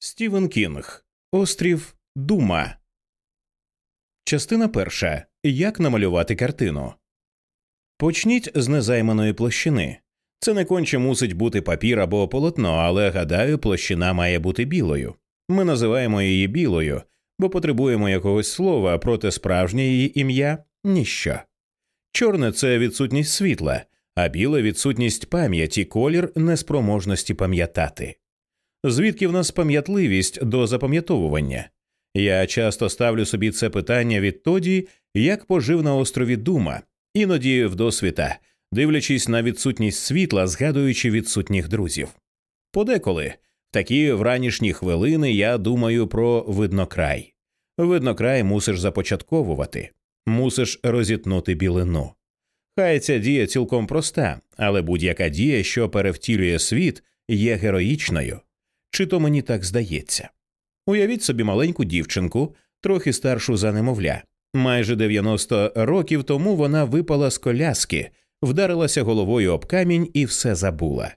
Стівен Кінг Острів Дума. Частина перша. Як намалювати картину. Почніть з незайманої площини. Це не конче мусить бути папір або полотно, але гадаю, площина має бути білою. Ми називаємо її білою, бо потребуємо якогось слова, проте справжнє її ім'я ніщо. Чорне це відсутність світла, а біле відсутність пам'яті, колір неспроможності пам'ятати. Звідки в нас пам'ятливість до запам'ятовування? Я часто ставлю собі це питання відтоді, як пожив на острові Дума, іноді вдосвіта, дивлячись на відсутність світла, згадуючи відсутніх друзів. Подеколи, в такі вранішні хвилини, я думаю про виднокрай. Виднокрай мусиш започатковувати, мусиш розітнути білину. Хай ця дія цілком проста, але будь-яка дія, що перевтілює світ, є героїчною. Чи то мені так здається? Уявіть собі маленьку дівчинку, трохи старшу за немовля. Майже 90 років тому вона випала з коляски, вдарилася головою об камінь і все забула.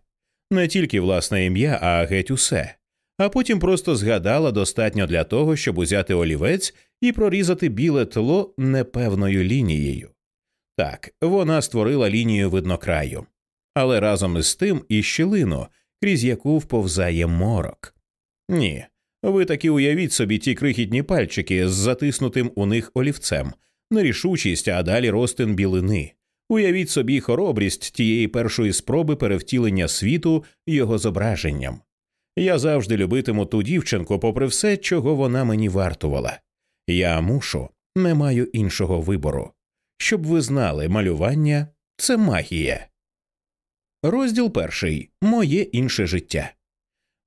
Не тільки власне ім'я, а геть усе. А потім просто згадала достатньо для того, щоб узяти олівець і прорізати біле тло непевною лінією. Так, вона створила лінію виднокраю, але разом із тим і щілину, крізь яку вповзає морок. Ні, ви таки уявіть собі ті крихітні пальчики з затиснутим у них олівцем, нерішучість, а далі ростин білини. Уявіть собі хоробрість тієї першої спроби перевтілення світу його зображенням. Я завжди любитиму ту дівчинку, попри все, чого вона мені вартувала. Я мушу, не маю іншого вибору. Щоб ви знали, малювання це магія. Розділ перший Моє інше життя.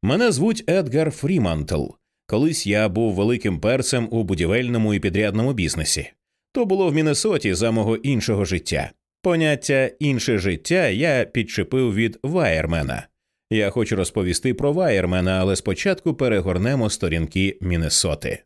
Мене звуть Едгар Фрімантл. Колись я був великим перцем у будівельному і підрядному бізнесі. То було в Міннесоті за мого іншого життя. Поняття інше життя я підчепив від Ваєрмена. Я хочу розповісти про Ваєрмена, але спочатку перегорнемо сторінки Міннесоти.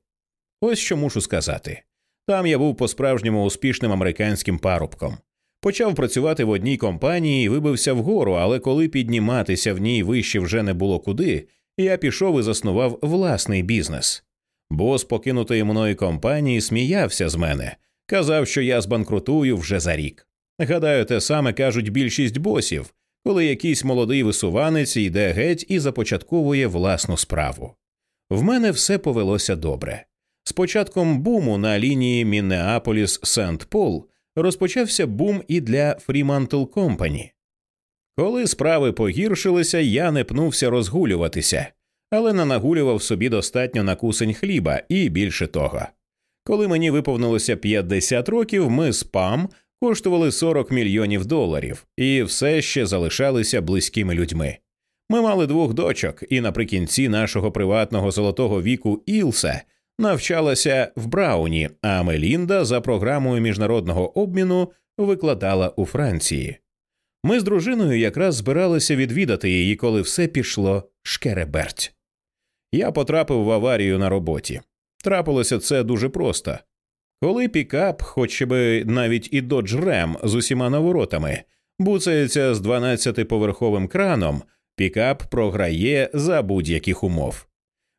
Ось що мушу сказати. Там я був по справжньому успішним американським парубком. Почав працювати в одній компанії і вибився вгору, але коли підніматися в ній вище вже не було куди, я пішов і заснував власний бізнес. Бос покинутої мною компанії сміявся з мене, казав, що я збанкрутую вже за рік. Гадаю, те саме кажуть більшість босів, коли якийсь молодий висуванець йде геть і започатковує власну справу. В мене все повелося добре. З початком буму на лінії Міннеаполіс Сент Пол розпочався бум і для Fremantle Company. Коли справи погіршилися, я не пнувся розгулюватися, але не нагулював собі достатньо на кусень хліба і більше того. Коли мені виповнилося 50 років, ми з ПАМ коштували 40 мільйонів доларів і все ще залишалися близькими людьми. Ми мали двох дочок, і наприкінці нашого приватного золотого віку Ілса навчалася в Брауні, а Мелінда за програмою міжнародного обміну викладала у Франції. Ми з дружиною якраз збиралися відвідати її, коли все пішло шкереберть. Я потрапив в аварію на роботі. Трапилося це дуже просто. Коли пікап, хоч би навіть і Dodge Ram з усіма наворотами, буцається з 12-поверховим краном, пікап програє за будь-яких умов.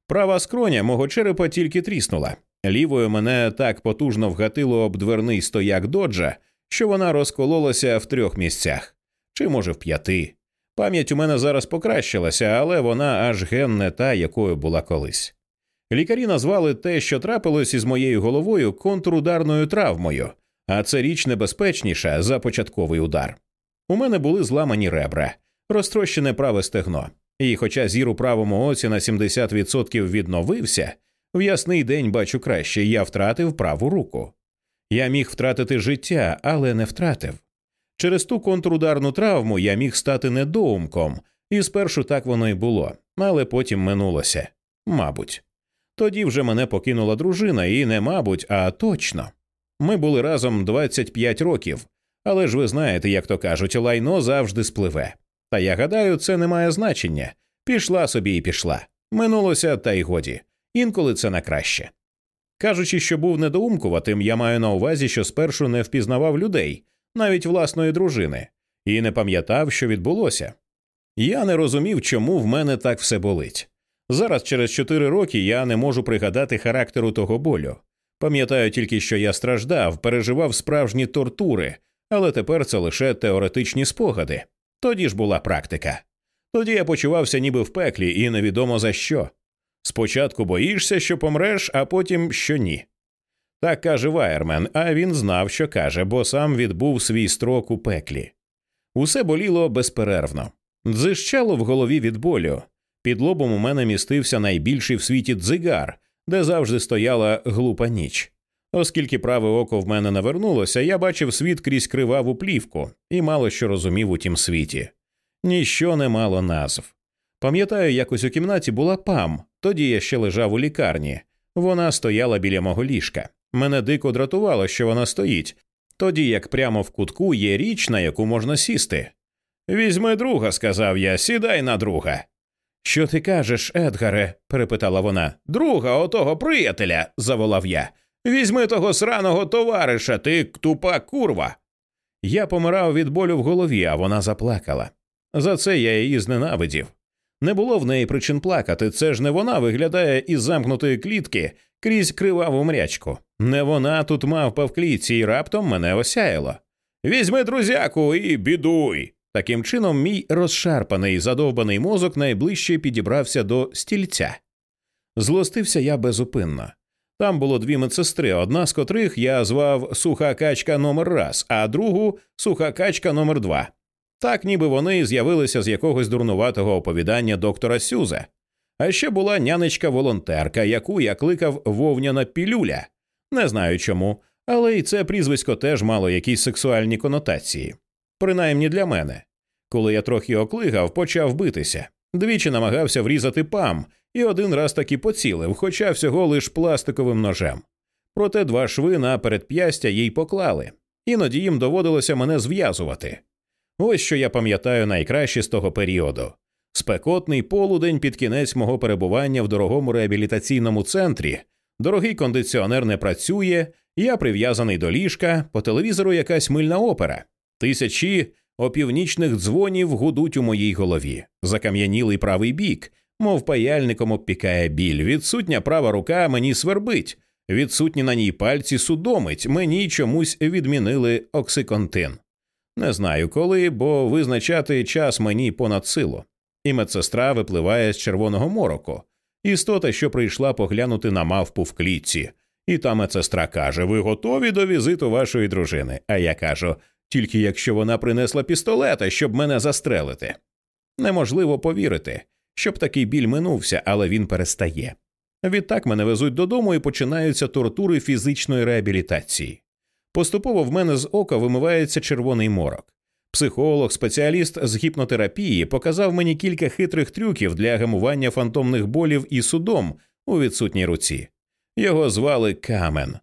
Права скроня мого черепа тільки тріснула. Лівою мене так потужно вгатило об дверний стояк доджа, що вона розкололася в трьох місцях, чи, може, в п'яти. Пам'ять у мене зараз покращилася, але вона аж ген не та, якою була колись. Лікарі назвали те, що трапилось із моєю головою контрударною травмою, а це річ небезпечніша за початковий удар. У мене були зламані ребра, розтрощене праве стегно. І, хоча зір у правому оці на 70% відновився, в ясний день бачу краще, я втратив праву руку. Я міг втратити життя, але не втратив. Через ту контрударну травму я міг стати недоумком, і спершу так воно й було, але потім минулося. Мабуть. Тоді вже мене покинула дружина, і не мабуть, а точно. Ми були разом 25 років, але ж ви знаєте, як то кажуть, лайно завжди спливе. Та я гадаю, це не має значення. Пішла собі і пішла. Минулося, та й годі. Інколи це на краще. Кажучи, що був недоумкуватим, я маю на увазі, що спершу не впізнавав людей, навіть власної дружини, і не пам'ятав, що відбулося. Я не розумів, чому в мене так все болить. Зараз, через чотири роки, я не можу пригадати характеру того болю. Пам'ятаю тільки, що я страждав, переживав справжні тортури, але тепер це лише теоретичні спогади. Тоді ж була практика. Тоді я почувався ніби в пеклі, і невідомо за що. Спочатку боїшся, що помреш, а потім що ні. Так каже Вайермен, а він знав, що каже, бо сам відбув свій строк у пеклі. Усе боліло безперервно. Дзищало в голові від болю. Під лобом у мене містився найбільший в світі дзигар, де завжди стояла глупа ніч. Оскільки праве око в мене навернулося, я бачив світ крізь криваву плівку і мало що розумів у тім світі. Ніщо не мало назв. Пам'ятаю, якось у кімнаті була пам, тоді я ще лежав у лікарні. Вона стояла біля мого ліжка. Мене дико дратувало, що вона стоїть, тоді як прямо в кутку є річ, на яку можна сісти. Візьми друга, сказав я, сідай на друга. Що ти кажеш, Едгаре? перепитала вона. Друга отого приятеля, заволав я. Візьми того сраного товариша, ти тупа курва. Я помирав від болю в голові, а вона заплакала. За це я її зненавидів. Не було в неї причин плакати, це ж не вона виглядає із замкнутої клітки крізь криваву мрячку. Не вона тут мавпа в клітці і раптом мене осяяло. Візьми друзяку і бідуй. Таким чином, мій розшарпаний задовбаний мозок найближче підібрався до стільця. Злостився я безупинно. Там було дві медсестри, одна з котрих я звав суха качка номер раз, а другу суха качка номер два. Так ніби вони з'явилися з якогось дурнуватого оповідання доктора Сюза. А ще була нянечка волонтерка, яку я кликав вовняна пілюля. Не знаю чому, але і це прізвисько теж мало якісь сексуальні конотації. Принаймні для мене. Коли я трохи оклигав, почав битися. Двічі намагався врізати пам, і один раз таки поцілив, хоча всього лиш пластиковим ножем. Проте два шви на передп'ястя їй поклали, іноді їм доводилося мене зв'язувати. Ось що я пам'ятаю найкраще з того періоду. Спекотний полудень під кінець мого перебування в дорогому реабілітаційному центрі. Дорогий кондиціонер не працює, я прив'язаний до ліжка, по телевізору якась мильна опера. Тисячі опівнічних дзвонів гудуть у моїй голові. Закам'янілий правий бік, мов паяльником обпікає біль. Відсутня права рука мені свербить, відсутні на ній пальці судомить, мені чомусь відмінили оксиконтин. Не знаю коли, бо визначати час мені понад силу. І медсестра випливає з червоного мороку. Істота, що прийшла поглянути на мавпу в клітці. І та медсестра каже: Ви готові до візиту вашої дружини? А я кажу, тільки якщо вона принесла пістолета, щоб мене застрелити. Неможливо повірити, щоб такий біль минувся, але він перестає. Відтак мене везуть додому і починаються тортури фізичної реабілітації. Поступово в мене з ока вимивається червоний морок. Психолог, спеціаліст з гіпнотерапії показав мені кілька хитрих трюків для гамування фантомних болів і судом у відсутній руці. Його звали Камен.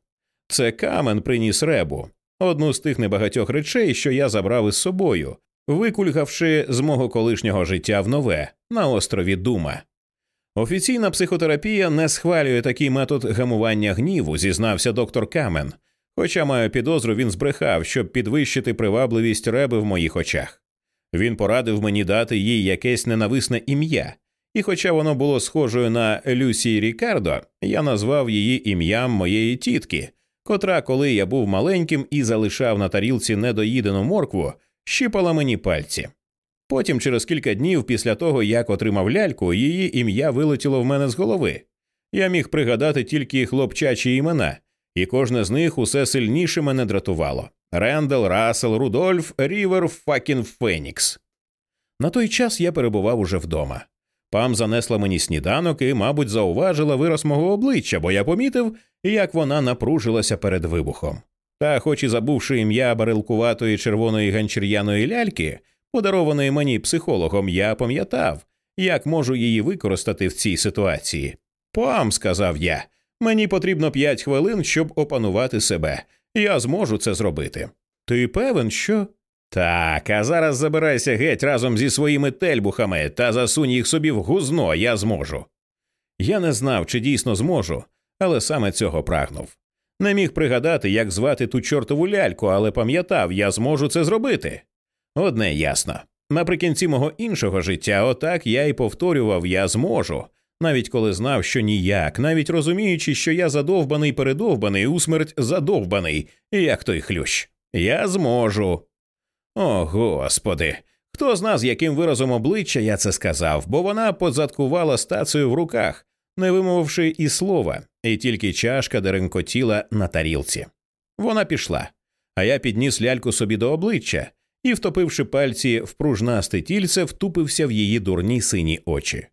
Це Камен приніс ребу, одну з тих небагатьох речей, що я забрав із собою, викульгавши з мого колишнього життя в нове на острові Дума. Офіційна психотерапія не схвалює такий метод гамування гніву, зізнався доктор Камен. Хоча маю підозру, він збрехав, щоб підвищити привабливість реби в моїх очах. Він порадив мені дати їй якесь ненависне ім'я, і, хоча воно було схожою на Люсі Рікардо, я назвав її ім'ям моєї тітки, котра, коли я був маленьким і залишав на тарілці недоїдену моркву, щипала мені пальці. Потім, через кілька днів після того, як отримав ляльку, її ім'я вилетіло в мене з голови. Я міг пригадати тільки хлопчачі імена і кожне з них усе сильніше мене дратувало. Рендел, Рассел, Рудольф, Рівер, Fuckin' Фенікс. На той час я перебував уже вдома. Пам занесла мені сніданок і, мабуть, зауважила вираз мого обличчя, бо я помітив, як вона напружилася перед вибухом. Та, хоч і забувши ім'я барилкуватої червоної ганчір'яної ляльки, подарованої мені психологом, я пам'ятав, як можу її використати в цій ситуації. Пам, сказав я, Мені потрібно п'ять хвилин, щоб опанувати себе. Я зможу це зробити. Ти певен, що? Так, а зараз забирайся геть разом зі своїми тельбухами та засунь їх собі в гузно, я зможу. Я не знав, чи дійсно зможу, але саме цього прагнув. Не міг пригадати, як звати ту чортову ляльку, але пам'ятав, я зможу це зробити. Одне ясно. Наприкінці мого іншого життя, отак я й повторював я зможу, навіть коли знав, що ніяк, навіть розуміючи, що я задовбаний, передовбаний, усмерть задовбаний, як той хлющ. Я зможу. О, господи. Хто з нас, яким виразом обличчя я це сказав, бо вона позадкувала стацію в руках, не вимовивши і слова, і тільки чашка деренкотіла на тарілці. Вона пішла, а я підніс ляльку собі до обличчя і, втопивши пальці в пружнасте тільце, втупився в її дурні сині очі.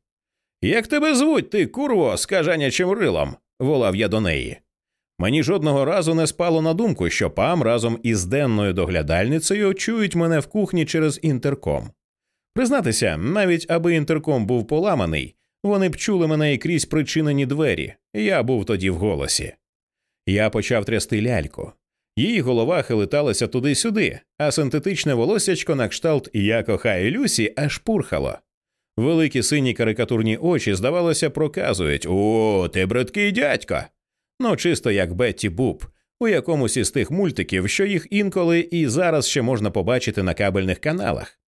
Як тебе звуть, ти, курво, з кажанячим рилом? волав я до неї. Мені жодного разу не спало на думку, що пам разом із денною доглядальницею чують мене в кухні через інтерком. Признатися, навіть аби інтерком був поламаний, вони б чули мене і крізь причинені двері, я був тоді в голосі. Я почав трясти ляльку. Її голова хилиталася туди-сюди, а синтетичне волосячко на кшталт Я кохаю Люсі аж пурхало. Великі сині карикатурні очі, здавалося, проказують О, ти бридкий дядько. Ну, чисто як Бетті Буб, у якомусь із тих мультиків, що їх інколи і зараз ще можна побачити на кабельних каналах.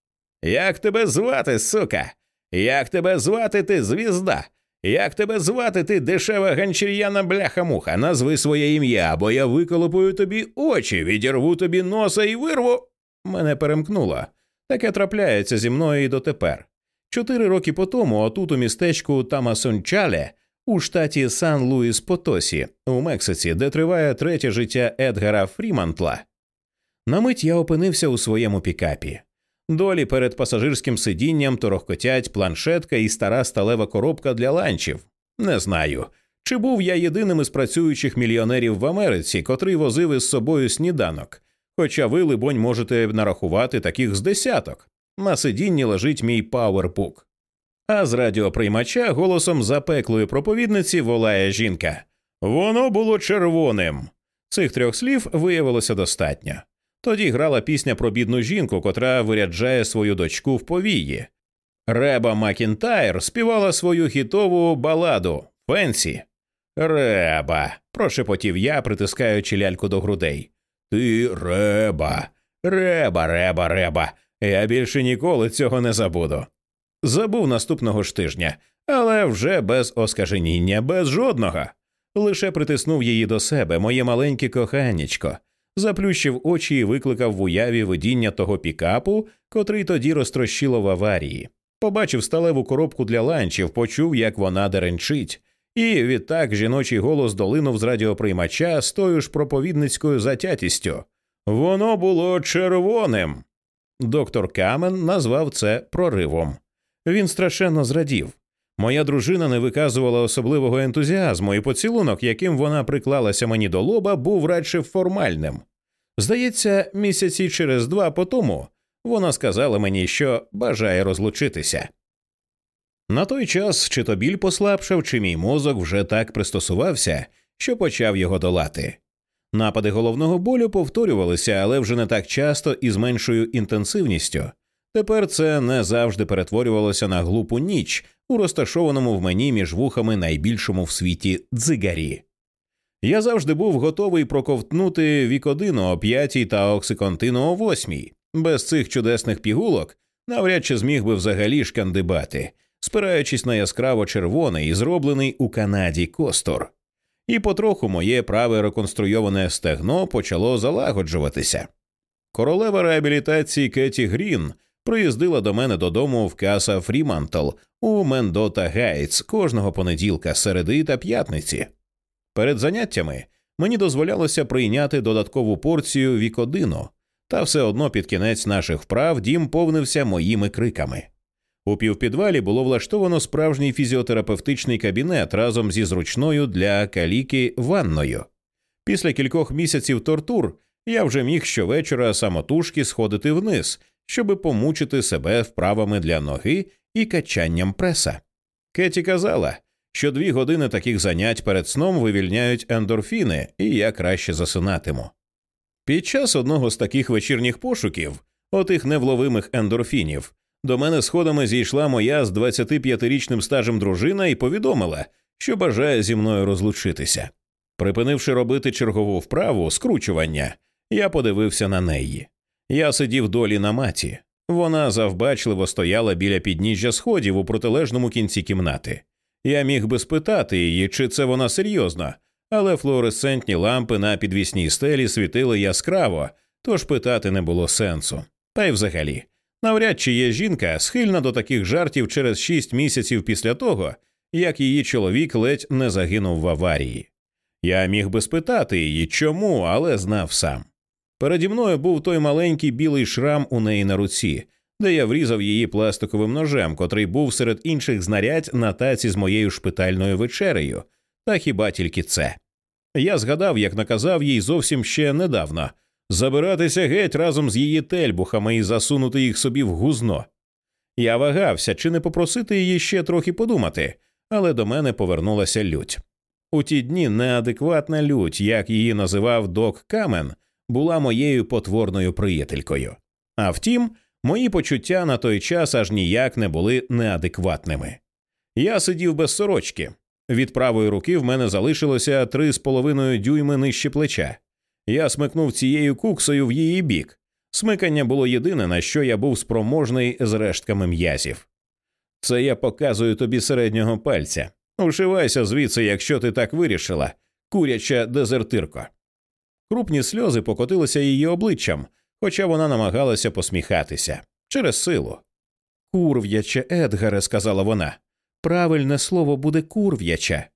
Як тебе звати, сука? Як тебе звати ти звізда? Як тебе звати ти дешева ганчір'яна бляха-муха? Назви своє ім'я, або я виколопую тобі очі, відірву тобі носа і вирву. Мене перемкнуло. Таке трапляється зі мною і дотепер. Чотири роки по тому, отут у містечку Тамасончале, у штаті Сан Луїс Потосі, у Мексиці, де триває третє життя Едгара Фрімантла. На мить я опинився у своєму пікапі. Долі перед пасажирським сидінням торохкотять планшетка і стара сталева коробка для ланчів. Не знаю, чи був я єдиним із працюючих мільйонерів в Америці, котрий возив із собою сніданок. Хоча ви, либонь, можете нарахувати таких з десяток. На сидінні лежить мій пауербук. А з радіоприймача голосом запеклої проповідниці волає жінка. Воно було червоним. Цих трьох слів виявилося достатньо. Тоді грала пісня про бідну жінку, котра виряджає свою дочку в повії. Реба Макінтайр співала свою хітову баладу Фенсі. Реба. прошепотів я, притискаючи ляльку до грудей. Ти реба, реба, реба, реба. Я більше ніколи цього не забуду. Забув наступного ж тижня, але вже без оскаженіння, без жодного. Лише притиснув її до себе, моє маленьке коханнячко, заплющив очі і викликав в уяві видіння того пікапу, котрий тоді розтрощило в аварії. Побачив сталеву коробку для ланчів, почув, як вона деренчить, і відтак жіночий голос долинув з радіоприймача з тою ж проповідницькою затятістю. Воно було червоним. Доктор Камен назвав це проривом. Він страшенно зрадів. Моя дружина не виказувала особливого ентузіазму, і поцілунок, яким вона приклалася мені до лоба, був радше формальним. Здається, місяці через два по тому вона сказала мені, що бажає розлучитися. На той час чи то біль послабшав, чи мій мозок вже так пристосувався, що почав його долати. Напади головного болю повторювалися, але вже не так часто і з меншою інтенсивністю. Тепер це не завжди перетворювалося на глупу ніч у розташованому в мені між вухами найбільшому в світі дзигарі. Я завжди був готовий проковтнути вікодину о п'ятій та оксиконтину о восьмій. Без цих чудесних пігулок навряд чи зміг би взагалі шкандибати, спираючись на яскраво червоний і зроблений у Канаді костур. І потроху моє праве реконструйоване стегно почало залагоджуватися. Королева реабілітації Кеті Грін приїздила до мене додому в Каса Фрімантл у Мендота Гайтс кожного понеділка, середи та п'ятниці. Перед заняттями мені дозволялося прийняти додаткову порцію вікодину, та все одно під кінець наших вправ дім повнився моїми криками. У півпідвалі було влаштовано справжній фізіотерапевтичний кабінет разом зі зручною для каліки ванною. Після кількох місяців тортур я вже міг щовечора самотужки сходити вниз, щоби помучити себе вправами для ноги і качанням преса. Кеті казала, що дві години таких занять перед сном вивільняють ендорфіни, і я краще засинатиму. Під час одного з таких вечірніх пошуків, отих невловимих ендорфінів, до мене сходами зійшла моя з 25-річним стажем дружина і повідомила, що бажає зі мною розлучитися. Припинивши робити чергову вправу скручування, я подивився на неї. Я сидів долі на маті. Вона завбачливо стояла біля підніжжя сходів у протилежному кінці кімнати. Я міг би спитати її, чи це вона серйозно, але флуоресцентні лампи на підвісній стелі світили яскраво, тож питати не було сенсу. Та й взагалі, навряд чи є жінка схильна до таких жартів через шість місяців після того, як її чоловік ледь не загинув в аварії. Я міг би спитати її, чому, але знав сам. Переді мною був той маленький білий шрам у неї на руці, де я врізав її пластиковим ножем, котрий був серед інших знарядь на таці з моєю шпитальною вечерею, та хіба тільки це. Я згадав, як наказав їй зовсім ще недавно забиратися геть разом з її тельбухами і засунути їх собі в гузно. Я вагався, чи не попросити її ще трохи подумати, але до мене повернулася лють. У ті дні неадекватна лють, як її називав док Камен, була моєю потворною приятелькою. А втім, мої почуття на той час аж ніяк не були неадекватними. Я сидів без сорочки. Від правої руки в мене залишилося три з половиною дюйми нижче плеча. Я смикнув цією куксою в її бік. Смикання було єдине, на що я був спроможний з рештками м'язів. Це я показую тобі середнього пальця. Ушивайся звідси, якщо ти так вирішила, куряча дезертирко. Крупні сльози покотилися її обличчям, хоча вона намагалася посміхатися через силу. Курв'яче, Едгаре, сказала вона. Правильне слово буде курв'яче.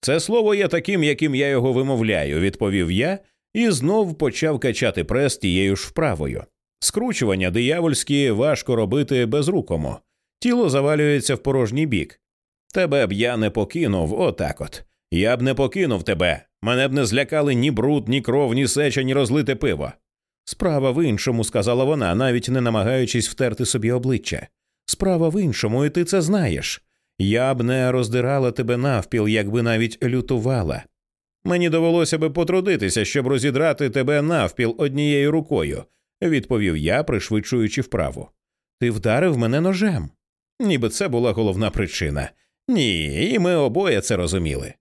Це слово є таким, яким я його вимовляю, відповів я і знов почав качати прес тією ж вправою. Скручування диявольські важко робити безрукому. Тіло завалюється в порожній бік. Тебе б я не покинув, отак от. Я б не покинув тебе. Мене б не злякали ні бруд, ні кров, ні сеча, ні розлите пиво. Справа в іншому, сказала вона, навіть не намагаючись втерти собі обличчя. Справа в іншому, і ти це знаєш. Я б не роздирала тебе навпіл, якби навіть лютувала. Мені довелося би потрудитися, щоб розідрати тебе навпіл однією рукою, відповів я, пришвидшуючи вправу. Ти вдарив мене ножем. Ніби це була головна причина. Ні, і ми обоє це розуміли.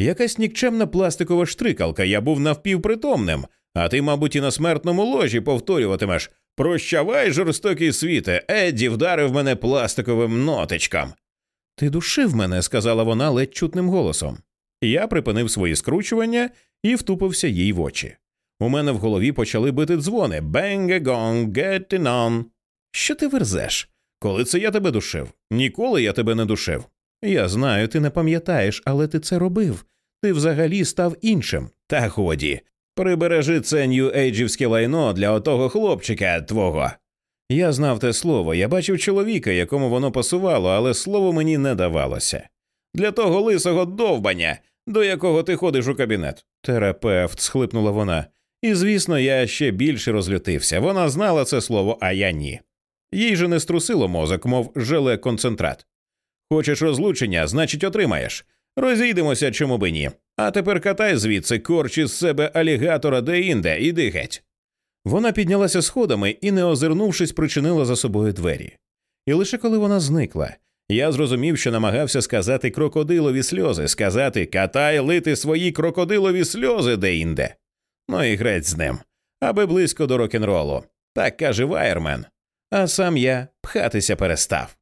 Якась нікчемна пластикова штрикалка, я був навпівпритомним, а ти, мабуть, і на смертному ложі повторюватимеш Прощавай, жорстокий світе, Едді вдарив мене пластиковим нотичком. Ти душив мене, сказала вона ледь чутним голосом. Я припинив свої скручування і втупився їй в очі. У мене в голові почали бити дзвони Бенге-гонг, геттінон. Що ти верзеш? Коли це я тебе душив? Ніколи я тебе не душив. Я знаю, ти не пам'ятаєш, але ти це робив. Ти взагалі став іншим. Та годі. Прибережи це нью-ейджівське лайно для отого хлопчика твого. Я знав те слово, я бачив чоловіка, якому воно пасувало, але слово мені не давалося. Для того лисого довбання, до якого ти ходиш у кабінет. Терапевт, схлипнула вона. І, звісно, я ще більше розлютився. Вона знала це слово, а я ні. Їй же не струсило мозок, мов желе концентрат. Хочеш розлучення, значить, отримаєш. Розійдемося, чому би ні. А тепер катай звідси, корчі з себе алігатора де інде, іди геть. Вона піднялася сходами і, не озирнувшись, причинила за собою двері. І лише коли вона зникла, я зрозумів, що намагався сказати крокодилові сльози, сказати катай лити свої крокодилові сльози де-інде. Ну і грець з ним, аби близько до рок н ролу Так каже Вайермен. А сам я пхатися перестав.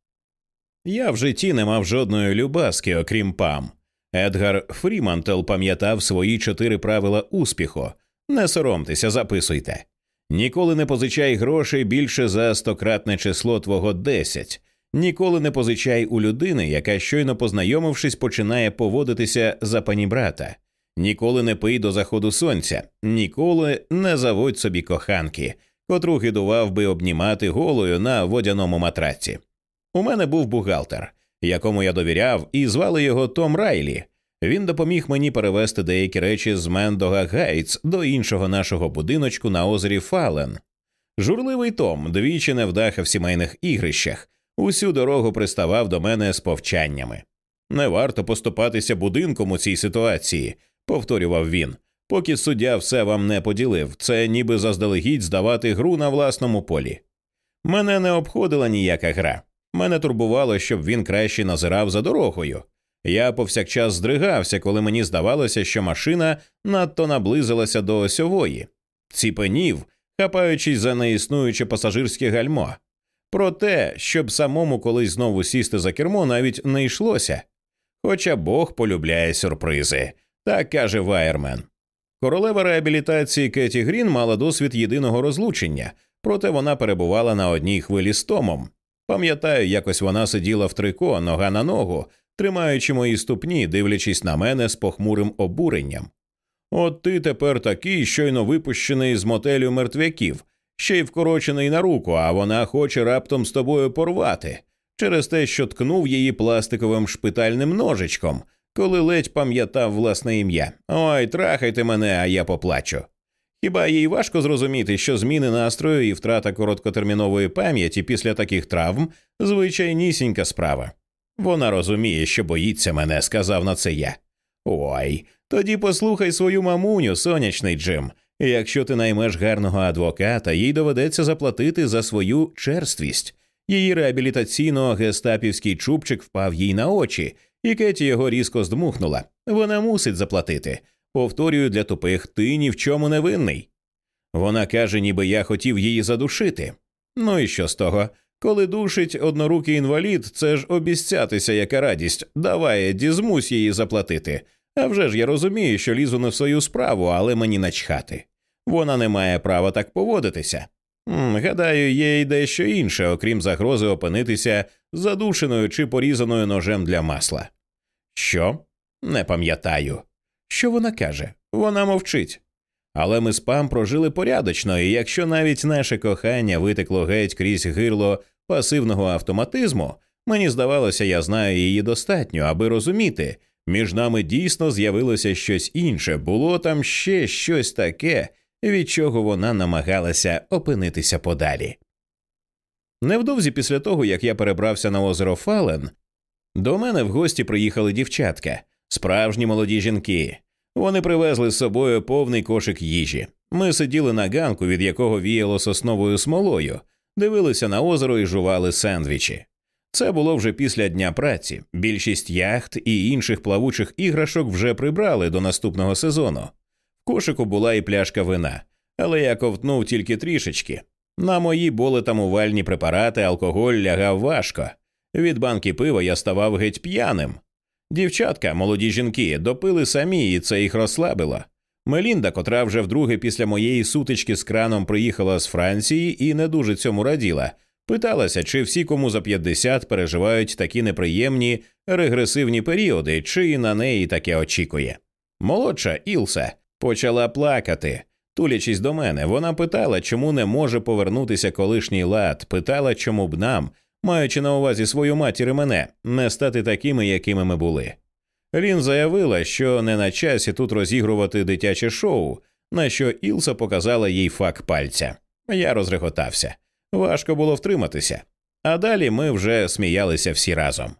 Я в житті не мав жодної любаски, окрім пам. Едгар Фрімантел пам'ятав свої чотири правила успіху. Не соромтеся, записуйте. Ніколи не позичай грошей більше за стократне число твого десять. Ніколи не позичай у людини, яка щойно познайомившись, починає поводитися за панібрата. Ніколи не пий до заходу сонця, ніколи не заводь собі коханки, котру гидував би обнімати голою на водяному матраці. У мене був бухгалтер, якому я довіряв, і звали його Том Райлі. Він допоміг мені перевезти деякі речі з Мендота Гайтс до іншого нашого будиночку на озері Фален. Журливий Том двічі невдаха в сімейних ігрищах, усю дорогу приставав до мене з повчаннями. Не варто поступатися будинком у цій ситуації, повторював він. Поки суддя все вам не поділив, це ніби заздалегідь здавати гру на власному полі. Мене не обходила ніяка гра. Мене турбувало, щоб він краще назирав за дорогою. Я повсякчас здригався, коли мені здавалося, що машина надто наблизилася до осьової, ціпенів, хапаючись за неіснуюче пасажирське гальмо. Про те, щоб самому колись знову сісти за кермо, навіть не йшлося. Хоча Бог полюбляє сюрпризи, так каже Вайермен. Королева реабілітації Кеті Грін мала досвід єдиного розлучення, проте вона перебувала на одній хвилі з Томом. Пам'ятаю, якось вона сиділа в трико, нога на ногу, тримаючи мої ступні, дивлячись на мене з похмурим обуренням. От ти тепер такий, щойно випущений з мотелю мертвяків, ще й вкорочений на руку, а вона хоче раптом з тобою порвати через те, що ткнув її пластиковим шпитальним ножичком, коли ледь пам'ятав власне ім'я. Ой, трахайте мене, а я поплачу. Хіба їй важко зрозуміти, що зміни настрою і втрата короткотермінової пам'яті після таких травм звичайнісінька справа. Вона розуміє, що боїться мене, сказав на це я. Ой, тоді послухай свою мамуню, сонячний Джим. Якщо ти наймеш гарного адвоката, їй доведеться заплатити за свою черствість. Її реабілітаційно гестапівський чубчик впав їй на очі, і Кеті його різко здмухнула. Вона мусить заплатити. Повторюю для тупих, ти ні в чому не винний. Вона каже, ніби я хотів її задушити. Ну і що з того? Коли душить однорукий інвалід, це ж обіцятися, яка радість. Давай, Едді, змусь її заплатити. А вже ж я розумію, що лізу не в свою справу, але мені начхати. Вона не має права так поводитися. Гадаю, є й дещо інше, окрім загрози опинитися задушеною чи порізаною ножем для масла. Що? Не пам'ятаю. Що вона каже? Вона мовчить. Але ми з пам прожили порядочно, і якщо навіть наше кохання витекло геть крізь гирло пасивного автоматизму, мені здавалося, я знаю її достатньо, аби розуміти, між нами дійсно з'явилося щось інше, було там ще щось таке, від чого вона намагалася опинитися подалі. Невдовзі після того, як я перебрався на озеро Фален, до мене в гості приїхали дівчатка, справжні молоді жінки. Вони привезли з собою повний кошик їжі. Ми сиділи на ганку, від якого віяло сосновою смолою, дивилися на озеро і жували сендвічі. Це було вже після дня праці. Більшість яхт і інших плавучих іграшок вже прибрали до наступного сезону. В кошику була і пляшка вина, але я ковтнув тільки трішечки. На мої болетамувальні препарати алкоголь лягав важко. Від банки пива я ставав геть п'яним. Дівчатка, молоді жінки, допили самі, і це їх розслабило. Мелінда, котра вже вдруге після моєї сутички з краном приїхала з Франції і не дуже цьому раділа, питалася, чи всі, кому за 50 переживають такі неприємні регресивні періоди, чи на неї таке очікує. Молодша Ілса почала плакати. Тулячись до мене, вона питала, чому не може повернутися колишній лад, питала, чому б нам, маючи на увазі свою матір і мене, не стати такими, якими ми були. Лін заявила, що не на часі тут розігрувати дитяче шоу, на що Ілса показала їй фак пальця. Я розреготався. Важко було втриматися. А далі ми вже сміялися всі разом.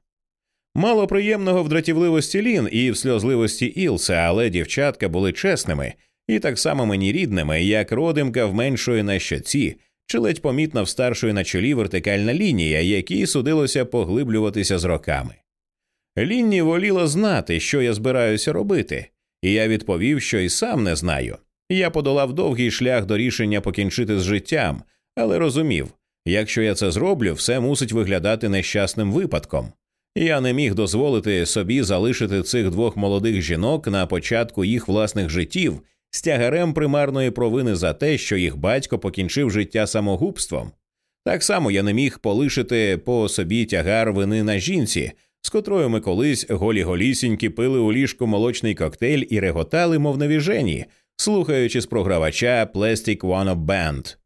Мало приємного в дратівливості Лін і в сльозливості Ілса, але дівчатка були чесними і так само мені рідними, як родимка в меншої на щоці, чи ледь помітна в старшої на чолі вертикальна лінія, якій судилося поглиблюватися з роками. Лінні воліла знати, що я збираюся робити, і я відповів, що й сам не знаю. Я подолав довгий шлях до рішення покінчити з життям, але розумів, якщо я це зроблю, все мусить виглядати нещасним випадком. Я не міг дозволити собі залишити цих двох молодих жінок на початку їх власних життів з тягарем примарної провини за те, що їх батько покінчив життя самогубством. Так само я не міг полишити по собі тягар вини на жінці, з котрою ми колись голі голісіньки пили у ліжку молочний коктейль і реготали, мов навіжені, слухаючи з програвача Plastic One Up Band.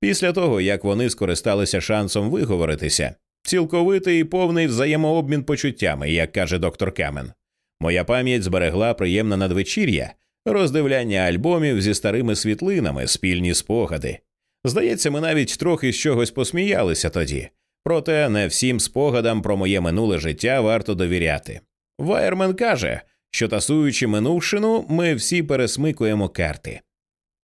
Після того, як вони скористалися шансом виговоритися, цілковитий і повний взаємообмін почуттями, як каже доктор Камен. Моя пам'ять зберегла приємне надвечір'я, роздивляння альбомів зі старими світлинами, спільні спогади. Здається, ми навіть трохи з чогось посміялися тоді, проте не всім спогадам про моє минуле життя варто довіряти. Вайермен каже, що тасуючи минувшину, ми всі пересмикуємо карти.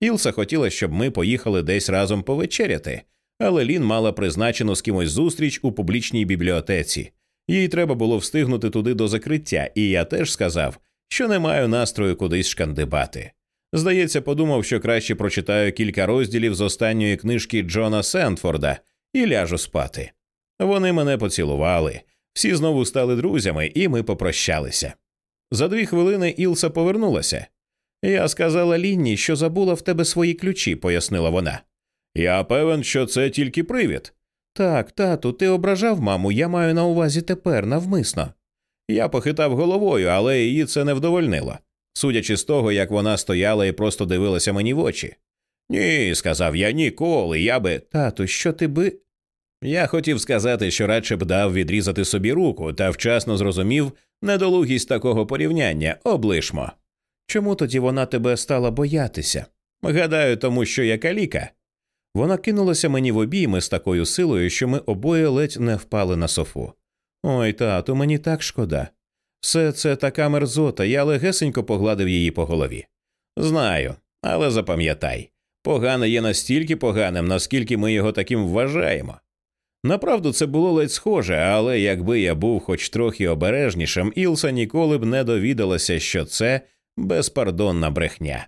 Ілса хотіла, щоб ми поїхали десь разом повечеряти, але Лін мала призначену з кимось зустріч у публічній бібліотеці. Їй треба було встигнути туди до закриття, і я теж сказав, що не маю настрою кудись шкандибати. Здається, подумав, що краще прочитаю кілька розділів з останньої книжки Джона Сентфорда і ляжу спати. Вони мене поцілували, Всі знову стали друзями, і ми попрощалися. За дві хвилини Ілса повернулася. Я сказала Лінні, що забула в тебе свої ключі, пояснила вона. Я певен, що це тільки привід. Так, тату, ти ображав маму, я маю на увазі тепер навмисно. Я похитав головою, але її це не вдовольнило, судячи з того, як вона стояла і просто дивилася мені в очі. Ні, сказав я ніколи, я би. Тату, що ти би. Я хотів сказати, що радше б дав відрізати собі руку, та вчасно зрозумів недолугість такого порівняння, облишмо. Чому тоді вона тебе стала боятися? Гадаю, тому що я каліка. Вона кинулася мені в обійми з такою силою, що ми обоє ледь не впали на софу. Ой, тату, мені так шкода. Все це така мерзота, я легесенько погладив її по голові. Знаю, але запам'ятай погане є настільки поганим, наскільки ми його таким вважаємо. Направду це було ледь схоже, але якби я був хоч трохи обережнішим, Ілса ніколи б не довідалася, що це безпардонна брехня.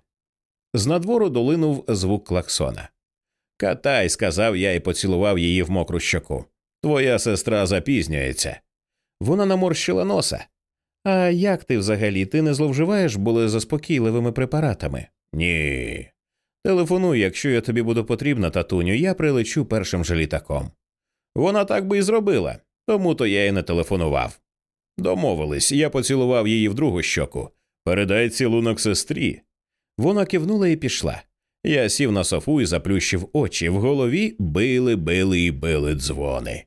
З надвору долинув звук клаксона. Катай, сказав я і поцілував її в мокру щоку. Твоя сестра запізнюється. Вона наморщила носа. А як ти взагалі? Ти не зловживаєш були заспокійливими препаратами? Ні. Телефонуй, якщо я тобі буду потрібна, татуню, я прилечу першим же літаком. Вона так би і зробила, тому то я й не телефонував. Домовились, я поцілував її в другу щоку. Передай цілунок сестрі. Вона кивнула і пішла. Я сів на софу і заплющив очі. В голові били, били і били дзвони.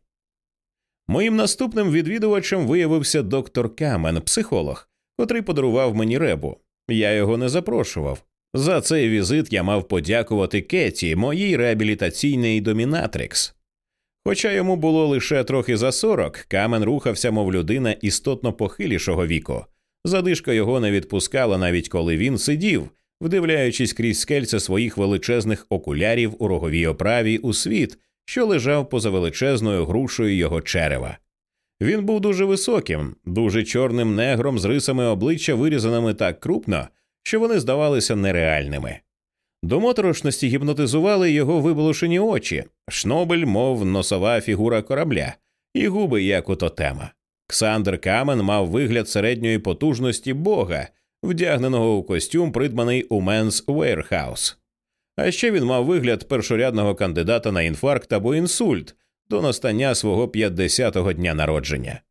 Моїм наступним відвідувачем виявився доктор Камен, психолог, котрий подарував мені ребу. Я його не запрошував. За цей візит я мав подякувати Кеті, моїй реабілітаційній домінатрикс. Хоча йому було лише трохи за сорок, камен рухався, мов людина істотно похилішого віку. Задишка його не відпускала, навіть коли він сидів, вдивляючись крізь скельце своїх величезних окулярів у роговій оправі у світ, що лежав поза величезною грушою його черева. Він був дуже високим, дуже чорним негром з рисами обличчя, вирізаними так крупно, що вони здавалися нереальними. До моторошності гіпнотизували його виболошені очі, шнобель, мов носова фігура корабля, і губи, як у тотема. Ксандр Камен мав вигляд середньої потужності бога, вдягненого у костюм, придбаний у Менс Warehouse. А ще він мав вигляд першорядного кандидата на інфаркт або інсульт до настання свого 50-го дня народження.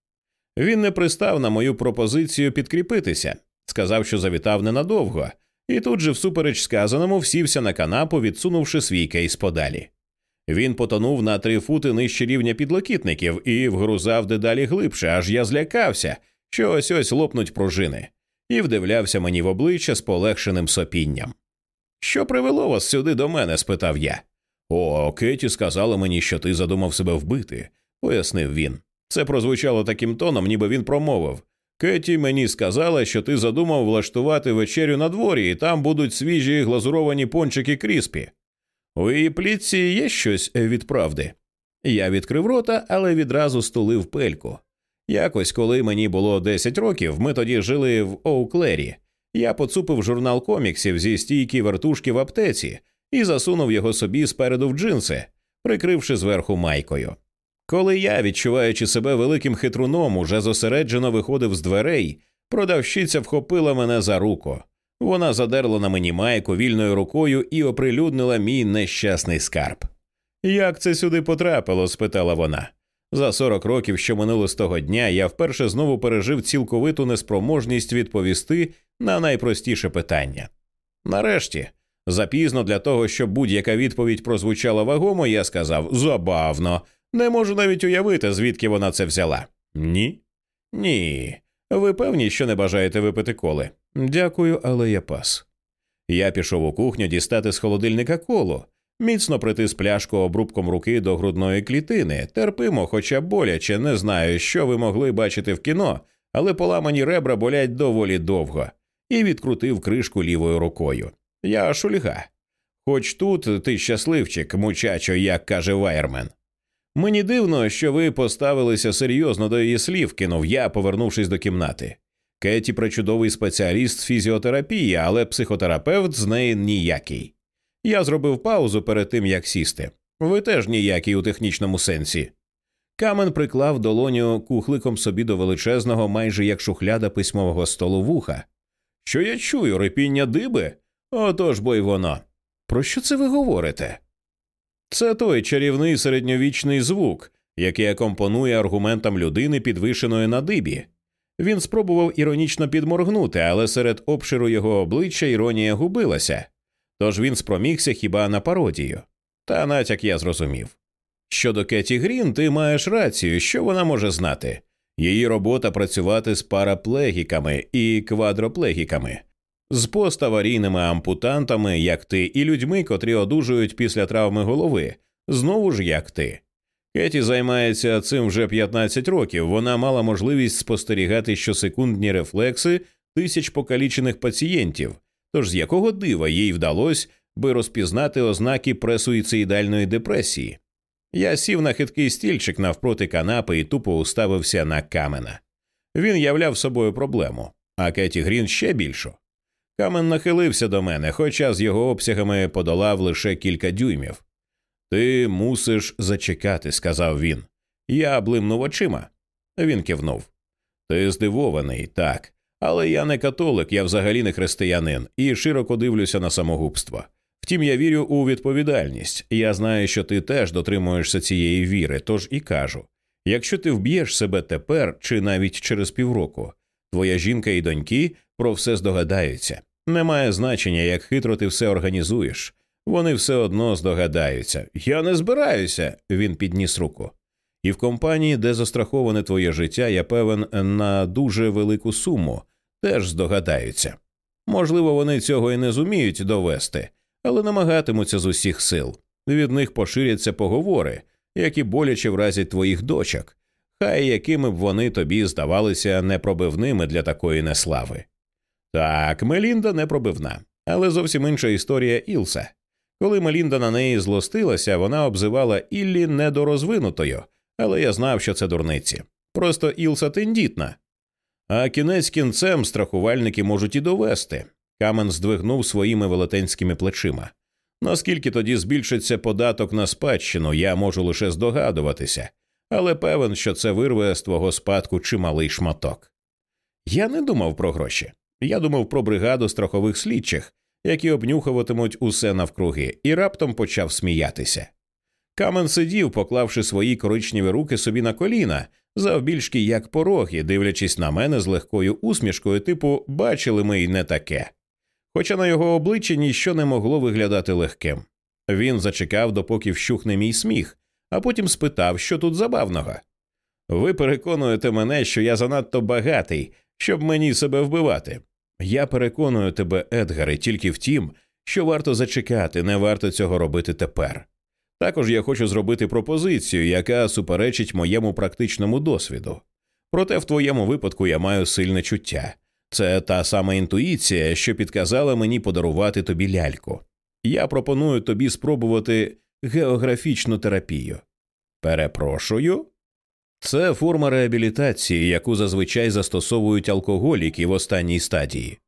Він не пристав на мою пропозицію підкріпитися, сказав, що завітав ненадовго, і тут же, всупереч сказаному, всівся на канапу, відсунувши свій кейс подалі. Він потонув на три фути нижче рівня підлокітників і вгрузав дедалі глибше, аж я злякався, що ось ось лопнуть пружини, і вдивлявся мені в обличчя з полегшеним сопінням. Що привело вас сюди до мене? спитав я. О, Кеті сказала мені, що ти задумав себе вбити, пояснив він. Це прозвучало таким тоном, ніби він промовив. Кеті мені сказала, що ти задумав влаштувати вечерю на дворі, і там будуть свіжі глазуровані пончики кріспі. У її плітці є щось від правди. Я відкрив рота, але відразу стулив пельку. Якось, коли мені було 10 років, ми тоді жили в Оуклері. Я поцупив журнал коміксів зі стійки вертушки в аптеці і засунув його собі спереду в джинси, прикривши зверху майкою. Коли я, відчуваючи себе великим хитруном, уже зосереджено виходив з дверей, продавщиця вхопила мене за руку. Вона задерла на мені майку вільною рукою і оприлюднила мій нещасний скарб. Як це сюди потрапило? спитала вона. За сорок років, що минуло з того дня, я вперше знову пережив цілковиту неспроможність відповісти на найпростіше питання. Нарешті, запізно для того, щоб будь-яка відповідь прозвучала вагомо, я сказав забавно, не можу навіть уявити, звідки вона це взяла. Ні? Ні. Ви певні, що не бажаєте випити коли? Дякую, але я пас. Я пішов у кухню дістати з холодильника колу, міцно притис пляшку обрубком руки до грудної клітини, терпимо, хоча боляче, не знаю, що ви могли бачити в кіно, але поламані ребра болять доволі довго, і відкрутив кришку лівою рукою. Я шульга. Хоч тут ти щасливчик, мучачо, як каже Вайермен. Мені дивно, що ви поставилися серйозно до її слів, кинув я, повернувшись до кімнати. Кеті причудовий спеціаліст з фізіотерапії, але психотерапевт з неї ніякий. Я зробив паузу перед тим, як сісти. Ви теж ніякий у технічному сенсі. Камен приклав долоню кухликом собі до величезного, майже як шухляда письмового столу вуха. Що я чую, репіння диби? Отож бо й воно. Про що це ви говорите? Це той чарівний середньовічний звук, який акомпонує аргументам людини, підвишеної на дибі. Він спробував іронічно підморгнути, але серед обширу його обличчя іронія губилася, тож він спромігся хіба на пародію. Та натяк я зрозумів. Щодо Кеті Грін, ти маєш рацію, що вона може знати. Її робота працювати з параплегіками і квадроплегіками, з поставарійними ампутантами, як ти, і людьми, котрі одужують після травми голови, знову ж як ти. Кеті займається цим вже 15 років. Вона мала можливість спостерігати щосекундні рефлекси тисяч покалічених пацієнтів. Тож з якого дива їй вдалося би розпізнати ознаки пресуїцидальної депресії? Я сів на хиткий стільчик навпроти канапи і тупо уставився на камена. Він являв собою проблему, а Кеті Грін ще більшу. Камен нахилився до мене, хоча з його обсягами подолав лише кілька дюймів. Ти мусиш зачекати, сказав він. Я блимнув очима. Він кивнув. Ти здивований, так. Але я не католик, я взагалі не християнин, і широко дивлюся на самогубство. Втім, я вірю у відповідальність, я знаю, що ти теж дотримуєшся цієї віри, тож і кажу якщо ти вб'єш себе тепер чи навіть через півроку, твоя жінка і доньки про все здогадаються. Немає значення, як хитро ти все організуєш. Вони все одно здогадаються. Я не збираюся, він підніс руку. І в компанії, де застраховане твоє життя, я певен на дуже велику суму, теж здогадаються. Можливо, вони цього і не зуміють довести, але намагатимуться з усіх сил. Від них поширяться поговори, які боляче вразять твоїх дочок, хай якими б вони тобі здавалися непробивними для такої неслави. Так, Мелінда непробивна, але зовсім інша історія Ілса. Коли Мелінда на неї злостилася, вона обзивала Іллі недорозвинутою, але я знав, що це дурниці. Просто Ілса тендітна. А кінець кінцем страхувальники можуть і довести. Камен здвигнув своїми велетенськими плечима. Наскільки тоді збільшиться податок на спадщину, я можу лише здогадуватися, але певен, що це вирве з твого спадку чималий шматок. Я не думав про гроші. Я думав про бригаду страхових слідчих, які обнюхуватимуть усе навкруги, і раптом почав сміятися. Камен сидів, поклавши свої коричневі руки собі на коліна, завбільшки як пороги, дивлячись на мене з легкою усмішкою, типу бачили ми й не таке. Хоча на його обличчі ніщо не могло виглядати легким. Він зачекав, допоки вщухне мій сміх, а потім спитав, що тут забавного. Ви переконуєте мене, що я занадто багатий, щоб мені себе вбивати. Я переконую тебе, Едгаре, тільки в тім, що варто зачекати, не варто цього робити тепер. Також я хочу зробити пропозицію, яка суперечить моєму практичному досвіду. Проте в твоєму випадку я маю сильне чуття. Це та сама інтуїція, що підказала мені подарувати тобі ляльку. Я пропоную тобі спробувати географічну терапію. Перепрошую. Це форма реабілітації, яку зазвичай застосовують алкоголіки в останній стадії.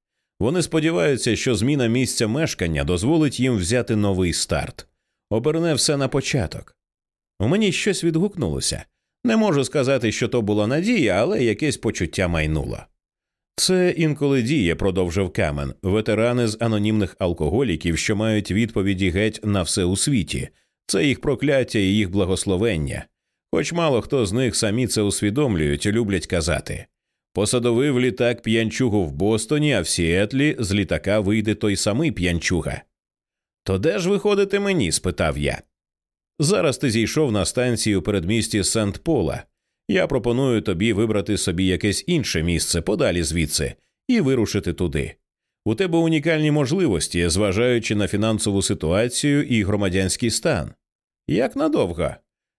Вони сподіваються, що зміна місця мешкання дозволить їм взяти новий старт, оберне все на початок. У мені щось відгукнулося. Не можу сказати, що то була надія, але якесь почуття майнуло. Це інколи діє, продовжив Камен, ветерани з анонімних алкоголіків, що мають відповіді геть на все у світі, це їх прокляття і їх благословення. Хоч мало хто з них самі це усвідомлюють і люблять казати. Посадовив літак п'янчугу в Бостоні, а в Сіетлі з літака вийде той самий п'янчуга. То де ж виходити мені? спитав я. Зараз ти зійшов на станцію у передмісті Сент Пола. Я пропоную тобі вибрати собі якесь інше місце подалі звідси і вирушити туди. У тебе унікальні можливості, зважаючи на фінансову ситуацію і громадянський стан. Як надовго?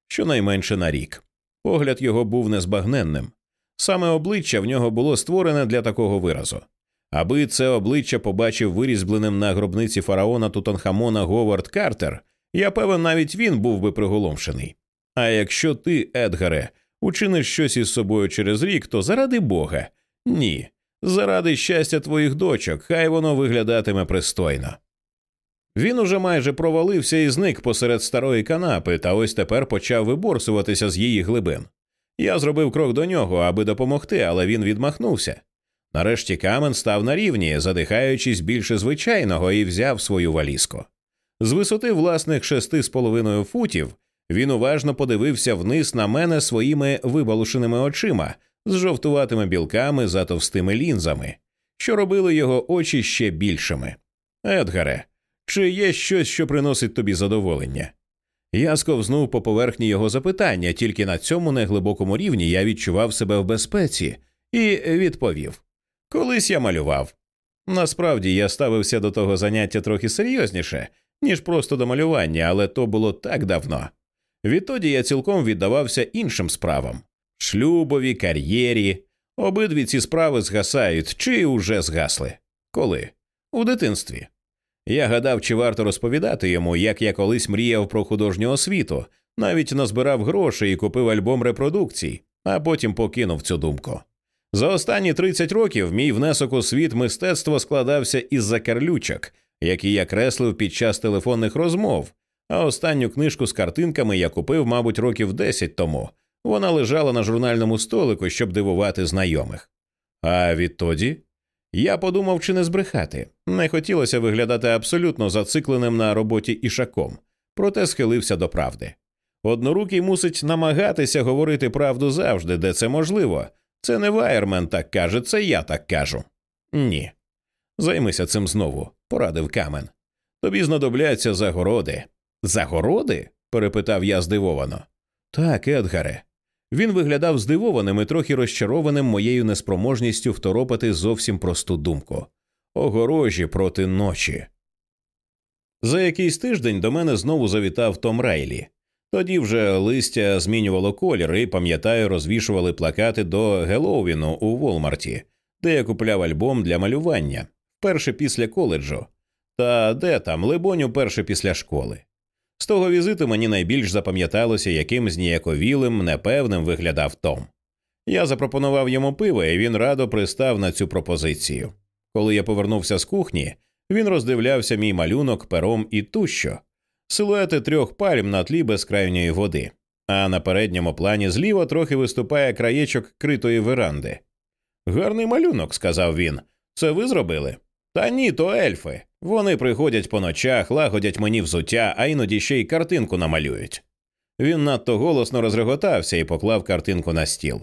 щонайменше на рік. Погляд його був незбагненним. Саме обличчя в нього було створене для такого виразу. Аби це обличчя побачив вирізбленим на гробниці фараона Тутанхамона Говард Картер, я певен, навіть він був би приголомшений. А якщо ти, Едгаре, учиниш щось із собою через рік, то заради Бога, ні, заради щастя твоїх дочок, хай воно виглядатиме пристойно. Він уже майже провалився і зник посеред старої канапи, та ось тепер почав виборсуватися з її глибин. Я зробив крок до нього, аби допомогти, але він відмахнувся. Нарешті камен став на рівні, задихаючись більше звичайного, і взяв свою валізку. З висоти власних шести з половиною футів він уважно подивився вниз на мене своїми вибалушеними очима з жовтуватими білками за товстими лінзами, що робили його очі ще більшими. Едгаре, чи є щось, що приносить тобі задоволення? Я сковзнув по поверхні його запитання, тільки на цьому неглибокому рівні я відчував себе в безпеці і відповів Колись я малював. Насправді я ставився до того заняття трохи серйозніше, ніж просто до малювання, але то було так давно. Відтоді я цілком віддавався іншим справам шлюбові, кар'єрі. Обидві ці справи згасають чи уже згасли. Коли? У дитинстві. Я гадав, чи варто розповідати йому, як я колись мріяв про художню освіту, навіть назбирав гроші і купив альбом репродукцій, а потім покинув цю думку. За останні 30 років мій внесок у світ мистецтва складався із закарлючок, які я креслив під час телефонних розмов, а останню книжку з картинками я купив, мабуть, років 10 тому. Вона лежала на журнальному столику, щоб дивувати знайомих. А відтоді я подумав, чи не збрехати. Не хотілося виглядати абсолютно зацикленим на роботі ішаком, проте схилився до правди. Однорукий мусить намагатися говорити правду завжди, де це можливо. Це не Вайермен так каже, це я так кажу. Ні. Займися цим знову, порадив камен. Тобі знадобляться загороди. Загороди? перепитав я здивовано. Так, Едгаре. Він виглядав здивованим і трохи розчарованим моєю неспроможністю второпати зовсім просту думку огорожі проти ночі. За якийсь тиждень до мене знову завітав Том Райлі. Тоді вже листя змінювало колір і, пам'ятаю, розвішували плакати до Геловіну у Волмарті, де я купляв альбом для малювання вперше після коледжу, та де там, либонь, уперше після школи. З того візиту мені найбільш запам'яталося, яким зніяковілим, непевним виглядав Том. Я запропонував йому пиво, і він радо пристав на цю пропозицію. Коли я повернувся з кухні, він роздивлявся мій малюнок пером і тущо, силуети трьох пальм на тлі безкрайньої води, а на передньому плані зліва трохи виступає краєчок критої веранди. Гарний малюнок, сказав він. Це ви зробили? Та ні, то ельфи. Вони приходять по ночах, лагодять мені взуття, а іноді ще й картинку намалюють. Він надто голосно розреготався і поклав картинку на стіл.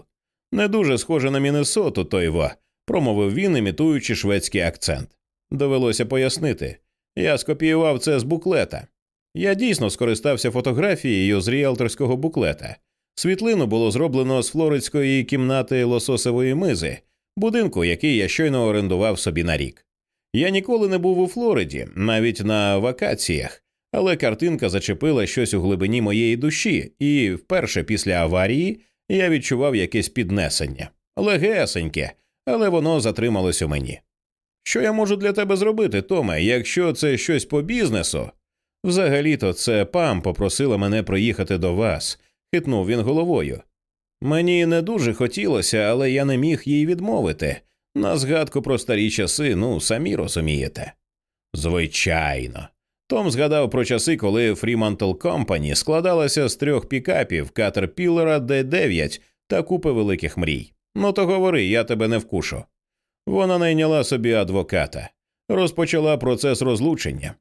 Не дуже схоже на Міннесоту, той ва, промовив він, імітуючи шведський акцент. Довелося пояснити. Я скопіював це з буклета. Я дійсно скористався фотографією з ріелторського буклета. Світлину було зроблено з флоридської кімнати лососової мизи, будинку, який я щойно орендував собі на рік. Я ніколи не був у Флориді, навіть на вакаціях, але картинка зачепила щось у глибині моєї душі, і вперше після аварії я відчував якесь піднесення, легесеньке, але воно затрималось у мені. Що я можу для тебе зробити, Томе, якщо це щось по бізнесу? Взагалі-то це пам попросила мене приїхати до вас, хитнув він головою. Мені не дуже хотілося, але я не міг їй відмовити. На згадку про старі часи, ну самі розумієте. Звичайно. Том згадав про часи, коли Fremantle Company складалася з трьох пікапів Caterpillar D9 та купи великих мрій. Ну то говори, я тебе не вкушу. Вона найняла собі адвоката, розпочала процес розлучення.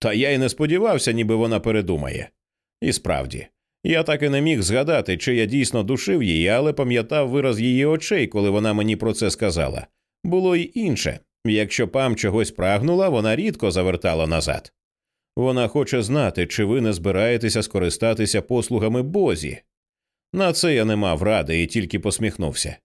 Та я й не сподівався, ніби вона передумає. І справді, я так і не міг згадати, чи я дійсно душив її, але пам'ятав вираз її очей, коли вона мені про це сказала. Було й інше якщо пам чогось прагнула, вона рідко завертала назад. Вона хоче знати, чи ви не збираєтеся скористатися послугами Бозі. На це я не мав ради і тільки посміхнувся.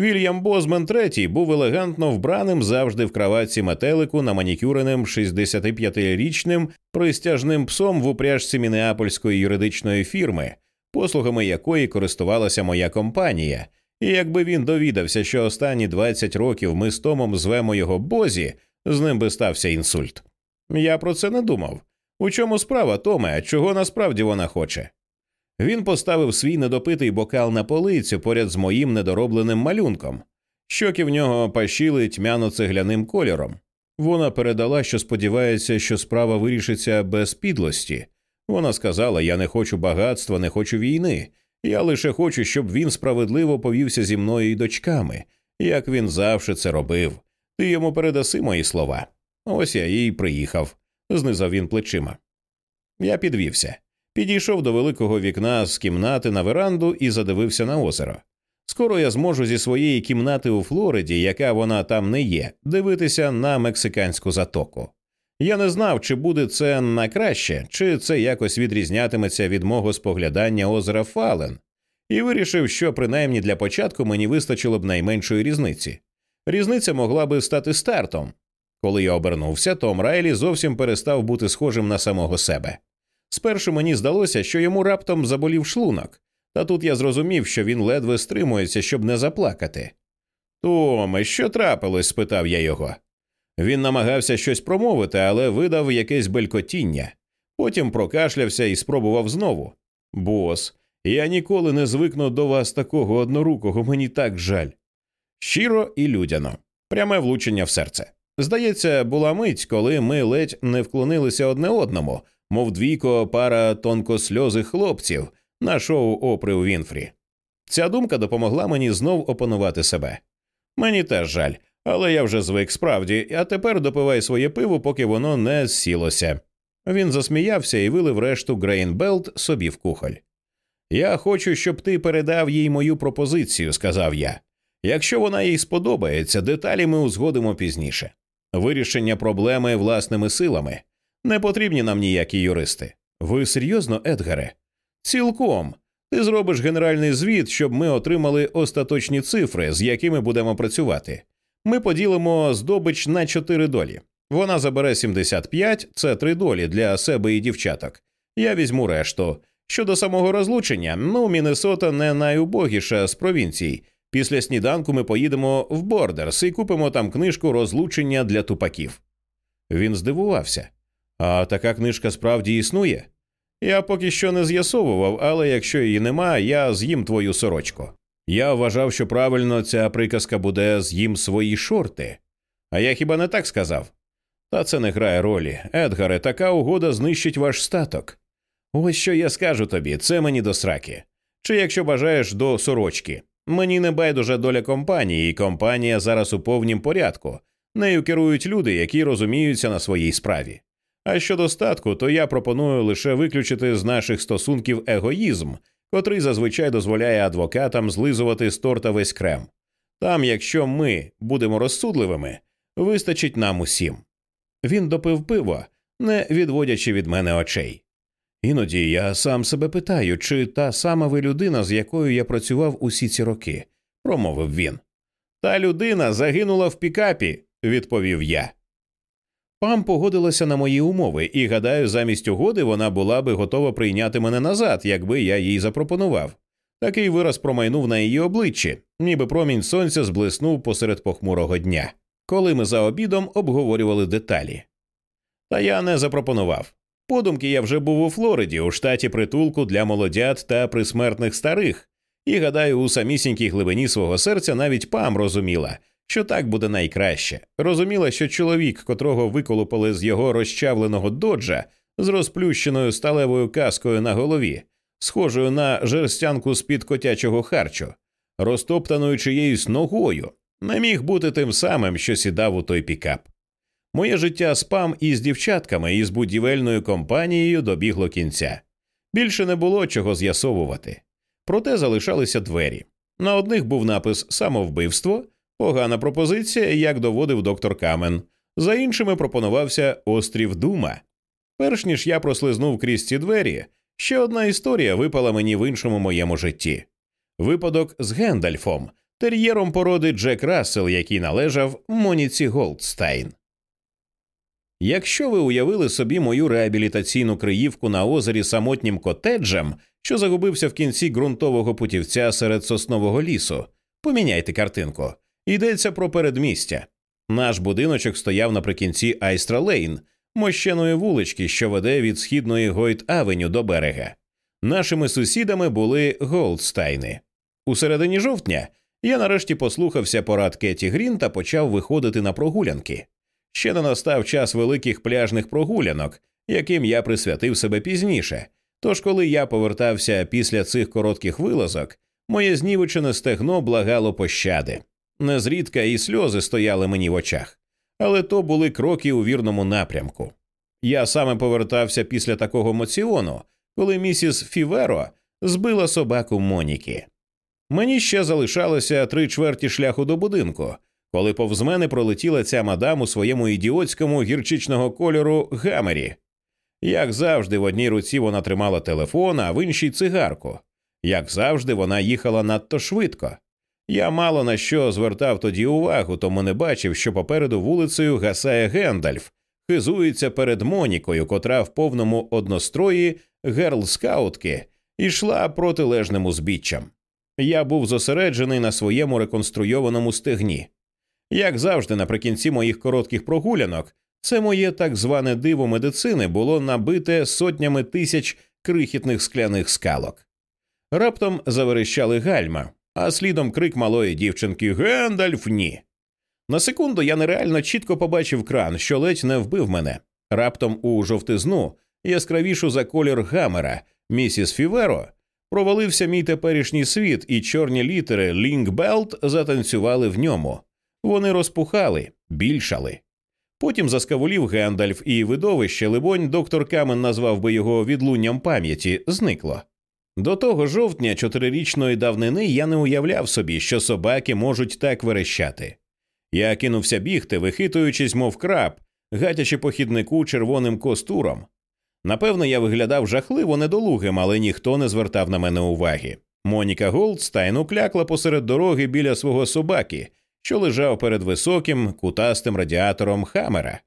Вільям Бозмен III був елегантно вбраним завжди в краватці метелику наманікюреним 65-річним пристяжним псом в упряжці мінеапольської юридичної фірми, послугами якої користувалася моя компанія. І якби він довідався, що останні 20 років ми з Томом звемо його Бозі, з ним би стався інсульт. Я про це не думав. У чому справа, Томе, чого насправді вона хоче? Він поставив свій недопитий бокал на полицю поряд з моїм недоробленим малюнком. Щоки в нього пащили тьмяно цегляним кольором. Вона передала, що сподівається, що справа вирішиться без підлості. Вона сказала: Я не хочу багатства, не хочу війни. Я лише хочу, щоб він справедливо повівся зі мною і дочками, як він завжди це робив. Ти йому передаси мої слова. Ось я і приїхав, знизав він плечима. Я підвівся, підійшов до великого вікна з кімнати на веранду і задивився на озеро. Скоро я зможу зі своєї кімнати у Флориді, яка вона там не є, дивитися на мексиканську затоку. Я не знав, чи буде це на краще, чи це якось відрізнятиметься від мого споглядання озера Фален, і вирішив, що принаймні для початку мені вистачило б найменшої різниці. Різниця могла би стати стартом. Коли я обернувся, Том Райлі зовсім перестав бути схожим на самого себе. Спершу мені здалося, що йому раптом заболів шлунок, та тут я зрозумів, що він ледве стримується, щоб не заплакати. Томе, що трапилось? спитав я його. Він намагався щось промовити, але видав якесь белькотіння. Потім прокашлявся і спробував знову. Бос, я ніколи не звикну до вас такого однорукого, мені так жаль. Щиро і людяно, пряме влучення в серце. Здається, була мить, коли ми ледь не вклонилися одне одному, мов двійко пара тонкосльозих хлопців на шоу Опри Вінфрі. Ця думка допомогла мені знов опанувати себе. Мені теж жаль, але я вже звик справді, а тепер допивай своє пиво, поки воно не зсілося. Він засміявся і вилив решту Грейнбелт собі в кухоль. Я хочу, щоб ти передав їй мою пропозицію, сказав я. Якщо вона їй сподобається, деталі ми узгодимо пізніше. Вирішення проблеми власними силами. Не потрібні нам ніякі юристи. Ви серйозно, Едгаре? Цілком. Ти зробиш генеральний звіт, щоб ми отримали остаточні цифри, з якими будемо працювати. Ми поділимо здобич на чотири долі. Вона забере 75, це три долі для себе і дівчаток. Я візьму решту. Щодо самого розлучення, ну, Міннесота не найубогіша з провінцій. Після сніданку ми поїдемо в Бордерс і купимо там книжку розлучення для тупаків. Він здивувався. А така книжка справді існує? Я поки що не з'ясовував, але якщо її нема, я з'їм твою сорочку. Я вважав, що правильно ця приказка буде з'їм свої шорти. А я хіба не так сказав? Та це не грає ролі. Едгаре, така угода знищить ваш статок. Ось що я скажу тобі, це мені до сраки. Чи якщо бажаєш до сорочки. Мені не байдужа доля компанії, і компанія зараз у повнім порядку. Нею керують люди, які розуміються на своїй справі. А щодо статку, то я пропоную лише виключити з наших стосунків егоїзм, котрий зазвичай дозволяє адвокатам злизувати з торта весь крем. Там, якщо ми будемо розсудливими, вистачить нам усім. Він допив пиво, не відводячи від мене очей. Іноді я сам себе питаю, чи та сама ви людина, з якою я працював усі ці роки, промовив він. Та людина загинула в пікапі, відповів я. Пам погодилася на мої умови, і гадаю, замість угоди вона була би готова прийняти мене назад, якби я їй запропонував. Такий вираз промайнув на її обличчі, ніби промінь сонця зблиснув посеред похмурого дня, коли ми за обідом обговорювали деталі. Та я не запропонував. Подумки я вже був у Флориді, у штаті притулку для молодят та присмертних старих, і гадаю, у самісінькій глибині свого серця навіть пам розуміла, що так буде найкраще. Розуміла, що чоловік, котрого виколупали з його розчавленого доджа з розплющеною сталевою каскою на голові, схожою на жерстянку з під котячого харчу, розтоптаною чиєюсь ногою, не міг бути тим самим, що сідав у той пікап. Моє життя спам із дівчатками і з будівельною компанією добігло кінця. Більше не було чого з'ясовувати. Проте залишалися двері. На одних був напис самовбивство, погана пропозиція, як доводив доктор Камен. За іншими пропонувався острів Дума. Перш ніж я прослизнув крізь ці двері, ще одна історія випала мені в іншому моєму житті. Випадок з Гендальфом, тер'єром породи Джек Рассел, який належав Моніці Голдстайн. Якщо ви уявили собі мою реабілітаційну криївку на озері самотнім котеджем, що загубився в кінці ґрунтового путівця серед соснового лісу, поміняйте картинку. Йдеться про передмістя. Наш будиночок стояв наприкінці Айстра Лейн, мощеної вулички, що веде від східної Гойт Авеню до берега. Нашими сусідами були Голдстайни. У середині жовтня я нарешті послухався порад Кеті Грін та почав виходити на прогулянки. ще не настав час великих пляжних прогулянок, яким я присвятив себе пізніше. Тож, коли я повертався після цих коротких вилазок, моє знівечене стегно благало пощади. Незрідка і сльози стояли мені в очах, але то були кроки у вірному напрямку. Я саме повертався після такого моціону, коли місіс Фіверо збила собаку Моніки. Мені ще залишалося три чверті шляху до будинку, коли повз мене пролетіла ця мадам у своєму ідіотському гірчичного кольору гамері. Як завжди, в одній руці вона тримала телефон, а в іншій цигарку. Як завжди, вона їхала надто швидко. Я мало на що звертав тоді увагу, тому не бачив, що попереду вулицею гасає Гендальф, хизується перед Монікою, котра в повному однострої герл-скаутки йшла протилежним узбіччям. Я був зосереджений на своєму реконструйованому стегні. Як завжди, наприкінці моїх коротких прогулянок, це моє так зване диво медицини було набите сотнями тисяч крихітних скляних скалок. Раптом заверещали гальма, а слідом крик малої дівчинки Гендальф ні. На секунду я нереально чітко побачив кран, що ледь не вбив мене. Раптом у жовтизну, яскравішу за колір гамера, місіс Фіверо, провалився мій теперішній світ, і чорні літери Лінгбелт затанцювали в ньому. Вони розпухали, більшали. Потім заскавулів Гендальф, і видовище, либонь, доктор Камен назвав би його відлунням пам'яті, зникло. До того жовтня чотирирічної давнини я не уявляв собі, що собаки можуть так верещати. Я кинувся бігти, вихитуючись, мов краб, гатячи по хіднику червоним костуром. Напевно, я виглядав жахливо недолугим, але ніхто не звертав на мене уваги. Моніка Голдстайн уклякла посеред дороги біля свого собаки, що лежав перед високим кутастим радіатором Хамера.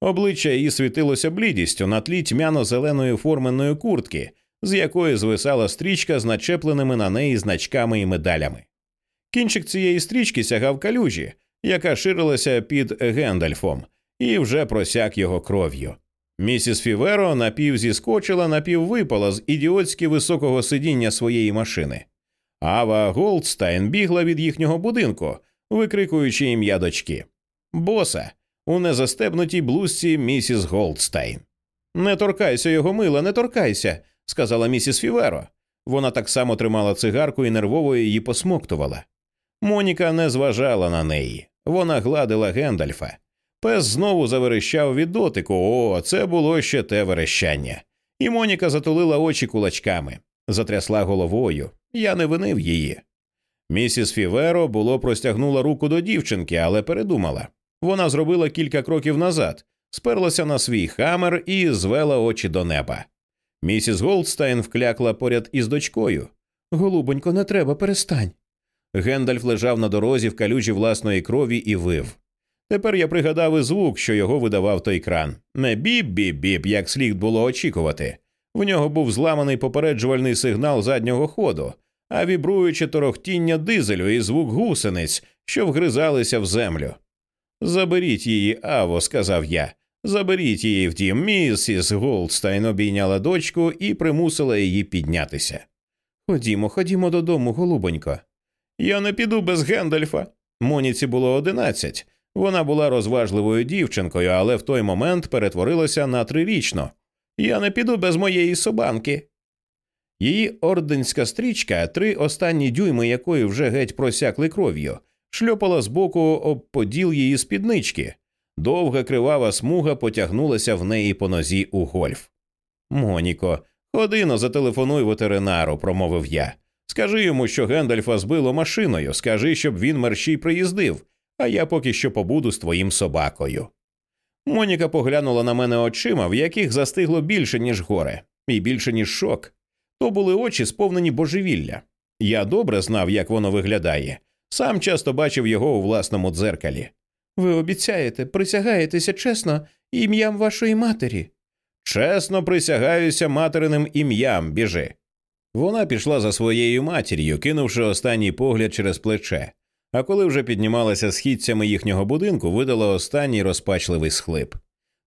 Обличчя її світилося блідістю на тлі тьмяно-зеленої форменної куртки, з якої звисала стрічка з начепленими на неї значками і медалями. Кінчик цієї стрічки сягав калюжі, яка ширилася під Гендальфом, і вже просяк його кров'ю. Місіс Фіверо напівзіскочила, напіввипала з ідіотськи високого сидіння своєї машини. Ава Голдстайн бігла від їхнього будинку, викрикуючи ім'я дочки. Боса у незастебнутій блузці місіс Голдстайн. Не торкайся його мила, не торкайся, сказала місіс Фіверо. Вона так само тримала цигарку і нервово її посмоктувала. Моніка не зважала на неї. Вона гладила Гендальфа. Пес знову заверещав від дотику. О, це було ще те верещання. І Моніка затулила очі кулачками, затрясла головою. Я не винив її. Місіс Фіверо було простягнула руку до дівчинки, але передумала. Вона зробила кілька кроків назад, сперлася на свій хамер і звела очі до неба. Місіс Голдстайн вклякла поряд із дочкою. Голубонько, не треба, перестань. Гендальф лежав на дорозі в калюжі власної крові і вив. Тепер я пригадав і звук, що його видавав той кран. Не біп-біп-біп, як слід було очікувати. В нього був зламаний попереджувальний сигнал заднього ходу, а вібруюче торохтіння дизелю і звук гусениць, що вгризалися в землю. Заберіть її, Аво, сказав я. Заберіть її втім, місіс Голдстайн обійняла дочку і примусила її піднятися. Ходімо, ходімо додому, голубонько. Я не піду без Гендальфа. Моніці було одинадцять. Вона була розважливою дівчинкою, але в той момент перетворилася на трирічно. Я не піду без моєї собанки. Її орденська стрічка, три останні дюйми якої вже геть просякли кров'ю, шльопала збоку об поділ її спіднички. Довга кривава смуга потягнулася в неї по нозі у гольф. Моніко, ходино, зателефонуй ветеринару, промовив я. Скажи йому, що Гендальфа збило машиною, скажи, щоб він мерщій приїздив, а я поки що побуду з твоїм собакою. Моніка поглянула на мене очима, в яких застигло більше, ніж горе, і більше, ніж шок. То були очі, сповнені божевілля. Я добре знав, як воно виглядає, сам часто бачив його у власному дзеркалі. Ви обіцяєте, присягаєтеся чесно ім'ям вашої матері. Чесно присягаюся материним ім'ям, біжи. Вона пішла за своєю матір'ю, кинувши останній погляд через плече, а коли вже піднімалася східцями їхнього будинку, видала останній розпачливий схлип.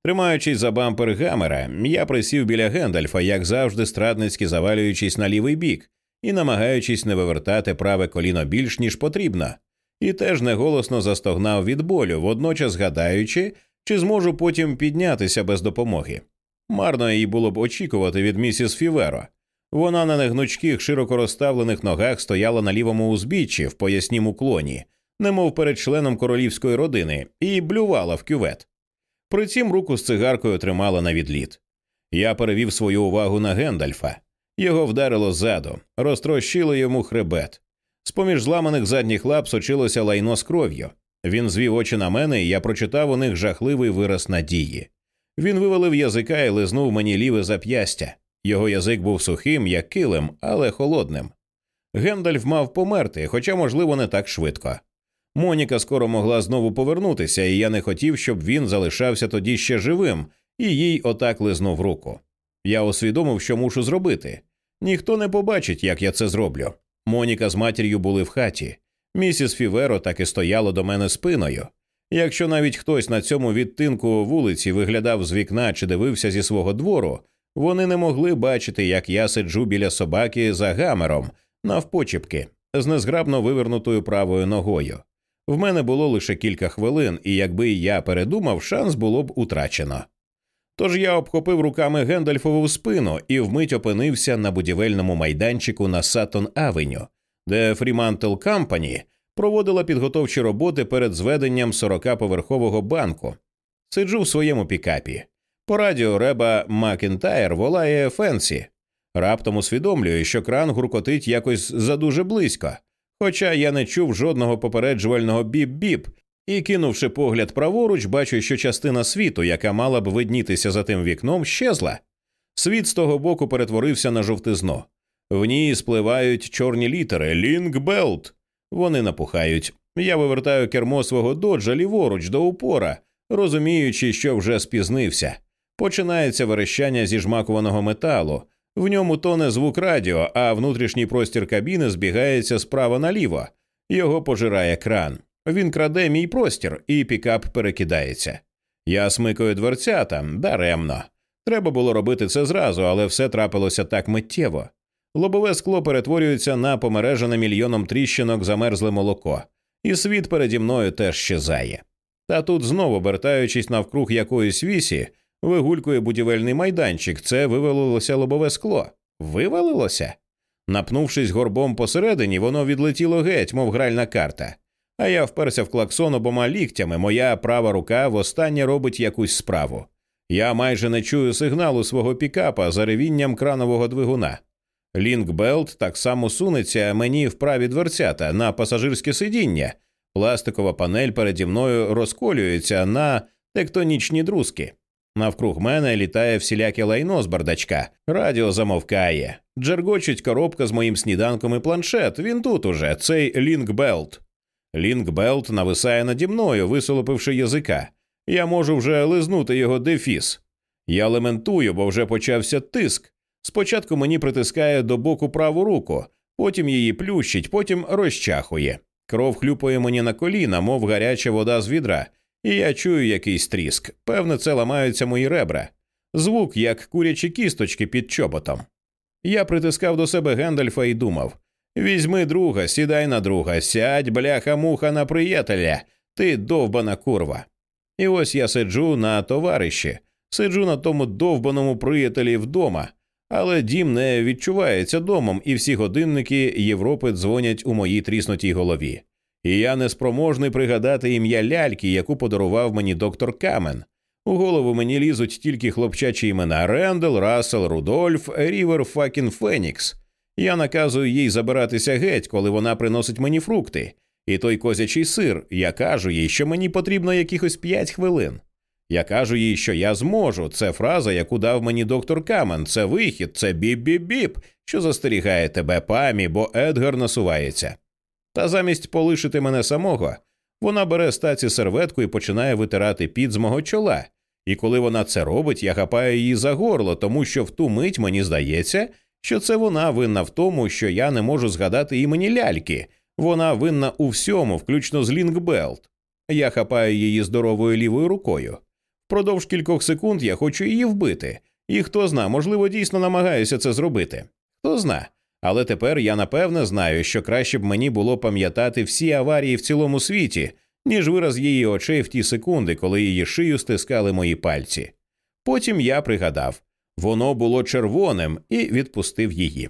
Тримаючись за бампер гамера, я присів біля Гендальфа, як завжди, страдницьки завалюючись на лівий бік і намагаючись не вивертати праве коліно більш ніж потрібно, і теж неголосно застогнав від болю, водночас гадаючи, чи зможу потім піднятися без допомоги. Марно їй було б очікувати від місіс Фіверо. Вона на негнучких, широко розставлених ногах стояла на лівому узбіччі в пояснім уклоні, немов перед членом королівської родини, і блювала в кювет. Притім руку з цигаркою тримала на відліт. Я перевів свою увагу на Гендальфа. Його вдарило ззаду, розтрощило йому хребет. З поміж зламаних задніх лап сочилося лайно з кров'ю. Він звів очі на мене, і я прочитав у них жахливий вираз надії. Він вивалив язика і лизнув мені ліве зап'ястя. Його язик був сухим, як килим, але холодним. Гендальф мав померти, хоча, можливо, не так швидко. Моніка скоро могла знову повернутися, і я не хотів, щоб він залишався тоді ще живим, і їй отак лизнув руку. Я усвідомив, що мушу зробити. Ніхто не побачить, як я це зроблю. Моніка з матір'ю були в хаті. Місіс Фіверо так і стояла до мене спиною. Якщо навіть хтось на цьому відтинку вулиці виглядав з вікна чи дивився зі свого двору, вони не могли бачити, як я сиджу біля собаки за гамером навпочіпки, з незграбно вивернутою правою ногою. В мене було лише кілька хвилин, і якби я передумав, шанс було б утрачено. Тож я обхопив руками Гендальфову спину і вмить опинився на будівельному майданчику на Сатон Авеню, де Fremantle Company проводила підготовчі роботи перед зведенням 40-поверхового банку. Сиджу в своєму пікапі. По радіо Реба Макінтайр волає Фенсі. Раптом усвідомлюю, що кран гуркотить якось задуже близько, хоча я не чув жодного попереджувального біп-біп, і, кинувши погляд праворуч, бачу, що частина світу, яка мала б виднітися за тим вікном, щезла. Світ з того боку перетворився на жовтизну. В ній спливають чорні літери Лінгбелт. Вони напухають. Я вивертаю кермо свого доджа ліворуч до упора, розуміючи, що вже спізнився. Починається верещання зіжмакуваного металу. В ньому тоне звук радіо, а внутрішній простір кабіни збігається справа наліво. Його пожирає кран. Він краде мій простір, і пікап перекидається. Я смикаю дверцята даремно. Треба було робити це зразу, але все трапилося так миттєво. Лобове скло перетворюється на помережене мільйоном тріщинок замерзле молоко, і світ переді мною теж щезає. Та тут знову, обертаючись навкруг якоїсь вісі, вигулькує будівельний майданчик, це вивалилося лобове скло. Вивалилося? Напнувшись горбом посередині, воно відлетіло геть, мов гральна карта. А я вперся в клаксон обома ліктями, моя права рука востаннє робить якусь справу. Я майже не чую сигналу свого пікапа за ревінням кранового двигуна. Лінкбелт так само сунеться мені в праві дверцята на пасажирське сидіння. Пластикова панель переді мною розколюється на тектонічні друзки. Навкруг мене літає всіляке лайно з бардачка, радіо замовкає, джергочить коробка з моїм сніданком і планшет. Він тут уже, цей Лінкбелт. Лінкбелт нависає наді мною, висолопивши язика. Я можу вже лизнути його дефіс. Я лементую, бо вже почався тиск. Спочатку мені притискає до боку праву руку, потім її плющить, потім розчахує. Кров хлюпає мені на коліна, мов гаряча вода з відра, і я чую якийсь тріск. Певне, це ламаються мої ребра. Звук, як курячі кісточки під чоботом. Я притискав до себе Гендальфа і думав Візьми друга, сідай на друга, сядь, бляха муха на приятеля, ти довбана курва. І ось я сиджу на товариші, сиджу на тому довбаному приятелі вдома, але дім не відчувається домом, і всі годинники Європи дзвонять у моїй тріснутій голові. І я неспроможний пригадати ім'я ляльки, яку подарував мені доктор Камен. У голову мені лізуть тільки хлопчачі імена Рендел, Рассел, Рудольф, Рівер Fuckin' Фенікс. Я наказую їй забиратися геть, коли вона приносить мені фрукти, і той козячий сир. Я кажу їй, що мені потрібно якихось п'ять хвилин. Я кажу їй, що я зможу. Це фраза, яку дав мені доктор Камен. Це вихід, це біп-біп-біп, що застерігає тебе памі, бо Едгар насувається. Та замість полишити мене самого, вона бере стаці серветку і починає витирати під з мого чола. І коли вона це робить, я хапаю її за горло, тому що в ту мить мені здається, що це вона винна в тому, що я не можу згадати імені ляльки. Вона винна у всьому, включно з Лінгбелт. Я хапаю її здоровою лівою рукою. Впродовж кількох секунд я хочу її вбити, і хто зна, можливо, дійсно намагаюся це зробити. Хто зна. Але тепер я напевне знаю, що краще б мені було пам'ятати всі аварії в цілому світі, ніж вираз її очей в ті секунди, коли її шию стискали мої пальці. Потім я пригадав воно було червоним і відпустив її.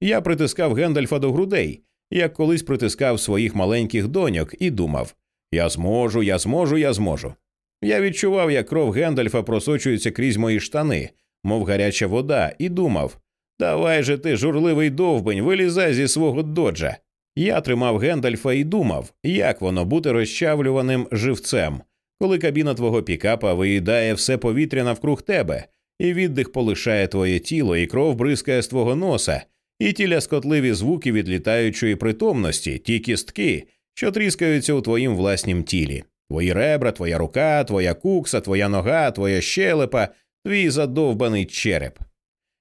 Я притискав Гендальфа до грудей, як колись притискав своїх маленьких доньок, і думав Я зможу, я зможу, я зможу. Я відчував, як кров Гендальфа просочується крізь мої штани, мов гаряча вода, і думав Давай же ти, журливий довбень, вилізай зі свого доджа. Я тримав Гендальфа і думав, як воно бути розчавлюваним живцем, коли кабіна твого пікапа виїдає все повітря навкруг тебе, і віддих полишає твоє тіло, і кров бризкає з твого носа, і ті ляскотливі звуки відлітаючої притомності, ті кістки, що тріскаються у твоїм власнім тілі, твої ребра, твоя рука, твоя кукса, твоя нога, твоя щелепа, твій задовбаний череп.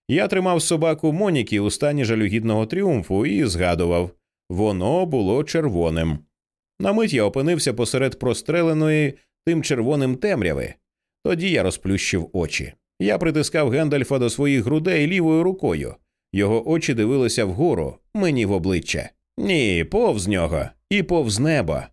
Я тримав собаку Моніки у стані жалюгідного тріумфу і згадував воно було червоним. На мить я опинився посеред простреленої тим червоним темряви. Тоді я розплющив очі. Я притискав Гендальфа до своїх грудей лівою рукою. Його очі дивилися вгору, мені в обличчя. Ні, повз нього і повз неба.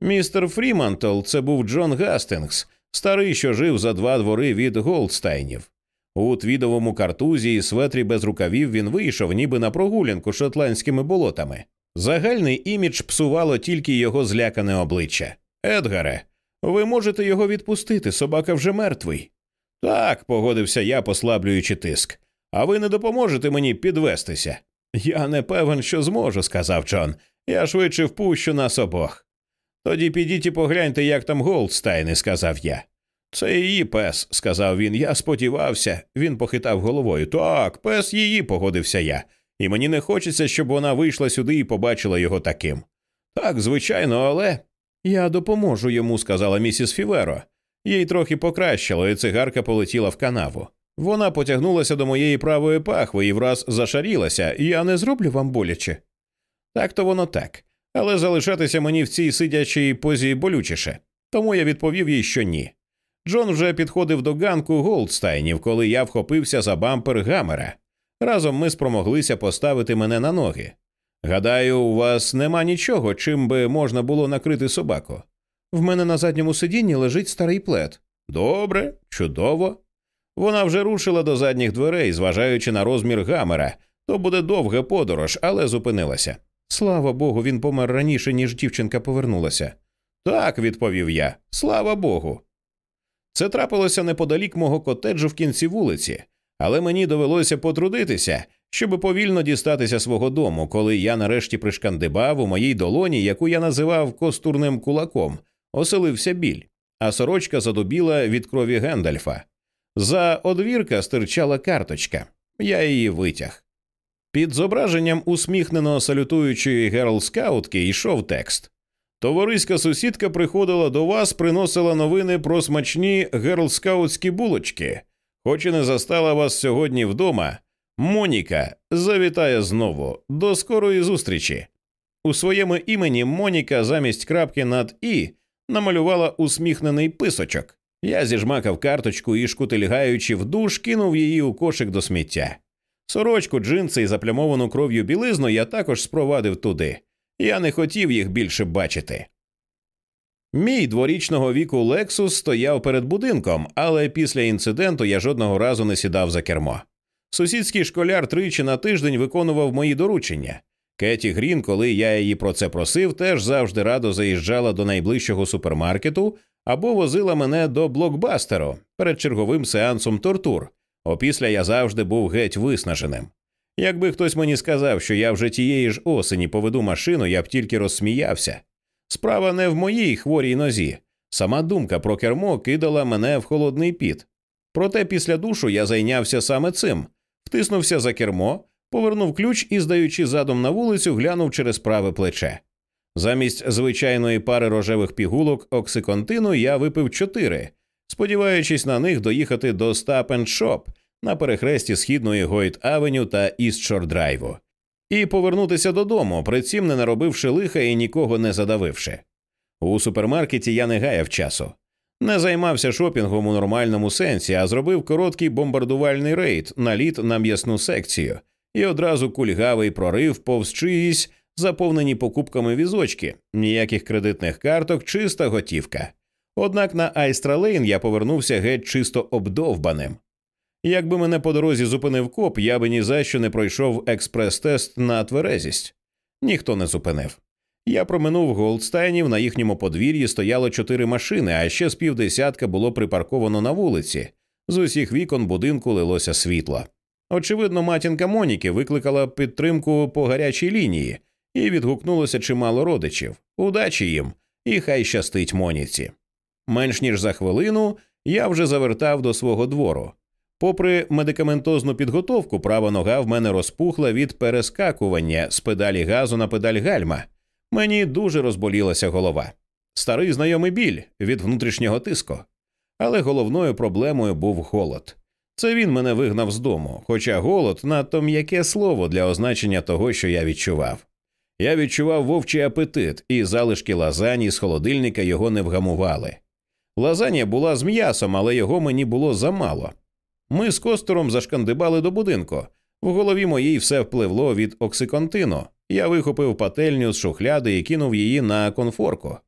Містер Фрімантл це був Джон Гастингс, старий, що жив за два двори від Голдстайнів. У твідовому картузі і светрі без рукавів він вийшов, ніби на прогулянку шотландськими болотами. Загальний імідж псувало тільки його злякане обличчя. Едгаре, ви можете його відпустити, собака вже мертвий. Так, погодився я, послаблюючи тиск. А ви не допоможете мені підвестися? Я не певен, що зможу, сказав Джон. Я швидше впущу нас обох. Тоді підіть і погляньте, як там Голдстайни, сказав я. Це її пес, сказав він. Я сподівався. Він похитав головою. Так, пес її, погодився я, і мені не хочеться, щоб вона вийшла сюди і побачила його таким. Так, звичайно, але. Я допоможу йому, сказала місіс Фіверо. Їй трохи покращило, і цигарка полетіла в канаву. Вона потягнулася до моєї правої пахви і враз зашарілася, я не зроблю вам боляче. Так то воно так, але залишатися мені в цій сидячій позі болючіше, тому я відповів їй, що ні. Джон вже підходив до ганку Голдстайнів, коли я вхопився за бампер гамера. Разом ми спромоглися поставити мене на ноги. Гадаю, у вас нема нічого, чим би можна було накрити собаку. В мене на задньому сидінні лежить старий плед. Добре, чудово. Вона вже рушила до задніх дверей, зважаючи на розмір гамера. То буде довга подорож, але зупинилася. Слава Богу, він помер раніше, ніж дівчинка повернулася. Так, відповів я. Слава Богу. Це трапилося неподалік мого котеджу в кінці вулиці, але мені довелося потрудитися, щоб повільно дістатися свого дому, коли я нарешті пришкандибав у моїй долоні, яку я називав костурним кулаком, оселився біль, а сорочка задубіла від крові Гендальфа. За одвірка стирчала карточка, я її витяг. Під зображенням усміхненого салютуючої герл-скаутки йшов текст. Товариська сусідка приходила до вас, приносила новини про смачні герлскаутські булочки. Хоч і не застала вас сьогодні вдома. Моніка завітає знову. До скорої зустрічі. У своєму імені Моніка замість крапки над І намалювала усміхнений писочок. Я зіжмакав карточку і, шкутильгаючи в душ, кинув її у кошик до сміття. Сорочку, джинси і заплямовану кров'ю білизну я також спровадив туди. Я не хотів їх більше бачити. Мій дворічного віку Лексус стояв перед будинком, але після інциденту я жодного разу не сідав за кермо. Сусідський школяр тричі на тиждень виконував мої доручення. Кеті Грін, коли я її про це просив, теж завжди радо заїжджала до найближчого супермаркету або возила мене до блокбастеру перед черговим сеансом тортур. Опісля я завжди був геть виснаженим. Якби хтось мені сказав, що я вже тієї ж осені поведу машину, я б тільки розсміявся. Справа не в моїй хворій нозі. Сама думка про кермо кидала мене в холодний піт. Проте після душу я зайнявся саме цим, втиснувся за кермо, повернув ключ і, здаючи задом на вулицю, глянув через праве плече. Замість звичайної пари рожевих пігулок оксиконтину я випив чотири, сподіваючись на них доїхати до Shop на перехресті східної Гойт Авеню та Істшор Драйву, і повернутися додому, при цім не наробивши лиха і нікого не задавивши. У супермаркеті я не гаяв часу. Не займався шопінгом у нормальному сенсі, а зробив короткий бомбардувальний рейд наліт на м'ясну секцію і одразу кульгавий прорив повз чиїсь заповнені покупками візочки, ніяких кредитних карток, чиста готівка. Однак на Айстер-лейн я повернувся геть чисто обдовбаним. Якби мене по дорозі зупинив коп, я би ні за що не пройшов експрес-тест на тверезість. Ніхто не зупинив. Я проминув Голдстайнів, на їхньому подвір'ї стояло чотири машини, а ще з півдесятка було припарковано на вулиці. З усіх вікон будинку лилося світло. Очевидно, матінка Моніки викликала підтримку по гарячій лінії і відгукнулося чимало родичів. Удачі їм, і хай щастить Моніці. Менш ніж за хвилину я вже завертав до свого двору. Попри медикаментозну підготовку, права нога в мене розпухла від перескакування з педалі газу на педаль гальма. Мені дуже розболілася голова. Старий знайомий біль від внутрішнього тиску. Але головною проблемою був голод. Це він мене вигнав з дому, хоча голод надто м'яке слово для означення того, що я відчував. Я відчував вовчий апетит, і залишки лазані з холодильника його не вгамували. Лазанія була з м'ясом, але його мені було замало. Ми з костором зашкандибали до будинку. В голові моїй все впливло від оксиконтину. Я вихопив пательню з шухляди і кинув її на конфорку.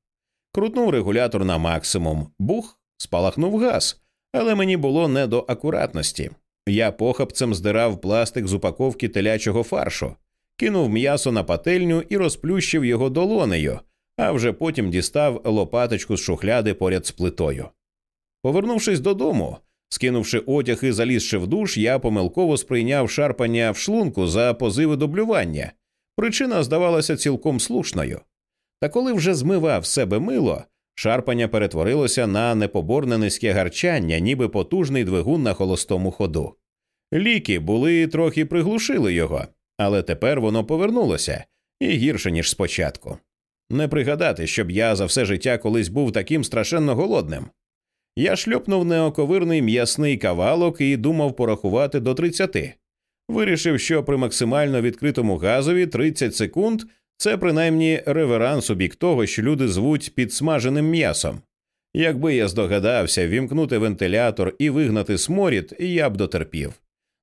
Крутнув регулятор на максимум, бух, спалахнув газ, але мені було не до акуратності. Я похапцем здирав пластик з упаковки телячого фаршу, кинув м'ясо на пательню і розплющив його долонею, а вже потім дістав лопаточку з шухляди поряд з плитою. Повернувшись додому, скинувши одяг і залізши в душ, я помилково сприйняв шарпання в шлунку за позиви дублювання. Причина здавалася цілком слушною. Та коли вже змивав себе мило, шарпання перетворилося на непоборне низьке гарчання, ніби потужний двигун на холостому ходу. Ліки були трохи приглушили його, але тепер воно повернулося і гірше, ніж спочатку. Не пригадати, щоб я за все життя колись був таким страшенно голодним. Я шльопнув неоковирний м'ясний кавалок і думав порахувати до тридцяти. Вирішив, що при максимально відкритому газові 30 секунд це принаймні реверанс у бік того, що люди звуть підсмаженим м'ясом. Якби я здогадався вімкнути вентилятор і вигнати сморід, я б дотерпів.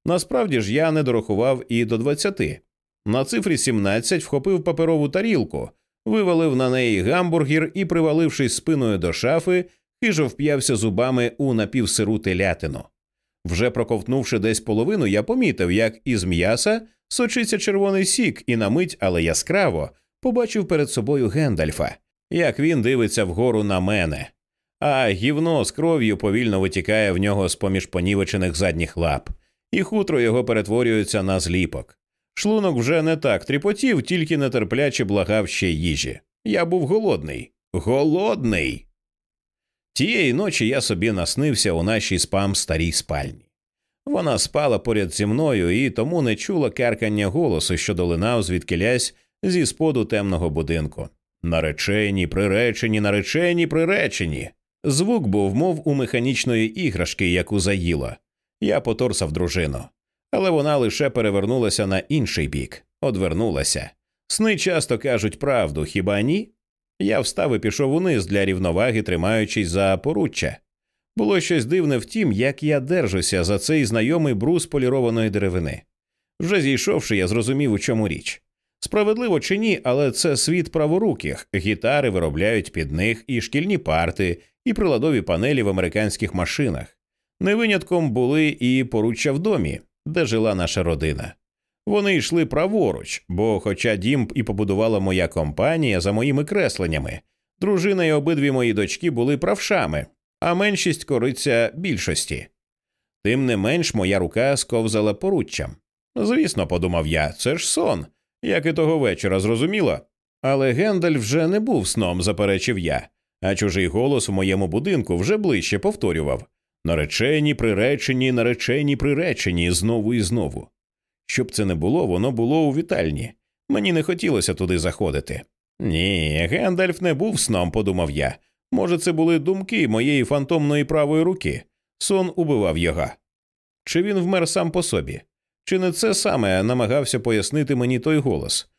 Насправді ж я не дорахував і до 20. На цифрі 17 вхопив паперову тарілку, вивалив на неї гамбургер і, привалившись спиною до шафи, хижо вп'явся зубами у напівсиру телятину. Вже проковтнувши десь половину, я помітив, як із м'яса сочиться червоний сік, і на мить, але яскраво, побачив перед собою Гендальфа, як він дивиться вгору на мене, а гівно з кров'ю повільно витікає в нього з поміж понівечених задніх лап, і хутро його перетворюється на зліпок. Шлунок вже не так тріпотів, тільки нетерпляче благав ще їжі. Я був голодний. Голодний. Тієї ночі я собі наснився у нашій спам старій спальні. Вона спала поряд зі мною і тому не чула каркання голосу, що долинав звідкилясь зі споду темного будинку. Наречені, приречені, наречені, приречені. Звук був, мов у механічної іграшки, яку заїла. Я поторсав дружину. Але вона лише перевернулася на інший бік, одвернулася. Сни часто кажуть правду, хіба ні? Я встав і пішов униз для рівноваги, тримаючись за поруччя. Було щось дивне в тім, як я держуся за цей знайомий брус полірованої деревини. Вже зійшовши, я зрозумів, у чому річ. Справедливо чи ні, але це світ праворуких, гітари виробляють під них і шкільні парти, і приладові панелі в американських машинах. Не винятком були і поруччя в домі, де жила наша родина. Вони йшли праворуч, бо, хоча дім і побудувала моя компанія за моїми кресленнями, дружина і обидві мої дочки були правшами, а меншість кориться більшості. Тим не менш моя рука сковзала поруччям. Звісно, подумав я, це ж сон, як і того вечора, зрозуміло. Але Гендель вже не був сном, заперечив я, а чужий голос у моєму будинку вже ближче повторював наречені, приречені, наречені, приречені знову і знову. Щоб це не було, воно було у вітальні. Мені не хотілося туди заходити. Ні, Гендальф не був сном, подумав я. Може, це були думки моєї фантомної правої руки. Сон убивав його. Чи він вмер сам по собі? Чи не це саме намагався пояснити мені той голос?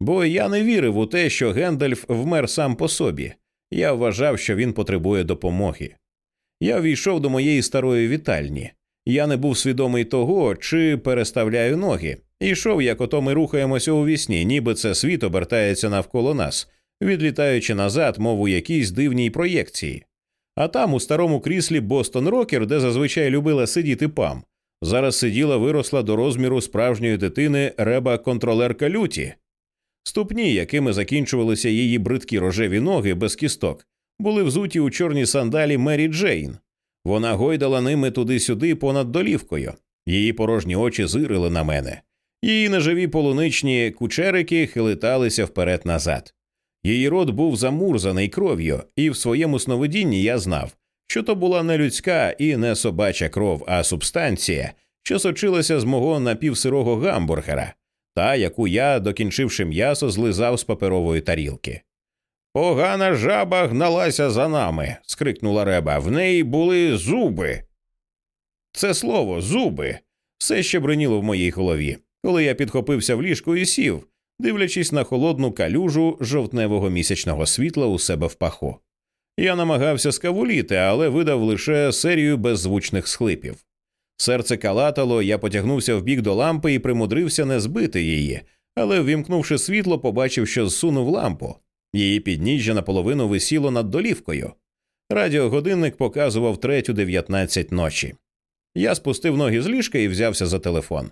Бо я не вірив у те, що Гендальф вмер сам по собі. Я вважав, що він потребує допомоги. Я війшов до моєї старої вітальні. Я не був свідомий того, чи переставляю ноги. Ішов, як ото ми рухаємося у вісні, ніби це світ обертається навколо нас, відлітаючи назад, мов у якійсь дивній проєкції. А там, у старому кріслі Бостон Рокер, де зазвичай любила сидіти пам, зараз сиділа виросла до розміру справжньої дитини реба контролерка люті. Ступні, якими закінчувалися її бридкі рожеві ноги без кісток, були взуті у чорні сандалі Мері Джейн. Вона гойдала ними туди-сюди понад долівкою. Її порожні очі зирили на мене. Її неживі полуничні кучерики хилиталися вперед назад. Її рот був замурзаний кров'ю, і в своєму сновидінні я знав, що то була не людська і не собача кров, а субстанція, що сочилася з мого напівсирого гамбургера, та яку я, докінчивши м'ясо, злизав з паперової тарілки. Погана жаба гналася за нами. скрикнула реба. В неї були зуби. Це слово, зуби, все ще бриніло в моїй голові, коли я підхопився в ліжку і сів, дивлячись на холодну калюжу жовтневого місячного світла у себе в паху. Я намагався скавуліти, але видав лише серію беззвучних схлипів. Серце калатало, я потягнувся вбік до лампи і примудрився не збити її, але, ввімкнувши світло, побачив, що зсунув лампу. Її підніжжя наполовину висіло над долівкою. Радіогодинник показував третю дев'ятнадцять ночі. Я спустив ноги з ліжка і взявся за телефон.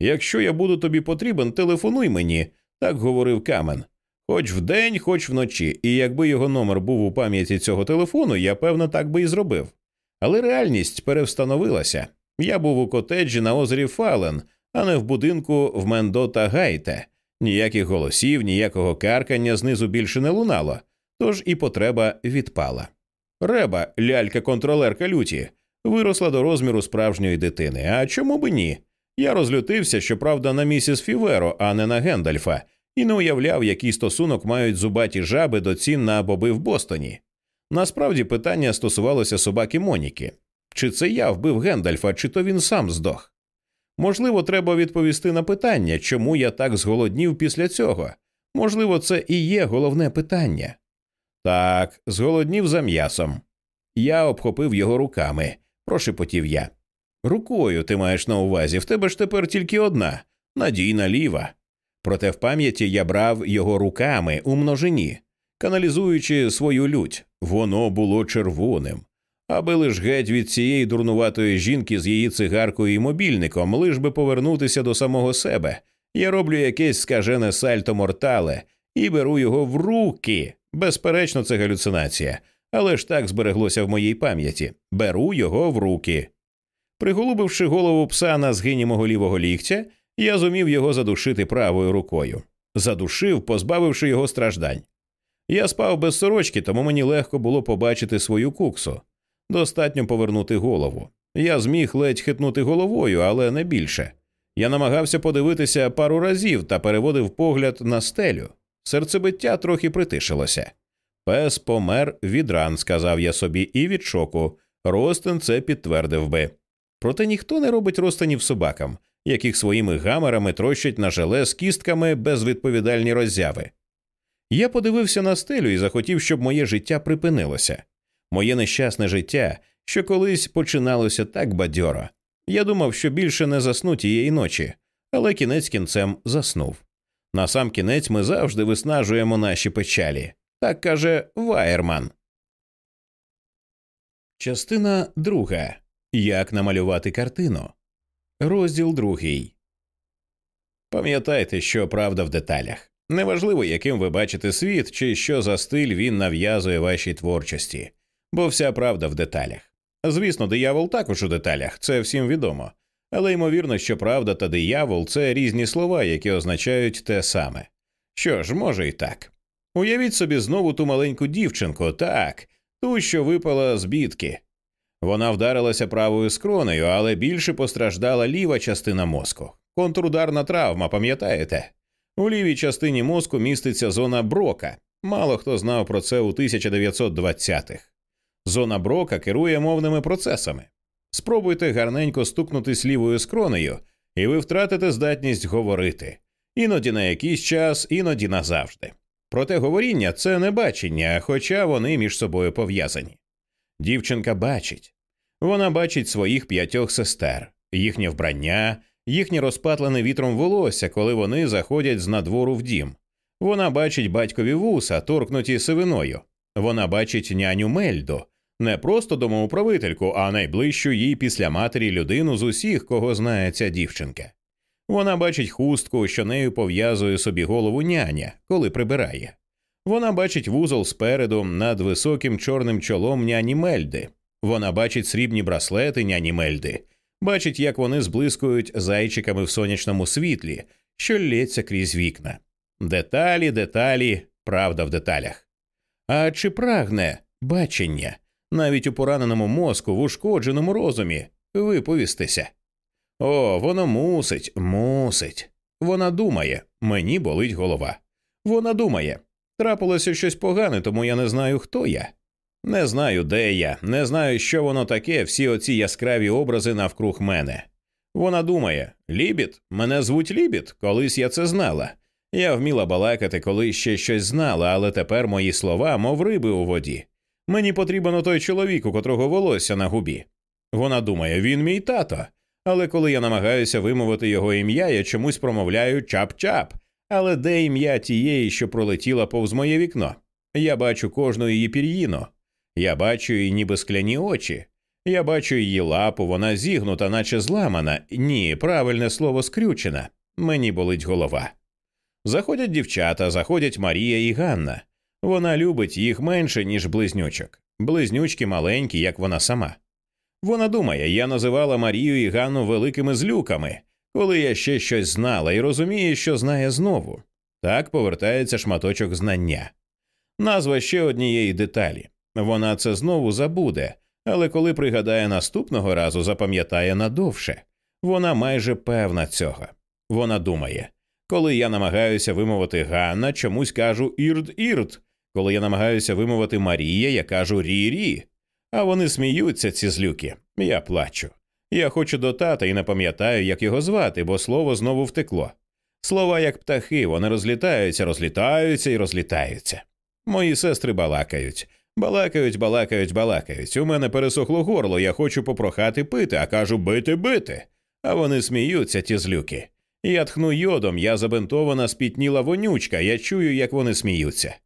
Якщо я буду тобі потрібен, телефонуй мені, так говорив Камен. Хоч вдень, хоч вночі, і якби його номер був у пам'яті цього телефону, я певно так би і зробив. Але реальність перевстановилася. Я був у котеджі на озері Фален, а не в будинку в Мендота Гайте. Ніяких голосів, ніякого каркання знизу більше не лунало, тож і потреба відпала. Реба, лялька контролерка люті, виросла до розміру справжньої дитини. А чому би ні? Я розлютився, щоправда, на місіс Фіверо, а не на Гендальфа, і не уявляв, який стосунок мають зубаті жаби до цін на боби в Бостоні. Насправді питання стосувалося собаки Моніки чи це я вбив Гендальфа, чи то він сам здох. Можливо, треба відповісти на питання, чому я так зголоднів після цього. Можливо, це і є головне питання. Так, зголоднів за м'ясом. Я обхопив його руками, прошепотів я. Рукою ти маєш на увазі, в тебе ж тепер тільки одна надійна ліва. Проте в пам'яті я брав його руками у множині, каналізуючи свою лють, воно було червоним. Аби лиш геть від цієї дурнуватої жінки з її цигаркою і мобільником, лиш би повернутися до самого себе, я роблю якесь скажене сальто мортале і беру його в руки. Безперечно, це галюцинація, але ж так збереглося в моїй пам'яті беру його в руки. Приголубивши голову пса на згині мого лівого ліктя, я зумів його задушити правою рукою, задушив, позбавивши його страждань. Я спав без сорочки, тому мені легко було побачити свою куксу. Достатньо повернути голову. Я зміг ледь хитнути головою, але не більше. Я намагався подивитися пару разів та переводив погляд на стелю. Серцебиття трохи притишилося. Пес помер від ран, сказав я собі, і від шоку. Ростин це підтвердив би. Проте ніхто не робить розтинів собакам, яких своїми гамерами трощать на желе з кістками безвідповідальні роззяви. Я подивився на стелю і захотів, щоб моє життя припинилося. Моє нещасне життя, що колись починалося так бадьоро. Я думав, що більше не засну тієї ночі, але кінець кінцем заснув. На сам кінець ми завжди виснажуємо наші печалі. Так каже Ваєрман. Частина друга. Як намалювати картину. Розділ другий. Пам'ятайте, що правда в деталях. Неважливо, яким ви бачите світ, чи що за стиль він нав'язує вашій творчості, бо вся правда в деталях. Звісно, диявол також у деталях, це всім відомо. Але ймовірно, що правда та диявол це різні слова, які означають те саме. Що ж, може і так. Уявіть собі знову ту маленьку дівчинку, так, ту, що випала з бітки. Вона вдарилася правою скронею, але більше постраждала ліва частина мозку. Контрударна травма, пам'ятаєте? У лівій частині мозку міститься зона брока. Мало хто знав про це у 1920-х. Зона брока керує мовними процесами. Спробуйте гарненько стукнутись лівою скронею, і ви втратите здатність говорити. Іноді на якийсь час, іноді назавжди. Проте говоріння це не бачення, хоча вони між собою пов'язані. Дівчинка бачить. Вона бачить своїх п'ятьох сестер, їхнє вбрання, їхнє розпатлене вітром волосся, коли вони заходять з надвору в дім. Вона бачить батькові вуса, торкнуті сивиною. Вона бачить няню Мельду, не просто домоуправительку, а найближчу їй після матері людину з усіх, кого знає ця дівчинка. Вона бачить хустку, що нею пов'язує собі голову няня, коли прибирає. Вона бачить вузол спереду над високим чорним чолом няні Мельди. Вона бачить срібні браслети няні Мельди, бачить, як вони зблискують зайчиками в сонячному світлі, що лється крізь вікна. Деталі, деталі, правда в деталях. А чи прагне бачення навіть у пораненому мозку, в ушкодженому розумі, виповістися? О, воно мусить, мусить. Вона думає, мені болить голова. Вона думає, трапилося щось погане, тому я не знаю, хто я. Не знаю, де я, не знаю, що воно таке, всі оці яскраві образи навкруг мене. Вона думає Лібід, мене звуть Лібід, колись я це знала. Я вміла балакати, коли ще щось знала, але тепер мої слова, мов риби у воді. Мені потрібен той чоловік, у котрого волосся на губі. Вона думає, він мій тато. Але коли я намагаюся вимовити його ім'я, я чомусь промовляю чап-чап. Але де ім'я тієї, що пролетіла повз моє вікно? Я бачу кожну її пір'їну. Я бачу її ніби скляні очі. Я бачу її лапу, вона зігнута, наче зламана. Ні, правильне слово скрючена. Мені болить голова. Заходять дівчата, заходять Марія і Ганна. Вона любить їх менше, ніж близнючок. Близнючки маленькі, як вона сама. Вона думає, я називала Марію і Ганну великими злюками, коли я ще щось знала і розуміє, що знає знову. Так повертається шматочок знання. Назва ще однієї деталі. Вона це знову забуде, але коли пригадає наступного разу, запам'ятає надовше. Вона майже певна цього. Вона думає коли я намагаюся вимовити Ганна, чомусь кажу ірд-ірд. Коли я намагаюся вимовити Марія, я кажу рі-рі. А вони сміються, ці злюки. Я плачу. Я хочу до тата і не пам'ятаю, як його звати, бо слово знову втекло. Слова, як птахи, вони розлітаються, розлітаються і розлітаються. Мої сестри балакають. Балакають, балакають, балакають. У мене пересохло горло, я хочу попрохати пити, а кажу бити, бити. А вони сміються, ті злюки. Я тхну йодом, я забинтована, спітніла вонючка, я чую, як вони сміються.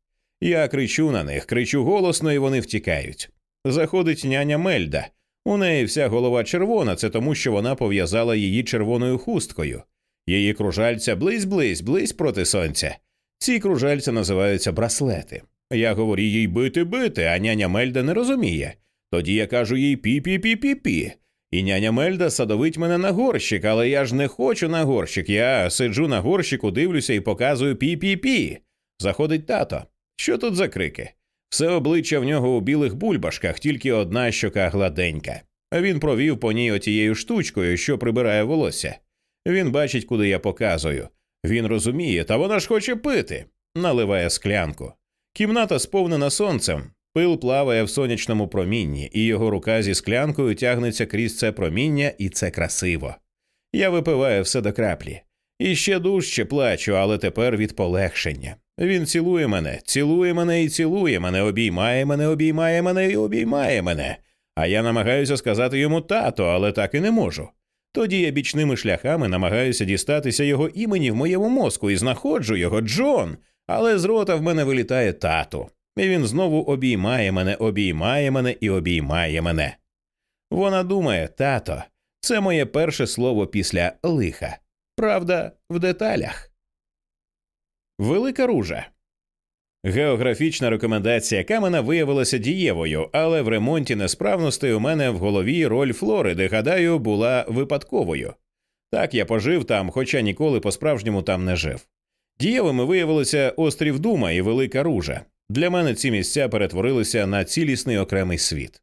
Я кричу на них, кричу голосно, і вони втікають. Заходить няня Мельда. У неї вся голова червона, це тому, що вона пов'язала її червоною хусткою. Її кружальця близь близь, близь проти сонця. Ці кружальця називаються браслети. Я говорю їй бити бити, а няня Мельда не розуміє. Тоді я кажу їй пі-пі-пі-пі-пі. І няня Мельда садовить мене на горщик, але я ж не хочу на горщик. Я сиджу на горщику, дивлюся і показую пі-пі-пі. Заходить тато. Що тут за крики? Все обличчя в нього у білих бульбашках, тільки одна щока гладенька. Він провів по ній отією штучкою, що прибирає волосся. Він бачить, куди я показую. Він розуміє, та вона ж хоче пити. Наливає склянку. Кімната сповнена сонцем. Пил плаває в сонячному промінні, і його рука зі склянкою тягнеться крізь це проміння, і це красиво. Я випиваю все до краплі. І ще дужче плачу, але тепер від полегшення. Він цілує мене, цілує мене і цілує мене, обіймає мене, обіймає мене і обіймає мене. А я намагаюся сказати йому тато, але так і не можу. Тоді я бічними шляхами намагаюся дістатися його імені в моєму мозку і знаходжу його Джон, але з рота в мене вилітає тато. І він знову обіймає мене, обіймає мене і обіймає мене. Вона думає, тато, це моє перше слово після лиха. Правда, в деталях. Велика ружа. Географічна рекомендація камена виявилася дієвою, але в ремонті несправностей у мене в голові роль Флориди, гадаю, була випадковою. Так я пожив там, хоча ніколи по справжньому там не жив. Дієвими виявилися острів Дума і Велика Ружа. Для мене ці місця перетворилися на цілісний окремий світ.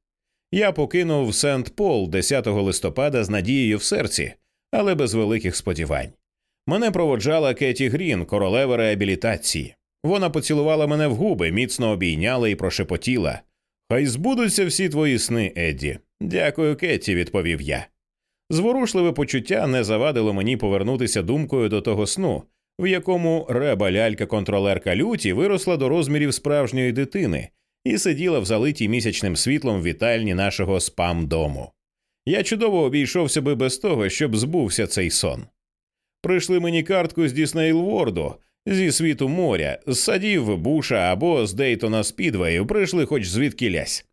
Я покинув Сент Пол 10 листопада з надією в серці, але без великих сподівань. Мене проводжала Кеті Грін, королева реабілітації. Вона поцілувала мене в губи, міцно обійняла і прошепотіла. Хай збудуться всі твої сни, Едді. Дякую, Кеті, відповів я. Зворушливе почуття не завадило мені повернутися думкою до того сну, в якому реба лялька контролерка люті виросла до розмірів справжньої дитини і сиділа в залитій місячним світлом вітальні нашого спам дому. Я чудово обійшовся би без того, щоб збувся цей сон. Прийшли мені картку з Діснейлворду, зі світу моря, з садів Буша або з Дейтона Спідвею, прийшли хоч звідки лясь.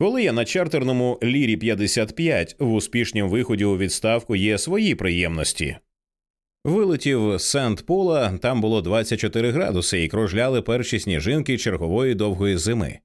Коли я на чартерному лірі 55 в успішнім виході у відставку є свої приємності. Вилетів з Сент Пола, там було 24 градуси і кружляли перші сніжинки чергової довгої зими.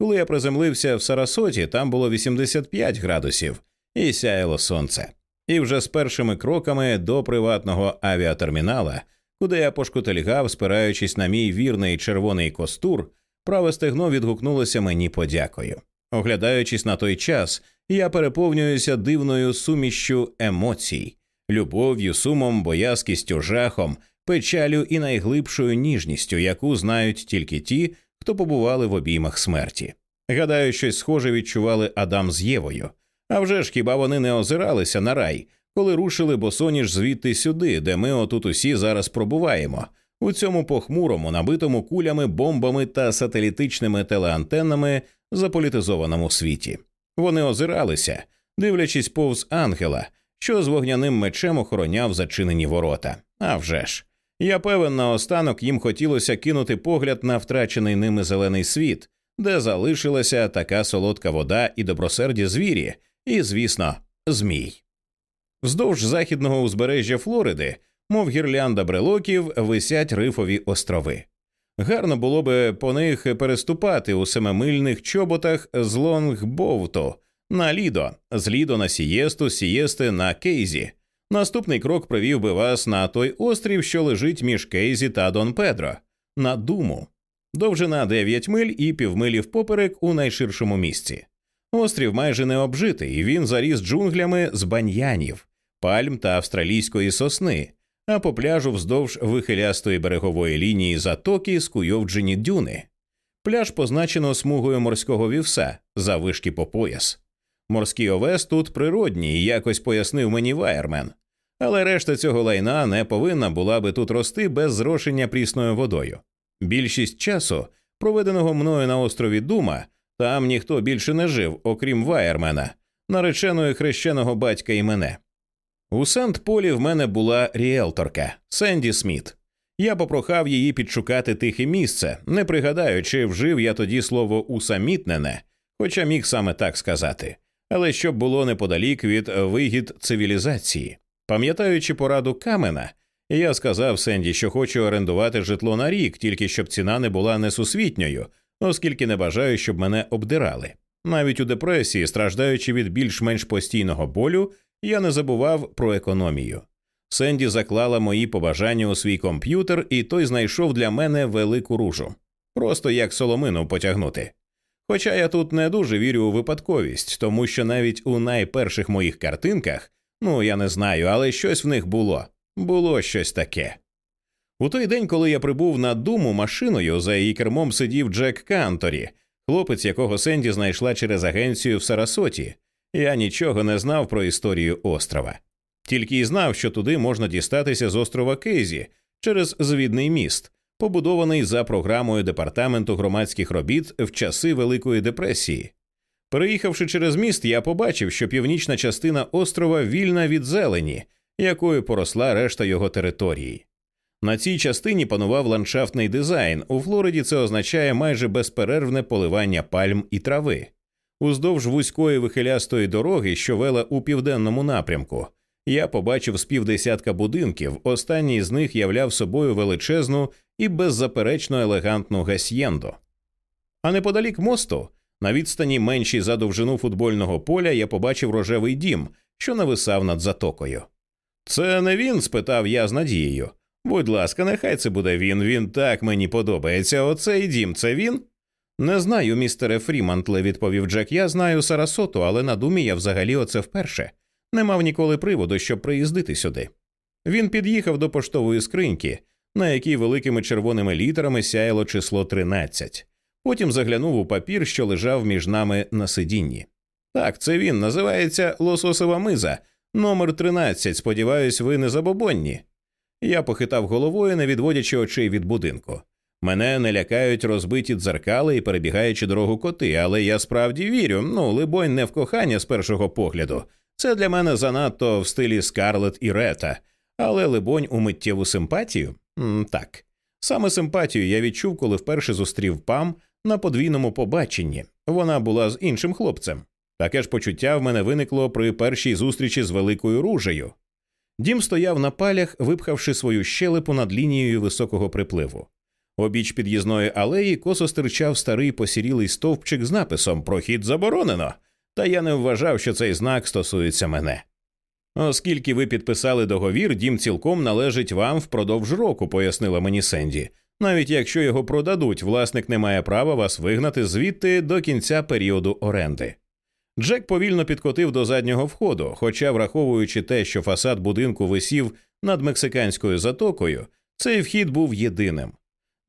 Коли я приземлився в Сарасоті, там було 85 градусів і сяяло сонце. І вже з першими кроками до приватного авіатермінала, куди я пошкутильгав, спираючись на мій вірний червоний костур, праве стегно відгукнулося мені подякою. Оглядаючись на той час, я переповнююся дивною сумішчю емоцій, любов'ю, сумом, боязкістю, жахом, печалю і найглибшою ніжністю, яку знають тільки ті, хто побували в обіймах смерті. Гадаю, щось схоже відчували Адам з Євою. А вже ж хіба вони не озиралися на рай, коли рушили босоніж звідти сюди, де ми отут усі зараз пробуваємо, у цьому похмурому, набитому кулями, бомбами та сателітичними телеантеннами заполітизованому світі. Вони озиралися, дивлячись повз ангела, що з вогняним мечем охороняв зачинені ворота. А вже ж. Я певен, наостанок їм хотілося кинути погляд на втрачений ними зелений світ, де залишилася така солодка вода і добросерді звірі, і, звісно, змій. Вздовж західного узбережжя Флориди, мов гірлянда брелоків, висять рифові острови. Гарно було би по них переступати у семимильних чоботах з Лонгбовту на лідо, з лідо на сієсту, сієсти на Кейзі. Наступний крок привів би вас на той острів, що лежить між Кейзі та Дон Педро, на думу. Довжина 9 миль і півмилі впоперек у найширшому місці. Острів майже не обжитий, і він заріс джунглями з баньянів, пальм та австралійської сосни, а по пляжу вздовж вихилястої берегової лінії затоки скуйовджені дюни. Пляж позначено смугою морського вівса за вишки по пояс. Морський овес тут природній, якось пояснив мені Вайермен. Але решта цього лайна не повинна була би тут рости без зрошення прісною водою. Більшість часу, проведеного мною на острові Дума, там ніхто більше не жив, окрім Вайермена, нареченої хрещеного батька і мене. У Сент Полі в мене була ріелторка Сенді Сміт. Я попрохав її підшукати тихе місце, не пригадаю, чи вжив я тоді слово усамітнене, хоча міг саме так сказати, але щоб було неподалік від вигід цивілізації. Пам'ятаючи пораду камена, я сказав Сенді, що хочу орендувати житло на рік, тільки щоб ціна не була несусвітньою, оскільки не бажаю, щоб мене обдирали. Навіть у депресії, страждаючи від більш-менш постійного болю, я не забував про економію. Сенді заклала мої побажання у свій комп'ютер, і той знайшов для мене велику ружу, просто як соломину потягнути. Хоча я тут не дуже вірю у випадковість, тому що навіть у найперших моїх картинках, ну я не знаю, але щось в них було, було щось таке. У той день, коли я прибув на думу машиною, за її кермом сидів Джек Канторі, хлопець, якого Сенді знайшла через агенцію в Сарасоті. Я нічого не знав про історію острова, тільки й знав, що туди можна дістатися з острова Кейзі через звідний міст, побудований за програмою департаменту громадських робіт в часи Великої депресії. Переїхавши через міст, я побачив, що північна частина острова вільна від зелені, якою поросла решта його території. На цій частині панував ландшафтний дизайн. У Флориді це означає майже безперервне поливання пальм і трави. Уздовж вузької вихилястої дороги, що вела у південному напрямку, я побачив з півдесятка будинків. Останній з них являв собою величезну і беззаперечно елегантну гасьєнду. А неподалік мосту, на відстані меншій за довжину футбольного поля, я побачив рожевий дім, що нависав над затокою. Це не він? спитав я з надією. Будь ласка, нехай це буде він. Він так мені подобається. Оцей дім це він? Не знаю, містере Фрімантле, відповів Джек. Я знаю Сарасоту, але на думі я взагалі оце вперше. Не мав ніколи приводу, щоб приїздити сюди. Він під'їхав до поштової скриньки, на якій великими червоними літерами сяяло число 13. Потім заглянув у папір, що лежав між нами на сидінні. Так, це він називається Лососова миза, номер 13. Сподіваюсь, ви не забобонні. Я похитав головою, не відводячи очей від будинку. Мене не лякають розбиті дзеркали і перебігаючи дорогу коти, але я справді вірю, ну, либонь, не в кохання з першого погляду, Це для мене занадто в стилі Скарлет і Рета, але, либонь, у миттєву симпатію? М так. Саме симпатію я відчув, коли вперше зустрів пам на подвійному побаченні. Вона була з іншим хлопцем. Таке ж почуття в мене виникло при першій зустрічі з великою ружею. Дім стояв на палях, випхавши свою щелепу над лінією високого припливу. Обіч під'їзної алеї косо стирчав старий посірілий стовпчик з написом Прохід заборонено, та я не вважав, що цей знак стосується мене. Оскільки ви підписали договір, дім цілком належить вам впродовж року, пояснила мені Сенді. Навіть якщо його продадуть, власник не має права вас вигнати звідти до кінця періоду оренди. Джек повільно підкотив до заднього входу, хоча, враховуючи те, що фасад будинку висів над мексиканською затокою, цей вхід був єдиним.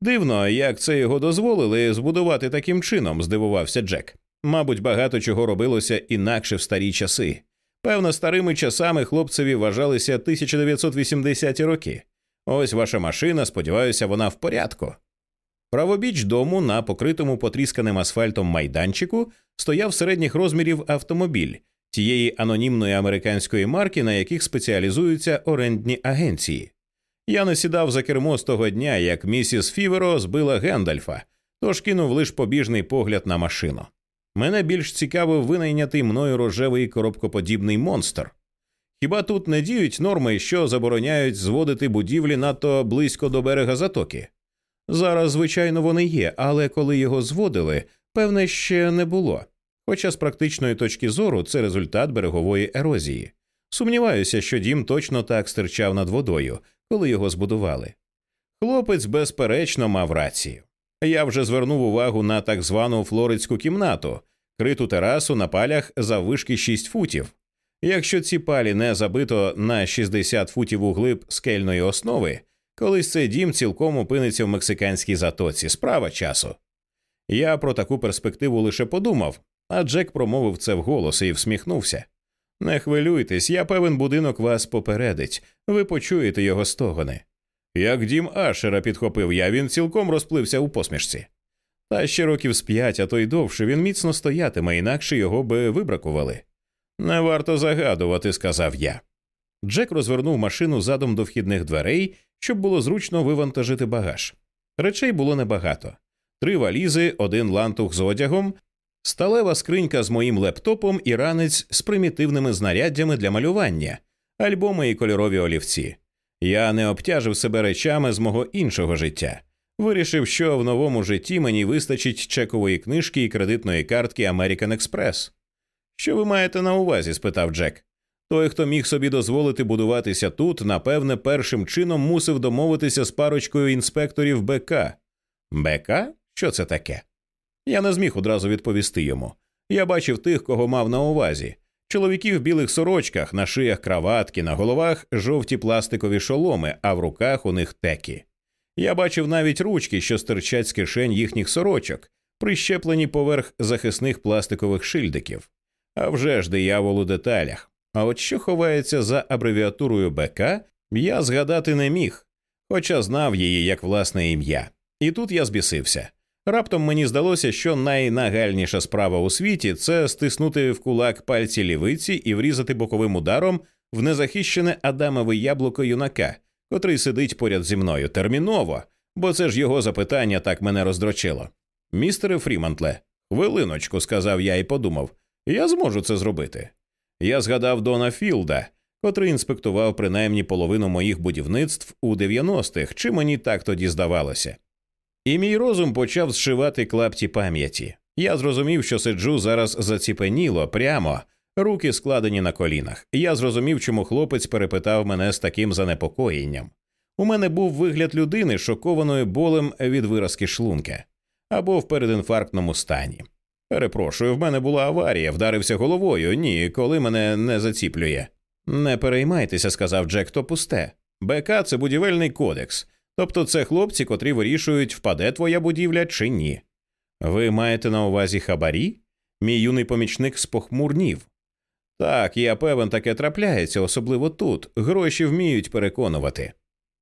Дивно, як це його дозволили збудувати таким чином, здивувався Джек. Мабуть, багато чого робилося інакше в старі часи. Певно, старими часами хлопцеві вважалися 1980-ті роки. Ось ваша машина, сподіваюся, вона в порядку. Правобіч дому на покритому потрісканим асфальтом майданчику стояв середніх розмірів автомобіль тієї анонімної американської марки, на яких спеціалізуються орендні агенції. Я не сідав за кермо з того дня, як місіс Фіверо збила Гендальфа, тож кинув лише побіжний погляд на машину. Мене більш цікавив винайнятий мною рожевий коробкоподібний монстр. Хіба тут не діють норми, що забороняють зводити будівлі надто близько до берега затоки? Зараз, звичайно, вони є, але коли його зводили, певне ще не було. Хоча з практичної точки зору це результат берегової ерозії. Сумніваюся, що дім точно так стирчав над водою, коли його збудували. Хлопець, безперечно, мав рацію. Я вже звернув увагу на так звану флоридську кімнату, криту терасу на палях заввишки 6 футів. Якщо ці палі не забито на 60 футів у глиб скельної основи, колись цей дім цілком опиниться в мексиканській затоці, справа часу. Я про таку перспективу лише подумав, а Джек промовив це вголос і всміхнувся. Не хвилюйтесь, я певен будинок вас попередить, ви почуєте його стогони. Як дім Ашера підхопив я, він цілком розплився у посмішці. Та ще років з п'ять, а то й довше він міцно стоятиме, інакше його би вибракували. Не варто загадувати, сказав я. Джек розвернув машину задом до вхідних дверей, щоб було зручно вивантажити багаж. Речей було небагато три валізи, один лантух з одягом, сталева скринька з моїм лептопом і ранець з примітивними знаряддями для малювання, альбоми і кольорові олівці. Я не обтяжив себе речами з мого іншого життя. Вирішив, що в новому житті мені вистачить чекової книжки і кредитної картки American Express. Що ви маєте на увазі? спитав Джек. Той, хто міг собі дозволити будуватися тут, напевне, першим чином мусив домовитися з парочкою інспекторів БК. БК? Що це таке? Я не зміг одразу відповісти йому. Я бачив тих, кого мав на увазі чоловіків в білих сорочках, на шиях краватки, на головах жовті пластикові шоломи, а в руках у них текі. Я бачив навіть ручки, що стирчать з кишень їхніх сорочок, прищеплені поверх захисних пластикових шильдиків. А вже ж диявол у деталях. А от що ховається за абревіатурою БК, я згадати не міг, хоча знав її як власне ім'я. І тут я збісився. Раптом мені здалося, що найнагальніша справа у світі це стиснути в кулак пальці лівиці і врізати боковим ударом в незахищене Адамове яблуко юнака, котрий сидить поряд зі мною терміново, бо це ж його запитання так мене роздрочило. Містере Фрімантле, хвилиночку, сказав я і подумав, я зможу це зробити. Я згадав Дона Філда, котрий інспектував принаймні половину моїх будівництв у 90-х, чи мені так тоді здавалося. І мій розум почав зшивати клапті пам'яті. Я зрозумів, що сиджу зараз заціпеніло, прямо, руки складені на колінах. Я зрозумів, чому хлопець перепитав мене з таким занепокоєнням. У мене був вигляд людини, шокованої болем від виразки шлунка або в передінфарктному стані. Перепрошую, в мене була аварія, вдарився головою. Ні, коли мене не заціплює. Не переймайтеся, сказав Джек, то пусте. БК це будівельний кодекс. Тобто це хлопці, котрі вирішують, впаде твоя будівля чи ні. Ви маєте на увазі хабарі? Мій юний помічник спохмурнів. Так, я певен, таке трапляється, особливо тут. Гроші вміють переконувати.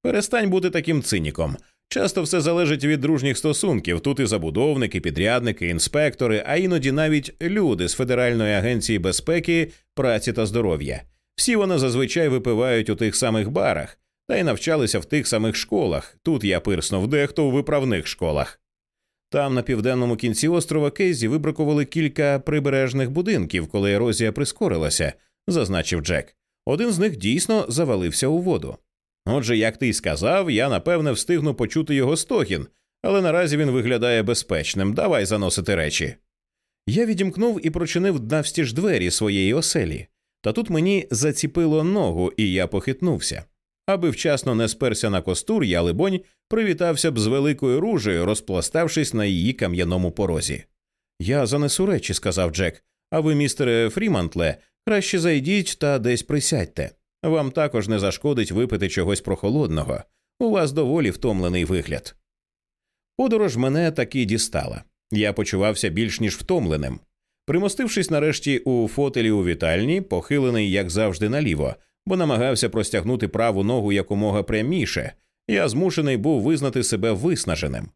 Перестань бути таким циніком. Часто все залежить від дружніх стосунків. Тут і забудовники, підрядники, інспектори, а іноді навіть люди з Федеральної агенції безпеки, праці та здоров'я. Всі вони зазвичай випивають у тих самих барах та й навчалися в тих самих школах. Тут я пирснув дехто у виправних школах. Там, на південному кінці острова Кейзі, вибракували кілька прибережних будинків, коли ерозія прискорилася, зазначив Джек. Один з них дійсно завалився у воду. Отже, як ти й сказав, я напевне встигну почути його стогін, але наразі він виглядає безпечним. Давай заносити речі. Я відімкнув і прочинив навстіж двері своєї оселі, та тут мені заціпило ногу, і я похитнувся. Аби вчасно не сперся на костур, я, либонь, привітався б з великою ружею, розпластавшись на її кам'яному порозі. Я занесу речі, сказав Джек, а ви, містере Фрімантле, краще зайдіть та десь присядьте. Вам також не зашкодить випити чогось прохолодного. У вас доволі втомлений вигляд. Подорож мене таки дістала. Я почувався більш ніж втомленим. Примостившись нарешті у фотелі у вітальні, похилений, як завжди, наліво, бо намагався простягнути праву ногу якомога пряміше, я змушений був визнати себе виснаженим.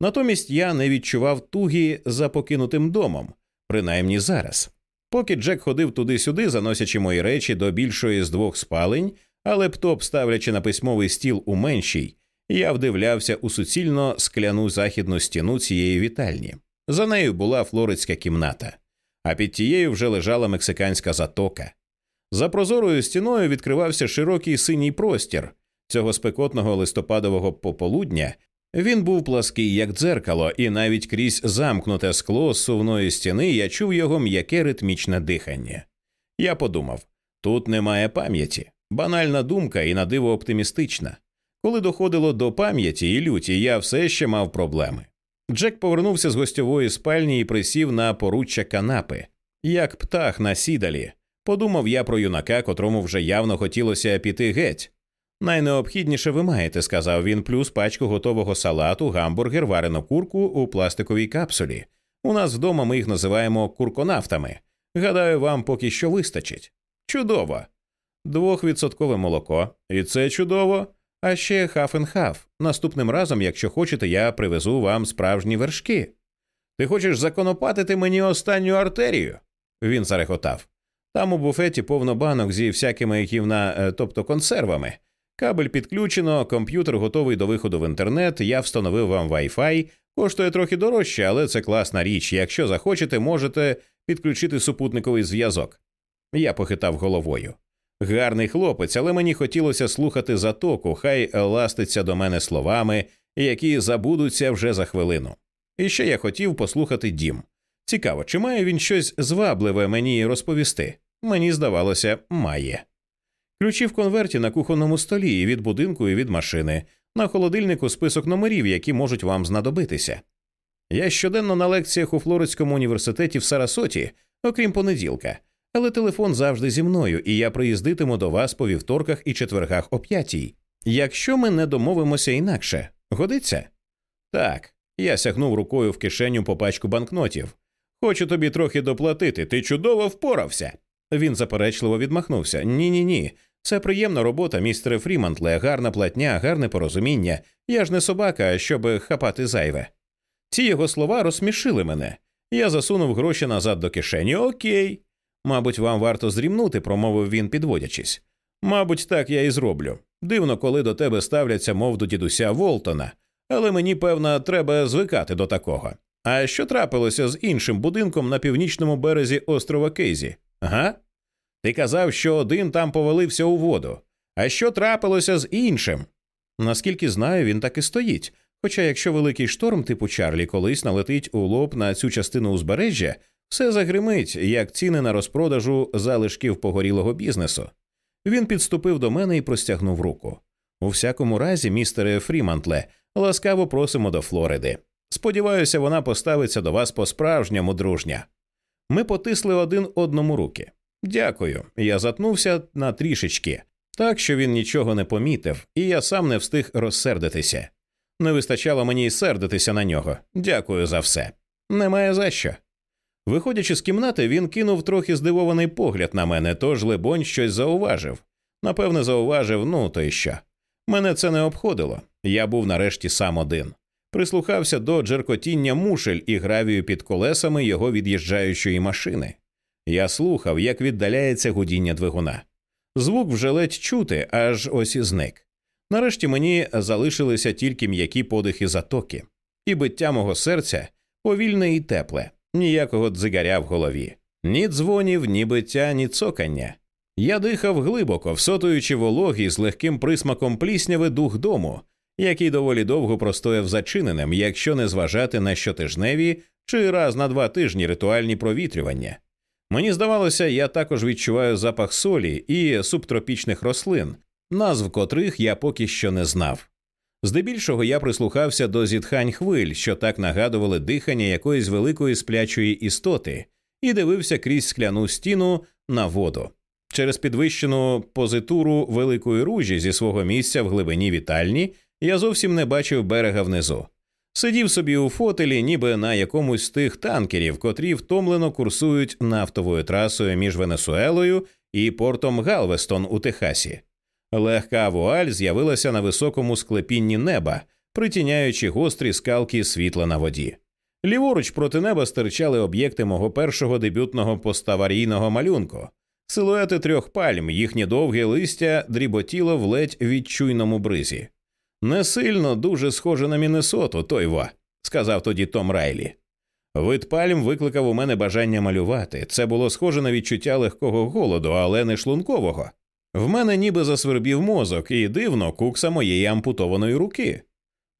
Натомість я не відчував тугі за покинутим домом, принаймні зараз. Поки Джек ходив туди-сюди, заносячи мої речі до більшої з двох спалень, а лептоп ставлячи на письмовий стіл у меншій, я вдивлявся у суцільно скляну західну стіну цієї вітальні. За нею була флоридська кімната, а під тією вже лежала мексиканська затока. За прозорою стіною відкривався широкий синій простір цього спекотного листопадового пополудня. Він був плаский, як дзеркало, і навіть крізь замкнуте скло сувної стіни я чув його м'яке ритмічне дихання. Я подумав тут немає пам'яті, банальна думка і надиво оптимістична. Коли доходило до пам'яті і люті, я все ще мав проблеми. Джек повернувся з гостьової спальні і присів на поруччя канапи, як птах на сідалі. Подумав я про юнака, котрому вже явно хотілося піти геть. Найнеобхідніше ви маєте, сказав він, плюс пачку готового салату, гамбургер, варену курку у пластиковій капсулі. У нас вдома ми їх називаємо курконавтами. Гадаю, вам поки що вистачить. Чудово. Двохвідсоткове молоко. І це чудово. А ще хаф-н-хаф. Наступним разом, якщо хочете, я привезу вам справжні вершки. Ти хочеш законопатити мені останню артерію? Він зарехотав. Там у буфеті повно банок зі всякими гівна, е, тобто консервами. Кабель підключено, комп'ютер готовий до виходу в інтернет. Я встановив вам Wi-Fi. Коштує трохи дорожче, але це класна річ. Якщо захочете, можете підключити супутниковий зв'язок. Я похитав головою. Гарний хлопець, але мені хотілося слухати затоку, хай ластиться до мене словами, які забудуться вже за хвилину. І ще я хотів послухати дім. Цікаво, чи має він щось звабливе мені розповісти? Мені здавалося, має. Ключі в конверті на кухонному столі і від будинку і від машини, на холодильнику список номерів, які можуть вам знадобитися. Я щоденно на лекціях у Флоридському університеті в Сарасоті, окрім понеділка, але телефон завжди зі мною, і я приїздитиму до вас по вівторках і четвергах о п'ятій. Якщо ми не домовимося інакше, годиться? Так, я сягнув рукою в кишеню по пачку банкнотів. Хочу тобі трохи доплатити, ти чудово впорався. Він заперечливо відмахнувся. Ні, ні, ні. Це приємна робота, містере Фрімантле, гарна платня, гарне порозуміння. Я ж не собака, щоб хапати зайве. Ці його слова розсмішили мене. Я засунув гроші назад до кишені. Окей. Мабуть, вам варто зрімнути, промовив він, підводячись. Мабуть, так я і зроблю. Дивно, коли до тебе ставляться, мов до дідуся Волтона, але мені, певно, треба звикати до такого. А що трапилося з іншим будинком на північному березі острова Кейзі? Га? Ти казав, що один там повалився у воду. А що трапилося з іншим? Наскільки знаю, він так і стоїть. Хоча, якщо великий шторм типу Чарлі колись налетить у лоб на цю частину узбережжя, все загримить, як ціни на розпродажу залишків погорілого бізнесу. Він підступив до мене і простягнув руку. У всякому разі, містере Фрімантле, ласкаво просимо до Флориди. Сподіваюся, вона поставиться до вас по справжньому дружня. Ми потисли один одному руки. Дякую. Я затнувся на трішечки, так що він нічого не помітив, і я сам не встиг розсердитися. Не вистачало мені й сердитися на нього. Дякую за все. Немає за що. Виходячи з кімнати, він кинув трохи здивований погляд на мене, тож, либонь, щось зауважив. Напевне, зауважив, ну то й що. Мене це не обходило. Я був нарешті сам один. Прислухався до джеркотіння мушель і гравію під колесами його від'їжджаючої машини. Я слухав, як віддаляється гудіння двигуна. Звук вже ледь чути, аж ось і зник. Нарешті мені залишилися тільки м'які подихи затоки, і биття мого серця повільне і тепле, ніякого дзигаря в голові, ні дзвонів, ні биття, ні цокання. Я дихав глибоко, всотуючи вологий з легким присмаком плісняви дух дому, який доволі довго простояв зачиненим, якщо не зважати на щотижневі чи раз на два тижні ритуальні провітрювання. Мені здавалося, я також відчуваю запах солі і субтропічних рослин, назв котрих я поки що не знав. Здебільшого я прислухався до зітхань хвиль, що так нагадували дихання якоїсь великої сплячої істоти, і дивився крізь скляну стіну на воду. Через підвищену позитуру великої ружі зі свого місця в глибині вітальні я зовсім не бачив берега внизу. Сидів собі у фотелі, ніби на якомусь з тих танкерів, котрі втомлено курсують нафтовою трасою між Венесуелою і портом Галвестон у Техасі. Легка вуаль з'явилася на високому склепінні неба, притіняючи гострі скалки світла на воді. Ліворуч проти неба стирчали об'єкти мого першого дебютного поставарійного малюнку. Силуети трьох пальм, їхнє довге листя дріботіло в ледь відчуйному бризі. Не сильно дуже схоже на Міннесоту, той ва, сказав тоді Том Райлі. Вид пальм викликав у мене бажання малювати. Це було схоже на відчуття легкого голоду, але не шлункового. В мене ніби засвербів мозок і дивно кукса моєї ампутованої руки.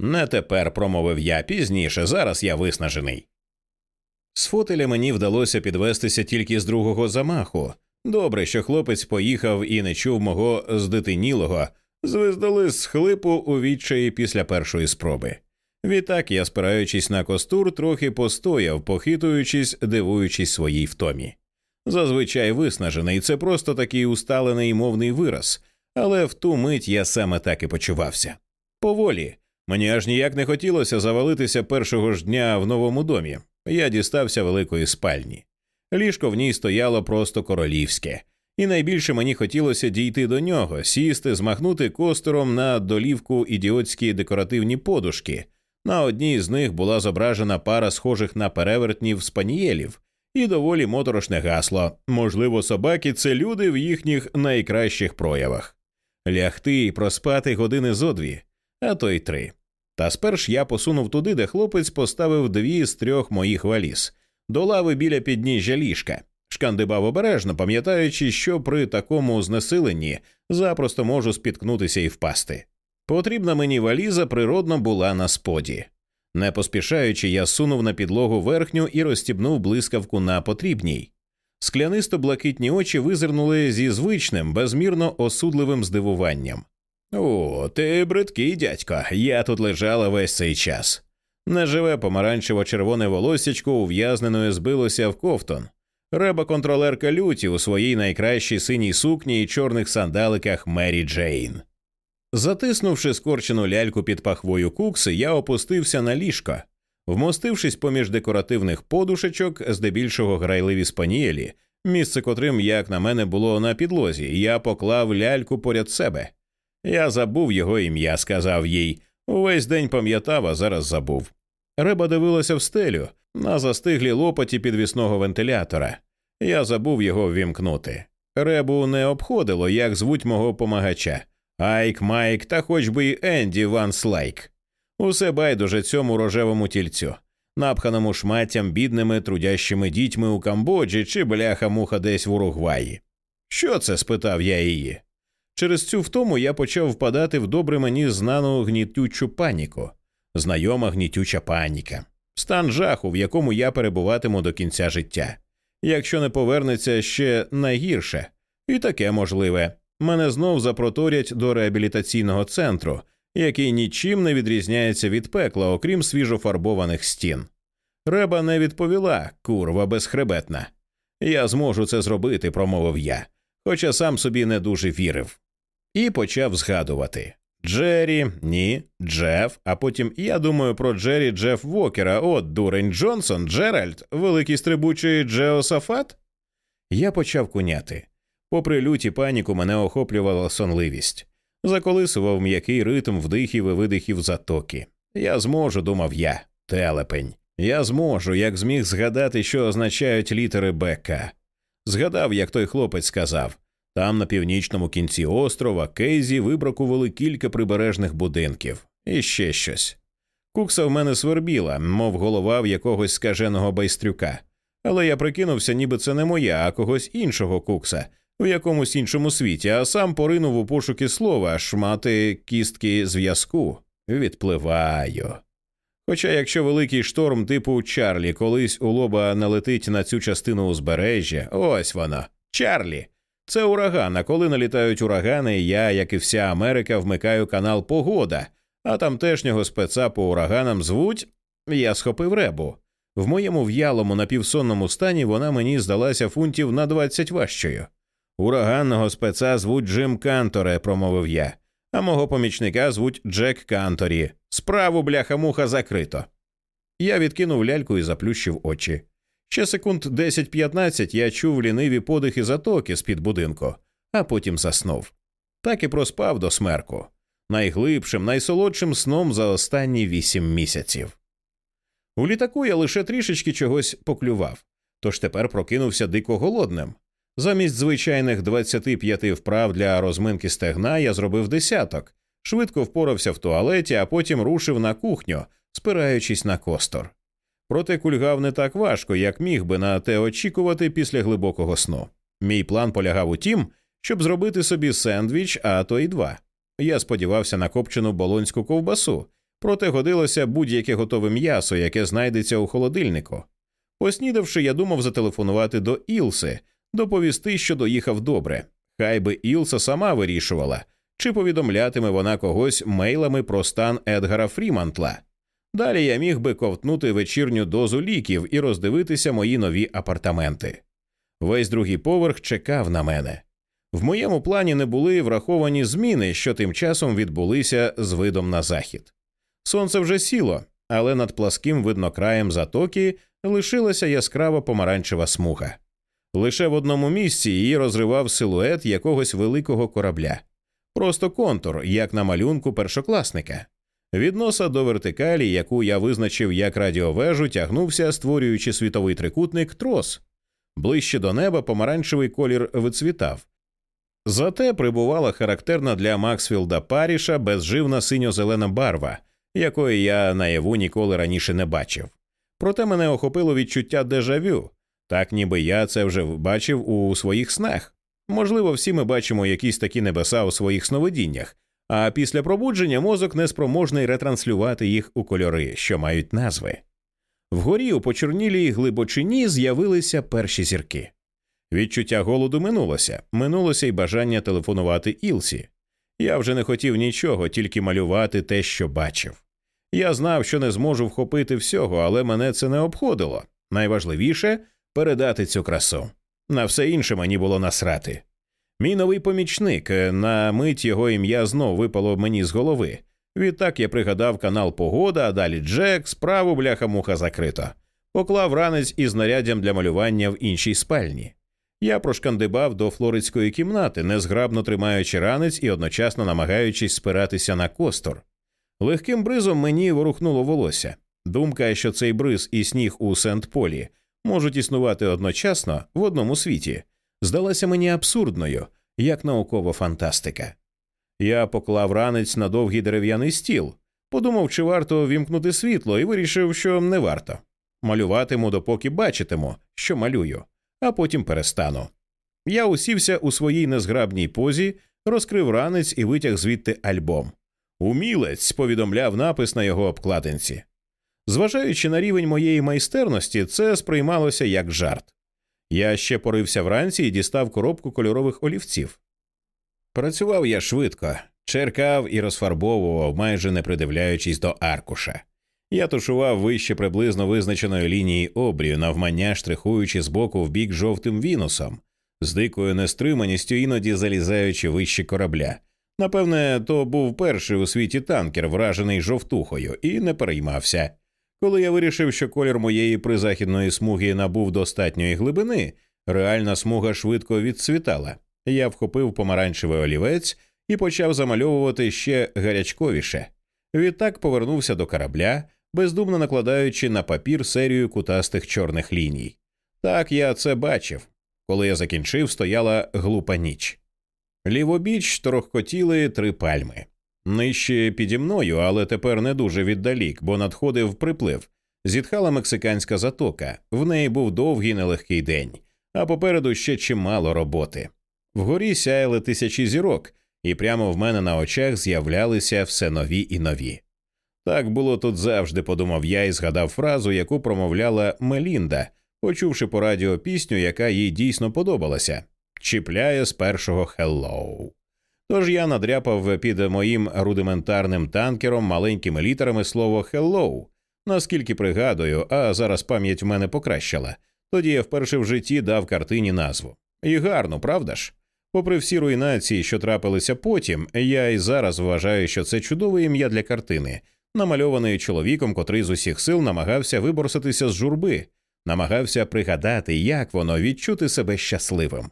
Не тепер, промовив я пізніше, зараз я виснажений. З фотеля мені вдалося підвестися тільки з другого замаху. Добре, що хлопець поїхав і не чув мого здитинілого, звездали з хлипу у відчаї після першої спроби. Відтак я, спираючись на костур, трохи постояв, похитуючись, дивуючись своїй втомі. Зазвичай виснажений, це просто такий усталений мовний вираз, але в ту мить я саме так і почувався. Поволі. Мені аж ніяк не хотілося завалитися першого ж дня в новому домі. Я дістався великої спальні. Ліжко в ній стояло просто королівське, і найбільше мені хотілося дійти до нього, сісти, змахнути костером на долівку ідіотські декоративні подушки. На одній з них була зображена пара схожих на перевертнів спанієлів, і доволі моторошне гасло можливо, собаки це люди в їхніх найкращих проявах. Лягти і проспати години зо дві, а то й три. Та сперш я посунув туди, де хлопець поставив дві з трьох моїх валіз до лави біля підніжжя ліжка, шкандибав обережно, пам'ятаючи, що при такому знесиленні запросто можу спіткнутися і впасти. Потрібна мені валіза природно була на споді. Не поспішаючи, я сунув на підлогу верхню і розстібнув блискавку на потрібній. Склянисто блакитні очі визирнули зі звичним, безмірно осудливим здивуванням. О, ти бридкий, дядько, я тут лежала весь цей час. Неживе помаранчево червоне волосячко ув'язненою збилося в ковтон. Реба контролерка люті у своїй найкращій синій сукні і чорних сандаликах Мері Джейн. Затиснувши скорчену ляльку під пахвою кукси, я опустився на ліжко. Вмостившись поміж декоративних подушечок, здебільшого грайливі спанієлі, місце котрим, як на мене, було на підлозі, я поклав ляльку поряд себе. Я забув його ім'я, сказав їй. Увесь день пам'ятав, а зараз забув. Риба дивилася в стелю на застиглі лопаті підвісного вентилятора. Я забув його ввімкнути. Ребу не обходило, як звуть мого помагача. Айк, Майк та хоч би й Енді Ван Слайк. Усе байдуже цьому рожевому тільцю, напханому шматтям бідними трудящими дітьми у Камбоджі чи бляха муха десь в Уругваї. Що це? спитав я її. Через цю втому я почав впадати в добре мені знану гнітючу паніку, знайома гнітюча паніка, стан жаху, в якому я перебуватиму до кінця життя. Якщо не повернеться ще найгірше, і таке можливе, мене знов запроторять до реабілітаційного центру, який нічим не відрізняється від пекла, окрім свіжофарбованих стін. Реба не відповіла, курва безхребетна. Я зможу це зробити, промовив я, хоча сам собі не дуже вірив і почав згадувати Джері, ні, Джеф, а потім я думаю про Джері Джеф Вокера, от дурень Джонсон, Джеральд, великий стрибучий Джеосафат. Я почав куняти. Попри люті паніку, мене охоплювала сонливість. заколисував м'який ритм вдихів і видихів затоки. Я зможу, думав я, телепень. Я зможу, як зміг згадати, що означають літери БК. Згадав, як той хлопець сказав там, на північному кінці острова, Кейзі вибракували кілька прибережних будинків і ще щось. Кукса в мене свербіла, мов голова в якогось скаженого байстрюка. Але я прикинувся, ніби це не моя, а когось іншого кукса в якомусь іншому світі, а сам поринув у пошуки слова, шмати кістки зв'язку. Відпливаю. Хоча, якщо великий шторм типу Чарлі колись у лоба налетить на цю частину узбережжя, ось воно, Чарлі. Це ураган, а коли налітають урагани, я, як і вся Америка, вмикаю канал Погода, а тамтешнього спеца по ураганам звуть я схопив ребу. В моєму в'ялому напівсонному стані вона мені здалася фунтів на двадцять важчою. Ураганного спеца звуть Джим Канторе, промовив я, а мого помічника звуть Джек Канторі. Справу бляха муха закрито. Я відкинув ляльку і заплющив очі. Ще секунд 10-15 я чув ліниві подихи затоки з під будинку, а потім заснув. Так і проспав до смерку, найглибшим, найсолодшим сном за останні вісім місяців. У літаку я лише трішечки чогось поклював, тож тепер прокинувся дико голодним. Замість звичайних 25 вправ для розминки стегна я зробив десяток, швидко впорався в туалеті, а потім рушив на кухню, спираючись на костор. Проте кульгав не так важко, як міг би на те очікувати після глибокого сну. Мій план полягав у тім, щоб зробити собі сендвіч, а то й два. Я сподівався на копчену болонську ковбасу, проте годилося будь-яке готове м'ясо, яке знайдеться у холодильнику. Поснідавши, я думав зателефонувати до Ілси, доповісти, що доїхав добре. Хай би Ілса сама вирішувала, чи повідомлятиме вона когось мейлами про стан Едгара Фрімантла. Далі я міг би ковтнути вечірню дозу ліків і роздивитися мої нові апартаменти. Весь другий поверх чекав на мене. В моєму плані не були враховані зміни, що тим часом відбулися з видом на захід. Сонце вже сіло, але над пласким виднокраєм затоки лишилася яскрава помаранчева смуга. Лише в одному місці її розривав силует якогось великого корабля, просто контур, як на малюнку першокласника. Від носа до вертикалі, яку я визначив як радіовежу, тягнувся, створюючи світовий трикутник, трос. Ближче до неба помаранчевий колір вицвітав. Зате прибувала характерна для Максфілда Паріша безживна синьо-зелена барва, якої я наяву ніколи раніше не бачив. Проте мене охопило відчуття дежавю, так ніби я це вже бачив у своїх снах. Можливо, всі ми бачимо якісь такі небеса у своїх сновидіннях, а після пробудження мозок неспроможний ретранслювати їх у кольори, що мають назви. Вгорі у почорнілій глибочині з'явилися перші зірки. Відчуття голоду минулося, минулося й бажання телефонувати Ілсі. Я вже не хотів нічого, тільки малювати те, що бачив. Я знав, що не зможу вхопити всього, але мене це не обходило. Найважливіше передати цю красу. На все інше мені було насрати. Мій новий помічник, е, на мить його ім'я знов випало мені з голови. Відтак я пригадав канал Погода, а далі Джек, справу бляха муха закрито. Поклав ранець із знаряддям для малювання в іншій спальні. Я прошкандибав до флоридської кімнати, незграбно тримаючи ранець і одночасно намагаючись спиратися на костор. Легким бризом мені ворухнуло волосся. Думка, що цей бриз і сніг у Сент Полі можуть існувати одночасно в одному світі, здалася мені абсурдною, як наукова фантастика. Я поклав ранець на довгий дерев'яний стіл, подумав, чи варто вімкнути світло, і вирішив, що не варто. Малюватиму, допоки бачитиму, що малюю, а потім перестану. Я усівся у своїй незграбній позі, розкрив ранець і витяг звідти альбом. Умілець повідомляв напис на його обкладинці. Зважаючи на рівень моєї майстерності, це сприймалося як жарт. Я ще порився вранці і дістав коробку кольорових олівців. Працював я швидко, черкав і розфарбовував, майже не придивляючись до аркуша. Я тушував вище приблизно визначеної лінії обрію, навмання штрихуючи збоку в бік жовтим вінусом, з дикою нестриманістю, іноді залізаючи вище корабля. Напевне, то був перший у світі танкер, вражений жовтухою, і не переймався. Коли я вирішив, що колір моєї призахідної смуги набув достатньої глибини, реальна смуга швидко відцвітала. Я вхопив помаранчевий олівець і почав замальовувати ще гарячковіше. Відтак повернувся до корабля, бездумно накладаючи на папір серію кутастих чорних ліній. Так я це бачив. Коли я закінчив, стояла глупа ніч. Лівобіч торохкотіли три пальми. Нижче піді мною, але тепер не дуже віддалік, бо надходив приплив. Зітхала мексиканська затока, в неї був довгий нелегкий день, а попереду ще чимало роботи. Вгорі сяяли тисячі зірок, і прямо в мене на очах з'являлися все нові і нові. Так було тут завжди, подумав я і згадав фразу, яку промовляла Мелінда, почувши по радіо пісню, яка їй дійсно подобалася чіпляє з першого «Hello». Тож я надряпав під моїм рудиментарним танкером маленькими літерами слово «Hello», наскільки пригадую, а зараз пам'ять в мене покращала. Тоді я вперше в житті дав картині назву. І гарно, правда ж? Попри всі руйнації, що трапилися потім, я і зараз вважаю, що це чудове ім'я для картини, намальованої чоловіком, котрий з усіх сил намагався виборситися з журби, намагався пригадати, як воно відчути себе щасливим.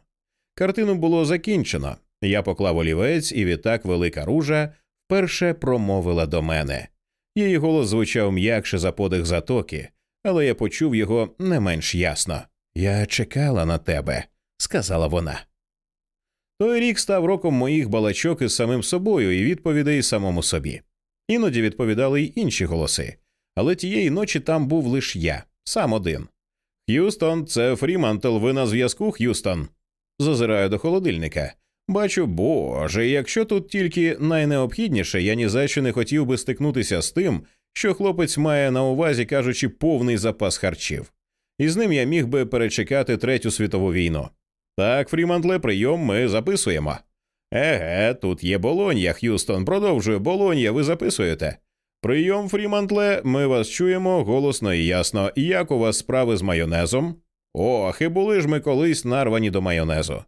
Картину було закінчено. Я поклав олівець, і відтак велика ружа вперше промовила до мене. Її голос звучав м'якше за подих затоки, але я почув його не менш ясно. Я чекала на тебе, сказала вона. Той рік став роком моїх балачок із самим собою і відповідей самому собі. Іноді відповідали й інші голоси, але тієї ночі там був лише я, сам один. Х'юстон, це Фрімантел, ви на зв'язку, Х'юстон. Зазираю до холодильника. Бачу, боже, якщо тут тільки найнеобхідніше, я ні за що не хотів би стикнутися з тим, що хлопець має на увазі, кажучи, повний запас харчів. І з ним я міг би перечекати третю світову війну. Так, Фрімантле, прийом ми записуємо. Еге, тут є Болонья, Х'юстон. Продовжую Болонья, ви записуєте. Прийом, Фрімантле, ми вас чуємо голосно і ясно. Як у вас справи з майонезом? Ох, і були ж ми колись нарвані до майонезу.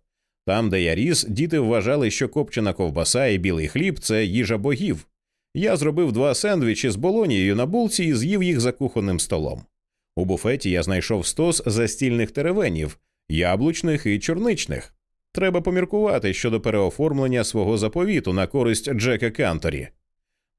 Там, де я ріс, діти вважали, що копчена ковбаса і білий хліб це їжа богів. Я зробив два сендвічі з болонією на булці і з'їв їх за кухонним столом. У буфеті я знайшов стос застільних теревенів, яблучних і чорничних. Треба поміркувати щодо переоформлення свого заповіту на користь Джека Канторі.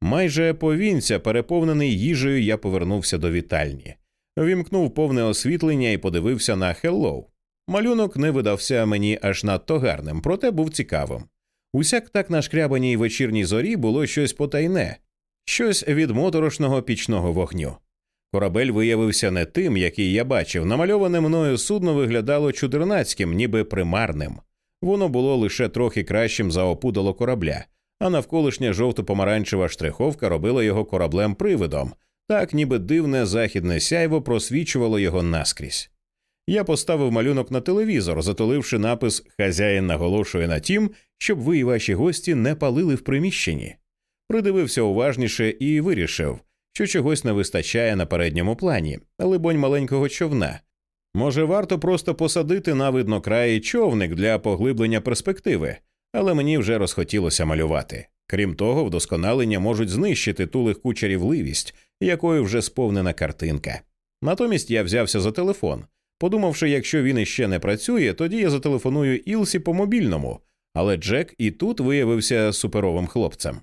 Майже по вінця, переповнений їжею, я повернувся до вітальні, вімкнув повне освітлення і подивився на Хеллоу. Малюнок не видався мені аж надто гарним, проте був цікавим. У сяк-так нашкрябаній вечірній зорі було щось потайне, щось від моторошного пічного вогню. Корабель виявився не тим, який я бачив. Намальоване мною судно виглядало чудернацьким, ніби примарним. Воно було лише трохи кращим за опудало корабля, а навколишня жовто-помаранчева штриховка робила його кораблем привидом, так ніби дивне західне сяйво просвічувало його наскрізь. Я поставив малюнок на телевізор, затуливши напис Хазяїн наголошує на тім, щоб ви і ваші гості не палили в приміщенні. Придивився уважніше і вирішив, що чогось не вистачає на передньому плані, либонь маленького човна. Може, варто просто посадити на виднокраї човник для поглиблення перспективи, але мені вже розхотілося малювати. Крім того, вдосконалення можуть знищити ту легку чарівливість, якою вже сповнена картинка. Натомість я взявся за телефон, подумавши, якщо він іще не працює, тоді я зателефоную Ілсі по мобільному, але Джек і тут виявився суперовим хлопцем.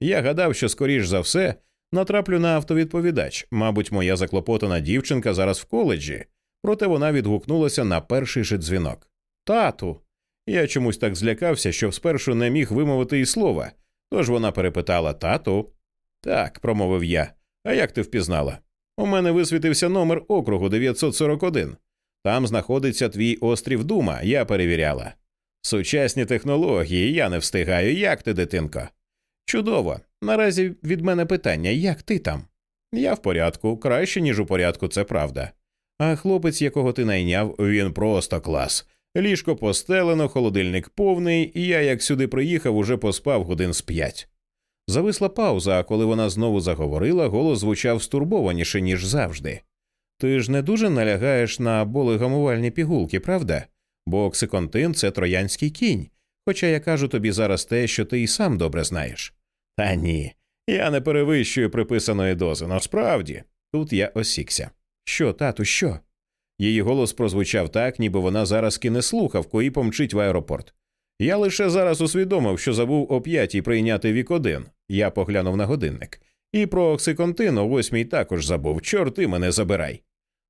Я гадав, що, скоріш за все, натраплю на автовідповідач. Мабуть, моя заклопотана дівчинка зараз в коледжі, проте вона відгукнулася на перший же дзвінок. Тату. Я чомусь так злякався, що спершу не міг вимовити і слова, тож вона перепитала тату. Так, промовив я. А як ти впізнала? У мене висвітився номер округу 941. Там знаходиться твій острів Дума, я перевіряла. Сучасні технології, я не встигаю. Як ти, дитинко? Чудово. Наразі від мене питання, як ти там? Я в порядку, краще, ніж у порядку, це правда. А хлопець, якого ти найняв, він просто клас. Ліжко постелено, холодильник повний, і я, як сюди приїхав, уже поспав годин з п'ять. Зависла пауза, а коли вона знову заговорила, голос звучав стурбованіше, ніж завжди. Ти ж не дуже налягаєш на болегамувальні пігулки, правда? Бо оксиконтин – це троянський кінь, хоча я кажу тобі зараз те, що ти і сам добре знаєш. Та ні, я не перевищую приписаної дози, насправді. Тут я осікся. Що, тату, що? Її голос прозвучав так, ніби вона зараз кине слухавку і помчить в аеропорт. Я лише зараз усвідомив, що забув о п'ятій прийняти вік один. Я поглянув на годинник. І про оксиконтин о восьмій також забув. Чорти мене забирай.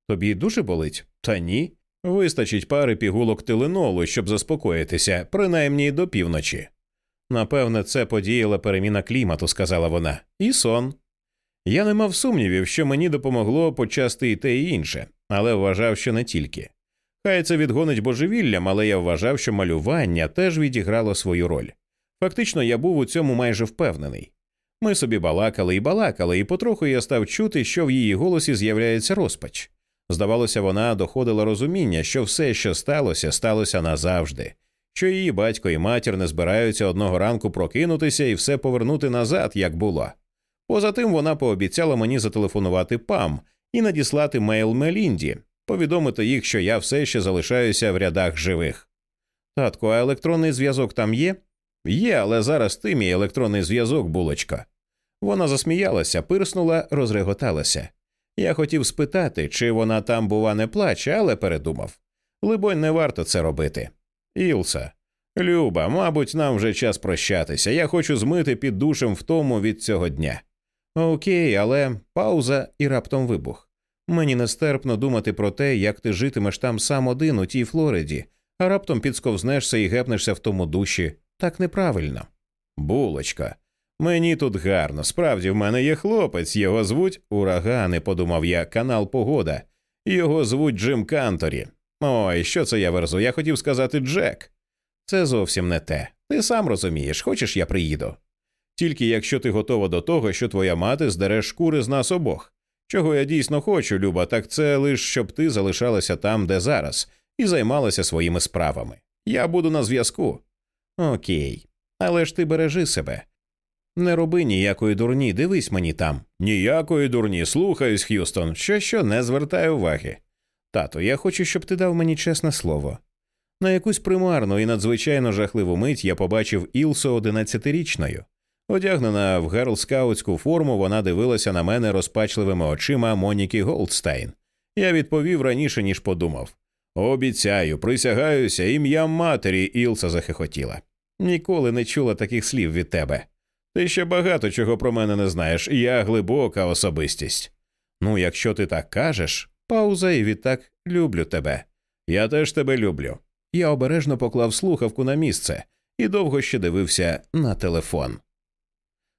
Тобі дуже болить? Та ні. Вистачить пари пігулок тиленолу, щоб заспокоїтися, принаймні до півночі. Напевне, це подіяла переміна клімату, сказала вона, і сон. Я не мав сумнівів, що мені допомогло почасти і те і інше, але вважав, що не тільки. Хай це відгонить божевіллям, але я вважав, що малювання теж відіграло свою роль. Фактично, я був у цьому майже впевнений. Ми собі балакали і балакали, і потроху я став чути, що в її голосі з'являється розпач. Здавалося, вона доходила розуміння, що все, що сталося, сталося назавжди, що її батько і матір не збираються одного ранку прокинутися і все повернути назад, як було. Поза тим вона пообіцяла мені зателефонувати пам і надіслати мейл Мелінді, повідомити їх, що я все ще залишаюся в рядах живих. Татко, а електронний зв'язок там є? Є, але зараз ти мій електронний зв'язок, булочка. Вона засміялася, пирснула, розреготалася. Я хотів спитати, чи вона там, бува, не плаче, але передумав. Либонь, не варто це робити. Ілса, Люба, мабуть, нам вже час прощатися. Я хочу змити під душем втому від цього дня. Окей, але пауза і раптом вибух. Мені нестерпно думати про те, як ти житимеш там сам один у тій Флориді, а раптом підсковзнешся і гепнешся в тому душі. Так неправильно. Булочка. Мені тут гарно. Справді в мене є хлопець, його звуть Урагани, подумав я, канал Погода. Його звуть Джим Канторі. Ой, що це я верзу? Я хотів сказати Джек. Це зовсім не те. Ти сам розумієш, хочеш, я приїду. Тільки якщо ти готова до того, що твоя мати здере шкури з нас обох. Чого я дійсно хочу, Люба, так це лише щоб ти залишалася там, де зараз, і займалася своїми справами. Я буду на зв'язку. Окей, але ж ти бережи себе. Не роби ніякої дурні, дивись мені там. Ніякої дурні, слухаюсь, Х'юстон, що що не звертай уваги. Тато, я хочу, щоб ти дав мені чесне слово. На якусь примарну і надзвичайно жахливу мить я побачив Ілсу одинадцятирічною. Одягнена в герлскаутську форму, вона дивилася на мене розпачливими очима Моніки Голдстайн. Я відповів раніше, ніж подумав. Обіцяю, присягаюся, ім'ям матері Ілса захихотіла. Ніколи не чула таких слів від тебе. Ти ще багато чого про мене не знаєш, я глибока особистість. Ну, якщо ти так кажеш, пауза і відтак люблю тебе. Я теж тебе люблю. Я обережно поклав слухавку на місце і довго ще дивився на телефон.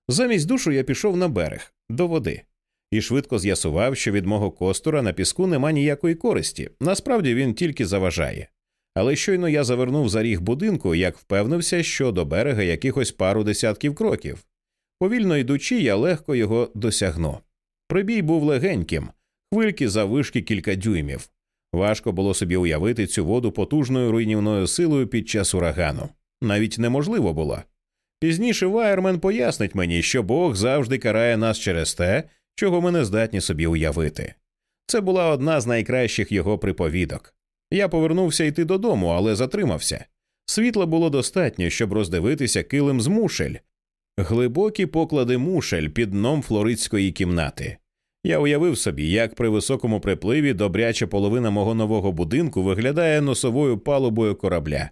Замість душу я пішов на берег до води і швидко з'ясував, що від мого костура на піску нема ніякої користі. Насправді він тільки заважає. Але щойно я завернув за ріг будинку, як впевнився, що до берега якихось пару десятків кроків. Повільно йдучи, я легко його досягну. Прибій був легеньким, хвильки заввишки кілька дюймів. Важко було собі уявити цю воду потужною руйнівною силою під час урагану. Навіть неможливо було. Пізніше Вайермен пояснить мені, що Бог завжди карає нас через те, чого ми не здатні собі уявити. Це була одна з найкращих його приповідок. Я повернувся йти додому, але затримався. Світла було достатньо, щоб роздивитися килим з мушель, глибокі поклади мушель під дном флоридської кімнати. Я уявив собі, як при високому припливі добряча половина мого нового будинку виглядає носовою палубою корабля.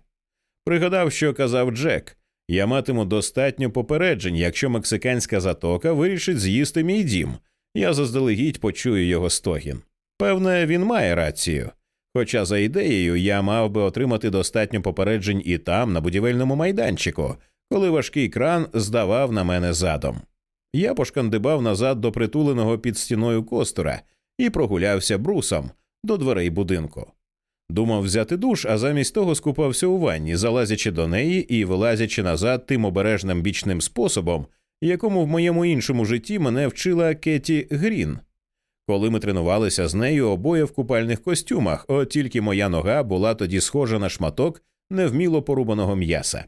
Пригадав, що казав Джек я матиму достатньо попереджень, якщо мексиканська затока вирішить з'їсти мій дім. Я заздалегідь почую його стогін. Певне, він має рацію. Хоча, за ідеєю, я мав би отримати достатньо попереджень і там, на будівельному майданчику, коли важкий кран здавав на мене задом. Я пошкандибав назад до притуленого під стіною костура і прогулявся брусом до дверей будинку. Думав взяти душ, а замість того скупався у ванні, залазячи до неї і вилазячи назад тим обережним бічним способом, якому в моєму іншому житті мене вчила Кеті Грін. Коли ми тренувалися з нею обоє в купальних костюмах, от тільки моя нога була тоді схожа на шматок невміло порубаного м'яса.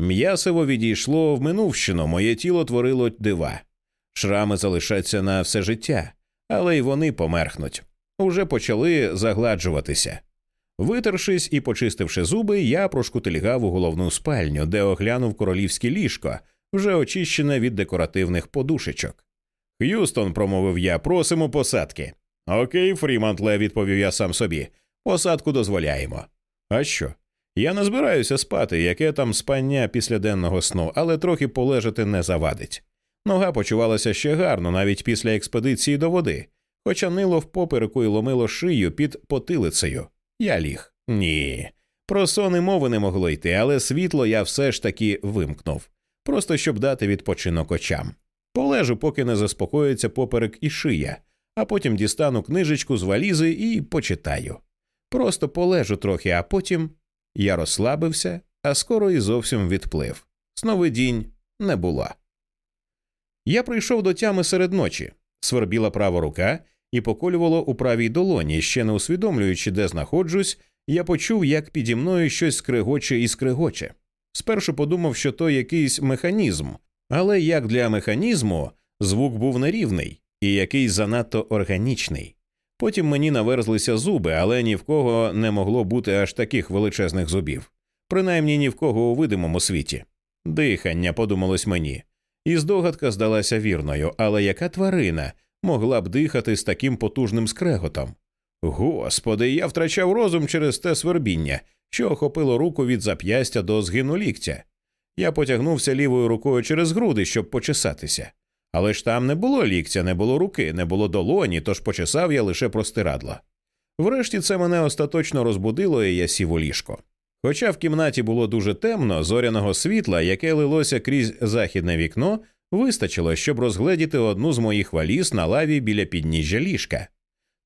М'ясиво відійшло в минувщину, моє тіло творило дива. Шрами залишаться на все життя, але й вони померхнуть. Уже почали загладжуватися. Витершись і почистивши зуби, я прошкутильгав у головну спальню, де оглянув королівське ліжко, вже очищене від декоративних подушечок. Х'юстон, промовив я, просимо посадки. Окей, Фрімантле, відповів я сам собі. Посадку дозволяємо. А що? Я не збираюся спати, яке там спання після денного сну, але трохи полежати не завадить. Нога почувалася ще гарно, навіть після експедиції до води, хоча нило в попереку і ломило шию під потилицею. Я ліг. Ні. Про сон і мови не могло йти, але світло я все ж таки вимкнув, просто щоб дати відпочинок очам. Полежу, поки не заспокоїться поперек і шия, а потім дістану книжечку з валізи і почитаю. Просто полежу трохи, а потім я розслабився, а скоро і зовсім відплив. Сновидінь не було. Я прийшов до тями серед ночі, свербіла права рука і поколювало у правій долоні, ще не усвідомлюючи, де знаходжусь, я почув, як піді мною щось скригоче і скригоче. Спершу подумав, що то якийсь механізм, але як для механізму звук був нерівний і якийсь занадто органічний. Потім мені наверзлися зуби, але ні в кого не могло бути аж таких величезних зубів, принаймні ні в кого у видимому світі. Дихання, подумалось мені, і здогадка здалася вірною, але яка тварина могла б дихати з таким потужним скреготом? Господи, я втрачав розум через те свербіння, що охопило руку від зап'ястя до згину ліктя. Я потягнувся лівою рукою через груди, щоб почесатися. Але ж там не було ліктя, не було руки, не було долоні, тож почесав я лише простирадла. Врешті це мене остаточно розбудило, і я сів у ліжко. Хоча в кімнаті було дуже темно, зоряного світла, яке лилося крізь західне вікно, вистачило, щоб розгледіти одну з моїх валіз на лаві біля підніжжя ліжка.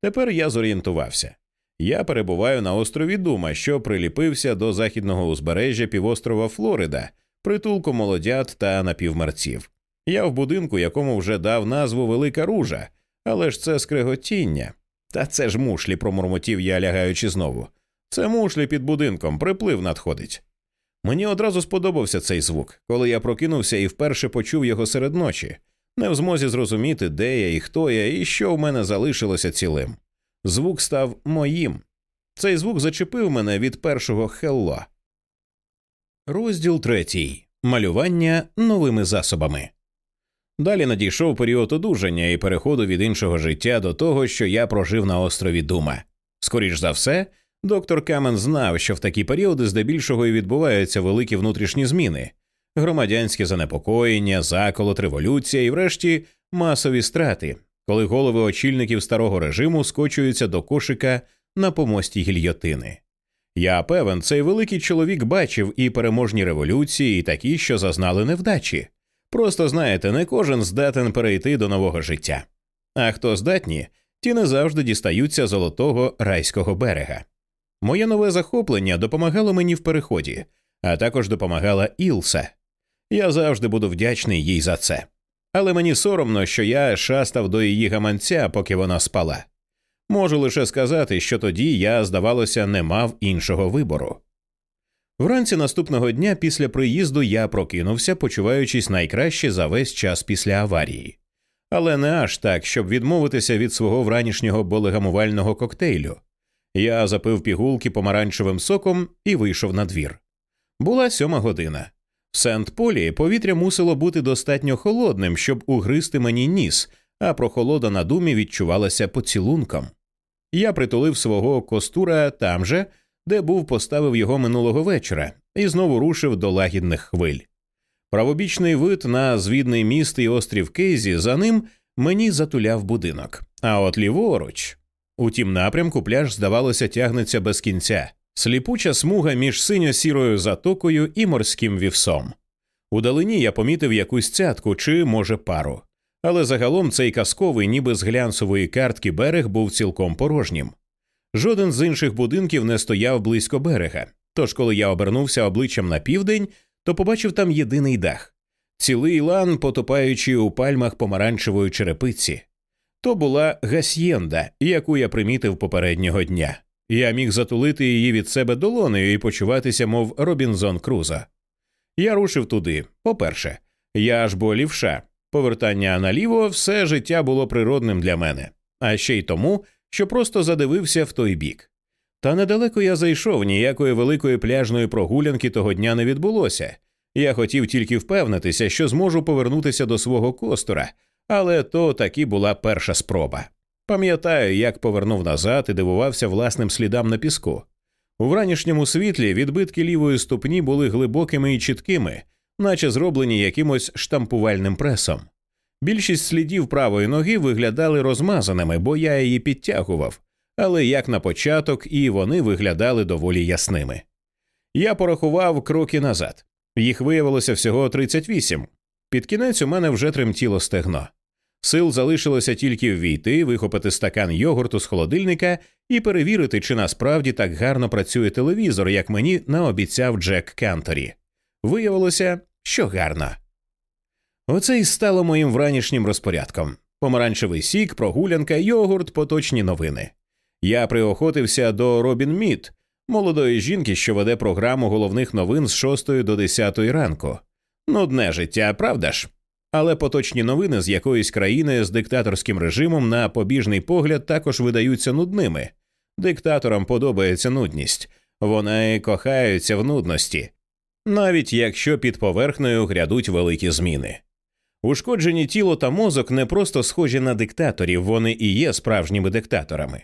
Тепер я зорієнтувався. Я перебуваю на острові Дума, що приліпився до західного узбережжя півострова Флорида, притулку молодят та напівмерців. Я в будинку, якому вже дав назву Велика Ружа, але ж це скреготіння. Та це ж мушлі, промурмотів я, лягаючи знову. Це мушлі під будинком, приплив надходить. Мені одразу сподобався цей звук, коли я прокинувся і вперше почув його серед ночі, не в змозі зрозуміти, де я і хто я, і що в мене залишилося цілим. Звук став моїм. Цей звук зачепив мене від першого хелло. Розділ третій. Малювання новими засобами. Далі надійшов період одужання і переходу від іншого життя до того, що я прожив на острові Дума. Скоріш за все, доктор Камен знав, що в такі періоди здебільшого і відбуваються великі внутрішні зміни, громадянське занепокоєння, заколот, революція і, врешті, масові страти, коли голови очільників старого режиму скочуються до кошика на помості гільйотини. Я певен, цей великий чоловік бачив і переможні революції, і такі, що зазнали невдачі. Просто знаєте, не кожен здатен перейти до нового життя. А хто здатні, ті не завжди дістаються золотого райського берега. Моє нове захоплення допомагало мені в переході, а також допомагала Ілса. Я завжди буду вдячний їй за це. Але мені соромно, що я шастав до її гаманця, поки вона спала. Можу лише сказати, що тоді я, здавалося, не мав іншого вибору. Вранці наступного дня після приїзду я прокинувся, почуваючись найкраще за весь час після аварії, але не аж так, щоб відмовитися від свого вранішнього болегамувального коктейлю. Я запив пігулки помаранчевим соком і вийшов на двір. Була сьома година. В Сент Полі повітря мусило бути достатньо холодним, щоб угризти мені ніс, а прохолода на думі відчувалася поцілунком. Я притулив свого костура там же, де був поставив його минулого вечора, і знову рушив до лагідних хвиль. Правобічний вид на звідний міст і острів Кейзі за ним мені затуляв будинок. А от ліворуч, у тім напрямку пляж, здавалося, тягнеться без кінця, сліпуча смуга між синьо-сірою затокою і морським вівсом. Удалині я помітив якусь цятку чи, може, пару. Але загалом цей казковий, ніби з глянцевої картки берег був цілком порожнім. Жоден з інших будинків не стояв близько берега. Тож, коли я обернувся обличчям на південь, то побачив там єдиний дах цілий лан, потопаючи у пальмах помаранчевої черепиці. То була гасьєнда, яку я примітив попереднього дня. Я міг затулити її від себе долонею і почуватися, мов Робінзон Крузо. Я рушив туди. По-перше, я аж бо лівша. Повертання наліво все життя було природним для мене, а ще й тому, що просто задивився в той бік. Та недалеко я зайшов, ніякої великої пляжної прогулянки того дня не відбулося. Я хотів тільки впевнитися, що зможу повернутися до свого костура, але то таки була перша спроба. Пам'ятаю, як повернув назад і дивувався власним слідам на піску. У вранішньому світлі відбитки лівої ступні були глибокими і чіткими, наче зроблені якимось штампувальним пресом. Більшість слідів правої ноги виглядали розмазаними, бо я її підтягував, але як на початок, і вони виглядали доволі ясними. Я порахував кроки назад. Їх виявилося всього 38. Під кінець у мене вже тремтіло стегно. Сил залишилося тільки ввійти, вихопити стакан йогурту з холодильника і перевірити, чи насправді так гарно працює телевізор, як мені наобіцяв Джек Канторі. Виявилося, що гарно. Оце і стало моїм вранішнім розпорядком помаранчевий сік, прогулянка, йогурт, поточні новини. Я приохотився до Робін Мід, молодої жінки, що веде програму головних новин з 6 до 10 ранку. Нудне життя, правда ж? Але поточні новини з якоїсь країни з диктаторським режимом на побіжний погляд також видаються нудними. Диктаторам подобається нудність, вони кохаються в нудності, навіть якщо під поверхнею грядуть великі зміни. Ушкоджені тіло та мозок не просто схожі на диктаторів, вони і є справжніми диктаторами.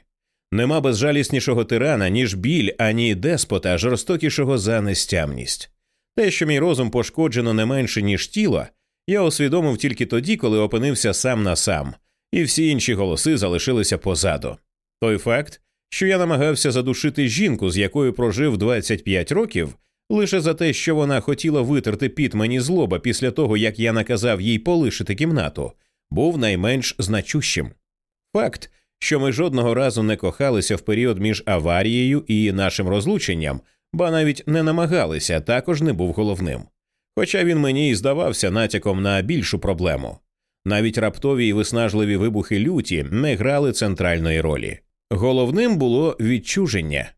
Нема безжаліснішого тирана, ніж біль, ані деспота, жорстокішого за нестямність. Те, що мій розум пошкоджено не менше, ніж тіло, я усвідомив тільки тоді, коли опинився сам на сам, і всі інші голоси залишилися позаду. Той факт, що я намагався задушити жінку, з якою прожив 25 років, лише за те, що вона хотіла витерти під мені злоба після того, як я наказав їй полишити кімнату, був найменш значущим. Факт, що ми жодного разу не кохалися в період між аварією і нашим розлученням, ба навіть не намагалися, також не був головним. Хоча він мені і здавався натяком на більшу проблему. Навіть раптові і виснажливі вибухи люті не грали центральної ролі. Головним було відчуження.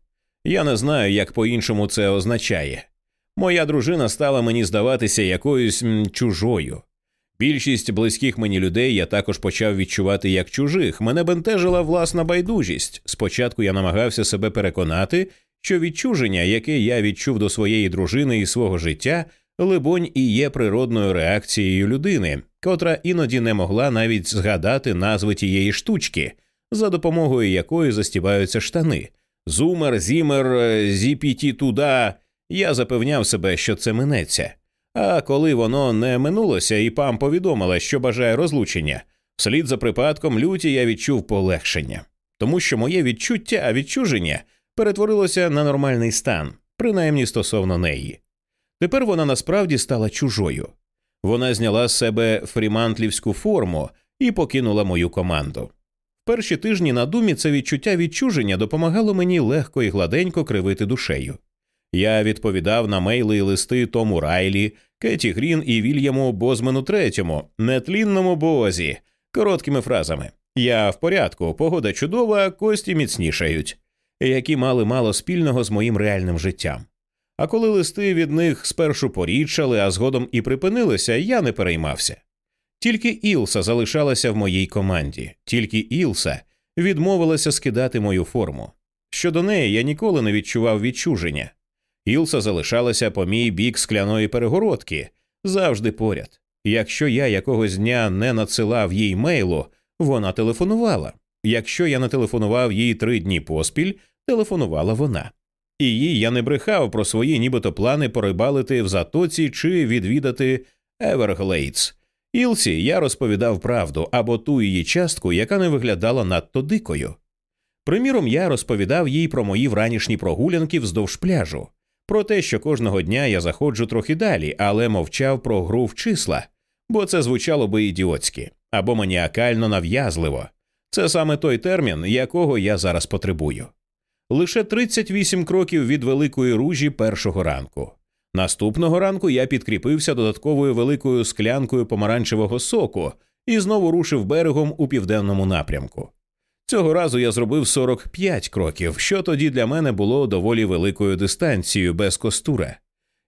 Я не знаю, як по іншому це означає. Моя дружина стала мені здаватися якоюсь м, чужою. Більшість близьких мені людей я також почав відчувати як чужих. Мене бентежила власна байдужість. Спочатку я намагався себе переконати, що відчуження, яке я відчув до своєї дружини і свого життя, либонь і є природною реакцією людини, котра іноді не могла навіть згадати назви тієї штучки, за допомогою якої застібаються штани. Зумер, зімер, зіпіті туда. Я запевняв себе, що це минеться. А коли воно не минулося, і пам повідомила, що бажає розлучення, вслід за припадком люті я відчув полегшення, тому що моє відчуття відчуження перетворилося на нормальний стан, принаймні стосовно неї. Тепер вона насправді стала чужою. Вона зняла з себе фрімантлівську форму і покинула мою команду. Перші тижні на думі це відчуття відчуження допомагало мені легко і гладенько кривити душею. Я відповідав на мейли і листи Тому Райлі, Кеті Грін і Вільяму Бозмену третьому, нетлінному Боозі, короткими фразами Я в порядку, погода чудова, кості міцнішають, які мали мало спільного з моїм реальним життям. А коли листи від них спершу порідшали, а згодом і припинилися, я не переймався. Тільки Ілса залишалася в моїй команді, тільки Ілса відмовилася скидати мою форму. Щодо неї я ніколи не відчував відчуження. Ілса залишалася по мій бік скляної перегородки, завжди поряд. Якщо я якогось дня не надсилав їй мейлу, вона телефонувала. Якщо я не телефонував їй три дні поспіль, телефонувала вона. І їй я не брехав про свої нібито плани порибалити в затоці чи відвідати Еверглейдс. Ілсі я розповідав правду або ту її частку, яка не виглядала надто дикою. Приміром, я розповідав їй про мої вранішні прогулянки вздовж пляжу, про те, що кожного дня я заходжу трохи далі, але мовчав про гру в числа, бо це звучало би ідіотськи або маніакально нав'язливо. Це саме той термін, якого я зараз потребую. Лише 38 кроків від великої ружі першого ранку. Наступного ранку я підкріпився додатковою великою склянкою помаранчевого соку і знову рушив берегом у південному напрямку. Цього разу я зробив 45 кроків, що тоді для мене було доволі великою дистанцією без костура.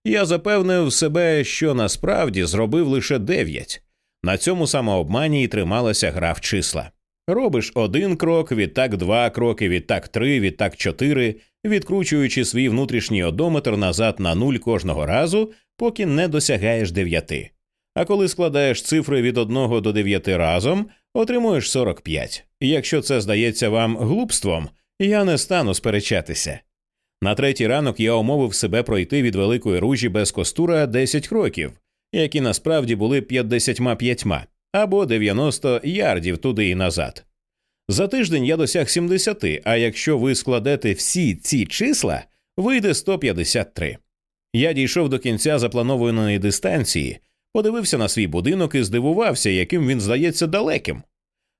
Я запевнив себе, що насправді зробив лише 9. На цьому самообмані і трималася гра в числа. Робиш один крок, відтак два кроки, відтак три, відтак чотири, відкручуючи свій внутрішній одометр назад на нуль кожного разу, поки не досягаєш дев'яти. А коли складаєш цифри від одного до дев'яти разом, отримуєш 45. Якщо це здається вам глупством, я не стану сперечатися. На третій ранок я умовив себе пройти від великої ружі без костура 10 кроків, які насправді були 55 або 90 ярдів туди і назад. За тиждень я досяг 70, а якщо ви складете всі ці числа, вийде 153. Я дійшов до кінця запланованої дистанції, подивився на свій будинок і здивувався, яким він здається далеким.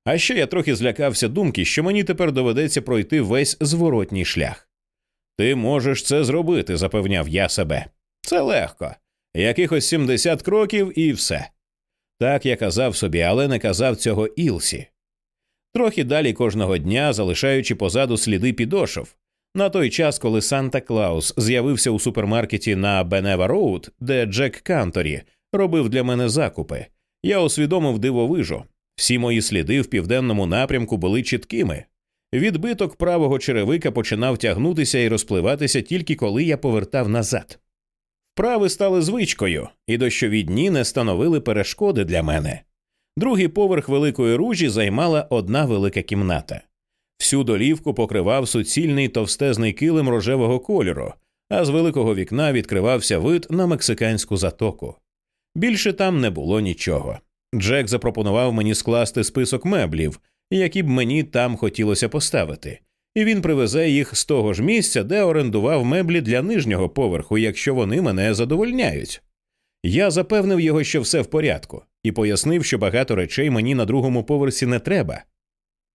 А ще я трохи злякався думки, що мені тепер доведеться пройти весь зворотній шлях. Ти можеш це зробити, запевняв я себе. Це легко. Якихось 70 кроків і все. Так я казав собі, але не казав цього Ілсі. Трохи далі кожного дня, залишаючи позаду сліди підошов. На той час, коли Санта Клаус з'явився у супермаркеті на Бенева Роуд, де Джек Канторі робив для мене закупи, я усвідомив дивовижу. Всі мої сліди в південному напрямку були чіткими. Відбиток правого черевика починав тягнутися і розпливатися тільки коли я повертав назад. Вправи стали звичкою, і дощові дні не становили перешкоди для мене. Другий поверх великої ружі займала одна велика кімната. Всю долівку покривав суцільний товстезний килим рожевого кольору, а з великого вікна відкривався вид на мексиканську затоку. Більше там не було нічого. Джек запропонував мені скласти список меблів, які б мені там хотілося поставити, і він привезе їх з того ж місця, де орендував меблі для нижнього поверху, якщо вони мене задовольняють. Я запевнив його, що все в порядку, і пояснив, що багато речей мені на другому поверсі не треба.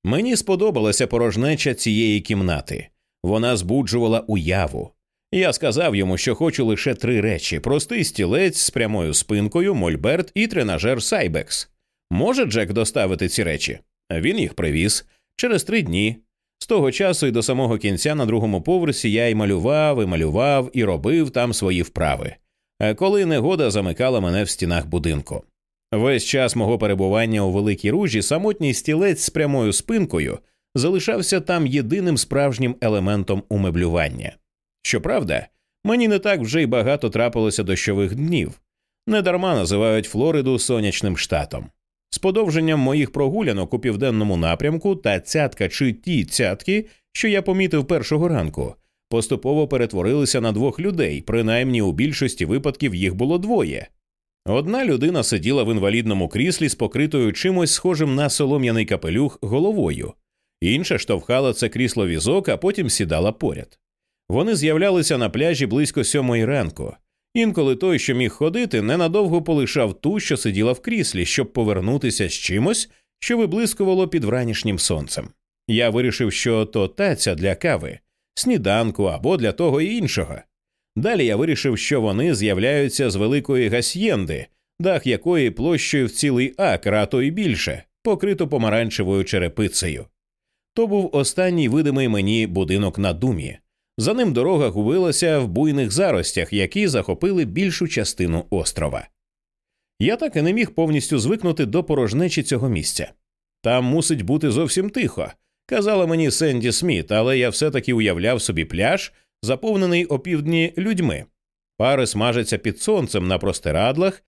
Мені сподобалася порожнеча цієї кімнати, вона збуджувала уяву. Я сказав йому, що хочу лише три речі: простий стілець з прямою спинкою, мольберт і тренажер Сайбекс. Може Джек доставити ці речі? Він їх привіз через три дні. З того часу і до самого кінця на другому поверсі я й малював, і малював, і робив там свої вправи. Коли негода замикала мене в стінах будинку. Весь час мого перебування у великій ружі самотній стілець з прямою спинкою залишався там єдиним справжнім елементом умеблювання. Щоправда, мені не так вже й багато трапилося дощових днів. Недарма називають Флориду сонячним штатом. З подовженням моїх прогулянок у південному напрямку та цятка чи ті цятки, що я помітив першого ранку, поступово перетворилися на двох людей, принаймні у більшості випадків їх було двоє. Одна людина сиділа в інвалідному кріслі з покритою чимось схожим на солом'яний капелюх головою, інша штовхала це крісло візок, а потім сідала поряд. Вони з'являлися на пляжі близько сьомої ранку. Інколи той, що міг ходити, ненадовго полишав ту, що сиділа в кріслі, щоб повернутися з чимось, що виблискувало під вранішнім сонцем. Я вирішив, що то таця для кави, сніданку або для того і іншого. Далі я вирішив, що вони з'являються з великої гасьєнди, дах якої площею в цілий акр, а то й більше, покрито помаранчевою черепицею. То був останній видимий мені будинок на думі. За ним дорога губилася в буйних заростях, які захопили більшу частину острова. Я так і не міг повністю звикнути до порожнечі цього місця. Там мусить бути зовсім тихо, казала мені Сенді Сміт, але я все таки уявляв собі пляж, заповнений опівдні людьми. Пари смажаться під сонцем на простирадлах,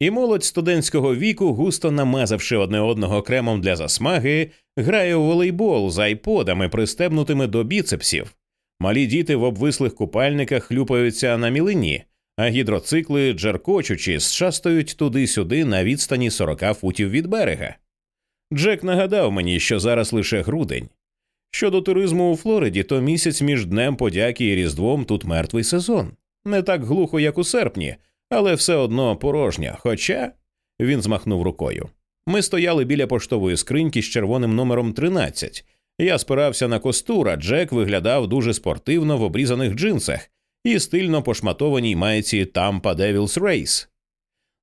і молодь студентського віку, густо намазавши одне одного кремом для засмаги, грає у волейбол з айподами, пристебнутими до біцепсів. Малі діти в обвислих купальниках хлюпаються на мілині, а гідроцикли, джеркочучи, шастають туди-сюди на відстані 40 футів від берега. Джек нагадав мені, що зараз лише грудень. Щодо туризму у Флориді, то місяць між Днем Подяки і Різдвом тут мертвий сезон. Не так глухо, як у серпні, але все одно порожня. Хоча він змахнув рукою. Ми стояли біля поштової скриньки з червоним номером 13, я спирався на костура, Джек виглядав дуже спортивно в обрізаних джинсах і стильно пошматованій майці Tampa Devils Race.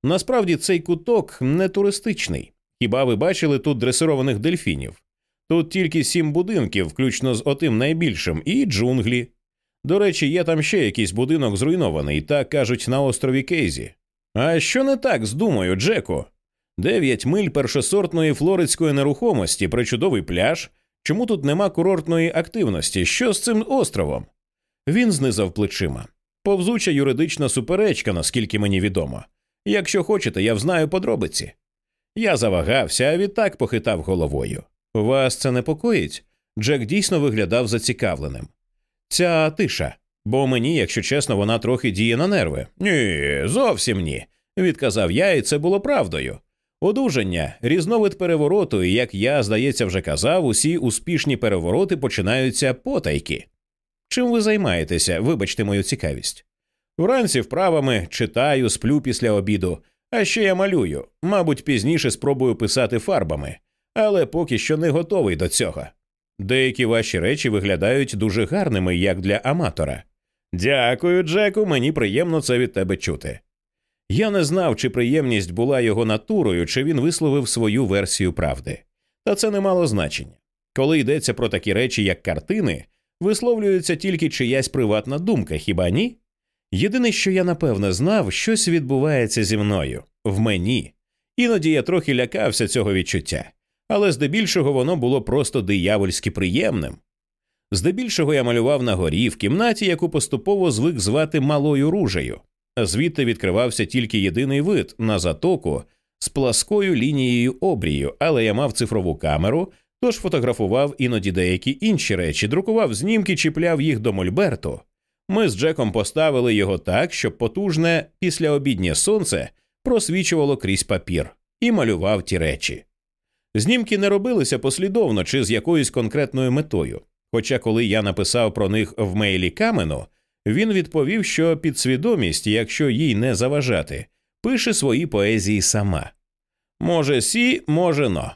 Насправді цей куток не туристичний. Хіба ви бачили тут дресированих дельфінів? Тут тільки сім будинків, включно з отим найбільшим, і джунглі. До речі, є там ще якийсь будинок зруйнований, так кажуть на острові Кейзі. А що не так з думою, Джеку? Дев'ять миль першосортної флоридської нерухомості, причудовий пляж, Чому тут нема курортної активності? Що з цим островом? Він знизав плечима. Повзуча юридична суперечка, наскільки мені відомо. Якщо хочете, я взнаю подробиці. Я завагався, а відтак похитав головою. Вас це непокоїть? Джек дійсно виглядав зацікавленим. Ця тиша. Бо мені, якщо чесно, вона трохи діє на нерви. Ні, зовсім ні, відказав я, і це було правдою. Одужання, різновид перевороту, і як я, здається, вже казав, усі успішні перевороти починаються потайки. Чим ви займаєтеся, вибачте мою цікавість? Вранці вправами читаю, сплю після обіду, а ще я малюю. Мабуть, пізніше спробую писати фарбами, але поки що не готовий до цього. Деякі ваші речі виглядають дуже гарними, як для аматора. Дякую, Джеку, мені приємно це від тебе чути. Я не знав, чи приємність була його натурою, чи він висловив свою версію правди. Та це не мало значення. Коли йдеться про такі речі, як картини, висловлюється тільки чиясь приватна думка, хіба ні? Єдине, що я напевне знав, щось відбувається зі мною, в мені. Іноді я трохи лякався цього відчуття, але здебільшого воно було просто диявольськи приємним. Здебільшого я малював на горі в кімнаті, яку поступово звик звати малою ружею. Звідти відкривався тільки єдиний вид на затоку з пласкою лінією обрію, але я мав цифрову камеру, тож фотографував іноді деякі інші речі, друкував знімки, чіпляв їх до мольберту. Ми з Джеком поставили його так, щоб потужне післяобіднє сонце просвічувало крізь папір і малював ті речі. Знімки не робилися послідовно чи з якоюсь конкретною метою. Хоча, коли я написав про них в мейлі камену, він відповів, що підсвідомість, якщо їй не заважати, пише свої поезії сама. Може, сі, може, но.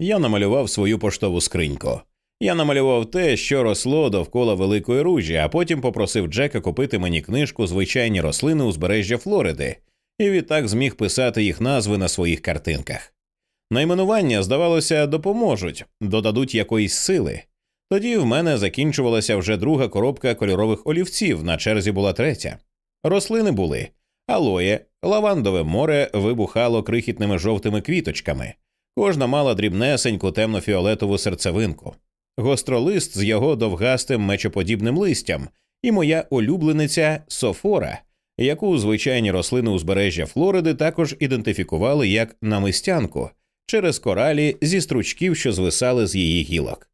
Я намалював свою поштову скриньку. Я намалював те, що росло довкола великої ружі, а потім попросив Джека купити мені книжку Звичайні рослини узбережжя Флориди, і відтак зміг писати їх назви на своїх картинках. Найменування, здавалося, допоможуть, додадуть якоїсь сили. Тоді в мене закінчувалася вже друга коробка кольорових олівців, на черзі була третя. Рослини були алоє, лавандове море вибухало крихітними жовтими квіточками, кожна мала дрібнесеньку темно-фіолетову серцевинку, гостролист з його довгастим мечоподібним листям, і моя улюблениця софора, яку звичайні рослини узбережжя Флориди також ідентифікували як намистянку через коралі зі стручків, що звисали з її гілок.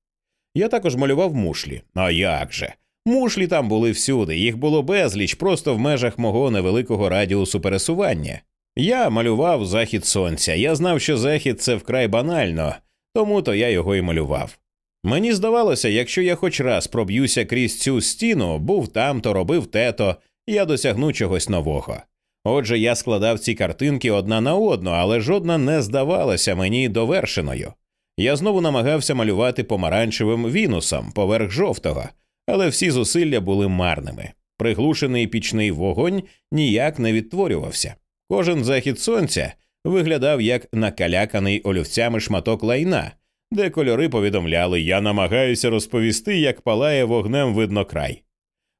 Я також малював мушлі. А як же? Мушлі там були всюди, їх було безліч, просто в межах мого невеликого радіусу пересування. Я малював захід сонця. Я знав, що захід це вкрай банально, тому то я його і малював. Мені здавалося, якщо я хоч раз проб'юся крізь цю стіну, був там, то робив те-то, я досягну чогось нового. Отже, я складав ці картинки одна на одну, але жодна не здавалася мені довершеною. Я знову намагався малювати помаранчевим вінусом поверх жовтого, але всі зусилля були марними. Приглушений пічний вогонь ніяк не відтворювався. Кожен захід сонця виглядав як накаляканий олівцями шматок лайна, де кольори повідомляли Я намагаюся розповісти, як палає вогнем видно край.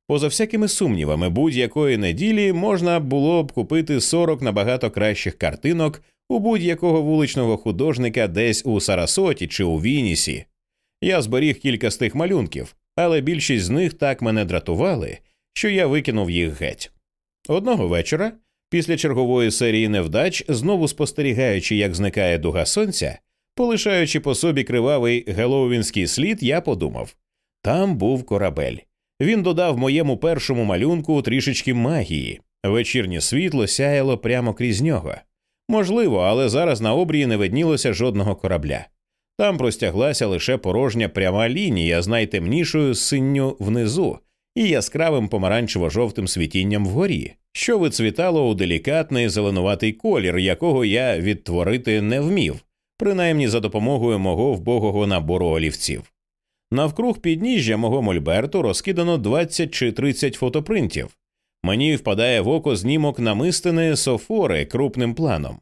Поза всякими сумнівами, будь-якої неділі можна було б купити 40 набагато кращих картинок у будь-якого вуличного художника десь у Сарасоті чи у Вінісі. Я зберіг кілька з тих малюнків, але більшість з них так мене дратували, що я викинув їх геть. Одного вечора, після чергової серії невдач, знову спостерігаючи, як зникає дуга сонця, полишаючи по собі кривавий геловінський слід, я подумав там був корабель. Він додав моєму першому малюнку трішечки магії. Вечірнє світло сяяло прямо крізь нього. Можливо, але зараз на обрії не виднілося жодного корабля. Там простяглася лише порожня пряма лінія з найтемнішою синню внизу і яскравим помаранчево-жовтим світінням вгорі, що вицвітало у делікатний зеленуватий колір, якого я відтворити не вмів, принаймні за допомогою мого вбогого набору олівців. Навкруг підніжжя мого мольберту розкидано 20 чи 30 фотопринтів. Мені впадає в око знімок намистини софори крупним планом.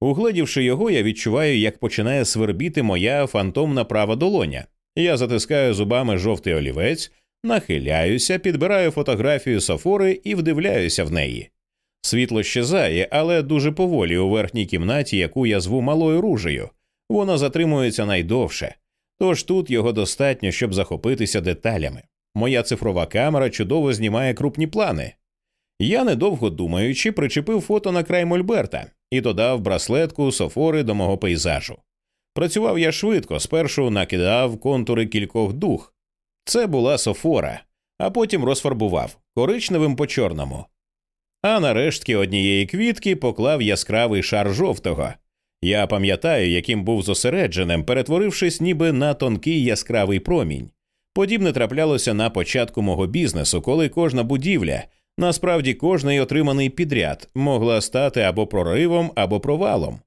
Угледівши його, я відчуваю, як починає свербіти моя фантомна права долоня. Я затискаю зубами жовтий олівець, нахиляюся, підбираю фотографію софори і вдивляюся в неї. Світло щезає, але дуже поволі у верхній кімнаті, яку я зву малою ружею. Воно затримується найдовше, тож тут його достатньо, щоб захопитися деталями. Моя цифрова камера чудово знімає крупні плани. Я, недовго думаючи, причепив фото на край Мольберта і додав браслетку софори до мого пейзажу. Працював я швидко, спершу накидав контури кількох дух. Це була софора, а потім розфарбував коричневим по чорному. А на рештки однієї квітки поклав яскравий шар жовтого. Я пам'ятаю, яким був зосередженим, перетворившись ніби на тонкий яскравий промінь. Подібне траплялося на початку мого бізнесу, коли кожна будівля, насправді кожний отриманий підряд, могла стати або проривом, або провалом.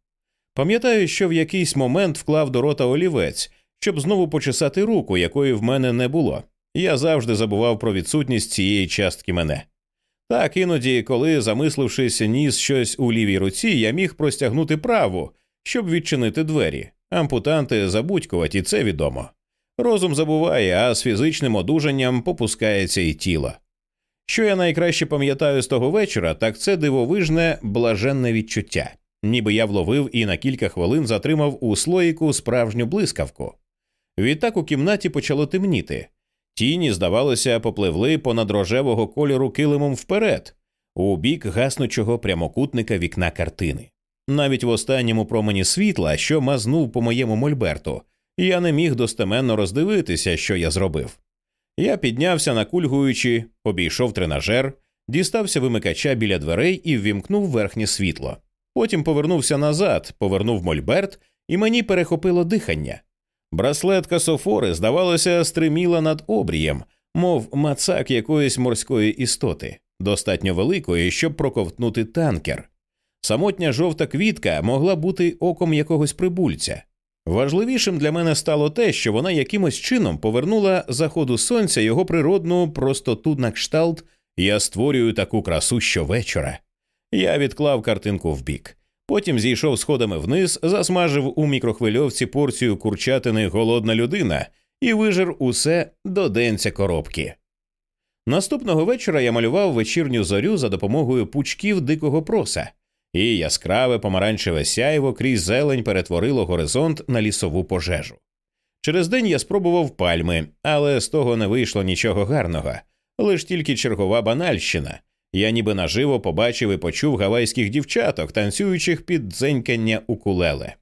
Пам'ятаю, що в якийсь момент вклав до рота олівець, щоб знову почесати руку, якої в мене не було. Я завжди забував про відсутність цієї частки мене. Так іноді, коли, замислившись, ніс щось у лівій руці, я міг простягнути праву, щоб відчинити двері. Ампутанти забудькуваті, це відомо. Розум забуває, а з фізичним одужанням попускається і тіло. Що я найкраще пам'ятаю з того вечора, так це дивовижне, блаженне відчуття, ніби я вловив і на кілька хвилин затримав у слоїку справжню блискавку. Відтак у кімнаті почало темніти. Тіні, здавалося, попливли понад рожевого кольору килимом вперед, у бік гаснучого прямокутника вікна картини. Навіть в останньому промені світла, що мазнув по моєму мольберту, я не міг достеменно роздивитися, що я зробив. Я піднявся, накульгуючи, обійшов тренажер, дістався вимикача біля дверей і ввімкнув верхнє світло. Потім повернувся назад, повернув мольберт, і мені перехопило дихання. Браслетка Софори, здавалося, стриміла над обрієм, мов мацак якоїсь морської істоти, достатньо великої, щоб проковтнути танкер. Самотня жовта квітка могла бути оком якогось прибульця. Важливішим для мене стало те, що вона якимось чином повернула заходу сонця його природну простоту на кшталт я створюю таку красу щовечора. Я відклав картинку вбік. Потім зійшов сходами вниз, засмажив у мікрохвильовці порцію курчатини голодна людина і вижир усе до денця коробки. Наступного вечора я малював вечірню зорю за допомогою пучків дикого проса, і яскраве помаранчеве сяйво крізь зелень перетворило горизонт на лісову пожежу. Через день я спробував пальми, але з того не вийшло нічого гарного, лиш тільки чергова банальщина. Я ніби наживо побачив і почув гавайських дівчаток, танцюючих під дзенькання укулеле.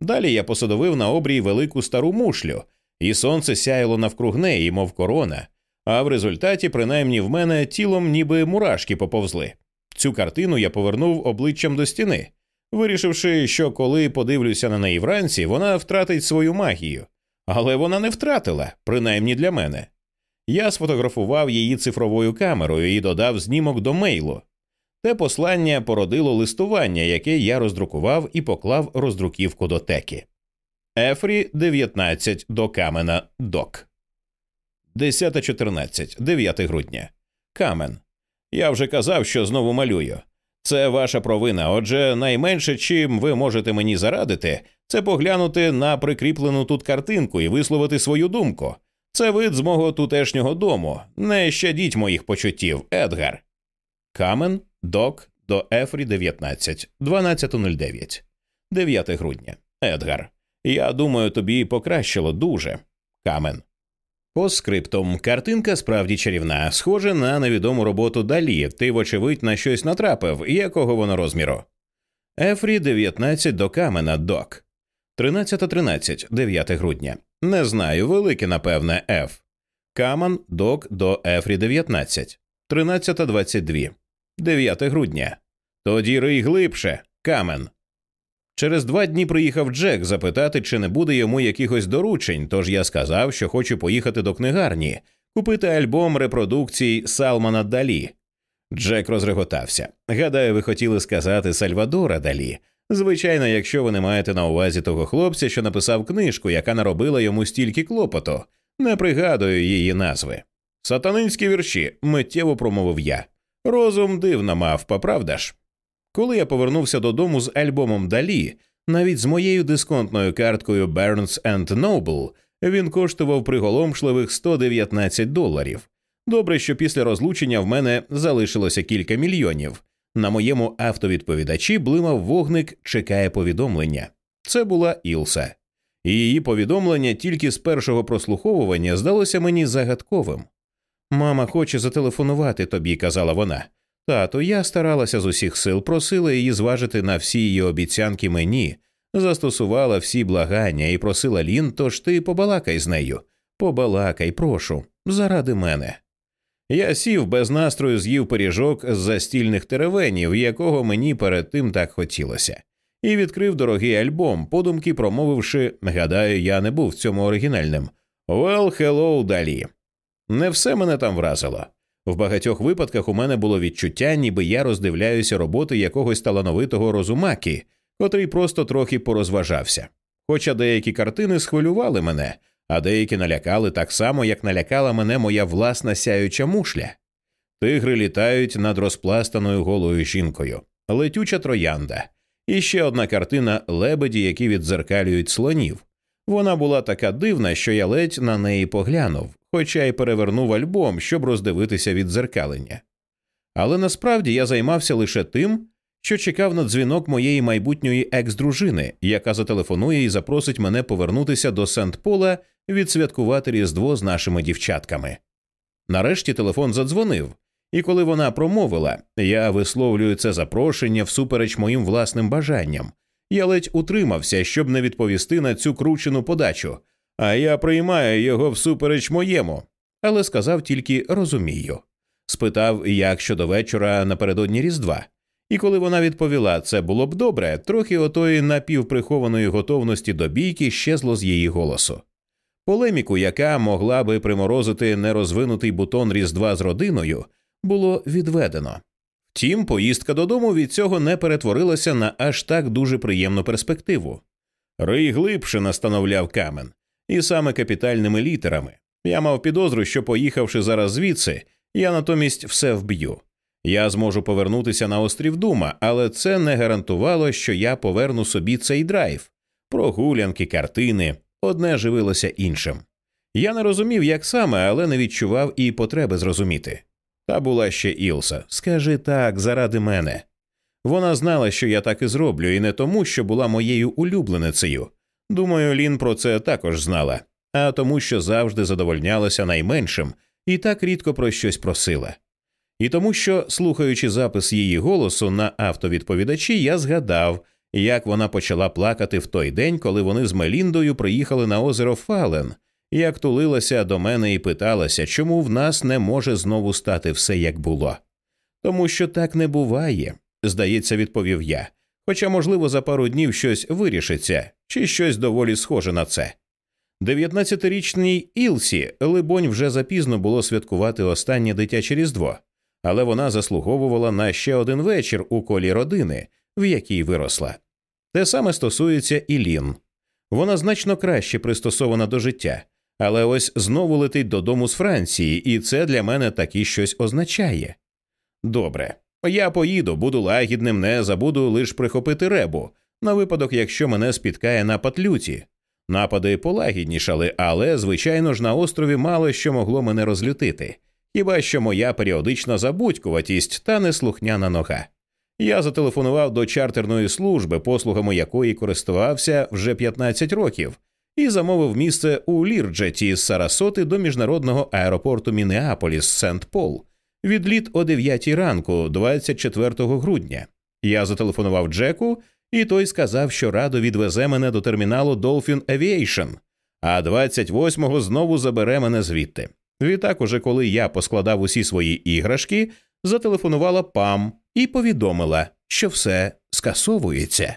Далі я посадовив на обрій велику стару мушлю, і сонце сяяло навкруг неї, мов корона, а в результаті, принаймні, в мене тілом ніби мурашки поповзли. Цю картину я повернув обличчям до стіни, вирішивши, що коли подивлюся на неї вранці, вона втратить свою магію, але вона не втратила, принаймні для мене. Я сфотографував її цифровою камерою і додав знімок до мейлу. Те послання породило листування, яке я роздрукував і поклав роздруківку до теки. Ефрі 19 до Камена Док. 10.14, 9 грудня. Камен. Я вже казав, що знову малюю. Це ваша провина. Отже, найменше, чим ви можете мені зарадити, це поглянути на прикріплену тут картинку і висловити свою думку. Це вид з мого тутешнього дому. Не щадіть моїх почуттів, Едгар. Камен, док до Ефрі 19, 12.09. 9 грудня. Едгар. Я думаю, тобі покращило дуже. Камен. По скриптум картинка справді чарівна, схожа на невідому роботу далі. Ти, вочевидь, на щось натрапив, якого воно розміру. Ефрі 19 до камена док. 13.13, 9 грудня. Не знаю, велике, напевне, Ф. Каман док до Ефрі 19. 13.22. 9 грудня. Тоді рий глибше. Камен. Через два дні приїхав Джек запитати, чи не буде йому якихось доручень, тож я сказав, що хочу поїхати до книгарні, купити альбом репродукцій Салмана Далі. Джек розреготався. Гадаю, ви хотіли сказати Сальвадора Далі. Звичайно, якщо ви не маєте на увазі того хлопця, що написав книжку, яка наробила йому стільки клопоту, не пригадую її назви. Сатанинські вірші, миттєво промовив я. Розум дивна мавпа, правда ж? Коли я повернувся додому з альбомом Далі, навіть з моєю дисконтною карткою Burns Noble, він коштував приголомшливих 119 доларів. Добре, що після розлучення в мене залишилося кілька мільйонів. На моєму автовідповідачі блимав вогник, чекає повідомлення. Це була Ілса, і її повідомлення тільки з першого прослуховування здалося мені загадковим. Мама хоче зателефонувати тобі, казала вона. Тато, я старалася з усіх сил, просила її зважити на всі її обіцянки мені, застосувала всі благання і просила Лін, тож ти побалакай з нею. Побалакай, прошу, заради мене. Я сів без настрою, з'їв пиріжок з застільних теревенів, якого мені перед тим так хотілося, і відкрив дорогий альбом, подумки промовивши гадаю, я не був в цьому оригінальним. «Well, hello, далі. Не все мене там вразило. В багатьох випадках у мене було відчуття, ніби я роздивляюся роботи якогось талановитого розумаки, котрий просто трохи порозважався. Хоча деякі картини схвилювали мене, а деякі налякали так само, як налякала мене моя власна сяюча мушля. Тигри літають над розпластаною голою жінкою, летюча троянда, і ще одна картина лебеді, які віддзеркалюють слонів. Вона була така дивна, що я ледь на неї поглянув, хоча й перевернув альбом, щоб роздивитися віддзеркалення. Але насправді я займався лише тим, що чекав на дзвінок моєї майбутньої екс-дружини, яка зателефонує і запросить мене повернутися до Сент-Пола відсвяткувати Різдво з нашими дівчатками. Нарешті телефон задзвонив, і коли вона промовила я висловлюю це запрошення всупереч моїм власним бажанням, я ледь утримався, щоб не відповісти на цю кручену подачу, а я приймаю його всупереч моєму, але сказав тільки розумію. Спитав, як щодо вечора напередодні Різдва. І коли вона відповіла, це було б добре, трохи отої напівприхованої готовності до бійки щезло з її голосу. Полеміку, яка могла би приморозити нерозвинутий бутон Різдва з родиною, було відведено. Втім, поїздка додому від цього не перетворилася на аж так дуже приємну перспективу. Рий глибше настановляв камен, і саме капітальними літерами. Я мав підозру, що, поїхавши зараз звідси, я натомість все вб'ю. Я зможу повернутися на острів Дума, але це не гарантувало, що я поверну собі цей драйв. Прогулянки, картини, одне живилося іншим. Я не розумів, як саме, але не відчував і потреби зрозуміти. Та була ще Ілса. Скажи так, заради мене. Вона знала, що я так і зроблю, і не тому, що була моєю улюбленицею. Думаю, Лін про це також знала, а тому, що завжди задовольнялася найменшим і так рідко про щось просила. І тому, що, слухаючи запис її голосу на автовідповідачі, я згадав, як вона почала плакати в той день, коли вони з Меліндою приїхали на озеро Фален, як тулилася до мене і питалася, чому в нас не може знову стати все як було. Тому що так не буває, здається, відповів я. Хоча, можливо, за пару днів щось вирішиться, чи щось доволі схоже на це. Дев'ятнадцятирічній Ілсі, либонь, вже запізно було святкувати останнє дитяче різдво але вона заслуговувала на ще один вечір у колі родини, в якій виросла. Те саме стосується і Лін. Вона значно краще пристосована до життя, але ось знову летить додому з Франції, і це для мене таки щось означає. Добре, я поїду, буду лагідним, не забуду лише прихопити ребу, на випадок, якщо мене спіткає напад люті. Напади полагіднішали, але, звичайно ж, на острові мало що могло мене розлютити хіба що моя періодична забудькуватість та неслухняна нога. Я зателефонував до чартерної служби, послугами якої користувався вже 15 років, і замовив місце у Лірджеті з Сарасоти до міжнародного аеропорту Мінеаполіс Сент Пол. Відліт о 9 ранку, 24 грудня. Я зателефонував Джеку, і той сказав, що радо відвезе мене до терміналу Dolphin Aviation, а 28-го знову забере мене звідти. Відтак, уже коли я поскладав усі свої іграшки, зателефонувала Пам і повідомила, що все скасовується.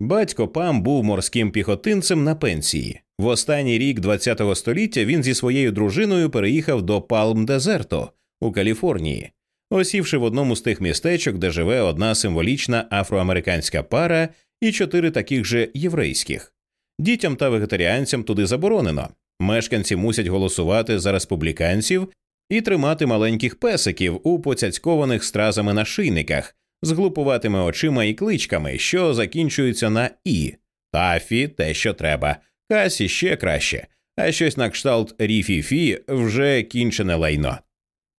Батько Пам був морським піхотинцем на пенсії. В останній рік ХХ століття він зі своєю дружиною переїхав до Палм Дезерто у Каліфорнії, осівши в одному з тих містечок, де живе одна символічна афроамериканська пара і чотири таких же єврейських. Дітям та вегетаріанцям туди заборонено, Мешканці мусять голосувати за республіканців і тримати маленьких песиків у поцяцькованих стразами на шийниках з глупуватими очима і кличками, що закінчуються на і, тафі те, що треба, касі ще краще, а щось на кшталт ріфі-фі вже кінчене лайно.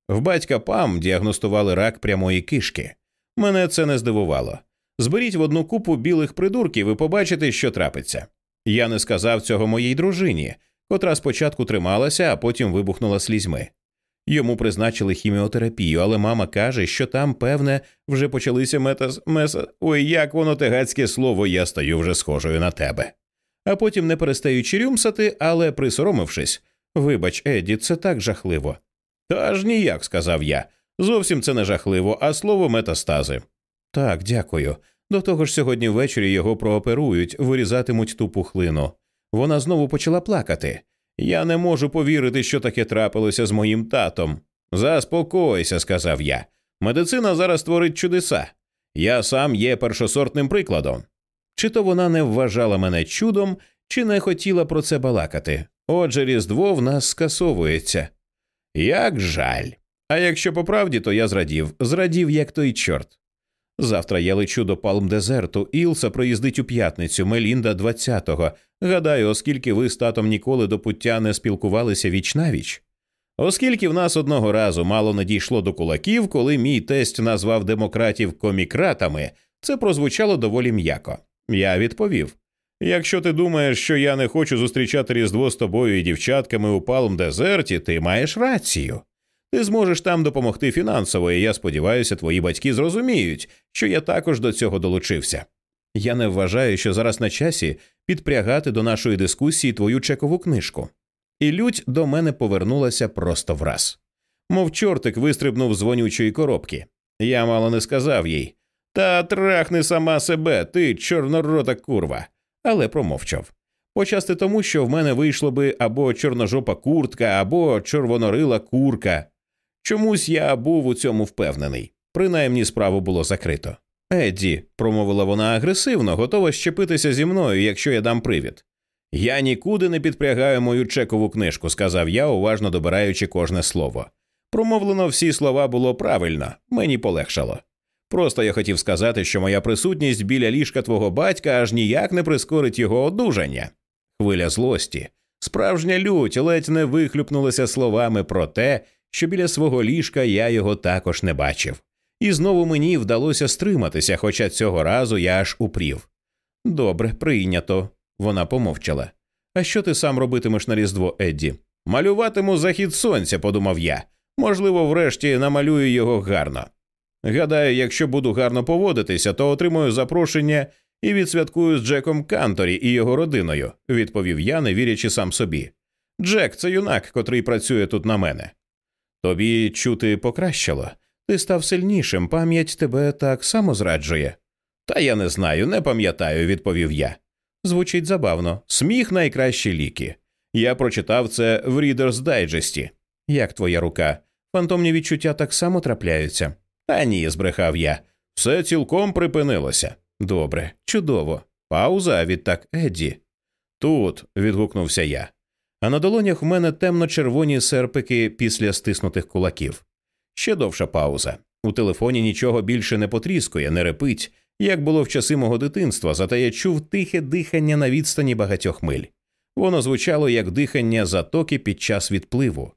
В батька Пам діагностували рак прямої кишки. Мене це не здивувало. Зберіть в одну купу білих придурків і побачите, що трапиться. Я не сказав цього моїй дружині, котра спочатку трималася, а потім вибухнула слізьми. Йому призначили хіміотерапію, але мама каже, що там, певне, вже почалися метаз... меса. Ой, як воно тегацьке слово, я стаю вже схожою на тебе. А потім, не перестаючи рюмсати, але присоромившись, вибач, Еді, це так жахливо. Та аж ніяк, сказав я. Зовсім це не жахливо, а слово метастази. Так, дякую. До того ж, сьогодні ввечері його прооперують, вирізатимуть ту пухлину. Вона знову почала плакати. Я не можу повірити, що таке трапилося з моїм татом. Заспокойся, сказав я. Медицина зараз творить чудеса. Я сам є першосортним прикладом. Чи то вона не вважала мене чудом, чи не хотіла про це балакати. Отже, Різдво в нас скасовується. Як жаль. А якщо по правді, то я зрадів, зрадів, як той чорт. Завтра я лечу до Палм Дезерту, Ілса проїздить у п'ятницю, Мелінда 20-го. Гадаю, оскільки ви з татом ніколи до пуття не спілкувалися віч навіч. Оскільки в нас одного разу мало не дійшло до кулаків, коли мій тесть назвав демократів комікратами, це прозвучало доволі м'яко. Я відповів якщо ти думаєш, що я не хочу зустрічати Різдво з тобою і дівчатками у Палм Дезерті, ти маєш рацію. Ти зможеш там допомогти фінансово, і я сподіваюся, твої батьки зрозуміють, що я також до цього долучився. Я не вважаю, що зараз на часі підпрягати до нашої дискусії твою чекову книжку. І лють до мене повернулася просто враз. Мов чортик вистрибнув з вонючої коробки. Я мало не сказав їй Та трахни сама себе, ти чорнорота курва, але промовчав. Почасти тому, що в мене вийшло би або чорножопа куртка, або червонорила курка. Чомусь я був у цьому впевнений. Принаймні справу було закрито. Едді, промовила вона агресивно, готова щепитися зі мною, якщо я дам привід. Я нікуди не підпрягаю мою чекову книжку, сказав я, уважно добираючи кожне слово. Промовлено всі слова було правильно, мені полегшало. Просто я хотів сказати, що моя присутність біля ліжка твого батька аж ніяк не прискорить його одужання. Хвиля злості, справжня лють ледь не вихлюпнулася словами про те, що біля свого ліжка я його також не бачив. І знову мені вдалося стриматися, хоча цього разу я аж упрів. Добре, прийнято. Вона помовчала. А що ти сам робитимеш на Різдво, Едді? Малюватиму захід сонця, подумав я. Можливо, врешті намалюю його гарно. Гадаю, якщо буду гарно поводитися, то отримую запрошення і відсвяткую з Джеком Канторі і його родиною, відповів я, не вірячи сам собі. Джек це юнак, котрий працює тут на мене. Тобі чути покращало. Ти став сильнішим, пам'ять тебе так само зраджує. Та я не знаю, не пам'ятаю, відповів я. Звучить забавно. Сміх найкращі ліки. Я прочитав це в Reader's Digest. Як твоя рука? Фантомні відчуття так само трапляються. Та ні, збрехав я. Все цілком припинилося. Добре, чудово. Пауза відтак Едді. Тут. відгукнувся я. А на долонях у мене темно-червоні серпики після стиснутих кулаків. Ще довша пауза. У телефоні нічого більше не потріскує, не репить, як було в часи мого дитинства, зате я чув тихе дихання на відстані багатьох миль. Воно звучало як дихання затоки під час відпливу.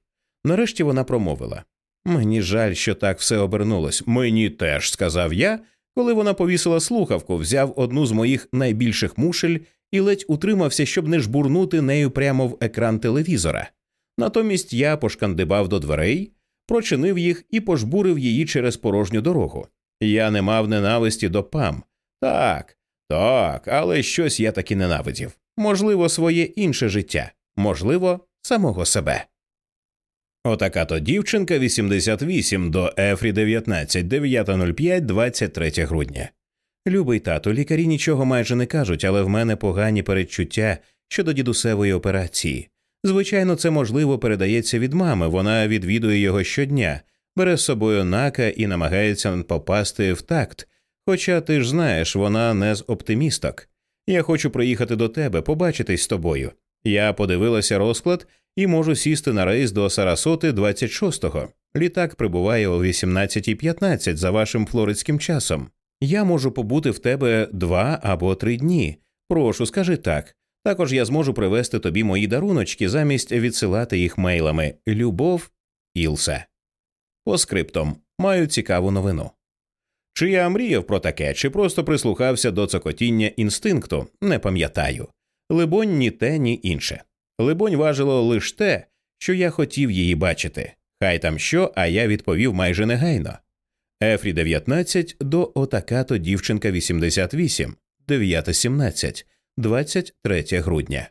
Нарешті вона промовила Мені жаль, що так все обернулось. Мені теж, сказав я, коли вона повісила слухавку, взяв одну з моїх найбільших мушель і ледь утримався, щоб не жбурнути нею прямо в екран телевізора. Натомість я пошкандибав до дверей, прочинив їх і пожбурив її через порожню дорогу. Я не мав ненависті до пам. Так, так, але щось я таки ненавидів. Можливо, своє інше життя, можливо, самого себе. Отака то дівчинка 88 до Ефрі 19, 9.05, 23 грудня. Любий тато, лікарі нічого майже не кажуть, але в мене погані передчуття щодо дідусевої операції. Звичайно, це можливо передається від мами. Вона відвідує його щодня, бере з собою нака і намагається попасти в такт. Хоча ти ж знаєш, вона не з оптимісток. Я хочу приїхати до тебе, побачитись з тобою. Я подивилася розклад і можу сісти на рейс до Сарасоти 26-го. Літак прибуває о 18.15 за вашим флоридським часом. Я можу побути в тебе два або три дні. Прошу, скажи так. Також я зможу привезти тобі мої даруночки замість відсилати їх мейлами. Любов Ілса. По скриптом маю цікаву новину. Чи я мріяв про таке, чи просто прислухався до цокотіння інстинкту, не пам'ятаю. Либонь, ні те, ні інше. Либонь важило лише те, що я хотів її бачити. Хай там що, а я відповів майже негайно. Ефрі 19 до отакато дівчинка 88, 9.17, 23 грудня.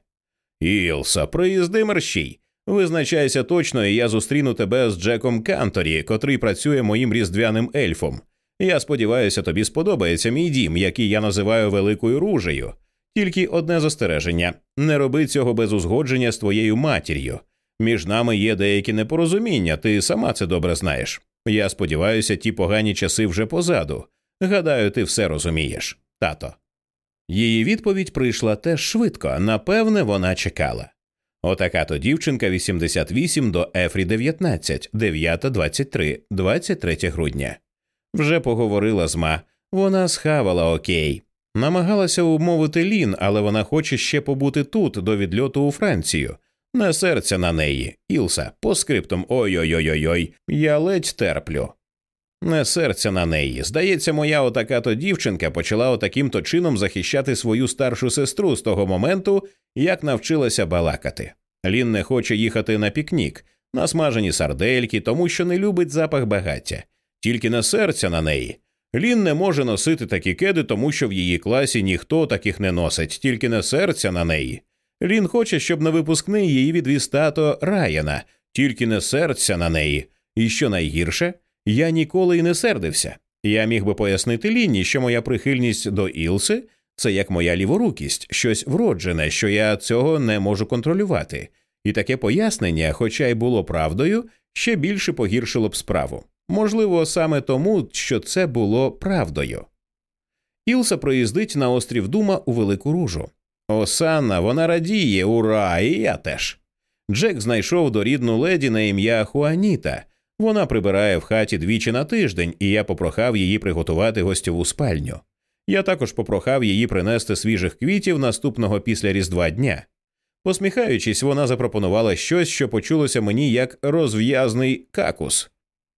Ілса, приїзди мерщій. Визначайся точно, і я зустріну тебе з Джеком Канторі, котрий працює моїм різдвяним ельфом. Я сподіваюся, тобі сподобається мій дім, який я називаю великою ружею. Тільки одне застереження не роби цього без узгодження з твоєю матір'ю. Між нами є деякі непорозуміння, ти сама це добре знаєш. Я сподіваюся, ті погані часи вже позаду. Гадаю, ти все розумієш, тато. Її відповідь прийшла теж швидко, напевне, вона чекала. Отака то дівчинка 88 до Ефрі 19, 9.23, 23 грудня. Вже поговорила з ма, вона схавала окей. Намагалася умовити Лін, але вона хоче ще побути тут до відльоту у Францію. Не серця на неї, Ілса, по скриптам ой-ой-ой, ой я ледь терплю. Не серця на неї. Здається, моя отака то дівчинка почала отаким то чином захищати свою старшу сестру з того моменту, як навчилася балакати. Лін не хоче їхати на пікнік, на смажені сардельки, тому що не любить запах багаття, тільки не серця на неї. Лін не може носити такі кеди, тому що в її класі ніхто таких не носить, тільки не серця на неї. Лін хоче, щоб на випускний її відвіз тато Раяна, тільки не серця на неї. І що найгірше, я ніколи й не сердився. Я міг би пояснити Лінні, що моя прихильність до Ілси це як моя ліворукість, щось вроджене, що я цього не можу контролювати. І таке пояснення, хоча й було правдою, ще більше погіршило б справу. Можливо, саме тому, що це було правдою. Ілса проїздить на острів Дума у Велику Ружу. Осанна, вона радіє, ура, і я теж. Джек знайшов дорідну леді на ім'я Хуаніта. Вона прибирає в хаті двічі на тиждень, і я попрохав її приготувати гостьову спальню. Я також попрохав її принести свіжих квітів наступного після Різдва дня. Посміхаючись, вона запропонувала щось, що почулося мені як розв'язний какус.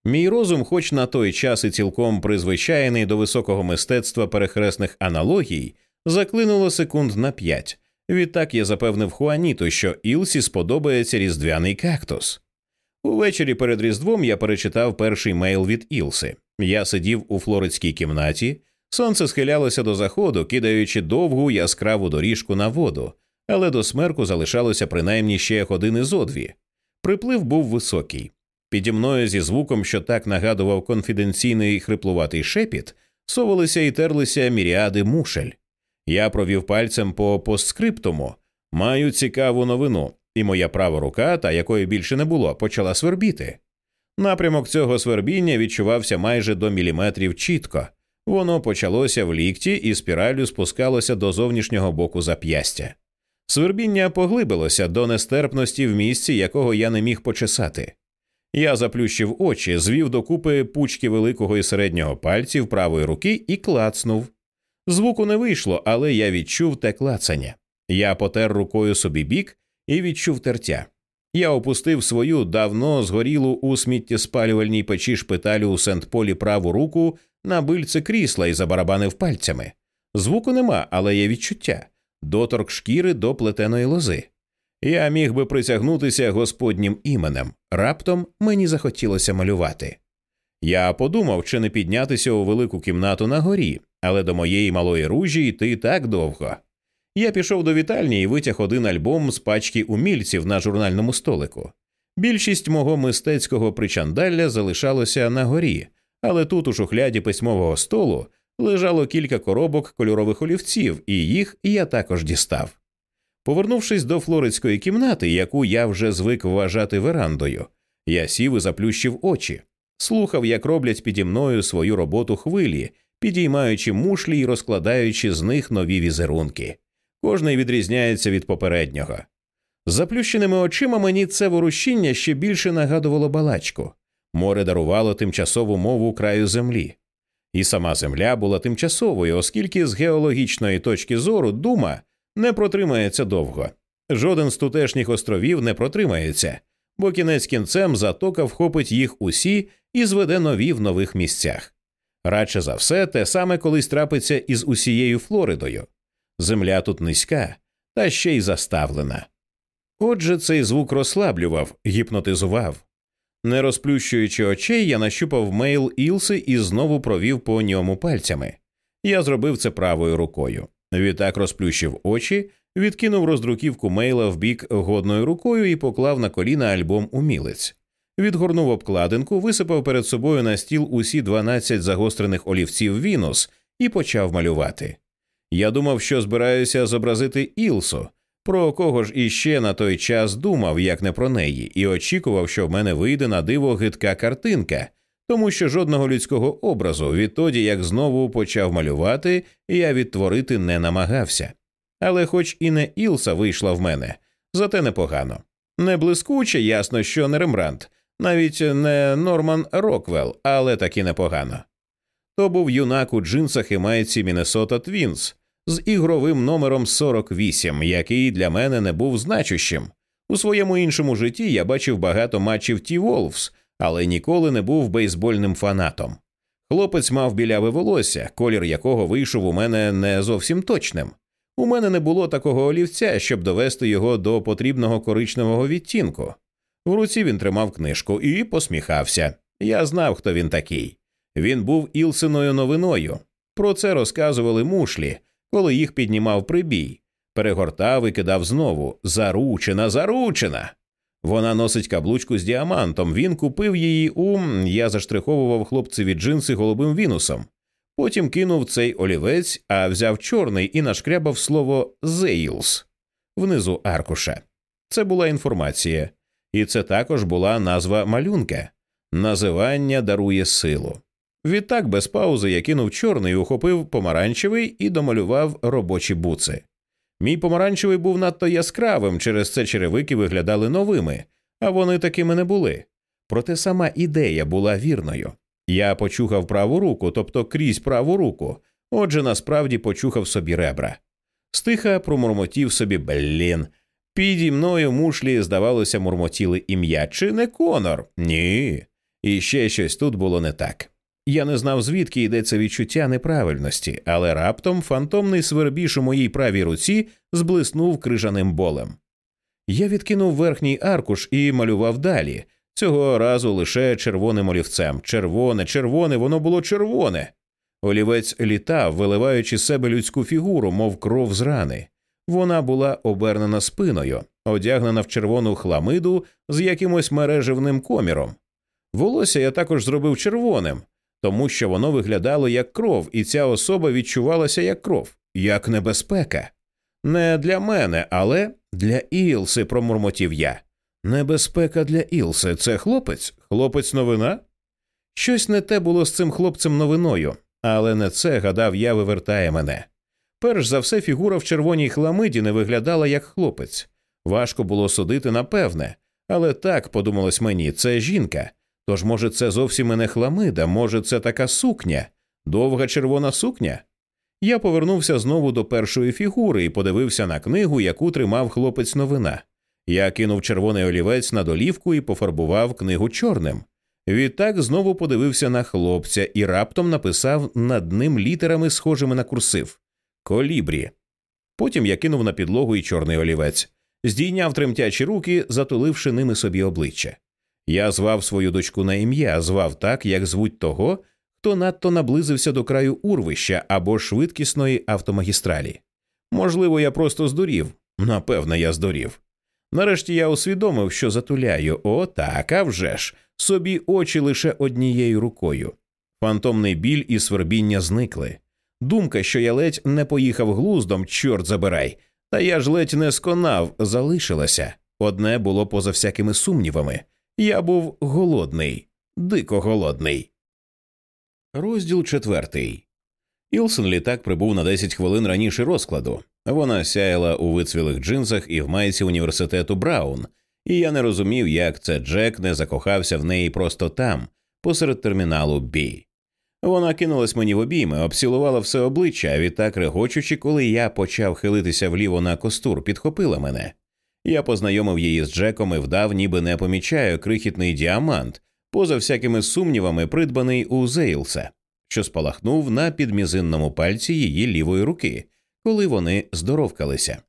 Мій розум, хоч на той час і цілком призвичайний до високого мистецтва перехресних аналогій, заклинуло секунд на п'ять. Відтак я запевнив Хуаніту, що Ілсі сподобається різдвяний кактус. Увечері перед Різдвом я перечитав перший мейл від Ілси. Я сидів у флоридській кімнаті, сонце схилялося до заходу, кидаючи довгу яскраву доріжку на воду, але до смерку залишалося принаймні ще години зо дві. Приплив був високий. Піді мною зі звуком, що так нагадував конфіденційний хриплуватий шепіт, совалися і терлися міріади мушель. Я провів пальцем по постскриптуму. Маю цікаву новину, і моя права рука, та якої більше не було, почала свербіти. Напрямок цього свербіння відчувався майже до міліметрів чітко. Воно почалося в лікті і спіралю спускалося до зовнішнього боку зап'ястя. Свербіння поглибилося до нестерпності в місці, якого я не міг почесати. Я заплющив очі, звів докупи пучки великого і середнього пальців правої руки і клацнув. Звуку не вийшло, але я відчув те клацання. Я потер рукою собі бік і відчув тертя. Я опустив свою давно згорілу у сміттєспалювальній печі шпиталю у Сент-Полі праву руку на бильце крісла і забарабанив пальцями. Звуку нема, але є відчуття доторк шкіри до плетеної лози. Я міг би присягнутися господнім іменем. Раптом мені захотілося малювати. Я подумав, чи не піднятися у велику кімнату на горі, але до моєї малої ружі йти так довго. Я пішов до вітальні і витяг один альбом з пачки умільців на журнальному столику. Більшість мого мистецького причандалля залишалося на горі, але тут у шухляді письмового столу лежало кілька коробок кольорових олівців, і їх я також дістав. Повернувшись до флоридської кімнати, яку я вже звик вважати верандою, я сів і заплющив очі, слухав, як роблять піді мною свою роботу хвилі, підіймаючи мушлі і розкладаючи з них нові візерунки. Кожний відрізняється від попереднього. З заплющеними очима мені це ворушіння ще більше нагадувало балачку. Море дарувало тимчасову мову краю землі. І сама земля була тимчасовою, оскільки з геологічної точки зору дума не протримається довго. Жоден з тутешніх островів не протримається, бо кінець кінцем затока вхопить їх усі і зведе нові в нових місцях. Радше за все, те саме колись трапиться із усією Флоридою. Земля тут низька, та ще й заставлена. Отже, цей звук розслаблював, гіпнотизував. Не розплющуючи очей, я нащупав мейл Ілси і знову провів по ньому пальцями. Я зробив це правою рукою. Відтак розплющив очі відкинув роздруківку мейла в бік годною рукою і поклав на коліна альбом умілець. Відгорнув обкладинку, висипав перед собою на стіл усі 12 загострених олівців Вінус і почав малювати. Я думав, що збираюся зобразити Ілсу, про кого ж іще на той час думав, як не про неї, і очікував, що в мене вийде на диво гидка картинка, тому що жодного людського образу відтоді, як знову почав малювати, я відтворити не намагався. Але, хоч і не Ілса вийшла в мене, зате непогано. Не блискуче, ясно, що не Рембрандт, навіть не Норман Роквелл, але таки непогано. То був юнак у джинсах і майці Міннесота Твінс з ігровим номером 48, який для мене не був значущим. У своєму іншому житті я бачив багато матчів Ті Волфс, але ніколи не був бейсбольним фанатом. Хлопець мав біляве волосся, колір якого вийшов у мене не зовсім точним. У мене не було такого олівця, щоб довести його до потрібного коричневого відтінку. В руці він тримав книжку і посміхався. Я знав, хто він такий. Він був Ілсиною новиною. Про це розказували мушлі, коли їх піднімав прибій, перегортав і кидав знову заручена, заручена. Вона носить каблучку з діамантом. Він купив її у я заштриховував хлопцеві джинси голубим вінусом. Потім кинув цей олівець, а взяв чорний і нашкрябав слово «Зейлс» внизу аркуша. Це була інформація, і це також була назва малюнка. Називання дарує силу. Відтак, без паузи, я кинув чорний, ухопив помаранчевий і домалював робочі буци. Мій помаранчевий був надто яскравим, через це черевики виглядали новими, а вони такими не були. Проте сама ідея була вірною. Я почухав праву руку, тобто крізь праву руку, отже, насправді почухав собі ребра. Стиха промурмотів собі блін. Піді мною мушлі, здавалося, мурмотіли ім'я. Чи не Конор? Ні. І ще щось тут було не так. Я не знав, звідки йдеться відчуття неправильності, але раптом фантомний свербіж у моїй правій руці зблиснув крижаним болем. Я відкинув верхній аркуш і малював далі, цього разу лише червоним олівцем. Червоне, червоне, воно було червоне. Олівець літав, виливаючи з себе людську фігуру, мов кров з рани. Вона була обернена спиною, одягнена в червону хламиду з якимось мережевним коміром. Волосся я також зробив червоним, тому що воно виглядало як кров, і ця особа відчувалася як кров, як небезпека. Не для мене, але для Ілси, промурмотів я. Небезпека для Ілси це хлопець, хлопець новина? Щось не те було з цим хлопцем новиною, але не це, гадав я, вивертає мене. Перш за все, фігура в червоній хламиді не виглядала як хлопець. Важко було судити напевне, але так подумалось мені, це жінка. Тож, може, це зовсім і не хламида, може, це така сукня, довга червона сукня? Я повернувся знову до першої фігури і подивився на книгу, яку тримав хлопець новина. Я кинув червоний олівець на долівку і пофарбував книгу чорним. Відтак знову подивився на хлопця і раптом написав над ним літерами, схожими на курсив колібрі. Потім я кинув на підлогу і чорний олівець, здійняв тремтячі руки, затуливши ними собі обличчя. Я звав свою дочку на ім'я, звав так, як звуть того, хто надто наблизився до краю урвища або швидкісної автомагістралі. Можливо, я просто здурів. Напевно, я здурів. Нарешті я усвідомив, що затуляю, о, так, а вже ж, собі очі лише однією рукою. Фантомний біль і свербіння зникли. Думка, що я ледь не поїхав глуздом, чорт забирай, та я ж ледь не сконав, залишилася. Одне було поза всякими сумнівами. Я був голодний, дико голодний. Розділ четвертий. Ілсон літак прибув на 10 хвилин раніше розкладу. Вона сяяла у вицвілих джинсах і в майці університету Браун, і я не розумів, як це Джек не закохався в неї просто там, посеред терміналу Бі. Вона кинулась мені в обійми, обцілувала все обличчя, а відтак регочучи, коли я почав хилитися вліво на костур, підхопила мене. Я познайомив її з Джеком і вдав, ніби не помічаю крихітний діамант, поза всякими сумнівами, придбаний у Зейлса, що спалахнув на підмізинному пальці її лівої руки, коли вони здоровкалися.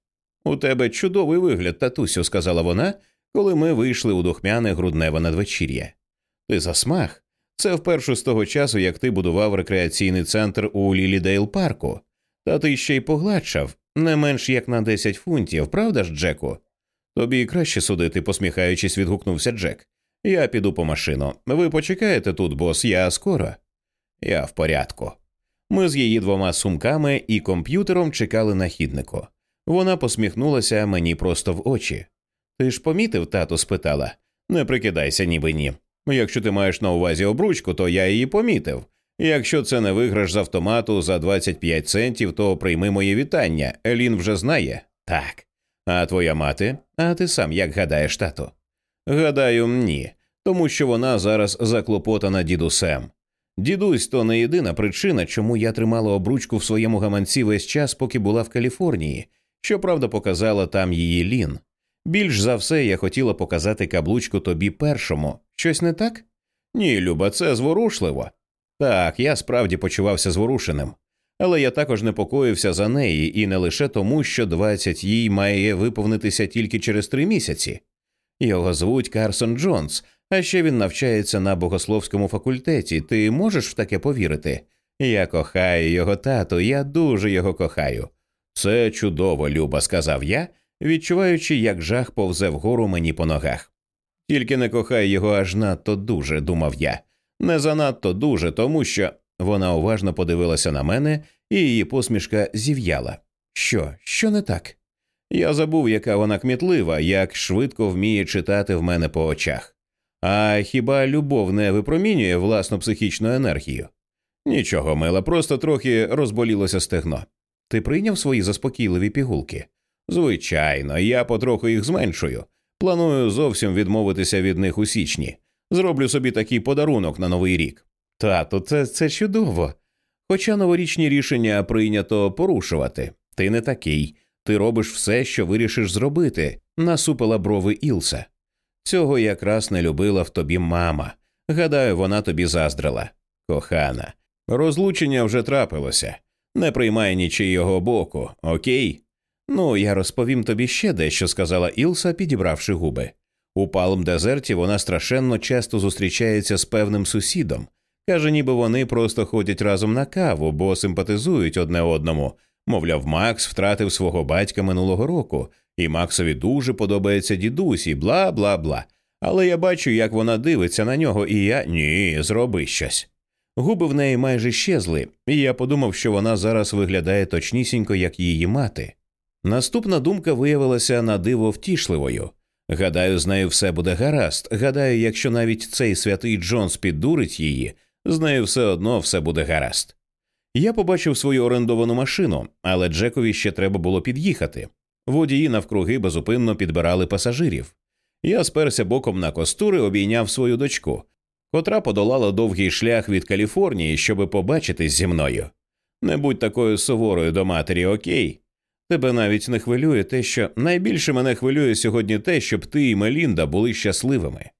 У тебе чудовий вигляд, татусю, сказала вона, коли ми вийшли у духмяне грудневе надвечір'я. Ти засмах. Це вперше з того часу, як ти будував рекреаційний центр у Лілідейл парку, та ти ще й погладшав, Не менш як на 10 фунтів, правда ж, Джеку? Тобі краще судити, посміхаючись, відгукнувся Джек. Я піду по машину. Ви почекаєте тут, бос, я скоро. Я в порядку. Ми з її двома сумками і комп'ютером чекали на хіднику. Вона посміхнулася мені просто в очі. Ти ж помітив, тато спитала. Не прикидайся, ніби ні. Якщо ти маєш на увазі обручку, то я її помітив. Якщо це не виграш з автомату за 25 центів, то прийми моє вітання. Елін вже знає. Так. А твоя мати? А ти сам як гадаєш, тато? Гадаю, ні, тому що вона зараз заклопотана дідусем. Дідусь то не єдина причина, чому я тримала обручку в своєму гаманці весь час, поки була в Каліфорнії, щоправда, показала там її лін. Більш за все я хотіла показати каблучку тобі першому. Щось не так? Ні, Люба, це зворушливо. Так, я справді почувався зворушеним, але я також непокоївся за неї і не лише тому, що 20 їй має виповнитися тільки через три місяці. Його звуть Карсон Джонс, а ще він навчається на богословському факультеті. Ти можеш в таке повірити? Я кохаю його тату, я дуже його кохаю. Це чудово, Люба, сказав я, відчуваючи, як жах повзе вгору мені по ногах. Тільки не кохай його аж надто дуже, думав я. Не занадто дуже, тому що вона уважно подивилася на мене, і її посмішка зів'яла. Що, що не так? Я забув, яка вона кмітлива, як швидко вміє читати в мене по очах. А хіба любов не випромінює власну психічну енергію? Нічого, мила, просто трохи розболілося стегно. Ти прийняв свої заспокійливі пігулки? Звичайно, я потроху їх зменшую. Планую зовсім відмовитися від них у січні. Зроблю собі такий подарунок на новий рік. Тато, це, це чудово. Хоча новорічні рішення прийнято порушувати. Ти не такий. Ти робиш все, що вирішиш зробити, насупила брови Ілса. Цього якраз не любила в тобі мама. Гадаю, вона тобі заздрила. Кохана, розлучення вже трапилося. Не приймай нічийого боку, окей? Ну, я розповім тобі ще дещо, сказала Ілса, підібравши губи. У Палм Дезерті вона страшенно часто зустрічається з певним сусідом. Каже, ніби вони просто ходять разом на каву, бо симпатизують одне одному. Мовляв, Макс втратив свого батька минулого року, і Максові дуже подобається дідусі, бла бла бла. Але я бачу, як вона дивиться на нього, і я ні, зроби щось. Губи в неї майже щезли, і я подумав, що вона зараз виглядає точнісінько, як її мати. Наступна думка виявилася на диво втішливою. Гадаю, з нею все буде гаразд. Гадаю, якщо навіть цей святий Джонс піддурить її, з нею все одно все буде гаразд. Я побачив свою орендовану машину, але Джекові ще треба було під'їхати. Водії навкруги безупинно підбирали пасажирів. Я сперся боком на костури, обійняв свою дочку, котра подолала довгий шлях від Каліфорнії, щоби побачитись зі мною. Не будь такою суворою до матері, окей. Тебе навіть не хвилює те, що найбільше мене хвилює сьогодні те, щоб ти і Мелінда були щасливими.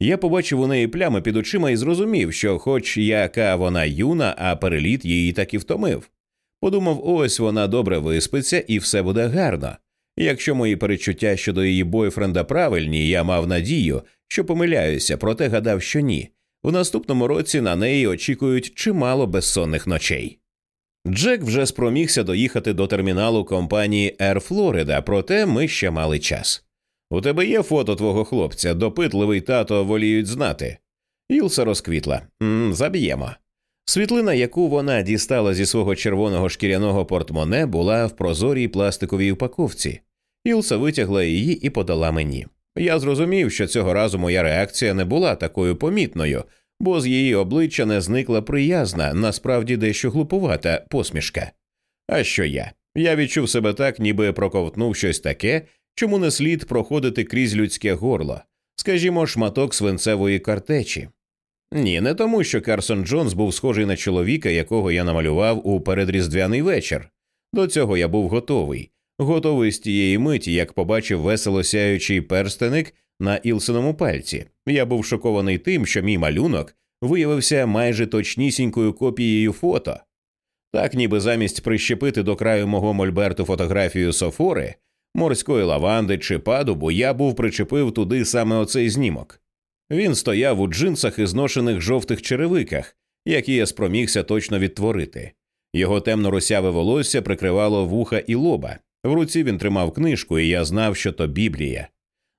Я побачив у неї плями під очима і зрозумів, що, хоч яка вона юна, а переліт її так і втомив. Подумав, ось вона добре виспиться і все буде гарно. Якщо мої перечуття щодо її бойфренда правильні, я мав надію, що помиляюся, проте гадав, що ні. В наступному році на неї очікують чимало безсонних ночей. Джек вже спромігся доїхати до терміналу компанії Air Florida, проте ми ще мали час. У тебе є фото твого хлопця, допитливий тато воліють знати. Ілса розквітла. Заб'ємо. Світлина, яку вона дістала зі свого червоного шкіряного портмоне, була в прозорій пластиковій упаковці. Ілса витягла її і подала мені. Я зрозумів, що цього разу моя реакція не була такою помітною, бо з її обличчя не зникла приязна, насправді дещо глупувата посмішка. А що я? Я відчув себе так, ніби проковтнув щось таке, чому не слід проходити крізь людське горло, скажімо, шматок свинцевої картечі. Ні, не тому, що Карсон Джонс був схожий на чоловіка, якого я намалював у передріздвяний вечір. До цього я був готовий, готовий з тієї миті, як побачив весело сяючий перстеник на Ілсеному пальці. Я був шокований тим, що мій малюнок виявився майже точнісінькою копією фото. Так, ніби замість прищепити до краю мого мольберту фотографію софори, морської лаванди чи падубу, я був причепив туди саме оцей знімок. Він стояв у джинсах і зношених жовтих черевиках, які я спромігся точно відтворити. Його темно росяве волосся прикривало вуха і лоба. В руці він тримав книжку, і я знав, що то Біблія.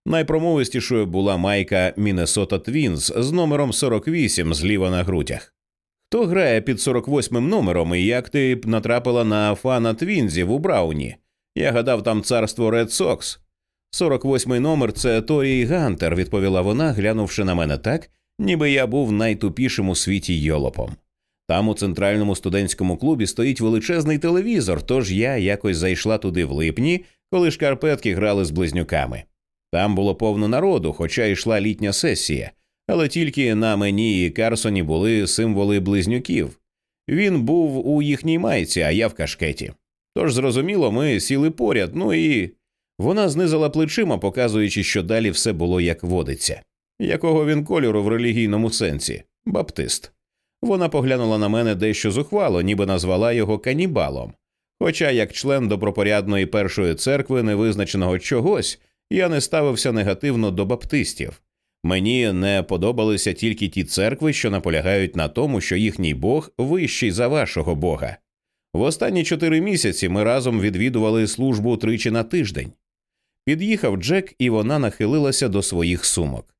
Найпромовистішою була майка Міннесота Твінс з номером 48 зліва на грудях. Хто грає під 48 номером і як ти натрапила на фана Твінзів у Брауні? Я гадав там царство Ред Сокс. 48-й номер це Торій Гантер, відповіла вона, глянувши на мене так, ніби я був найтупішим у світі йолопом. Там у центральному студентському клубі стоїть величезний телевізор, тож я якось зайшла туди в липні, коли шкарпетки грали з близнюками. Там було повно народу, хоча йшла літня сесія, але тільки на мені і Карсоні були символи близнюків. Він був у їхній майці, а я в кашкеті. Тож, зрозуміло, ми сіли поряд, ну і вона знизила плечима, показуючи, що далі все було як водиться. Якого він кольору в релігійному сенсі? Баптист. Вона поглянула на мене дещо зухвало, ніби назвала його канібалом. Хоча, як член добропорядної першої церкви невизначеного чогось, я не ставився негативно до баптистів. Мені не подобалися тільки ті церкви, що наполягають на тому, що їхній Бог вищий за вашого Бога. В останні чотири місяці ми разом відвідували службу тричі на тиждень. Під'їхав Джек, і вона нахилилася до своїх сумок.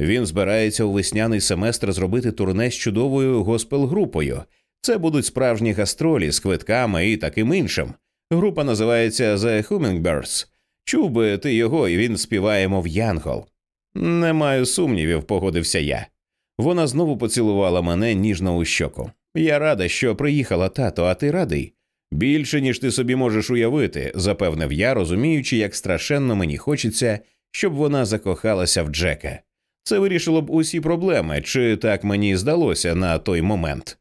Він збирається у весняний семестр зробити турне з чудовою госпел-групою. Це будуть справжні гастролі з квитками і таким іншим. Група називається The Hummingbirds. Чув би ти його, і він співає, мов Янгол. Не маю сумнівів, погодився я. Вона знову поцілувала мене ніжно у щоку. Я рада, що приїхала тато, а ти радий? Більше, ніж ти собі можеш уявити, запевнив я, розуміючи, як страшенно мені хочеться, щоб вона закохалася в Джека. Це вирішило б усі проблеми, чи так мені здалося на той момент.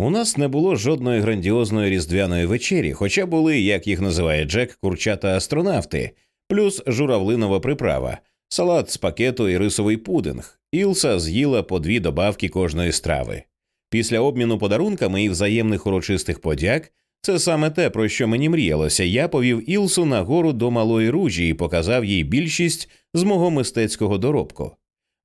У нас не було жодної грандіозної різдвяної вечері, хоча були, як їх називає Джек, курчата астронавти, плюс журавлинова приправа, салат з пакету і рисовий пудинг. Ілса з'їла по дві добавки кожної страви. Після обміну подарунками і взаємних урочистих подяк це саме те, про що мені мріялося. Я повів Ілсу на гору до малої ружі і показав їй більшість з мого мистецького доробку.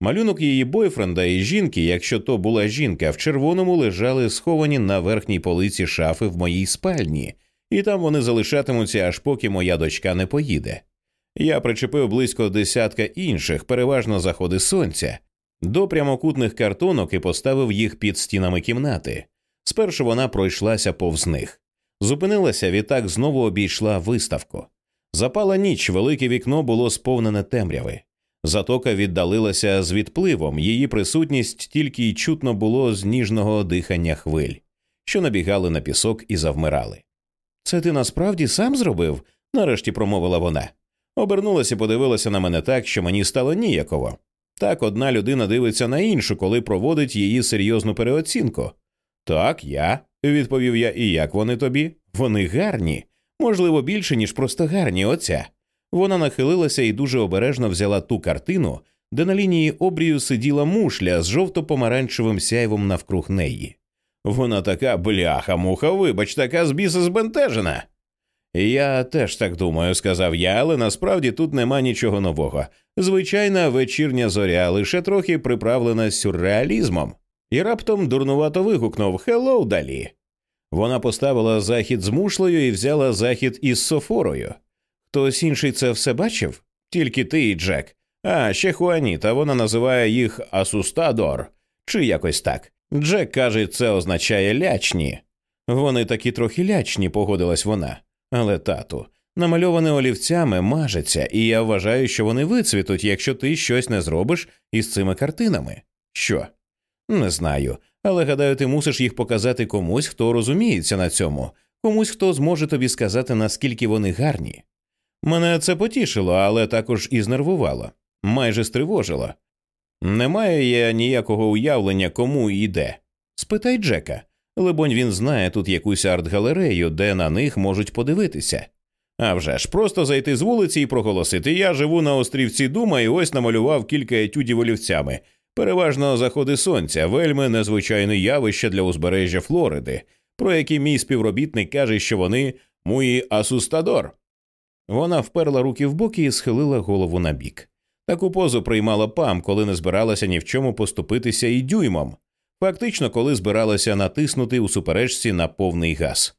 Малюнок її бойфренда і жінки, якщо то була жінка, в червоному лежали сховані на верхній полиці шафи в моїй спальні, і там вони залишатимуться, аж поки моя дочка не поїде. Я причепив близько десятка інших, переважно заходи сонця, до прямокутних картонок і поставив їх під стінами кімнати. Спершу вона пройшлася повз них. Зупинилася, відтак знову обійшла виставку. Запала ніч, велике вікно було сповнене темряви. Затока віддалилася з відпливом, її присутність тільки й чутно було з ніжного дихання хвиль, що набігали на пісок і завмирали. Це ти насправді сам зробив? нарешті промовила вона. Обернулася і подивилася на мене так, що мені стало ніяково. Так одна людина дивиться на іншу, коли проводить її серйозну переоцінку. Так, я, відповів я, і як вони тобі? Вони гарні, можливо, більше, ніж просто гарні оця. Вона нахилилася і дуже обережно взяла ту картину, де на лінії обрію сиділа мушля з жовто-помаранчевим сяйвом навкруг неї. Вона така бляха, муха, вибач, така з біса збентежена. Я теж так думаю, сказав я, але насправді тут нема нічого нового. Звичайна вечірня зоря, лише трохи приправлена сюрреалізмом, і раптом дурнувато вигукнув Hello Dalí. Вона поставила захід з мушлею і взяла захід із софорою. Хтось інший це все бачив? Тільки ти і Джек. А ще Хуаніта, вона називає їх asustador, чи якось так. Джек каже, це означає лячні. Вони такі трохи лячні, погодилась вона. Але, тату, намальоване олівцями мажеться, і я вважаю, що вони вицвітуть, якщо ти щось не зробиш із цими картинами. Що? Не знаю, але гадаю, ти мусиш їх показати комусь, хто розуміється на цьому, комусь, хто зможе тобі сказати, наскільки вони гарні. Мене це потішило, але також і знервувало, майже стривожило. Немає я ніякого уявлення, кому і де. Спитай Джека. Либонь, він знає тут якусь арт-галерею, де на них можуть подивитися. А вже ж, просто зайти з вулиці і проголосити. Я живу на острівці Дума і ось намалював кілька етюдів олівцями. Переважно заходи сонця, вельми незвичайне явище для узбережжя Флориди, про які мій співробітник каже, що вони мої асустадор. Вона вперла руки в боки і схилила голову на бік. Таку позу приймала пам, коли не збиралася ні в чому поступитися і дюймом. Фактично, коли збиралася натиснути у суперечці на повний газ.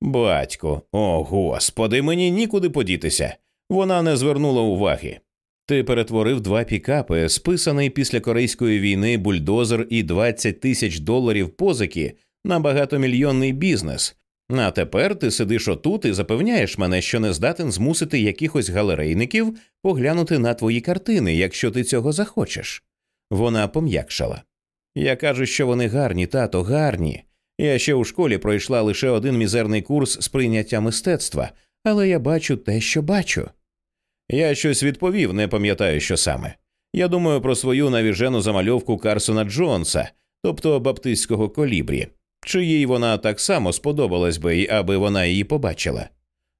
Батько, о господи, мені нікуди подітися. Вона не звернула уваги. Ти перетворив два пікапи, списаний після Корейської війни бульдозер і 20 тисяч доларів позики на багатомільйонний бізнес. А тепер ти сидиш отут і запевняєш мене, що не здатен змусити якихось галерейників поглянути на твої картини, якщо ти цього захочеш. Вона пом'якшала. Я кажу, що вони гарні, тато, гарні. Я ще у школі пройшла лише один мізерний курс сприйняття мистецтва, але я бачу те, що бачу. Я щось відповів, не пам'ятаю, що саме. Я думаю про свою навіжену замальовку Карсона Джонса, тобто баптистського колібрі, чи їй вона так само сподобалась би, аби вона її побачила.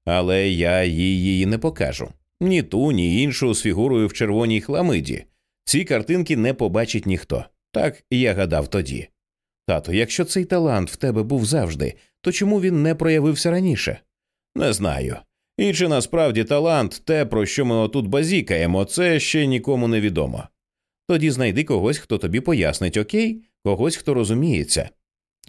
Але я їй її не покажу ні ту, ні іншу з фігурою в червоній хламиді. Ці картинки не побачить ніхто. Так я гадав тоді. Тато, якщо цей талант в тебе був завжди, то чому він не проявився раніше? Не знаю. І чи насправді талант, те, про що ми отут базікаємо, це ще нікому не відомо. Тоді знайди когось, хто тобі пояснить, окей, когось, хто розуміється.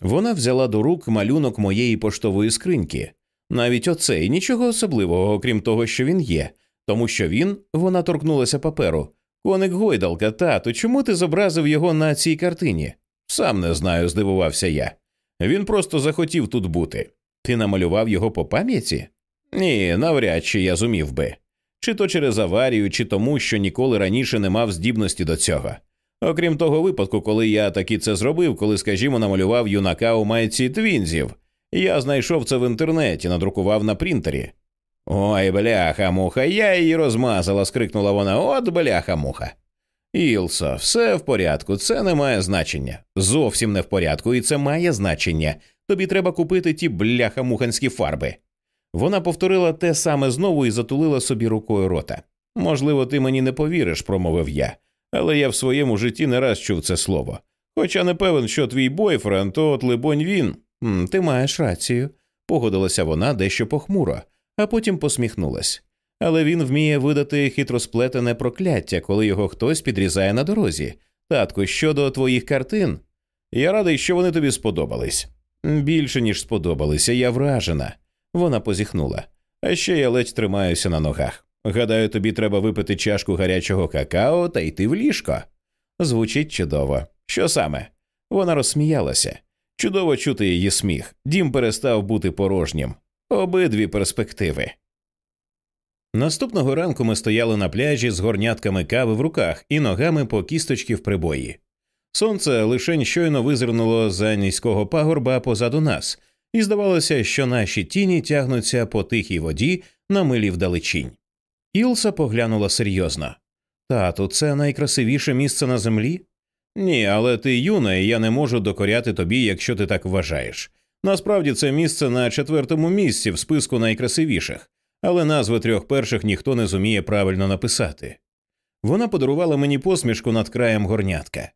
Вона взяла до рук малюнок моєї поштової скриньки. Навіть оцей нічого особливого, окрім того, що він є, тому що він, вона торкнулася паперу. Коник гойдалка, тато, чому ти зобразив його на цій картині? Сам не знаю, здивувався я. Він просто захотів тут бути. Ти намалював його по пам'яті? Ні, навряд чи я зумів би. Чи то через аварію, чи тому, що ніколи раніше не мав здібності до цього. Окрім того випадку, коли я таки це зробив, коли, скажімо, намалював юнака у майці твінзів, я знайшов це в інтернеті, надрукував на принтері. Ой, бляха муха, я її розмазала, скрикнула вона. От бляха муха. Ілсо, все в порядку, це не має значення. Зовсім не в порядку, і це має значення. Тобі треба купити ті бляха муханські фарби. Вона повторила те саме знову і затулила собі рукою рота. Можливо, ти мені не повіриш, промовив я, але я в своєму житті не раз чув це слово. Хоча не певен, що твій бойфренд, то от, либонь, він. Ти маєш рацію, погодилася вона дещо похмуро, а потім посміхнулась. Але він вміє видати хитросплетене прокляття, коли його хтось підрізає на дорозі. Татку, щодо твоїх картин, я радий, що вони тобі сподобались. Більше ніж сподобалися, я вражена. Вона позіхнула. А ще я ледь тримаюся на ногах. Гадаю, тобі треба випити чашку гарячого какао та йти в ліжко. Звучить чудово. Що саме? Вона розсміялася. Чудово чути її сміх. Дім перестав бути порожнім. Обидві перспективи. Наступного ранку ми стояли на пляжі з горнятками кави в руках і ногами по кісточки в прибої. Сонце лишень щойно визирнуло за низького пагорба позаду нас, і здавалося, що наші тіні тягнуться по тихій воді на милі вдалечінь. Ілса поглянула серйозно. Тату, це найкрасивіше місце на землі? Ні, але ти юна, і я не можу докоряти тобі, якщо ти так вважаєш. Насправді це місце на четвертому місці в списку найкрасивіших, але назви трьох перших ніхто не зуміє правильно написати. Вона подарувала мені посмішку над краєм горнятка.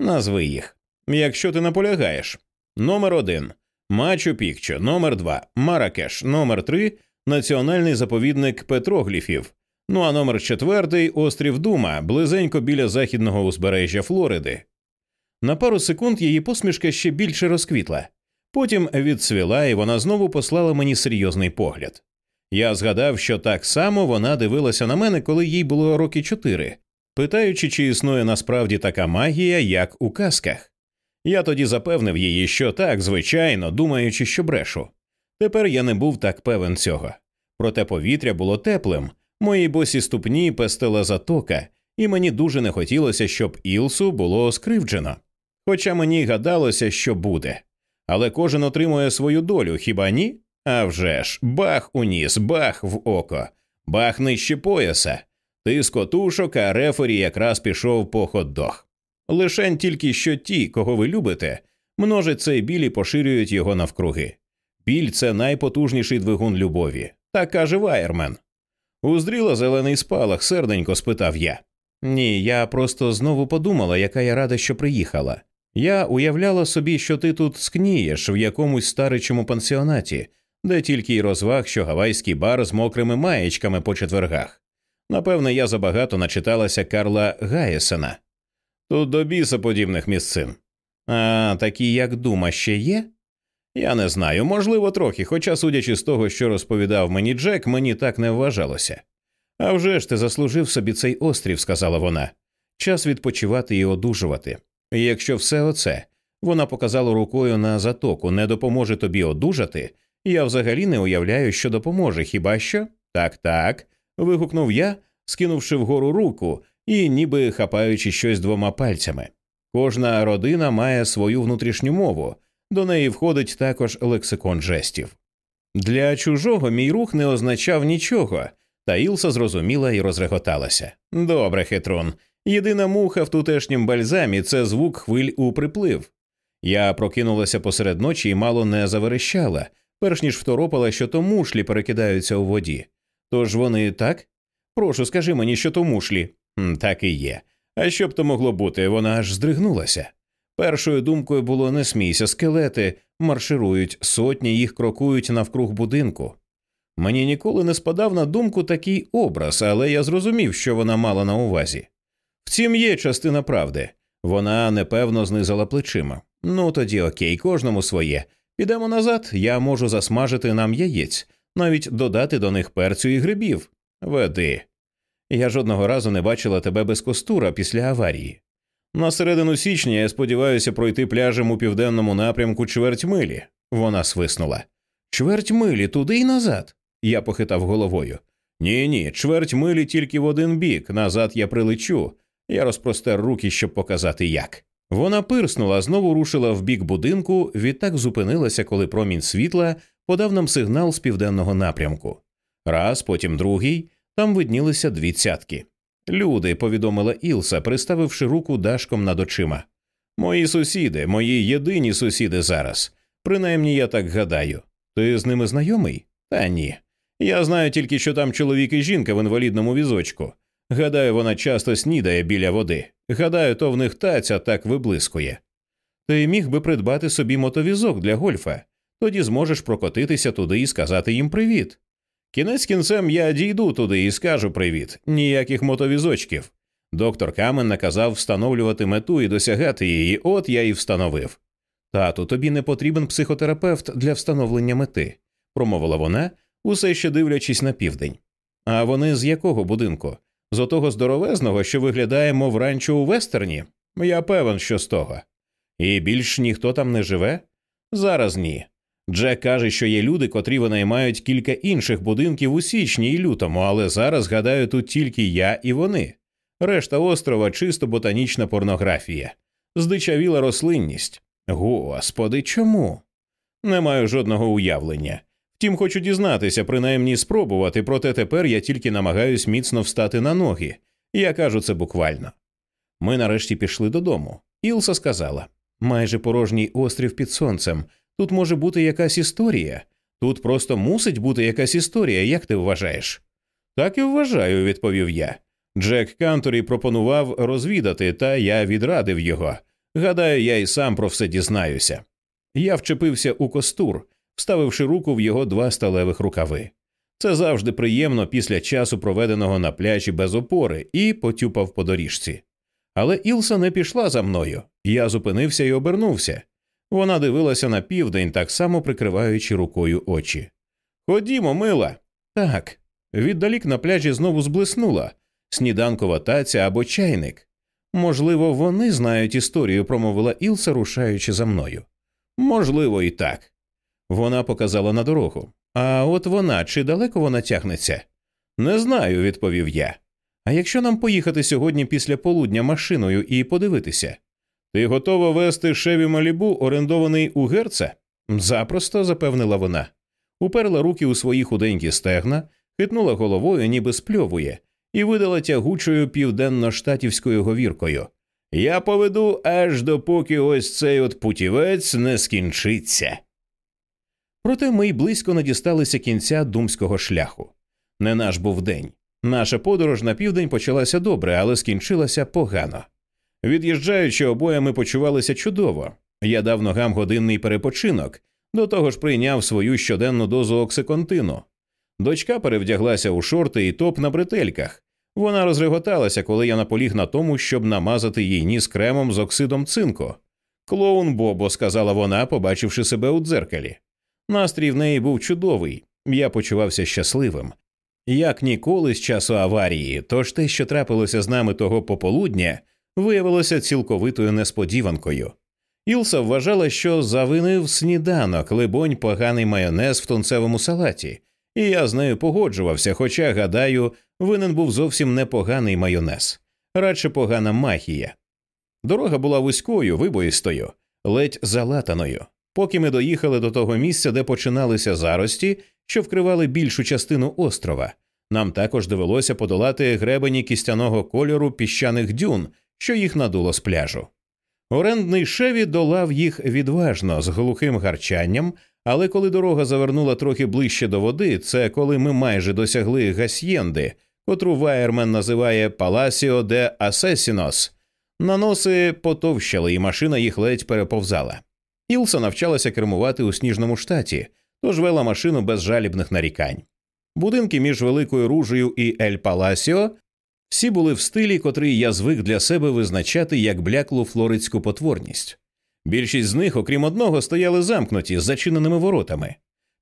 Назви їх. Якщо ти наполягаєш. Номер один Мачу Пікчо, номер 2 Маракеш, номер 3 Національний заповідник Петрогліфів. Ну а номер 4 острів Дума, близенько біля західного узбережжя Флориди. На пару секунд її посмішка ще більше розквітла. Потім відсвіла, і вона знову послала мені серйозний погляд. Я згадав, що так само вона дивилася на мене, коли їй було роки чотири, питаючи, чи існує насправді така магія, як у казках. Я тоді запевнив її, що так, звичайно, думаючи, що брешу. Тепер я не був так певен цього. Проте повітря було теплим, мої босі ступні пестила затока, і мені дуже не хотілося, щоб Ілсу було скривджено. Хоча мені гадалося, що буде. Але кожен отримує свою долю, хіба ні? А вже ж, бах у ніс, бах в око, бах нижче пояса. Тиск отушок, а рефері якраз пішов по хот-дог. Лишень тільки що ті, кого ви любите, множать цей біль і поширюють його навкруги. Біль це найпотужніший двигун любові, так каже Вайермен. Уздріла зелений спалах, серденько спитав я. Ні, я просто знову подумала, яка я рада, що приїхала. Я уявляла собі, що ти тут скнієш в якомусь старичому пансіонаті, де тільки й розваг, що гавайський бар з мокрими маєчками по четвергах. Напевне, я забагато начиталася Карла Гаєсена. Тут до біса подібних місцин. А такі, як дума, ще є? Я не знаю, можливо, трохи, хоча, судячи з того, що розповідав мені Джек, мені так не вважалося. «А вже ж ти заслужив собі цей острів, сказала вона. Час відпочивати і одужувати. І якщо все оце, вона показала рукою на затоку, не допоможе тобі одужати, я взагалі не уявляю, що допоможе, хіба що? Так, так. вигукнув я, скинувши вгору руку і ніби хапаючи щось двома пальцями. Кожна родина має свою внутрішню мову, до неї входить також лексикон жестів. Для чужого мій рух не означав нічого, та Ілса зрозуміла і розреготалася. Добре, хитрун. Єдина муха в тутешнім бальзамі це звук хвиль у приплив. Я прокинулася посеред ночі і мало не заверещала, перш ніж второпала, що то мушлі перекидаються у воді. Тож вони так? Прошу, скажи мені, що то мушлі. Так і є. А що б то могло бути? Вона аж здригнулася. Першою думкою було не смійся, скелети марширують, сотні їх крокують навкруг будинку. Мені ніколи не спадав на думку такий образ, але я зрозумів, що вона мала на увазі. Втім, є частина правди. Вона непевно знизала плечима. Ну тоді окей, кожному своє. Підемо назад, я можу засмажити нам яєць, навіть додати до них перцю і грибів. Веди. Я жодного разу не бачила тебе без костура після аварії. На середину січня я сподіваюся пройти пляжем у південному напрямку чверть милі. Вона свиснула. Чверть милі туди й назад. Я похитав головою. Ні, ні, чверть милі тільки в один бік. Назад я прилечу. Я розпростер руки, щоб показати як. Вона пирснула, знову рушила в бік будинку, відтак зупинилася, коли промінь світла подав нам сигнал з південного напрямку. Раз, потім другий, там виднілися дві цятки. Люди, повідомила Ілса, приставивши руку дашком над очима. Мої сусіди, мої єдині сусіди зараз. Принаймні я так гадаю. Ти з ними знайомий? Та ні. Я знаю тільки, що там чоловік і жінка в інвалідному візочку. Гадаю, вона часто снідає біля води. Гадаю, то в них таця так виблискує. Ти міг би придбати собі мотовізок для гольфа, тоді зможеш прокотитися туди і сказати їм привіт. Кінець кінцем я дійду туди і скажу привіт, ніяких мотовізочків. Доктор Камен наказав встановлювати мету і досягати її, от я і встановив. Тату, тобі не потрібен психотерапевт для встановлення мети, промовила вона, усе ще дивлячись на південь. А вони з якого будинку? З отого здоровезного, що виглядає, мов ранчо у вестерні? Я певен, що з того. І більш ніхто там не живе? Зараз ні. Джек каже, що є люди, котрі винаймають кілька інших будинків у січні і лютому, але зараз, гадаю, тут тільки я і вони. Решта острова чисто ботанічна порнографія, здичавіла рослинність. Господи, чому? Не маю жодного уявлення. Втім, хочу дізнатися, принаймні спробувати, проте тепер я тільки намагаюсь міцно встати на ноги. Я кажу це буквально. Ми нарешті пішли додому. Ілса сказала майже порожній острів під сонцем. Тут може бути якась історія. Тут просто мусить бути якась історія, як ти вважаєш? Так і вважаю, відповів я. Джек Канторі пропонував розвідати, та я відрадив його. Гадаю, я й сам про все дізнаюся. Я вчепився у костур, вставивши руку в його два сталевих рукави. Це завжди приємно після часу, проведеного на пляжі без опори, і потюпав по доріжці. Але Ілса не пішла за мною. Я зупинився і обернувся. Вона дивилася на південь, так само прикриваючи рукою очі. Ходімо, мила. Так. Віддалік на пляжі знову зблиснула сніданкова таця або чайник. Можливо, вони знають історію, промовила Ілса, рушаючи за мною. Можливо, і так. Вона показала на дорогу. А от вона чи далеко вона тягнеться? Не знаю, відповів я. А якщо нам поїхати сьогодні після полудня машиною і подивитися? Ти готова вести шеві малібу, орендований у герца? Запросто запевнила вона. Уперла руки у свої худенькі стегна, хитнула головою, ніби спльовує, і видала тягучою південно-штатівською говіркою. Я поведу аж допоки ось цей от путівець не скінчиться. Проте ми й близько не дісталися кінця думського шляху. Не наш був день. Наша подорож на південь почалася добре, але скінчилася погано. Від'їжджаючи обоє, ми почувалися чудово. Я дав ногам годинний перепочинок, до того ж прийняв свою щоденну дозу оксиконтину. Дочка перевдяглася у шорти і топ на бретельках. Вона розреготалася, коли я наполіг на тому, щоб намазати їй ніс кремом з оксидом цинку. Клоун Бобо, сказала вона, побачивши себе у дзеркалі. Настрій в неї був чудовий, я почувався щасливим. Як ніколи з часу аварії, тож те, що трапилося з нами того пополудня, виявилося цілковитою несподіванкою. Ілса вважала, що завинив сніданок, либонь, поганий майонез в тунцевому салаті, і я з нею погоджувався, хоча, гадаю, винен був зовсім непоганий майонез, радше погана магія. Дорога була вузькою, вибоїстою, ледь залатаною. Поки ми доїхали до того місця, де починалися зарості, що вкривали більшу частину острова, нам також довелося подолати гребені кістяного кольору піщаних дюн, що їх надуло з пляжу. Орендний шеві долав їх відважно з глухим гарчанням, але коли дорога завернула трохи ближче до води, це коли ми майже досягли гасьєнди, котру Ваєрмен називає Palacio de Asesinos, наноси потовщали, і машина їх ледь переповзала. Ілса навчалася кермувати у сніжному штаті, тож вела машину без жалібних нарікань. Будинки між Великою Ружею і El Palacio всі були в стилі, котрий я звик для себе визначати як бляклу флоридську потворність. Більшість з них, окрім одного, стояли замкнуті з зачиненими воротами.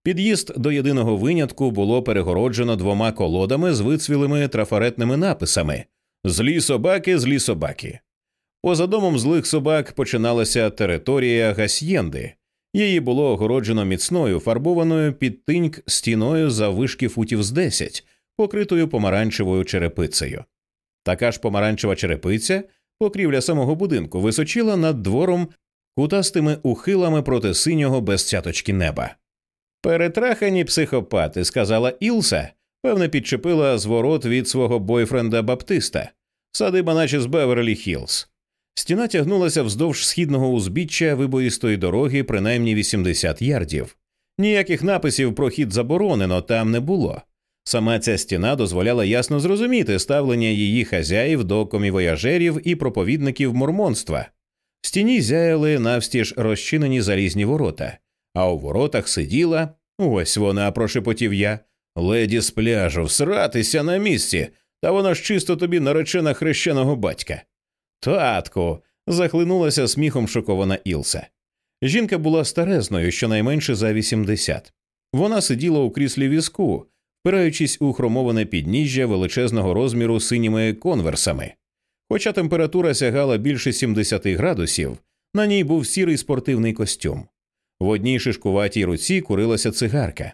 Під'їзд до єдиного винятку було перегороджено двома колодами з вицвілими трафаретними написами Злі собаки, злі собаки. Поза домом злих собак починалася територія Гасьєнди. Її було огороджено міцною, фарбованою під тиньк стіною за вишки футів з десять, покритою помаранчевою черепицею. Така ж помаранчева черепиця, покрівля самого будинку, височила над двором кутастими ухилами проти синього без цяточки неба. Перетрахані психопати, сказала Ілса, певне, підчепила зворот від свого бойфренда Баптиста, садиба, наче з Беверлі Хілз. Стіна тягнулася вздовж східного узбіччя вибоїстої дороги, принаймні 80 ярдів. Ніяких написів про хід заборонено там не було. Сама ця стіна дозволяла ясно зрозуміти ставлення її хазяїв до комівояжерів і проповідників мормонства. В стіні зяяли навстіж розчинені залізні ворота, а у воротах сиділа ось вона, прошепотів я, леді з пляжу, всратися на місці, та вона ж чисто тобі наречена хрещеного батька. Татку. захлинулася сміхом шокована Ілса. Жінка була старезною, щонайменше за 80. Вона сиділа у кріслі візку, впираючись у хромоване підніжжя величезного розміру синіми конверсами. Хоча температура сягала більше 70 градусів, на ній був сірий спортивний костюм. В одній шишкуватій руці курилася цигарка.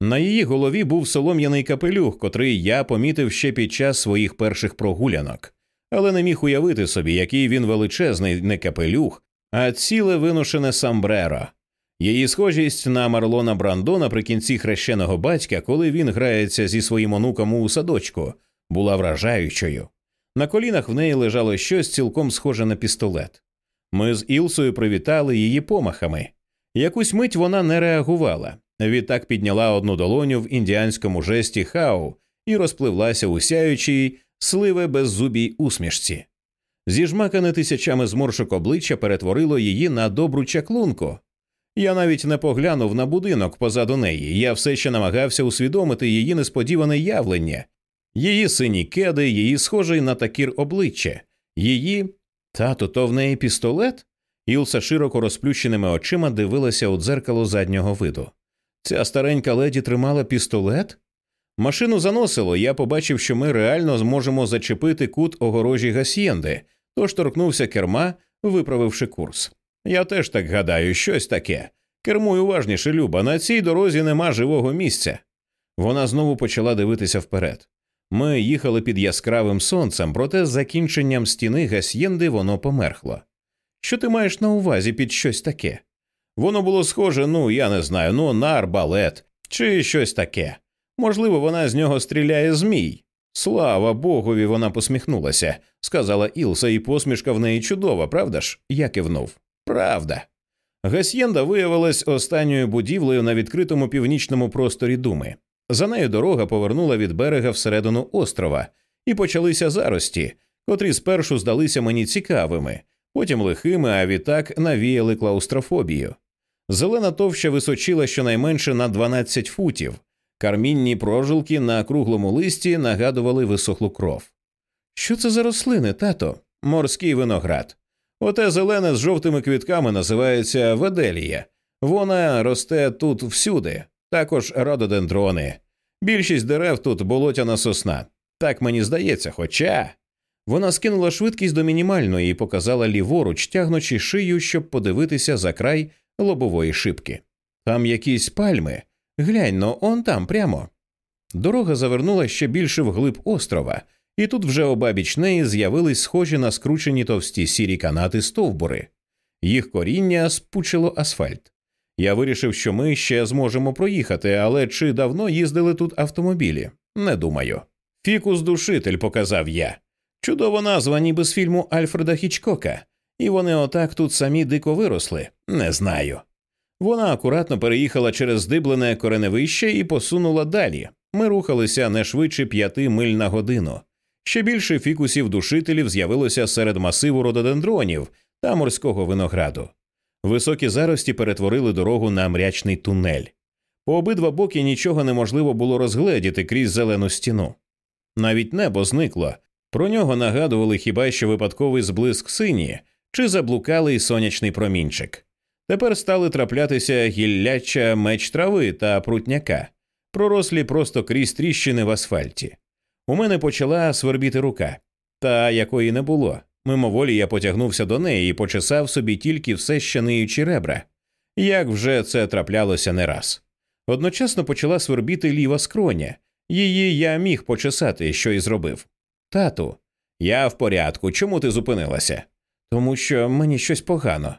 На її голові був солом'яний капелюх, котрий я помітив ще під час своїх перших прогулянок але не міг уявити собі, який він величезний не капелюх, а ціле виношене самбреро. Її схожість на Марлона Брандо наприкінці хрещеного батька, коли він грається зі своїм онуком у садочку, була вражаючою. На колінах в неї лежало щось цілком схоже на пістолет. Ми з Ілсою привітали її помахами. Якусь мить вона не реагувала. Відтак підняла одну долоню в індіанському жесті хау і розпливлася у сяючій, сливе беззубій усмішці. Зіжмакане тисячами зморшок обличчя перетворило її на добру чаклунку. Я навіть не поглянув на будинок позаду неї, я все ще намагався усвідомити її несподіване явлення, її сині кеди, її схожий на такір обличчя, її тато, то в неї пістолет. Ілса широко розплющеними очима дивилася у дзеркало заднього виду. Ця старенька леді тримала пістолет? Машину заносило, я побачив, що ми реально зможемо зачепити кут огорожі гасьєнди, тож торкнувся керма, виправивши курс. Я теж так гадаю, щось таке. Кермуй уважніше, Люба, на цій дорозі нема живого місця. Вона знову почала дивитися вперед. Ми їхали під яскравим сонцем, проте з закінченням стіни гасьєнди воно померхло. Що ти маєш на увазі під щось таке? Воно було схоже, ну я не знаю, ну на арбалет чи щось таке. Можливо, вона з нього стріляє змій. Слава Богові, вона посміхнулася, сказала Ілса, і посмішка в неї чудова, правда ж? Я кивнув. Правда. Гасьєнда виявилась останньою будівлею на відкритому північному просторі думи. За нею дорога повернула від берега всередину острова, і почалися зарості, котрі спершу здалися мені цікавими, потім лихими, а відтак навіяли клаустрофобію. Зелена товща височила щонайменше на 12 футів, Кармінні прожилки на круглому листі нагадували висохлу кров. Що це за рослини, тато? Морський виноград. Оте зелене з жовтими квітками називається веделія. Вона росте тут всюди, також рододендрони. Більшість дерев тут болотяна сосна. Так мені здається, хоча. Вона скинула швидкість до мінімальної і показала ліворуч, тягнучи шию, щоб подивитися за край лобової шибки. Там якісь пальми. Глянь но он там прямо. Дорога завернула ще більше вглиб острова, і тут вже обабіч неї з'явились схожі на скручені товсті сірі канати стовбури. Їх коріння спучило асфальт. Я вирішив, що ми ще зможемо проїхати, але чи давно їздили тут автомобілі? Не думаю. Фікус душитель показав я. Чудова назва, ніби з фільму Альфреда Хічкока, і вони отак тут самі дико виросли. Не знаю. Вона акуратно переїхала через здиблене кореневище і посунула далі. Ми рухалися не швидше п'яти миль на годину. Ще більше фікусів душителів з'явилося серед масиву рододендронів та морського винограду. Високі зарості перетворили дорогу на мрячний тунель. По обидва боки нічого неможливо було розгледіти крізь зелену стіну. Навіть небо зникло, про нього нагадували хіба що випадковий зблиск сині чи заблукалий сонячний промінчик. Тепер стали траплятися гілляча меч трави та прутняка, пророслі просто крізь тріщини в асфальті. У мене почала свербіти рука, та якої не було. Мимоволі я потягнувся до неї і почесав собі тільки все ще ниючі ребра, як вже це траплялося не раз. Одночасно почала свербіти ліва скроня, її я міг почесати, що й зробив. Тату, я в порядку. Чому ти зупинилася? Тому що мені щось погано.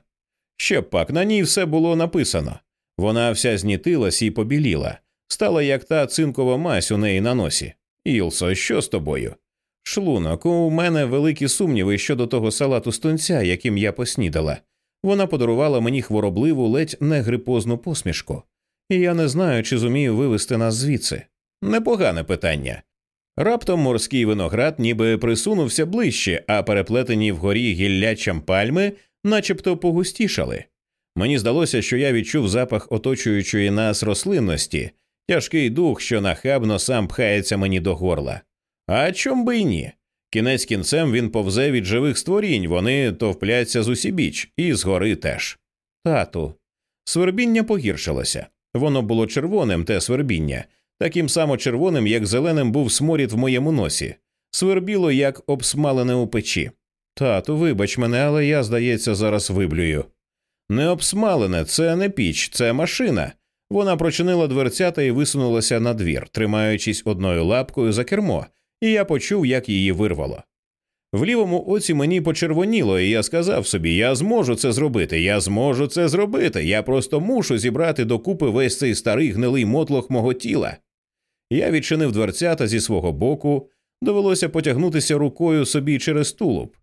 Ще пак на ній все було написано. Вона вся знітилась і побіліла, стала як та цинкова мазь у неї на носі. Ілсо, що з тобою? Шлунок, у мене великі сумніви щодо того салату з тунця, яким я поснідала. Вона подарувала мені хворобливу, ледь не грипозну посмішку, і я не знаю, чи зумію вивести нас звідси. Непогане питання. Раптом морський виноград ніби присунувся ближче, а переплетені вгорі гіллячам пальми начебто погустішали. Мені здалося, що я відчув запах оточуючої нас рослинності, тяжкий дух, що нахабно сам пхається мені до горла. А чом би й ні? Кінець кінцем він повзе від живих створінь, вони товпляться з усібіч, і згори теж. Тату. Свербіння погіршилося. Воно було червоним, те свербіння, таким само червоним, як зеленим був сморід в моєму носі, свербіло, як обсмалене у печі. Тату, вибач мене, але я, здається, зараз виблюю. Не обсмалене, це не піч, це машина. Вона прочинила дверцята і висунулася на двір, тримаючись одною лапкою за кермо, і я почув, як її вирвало. В лівому оці мені почервоніло, і я сказав собі: я зможу це зробити, я зможу це зробити. Я просто мушу зібрати докупи весь цей старий гнилий мотлох мого тіла. Я відчинив дверцята зі свого боку, довелося потягнутися рукою собі через тулуб,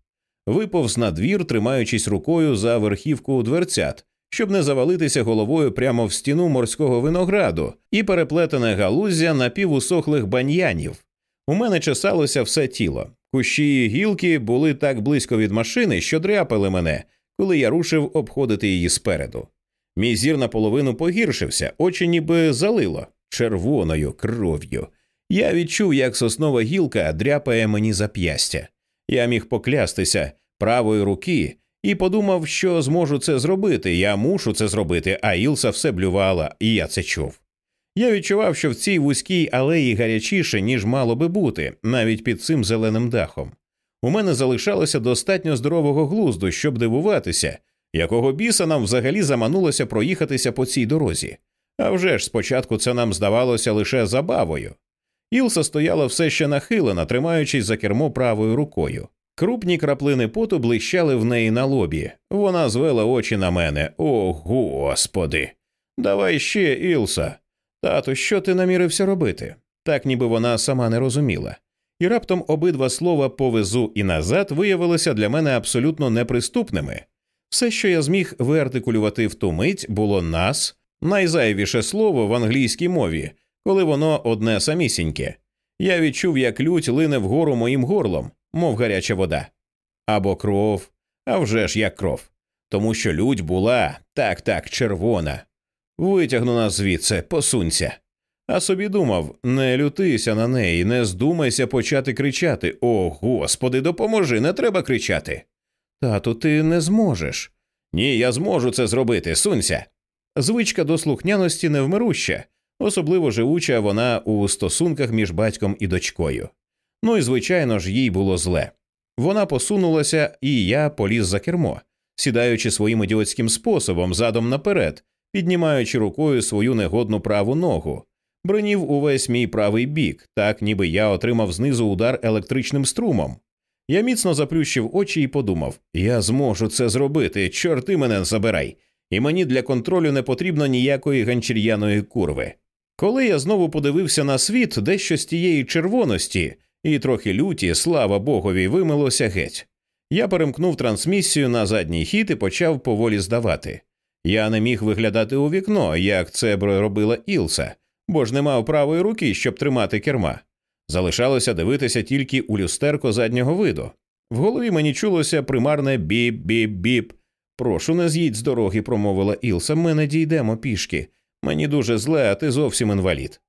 виповз на двір, тримаючись рукою за верхівку дверцят, щоб не завалитися головою прямо в стіну морського винограду і переплетене галуздя напівусохлих баньянів. У мене чесалося все тіло. Кущі і гілки були так близько від машини, що дряпали мене, коли я рушив обходити її спереду. Мій зір наполовину погіршився, очі ніби залило червоною кров'ю. Я відчув, як соснова гілка дряпає мені зап'ястя. Я міг поклястися правої руки і подумав, що зможу це зробити. Я мушу це зробити, а Ілса все блювала, і я це чув. Я відчував, що в цій вузькій алеї гарячіше, ніж мало би бути, навіть під цим зеленим дахом. У мене залишалося достатньо здорового глузду, щоб дивуватися, якого біса нам взагалі заманулося проїхатися по цій дорозі. А вже ж спочатку це нам здавалося лише забавою. Ілса стояла все ще нахилена, тримаючись за кермо правою рукою. Крупні краплини поту блищали в неї на лобі. Вона звела очі на мене. О, господи! Давай ще, Ілса. Тато, що ти намірився робити? Так ніби вона сама не розуміла. І раптом обидва слова повезу і назад виявилися для мене абсолютно неприступними. Все, що я зміг виартикулювати в ту мить, було нас, найзайвіше слово в англійській мові, коли воно одне самісіньке. Я відчув, як лють лине вгору моїм горлом, мов гаряча вода. Або кров, а вже ж як кров. Тому що лють була так так червона. Витягну нас звідси, посунься. А собі думав не лютися на неї, не здумайся почати кричати О, господи, допоможи, не треба кричати. Тату, ти не зможеш. Ні, я зможу це зробити, сунься. Звичка до слухняності невмируща, особливо живуча вона у стосунках між батьком і дочкою. Ну і звичайно ж, їй було зле. Вона посунулася, і я поліз за кермо, сідаючи своїм ідіотським способом задом наперед, піднімаючи рукою свою негодну праву ногу, бронів увесь мій правий бік, так ніби я отримав знизу удар електричним струмом. Я міцно заплющив очі і подумав я зможу це зробити, чорти мене забирай, і мені для контролю не потрібно ніякої ганчір'яної курви. Коли я знову подивився на світ, дещо з тієї червоності і трохи люті, слава богові, вимилося геть. Я перемкнув трансмісію на задній хід і почав поволі здавати. Я не міг виглядати у вікно, як це робила Ілса, бо ж не мав правої руки, щоб тримати керма. Залишалося дивитися тільки у люстерко заднього виду. В голові мені чулося примарне біп-біп-біп. Прошу, не з'їдь з дороги, промовила Ілса. Ми не дійдемо пішки. Мені дуже зле, а ти зовсім інвалід.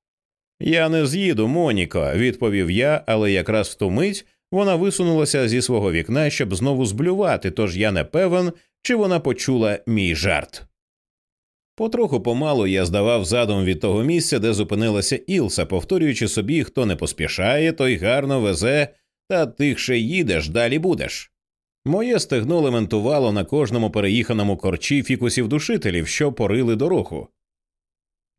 Я не з'їду, Моніко, відповів я, але якраз в ту мить вона висунулася зі свого вікна, щоб знову зблювати, тож я не певен, чи вона почула мій жарт. Потроху помалу я здавав задом від того місця, де зупинилася Ілса, повторюючи собі, хто не поспішає, той гарно везе, та тихше їдеш, далі будеш. Моє стегно лементувало на кожному переїханому корчі фікусів душителів, що порили дорогу.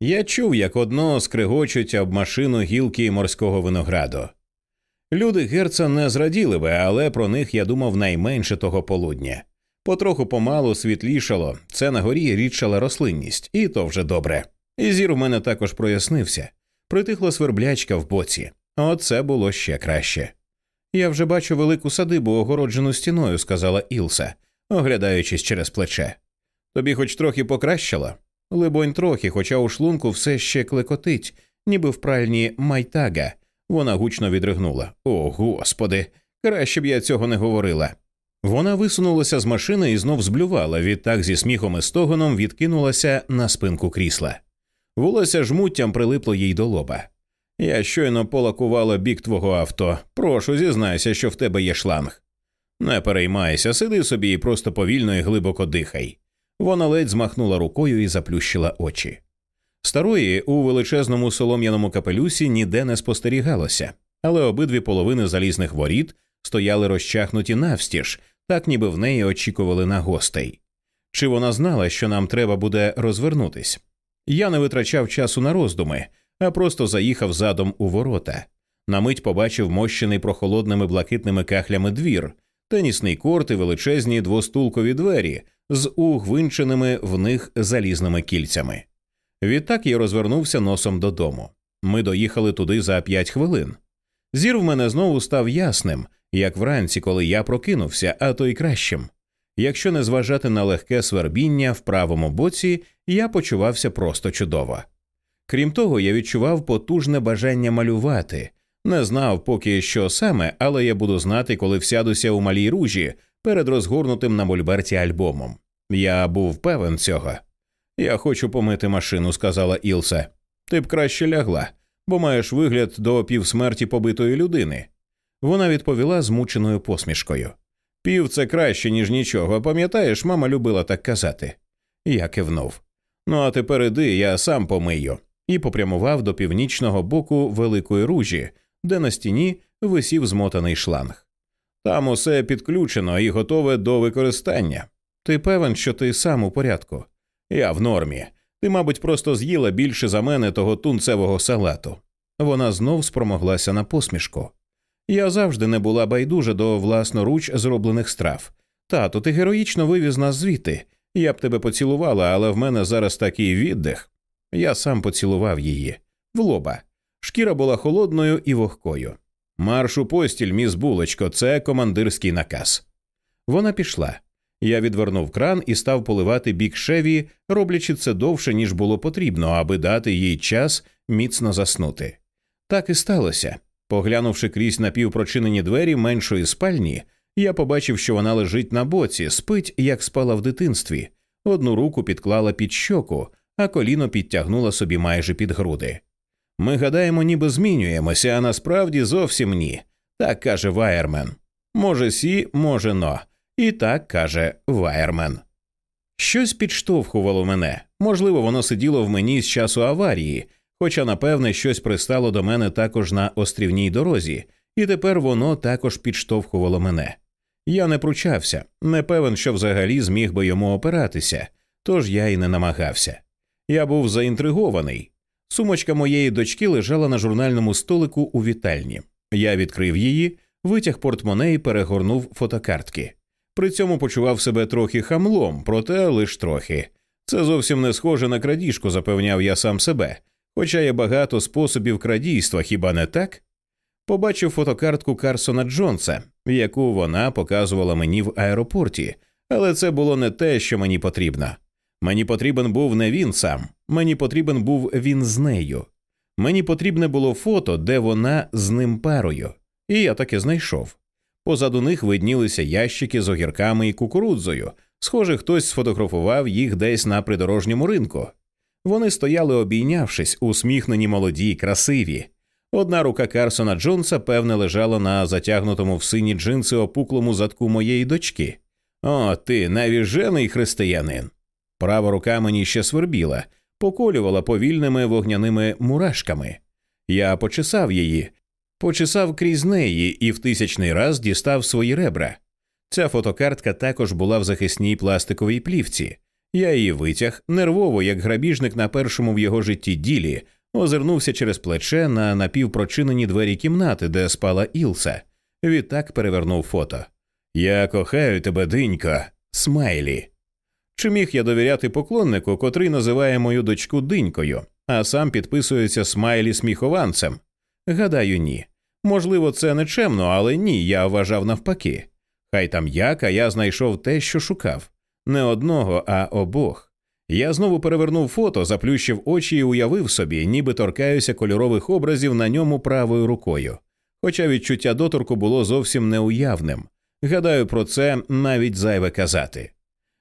Я чув, як одно скригочуть об машину гілки морського винограду. Люди герца не зраділи би, але про них я думав найменше того полудня. Потроху помалу світлішало, це на горі рідшала рослинність, і то вже добре. І зір у мене також прояснився. Притихла сверблячка в боці. Оце було ще краще. Я вже бачу велику садибу, огороджену стіною, сказала Ілса, оглядаючись через плече. Тобі хоч трохи покращало? Либонь, трохи, хоча у шлунку все ще клекотить, ніби в пральні майтага. Вона гучно відригнула. О, господи, краще б я цього не говорила. Вона висунулася з машини і знов зблювала, відтак зі сміхом і стогоном відкинулася на спинку крісла. Волосся жмуттям прилипло їй до лоба. Я щойно полакувала бік твого авто. Прошу, зізнайся, що в тебе є шланг. Не переймайся, сиди собі і просто повільно і глибоко дихай. Вона ледь змахнула рукою і заплющила очі. Старої у величезному солом'яному капелюсі ніде не спостерігалося, але обидві половини залізних воріт стояли розчахнуті навстіж, так ніби в неї очікували на гостей. Чи вона знала, що нам треба буде розвернутись? Я не витрачав часу на роздуми, а просто заїхав задом у ворота. На мить побачив мощений прохолодними блакитними кахлями двір, тенісний корт і величезні двостулкові двері з угвинченими в них залізними кільцями. Відтак я розвернувся носом додому. Ми доїхали туди за п'ять хвилин. Зір в мене знову став ясним, як вранці, коли я прокинувся, а то й кращим. Якщо не зважати на легке свербіння в правому боці, я почувався просто чудово. Крім того, я відчував потужне бажання малювати, не знав поки що саме, але я буду знати, коли всядуся у малій ружі перед розгорнутим на мольберті альбомом. Я був певен цього. Я хочу помити машину, сказала Ілса. Ти б краще лягла, бо маєш вигляд до півсмерті побитої людини. Вона відповіла змученою посмішкою. Пів це краще, ніж нічого. Пам'ятаєш, мама любила так казати. Я кивнув. Ну, а тепер іди, я сам помию, і попрямував до північного боку великої ружі, де на стіні висів змотаний шланг. Там усе підключено і готове до використання. Ти певен, що ти сам у порядку? Я в нормі. Ти, мабуть, просто з'їла більше за мене того тунцевого салату. Вона знов спромоглася на посмішку. Я завжди не була байдужа до власноруч зроблених страв. Тату, ти героїчно вивіз нас звідти. Я б тебе поцілувала, але в мене зараз такий віддих. Я сам поцілував її в лоба. Шкіра була холодною і вогкою. Марш у постіль, міс булочко, це командирський наказ. Вона пішла. Я відвернув кран і став поливати бік шеві, роблячи це довше, ніж було потрібно, аби дати їй час міцно заснути. Так і сталося. Поглянувши крізь напівпрочинені двері меншої спальні, я побачив, що вона лежить на боці, спить, як спала в дитинстві. Одну руку підклала під щоку, а коліно підтягнула собі майже під груди. Ми гадаємо, ніби змінюємося, а насправді зовсім ні. Так каже Вайермен. Може, sí, може, no. І так каже Вайермен. Щось підштовхувало мене. Можливо, воно сиділо в мені з часу аварії, хоча, напевне, щось пристало до мене також на острівній дорозі, і тепер воно також підштовхувало мене. Я не пручався, не певен, що взагалі зміг би йому опиратися, тож я й не намагався. Я був заінтригований. Сумочка моєї дочки лежала на журнальному столику у вітальні. Я відкрив її, витяг портмоне і перегорнув фотокартки. При цьому почував себе трохи хамлом, проте лиш трохи. Це зовсім не схоже на крадіжку, запевняв я сам себе, хоча є багато способів крадійства, хіба не так? Побачив фотокартку Карсона Джонса, яку вона показувала мені в аеропорті, але це було не те, що мені потрібно. Мені потрібен був не він сам, мені потрібен був він з нею. Мені потрібне було фото, де вона з ним парою, і я таки знайшов. Позаду них виднілися ящики з огірками і кукурудзою. Схоже, хтось сфотографував їх десь на придорожньому ринку. Вони стояли, обійнявшись, усміхнені молоді, красиві. Одна рука Карсона Джонса, певне, лежала на затягнутому в сині джинси опуклому задку моєї дочки. О, ти навіжений християнин. Права рука мені ще свербіла, поколювала повільними вогняними мурашками. Я почесав її, почесав крізь неї і в тисячний раз дістав свої ребра. Ця фотокартка також була в захисній пластиковій плівці. Я її витяг нервово, як грабіжник на першому в його житті ділі, озирнувся через плече на напівпрочинені двері кімнати, де спала Ілса. Відтак перевернув фото. Я кохаю тебе, динько, смайлі. Чи міг я довіряти поклоннику, котрий називає мою дочку динькою, а сам підписується смайлі сміхованцем? Гадаю, ні. Можливо, це нечемно, але ні, я вважав навпаки. Хай там як, а я знайшов те, що шукав не одного, а обох. Я знову перевернув фото, заплющив очі і уявив собі, ніби торкаюся кольорових образів на ньому правою рукою. Хоча відчуття доторку було зовсім неуявним. Гадаю, про це навіть зайве казати.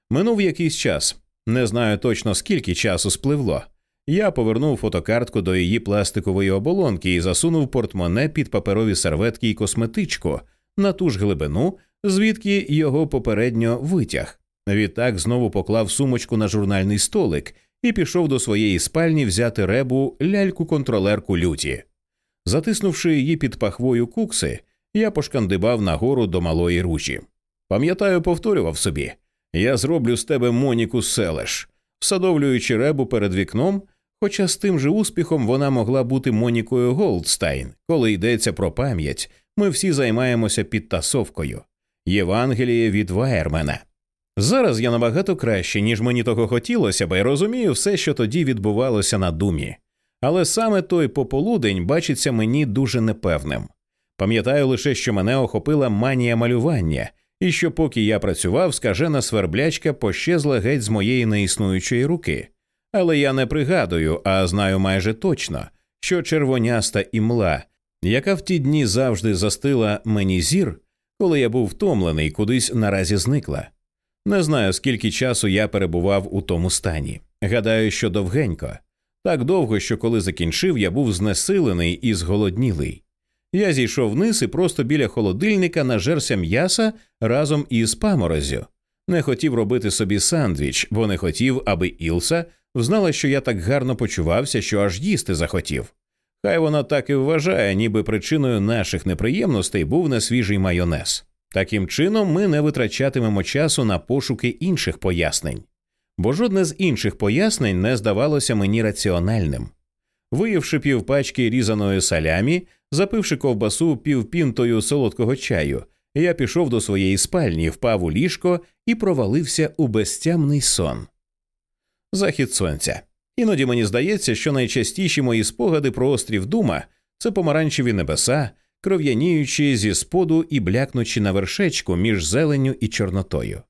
Минув якийсь час, не знаю точно скільки часу спливло. Я повернув фотокартку до її пластикової оболонки і засунув портмоне під паперові серветки і косметичку на ту ж глибину, звідки його попередньо витяг. Відтак знову поклав сумочку на журнальний столик і пішов до своєї спальні взяти ребу ляльку контролерку люті. Затиснувши її під пахвою кукси, я пошкандибав нагору до малої ружі. Пам'ятаю, повторював собі я зроблю з тебе Моніку Селеш, всадовлюючи ребу перед вікном, хоча з тим же успіхом вона могла бути Монікою Голдстайн, коли йдеться про пам'ять, ми всі займаємося підтасовкою. Євангеліє від Ваєрмена. Зараз я набагато краще, ніж мені того хотілося, бо я розумію все, що тоді відбувалося на думі. Але саме той пополудень бачиться мені дуже непевним. Пам'ятаю лише, що мене охопила манія малювання, і що, поки я працював, скажена сверблячка пощезла геть з моєї неіснуючої руки. Але я не пригадую, а знаю майже точно, що червоняста імла, яка в ті дні завжди застила мені зір, коли я був втомлений, кудись наразі зникла. Не знаю, скільки часу я перебував у тому стані. Гадаю, що довгенько, так довго, що коли закінчив, я був знесилений і зголоднілий. Я зійшов вниз і просто біля холодильника нажерся м'яса разом із паморозю. Не хотів робити собі сандвіч, бо не хотів, аби Ілса знала, що я так гарно почувався, що аж їсти захотів. Хай вона так і вважає, ніби причиною наших неприємностей був несвіжий майонез. Таким чином, ми не витрачатимемо часу на пошуки інших пояснень, бо жодне з інших пояснень не здавалося мені раціональним. Виявши півпачки різаної салямі, запивши ковбасу півпінтою солодкого чаю, я пішов до своєї спальні, впав у ліжко і провалився у безтямний сон. Захід сонця. Іноді мені здається, що найчастіші мої спогади про острів Дума це помаранчеві небеса, кров'яніючи зі споду і блякнучи на вершечку між зеленню і чорнотою.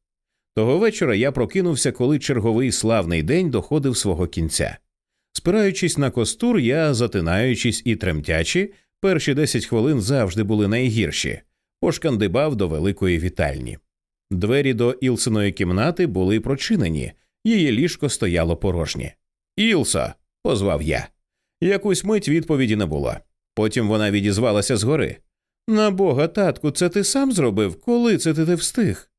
Того вечора я прокинувся, коли черговий славний день доходив свого кінця. Спираючись на костур, я, затинаючись і тремтячи, перші десять хвилин завжди були найгірші, пошкандибав до великої вітальні. Двері до Ілсиної кімнати були прочинені, її ліжко стояло порожнє. Ілса, позвав я. Якусь мить відповіді не було. Потім вона відізвалася згори. На бога, татку, це ти сам зробив? Коли це ти не встиг?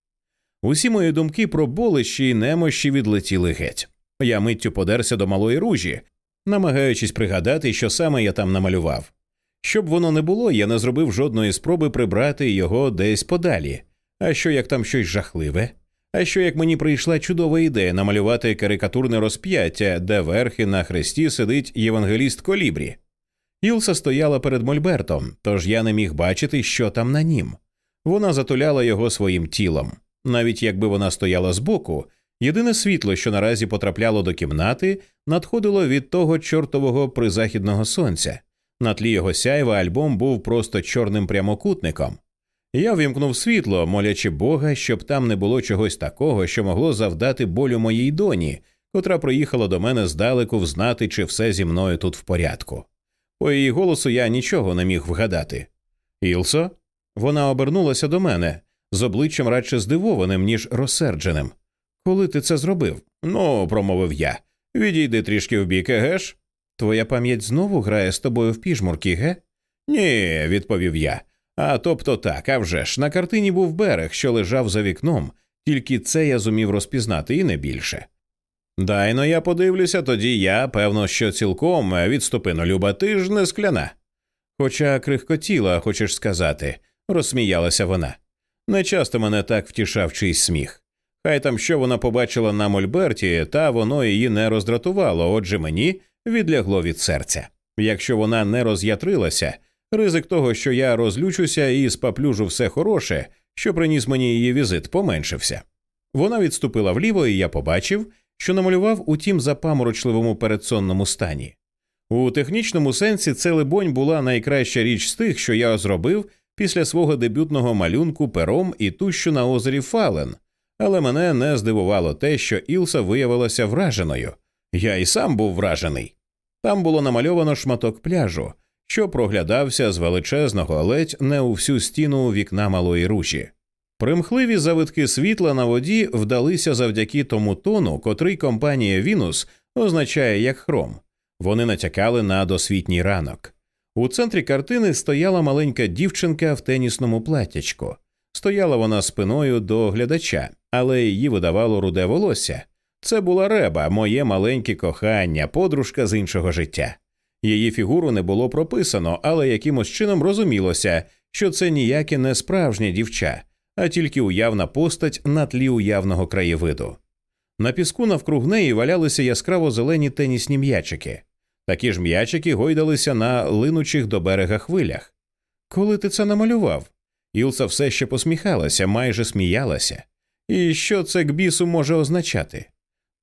Усі мої думки про болищі і немощі відлетіли геть. Я миттю подерся до малої ружі, намагаючись пригадати, що саме я там намалював. Щоб воно не було, я не зробив жодної спроби прибрати його десь подалі. А що як там щось жахливе? А що як мені прийшла чудова ідея намалювати карикатурне розп'яття, де верхи на хресті сидить євангеліст колібрі? Ілса стояла перед Мольбертом, тож я не міг бачити, що там на нім. Вона затуляла його своїм тілом. Навіть якби вона стояла збоку, єдине світло, що наразі потрапляло до кімнати, надходило від того чортового призахідного сонця. На тлі його сяйва альбом був просто чорним прямокутником. Я вімкнув світло, молячи Бога, щоб там не було чогось такого, що могло завдати болю моїй доні, котра приїхала до мене здалеку взнати, чи все зі мною тут в порядку. По її голосу я нічого не міг вгадати. Ілсо? Вона обернулася до мене з обличчям радше здивованим, ніж розсердженим. Коли ти це зробив? Ну, промовив я. Відійди трішки вбік, егеш? Твоя пам'ять знову грає з тобою в піжмурки, ге? Ні, відповів я. А тобто так, а вже ж на картині був берег, що лежав за вікном, тільки це я зумів розпізнати і не більше. Дайно я подивлюся, тоді я, певно, що цілком відступино люба, ти ж не скляна. Хоча крихкотіла, хочеш сказати, розсміялася вона. Не часто мене так втішав чийсь сміх. Хай там що вона побачила на Мольберті, та воно її не роздратувало, отже мені відлягло від серця. Якщо вона не роз'ятрилася, ризик того, що я розлючуся і спаплюжу все хороше, що приніс мені її візит, поменшився. Вона відступила вліво, і я побачив, що намалював у тім запаморочливому передсонному стані. У технічному сенсі це, либонь, була найкраща річ з тих, що я зробив після свого дебютного малюнку пером і тущу на озері Фален, але мене не здивувало те, що Ілса виявилася враженою. Я і сам був вражений. Там було намальовано шматок пляжу, що проглядався з величезного, ледь не у всю стіну вікна малої руші. Примхливі завитки світла на воді вдалися завдяки тому тону, котрий компанія Вінус означає як хром. Вони натякали на досвітній ранок. У центрі картини стояла маленька дівчинка в тенісному платтячку. Стояла вона спиною до глядача, але її видавало руде волосся. Це була реба, моє маленьке кохання, подружка з іншого життя. Її фігуру не було прописано, але якимось чином розумілося, що це ніяке не справжнє дівча, а тільки уявна постать на тлі уявного краєвиду. На піску навкруг неї валялися яскраво зелені тенісні м'ячики. Такі ж м'ячики гойдалися на линучих до берега хвилях. Коли ти це намалював? Ілса все ще посміхалася, майже сміялася. І що це к бісу може означати?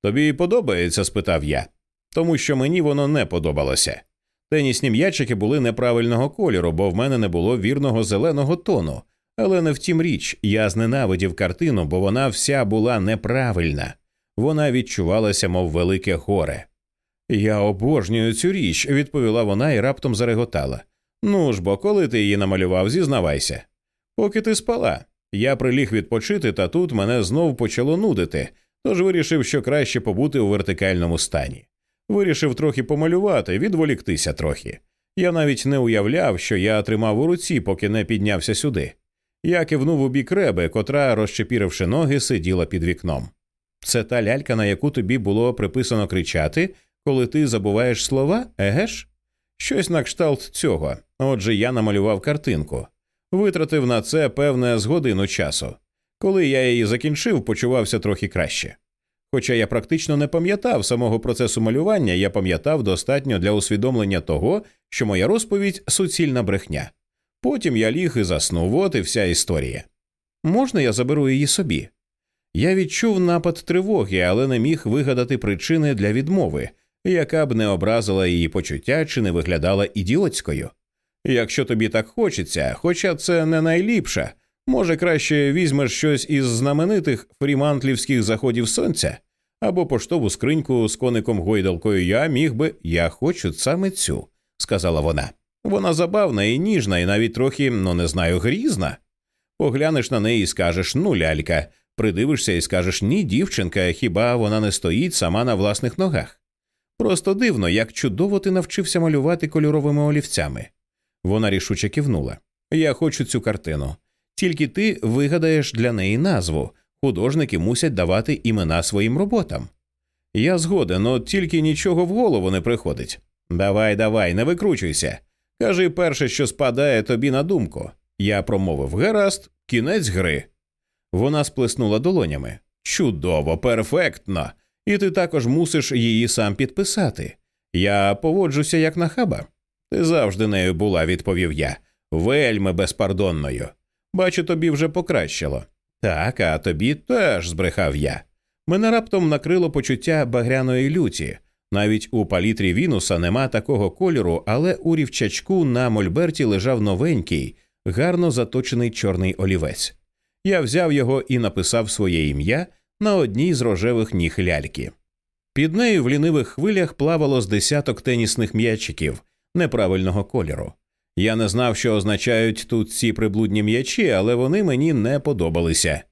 Тобі подобається? спитав я, тому що мені воно не подобалося. Тенісні м'ячики були неправильного кольору, бо в мене не було вірного зеленого тону, але не втім річ, я зненавидів картину, бо вона вся була неправильна. Вона відчувалася, мов велике горе. Я обожнюю цю річ, відповіла вона і раптом зареготала. Ну ж бо, коли ти її намалював, зізнавайся. Поки ти спала. Я приліг відпочити, та тут мене знов почало нудити, тож вирішив, що краще побути у вертикальному стані. Вирішив трохи помалювати, відволіктися трохи. Я навіть не уявляв, що я тримав у руці, поки не піднявся сюди. Я кивнув у бік реби, котра, розчепіривши ноги, сиділа під вікном. Це та лялька, на яку тобі було приписано кричати, коли ти забуваєш слова, егеш? Щось на кшталт цього. Отже, я намалював картинку, витратив на це певне з годину часу. Коли я її закінчив, почувався трохи краще. Хоча я практично не пам'ятав самого процесу малювання, я пам'ятав достатньо для усвідомлення того, що моя розповідь суцільна брехня. Потім я ліг і заснув, от і вся історія. Можна я заберу її собі? Я відчув напад тривоги, але не міг вигадати причини для відмови, яка б не образила її почуття чи не виглядала ідіотською. Якщо тобі так хочеться, хоча це не найліпше, може краще візьмеш щось із знаменитих фрімантлівських заходів сонця або поштову скриньку з коником гойдалкою я міг би, я хочу саме цю, сказала вона. Вона забавна і ніжна, і навіть трохи, ну не знаю, грізна. Поглянеш на неї і скажеш ну, лялька, придивишся і скажеш ні, дівчинка, хіба вона не стоїть сама на власних ногах. Просто дивно, як чудово ти навчився малювати кольоровими олівцями. Вона рішуче кивнула. Я хочу цю картину. Тільки ти вигадаєш для неї назву, Художники мусять давати імена своїм роботам. Я згоден, от тільки нічого в голову не приходить. Давай, давай, не викручуйся. Кажи перше, що спадає тобі на думку. Я промовив гаразд, кінець гри. Вона сплеснула долонями. Чудово, перфектно. І ти також мусиш її сам підписати. Я поводжуся як нахаба. Ти завжди нею була, відповів я, вельми безпардонною. Бачу, тобі вже покращило. Так, а тобі теж збрехав я. Мене раптом накрило почуття багряної люті. Навіть у палітрі Вінуса нема такого кольору, але у рівчачку на мольберті лежав новенький, гарно заточений чорний олівець. Я взяв його і написав своє ім'я на одній з рожевих ніг ляльки. Під нею в лінивих хвилях плавало з десяток тенісних м'ячиків неправильного кольору. Я не знав, що означають тут ці приблудні м'ячі, але вони мені не подобалися.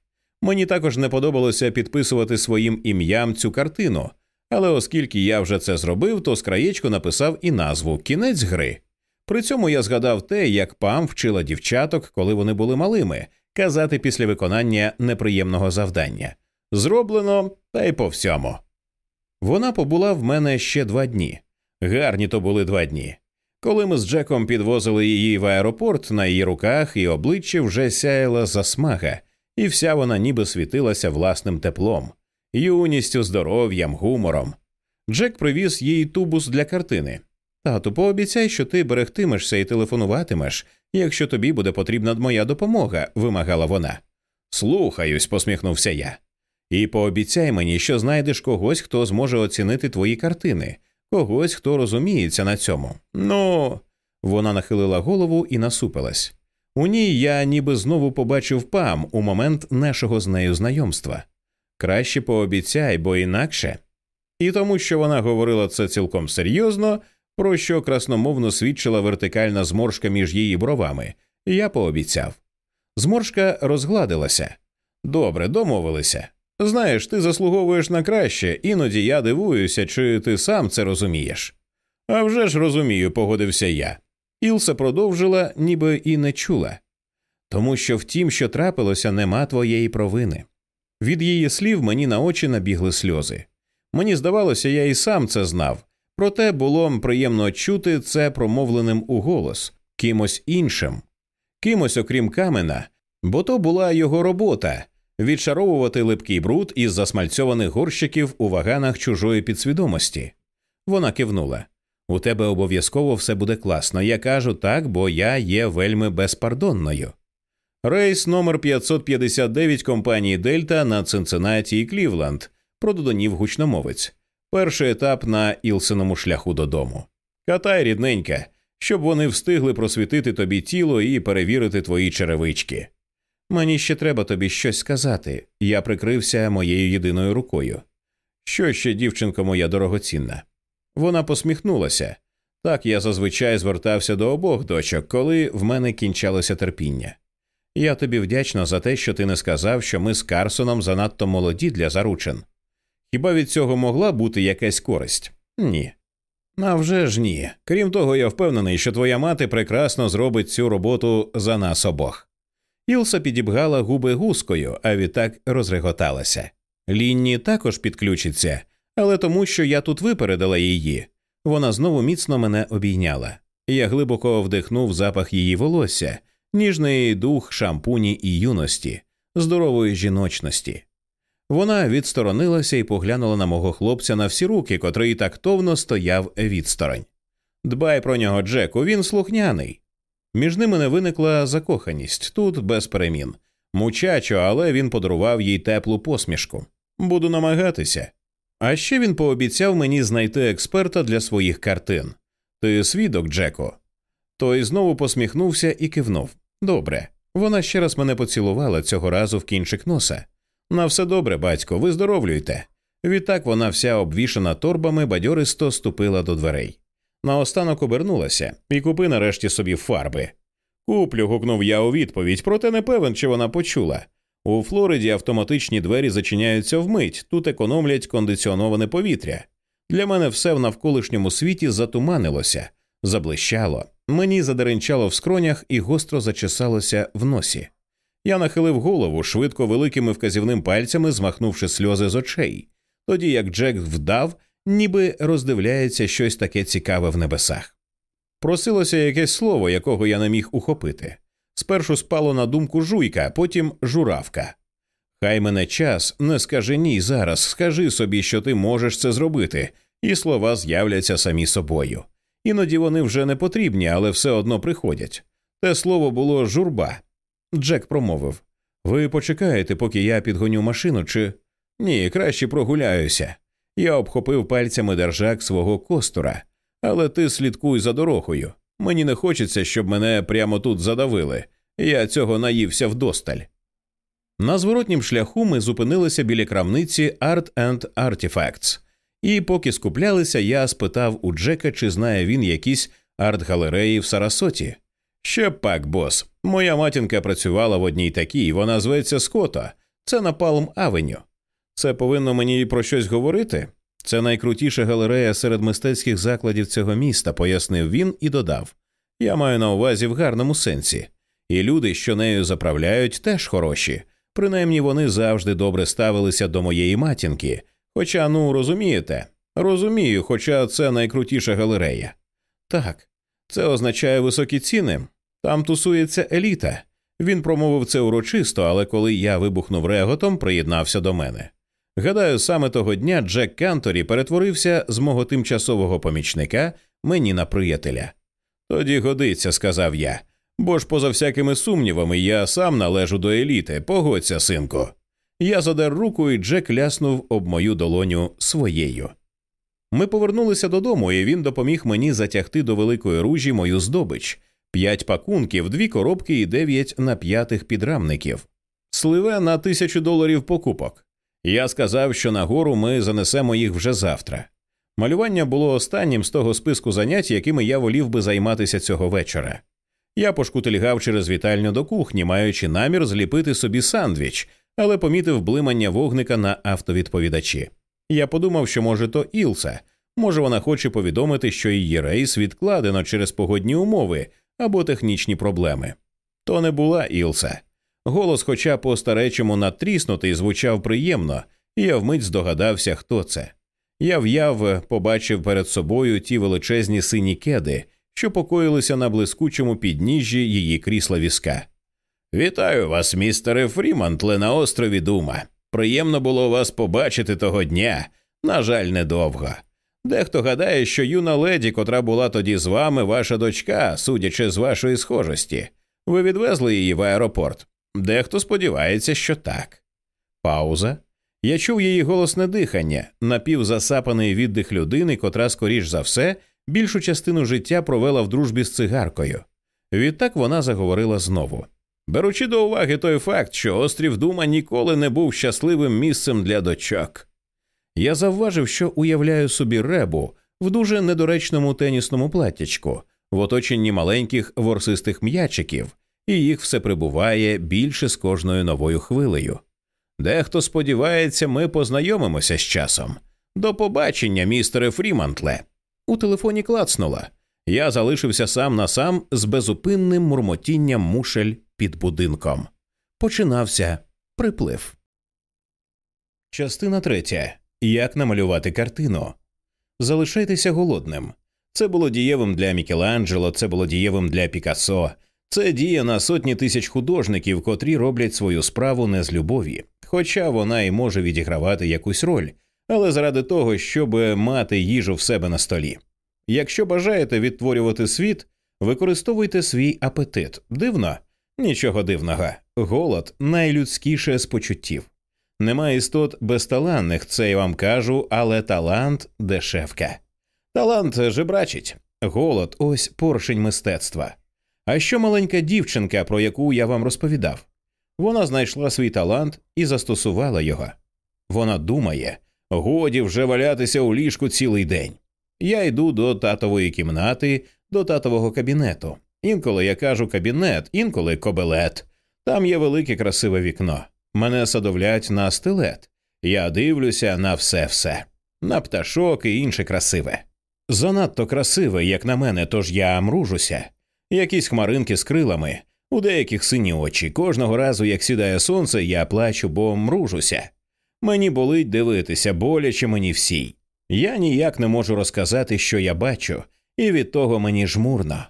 Мені також не подобалося підписувати своїм ім'ям цю картину, але оскільки я вже це зробив, то з написав і назву Кінець гри. При цьому я згадав те, як пам вчила дівчаток, коли вони були малими, казати після виконання неприємного завдання. Зроблено та й по всьому. Вона побула в мене ще два дні. Гарні то були два дні. Коли ми з Джеком підвозили її в аеропорт, на її руках і обличчі вже сяяла засмага, і вся вона ніби світилася власним теплом, юністю, здоров'ям, гумором. Джек привіз їй тубус для картини. Тату, пообіцяй, що ти берегтимешся і телефонуватимеш, якщо тобі буде потрібна моя допомога, вимагала вона. Слухаюсь, посміхнувся я. І пообіцяй мені, що знайдеш когось, хто зможе оцінити твої картини, когось, хто розуміється на цьому. Ну, вона нахилила голову і насупилась. У ній я ніби знову побачив пам у момент нашого з нею знайомства. Краще пообіцяй, бо інакше. І тому, що вона говорила це цілком серйозно, про що красномовно свідчила вертикальна зморшка між її бровами, я пообіцяв. Зморшка розгладилася. Добре, домовилися. Знаєш, ти заслуговуєш на краще, іноді я дивуюся, чи ти сам це розумієш. «А вже ж розумію, погодився я. Ілса продовжила, ніби і не чула. Тому що в тім, що трапилося, нема твоєї провини. Від її слів мені на очі набігли сльози. Мені здавалося, я і сам це знав, проте було приємно чути це промовленим у голос, кимось іншим, кимось, окрім камена, бо то була його робота відшаровувати липкий бруд із засмальцьованих горщиків у ваганах чужої підсвідомості. Вона кивнула. У тебе обов'язково все буде класно. Я кажу так, бо я є вельми безпардонною. Рейс номер 559 компанії Дельта на Цинциннаті і Клівленд прододонів гучномовець. Перший етап на Ілсеному шляху додому. Катай рідненька, щоб вони встигли просвітити тобі тіло і перевірити твої черевички. Мені ще треба тобі щось сказати. Я прикрився моєю єдиною рукою. Що ще, дівчинко моя дорогоцінна? Вона посміхнулася. Так я зазвичай звертався до обох дочок, коли в мене кінчалося терпіння. Я тобі вдячна за те, що ти не сказав, що ми з Карсоном занадто молоді для заручин. Хіба від цього могла бути якась користь? Ні. А вже ж ні. Крім того, я впевнений, що твоя мати прекрасно зробить цю роботу за нас обох. Ілса підібгала губи гускою, а відтак розреготалася. Лінні також підключиться, але тому, що я тут випередила її. Вона знову міцно мене обійняла. Я глибоко вдихнув запах її волосся, ніжний дух шампуні і юності, здорової жіночності. Вона відсторонилася і поглянула на мого хлопця на всі руки, котрий тактовно стояв відсторонь. Дбай про нього, Джеку, він слухняний. Між ними не виникла закоханість тут без перемін. Мучачо, але він подарував їй теплу посмішку. Буду намагатися. А ще він пообіцяв мені знайти експерта для своїх картин. Ти свідок, Джеко. Той знову посміхнувся і кивнув. Добре. Вона ще раз мене поцілувала цього разу в кінчик носа. На все добре, батько, виздоровлюйте. Відтак вона вся обвішана торбами бадьористо ступила до дверей. Наостанок обернулася і купи нарешті собі фарби. Куплю, гукнув я у відповідь, проте не певен, чи вона почула. У Флориді автоматичні двері зачиняються вмить, тут економлять кондиціоноване повітря. Для мене все в навколишньому світі затуманилося, заблищало, мені задеренчало в скронях і гостро зачесалося в носі. Я нахилив голову, швидко великими вказівним пальцями змахнувши сльози з очей, тоді як Джек вдав, ніби роздивляється щось таке цікаве в небесах. Просилося якесь слово, якого я не міг ухопити. Спершу спало на думку жуйка, потім журавка. Хай мене час, не скажи ні зараз, скажи собі, що ти можеш це зробити, і слова з'являться самі собою. Іноді вони вже не потрібні, але все одно приходять. Те слово було журба. Джек промовив Ви почекаєте, поки я підгоню машину, чи ні, краще прогуляюся. Я обхопив пальцями держак свого костура, але ти слідкуй за дорогою. Мені не хочеться, щоб мене прямо тут задавили. Я цього наївся вдосталь. На зворотнім шляху ми зупинилися біля крамниці Art and Artifacts. І поки скуплялися, я спитав у Джека, чи знає він якісь арт-галереї в Сарасоті. Ще пак, бос. Моя матінка працювала в одній такій, вона зветься Ското. Це на Палм Авеню. Це повинно мені про щось говорити. Це найкрутіша галерея серед мистецьких закладів цього міста, пояснив він і додав. Я маю на увазі в гарному сенсі. І люди, що нею заправляють, теж хороші. Принаймні вони завжди добре ставилися до моєї матінки. Хоча, ну розумієте, розумію, хоча це найкрутіша галерея. Так, це означає високі ціни. Там тусується еліта. Він промовив це урочисто, але коли я вибухнув реготом, приєднався до мене. Гадаю, саме того дня Джек Канторі перетворився з мого тимчасового помічника мені на приятеля. Тоді годиться, сказав я, бо ж, поза всякими сумнівами, я сам належу до еліти. Погодься, синку. Я задер руку, і Джек ляснув об мою долоню своєю. Ми повернулися додому, і він допоміг мені затягти до великої ружі мою здобич п'ять пакунків, дві коробки і дев'ять нап'ятих підрамників. Сливе на тисячу доларів покупок. Я сказав, що нагору ми занесемо їх вже завтра. Малювання було останнім з того списку занять, якими я волів би займатися цього вечора. Я пошкутильгав через вітальню до кухні, маючи намір зліпити собі сандвіч, але помітив блимання вогника на автовідповідачі. Я подумав, що може то Ілса, може вона хоче повідомити, що її рейс відкладено через погодні умови або технічні проблеми. То не була Ілса. Голос, хоча по старечому надтріснутий, звучав приємно, і я вмить здогадався, хто це. Я в'яв побачив перед собою ті величезні сині кеди, що покоїлися на блискучому підніжжі її крісла візка. Вітаю вас, містере Фрімантле, на острові Дума. Приємно було вас побачити того дня. На жаль, недовго. Дехто гадає, що юна леді, котра була тоді з вами, ваша дочка, судячи з вашої схожості, ви відвезли її в аеропорт. Дехто сподівається, що так. Пауза. Я чув її голосне дихання, напівзасапаний віддих людини, котра, скоріш за все, більшу частину життя провела в дружбі з цигаркою. Відтак вона заговорила знову. Беручи до уваги той факт, що острів Дума ніколи не був щасливим місцем для дочок. Я завважив, що уявляю собі ребу в дуже недоречному тенісному платтячку, в оточенні маленьких ворсистих м'ячиків, і їх все прибуває більше з кожною новою хвилею. Дехто сподівається, ми познайомимося з часом. До побачення, містере Фрімантле. У телефоні клацнула. Я залишився сам на сам з безупинним мурмотінням мушель під будинком. Починався приплив. Частина третя. Як намалювати картину. Залишайтеся голодним. Це було дієвим для Мікеланджело, це було дієвим для Пікассо. Це діє на сотні тисяч художників, котрі роблять свою справу не з любові, хоча вона і може відігравати якусь роль, але заради того, щоб мати їжу в себе на столі. Якщо бажаєте відтворювати світ, використовуйте свій апетит. Дивно? Нічого дивного. Голод найлюдськіше з почуттів. Нема істот безталанних, це я вам кажу, але талант дешевка. Талант жебрачить, голод ось поршень мистецтва. А що маленька дівчинка, про яку я вам розповідав? Вона знайшла свій талант і застосувала його. Вона думає, годі вже валятися у ліжку цілий день. Я йду до татової кімнати, до татового кабінету. Інколи я кажу кабінет, інколи кобелет. Там є велике красиве вікно. Мене садовлять на стилет. Я дивлюся на все все, на пташок і інше красиве. Занадто красиве, як на мене, тож я мружуся. Якісь хмаринки з крилами. У деяких сині очі. Кожного разу, як сідає сонце, я плачу, бо мружуся. Мені болить дивитися, боляче мені всій. Я ніяк не можу розказати, що я бачу, і від того мені жмурно.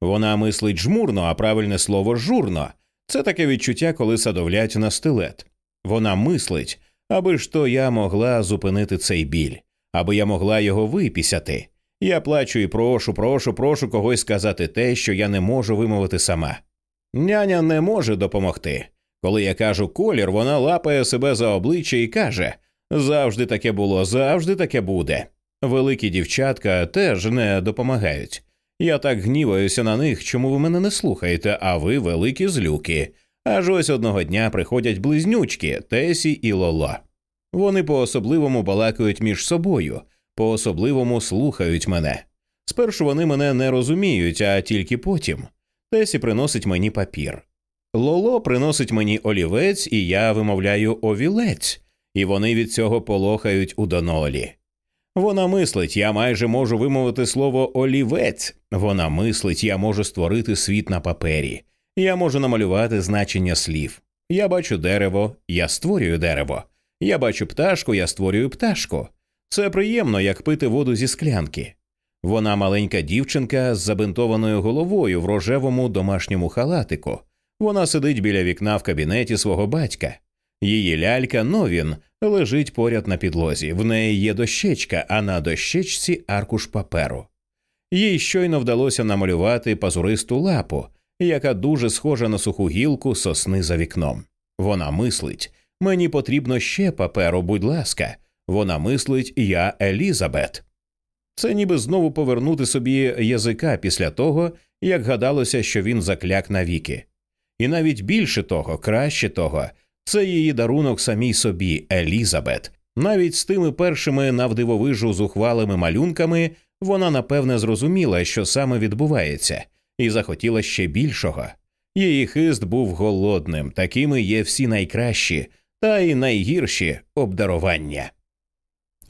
Вона мислить жмурно, а правильне слово журно. Це таке відчуття, коли садовлять на стилет. Вона мислить, аби ж то я могла зупинити цей біль, аби я могла його випісяти. Я плачу і прошу, прошу, прошу когось сказати те, що я не можу вимовити сама. Няня не може допомогти. Коли я кажу колір, вона лапає себе за обличчя і каже завжди таке було, завжди таке буде. Великі дівчатка теж не допомагають. Я так гніваюся на них, чому ви мене не слухаєте, а ви великі злюки. Аж ось одного дня приходять близнючки Тесі і Лоло. Вони по особливому балакають між собою, по особливому слухають мене. Спершу вони мене не розуміють, а тільки потім. Тесі приносить мені папір. Лоло приносить мені олівець, і я вимовляю овілець, і вони від цього полохають у донолі. Вона мислить, я майже можу вимовити слово олівець. Вона мислить, я можу створити світ на папері. Я можу намалювати значення слів. Я бачу дерево, я створюю дерево. Я бачу пташку, я створюю пташку. Це приємно, як пити воду зі склянки. Вона маленька дівчинка з забинтованою головою в рожевому домашньому халатику. Вона сидить біля вікна в кабінеті свого батька. Її лялька Новін лежить поряд на підлозі. В неї є дощечка, а на дощечці аркуш паперу. Їй щойно вдалося намалювати пазуристу лапу, яка дуже схожа на суху гілку сосни за вікном. Вона мислить мені потрібно ще паперу, будь ласка. Вона мислить я Елізабет. Це ніби знову повернути собі язика після того, як гадалося, що він закляк навіки. І навіть більше того, краще того, це її дарунок самій собі, Елізабет. Навіть з тими першими навдивовижу зухвалими малюнками вона напевне зрозуміла, що саме відбувається, і захотіла ще більшого. Її хист був голодним, такими є всі найкращі та й найгірші обдарування.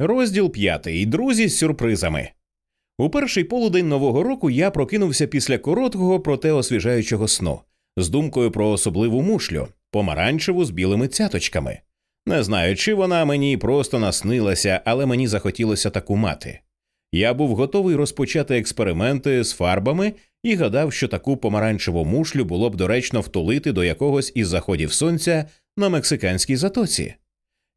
Розділ п'ятий. Друзі з сюрпризами. У перший полудень нового року я прокинувся після короткого, проте освіжаючого сну з думкою про особливу мушлю, помаранчеву з білими цяточками. Не знаю, чи вона мені просто наснилася, але мені захотілося таку мати. Я був готовий розпочати експерименти з фарбами і гадав, що таку помаранчеву мушлю було б доречно втулити до якогось із заходів сонця на мексиканській затоці.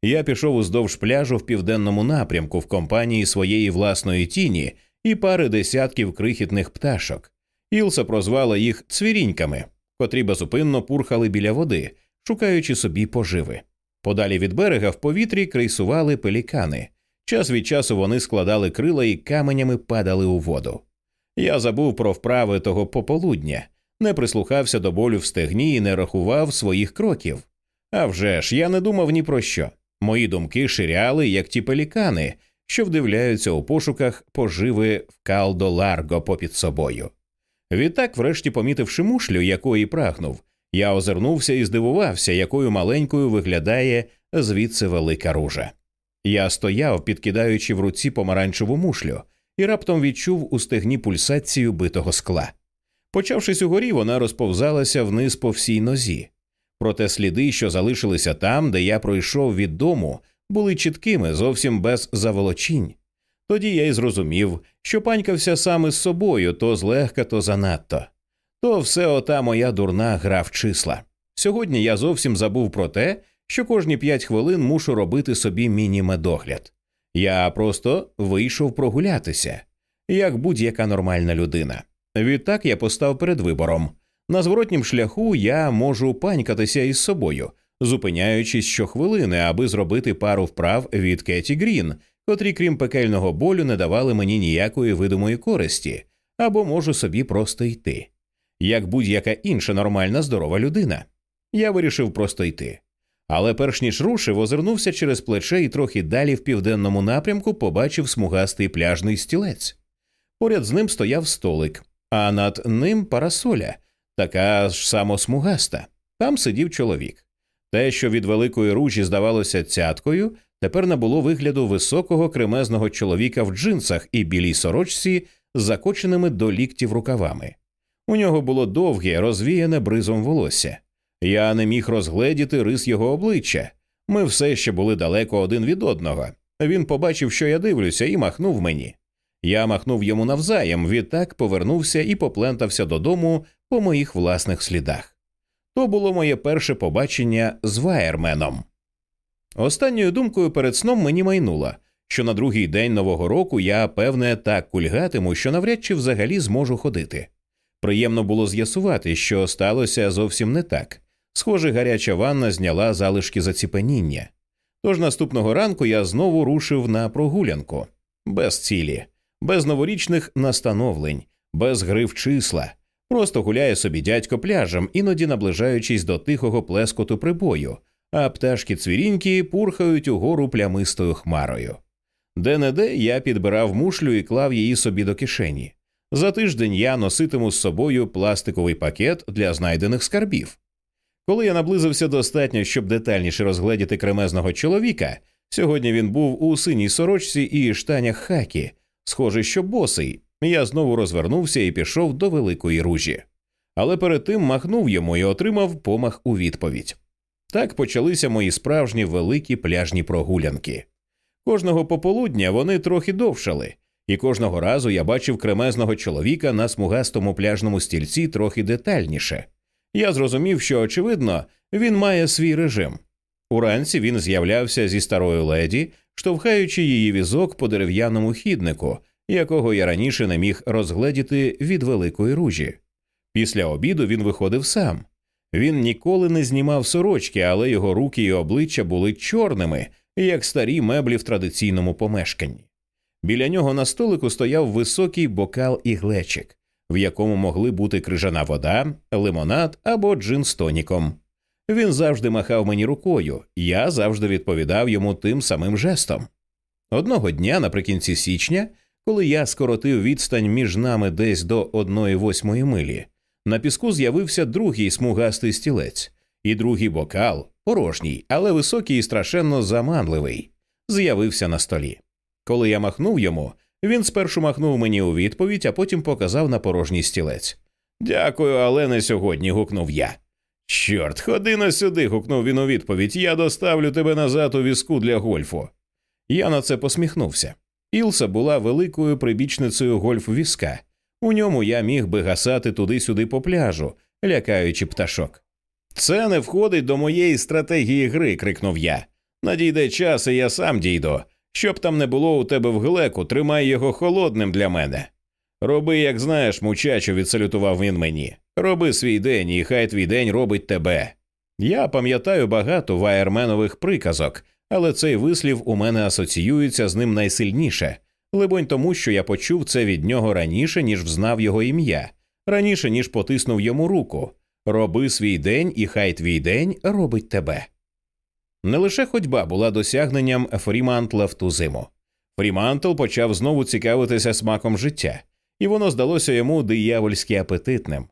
Я пішов уздовж пляжу в південному напрямку в компанії своєї власної тіні і пари десятків крихітних пташок. Ілса прозвала їх цвіріньками, котрі безупинно пурхали біля води, шукаючи собі поживи. Подалі від берега в повітрі крейсували пелікани. Час від часу вони складали крила і каменями падали у воду. Я забув про вправи того пополудня, не прислухався до болю в стегні і не рахував своїх кроків. А вже ж, я не думав ні про що. Мої думки ширяли, як ті пелікани, що вдивляються у пошуках поживи в калдо ларго попід собою. Відтак, врешті, помітивши мушлю, якої прагнув, я озирнувся і здивувався, якою маленькою виглядає звідси велика ружа. Я стояв, підкидаючи в руці помаранчеву мушлю, і раптом відчув у стегні пульсацію битого скла. Почавшись угорі, вона розповзалася вниз по всій нозі. Проте сліди, що залишилися там, де я пройшов від дому, були чіткими, зовсім без заволочінь. Тоді я й зрозумів, що панькався саме з собою то злегка, то занадто. То все ота моя дурна гра в числа. Сьогодні я зовсім забув про те, що кожні п'ять хвилин мушу робити собі міні-медогляд. Я просто вийшов прогулятися, як будь-яка нормальна людина. Відтак я постав перед вибором. На зворотнім шляху я можу панькатися із собою, зупиняючись щохвилини, аби зробити пару вправ від Кеті Грін, котрі, крім пекельного болю, не давали мені ніякої видимої користі, або можу собі просто йти. Як будь-яка інша нормальна здорова людина. Я вирішив просто йти. Але перш ніж рушив, озирнувся через плече і трохи далі в південному напрямку побачив смугастий пляжний стілець. Поряд з ним стояв столик, а над ним парасоля, така ж само смугаста. Там сидів чоловік. Те, що від великої ружі здавалося цяткою, тепер набуло вигляду високого кремезного чоловіка в джинсах і білій сорочці з закоченими до ліктів рукавами. У нього було довге, розвіяне бризом волосся. Я не міг розгледіти рис його обличчя. Ми все ще були далеко один від одного. Він побачив, що я дивлюся, і махнув мені. Я махнув йому навзаєм, відтак повернувся і поплентався додому по моїх власних слідах. То було моє перше побачення з ваєрменом. Останньою думкою перед сном мені майнуло, що на другий день нового року я, певне, так кульгатиму, що навряд чи взагалі зможу ходити. Приємно було з'ясувати, що сталося зовсім не так. Схоже, гаряча ванна зняла залишки заціпеніння. Тож наступного ранку я знову рушив на прогулянку без цілі, без новорічних настановлень, без гри в числа. Просто гуляє собі дядько пляжем, іноді наближаючись до тихого плескоту прибою, а пташки цвірінькі пурхають угору плямистою хмарою. Де не де я підбирав мушлю і клав її собі до кишені. За тиждень я носитиму з собою пластиковий пакет для знайдених скарбів. Коли я наблизився достатньо, щоб детальніше розгледіти кремезного чоловіка, сьогодні він був у синій сорочці і штанях хакі, схожий, що босий. Я знову розвернувся і пішов до великої ружі. Але перед тим махнув йому і отримав помах у відповідь. Так почалися мої справжні великі пляжні прогулянки. Кожного пополудня вони трохи довшали, і кожного разу я бачив кремезного чоловіка на смугастому пляжному стільці трохи детальніше. Я зрозумів, що, очевидно, він має свій режим. Уранці він з'являвся зі старою леді, штовхаючи її візок по дерев'яному хіднику, якого я раніше не міг розгледіти від великої ружі. Після обіду він виходив сам. Він ніколи не знімав сорочки, але його руки і обличчя були чорними, як старі меблі в традиційному помешканні. Біля нього на столику стояв високий бокал і глечик, в якому могли бути крижана вода, лимонад або джин з тоніком. Він завжди махав мені рукою, я завжди відповідав йому тим самим жестом. Одного дня, наприкінці січня, коли я скоротив відстань між нами десь до одної восьмої милі, на піску з'явився другий смугастий стілець, і другий бокал, порожній, але високий і страшенно заманливий, з'явився на столі. Коли я махнув йому, він спершу махнув мені у відповідь, а потім показав на порожній стілець. Дякую, але не сьогодні. гукнув я. Чорт, ходи на сюди. гукнув він у відповідь. Я доставлю тебе назад у візку для гольфу. Я на це посміхнувся. Ілса була великою прибічницею гольф візка. У ньому я міг би гасати туди-сюди по пляжу, лякаючи пташок. Це не входить до моєї стратегії гри, крикнув я. Надійде час, і я сам дійду. Щоб там не було у тебе в глеку, тримай його холодним для мене. Роби, як знаєш, мучачо, відсалютував він мені. Роби свій день, і хай твій день робить тебе. Я пам'ятаю багато ваєрменових приказок, але цей вислів у мене асоціюється з ним найсильніше, либонь тому, що я почув це від нього раніше, ніж взнав його ім'я, раніше ніж потиснув йому руку. Роби свій день, і хай твій день робить тебе. Не лише ходьба була досягненням Фрімантла в ту зиму. Фрімантл почав знову цікавитися смаком життя, і воно здалося йому диявольськи апетитним.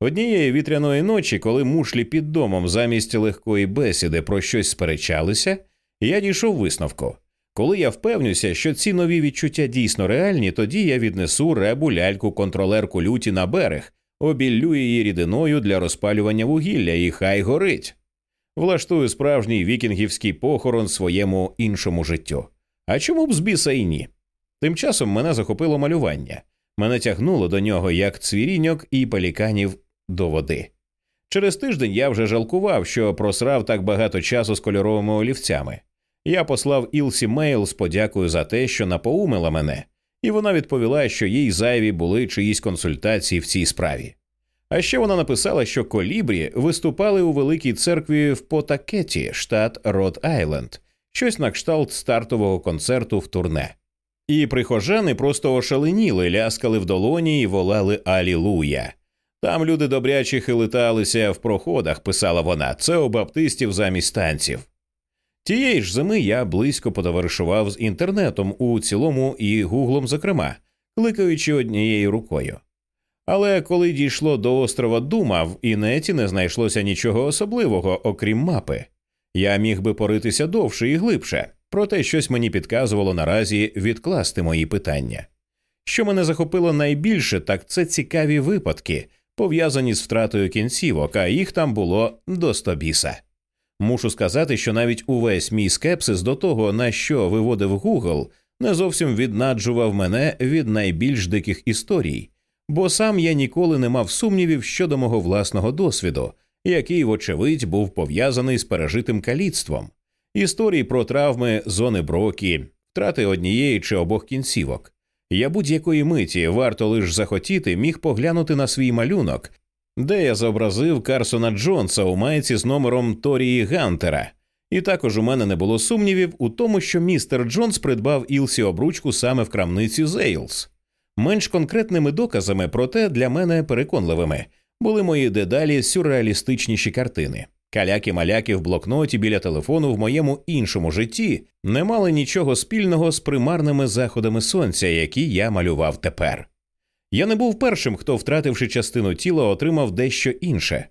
Однієї вітряної ночі, коли мушлі під домом замість легкої бесіди про щось сперечалися, я дійшов висновку. Коли я впевнюся, що ці нові відчуття дійсно реальні, тоді я віднесу ребу ляльку контролерку люті на берег, обіллю її рідиною для розпалювання вугілля, і хай горить влаштую справжній вікінгівський похорон своєму іншому життю. А чому б з біса і ні? Тим часом мене захопило малювання, мене тягнуло до нього як цвіріньок і пеліканів до води. Через тиждень я вже жалкував, що просрав так багато часу з кольоровими олівцями. Я послав Ілсі Мейл з подякою за те, що напоумила мене, і вона відповіла, що їй зайві були чиїсь консультації в цій справі. А ще вона написала, що колібрі виступали у великій церкві в Потакеті, штат Род Айленд, щось на кшталт стартового концерту в турне. І прихожани просто ошаленіли, ляскали в долоні і волали Алілуя. Там люди добрячі хилиталися в проходах, писала вона, це у баптистів замість танців. Тієї ж зими я близько потоваришував з інтернетом у цілому і гуглом, зокрема, кликаючи однією рукою. Але коли дійшло до острова Дума, в інеті не знайшлося нічого особливого, окрім мапи. Я міг би поритися довше і глибше, проте щось мені підказувало наразі відкласти мої питання. Що мене захопило найбільше, так це цікаві випадки, пов'язані з втратою кінцівок, а їх там було до стобіса. Мушу сказати, що навіть увесь мій скепсис до того, на що виводив Google, не зовсім віднаджував мене від найбільш диких історій, бо сам я ніколи не мав сумнівів щодо мого власного досвіду, який, вочевидь, був пов'язаний з пережитим каліцтвом, історії про травми зони брокі, втрати однієї чи обох кінцівок. Я будь-якої миті варто лише захотіти міг поглянути на свій малюнок, де я зобразив Карсона Джонса у майці з номером Торії Гантера. І також у мене не було сумнівів у тому, що містер Джонс придбав Ілсі обручку саме в крамниці Зейлс. Менш конкретними доказами, проте для мене переконливими, були мої дедалі сюрреалістичніші картини. Каляки-маляки в блокноті біля телефону в моєму іншому житті не мали нічого спільного з примарними заходами сонця, які я малював тепер. Я не був першим, хто, втративши частину тіла, отримав дещо інше.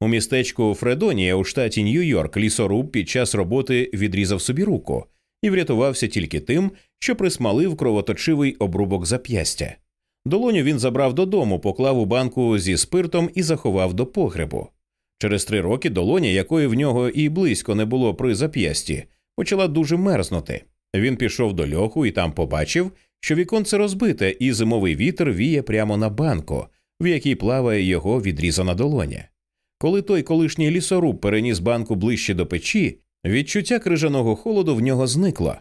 У містечку Фредонія у штаті Нью-Йорк лісоруб під час роботи відрізав собі руку і врятувався тільки тим, що присмалив кровоточивий обрубок зап'ястя. Долоню він забрав додому, поклав у банку зі спиртом і заховав до погребу. Через три роки долоня, якої в нього і близько не було при зап'ясті, почала дуже мерзнути. Він пішов до льоху і там побачив, що віконце розбите, і зимовий вітер віє прямо на банку, в якій плаває його відрізана долоня. Коли той колишній лісоруб переніс банку ближче до печі, відчуття крижаного холоду в нього зникло.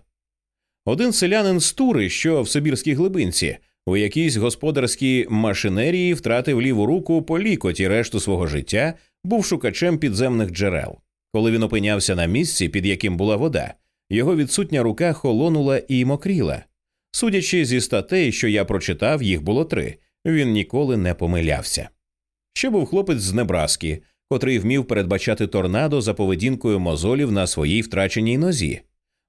Один селянин з тури, що в Сибірській глибинці, у якійсь господарській машинерії втратив ліву руку по лікоті решту свого життя, був шукачем підземних джерел. Коли він опинявся на місці, під яким була вода, його відсутня рука холонула і мокріла. Судячи зі статей, що я прочитав, їх було три. Він ніколи не помилявся. Ще був хлопець з Небраски, котрий вмів передбачати торнадо за поведінкою мозолів на своїй втраченій нозі,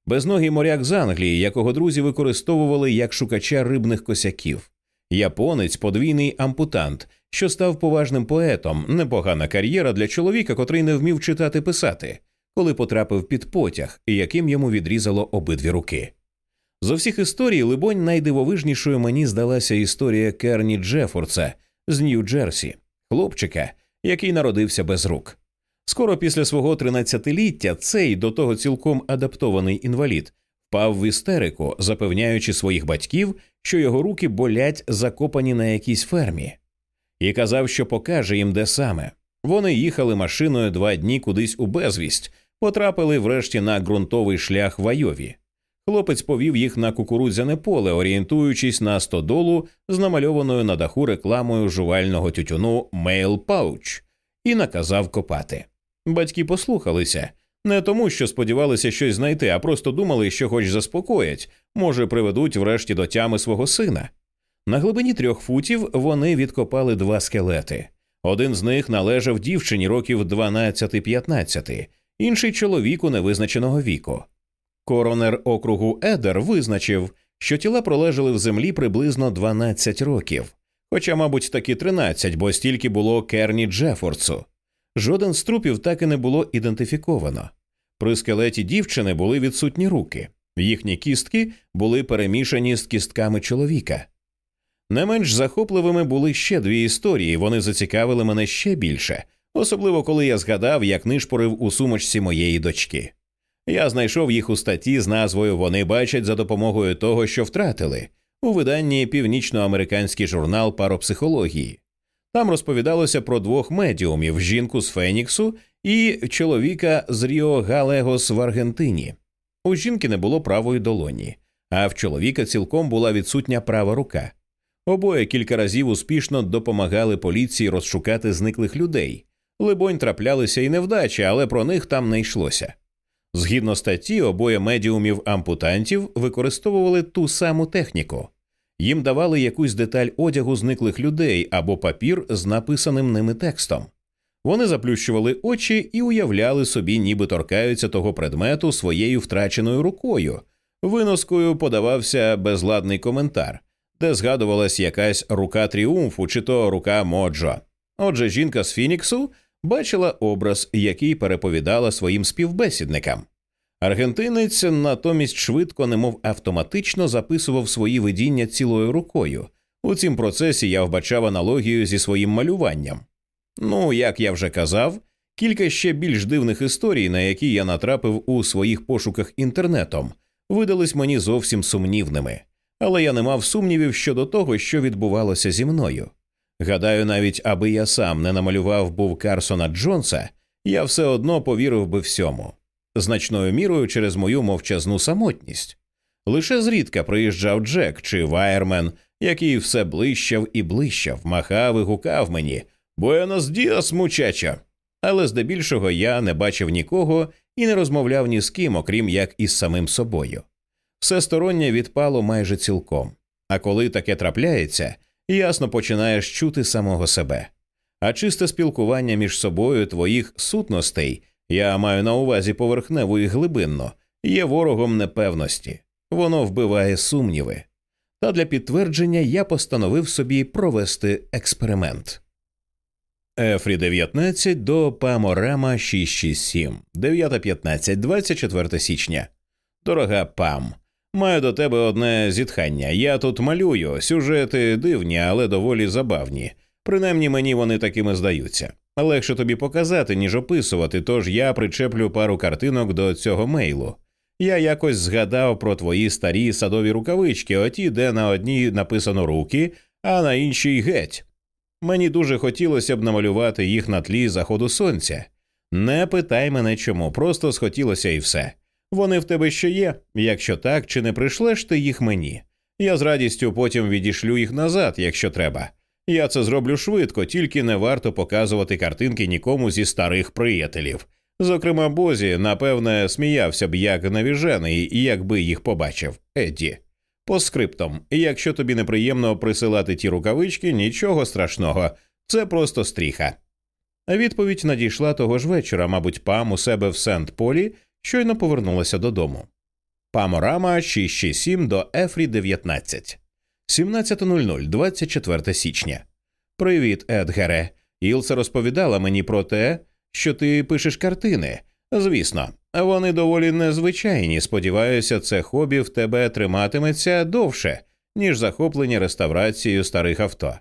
безногий моряк з Англії, якого друзі використовували як шукача рибних косяків, японець, подвійний ампутант, що став поважним поетом, непогана кар'єра для чоловіка, котрий не вмів читати писати, коли потрапив під потяг, яким йому відрізало обидві руки. З усіх історій, либонь, найдивовижнішою мені здалася історія Керні Джефорца з Нью-Джерсі, хлопчика, який народився без рук. Скоро після свого тринадцятиліття цей до того цілком адаптований інвалід впав в істерику, запевняючи своїх батьків, що його руки болять закопані на якійсь фермі, і казав, що покаже їм де саме. Вони їхали машиною два дні кудись у безвість, потрапили врешті на ґрунтовий шлях в Айові. Хлопець повів їх на кукурудзяне поле, орієнтуючись на стодолу з намальованою на даху рекламою жувального тютюну Mail Pouch, і наказав копати. Батьки послухалися не тому, що сподівалися щось знайти, а просто думали, що хоч заспокоять, може, приведуть врешті до тями свого сина. На глибині трьох футів вони відкопали два скелети. Один з них належав дівчині років 12-15, інший чоловіку невизначеного віку. Коронер округу Едер визначив, що тіла пролежали в землі приблизно 12 років, хоча, мабуть, таки 13, бо стільки було Керні Джефордсу. Жоден з трупів так і не було ідентифіковано. При скелеті дівчини були відсутні руки, їхні кістки були перемішані з кістками чоловіка. Не менш захопливими були ще дві історії, вони зацікавили мене ще більше, особливо коли я згадав, як нишпорив у сумочці моєї дочки. Я знайшов їх у статті з назвою Вони бачать за допомогою того, що втратили, у виданні Північноамериканський журнал паропсихології. Там розповідалося про двох медіумів жінку з Феніксу і чоловіка з Ріо Галегос в Аргентині. У жінки не було правої долоні, а в чоловіка цілком була відсутня права рука. Обоє кілька разів успішно допомагали поліції розшукати зниклих людей. Либонь, траплялися і невдачі, але про них там не йшлося. Згідно статті, обоє медіумів ампутантів використовували ту саму техніку. Їм давали якусь деталь одягу зниклих людей або папір з написаним ними текстом. Вони заплющували очі і уявляли собі, ніби торкаються того предмету своєю втраченою рукою. Виноскою подавався безладний коментар, де згадувалась якась рука тріумфу чи то рука моджо. Отже, жінка з Фініксу бачила образ, який переповідала своїм співбесідникам. Аргентинець натомість швидко, немов автоматично записував свої видіння цілою рукою, У цім процесі я вбачав аналогію зі своїм малюванням. Ну, як я вже казав, кілька ще більш дивних історій, на які я натрапив у своїх пошуках інтернетом, видались мені зовсім сумнівними, але я не мав сумнівів щодо того, що відбувалося зі мною. Гадаю, навіть аби я сам не намалював був Карсона Джонса, я все одно повірив би всьому, значною мірою через мою мовчазну самотність. Лише зрідка приїжджав Джек чи Вайермен, який все блищав і блищав, махав і гукав мені Буенос діас, мучача. Але здебільшого я не бачив нікого і не розмовляв ні з ким, окрім як із самим собою. Все стороннє відпало майже цілком. А коли таке трапляється, ясно починаєш чути самого себе. А чисте спілкування між собою твоїх сутностей, я маю на увазі поверхневу і глибинно, є ворогом непевності, воно вбиває сумніви. Та для підтвердження я постановив собі провести експеримент. Ефрі 19 до Паморама 667, 9.15, 24 січня. Дорога Пам, маю до тебе одне зітхання. Я тут малюю, сюжети дивні, але доволі забавні. Принаймні мені вони такими здаються. Легше тобі показати, ніж описувати, тож я причеплю пару картинок до цього мейлу. Я якось згадав про твої старі садові рукавички, оті, де на одній написано руки, а на іншій геть. Мені дуже хотілося б намалювати їх на тлі заходу сонця. Не питай мене чому, просто схотілося і все. Вони в тебе ще є. Якщо так, чи не прийшлеш ти їх мені? Я з радістю потім відішлю їх назад, якщо треба. Я це зроблю швидко, тільки не варто показувати картинки нікому зі старих приятелів. Зокрема, Бозі, напевне, сміявся б як навіжений, якби їх побачив. Едді. По скриптам, якщо тобі неприємно присилати ті рукавички, нічого страшного, це просто стріха. Відповідь надійшла того ж вечора, мабуть, пам у себе в Сент Полі щойно повернулася додому. Паморама 667 до Ефрі 19. 17.00, 24 січня. Привіт, Едгаре. Ілса розповідала мені про те, що ти пишеш картини. Звісно, вони доволі незвичайні. Сподіваюся, це хобі в тебе триматиметься довше, ніж захоплення реставрацією старих авто.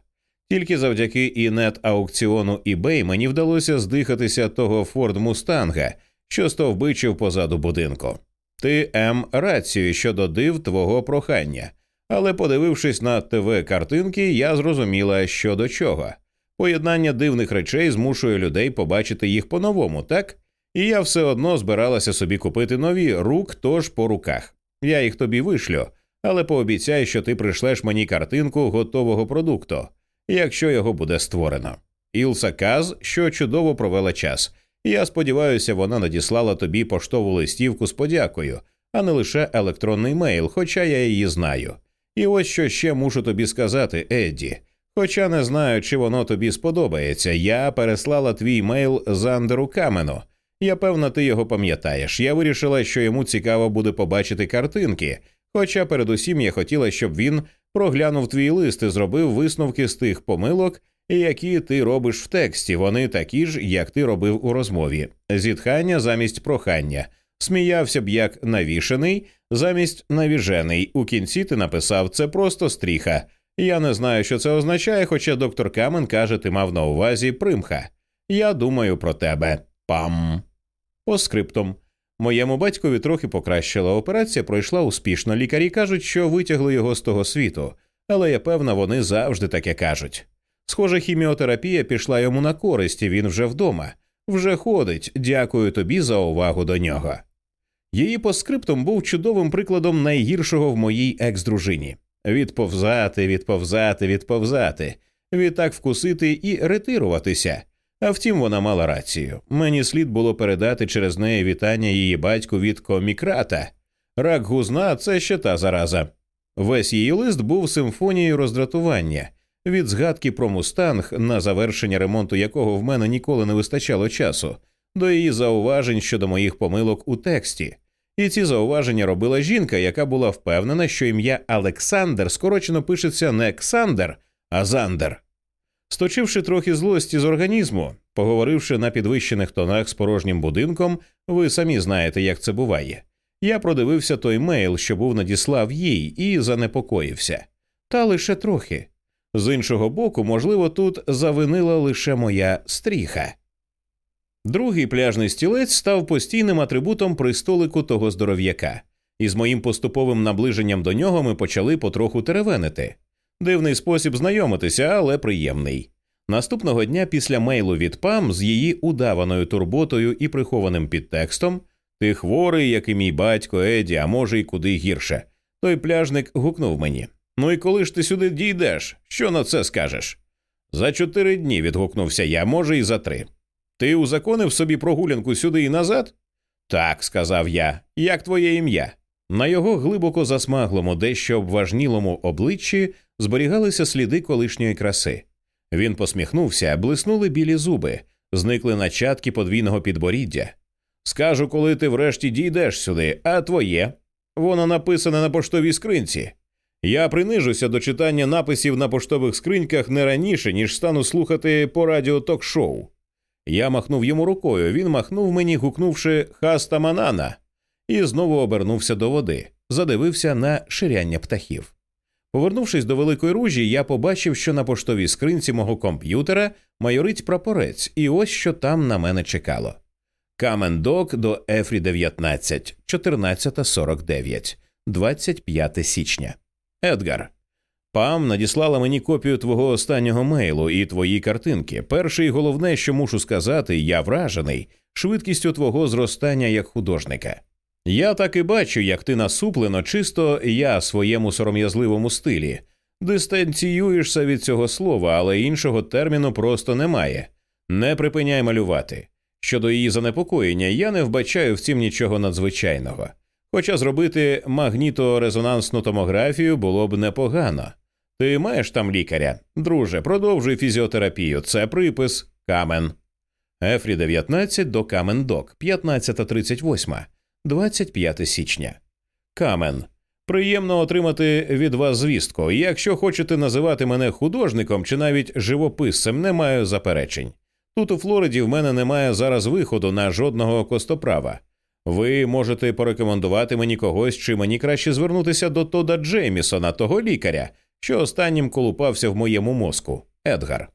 Тільки завдяки інет аукціону eBay мені вдалося здихатися того Форд Мустанга, що стовбичив позаду будинку. Ти М рацію щодо див твого прохання, але подивившись на ТВ картинки, я зрозуміла, що до чого. Поєднання дивних речей змушує людей побачити їх по-новому, так? І я все одно збиралася собі купити нові рук тож по руках. Я їх тобі вишлю, але пообіцяй, що ти прийшлеш мені картинку готового продукту, якщо його буде створено. Ілса Каз, що чудово провела час. Я сподіваюся, вона надіслала тобі поштову листівку з подякою, а не лише електронний мейл, хоча я її знаю. І ось що ще мушу тобі сказати, Едді. Хоча не знаю, чи воно тобі сподобається. Я переслала твій мейл Зандеру Камену. Я певна, ти його пам'ятаєш. Я вирішила, що йому цікаво буде побачити картинки. Хоча передусім я хотіла, щоб він проглянув твій лист і зробив висновки з тих помилок, які ти робиш в тексті. Вони такі ж, як ти робив у розмові. Зітхання замість прохання. Сміявся б як навішений, замість навіжений. У кінці ти написав це просто стріха. Я не знаю, що це означає, хоча доктор Камен каже, ти мав на увазі примха. Я думаю про тебе. Пам. По скриптум. Моєму батькові трохи покращила операція, пройшла успішно. Лікарі кажуть, що витягли його з того світу, але я певна, вони завжди таке кажуть. Схоже, хіміотерапія пішла йому на користь, і він вже вдома, вже ходить. Дякую тобі за увагу до нього. Її постскриптум був чудовим прикладом найгіршого в моїй екс-дружині відповзати, відповзати, відповзати, відтак вкусити і ретируватися. А втім, вона мала рацію. Мені слід було передати через неї вітання її батьку від комікрата. Рак гузна це ще та зараза. Весь її лист був симфонією роздратування від згадки про мустанг, на завершення ремонту якого в мене ніколи не вистачало часу, до її зауважень щодо моїх помилок у тексті. І ці зауваження робила жінка, яка була впевнена, що ім'я Олександр скорочено пишеться не Ксандер, а Зандер. Сточивши трохи злості з організму, поговоривши на підвищених тонах з порожнім будинком, ви самі знаєте, як це буває. Я продивився той мейл, що був надіслав їй, і занепокоївся. Та лише трохи. З іншого боку, можливо, тут завинила лише моя стріха. Другий пляжний стілець став постійним атрибутом при столику того здоров'яка, і з моїм поступовим наближенням до нього ми почали потроху теревенити. Дивний спосіб знайомитися, але приємний. Наступного дня після мейлу від Пам з її удаваною турботою і прихованим підтекстом Ти хворий, як і мій батько Еді, а може, й куди гірше. Той пляжник гукнув мені. Ну і коли ж ти сюди дійдеш? Що на це скажеш? За чотири дні відгукнувся я, може, і за три. Ти узаконив собі прогулянку сюди і назад? Так, сказав я. Як твоє ім'я? На його глибоко засмаглому, дещо обважнілому обличчі зберігалися сліди колишньої краси. Він посміхнувся, блиснули білі зуби, зникли начатки подвійного підборіддя. Скажу, коли ти врешті дійдеш сюди, а твоє. Воно написане на поштовій скринці. Я принижуся до читання написів на поштових скриньках не раніше, ніж стану слухати по радіо ток-шоу. Я махнув йому рукою, він махнув мені, гукнувши хаста манана, і знову обернувся до води, задивився на ширяння птахів. Повернувшись до великої ружі, я побачив, що на поштовій скринці мого комп'ютера майорить прапорець, і ось що там на мене чекало. Камендок до Ефрі 19, 14.49, 25 січня. Едгар. Пам надіслала мені копію твого останнього мейлу і твої картинки. Перше і головне, що мушу сказати, я вражений швидкістю твого зростання як художника. Я так і бачу, як ти насуплено, чисто я своєму сором'язливому стилі. Дистанціюєшся від цього слова, але іншого терміну просто немає. Не припиняй малювати. Щодо її занепокоєння, я не вбачаю в цім нічого надзвичайного. Хоча зробити магніторезонансну томографію було б непогано. Ти маєш там лікаря? Друже, продовжуй фізіотерапію. Це припис Камен. Ефрі 19 до Камен Док, 15.38, 25 січня. Камен. Приємно отримати від вас звістку. Якщо хочете називати мене художником чи навіть живописцем, не маю заперечень. Тут у Флориді в мене немає зараз виходу на жодного костоправа. Ви можете порекомендувати мені когось, чи мені краще звернутися до Тода Джеймісона, того лікаря, що останнім колупався в моєму мозку, Едгар.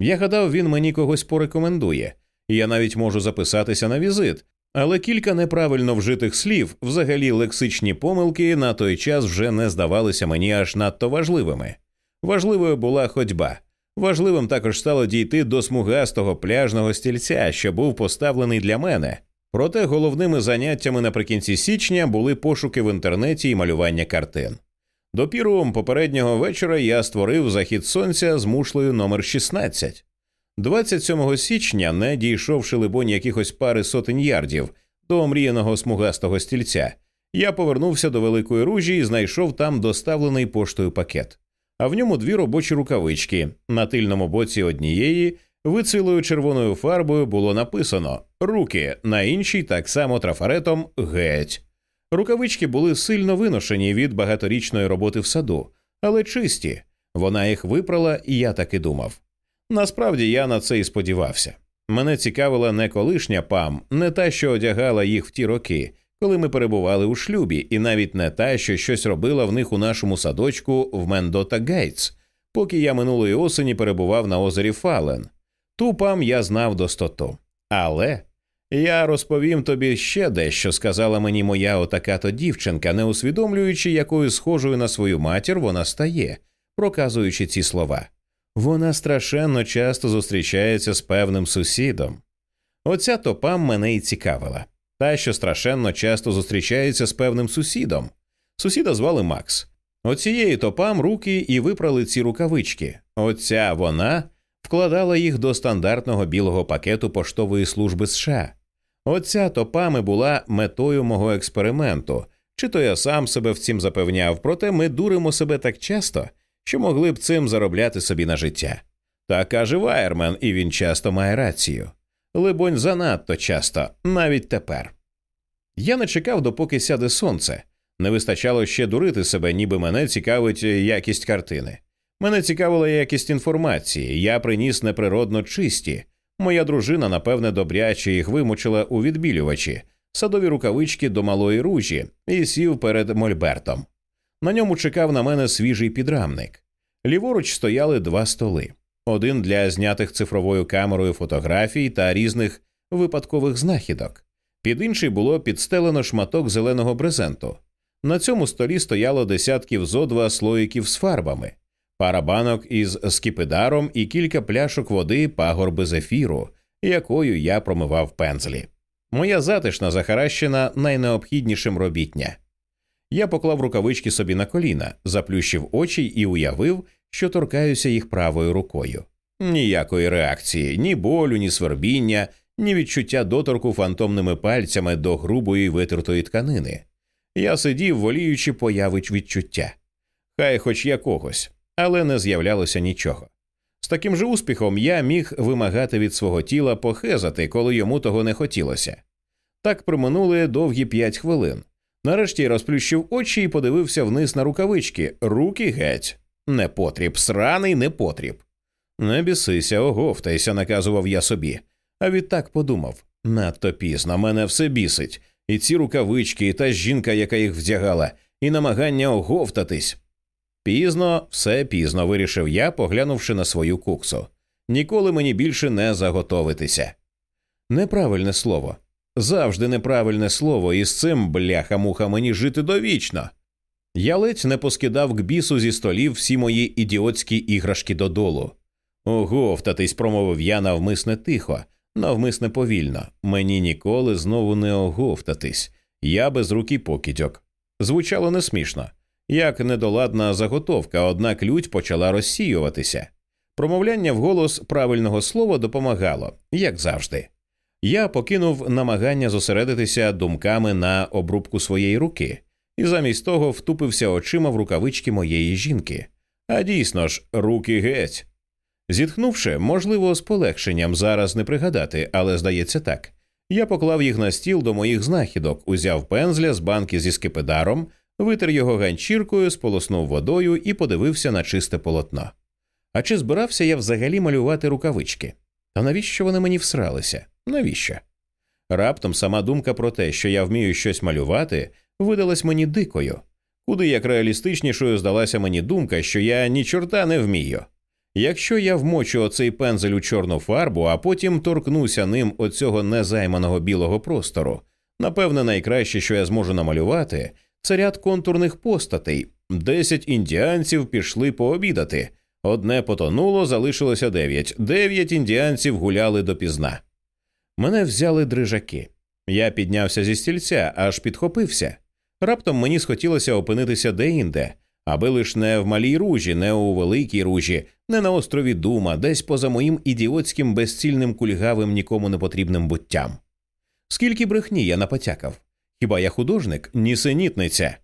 Я гадав, він мені когось порекомендує, я навіть можу записатися на візит, але кілька неправильно вжитих слів, взагалі лексичні помилки, на той час вже не здавалися мені аж надто важливими. Важливою була ходьба. Важливим також стало дійти до смугастого пляжного стільця, що був поставлений для мене. Проте головними заняттями наприкінці січня були пошуки в інтернеті і малювання картин. Допіру попереднього вечора я створив захід сонця з мушлею номер 16 27 січня, не дійшовши либонь якихось пари сотень ярдів до омріяного смугастого стільця, я повернувся до великої ружі і знайшов там доставлений поштою пакет, а в ньому дві робочі рукавички. На тильному боці однієї вицвілою червоною фарбою було написано руки, на іншій так само трафаретом геть. Рукавички були сильно виношені від багаторічної роботи в саду, але чисті. Вона їх випрала, і я так і думав. Насправді я на це і сподівався. Мене цікавила не колишня пам, не та, що одягала їх в ті роки, коли ми перебували у шлюбі, і навіть не та, що щось робила в них у нашому садочку в Мендота Гейтс, поки я минулої осені перебував на озері Фален. Ту пам я знав достоту. Але я розповім тобі ще дещо сказала мені моя отака то дівчинка, не усвідомлюючи, якою схожою на свою матір вона стає, проказуючи ці слова. Вона страшенно часто зустрічається з певним сусідом. Оця топам мене й цікавила, та, що страшенно часто зустрічається з певним сусідом. Сусіда звали Макс. Оцієї топам руки і випрали ці рукавички. Оця вона вкладала їх до стандартного білого пакету поштової служби США. Оця топами була метою мого експерименту, чи то я сам себе в цім запевняв, проте ми дуримо себе так часто, що могли б цим заробляти собі на життя. Так каже Вайермен, і він часто має рацію. Либонь, занадто часто, навіть тепер. Я не чекав, допоки сяде сонце. Не вистачало ще дурити себе, ніби мене цікавить якість картини. Мене цікавила якість інформації, я приніс неприродно чисті. Моя дружина, напевне, добряче їх вимучила у відбілювачі, садові рукавички до малої ружі і сів перед мольбертом. На ньому чекав на мене свіжий підрамник. Ліворуч стояли два столи: один для знятих цифровою камерою фотографій та різних випадкових знахідок. Під інший було підстелено шматок зеленого брезенту. На цьому столі стояло десятків зо два слоїків з фарбами, пара банок із скіпидаром і кілька пляшок води пагорби зефіру, якою я промивав пензлі. Моя затишна захаращена найнеобхіднішим робітня. Я поклав рукавички собі на коліна, заплющив очі і уявив, що торкаюся їх правою рукою. Ніякої реакції, ні болю, ні свербіння, ні відчуття доторку фантомними пальцями до грубої витертої тканини. Я сидів, воліючи появить відчуття. Хай хоч якогось, але не з'являлося нічого. З таким же успіхом я міг вимагати від свого тіла похезати, коли йому того не хотілося. Так проминули довгі п'ять хвилин. Нарешті розплющив очі і подивився вниз на рукавички. Руки геть. Непотріб, сраний непотріб. Не бісися, оговтайся, наказував я собі. А відтак подумав надто пізно, мене все бісить, і ці рукавички, і та жінка, яка їх вдягала, і намагання оговтатись. Пізно, все пізно, вирішив я, поглянувши на свою куксу. Ніколи мені більше не заготовитися. Неправильне слово. Завжди неправильне слово, і з цим бляха муха мені жити довічно. Я ледь не поскидав к бісу зі столів всі мої ідіотські іграшки додолу. Оговтатись, промовив я навмисне тихо, навмисне повільно. Мені ніколи знову не оговтатись. Я без руки покидьок. Звучало несмішно. Як недоладна заготовка, однак лють почала розсіюватися. Промовляння вголос правильного слова допомагало, як завжди. Я покинув намагання зосередитися думками на обрубку своєї руки, і замість того втупився очима в рукавички моєї жінки. А дійсно ж, руки геть. Зітхнувши, можливо, з полегшенням зараз не пригадати, але здається так. Я поклав їх на стіл до моїх знахідок, узяв пензля з банки зі скипидаром, витер його ганчіркою, сполоснув водою і подивився на чисте полотно. А чи збирався я взагалі малювати рукавички? А навіщо вони мені всралися? Навіщо? Раптом сама думка про те, що я вмію щось малювати, видалась мені дикою, куди як реалістичнішою здалася мені думка, що я ні чорта не вмію. Якщо я вмочу оцей пензель у чорну фарбу, а потім торкнуся ним оцього незайманого білого простору, напевне, найкраще, що я зможу намалювати, це ряд контурних постатей. Десять індіанців пішли пообідати. Одне потонуло, залишилося дев'ять. Дев'ять індіанців гуляли допізна. Мене взяли дрижаки. Я піднявся зі стільця, аж підхопився. Раптом мені схотілося опинитися деінде, аби лиш не в малій ружі, не у великій ружі, не на острові Дума, десь поза моїм ідіотським безцільним кульгавим нікому не потрібним буттям. Скільки брехні я напотякав? Хіба я художник? Нісенітниця.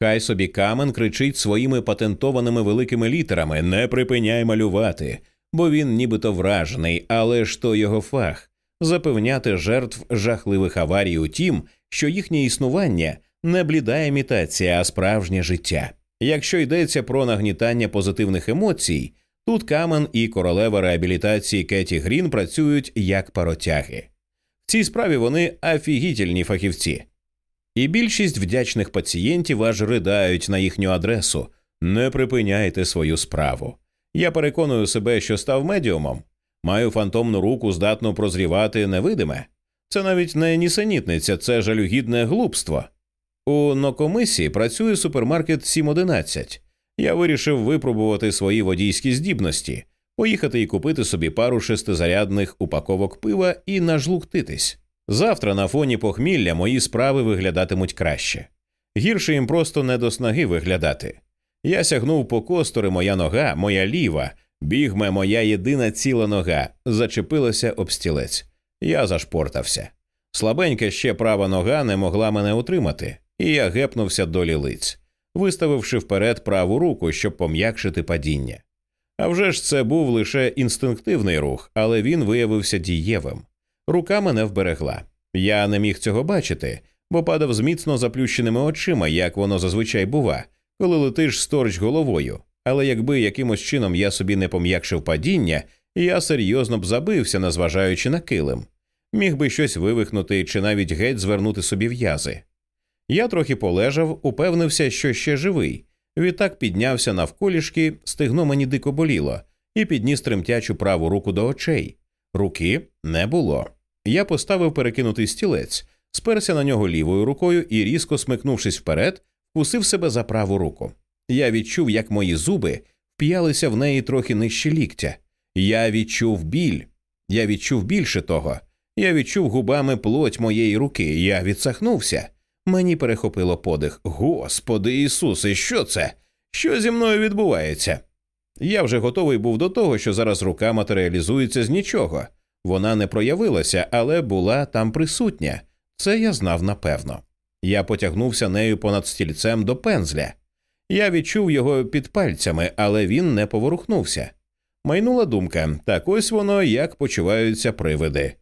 Хай собі камен кричить своїми патентованими великими літерами не припиняй малювати, бо він нібито вражений, але ж то його фах запевняти жертв жахливих аварій у тім, що їхнє існування не бліда імітація, а справжнє життя. Якщо йдеться про нагнітання позитивних емоцій, тут Камен і королева реабілітації Кеті Грін працюють як паротяги. В цій справі вони афігітельні фахівці. І більшість вдячних пацієнтів аж ридають на їхню адресу не припиняйте свою справу. Я переконую себе, що став медіумом, маю фантомну руку, здатну прозрівати невидиме. Це навіть не нісенітниця, це жалюгідне глупство. У Нокомисі працює супермаркет 711. Я вирішив випробувати свої водійські здібності, поїхати і купити собі пару шестизарядних упаковок пива і нажлуктитись. Завтра на фоні похмілля мої справи виглядатимуть краще. Гірше їм просто не до снаги виглядати. Я сягнув по костори, моя нога, моя ліва, бігме, моя єдина ціла нога, зачепилася об стілець. Я зашпортався. Слабенька ще права нога не могла мене утримати, і я гепнувся до лілиць, виставивши вперед праву руку, щоб пом'якшити падіння. А вже ж це був лише інстинктивний рух, але він виявився дієвим. Рука мене вберегла. Я не міг цього бачити, бо падав з міцно заплющеними очима, як воно зазвичай бува, коли летиш сторч головою. Але якби якимось чином я собі не пом'якшив падіння, я серйозно б забився, незважаючи на килим, міг би щось вивихнути чи навіть геть звернути собі в'язи. Я трохи полежав, упевнився, що ще живий, Відтак піднявся навколішки, стегно мені дико боліло, і підніс тремтячу праву руку до очей. Руки не було. Я поставив перекинутий стілець, сперся на нього лівою рукою і, різко смикнувшись вперед, вкусив себе за праву руку. Я відчув, як мої зуби вп'ялися в неї трохи нижче ліктя. Я відчув біль. Я відчув більше того. Я відчув губами плоть моєї руки. Я відсахнувся. Мені перехопило подих. Господи Ісусе, що це? Що зі мною відбувається? Я вже готовий був до того, що зараз рука матеріалізується з нічого. Вона не проявилася, але була там присутня. Це я знав напевно. Я потягнувся нею понад стільцем до пензля. Я відчув його під пальцями, але він не поворухнувся. Майнула думка так ось воно як почуваються привиди.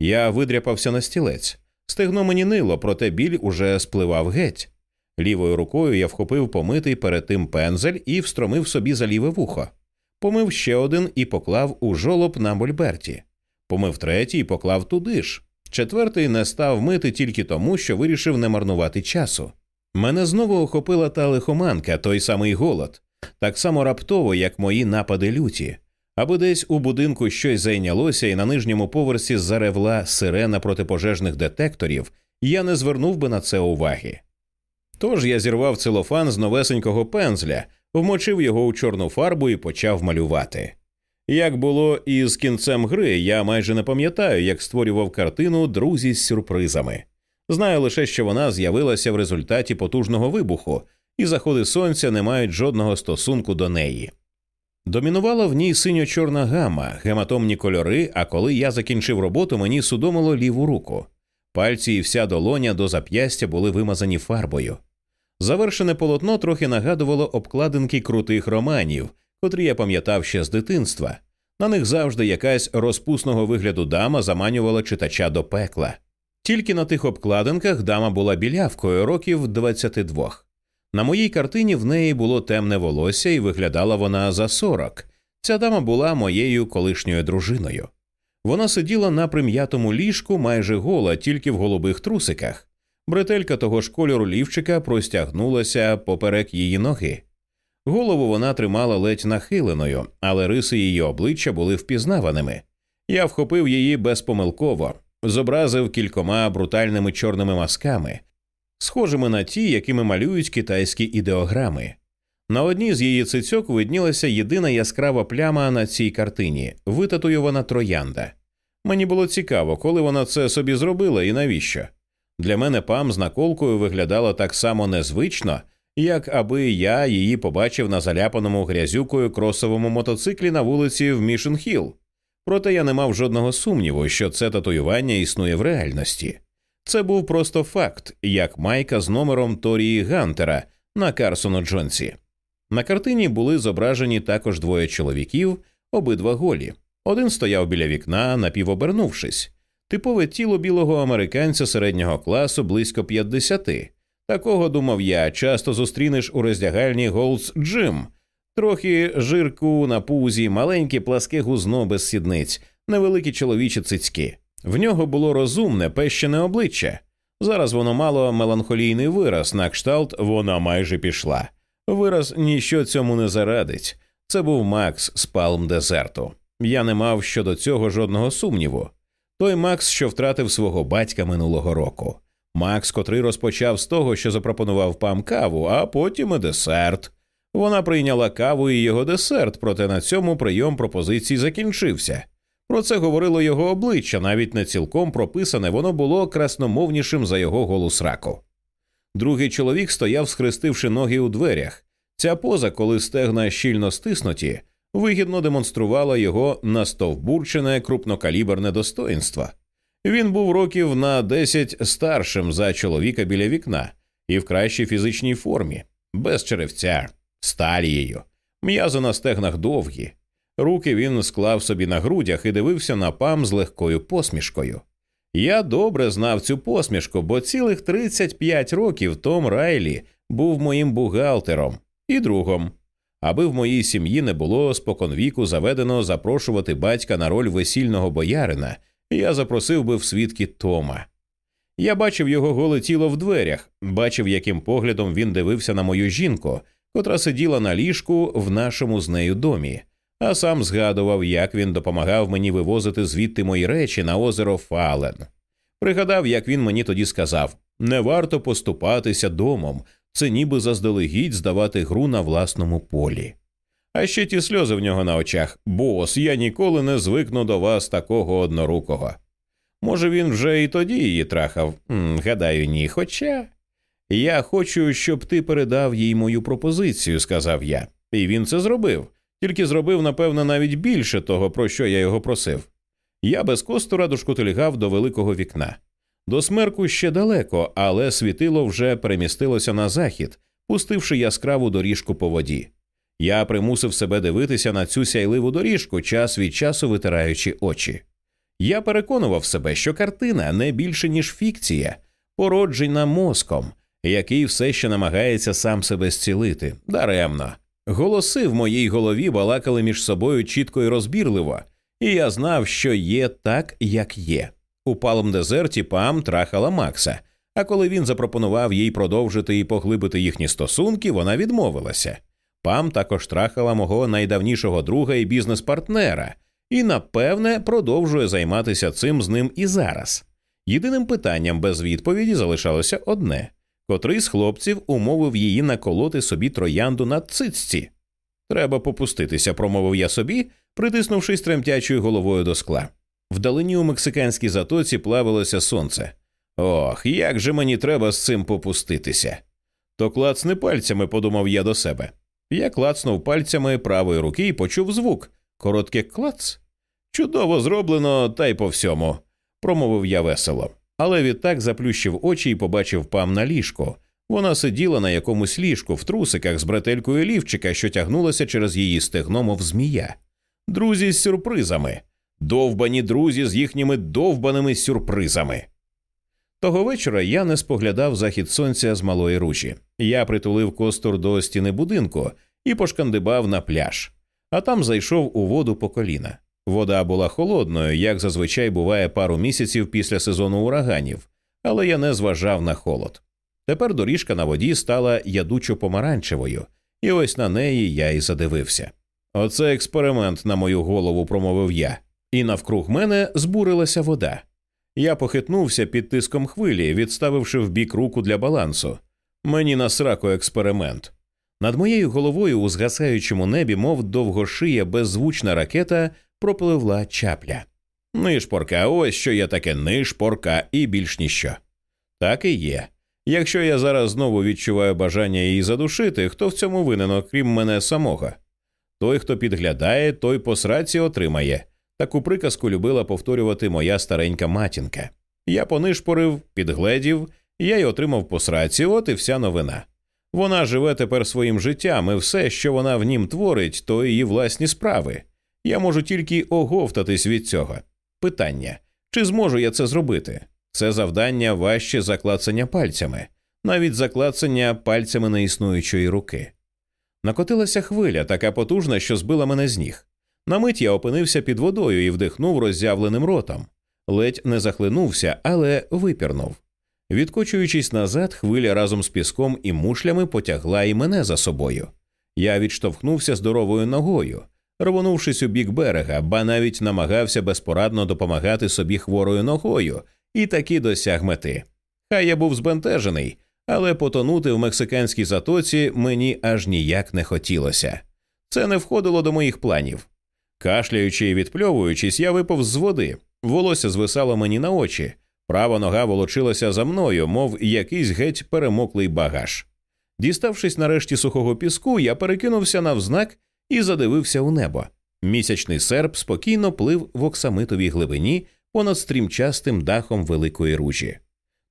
Я видряпався на стілець. Стегно мені нило, проте біль уже спливав геть. Лівою рукою я вхопив помитий перед тим пензель і встромив собі за ліве вухо. Помив ще один і поклав у жолоб на мольберті. Помив третій і поклав туди ж. Четвертий не став мити тільки тому, що вирішив не марнувати часу. Мене знову охопила та лихоманка, той самий голод, так само раптово, як мої напади люті, аби десь у будинку щось зайнялося, і на нижньому поверсі заревла сирена протипожежних детекторів, я не звернув би на це уваги. Тож я зірвав целофан з новесенького пензля, вмочив його у чорну фарбу і почав малювати. Як було із кінцем гри, я майже не пам'ятаю, як створював картину друзі з сюрпризами. Знаю лише, що вона з'явилася в результаті потужного вибуху, і заходи сонця не мають жодного стосунку до неї. Домінувала в ній синьо-чорна гама, гематомні кольори, а коли я закінчив роботу, мені судомило ліву руку. Пальці і вся долоня до зап'ястя були вимазані фарбою. Завершене полотно трохи нагадувало обкладинки крутих романів, котрі я пам'ятав ще з дитинства. На них завжди якась розпусного вигляду дама заманювала читача до пекла. Тільки на тих обкладинках дама була білявкою років 22. На моїй картині в неї було темне волосся і виглядала вона за 40. Ця дама була моєю колишньою дружиною. Вона сиділа на прим'ятому ліжку майже гола, тільки в голубих трусиках. Бретелька того ж кольору лівчика простягнулася поперек її ноги. Голову вона тримала ледь нахиленою, але риси її обличчя були впізнаваними. Я вхопив її безпомилково, зобразив кількома брутальними чорними масками, схожими на ті, якими малюють китайські ідеограми. На одній з її цицьок виднілася єдина яскрава пляма на цій картині витатуйована троянда. Мені було цікаво, коли вона це собі зробила і навіщо. Для мене пам з наколкою виглядала так само незвично, як аби я її побачив на заляпаному грязюкою кросовому мотоциклі на вулиці в Мішен Хілл. Проте я не мав жодного сумніву, що це татуювання існує в реальності. Це був просто факт, як майка з номером Торії Гантера на Карсону Джонсі. На картині були зображені також двоє чоловіків, обидва голі. Один стояв біля вікна, напівобернувшись, типове тіло білого американця середнього класу близько 50. Такого думав я, часто зустрінеш у роздягальні Голдс Джим, трохи жирку на пузі, маленьке пласке гузно без сідниць, невеликі чоловічі цицьки. В нього було розумне, пещене обличчя. Зараз воно мало меланхолійний вираз, на кшталт вона майже пішла. Вираз ніщо цьому не зарадить. Це був Макс з палм дезерту. Я не мав щодо цього жодного сумніву. Той Макс, що втратив свого батька минулого року. Макс, котрий розпочав з того, що запропонував пам каву, а потім і десерт. Вона прийняла каву і його десерт, проте на цьому прийом пропозицій закінчився. Про це говорило його обличчя, навіть не цілком прописане, воно було красномовнішим за його голос раку. Другий чоловік стояв, схрестивши ноги у дверях. Ця поза, коли стегна щільно стиснуті, вигідно демонструвала його настовбурчене крупнокаліберне достоїнство. Він був років на десять старшим за чоловіка біля вікна і в кращій фізичній формі, без черевця, сталією, м'язи на стегнах довгі. Руки він склав собі на грудях і дивився на пам з легкою посмішкою. Я добре знав цю посмішку, бо цілих 35 років Том Райлі був моїм бухгалтером і другом. Аби в моїй сім'ї не було споконвіку заведено запрошувати батька на роль весільного боярина, я запросив би в свідки Тома. Я бачив його голе тіло в дверях, бачив, яким поглядом він дивився на мою жінку, котра сиділа на ліжку в нашому з нею домі, а сам згадував, як він допомагав мені вивозити звідти мої речі на озеро Фален. Пригадав, як він мені тоді сказав не варто поступатися домом, це ніби заздалегідь здавати гру на власному полі. А ще ті сльози в нього на очах бос, я ніколи не звикну до вас такого однорукого. Може, він вже і тоді її трахав? Гадаю, ні. Хоча я хочу, щоб ти передав їй мою пропозицію, сказав я, і він це зробив, тільки зробив, напевно, навіть більше того, про що я його просив. Я без костура дошкотильгав до великого вікна. До смерку ще далеко, але світило вже перемістилося на захід, пустивши яскраву доріжку по воді. Я примусив себе дивитися на цю сяйливу доріжку, час від часу витираючи очі. Я переконував себе, що картина не більше, ніж фікція, породжена мозком, який все ще намагається сам себе зцілити. Даремно. Голоси в моїй голові балакали між собою чітко і розбірливо, і я знав, що є так, як є. У палом дезерті Пам трахала Макса, а коли він запропонував їй продовжити і поглибити їхні стосунки, вона відмовилася. Пам також трахала мого найдавнішого друга і бізнес-партнера, і, напевне, продовжує займатися цим з ним і зараз. Єдиним питанням без відповіді залишалося одне котрий з хлопців умовив її наколоти собі троянду на цицьці. Треба попуститися, промовив я собі, притиснувшись тремтячою головою до скла. Вдалині у мексиканській затоці плавилося сонце. Ох, як же мені треба з цим попуститися. То клацни пальцями, подумав я до себе. Я клацнув пальцями правої руки і почув звук коротке клац. Чудово зроблено, та й по всьому, промовив я весело. Але відтак заплющив очі і побачив пам на ліжку. Вона сиділа на якомусь ліжку в трусиках з бретелькою лівчика, що тягнулася через її стегно, мов змія. Друзі з сюрпризами, довбані друзі з їхніми довбаними сюрпризами. Того вечора я не споглядав захід сонця з малої ручі. Я притулив костур до стіни будинку і пошкандибав на пляж, а там зайшов у воду по коліна. Вода була холодною, як зазвичай буває пару місяців після сезону ураганів, але я не зважав на холод. Тепер доріжка на воді стала ядучо помаранчевою, і ось на неї я і задивився. Оце експеримент на мою голову, промовив я, і навкруг мене збурилася вода. Я похитнувся під тиском хвилі, відставивши в бік руку для балансу. Мені на сраку експеримент. Над моєю головою у згасаючому небі, мов довгошия беззвучна ракета, пропливла чапля. Нишпорка, ось що я таке нишпорка і більш ніщо. Так і є. Якщо я зараз знову відчуваю бажання її задушити, хто в цьому винен, окрім мене самого? Той, хто підглядає, той по сраці отримає. Таку приказку любила повторювати моя старенька матінка. Я понишпорив, підгледів, я й отримав по сраці, от і вся новина. Вона живе тепер своїм життям, і все, що вона в нім творить, то її власні справи. Я можу тільки оговтатись від цього. Питання чи зможу я це зробити? Це завдання важче заклацання пальцями, навіть заклацання пальцями неіснуючої руки. Накотилася хвиля, така потужна, що збила мене з ніг. На мить я опинився під водою і вдихнув роззявленим ротом. Ледь не захлинувся, але випірнув. Відкочуючись назад, хвиля разом з піском і мушлями потягла і мене за собою. Я відштовхнувся здоровою ногою, рвонувшись у бік берега, ба навіть намагався безпорадно допомагати собі хворою ногою, і таки досяг мети. Хай я був збентежений, але потонути в мексиканській затоці мені аж ніяк не хотілося. Це не входило до моїх планів. Кашляючи і відпльовуючись, я випав з води, волосся звисало мені на очі, права нога волочилася за мною, мов якийсь геть перемоклий багаж. Діставшись нарешті сухого піску, я перекинувся навзнак і задивився у небо. Місячний серп спокійно плив в оксамитовій глибині понад стрімчастим дахом великої ружі.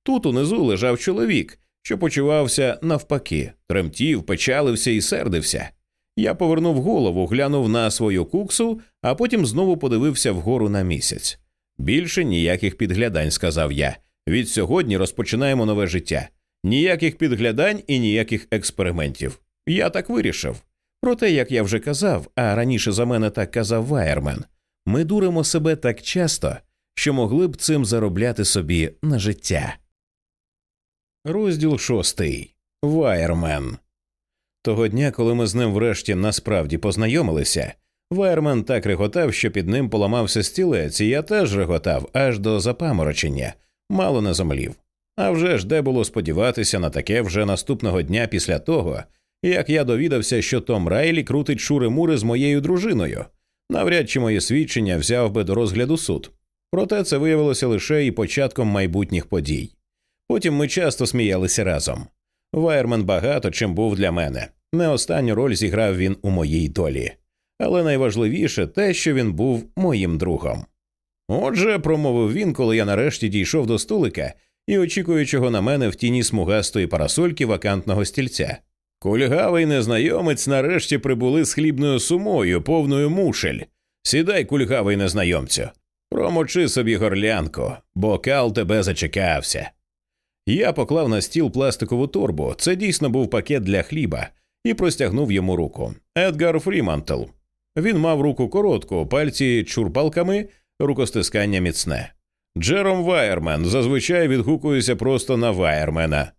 Тут унизу лежав чоловік, що почувався навпаки, тремтів, печалився і сердився. Я повернув голову, глянув на свою куксу, а потім знову подивився вгору на місяць. Більше ніяких підглядань, сказав я. Від сьогодні розпочинаємо нове життя. Ніяких підглядань і ніяких експериментів. Я так вирішив. Проте, як я вже казав, а раніше за мене так казав Вайермен, ми дуримо себе так часто, що могли б цим заробляти собі на життя. Розділ шостий Вайермен. Того дня, коли ми з ним врешті насправді познайомилися, Вайерман так реготав, що під ним поламався стілець, і я теж реготав аж до запаморочення, мало не замлів. А вже ж де було сподіватися на таке вже наступного дня після того, як я довідався, що Том Райлі крутить шури-мури з моєю дружиною. Навряд чи моє свідчення взяв би до розгляду суд. Проте це виявилося лише і початком майбутніх подій. Потім ми часто сміялися разом. Вайерман багато чим був для мене. Не останню роль зіграв він у моїй долі, але найважливіше те, що він був моїм другом. Отже, промовив він, коли я нарешті дійшов до столика і очікуючого на мене в тіні смугастої парасольки вакантного стільця. Кульгавий незнайомець нарешті прибули з хлібною сумою, повною мушель. Сідай, кульгавий незнайомцю, промочи собі горлянку, бокал тебе зачекався. Я поклав на стіл пластикову торбу, це дійсно був пакет для хліба, і простягнув йому руку. Едгар Фрімантл. Він мав руку коротку, пальці чурпалками, рукостискання міцне. Джером Вайермен зазвичай відгукуюся просто на Вайермена.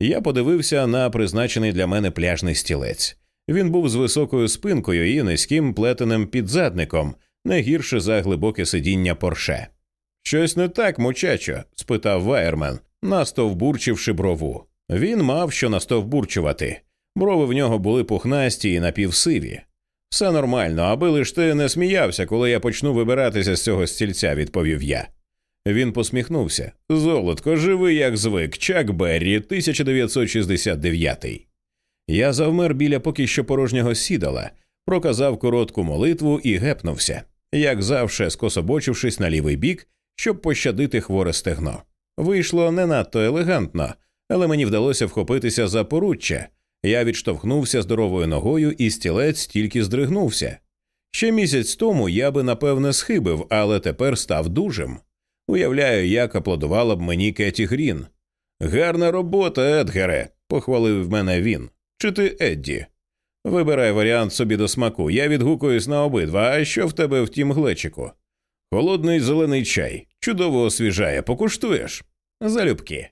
Я подивився на призначений для мене пляжний стілець. Він був з високою спинкою і низьким плетеним підзадником, не гірше за глибоке сидіння порше. Щось не так, muchacho? спитав Вайермен, настовбурчивши брову. Він мав що настовбурчувати. Брови в нього були пухнасті і напівсиві. Все нормально, аби лиш ти не сміявся, коли я почну вибиратися з цього стільця, відповів я. Він посміхнувся. Золотко, живий, як звик, Чак Беррі, 1969. Я завмер біля поки що порожнього сідала, проказав коротку молитву і гепнувся, як завше скособочившись на лівий бік, щоб пощадити хворе стегно. Вийшло не надто елегантно, але мені вдалося вхопитися за поруччя. Я відштовхнувся здоровою ногою, і стілець тільки здригнувся. Ще місяць тому я би напевне схибив, але тепер став дужим. Уявляю, як аплодувала б мені Кеті Грін. Гарна робота, Едгаре, похвалив мене він. Чи ти Едді? Вибирай варіант собі до смаку. Я відгукуюсь на обидва. А що в тебе в тім глечику? Холодний зелений чай. Чудово освіжає, покуштуєш? Залюбки.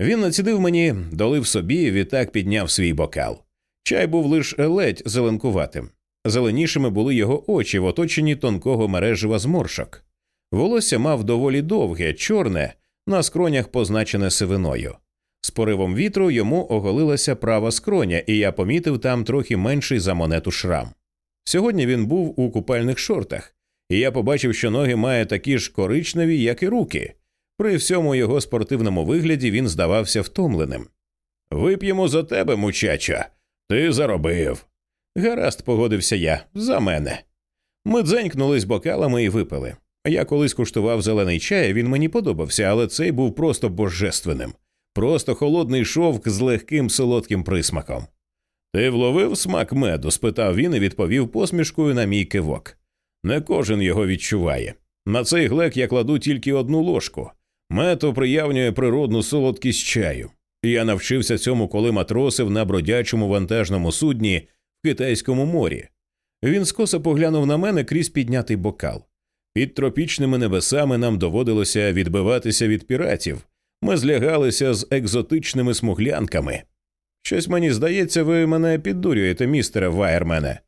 Він націдив мені, долив собі, відтак підняв свій бокал. Чай був лише ледь зеленкуватим. Зеленішими були його очі в оточенні тонкого мережева зморшок. Волосся мав доволі довге, чорне, на скронях позначене сивиною. З поривом вітру йому оголилася права скроня, і я помітив там трохи менший за монету шрам. Сьогодні він був у купальних шортах, і я побачив, що ноги має такі ж коричневі, як і руки. При всьому його спортивному вигляді він здавався втомленим. Вип'ємо за тебе, мучача. Ти заробив. Гаразд, погодився я, за мене. Ми дзенькнулись бокалами і випили. Я колись куштував зелений чай, він мені подобався, але цей був просто божественним, просто холодний шовк з легким солодким присмаком. Ти вловив смак меду? спитав він і відповів посмішкою на мій кивок. Не кожен його відчуває. На цей глек я кладу тільки одну ложку. Мед оприявнює природну солодкість чаю. Я навчився цьому, коли матросив на бродячому вантажному судні в Китайському морі. Він скоса поглянув на мене крізь піднятий бокал. Під тропічними небесами нам доводилося відбиватися від піратів. Ми злягалися з екзотичними смуглянками. Щось мені здається, ви мене піддурюєте, містере Вайермене.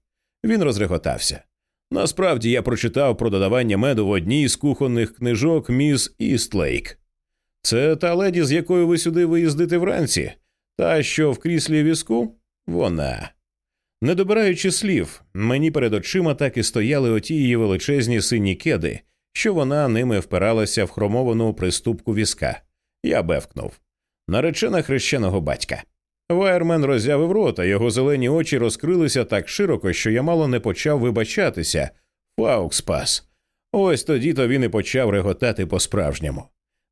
Він розреготався. Насправді я прочитав про додавання меду в одній з кухонних книжок міс Істлейк. Це та леді, з якою ви сюди виїздите вранці, та що в кріслі візку? Вона. Не добираючи слів, мені перед очима так і стояли оті її величезні сині кеди, що вона ними впиралася в хромовану приступку візка. Я бевкнув. Наречена хрещеного батька. Вайермен роззявив рота, його зелені очі розкрилися так широко, що я мало не почав вибачатися. Faux pas. Ось тоді то він і почав реготати по-справжньому.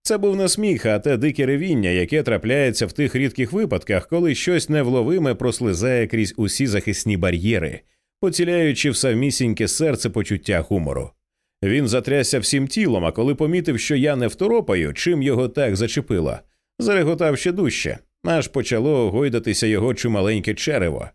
Це був не сміх, а те дике ревіння, яке трапляється в тих рідких випадках, коли щось невловиме прослизає крізь усі захисні бар'єри, поціляючи в самісіньке серце почуття гумору. Він затрясся всім тілом, а коли помітив, що я не второпаю, чим його так зачепило, зареготав ще дужче, аж почало гойдатися його чималеньке черево.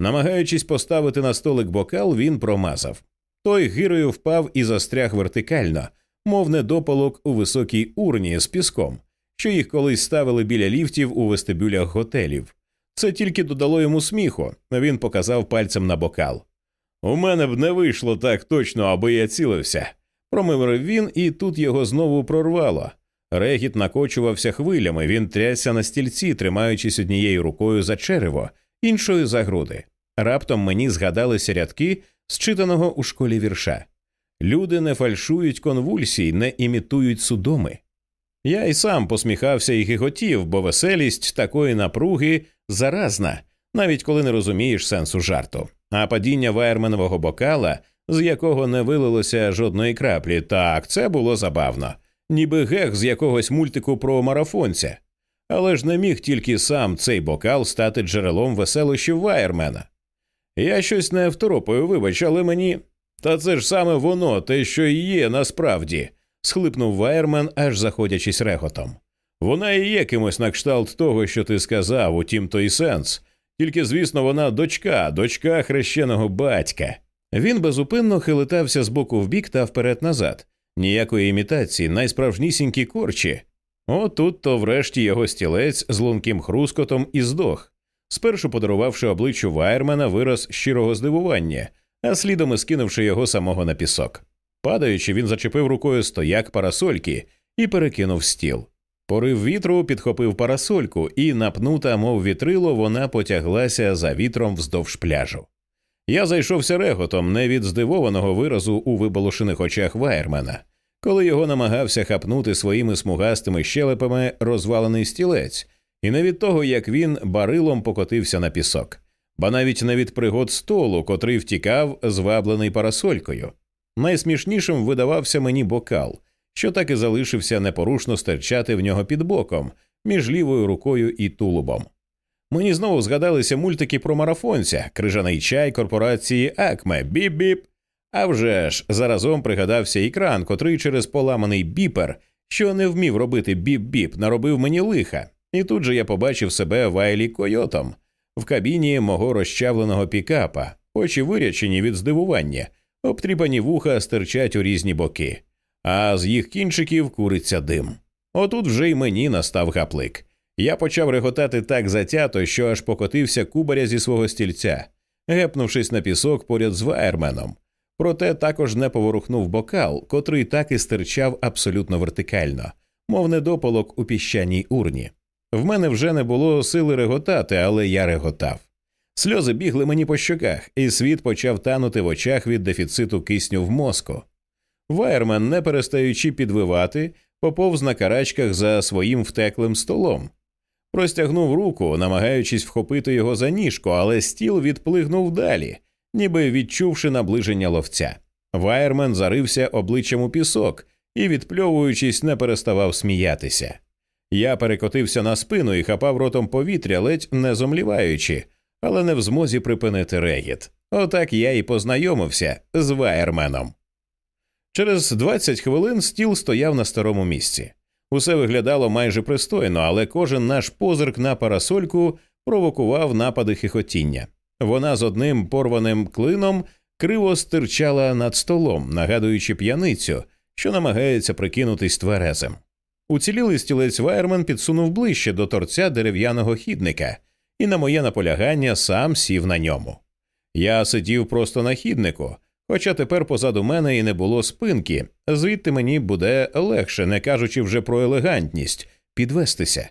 Намагаючись поставити на столик бокал, він промазав. Той гирою впав і застряг вертикально, мов недопалок у високій урні з піском, що їх колись ставили біля ліфтів у вестибюлях готелів. Це тільки додало йому сміху. Він показав пальцем на бокал. У мене б не вийшло так точно, аби я цілився. Промиврив він, і тут його знову прорвало. Регіт накочувався хвилями, він трясся на стільці, тримаючись однією рукою за черево, іншою за груди. Раптом мені згадалися рядки зчитаного у школі вірша. Люди не фальшують конвульсій, не імітують судоми. Я й сам посміхався і гиготів, бо веселість такої напруги заразна, навіть коли не розумієш сенсу жарту. А падіння ваєрменового бокала, з якого не вилилося жодної краплі, так це було забавно, ніби гех з якогось мультику про марафонця. Але ж не міг тільки сам цей бокал стати джерелом веселощів Вайермена. Я щось не второпаю, вибач, але мені. Та це ж саме воно, те, що і є насправді, схлипнув Вайермен, аж заходячись реготом. Вона і є кимось на кшталт того, що ти сказав, утім той сенс. Тільки, звісно, вона дочка, дочка хрещеного батька. Він безупинно хилитався з боку в бік та вперед назад, ніякої імітації, найсправжнісінькі корчі. Отут то врешті його стілець з лунким хрускотом і здох, спершу подарувавши обличчю Вайермена вираз щирого здивування, а слідом і скинувши його самого на пісок. Падаючи, він зачепив рукою стояк парасольки і перекинув стіл. Порив вітру підхопив парасольку, і, напнута, мов вітрило, вона потяглася за вітром вздовж пляжу. Я зайшовся реготом не від здивованого виразу у виболошених очах Вайермена, коли його намагався хапнути своїми смугастими щелепами розвалений стілець, і не від того, як він барилом покотився на пісок, ба навіть не від пригод столу, котрий втікав, зваблений парасолькою. Найсмішнішим видавався мені бокал, що так і залишився непорушно стирчати в нього під боком, між лівою рукою і тулубом. Мені знову згадалися мультики про марафонця, крижаний чай корпорації Акме, біп-біп. А вже ж заразом пригадався екран, котрий через поламаний біпер, що не вмів робити біп-біп, наробив мені лиха, і тут же я побачив себе Вайлі Койотом в кабіні мого розчавленого пікапа, очі вирячені від здивування, обтріпані вуха стирчать у різні боки, а з їх кінчиків куриться дим. Отут вже й мені настав гаплик. Я почав реготати так затято, що аж покотився кубаря зі свого стільця, гепнувшись на пісок поряд з Вайерменом. Проте також не поворухнув бокал, котрий так і стирчав абсолютно вертикально, мов недопалок у піщаній урні. В мене вже не було сили реготати, але я реготав. Сльози бігли мені по щоках, і світ почав танути в очах від дефіциту кисню в мозку. Вайермен, не перестаючи підвивати, поповз на карачках за своїм втеклим столом. Простягнув руку, намагаючись вхопити його за ніжку, але стіл відплигнув далі, ніби відчувши наближення ловця. Вайермен зарився обличчям у пісок і, відпльовуючись, не переставав сміятися. Я перекотився на спину і хапав ротом повітря, ледь не зомліваючи, але не в змозі припинити регіт. Отак я і познайомився з Вайерменом. Через 20 хвилин стіл стояв на старому місці. Усе виглядало майже пристойно, але кожен наш позирк на парасольку провокував напади хихотіння. Вона з одним порваним клином криво стирчала над столом, нагадуючи п'яницю, що намагається прикинутись тверезим. Уцілілий стілець Вайермен підсунув ближче до торця дерев'яного хідника, і на моє наполягання сам сів на ньому. Я сидів просто на хіднику, хоча тепер позаду мене і не було спинки, звідти мені буде легше, не кажучи вже про елегантність, підвестися.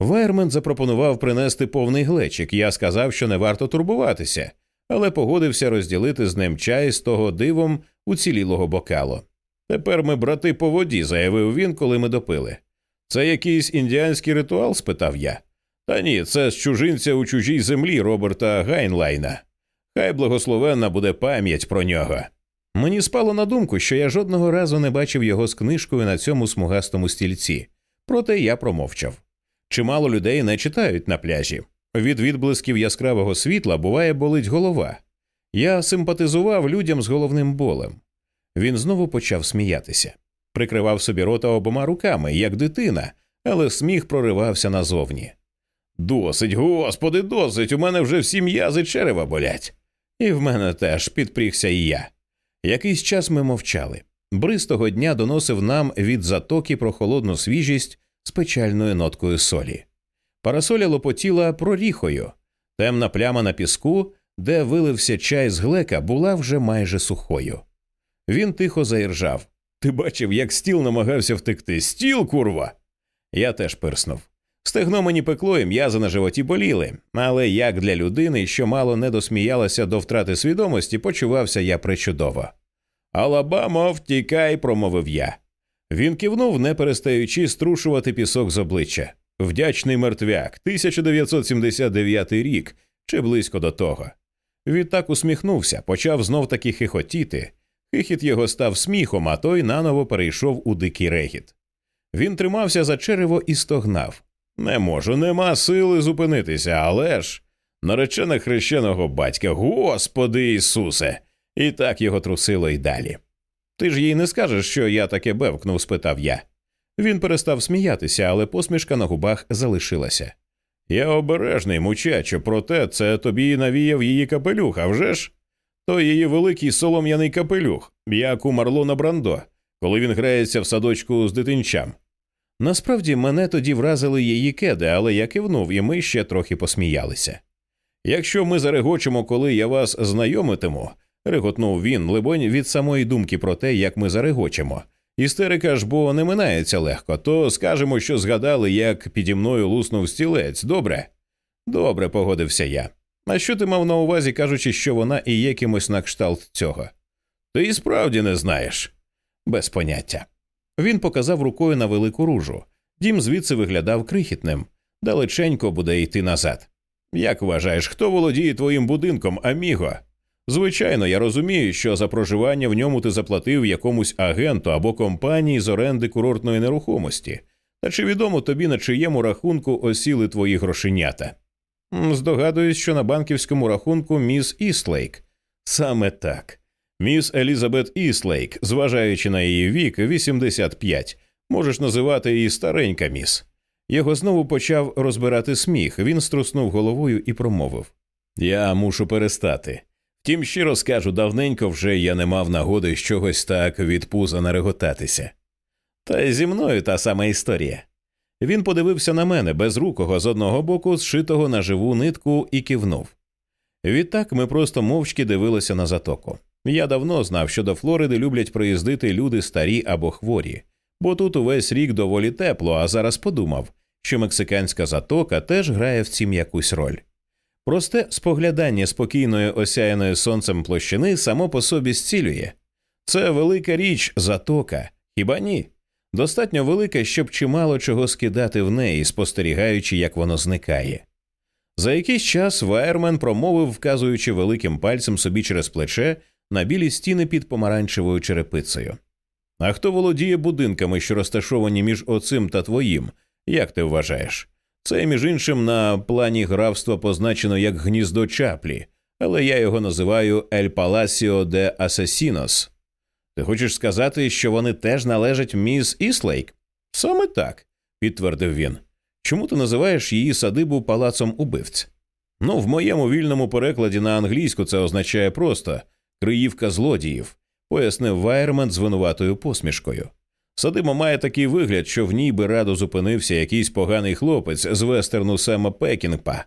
Вайермен запропонував принести повний глечик. Я сказав, що не варто турбуватися, але погодився розділити з ним чай з того дивом уцілілого бокалу. Тепер ми брати по воді, заявив він, коли ми допили. Це якийсь індіанський ритуал? спитав я. Та ні, це з чужинця у чужій землі Роберта Гайнлайна. Хай благословенна буде пам'ять про нього. Мені спало на думку, що я жодного разу не бачив його з книжкою на цьому смугастому стільці, проте я промовчав. Чимало людей не читають на пляжі. Від відблисків яскравого світла буває болить голова. Я симпатизував людям з головним болем. Він знову почав сміятися, прикривав собі рота обома руками, як дитина, але сміх проривався назовні. Досить, господи, досить, у мене вже всі м'язи черева болять. І в мене теж підпрігся і я. Якийсь час ми мовчали. Бриз того дня доносив нам від затоки про холодну свіжість з печальною ноткою солі. Парасоля лопотіла проріхою. Темна пляма на піску, де вилився чай з глека, була вже майже сухою. Він тихо заіржав. Ти бачив, як стіл намагався втекти. Стіл, курва. Я теж пирснув. Стегно мені пекло і м'язи на животі боліли, але як для людини, що мало не досміялася до втрати свідомості, почувався я причудово. Алабамо, втікай, промовив я. Він кивнув, не перестаючи струшувати пісок з обличчя. Вдячний мертвяк, 1979 рік чи близько до того. Відтак усміхнувся, почав знов таки хихотіти. Хихіт його став сміхом, а той наново перейшов у дикий регіт. Він тримався за черево і стогнав. Не можу, нема сили зупинитися, але ж. Наречена хрещеного батька, Господи Ісусе! І так його трусило й далі. Ти ж їй не скажеш, що я таке бевкнув? спитав я. Він перестав сміятися, але посмішка на губах залишилася. Я обережний, мучачо, проте це тобі навіяв її капелюх, а вже ж? То її великий солом'яний капелюх, як у Марлона Брандо, коли він грається в садочку з дитинчам. Насправді мене тоді вразили її кеди, але я кивнув, і ми ще трохи посміялися. Якщо ми зарегочемо, коли я вас знайомитиму, реготнув він, либонь, від самої думки про те, як ми зарегочемо. Істерика ж бо не минається легко, то скажемо, що згадали, як піді мною луснув стілець. Добре? Добре, погодився я. А що ти мав на увазі, кажучи, що вона і є кимось на кшталт цього? Ти і справді не знаєш. Без поняття. Він показав рукою на велику ружу. Дім звідси виглядав крихітним, далеченько буде йти назад. Як вважаєш, хто володіє твоїм будинком, аміго? Звичайно, я розумію, що за проживання в ньому ти заплатив якомусь агенту або компанії з оренди курортної нерухомості. Та чи відомо тобі, на чиєму рахунку осіли твої грошенята? Здогадуюсь, що на банківському рахунку міс Іслейк. Саме так. Міс Елізабет Іслейк, зважаючи на її вік, 85, можеш називати її старенька міс. Його знову почав розбирати сміх. Він струснув головою і промовив Я мушу перестати. Втім, щиро скажу, давненько вже я не мав нагоди з чогось так від пуза нареготатися. Та й зі мною та сама історія. Він подивився на мене безрукого з одного боку, зшитого на живу нитку, і кивнув. Відтак ми просто мовчки дивилися на затоку. Я давно знав, що до Флориди люблять приїздити люди старі або хворі, бо тут увесь рік доволі тепло, а зараз подумав, що мексиканська затока теж грає в цім якусь роль. Просте споглядання спокійної осяяної сонцем площини само по собі зцілює. Це велика річ затока, хіба ні? Достатньо велика, щоб чимало чого скидати в неї, спостерігаючи, як воно зникає. За якийсь час Вайермен промовив, вказуючи великим пальцем собі через плече на білі стіни під помаранчевою черепицею. А хто володіє будинками, що розташовані між оцим та твоїм, як ти вважаєш? Це, між іншим, на плані графства позначено як гніздо чаплі, але я його називаю El Palacio de Asesinos. Ти хочеш сказати, що вони теж належать міс Істлейк? Саме так, підтвердив він. Чому ти називаєш її садибу палацом убивць? Ну, в моєму вільному перекладі на англійську це означає просто криївка злодіїв, пояснив Вайерман з винуватою посмішкою. Садима має такий вигляд, що в ній би радо зупинився якийсь поганий хлопець з вестерну Сема Пекінгпа.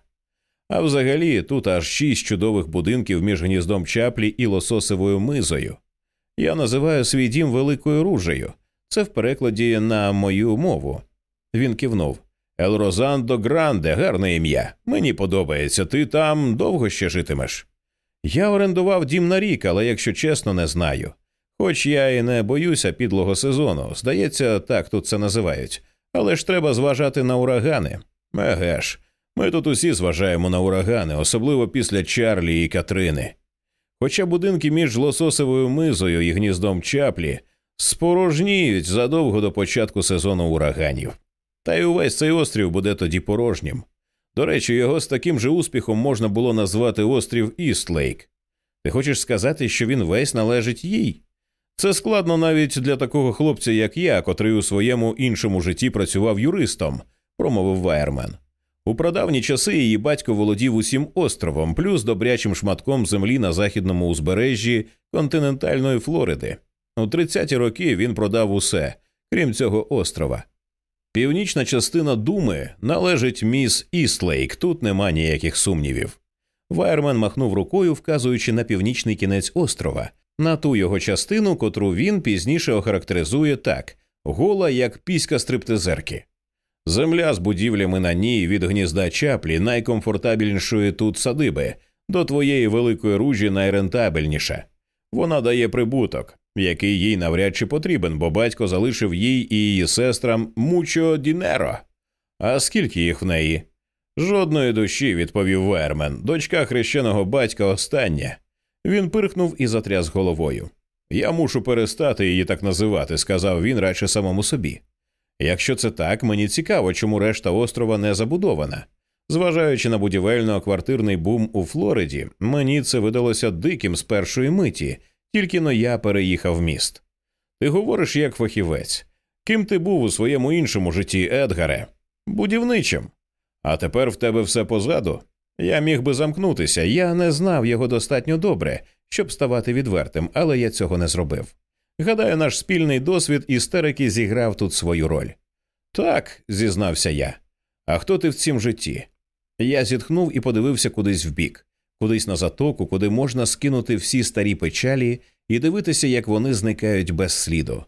А взагалі тут аж шість чудових будинків між гніздом чаплі і лососевою мизою. Я називаю свій дім великою ружею. Це в перекладі на мою мову. Він кивнув. Ел Розандо Гранде, гарне ім'я. Мені подобається, ти там довго ще житимеш. Я орендував дім на рік, але якщо чесно, не знаю. Хоч я і не боюся підлого сезону, здається, так тут це називають, але ж треба зважати на урагани. Еге ж, ми тут усі зважаємо на урагани, особливо після Чарлі і Катрини. Хоча будинки між лососовою мизою і гніздом чаплі спорожніють задовго до початку сезону ураганів. Та й увесь цей острів буде тоді порожнім. До речі, його з таким же успіхом можна було назвати острів Істлейк. Ти хочеш сказати, що він весь належить їй? Це складно навіть для такого хлопця, як я, котрий у своєму іншому житті працював юристом, промовив Вайермен. У прадавні часи її батько володів усім островом, плюс добрячим шматком землі на західному узбережжі континентальної Флориди. У 30-ті роки він продав усе, крім цього острова. Північна частина думи належить міс Істлейк, тут нема ніяких сумнівів. Вайермен махнув рукою, вказуючи на північний кінець острова, на ту його частину, котру він пізніше охарактеризує так гола, як піська стриптизерки. Земля з будівлями на ній від гнізда чаплі найкомфортабельнішої тут садиби, до твоєї великої ружі найрентабельніша. Вона дає прибуток, який їй навряд чи потрібен, бо батько залишив їй і її сестрам мучо дінеро. А скільки їх в неї? Жодної душі, відповів Вермен. Дочка хрещеного батька остання. Він пирхнув і затряс головою. Я мушу перестати її так називати, сказав він радше самому собі. Якщо це так, мені цікаво, чому решта острова не забудована. Зважаючи на будівельно-квартирний бум у Флориді, мені це видалося диким з першої миті, тільки но я переїхав міст. Ти говориш як фахівець. Ким ти був у своєму іншому житті, Едгаре? Будівничим. А тепер в тебе все позаду. Я міг би замкнутися, я не знав його достатньо добре, щоб ставати відвертим, але я цього не зробив. Гадаю, наш спільний досвід істерики зіграв тут свою роль. Так, зізнався я. А хто ти в цім житті? Я зітхнув і подивився кудись вбік, кудись на затоку, куди можна скинути всі старі печалі і дивитися, як вони зникають без сліду.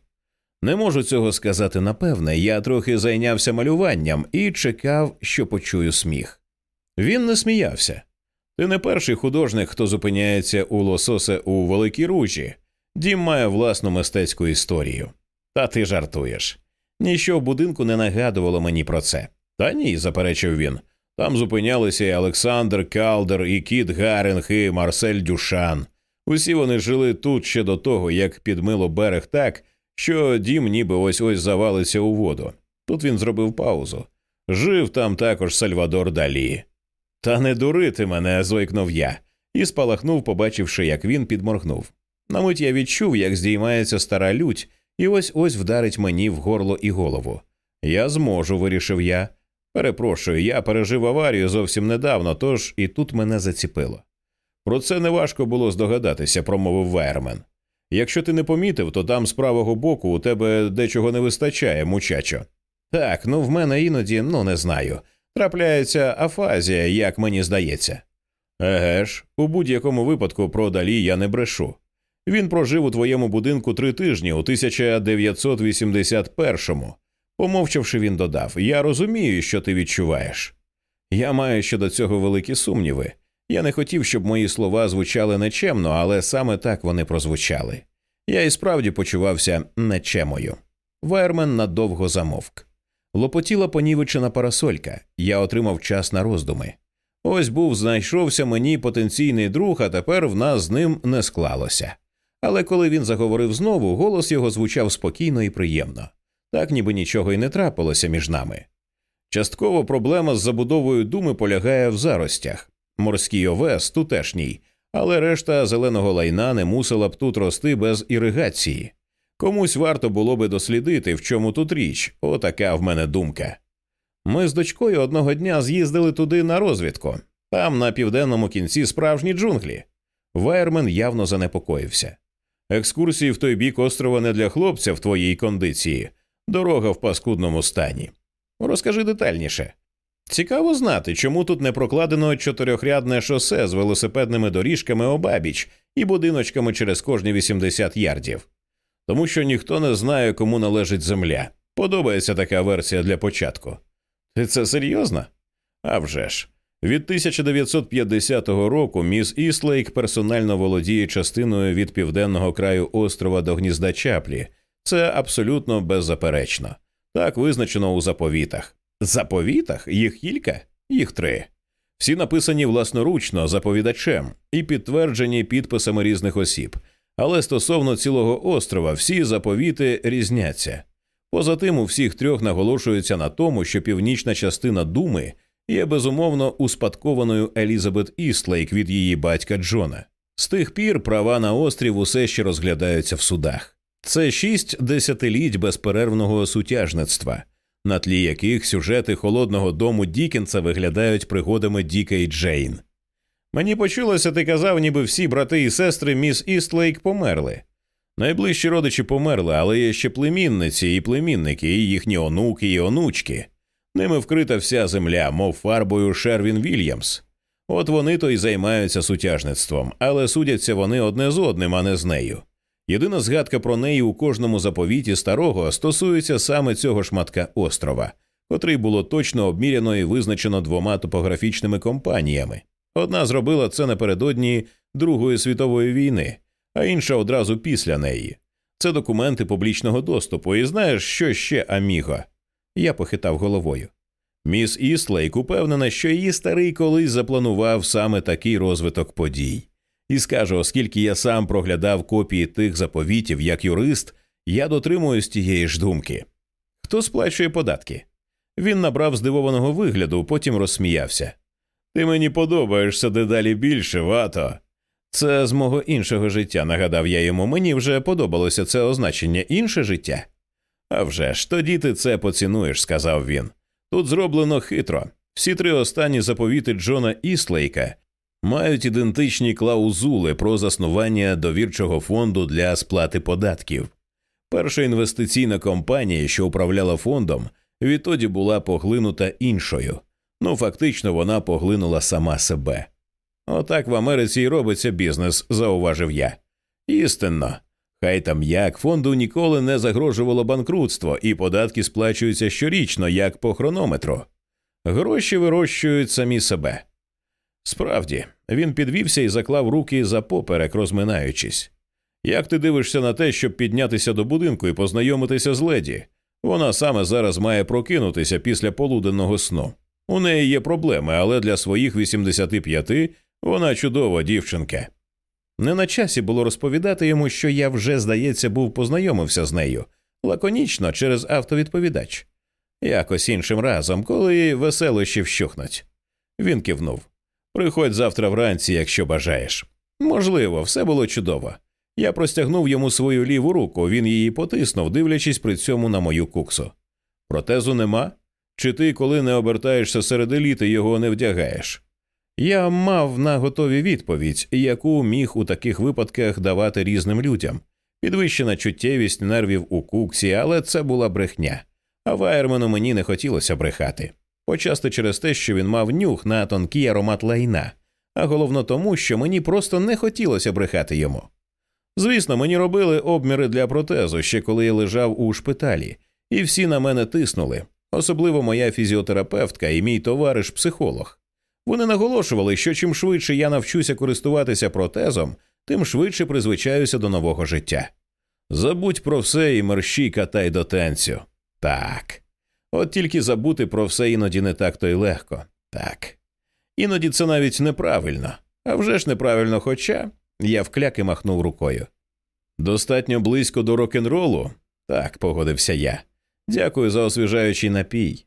Не можу цього сказати напевне, я трохи зайнявся малюванням і чекав, що почую сміх. Він не сміявся. Ти не перший художник, хто зупиняється у лососе у Великій Ружі. Дім має власну мистецьку історію. Та ти жартуєш. Ніщо в будинку не нагадувало мені про це. Та ні, заперечив він. Там зупинялися і Олександр Калдер, і Кіт Гаринг, і Марсель Дюшан. Усі вони жили тут ще до того, як підмило берег так, що дім ніби ось ось завалиться у воду. Тут він зробив паузу. Жив там також Сальвадор Далі. Та не дурити мене, зойкнув я, і спалахнув, побачивши, як він підморгнув. На мить я відчув, як здіймається стара лють, і ось ось вдарить мені в горло і голову. Я зможу, вирішив я. Перепрошую, я пережив аварію зовсім недавно, тож і тут мене заціпило. Про це неважко було здогадатися, промовив Вайермен. Якщо ти не помітив, то там з правого боку у тебе дечого не вистачає, мучачо. Так, ну в мене іноді, ну не знаю. Трапляється афазія, як мені здається. Еге ж, у будь-якому випадку про далі я не брешу. Він прожив у твоєму будинку три тижні у 1981-му. Помовчавши, він додав Я розумію, що ти відчуваєш. Я маю щодо цього великі сумніви. Я не хотів, щоб мої слова звучали нечемно, але саме так вони прозвучали. Я і справді почувався нечемою. Вайермен надовго замовк. Лопотіла понівечена парасолька, я отримав час на роздуми. Ось був знайшовся мені потенційний друг, а тепер в нас з ним не склалося. Але коли він заговорив знову, голос його звучав спокійно і приємно, так ніби нічого й не трапилося між нами. Частково проблема з забудовою думи полягає в заростях. Морський овес тутешній, але решта зеленого лайна не мусила б тут рости без іригації. Комусь варто було би дослідити, в чому тут річ, отака в мене думка. Ми з дочкою одного дня з'їздили туди на розвідку, там на південному кінці справжні джунглі. Вайермен явно занепокоївся. Екскурсії в той бік острова не для хлопця в твоїй кондиції, дорога в паскудному стані. Розкажи детальніше. Цікаво знати, чому тут не прокладено чотирьохрядне шосе з велосипедними доріжками обабіч і будиночками через кожні 80 ярдів. Тому що ніхто не знає, кому належить земля. Подобається така версія для початку. Це серйозно? А вже ж. Від 1950 року міс Іслейк персонально володіє частиною від південного краю острова до гнізда чаплі. Це абсолютно беззаперечно. Так визначено у заповітах. Заповітах їх кілька, їх три. Всі написані власноручно заповідачем і підтверджені підписами різних осіб. Але стосовно цілого острова всі заповіти різняться. Поза тим, у всіх трьох наголошується на тому, що північна частина думи є безумовно успадкованою Елізабет Істлейк від її батька Джона. З тих пір права на острів усе ще розглядаються в судах. Це шість десятиліть безперервного сутяжництва, на тлі яких сюжети холодного дому Дікенса виглядають пригодами Діка і Джейн. Мені почулося, ти казав, ніби всі брати і сестри міс Істлейк померли. Найближчі родичі померли, але є ще племінниці і племінники, і їхні онуки і онучки. Ними вкрита вся земля, мов фарбою Шервін Вільямс. От вони то й займаються сутяжництвом, але судяться вони одне з одним, а не з нею. Єдина згадка про неї у кожному заповіті старого стосується саме цього шматка острова, котрий було точно обміряно і визначено двома топографічними компаніями. Одна зробила це напередодні Другої світової війни, а інша одразу після неї. Це документи публічного доступу, і знаєш, що ще Аміго? Я похитав головою. Міс Істлейк упевнена, що її старий колись запланував саме такий розвиток подій. І скаже, оскільки я сам проглядав копії тих заповітів як юрист, я дотримуюсь тієї ж думки. Хто сплачує податки? Він набрав здивованого вигляду, потім розсміявся. Ти мені подобаєшся дедалі більше, вато. Це з мого іншого життя, нагадав я йому, мені вже подобалося це означення інше життя. «А вже ж, тоді ти це поцінуєш, сказав він. Тут зроблено хитро. Всі три останні заповіти Джона Іслейка мають ідентичні клаузули про заснування довірчого фонду для сплати податків. Перша інвестиційна компанія, що управляла фондом, відтоді була поглинута іншою. Ну, фактично, вона поглинула сама себе. Отак в Америці й робиться бізнес, зауважив я. Істинно, хай там як фонду ніколи не загрожувало банкрутство, і податки сплачуються щорічно, як по хронометру. Гроші вирощують самі себе. Справді, він підвівся і заклав руки за поперек, розминаючись. Як ти дивишся на те, щоб піднятися до будинку і познайомитися з леді? Вона саме зараз має прокинутися після полуденного сну. У неї є проблеми, але для своїх 85 вона чудова дівчинка. Не на часі було розповідати йому, що я вже, здається, був познайомився з нею лаконічно через автовідповідач. Якось іншим разом, коли веселощі вщухнуть. Він кивнув. Приходь завтра вранці, якщо бажаєш. Можливо, все було чудово. Я простягнув йому свою ліву руку, він її потиснув, дивлячись при цьому на мою куксу. Протезу нема? Чи ти, коли не обертаєшся серед еліти, його не вдягаєш? Я мав на готові відповідь, яку міг у таких випадках давати різним людям. Підвищена чуттєвість нервів у куксі, але це була брехня. А Вайермену мені не хотілося брехати. Почасти через те, що він мав нюх на тонкий аромат лайна, а головно тому, що мені просто не хотілося брехати йому. Звісно, мені робили обміри для протезу, ще коли я лежав у шпиталі, і всі на мене тиснули, особливо моя фізіотерапевтка і мій товариш психолог. Вони наголошували, що чим швидше я навчуся користуватися протезом, тим швидше призвичаюся до нового життя. Забудь про все і мерщій катай до танцю. Так. От тільки забути про все іноді не так то й легко. Так. Іноді це навіть неправильно. А вже ж неправильно, хоча я вкляки махнув рукою. Достатньо близько до рок н ролу Так, погодився я. Дякую за освіжаючий напій.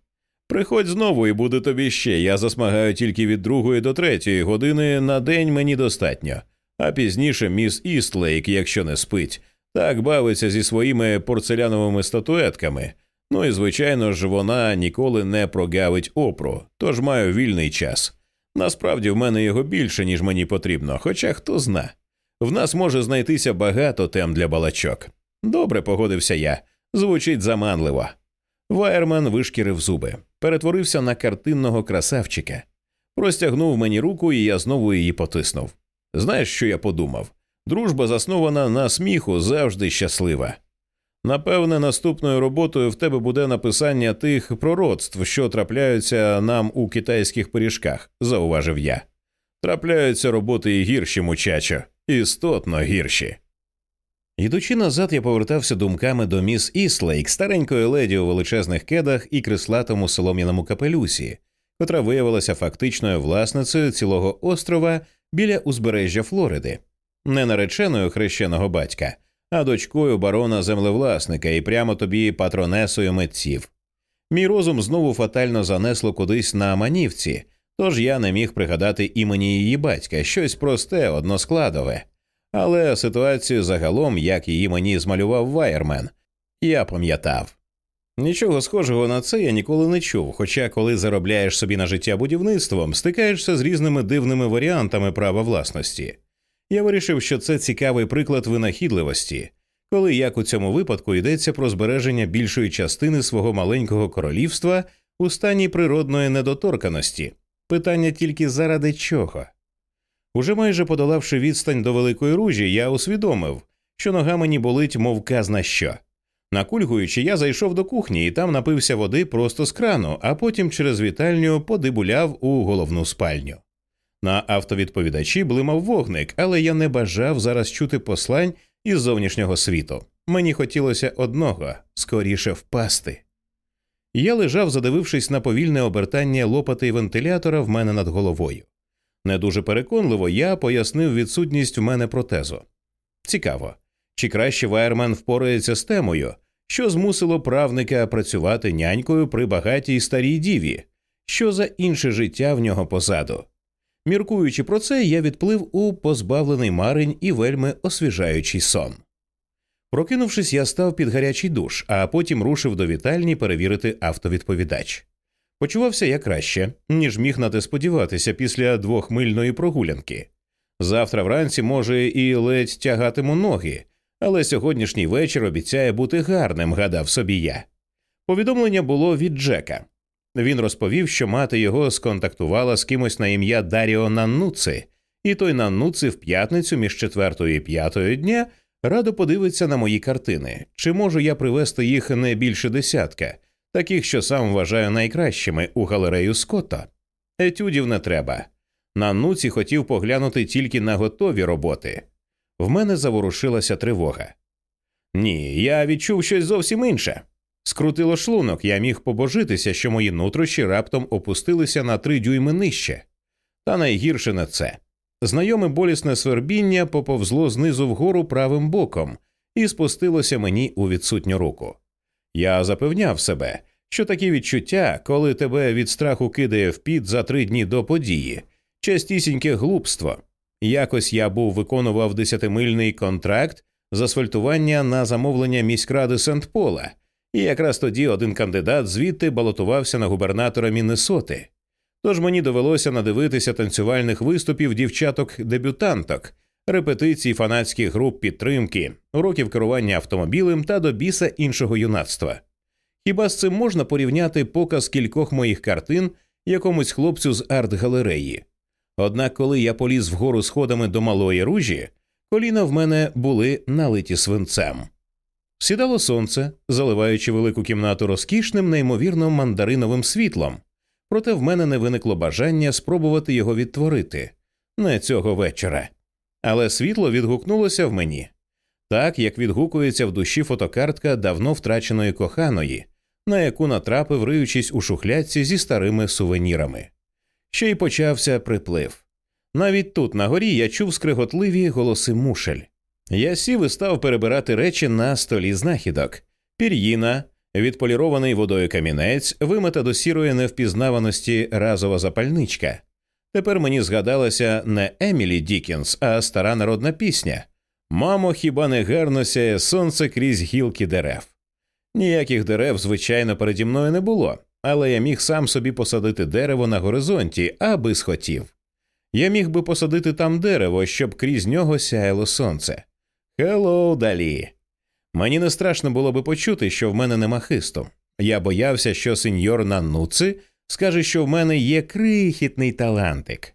Приходь знову і буде тобі ще. Я засмагаю тільки від другої до третьої години на день мені достатньо, а пізніше міс Істлейк, якщо не спить, так бавиться зі своїми порцеляновими статуетками. Ну і звичайно ж, вона ніколи не прогавить опру, тож маю вільний час. Насправді в мене його більше, ніж мені потрібно, хоча хто зна. В нас може знайтися багато тем для балачок. Добре, погодився я. Звучить заманливо. Вайерман вишкірив зуби, перетворився на картинного красавчика, простягнув мені руку, і я знову її потиснув. Знаєш, що я подумав? Дружба заснована на сміху завжди щаслива. Напевне, наступною роботою в тебе буде написання тих пророцтв, що трапляються нам у китайських пиріжках, зауважив я. Трапляються роботи і гірші, мучачо, істотно гірші. Йдучи назад, я повертався думками до міс Іслейк, старенької леді у величезних кедах і крислатому солом'яному капелюсі, котра виявилася фактичною власницею цілого острова біля узбережжя Флориди, не нареченою хрещеного батька, а дочкою барона землевласника і прямо тобі патронесою митців. Мій розум знову фатально занесло кудись на манівці, тож я не міг пригадати імені її батька щось просте, односкладове. Але ситуацію загалом, як її мені змалював Вайермен, я пам'ятав. Нічого схожого на це я ніколи не чув, хоча, коли заробляєш собі на життя будівництвом, стикаєшся з різними дивними варіантами права власності. Я вирішив, що це цікавий приклад винахідливості, коли як у цьому випадку йдеться про збереження більшої частини свого маленького королівства у стані природної недоторканості. Питання тільки заради чого. Уже майже подолавши відстань до великої ружі, я усвідомив, що нога мені болить, мов казна що. Накульгуючи, я зайшов до кухні і там напився води просто з крану, а потім через вітальню подибуляв у головну спальню. На автовідповідачі блимав вогник, але я не бажав зараз чути послань із зовнішнього світу. Мені хотілося одного скоріше впасти. Я лежав, задивившись на повільне обертання лопати вентилятора в мене над головою. Не дуже переконливо я пояснив відсутність в мене протезу. Цікаво, чи краще Вайерман впорається з темою, що змусило правника працювати нянькою при багатій старій діві, що за інше життя в нього позаду. Міркуючи про це, я відплив у позбавлений марень і вельми освіжаючий сон. Прокинувшись, я став під гарячий душ, а потім рушив до вітальні перевірити автовідповідач. Почувався я краще, ніж міг на те сподіватися після двохмильної прогулянки. Завтра вранці, може, і ледь тягатиму ноги, але сьогоднішній вечір обіцяє бути гарним, гадав собі я. Повідомлення було від Джека. Він розповів, що мати його сконтактувала з кимось на ім'я Даріо Наннуци, і той Наннуци в п'ятницю між четвертою і п'ятою дня радо подивиться на мої картини, чи можу я привезти їх не більше десятка, таких, що сам вважаю найкращими у галерею Скотта. Етюдів не треба. Наннуці хотів поглянути тільки на готові роботи. В мене заворушилася тривога. Ні, я відчув щось зовсім інше. Скрутило шлунок, я міг побожитися, що мої нутрощі раптом опустилися на три дюйми нижче. Та найгірше на це. Знайоме болісне свербіння поповзло знизу вгору правим боком і спустилося мені у відсутню руку. Я запевняв себе, що такі відчуття, коли тебе від страху кидає в піт за три дні до події, частісіньке глупство. Якось я був виконував десятимильний контракт з асфальтування на замовлення міськради Сент Пола. І якраз тоді один кандидат звідти балотувався на губернатора Міннесоти. Тож мені довелося надивитися танцювальних виступів дівчаток-дебютанток, репетицій фанатських груп підтримки, уроків керування автомобілем та до біса іншого юнацтва. Хіба з цим можна порівняти показ кількох моїх картин якомусь хлопцю з арт-галереї? Однак, коли я поліз вгору сходами до малої ружі, коліна в мене були налиті свинцем. Сідало сонце, заливаючи велику кімнату розкішним, неймовірно мандариновим світлом, проте в мене не виникло бажання спробувати його відтворити не цього вечора. Але світло відгукнулося в мені так, як відгукується в душі фотокартка давно втраченої коханої, на яку натрапив, риючись у шухлядці зі старими сувенірами. Ще й почався приплив. Навіть тут, на горі, я чув скриготливі голоси мушель. Я сів і став перебирати речі на столі знахідок, пір'їна, відполірований водою камінець, вимета до сірої невпізнаваності разова запальничка. Тепер мені згадалася не Емілі Дікінсон, а стара народна пісня Мамо, хіба не гарно сяє сонце крізь гілки дерев. Ніяких дерев, звичайно, переді мною не було, але я міг сам собі посадити дерево на горизонті, аби схотів. Я міг би посадити там дерево, щоб крізь нього сяяло сонце. Hello, Далі. Мені не страшно було би почути, що в мене нема хисту. Я боявся, що сеньор Наннуцці скаже, що в мене є крихітний талантик,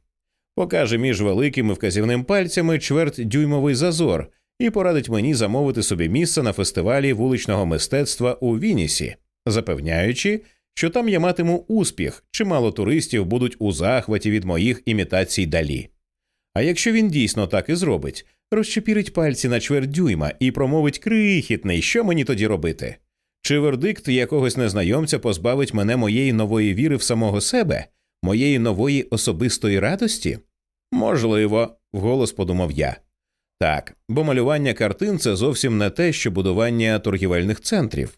покаже між великими вказівним пальцями чверть дюймовий зазор і порадить мені замовити собі місце на фестивалі вуличного мистецтва у Вінісі, запевняючи, що там я матиму успіх, чимало туристів будуть у захваті від моїх імітацій далі. А якщо він дійсно так і зробить, розчепірить пальці на чверть дюйма і промовить крихітний, що мені тоді робити? Чи вердикт якогось незнайомця позбавить мене моєї нової віри в самого себе, моєї нової особистої радості? Можливо, вголос подумав я. Так, бо малювання картин це зовсім не те, що будування торгівельних центрів.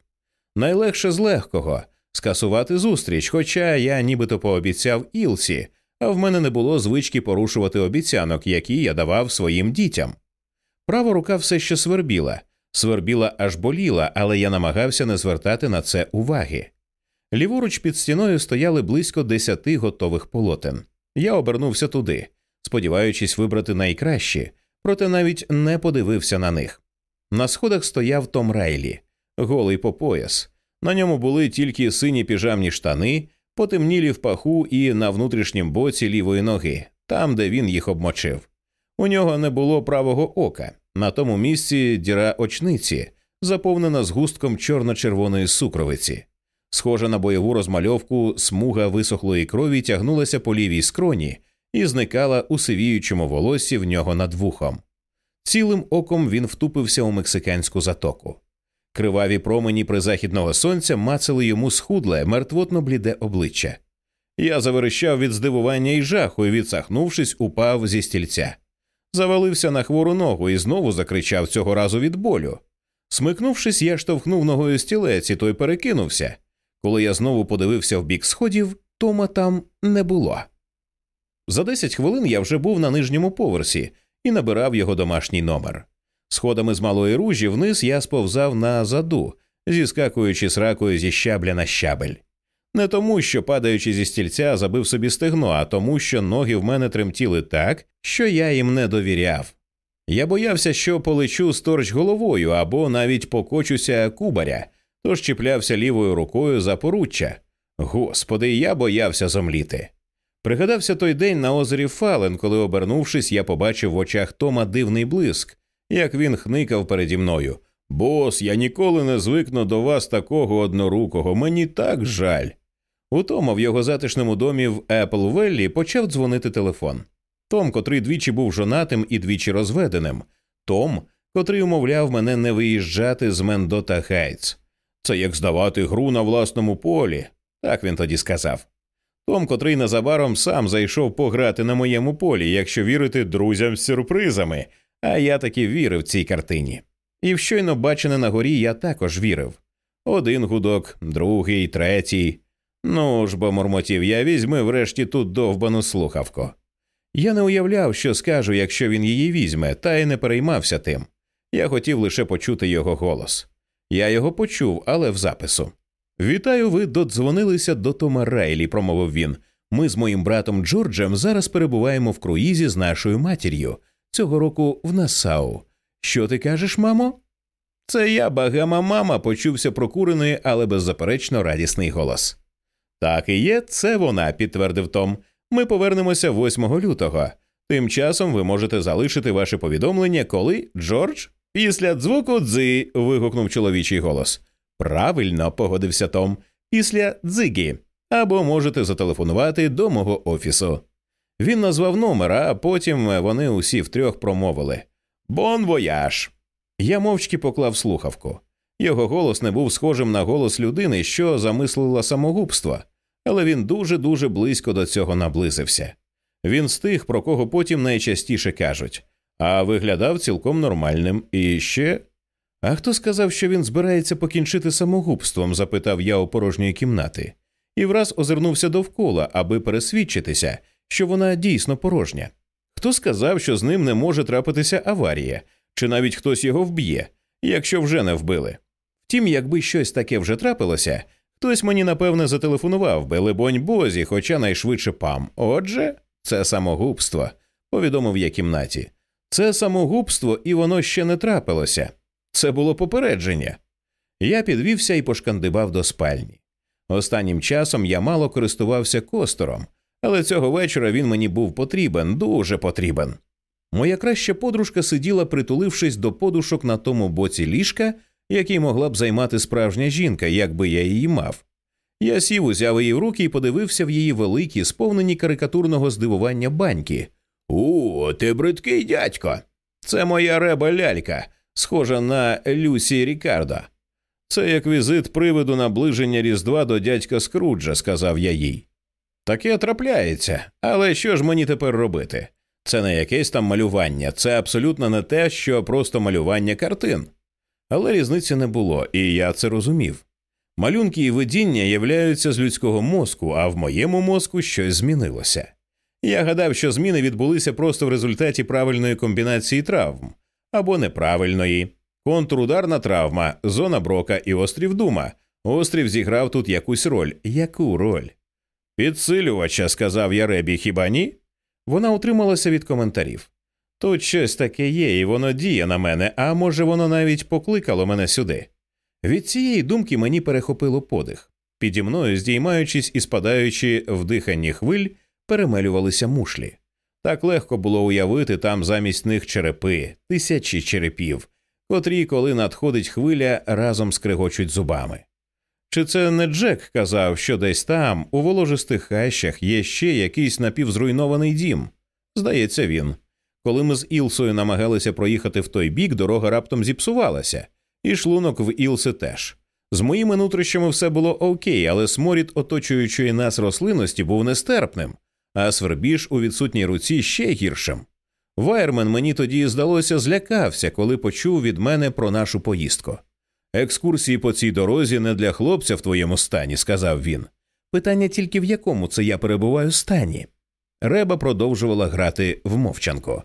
Найлегше з легкого скасувати зустріч, хоча я нібито пообіцяв Ілсі, а в мене не було звички порушувати обіцянок, які я давав своїм дітям. Права рука все ще свербіла, свербіла аж боліла, але я намагався не звертати на це уваги. Ліворуч під стіною стояли близько десяти готових полотен. Я обернувся туди, сподіваючись вибрати найкращі, проте навіть не подивився на них. На сходах стояв Том Райлі, голий по пояс. На ньому були тільки сині піжамні штани, потемнілі в паху і на внутрішнім боці лівої ноги, там, де він їх обмочив. У нього не було правого ока, на тому місці діра очниці, заповнена згустком чорно-червоної сукровиці. Схожа на бойову розмальовку, смуга висохлої крові тягнулася по лівій скроні і зникала у сивіючому волосі в нього над вухом. Цілим оком він втупився у мексиканську затоку. Криваві промені призахідного сонця мацали йому схудле, мертвотно бліде обличчя. Я заверещав від здивування і жаху і, відсахнувшись, упав зі стільця. Завалився на хвору ногу і знову закричав цього разу від болю. Смикнувшись, я штовхнув ногою стілець і той перекинувся. Коли я знову подивився в бік сходів, Тома там не було. За десять хвилин я вже був на нижньому поверсі і набирав його домашній номер. Сходами з малої ружі вниз я сповзав на заду, зіскакуючи сракою зі щабля на щабель. Не тому, що, падаючи зі стільця, забив собі стегно, а тому, що ноги в мене тремтіли так, що я їм не довіряв. Я боявся, що полечу сторч головою або навіть покочуся кубаря, тож чіплявся лівою рукою за поруччя. Господи, я боявся зомліти. Пригадався той день на озері Фален, коли, обернувшись, я побачив в очах Тома дивний блиск, як він хникав переді мною. Бос, я ніколи не звикну до вас такого однорукого, мені так жаль. У Тома в його затишному домі в Еплвеллі почав дзвонити телефон. Том, котрий двічі був жонатим і двічі розведеним, Том, котрий умовляв мене не виїжджати з Мендота Хайтс. Це як здавати гру на власному полі, так він тоді сказав. Том, котрий незабаром сам зайшов пограти на моєму полі, якщо вірити друзям з сюрпризами, а я таки вірив цій картині. І в щойно бачене на горі я також вірив. Один гудок, другий, третій. Ну ж бо мурмотів я візьми врешті тут довбану слухавку. Я не уявляв, що скажу, якщо він її візьме, та й не переймався тим. Я хотів лише почути його голос. Я його почув, але в запису. Вітаю, ви додзвонилися до Тома Райлі, промовив він. Ми з моїм братом Джорджем зараз перебуваємо в круїзі з нашою матір'ю цього року в Насау. Що ти кажеш, мамо? Це я, багама мама, почувся прокурений, але беззаперечно радісний голос. Так і є, це вона, підтвердив Том. Ми повернемося 8 лютого. Тим часом ви можете залишити ваше повідомлення, коли Джордж після дзвуку дзи. вигукнув чоловічий голос. Правильно, погодився Том, після дзигі. Або можете зателефонувати до мого офісу. Він назвав номер, а потім вони усі втрьох промовили Bon voyage. Я мовчки поклав слухавку. Його голос не був схожим на голос людини, що замислила самогубство, але він дуже дуже близько до цього наблизився. Він з тих, про кого потім найчастіше кажуть, а виглядав цілком нормальним і ще. А хто сказав, що він збирається покінчити самогубством? запитав я у порожньої кімнати, і враз озирнувся довкола, аби пересвідчитися, що вона дійсно порожня. Хто сказав, що з ним не може трапитися аварія, чи навіть хтось його вб'є, якщо вже не вбили. Втім, якби щось таке вже трапилося, хтось мені напевне зателефонував би, либонь бозі, хоча найшвидше пам. Отже, це самогубство, повідомив я кімнаті. Це самогубство, і воно ще не трапилося. Це було попередження. Я підвівся і пошкандибав до спальні. Останнім часом я мало користувався костором, але цього вечора він мені був потрібен, дуже потрібен. Моя краща подружка сиділа, притулившись до подушок на тому боці ліжка, який могла б займати справжня жінка, якби я її мав. Я сів, узяв її в руки і подивився в її великі, сповнені карикатурного здивування баньки. У, ти бридкий дядько. Це моя реба лялька, схожа на Люсі Рікардо. Це як візит приводу наближення Різдва до дядька Скруджа, сказав я їй. Таке трапляється, але що ж мені тепер робити? Це не якесь там малювання, це абсолютно не те, що просто малювання картин. Але різниці не було, і я це розумів. Малюнки і видіння являються з людського мозку, а в моєму мозку щось змінилося. Я гадав, що зміни відбулися просто в результаті правильної комбінації травм або неправильної. Контрударна травма, зона брока і острів дума. Острів зіграв тут якусь роль. Яку роль? Підсилювача, сказав я Ребі, хіба ні? Вона утрималася від коментарів. Тут щось таке є, і воно діє на мене, а може, воно навіть покликало мене сюди. Від цієї думки мені перехопило подих. Піді мною, здіймаючись і спадаючи в диханні хвиль, перемелювалися мушлі. Так легко було уявити там замість них черепи, тисячі черепів, котрі, коли надходить хвиля, разом скригочуть зубами. Чи це не Джек казав, що десь там, у воложистих хащах, є ще якийсь напівзруйнований дім? Здається, він. Коли ми з Ілсою намагалися проїхати в той бік, дорога раптом зіпсувалася, і шлунок в Ілси теж. З моїми нутрищами все було окей, але сморід оточуючої нас рослинності був нестерпним, а свербіж у відсутній руці ще гіршим. Вайермен мені тоді, здалося, злякався, коли почув від мене про нашу поїздку. Екскурсії по цій дорозі не для хлопця в твоєму стані, сказав він. Питання тільки в якому це я перебуваю стані. Реба продовжувала грати в мовчанку.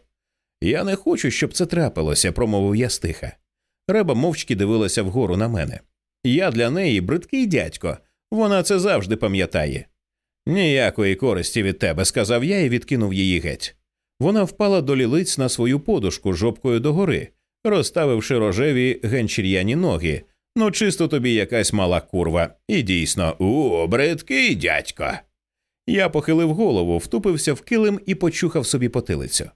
Я не хочу, щоб це трапилося, промовив я стиха. Реба мовчки дивилася вгору на мене. Я для неї бридкий дядько, вона це завжди пам'ятає. Ніякої користі від тебе, сказав я і відкинув її геть. Вона впала до лілиць на свою подушку жопкою догори, розставивши рожеві генчір'яні ноги. Ну, чисто тобі якась мала курва. І дійсно, у, бридкий дядько. Я похилив голову, втупився в килим і почухав собі потилицю.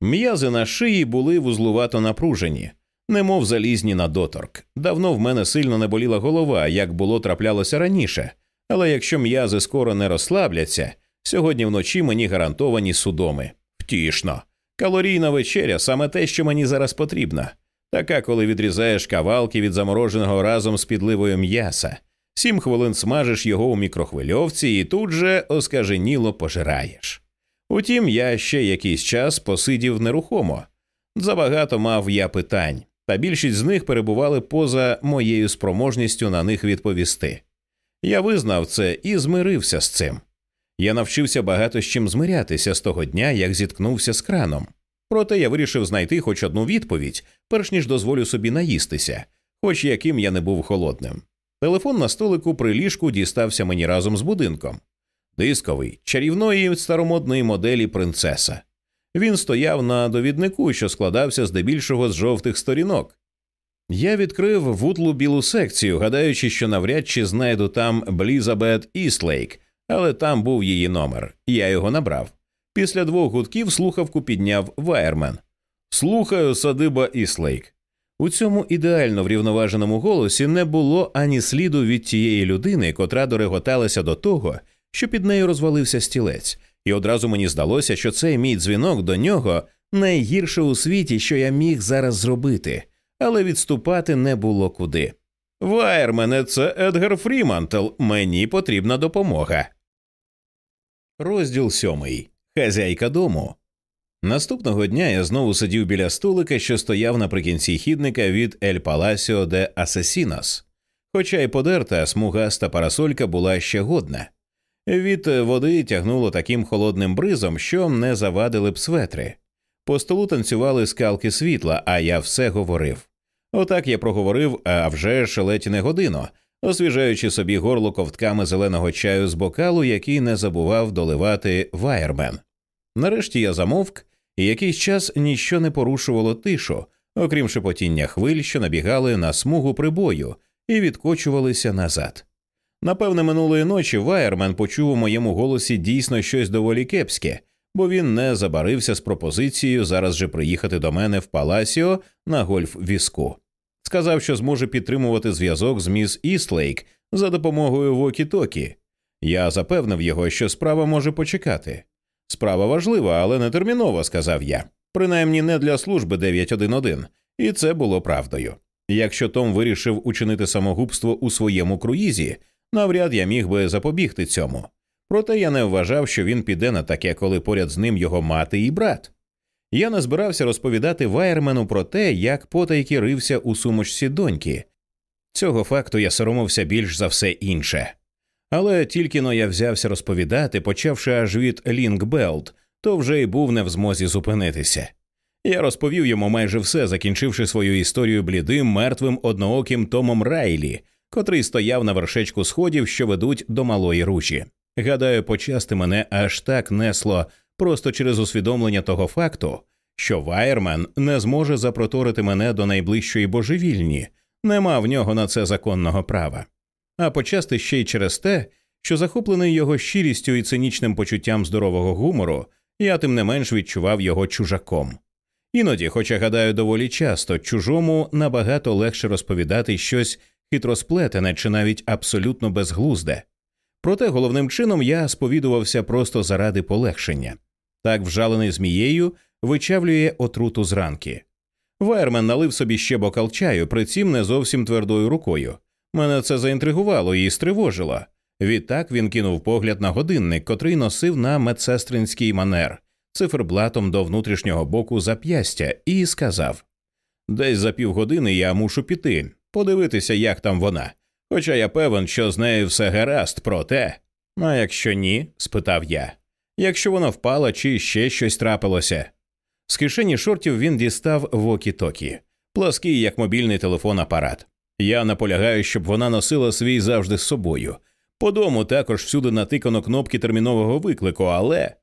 М'язи на шиї були вузлувато напружені, немов залізні на доторк. Давно в мене сильно не боліла голова, як було траплялося раніше, але якщо м'язи скоро не розслабляться, сьогодні вночі мені гарантовані судоми. Втішно. Калорійна вечеря саме те, що мені зараз потрібно. Така, коли відрізаєш кавалки від замороженого разом з підливою м'яса, сім хвилин смажиш його у мікрохвильовці і тут же оскаженіло пожираєш. Утім, я ще якийсь час посидів нерухомо. Забагато мав я питань, та більшість з них перебували поза моєю спроможністю на них відповісти. Я визнав це і змирився з цим. Я навчився багато з чим змирятися з того дня, як зіткнувся з краном. Проте я вирішив знайти хоч одну відповідь, перш ніж дозволю собі наїстися, хоч яким я не був холодним. Телефон на столику при ліжку дістався мені разом з будинком. Дисковий, чарівної старомодної моделі принцеса. Він стояв на довіднику, що складався здебільшого з жовтих сторінок. Я відкрив вутлу білу секцію, гадаючи, що навряд чи знайду там Блізабет Іслейк, але там був її номер. Я його набрав. Після двох гудків слухавку підняв Вайермен. Слухаю, садиба Іслейк. У цьому ідеально врівноваженому голосі не було ані сліду від тієї людини, котра дореготалася до того, що під нею розвалився стілець, і одразу мені здалося, що цей мій дзвінок до нього найгірше у світі, що я міг зараз зробити, але відступати не було куди. Вайермене, це Едгар Фрімантл, мені потрібна допомога. Розділ сьомий. Хазяйка дому. Наступного дня я знову сидів біля столика, що стояв наприкінці хідника від Ель Паласіо де Асесінос. Хоча й подерта смугаста парасолька була ще годна. Від води тягнуло таким холодним бризом, що не завадили б светри. По столу танцювали скалки світла, а я все говорив. Отак я проговорив, а вже ледь не годину, освіжаючи собі горло ковтками зеленого чаю з бокалу, який не забував доливати Вайермен. Нарешті я замовк, і якийсь час ніщо не порушувало тишу, окрім шепотіння хвиль, що набігали на смугу прибою і відкочувалися назад. Напевне, минулої ночі Вайермен почув у моєму голосі дійсно щось доволі кепське, бо він не забарився з пропозицією зараз же приїхати до мене в Паласіо на гольф візку. Сказав, що зможе підтримувати зв'язок з міс Істлейк за допомогою Вокі-Токі. Я запевнив його, що справа може почекати. Справа важлива, але не термінова, сказав я, принаймні не для служби 911, і це було правдою. Якщо Том вирішив учинити самогубство у своєму круїзі, навряд я міг би запобігти цьому. Проте я не вважав, що він піде на таке, коли поряд з ним його мати і брат. Я не збирався розповідати Вайермену про те, як потайки рився у сумочці доньки. Цього факту я соромився більш за все інше. Але тільки но я взявся розповідати, почавши аж від Лінгбелт, то вже й був не в змозі зупинитися. Я розповів йому майже все, закінчивши свою історію блідим, мертвим однооким Томом Райлі, котрий стояв на вершечку сходів, що ведуть до малої ручі. Гадаю, почасти мене аж так несло просто через усвідомлення того факту, що Вайермен не зможе запроторити мене до найближчої божевільні, нема в нього на це законного права. А почасти ще й через те, що захоплений його щирістю і цинічним почуттям здорового гумору, я тим не менш відчував його чужаком. Іноді, хоча гадаю, доволі часто чужому набагато легше розповідати щось хитросплетене чи навіть абсолютно безглузде. Проте головним чином я сповідувався просто заради полегшення. Так вжалений змією вичавлює отруту зранки. Вайермен налив собі ще бокал чаю, прицім не зовсім твердою рукою. Мене це заінтригувало і стривожило. Відтак він кинув погляд на годинник, котрий носив на медсестринський манер, циферблатом до внутрішнього боку зап'ястя, і сказав Десь за півгодини я мушу піти, подивитися, як там вона. Хоча я певен, що з нею все гаразд, проте. А якщо ні? спитав я. Якщо вона впала чи ще щось трапилося. З кишені шортів він дістав вокі-токі, плаский, як мобільний телефон апарат. Я наполягаю, щоб вона носила свій завжди з собою. По дому також всюди натикано кнопки термінового виклику, але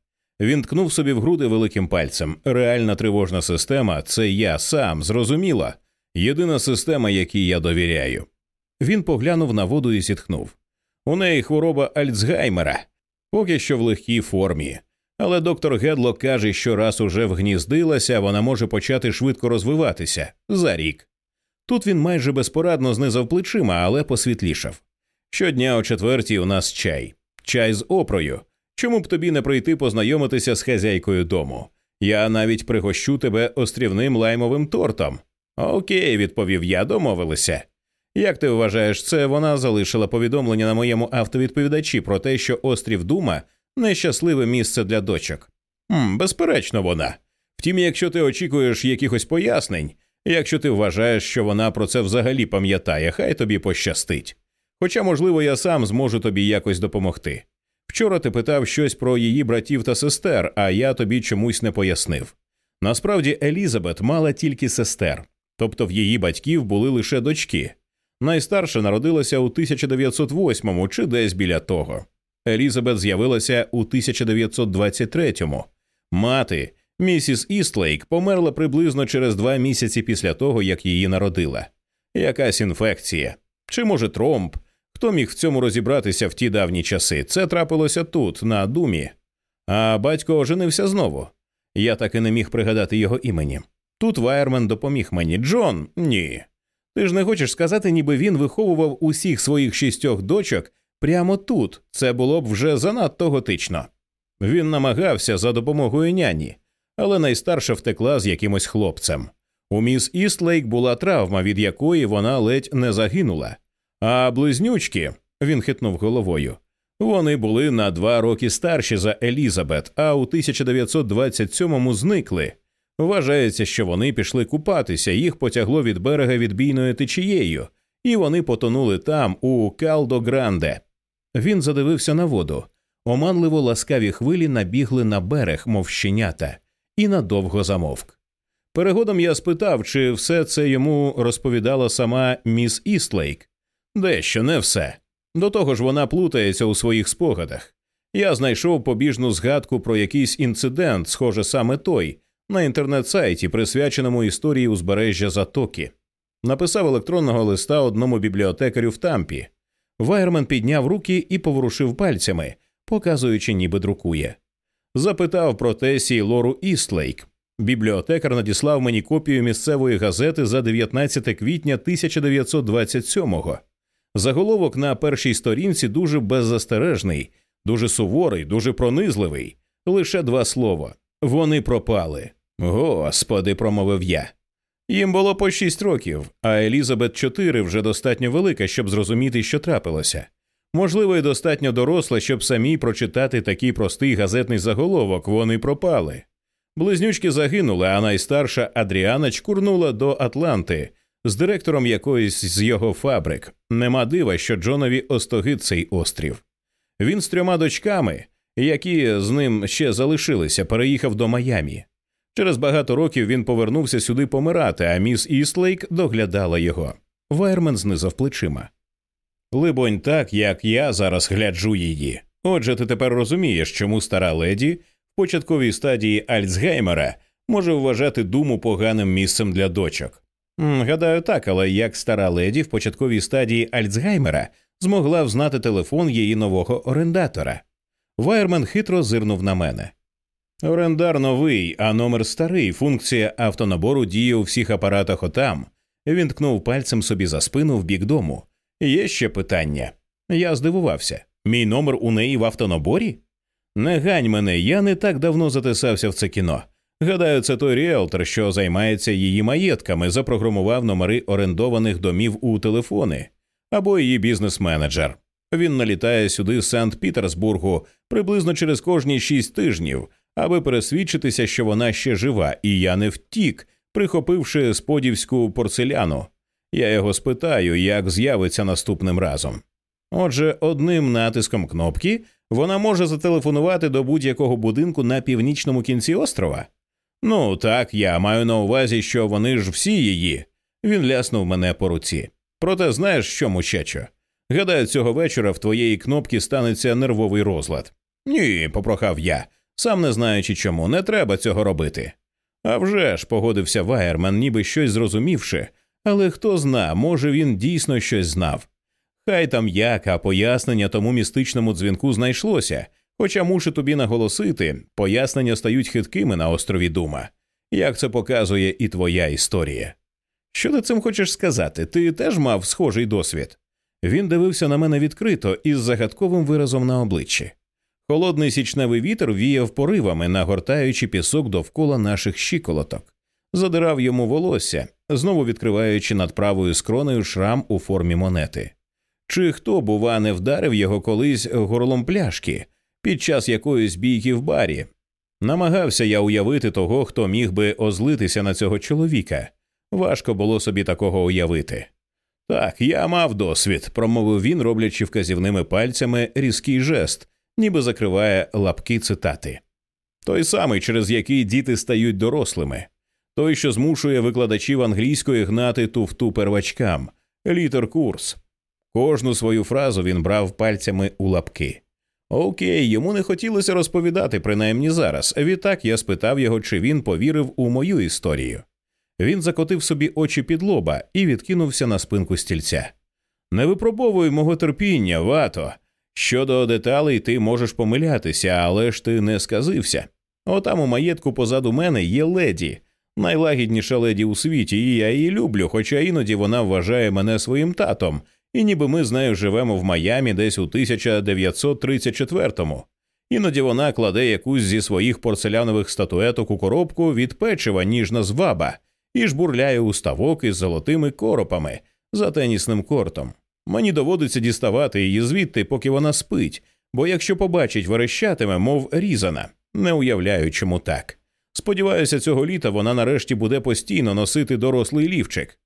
він ткнув собі в груди великим пальцем. Реальна тривожна система це я сам, зрозуміло. Єдина система, якій я довіряю. Він поглянув на воду і зітхнув. У неї хвороба Альцгаймера, поки що в легкій формі. Але доктор Гедло каже, що раз уже вгніздилася, вона може почати швидко розвиватися за рік. Тут він майже безпорадно знизав плечима, але посвітлішав. Щодня о четвертій у нас чай, чай з опрою. Чому б тобі не прийти познайомитися з хазяйкою дому? Я навіть пригощу тебе острівним лаймовим тортом. Окей, відповів я, домовилися. Як ти вважаєш, це вона залишила повідомлення на моєму автовідповідачі про те, що острів Дума нещасливе місце для дочок? Хм, Безперечно, вона. Втім, якщо ти очікуєш якихось пояснень, якщо ти вважаєш, що вона про це взагалі пам'ятає, хай тобі пощастить. Хоча, можливо, я сам зможу тобі якось допомогти. Вчора ти питав щось про її братів та сестер, а я тобі чомусь не пояснив. Насправді, Елізабет мала тільки сестер, тобто в її батьків були лише дочки. Найстарша народилася у 1908-му чи десь біля того. Елізабет з'явилася у 1923-му. Мати, місіс Істлейк, померла приблизно через два місяці після того, як її народила. Якась інфекція, чи може тромб, Хто міг в цьому розібратися в ті давні часи? Це трапилося тут, на думі. А батько оженився знову. Я так і не міг пригадати його імені. Тут Вайермен допоміг мені. Джон, ні. Ти ж не хочеш сказати, ніби він виховував усіх своїх шістьох дочок прямо тут. Це було б вже занадто готично. Він намагався за допомогою няні, але найстарша втекла з якимось хлопцем. У міс Істлейк була травма, від якої вона ледь не загинула. А близнючки, він хитнув головою. Вони були на два роки старші за Елізабет, а у 1927-му зникли. Вважається, що вони пішли купатися, їх потягло від берега відбійною течією, і вони потонули там, у Калдо Гранде. Він задивився на воду. Оманливо ласкаві хвилі набігли на берег, мов щенята, і надовго замовк. Перегодом я спитав, чи все це йому розповідала сама міс Істлейк. Дещо не все. До того ж, вона плутається у своїх спогадах. Я знайшов побіжну згадку про якийсь інцидент, схоже саме той, на інтернет-сайті, присвяченому історії узбережжя Затоки. Написав електронного листа одному бібліотекарю в тампі. Вайерман підняв руки і поворушив пальцями, показуючи, ніби друкує. Запитав про Тесі Лору Істлейк. Бібліотекар надіслав мені копію місцевої газети за 19 квітня 1927-го. Заголовок на першій сторінці дуже беззастережний, дуже суворий, дуже пронизливий. Лише два слова. Вони пропали. Господи, промовив я. Їм було по шість років, а Елізабет чотири вже достатньо велика, щоб зрозуміти, що трапилося. Можливо, і достатньо доросла, щоб самі прочитати такий простий газетний заголовок вони пропали. Близнючки загинули, а найстарша Адріана чкурнула до Атланти з директором якоїсь з його фабрик. Нема дива, що Джонові остогид цей острів. Він з трьома дочками, які з ним ще залишилися, переїхав до Майамі. Через багато років він повернувся сюди помирати, а міс Істлейк доглядала його. Вайермен знизав плечима. Либонь, так як я зараз гляджу її. Отже, ти тепер розумієш, чому стара леді в початковій стадії Альцгеймера може вважати думу поганим місцем для дочок. Гадаю, так, але як стара леді в початковій стадії Альцгеймера змогла взнати телефон її нового орендатора. Вайерман хитро зирнув на мене. Орендар новий, а номер старий. Функція автонабору діє у всіх апаратах отам. Він ткнув пальцем собі за спину в бік дому. Є ще питання. Я здивувався. Мій номер у неї в автонаборі? Не гань мене, я не так давно затисався в це кіно. Гадаю, це той ріелтор, що займається її маєтками, запрограмував номери орендованих домів у телефони, або її бізнес-менеджер. Він налітає сюди з Санкт Пітерсбургу приблизно через кожні шість тижнів, аби пересвідчитися, що вона ще жива, і я не втік, прихопивши сподівську порцеляну. Я його спитаю, як з'явиться наступним разом. Отже, одним натиском кнопки вона може зателефонувати до будь-якого будинку на північному кінці острова. Ну так, я маю на увазі, що вони ж всі її. Він ляснув мене по руці. Проте знаєш що, мучачо? Гадаю, цього вечора в твоєї кнопки станеться нервовий розлад. Ні, попрохав я, сам не знаючи чому, не треба цього робити. «А вже ж», – погодився Вайерман, ніби щось зрозумівши, але хто зна, може він дійсно щось знав. Хай там як, а пояснення тому містичному дзвінку знайшлося, хоча мушу тобі наголосити, пояснення стають хиткими на острові Дума, як це показує і твоя історія. Що ти цим хочеш сказати? Ти теж мав схожий досвід? Він дивився на мене відкрито із загадковим виразом на обличчі. Холодний січневий вітер віяв поривами, нагортаючи пісок довкола наших щиколоток, задирав йому волосся, знову відкриваючи над правою скронею шрам у формі монети. Чи хто, бува, не вдарив його колись горлом пляшки під час якоїсь бійки в барі? Намагався я уявити того, хто міг би озлитися на цього чоловіка. Важко було собі такого уявити. Так, я мав досвід, промовив він, роблячи вказівними пальцями різкий жест, ніби закриває лапки цитати. Той самий, через який діти стають дорослими, той, що змушує викладачів англійської гнати туфту первачкам, літер курс. Кожну свою фразу він брав пальцями у лапки. Окей, йому не хотілося розповідати, принаймні зараз. Відтак я спитав його, чи він повірив у мою історію. Він закотив собі очі під лоба і відкинувся на спинку стільця. Не випробовуй мого терпіння, вато. Щодо деталей ти можеш помилятися, але ж ти не сказився. Отам у маєтку позаду мене є леді, найлагідніша леді у світі, і я її люблю, хоча іноді вона вважає мене своїм татом, і ніби ми з нею живемо в Майамі десь у 1934-му. Іноді вона кладе якусь зі своїх порцелянових статуеток у коробку від печива ніжна зваба і жбурляє у ставок із золотими коропами за тенісним кортом. Мені доводиться діставати її звідти, поки вона спить, бо якщо побачить, верещатиме, мов різана, не уявляю, чому так. Сподіваюся, цього літа вона нарешті буде постійно носити дорослий лівчик.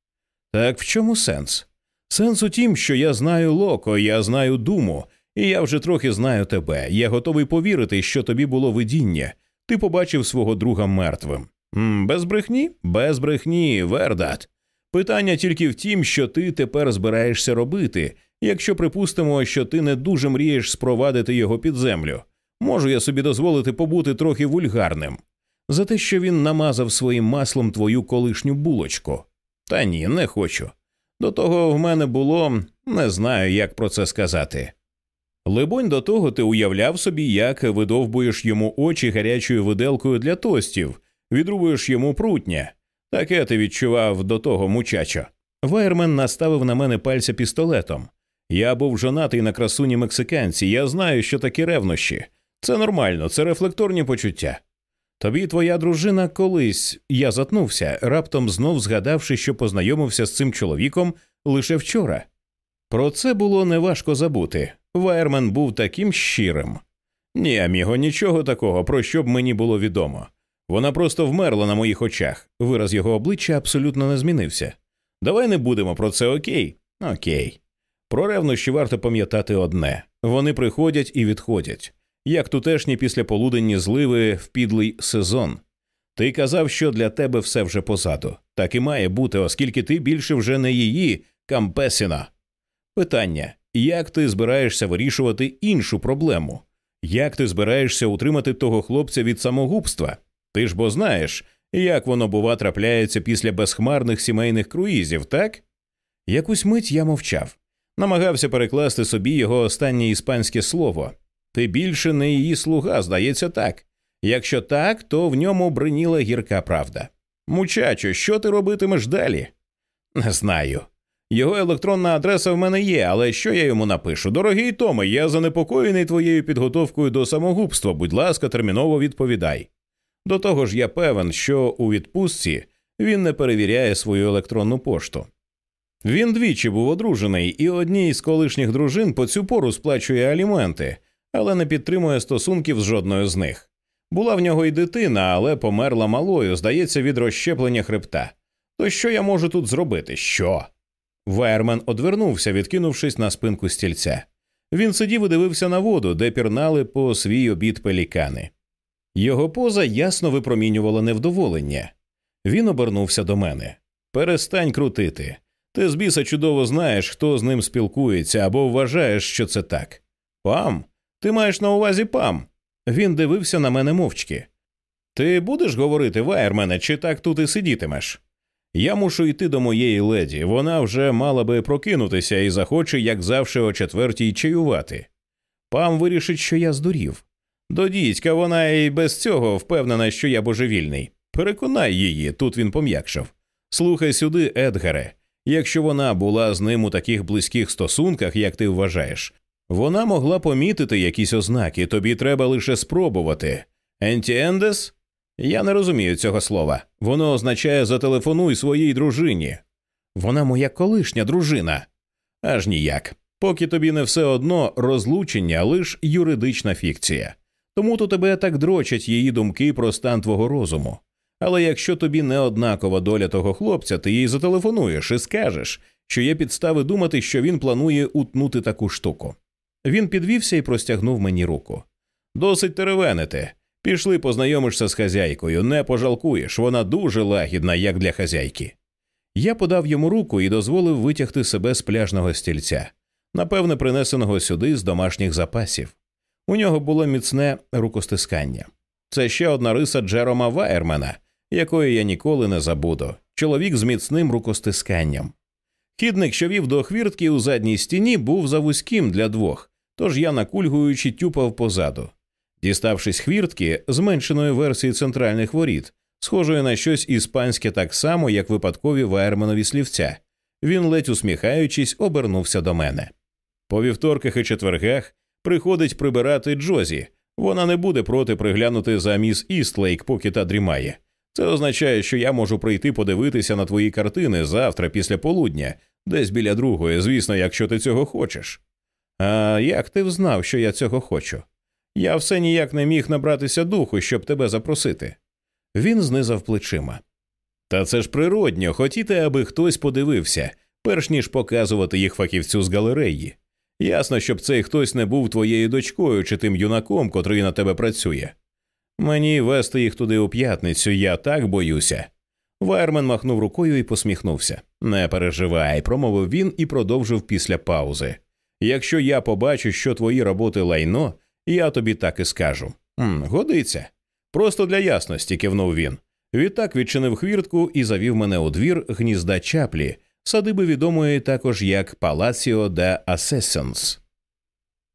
Так в чому сенс? Сенс у тім, що я знаю локо, я знаю думу, і я вже трохи знаю тебе. Я готовий повірити, що тобі було видіння. Ти побачив свого друга мертвим. Без брехні? Без брехні, Вердат. Питання тільки в тім, що ти тепер збираєшся робити, якщо припустимо, що ти не дуже мрієш спровадити його під землю. Можу я собі дозволити побути трохи вульгарним за те, що він намазав своїм маслом твою колишню булочку. Та ні, не хочу. До того в мене було не знаю, як про це сказати. Либонь, до того ти уявляв собі, як видовбуєш йому очі гарячою виделкою для тостів, відрубуєш йому прутня. Таке ти відчував до того, мучачо. Вайермен наставив на мене пальця пістолетом. Я був жонатий на красуні мексиканці, я знаю, що такі ревнощі. Це нормально, це рефлекторні почуття. Тобі твоя дружина колись я затнувся, раптом знов згадавши, що познайомився з цим чоловіком лише вчора. Про це було неважко забути. Вайермен був таким щирим. Ні, аміго, нічого такого, про що б мені було відомо. Вона просто вмерла на моїх очах. Вираз його обличчя абсолютно не змінився. Давай не будемо про це окей? Окей. Про ревнощі варто пам'ятати одне вони приходять і відходять як тутешні післяполуденні зливи в підлий сезон. Ти казав, що для тебе все вже позаду. Так і має бути, оскільки ти більше вже не її кампесіна. Питання як ти збираєшся вирішувати іншу проблему? Як ти збираєшся утримати того хлопця від самогубства? Ти ж бо знаєш, як воно, бува, трапляється після безхмарних сімейних круїзів, так? Якусь мить я мовчав, намагався перекласти собі його останнє іспанське слово. Ти більше не її слуга, здається, так. Якщо так, то в ньому бриніла гірка правда. Мучачо, що ти робитимеш далі? Не знаю. Його електронна адреса в мене є, але що я йому напишу? Дорогий Томе, я занепокоєний твоєю підготовкою до самогубства. Будь ласка, терміново відповідай. До того ж, я певен, що у відпустці він не перевіряє свою електронну пошту. Він двічі був одружений, і одній з колишніх дружин по цю пору сплачує аліменти, але не підтримує стосунків з жодною з них. Була в нього й дитина, але померла малою, здається, від розщеплення хребта. То що я можу тут зробити? Що? Вайермен одвернувся, відкинувшись на спинку стільця. Він сидів і дивився на воду, де пірнали по свій обід пелікани. Його поза ясно випромінювала невдоволення. Він обернувся до мене. Перестань крутити. Ти з біса чудово знаєш, хто з ним спілкується, або вважаєш, що це так. Пам, ти маєш на увазі пам. Він дивився на мене мовчки. Ти будеш говорити, Вайермене, чи так тут і сидітимеш? Я мушу йти до моєї леді, вона вже мала би прокинутися і захоче, як завше, о четвертій чаювати. Пам вирішить, що я здурів. До дідька вона і без цього впевнена, що я божевільний. Переконай її, тут він пом'якшав. Слухай сюди, Едгаре, якщо вона була з ним у таких близьких стосунках, як ти вважаєш, вона могла помітити якісь ознаки, тобі треба лише спробувати. Ентіендес? Я не розумію цього слова. Воно означає зателефонуй своїй дружині. Вона моя колишня дружина. Аж ніяк. Поки тобі не все одно розлучення лиш юридична фікція. Тому то тебе так дрочать її думки про стан твого розуму. Але якщо тобі не однакова доля того хлопця, ти їй зателефонуєш і скажеш, що є підстави думати, що він планує утнути таку штуку. Він підвівся і простягнув мені руку. Досить теревенити. Пішли, познайомишся з хазяйкою, не пожалкуєш, вона дуже лагідна, як для хазяйки. Я подав йому руку і дозволив витягти себе з пляжного стільця, напевне, принесеного сюди з домашніх запасів. У нього було міцне рукостискання. Це ще одна риса Джерома Вайермена, якої я ніколи не забуду чоловік з міцним рукостисканням. Хідник, що вів до хвіртки у задній стіні, був завузьким для двох, тож я, накульгуючи, тюпав позаду. Діставшись хвіртки, зменшеної версії центральних воріт, схожої на щось іспанське так само, як випадкові Вайерманові слівця, він, ледь усміхаючись, обернувся до мене. По вівторках і четвергах приходить прибирати Джозі. Вона не буде проти приглянути за міс Істлейк, поки та дрімає. Це означає, що я можу прийти подивитися на твої картини завтра після полудня, десь біля другої, звісно, якщо ти цього хочеш. А як ти взнав, що я цього хочу? Я все ніяк не міг набратися духу, щоб тебе запросити. Він знизав плечима. Та це ж природньо, хотіти, аби хтось подивився, перш ніж показувати їх фахівцю з галереї. Ясно, щоб цей хтось не був твоєю дочкою чи тим юнаком, котрий на тебе працює. Мені вести їх туди у п'ятницю, я так боюся. Вайермен махнув рукою і посміхнувся. Не переживай, промовив він і продовжив після паузи. Якщо я побачу, що твої роботи лайно, я тобі так і скажу. «М, Годиться. Просто для ясності, кивнув він. Відтак відчинив хвіртку і завів мене у двір гнізда чаплі, садиби відомої також як Палаціо де Асесенс.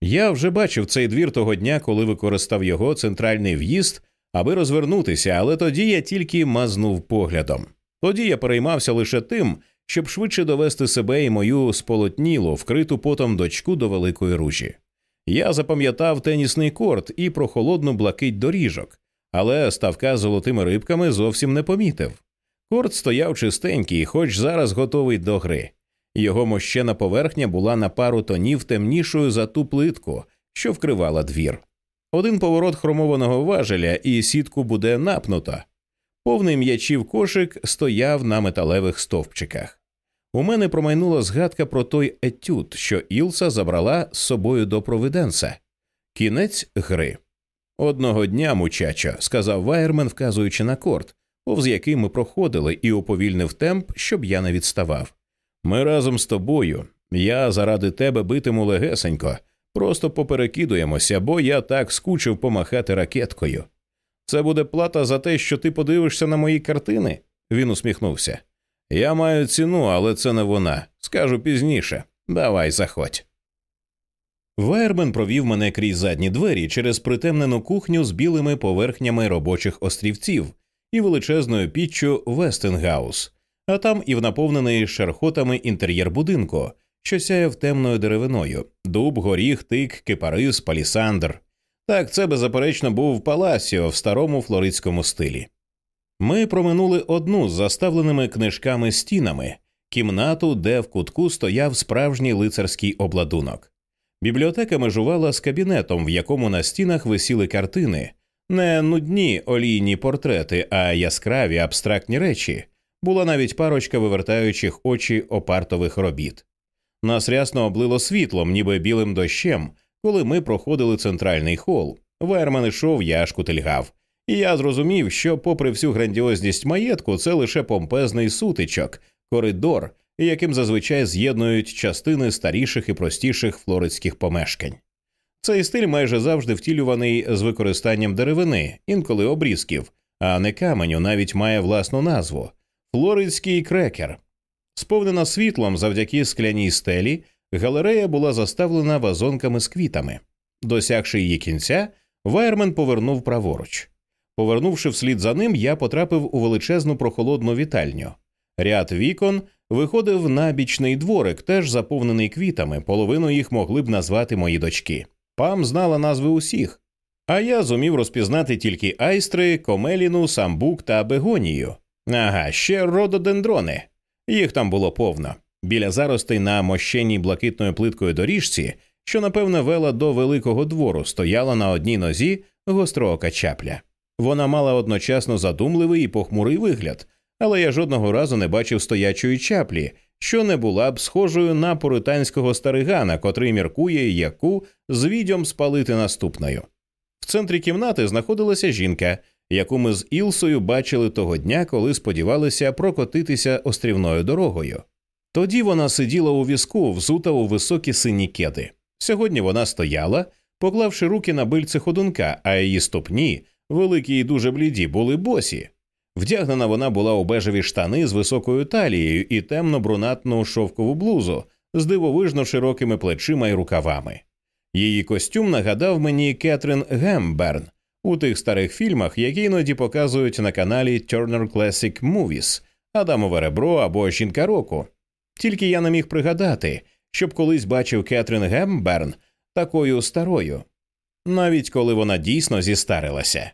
Я вже бачив цей двір того дня, коли використав його центральний в'їзд, аби розвернутися, але тоді я тільки мазнув поглядом. Тоді я переймався лише тим, щоб швидше довести себе і мою сполотнілу, вкриту потом дочку до великої ружі. Я запам'ятав тенісний корт і прохолодну блакить доріжок, але ставка з золотими рибками зовсім не помітив. Корт стояв чистенький, хоч зараз готовий до гри. Його мощена поверхня була на пару тонів темнішою за ту плитку, що вкривала двір. Один поворот хромованого важеля і сітку буде напнуто. Повний м'ячів кошик стояв на металевих стовпчиках. У мене промайнула згадка про той етюд, що Ілса забрала з собою до Провиденса. Кінець гри. Одного дня, мучачо, сказав Вайермен, вказуючи на корт, повз який ми проходили, і уповільнив темп, щоб я не відставав. Ми разом з тобою. Я заради тебе битиму легесенько, просто поперекидуємося, бо я так скучив помахати ракеткою. Це буде плата за те, що ти подивишся на мої картини? Він усміхнувся. Я маю ціну, але це не вона. Скажу пізніше. Давай, заходь. Вайермен провів мене крізь задні двері через притемнену кухню з білими поверхнями робочих острівців і величезною піччю Вестингаус, а там і в наповнений шерхотами інтер'єр будинку, що сяяв темною деревиною дуб, горіх, тик, кипарис, палісандр. Так, це беззаперечно був паласіо в старому флоридському стилі. Ми проминули одну з заставленими книжками стінами, кімнату, де в кутку стояв справжній лицарський обладунок. Бібліотека межувала з кабінетом, в якому на стінах висіли картини, не нудні олійні портрети, а яскраві абстрактні речі. Була навіть парочка вивертаючих очі опартових робіт. Нас рясно облило світлом, ніби білим дощем, коли ми проходили центральний хол. Верман ішов, я шкутильгав. І я зрозумів, що, попри всю грандіозність маєтку, це лише помпезний сутичок, коридор, яким зазвичай з'єднують частини старіших і простіших флоридських помешкань. Цей стиль майже завжди втілюваний з використанням деревини, інколи обрізків, а не каменю, навіть має власну назву флоридський крекер. Сповнена світлом завдяки скляній стелі, галерея була заставлена вазонками з квітами. Досягши її кінця, Вайермен повернув праворуч. Повернувши вслід за ним, я потрапив у величезну прохолодну вітальню. Ряд вікон виходив на бічний дворик, теж заповнений квітами, половину їх могли б назвати мої дочки. Пам знала назви усіх, а я зумів розпізнати тільки айстри, комеліну, самбук та бегонію. Ага, ще рододендрони. Їх там було повно. Біля заростей на мощеній блакитною плиткою доріжці, що напевне вела до великого двору, стояла на одній нозі гостроока чапля. Вона мала одночасно задумливий і похмурий вигляд, але я жодного разу не бачив стоячої чаплі, що не була б схожою на поританського старигана, котрий міркує, яку з відьом спалити наступною. В центрі кімнати знаходилася жінка, яку ми з Ілсою бачили того дня, коли сподівалися прокотитися острівною дорогою. Тоді вона сиділа у візку, взута у високі сині кеди. Сьогодні вона стояла, поклавши руки на бильце ходунка, а її ступні, великі і дуже бліді, були босі. Вдягнена вона була у бежеві штани з високою талією і темно брунатну шовкову блузу з дивовижно широкими плечима й рукавами. Її костюм нагадав мені Кетрін Гепберн у тих старих фільмах, які іноді показують на каналі Turner Classic Movies Адамове ребро або Жінка року. Тільки я не міг пригадати, щоб колись бачив Кетрін Гепберн такою старою, навіть коли вона дійсно зістарилася.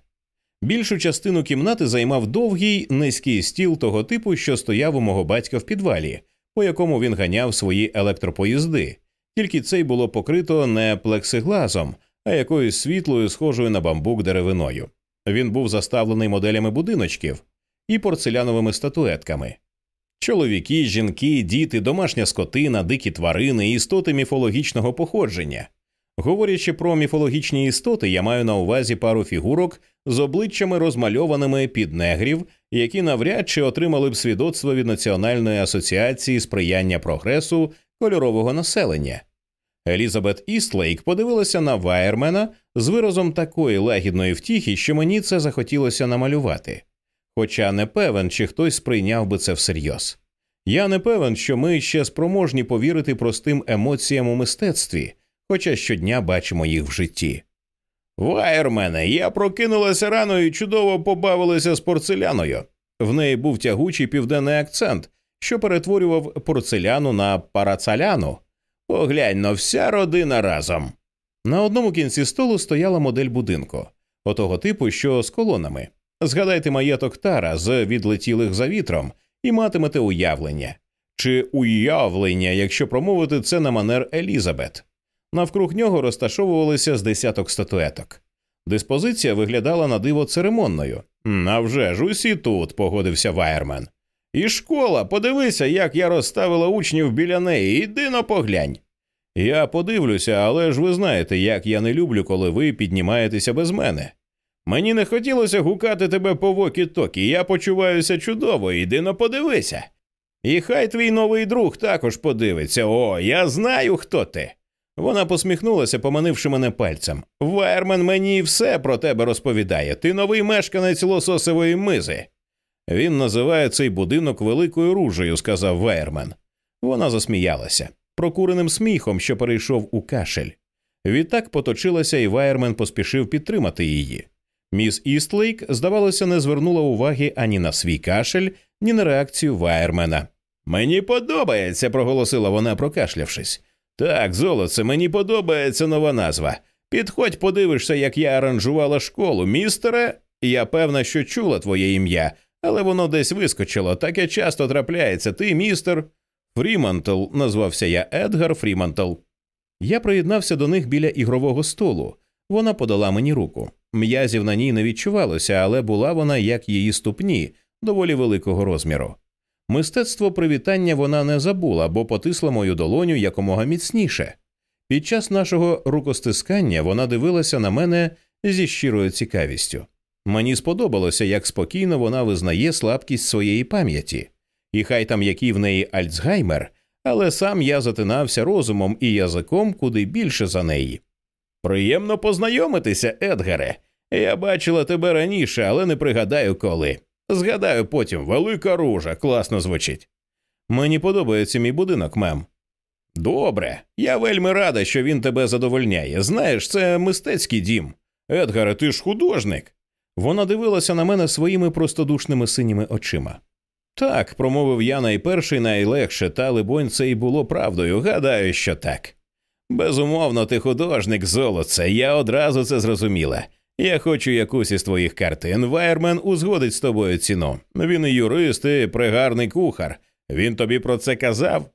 Більшу частину кімнати займав довгий низький стіл того типу, що стояв у мого батька в підвалі, по якому він ганяв свої електропоїзди, тільки цей було покрито не плексиглазом, а якоюсь світлою, схожою на бамбук деревиною. Він був заставлений моделями будиночків і порцеляновими статуетками. Чоловіки, жінки, діти, домашня скотина, дикі тварини, істоти міфологічного походження. Говорячи про міфологічні істоти, я маю на увазі пару фігурок з обличчями розмальованими під негрів, які навряд чи отримали б свідоцтво від Національної асоціації сприяння прогресу кольорового населення. Елізабет Істлейк подивилася на Вайермена з виразом такої лагідної втіхи, що мені це захотілося намалювати, хоча не певен, чи хтось сприйняв би це всерйоз. Я не певен, що ми ще спроможні повірити простим емоціям у мистецтві, хоча щодня бачимо їх в житті. Вайермене, я прокинулася рано і чудово побавилася з порцеляною. В неї був тягучий південний акцент, що перетворював порцеляну на парацаляну. Поглянь но вся родина разом. На одному кінці столу стояла модель будинку, отого типу, що з колонами. Згадайте маєток тара з відлетілих за вітром і матимете уявлення. Чи уявлення, якщо промовити це на манер Елізабет. Навкруг нього розташовувалися з десяток статуеток. Диспозиція виглядала на диво церемонною. «А ж усі тут, погодився Вайермен. І школа, подивися, як я розставила учнів біля неї, іди но поглянь. Я подивлюся, але ж ви знаєте, як я не люблю, коли ви піднімаєтеся без мене. Мені не хотілося гукати тебе по вокі токі, я почуваюся чудово, іди но подивися. І хай твій новий друг також подивиться. О, я знаю, хто ти. Вона посміхнулася, поманивши мене пальцем. Вайермен мені все про тебе розповідає. Ти новий мешканець лососової мизи. Він називає цей будинок великою ружею, сказав Вайермен. Вона засміялася, прокуреним сміхом, що перейшов у кашель. Відтак поточилася, і Вайермен поспішив підтримати її. Міс Істлейк, здавалося, не звернула уваги ані на свій кашель, ні на реакцію Вайермена. Мені подобається, проголосила вона, прокашлявшись. Так, золоце, мені подобається нова назва. Підходь, подивишся, як я аранжувала школу, містере. Я певна, що чула твоє ім'я, але воно десь вискочило. Таке часто трапляється. Ти, містер. Фрімантл, назвався я Едгар Фрімантл. Я приєднався до них біля ігрового столу. Вона подала мені руку. М'язів на ній не відчувалося, але була вона, як її ступні, доволі великого розміру. Мистецтво привітання вона не забула, бо потисла мою долоню якомога міцніше. Під час нашого рукостискання вона дивилася на мене зі щирою цікавістю. Мені сподобалося, як спокійно вона визнає слабкість своєї пам'яті, і хай там який в неї Альцгаймер, але сам я затинався розумом і язиком куди більше за неї. Приємно познайомитися, Едгаре. Я бачила тебе раніше, але не пригадаю коли. Згадаю потім, велика ружа, класно звучить. Мені подобається мій будинок, мем. Добре, я вельми рада, що він тебе задовольняє. Знаєш, це мистецький дім. Едгаре, ти ж художник. Вона дивилася на мене своїми простодушними синіми очима. Так, промовив я найперший найлегше, та либонь, це й було правдою. Гадаю, що так. Безумовно, ти художник, золоце, я одразу це зрозуміла. Я хочу якусь із твоїх картин. Вайермен узгодить з тобою ціну. Він і юрист, і пригарний кухар. Він тобі про це казав?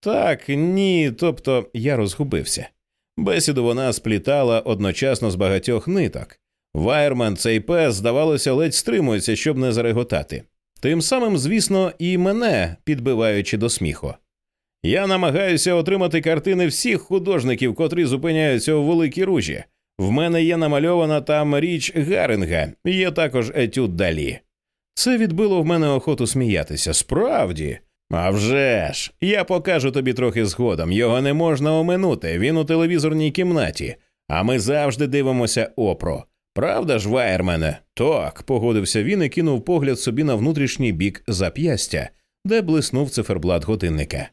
Так, ні, тобто я розгубився. Бесіду вона сплітала одночасно з багатьох ниток. Вайермен, цей пес, здавалося, ледь стримується, щоб не зареготати. Тим самим, звісно, і мене підбиваючи до сміху. Я намагаюся отримати картини всіх художників, котрі зупиняються у великій ружі. В мене є намальована там річ Гаринга, є також етюд далі. Це відбило в мене охоту сміятися. Справді. «А вже ж! я покажу тобі трохи згодом. Його не можна оминути. Він у телевізорній кімнаті, а ми завжди дивимося опро. Правда ж, Вайермене? Так, погодився він і кинув погляд собі на внутрішній бік зап'ястя, де блиснув циферблат годинника.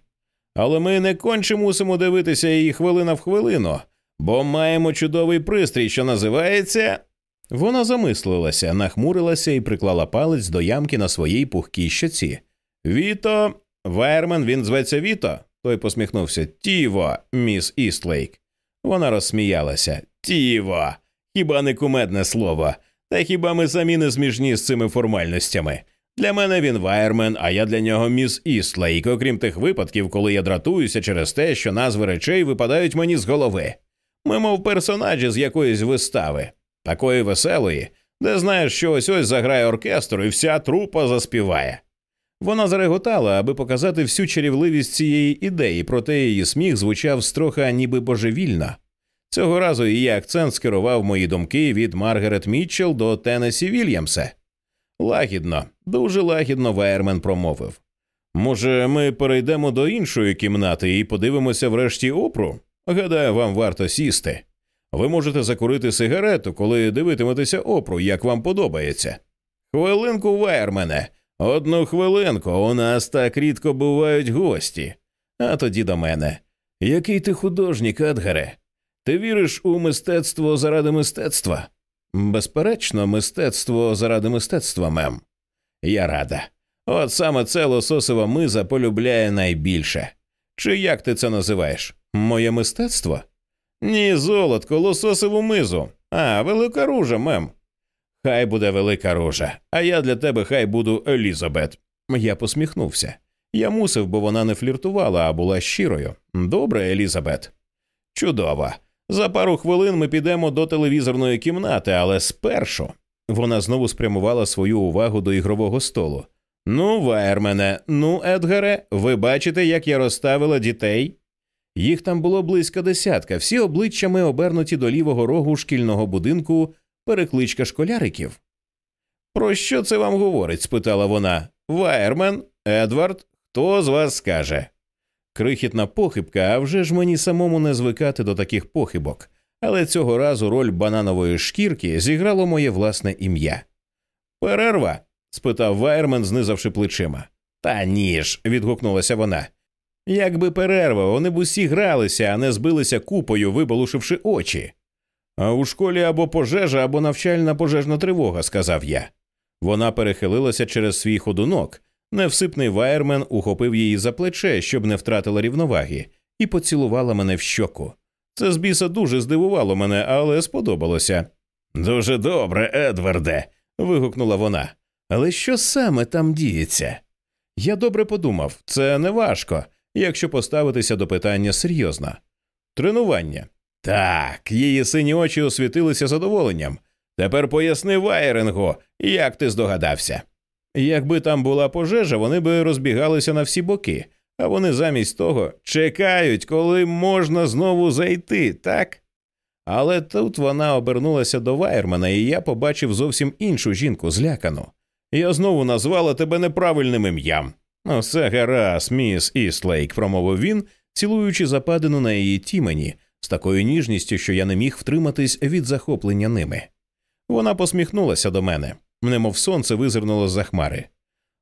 Але ми не конче мусимо дивитися її хвилина в хвилину, бо маємо чудовий пристрій, що називається. Вона замислилася, нахмурилася і приклала палець до ямки на своїй пухкій щоці. Віто, Вайермен, він зветься Віто. Той посміхнувся. TiVo, міс Істлейк. Вона розсміялася. TiVo. Хіба не кумедне слово? Та хіба ми самі не смішні з цими формальностями? Для мене він вайермен, а я для нього міс Істлейк, окрім тих випадків, коли я дратуюся через те, що назви речей випадають мені з голови. Ми, мов персонажі з якоїсь вистави, такої веселої, де знаєш, що ось ось заграє оркестр і вся трупа заспіває. Вона зареготала, аби показати всю чарівливість цієї ідеї, проте її сміх звучав строха ніби божевільно. Цього разу її акцент скерував мої думки від Маргарет Мітчелл до Теннесі Вільямса. Лагідно, дуже лагідно Вайермен промовив. Може, ми перейдемо до іншої кімнати і подивимося врешті опру? Гадаю, вам варто сісти. Ви можете закурити сигарету, коли дивитиметеся опру, як вам подобається. Хвилинку, Вайермене, одну хвилинку, у нас так рідко бувають гості. А тоді до мене. Який ти художник, Адгаре? Ти віриш у мистецтво заради мистецтва? Безперечно, мистецтво заради мистецтва, мем. Я рада. От саме це лососова миза полюбляє найбільше. Чи як ти це називаєш? Моє мистецтво? Ні, золотко, лососову мизу. А, велика ружа, мем. Хай буде велика ружа, а я для тебе хай буду Елізабет. Я посміхнувся. Я мусив, бо вона не фліртувала, а була щирою. Добре, Елізабет. Чудово. За пару хвилин ми підемо до телевізорної кімнати, але спершу вона знову спрямувала свою увагу до ігрового столу. Ну, Вайермене, ну, Едгаре, ви бачите, як я розставила дітей? Їх там було близько десятка, всі обличчями обернуті до лівого рогу шкільного будинку перекличка школяриків. Про що це вам говорить? спитала вона. Вайермен, Едвард, хто з вас скаже? Крихітна похибка, а вже ж мені самому не звикати до таких похибок. Але цього разу роль бананової шкірки зіграло моє власне ім'я. Перерва? спитав Вайермен, знизавши плечима. Та ні ж, відгукнулася вона. Якби перерва, вони б усі гралися, а не збилися купою, вибалушивши очі. А у школі або пожежа, або навчальна пожежна тривога, сказав я. Вона перехилилася через свій ходунок. Невсипний ваєрмен ухопив її за плече, щоб не втратила рівноваги, і поцілувала мене в щоку. Це з біса дуже здивувало мене, але сподобалося. Дуже добре, Едварде. вигукнула вона. Але що саме там діється? Я добре подумав, це не важко, якщо поставитися до питання серйозно. Тренування. Так, її сині очі освітилися задоволенням. Тепер поясни Вайерингу, як ти здогадався. Якби там була пожежа, вони би розбігалися на всі боки, а вони замість того чекають, коли можна знову зайти, так? Але тут вона обернулася до Вайермана, і я побачив зовсім іншу жінку, злякану. Я знову назвала тебе неправильним ім'ям. Все гаразд, міс Іслейк, промовив він, цілуючи западину на її тімені, з такою ніжністю, що я не міг втриматись від захоплення ними. Вона посміхнулася до мене, немов сонце визирнуло за хмари.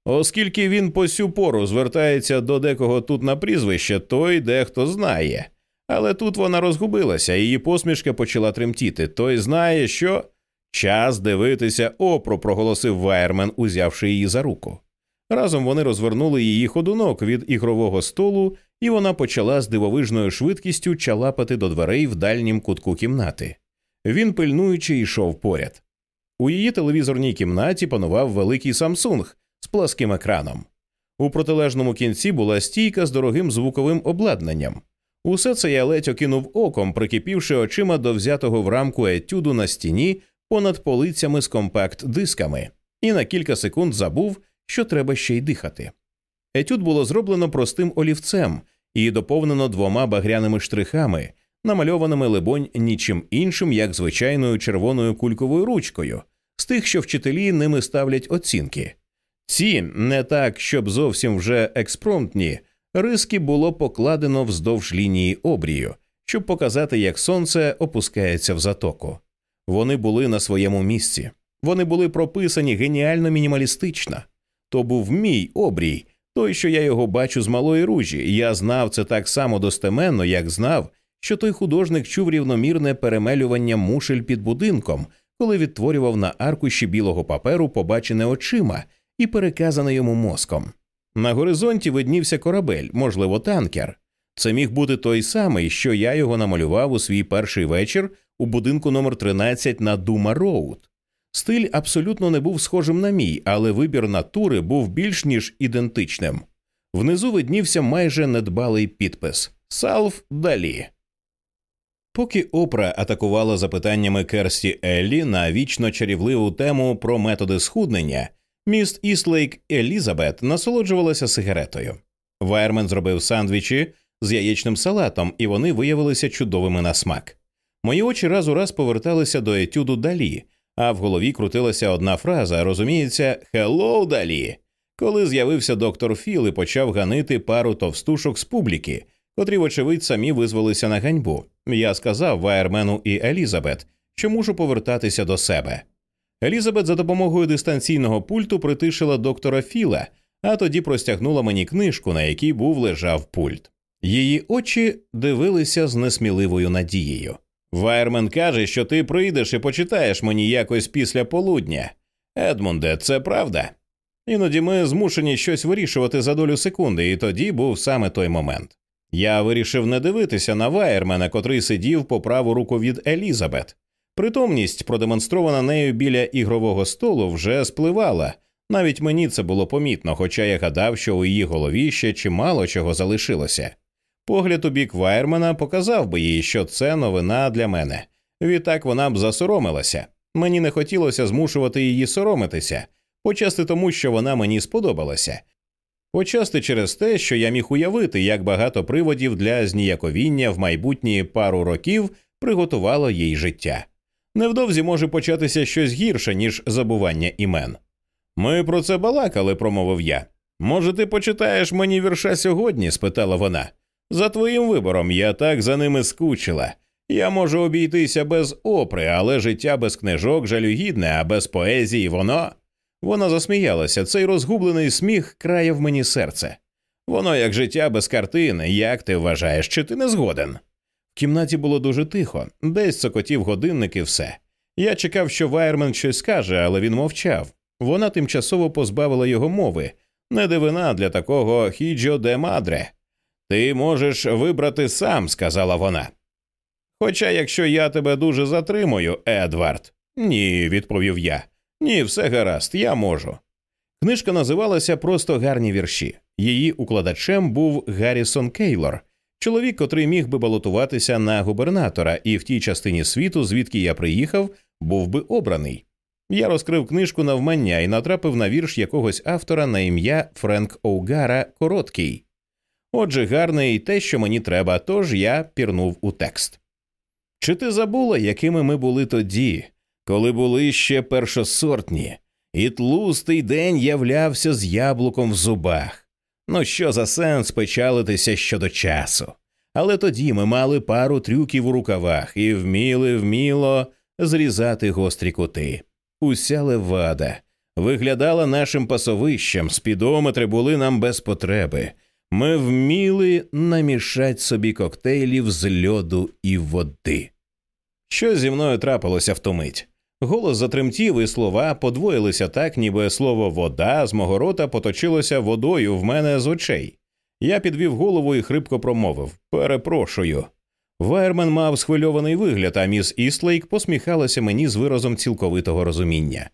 Оскільки він по сю пору звертається до декого тут на прізвище, той дехто знає. Але тут вона розгубилася, її посмішка почала тремтіти. Той знає, що час дивитися опру, проголосив Вайермен, узявши її за руку. Разом вони розвернули її ходунок від ігрового столу, і вона почала з дивовижною швидкістю чалапати до дверей в дальнім кутку кімнати. Він пильнуючи йшов поряд. У її телевізорній кімнаті панував великий Самсунг з пласким екраном. У протилежному кінці була стійка з дорогим звуковим обладнанням. Усе це я ледь окинув оком, прикипівши очима до взятого в рамку етюду на стіні понад полицями з компакт-дисками, і на кілька секунд забув, що треба ще й дихати. Етюд було зроблено простим олівцем і доповнено двома багряними штрихами, намальованими, либонь, нічим іншим, як звичайною червоною кульковою ручкою, з тих, що вчителі ними ставлять оцінки. Ці не так, щоб зовсім вже експромтні, риски було покладено вздовж лінії обрію, щоб показати, як сонце опускається в затоку. Вони були на своєму місці, вони були прописані геніально мінімалістично. То був мій обрій, той, що я його бачу з малої ружі. Я знав це так само достеменно, як знав, що той художник чув рівномірне перемелювання мушель під будинком, коли відтворював на аркуші білого паперу побачене очима і переказане йому мозком. На горизонті виднівся корабель, можливо, танкер. Це міг бути той самий, що я його намалював у свій перший вечір у будинку номер 13 на Дума Роуд. Стиль абсолютно не був схожим на мій, але вибір натури був більш ніж ідентичним. Внизу виднівся майже недбалий підпис Салв Далі. Поки Опра атакувала запитаннями Керсті Еллі на вічно чарівливу тему про методи схуднення, міс Істлейк Елізабет насолоджувалася сигаретою. Вайермен зробив сандвічі з яєчним салатом, і вони виявилися чудовими на смак. Мої очі раз у раз поверталися до етюду Далі, а в голові крутилася одна фраза, розуміється, «Hello, Далі. Коли з'явився доктор Філ і почав ганити пару товстушок з публіки, котрі, вочевидь, самі визвалися на ганьбу. Я сказав Вайермену і Елізабет, що мушу повертатися до себе. Елізабет за допомогою дистанційного пульту притишила доктора Філа, а тоді простягнула мені книжку, на якій був лежав пульт. Її очі дивилися з несміливою надією. Вайермен каже, що ти прийдеш і почитаєш мені якось після полудня. Едмунде, це правда? Іноді ми змушені щось вирішувати за долю секунди, і тоді був саме той момент. Я вирішив не дивитися на Вайермена, котрий сидів по праву руку від Елізабет. Притомність, продемонстрована нею біля ігрового столу, вже спливала. Навіть мені це було помітно, хоча я гадав, що у її голові ще чимало чого залишилося. Погляд у бік Вайермана показав би їй, що це новина для мене. Відтак вона б засоромилася. Мені не хотілося змушувати її соромитися, почасти тому, що вона мені сподобалася, почасти через те, що я міг уявити, як багато приводів для зніяковіння в майбутні пару років приготувало їй життя. Невдовзі може початися щось гірше, ніж забування імен. Ми про це балакали, промовив я. Може, ти почитаєш мені вірша сьогодні? спитала вона. За твоїм вибором я так за ними скучила. Я можу обійтися без опри, але життя без книжок жалюгідне, а без поезії воно. Вона засміялася. Цей розгублений сміх краяв мені серце. Воно як життя без картини, як ти вважаєш, чи ти не згоден? В кімнаті було дуже тихо, десь цокотів годинник і все. Я чекав, що Вайермен щось скаже, але він мовчав. Вона тимчасово позбавила його мови, не дивина для такого хіджо де мадре. Ти можеш вибрати сам, сказала вона. Хоча якщо я тебе дуже затримую, Едвард. Ні, відповів я. Ні, все гаразд, я можу. Книжка називалася Просто гарні вірші. Її укладачем був Гаррісон Кейлор, чоловік, котрий міг би балотуватися на губернатора, і в тій частині світу, звідки я приїхав, був би обраний. Я розкрив книжку навмання і натрапив на вірш якогось автора на ім'я Френк Оугара Короткий. Отже, гарне і те, що мені треба, тож я пірнув у текст. Чи ти забула, якими ми були тоді, коли були ще першосортні, і тлустий день являвся з яблуком в зубах? Ну що за сенс печалитися щодо часу? Але тоді ми мали пару трюків у рукавах і вміли вміло зрізати гострі кути. Уся левада виглядала нашим пасовищем, спідометри були нам без потреби. Ми вміли намішати собі коктейлів з льоду і води. Що зі мною трапилося в ту мить? Голос затремтів, і слова подвоїлися так, ніби слово вода з мого рота поточилося водою в мене з очей. Я підвів голову і хрипко промовив Перепрошую. Вайермен мав схвильований вигляд, а міс Істлейк посміхалася мені з виразом цілковитого розуміння.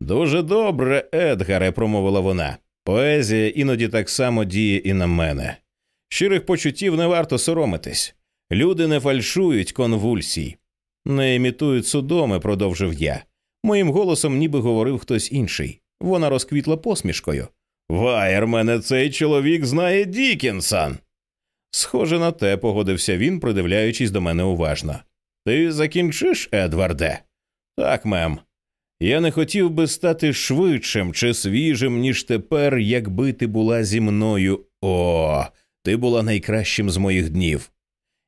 Дуже добре, Едгаре, промовила вона. Поезія іноді так само діє і на мене. Щирих почуттів не варто соромитись. Люди не фальшують конвульсій, не імітують судоми, продовжив я. Моїм голосом ніби говорив хтось інший. Вона розквітла посмішкою. Вайермене, цей чоловік знає Дікінсон. Схоже на те, погодився він, придивляючись до мене уважно. Ти закінчиш, Едварде? Так, мем. Я не хотів би стати швидшим чи свіжим, ніж тепер, якби ти була зі мною. О, ти була найкращим з моїх днів.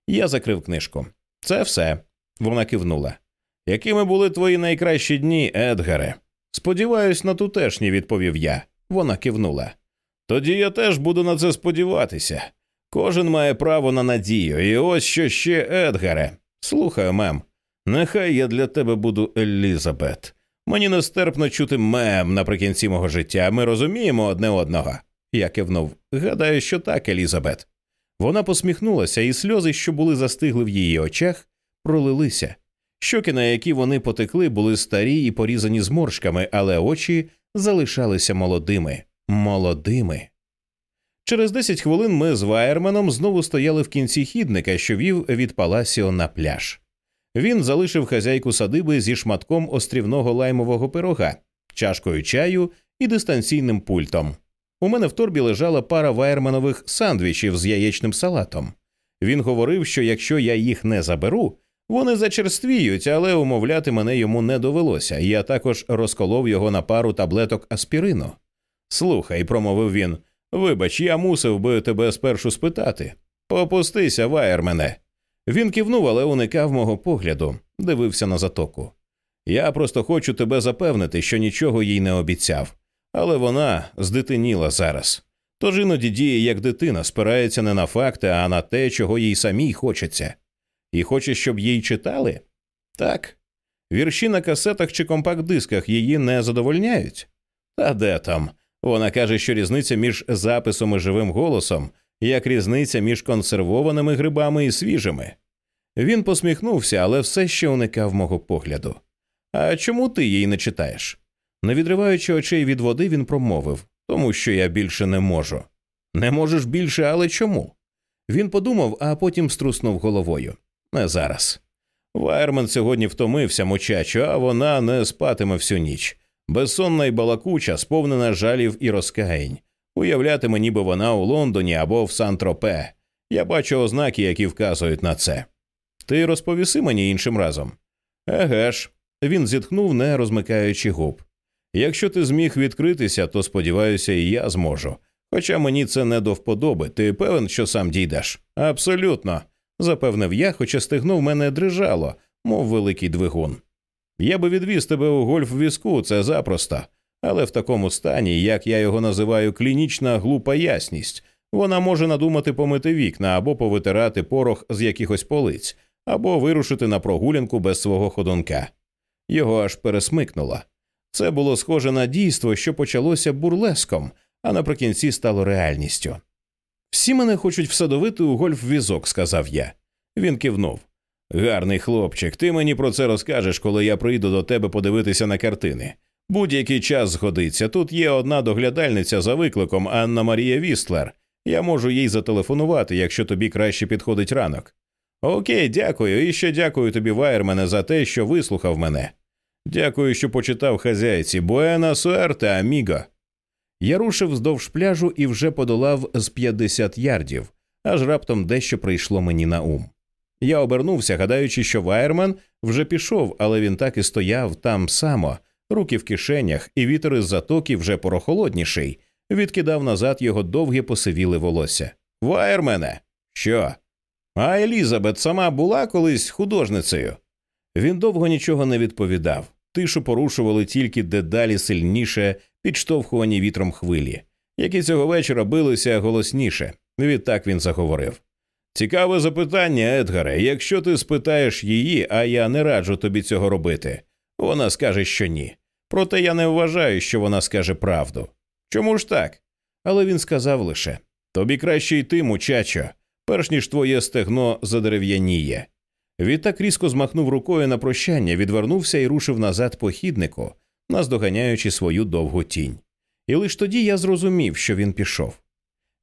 Я закрив книжку. Це все. Вона кивнула. Якими були твої найкращі дні, Едгаре? Сподіваюсь, на тутешні, відповів я. Вона кивнула. Тоді я теж буду на це сподіватися. Кожен має право на надію, і ось що ще, Едгаре. Слухаю, мем. Нехай я для тебе буду Елізабет. Мені нестерпно чути мем наприкінці мого життя. Ми розуміємо одне одного. Я кивнув. Гадаю, що так, Елізабет. Вона посміхнулася, і сльози, що були застигли в її очах, пролилися. Щоки, на які вони потекли, були старі і порізані зморшками, але очі залишалися молодими, молодими. Через десять хвилин ми з Вайерменом знову стояли в кінці хідника, що вів від Паласіо на пляж. Він залишив хазяйку садиби зі шматком острівного лаймового пирога, чашкою чаю і дистанційним пультом. У мене в торбі лежала пара вайерманових сандвічів з яєчним салатом. Він говорив, що якщо я їх не заберу, вони зачерствіють, але умовляти мене йому не довелося. Я також розколов його на пару таблеток аспірину. Слухай, промовив він. Вибач, я мусив би тебе спершу спитати. Попустися, ваєрмене. Він кивнув, але уникав мого погляду, дивився на затоку. Я просто хочу тебе запевнити, що нічого їй не обіцяв, але вона здитиніла зараз. Тож іноді діє як дитина, спирається не на факти, а на те, чого їй самій хочеться. І хоче, щоб їй читали? Так. Вірші на касетах чи компакт-дисках її не задовольняють? Та де там? Вона каже, що різниця між записом і живим голосом як різниця між консервованими грибами і свіжими. Він посміхнувся, але все ще уникав мого погляду. А чому ти її не читаєш? Не відриваючи очей від води, він промовив тому що я більше не можу. Не можеш більше, але чому? Він подумав, а потім струснув головою. Не зараз. Вайерман сьогодні втомився мучачо, а вона не спатиме всю ніч. Безсонна й балакуча, сповнена жалів і розкаянь. Уявлятиме, ніби вона у Лондоні або в Сан-Тропе. Я бачу ознаки, які вказують на це. Ти розповіси мені іншим разом. Еге ж, він зітхнув, не розмикаючи губ. Якщо ти зміг відкритися, то сподіваюся, і я зможу, Хоча мені це не до вподоби, ти певен, що сам дійдеш? Абсолютно, запевнив я, хоча стегно в мене дрижало, мов великий двигун. Я би відвіз тебе у гольф візку, це запросто, але в такому стані, як я його називаю, клінічна глупа ясність, вона може надумати помити вікна або повитирати порох з якихось полиць, або вирушити на прогулянку без свого ходунка. Його аж пересмикнуло. Це було схоже на дійство, що почалося бурлеском, а наприкінці стало реальністю. Всі мене хочуть всадовити у гольф візок, сказав я. Він кивнув. Гарний хлопчик, ти мені про це розкажеш, коли я прийду до тебе подивитися на картини. Будь-який час згодиться. Тут є одна доглядальниця за викликом Анна Марія Вістлер. Я можу їй зателефонувати, якщо тобі краще підходить ранок. Окей, дякую, і ще дякую тобі, Вайермене, за те, що вислухав мене. Дякую, що почитав хазяйці. Буена суерте, аміго. Я рушив вздовж пляжу і вже подолав з 50 ярдів, аж раптом дещо прийшло мені на ум. Я обернувся, гадаючи, що Вайерман вже пішов, але він так і стояв там само, руки в кишенях, і вітер із затоки вже порохолодніший, відкидав назад його довге посивіле волосся. Вайермене, що? А Елізабет сама була колись художницею. Він довго нічого не відповідав. Тишу порушували тільки дедалі сильніше підштовхувані вітром хвилі, які цього вечора билися голосніше. Відтак він заговорив. Цікаве запитання, Едгаре. Якщо ти спитаєш її, а я не раджу тобі цього робити, вона скаже, що ні. Проте я не вважаю, що вона скаже правду. Чому ж так? Але він сказав лише тобі краще йти, мучачо, перш ніж твоє стегно задерев'яніє. Відтак різко змахнув рукою на прощання, відвернувся і рушив назад по хіднику, наздоганяючи свою довгу тінь. І лише тоді я зрозумів, що він пішов.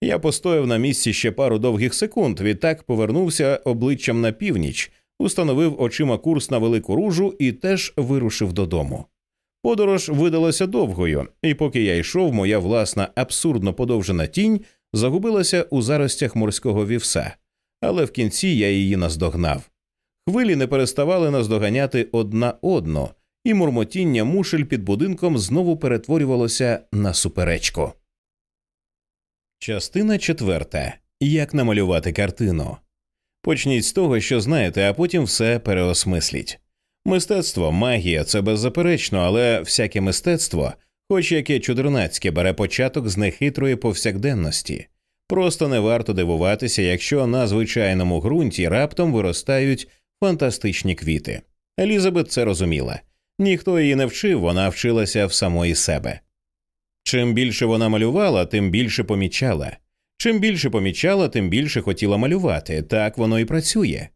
Я постояв на місці ще пару довгих секунд, відтак повернувся обличчям на північ, установив очима курс на велику ружу і теж вирушив додому. Подорож видалася довгою, і поки я йшов, моя власна абсурдно подовжена тінь загубилася у заростях морського вівса, але в кінці я її наздогнав. Хвилі не переставали наздоганяти одна одну, і мурмотіння мушель під будинком знову перетворювалося на суперечку. Частина четверта. Як намалювати картину. Почніть з того, що знаєте, а потім все переосмисліть. Мистецтво, магія це беззаперечно, але всяке мистецтво, хоч яке чудернацьке, бере початок з нехитрої повсякденності. Просто не варто дивуватися, якщо на звичайному ґрунті раптом виростають фантастичні квіти. Елізабет це розуміла. Ніхто її не вчив, вона вчилася в самої себе. Чим більше вона малювала, тим більше помічала. Чим більше помічала, тим більше хотіла малювати. Так воно і працює.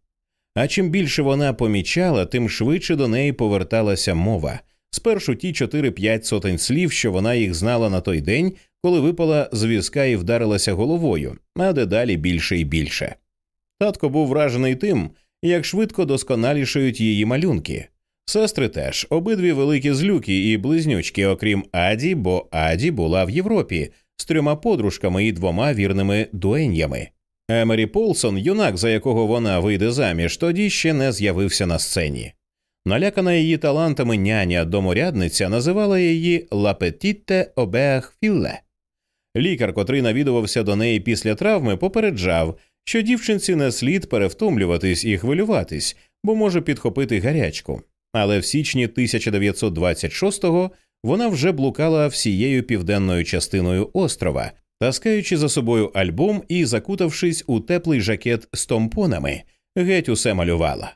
А чим більше вона помічала, тим швидше до неї поверталася мова. Спершу ті 4-5 сотень слів, що вона їх знала на той день, коли випала з візка і вдарилася головою, а дедалі більше і більше. Татко був вражений тим, як швидко досконалішають її малюнки. Сестри теж обидві великі злюки і близнючки, окрім Аді, бо Аді була в Європі з трьома подружками і двома вірними дуеньями. Емері Полсон, юнак, за якого вона вийде заміж, тоді ще не з'явився на сцені. Налякана її талантами няня доморядниця називала її Лапетітте Обеах Філле. Лікар, котрий навідувався до неї після травми, попереджав, що дівчинці не слід перевтомлюватись і хвилюватись, бо може підхопити гарячку. Але в січні 1926-го вона вже блукала всією південною частиною острова, таскаючи за собою альбом і закутавшись у теплий жакет з томпонами, геть усе малювала.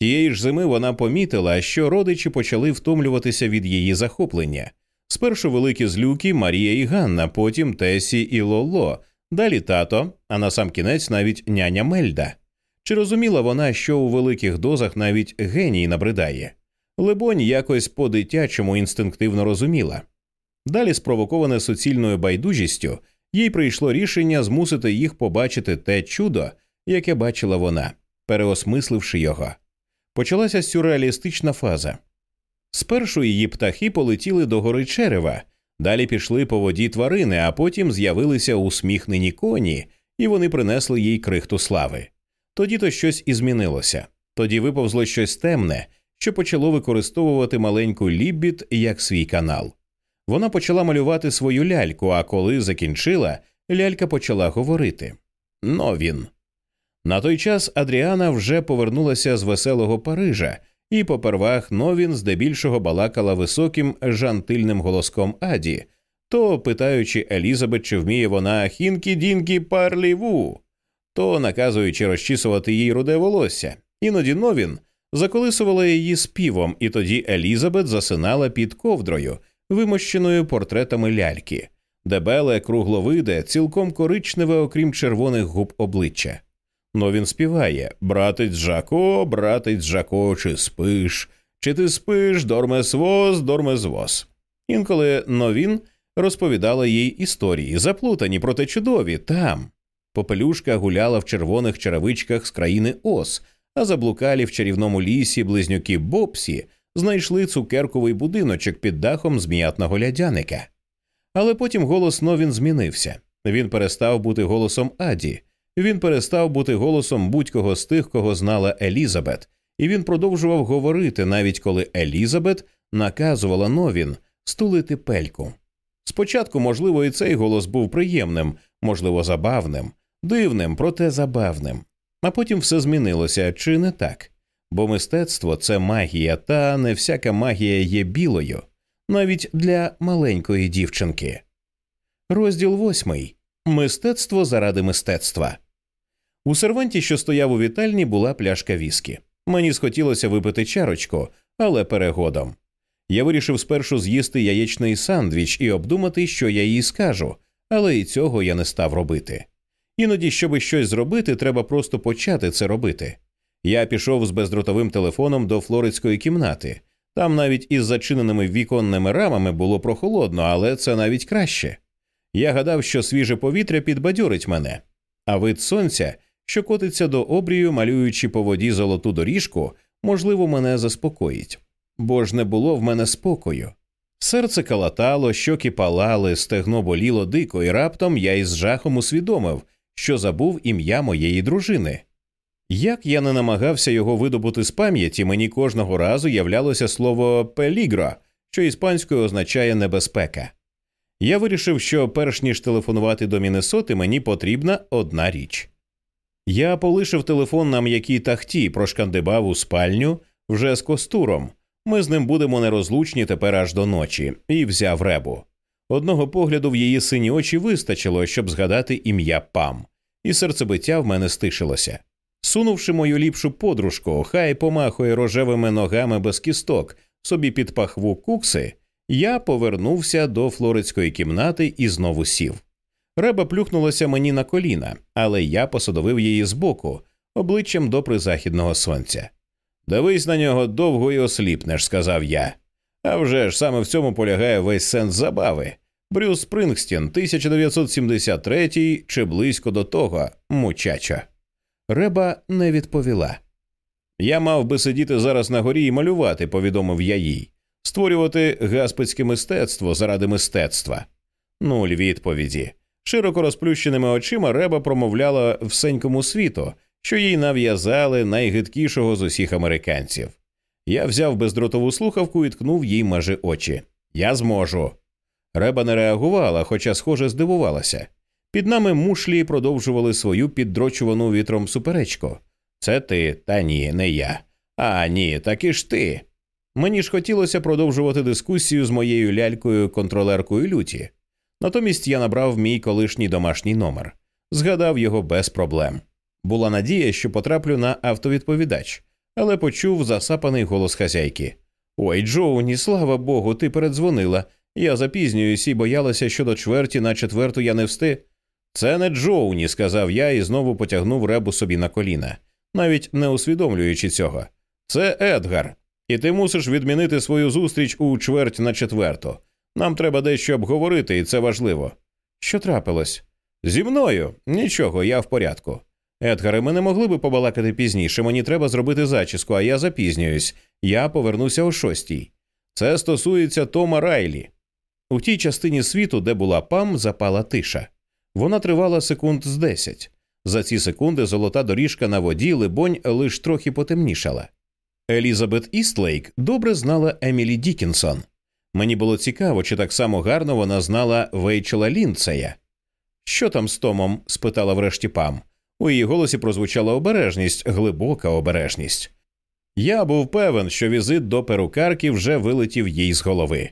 Тієї ж зими вона помітила, що родичі почали втомлюватися від її захоплення. Спершу великі злюки Марія і Ганна, потім Тесі і Лоло, далі тато, а на сам кінець навіть няня Мельда. Чи розуміла вона, що у великих дозах навіть геній набридає? Лебонь якось по дитячому інстинктивно розуміла. Далі, спровоковане суцільною байдужістю, їй прийшло рішення змусити їх побачити те чудо, яке бачила вона, переосмисливши його. Почалася сюрреалістична фаза. Спершу її птахи полетіли до гори черева, далі пішли по воді тварини, а потім з'явилися усміхнені коні, і вони принесли їй крихту слави. Тоді то щось і змінилося. Тоді виповзло щось темне, що почало використовувати маленьку ліббіт як свій канал. Вона почала малювати свою ляльку, а коли закінчила, лялька почала говорити. Но він. На той час Адріана вже повернулася з веселого Парижа, і попервах Новін здебільшого балакала високим жантильним голоском Аді, то питаючи Елізабет, чи вміє вона хінкі дінкі парліву, то наказуючи розчісувати їй руде волосся. Іноді Новін заколисувала її співом, і тоді Елізабет засинала під ковдрою, вимощеною портретами ляльки, дебеле, кругловиде, цілком коричневе, окрім червоних губ обличчя. Но він співає Братець Жако, братець Жако, чи спиш, чи ти спиш, дормесвоз, дормезвоз. Інколи новін розповідала їй історії, заплутані, проте чудові там. Попелюшка гуляла в червоних черевичках з країни Ос, а заблукалі в чарівному лісі близнюки Бобсі знайшли цукерковий будиночок під дахом зміятного лядяника. Але потім голос Новін змінився. Він перестав бути голосом Аді, він перестав бути голосом будь-кого з тих, кого знала Елізабет, і він продовжував говорити, навіть коли Елізабет наказувала Новін стулити пельку. Спочатку, можливо, і цей голос був приємним, можливо, забавним, дивним, проте забавним. А потім все змінилося, чи не так? Бо мистецтво це магія, та не всяка магія є білою, навіть для маленької дівчинки. Розділ восьмий Мистецтво заради мистецтва. У серванті, що стояв у вітальні, була пляшка віскі. Мені схотілося випити чарочку, але перегодом. Я вирішив спершу з'їсти яєчний сандвіч і обдумати, що я їй скажу, але і цього я не став робити. Іноді, щоб щось зробити, треба просто почати це робити. Я пішов з бездротовим телефоном до флоридської кімнати. Там навіть із зачиненими віконними рамами було прохолодно, але це навіть краще. Я гадав, що свіже повітря підбадьорить мене, а вид сонця, що котиться до обрію, малюючи по воді золоту доріжку, можливо, мене заспокоїть, бо ж не було в мене спокою. Серце калатало, щоки палали, стегно боліло дико, і раптом я із жахом усвідомив, що забув ім'я моєї дружини. Як я не намагався його видобути з пам'яті, мені кожного разу являлося слово пелігро, що іспанською означає небезпека. Я вирішив, що перш ніж телефонувати до Міннесоти, мені потрібна одна річ. Я полишив телефон на м'якій тахті, прошкандибав у спальню вже з костуром. Ми з ним будемо нерозлучні тепер аж до ночі, і взяв ребу. Одного погляду в її сині очі вистачило, щоб згадати ім'я Пам, і серцебиття в мене стишилося. Сунувши мою ліпшу подружку, хай помахує рожевими ногами без кісток собі під пахву кукси, я повернувся до флоридської кімнати і знову сів. Реба плюхнулася мені на коліна, але я посадовив її збоку, обличчям до призахідного сонця. Дивись на нього довго і осліпнеш, сказав я. А вже ж саме в цьому полягає весь сенс забави. Брюс Спрингстін, 1973 чи близько до того, мучача. Реба не відповіла. Я мав би сидіти зараз на горі і малювати, повідомив я їй, створювати гаспицьке мистецтво заради мистецтва. Нуль відповіді. Широко розплющеними очима Реба промовляла всенькому світу, що їй нав'язали найгидкішого з усіх американців. Я взяв бездротову слухавку і ткнув їй майже очі. Я зможу. Реба не реагувала, хоча, схоже, здивувалася. Під нами мушлі продовжували свою піддрочувану вітром суперечку. Це ти, та ні, не я. А ні, таки ж ти. Мені ж хотілося продовжувати дискусію з моєю лялькою контролеркою люті. Натомість я набрав мій колишній домашній номер, згадав його без проблем. Була надія, що потраплю на автовідповідач, але почув засапаний голос хазяйки. Ой, Джоуні, слава Богу, ти передзвонила. Я запізнююсь і боялася, що до чверті на четверту я не всти. Це не Джоуні, сказав я і знову потягнув ребу собі на коліна, навіть не усвідомлюючи цього. Це Едгар, і ти мусиш відмінити свою зустріч у чверть на четверту. Нам треба дещо обговорити, і це важливо. Що трапилось? Зі мною нічого, я в порядку. Едгаре, ми не могли би побалакати пізніше. Мені треба зробити зачіску, а я запізнююсь. Я повернуся о шостій. Це стосується Тома Райлі. У тій частині світу, де була пам, запала тиша. Вона тривала секунд з десять. За ці секунди золота доріжка на воді, либонь, лиш трохи потемнішала. Елізабет Істлейк добре знала Емілі Дікінсон. Мені було цікаво, чи так само гарно вона знала Вейчела Лінцея. Що там з Томом? спитала врешті пам. У її голосі прозвучала обережність, глибока обережність. Я був певен, що візит до перукарки вже вилетів їй з голови.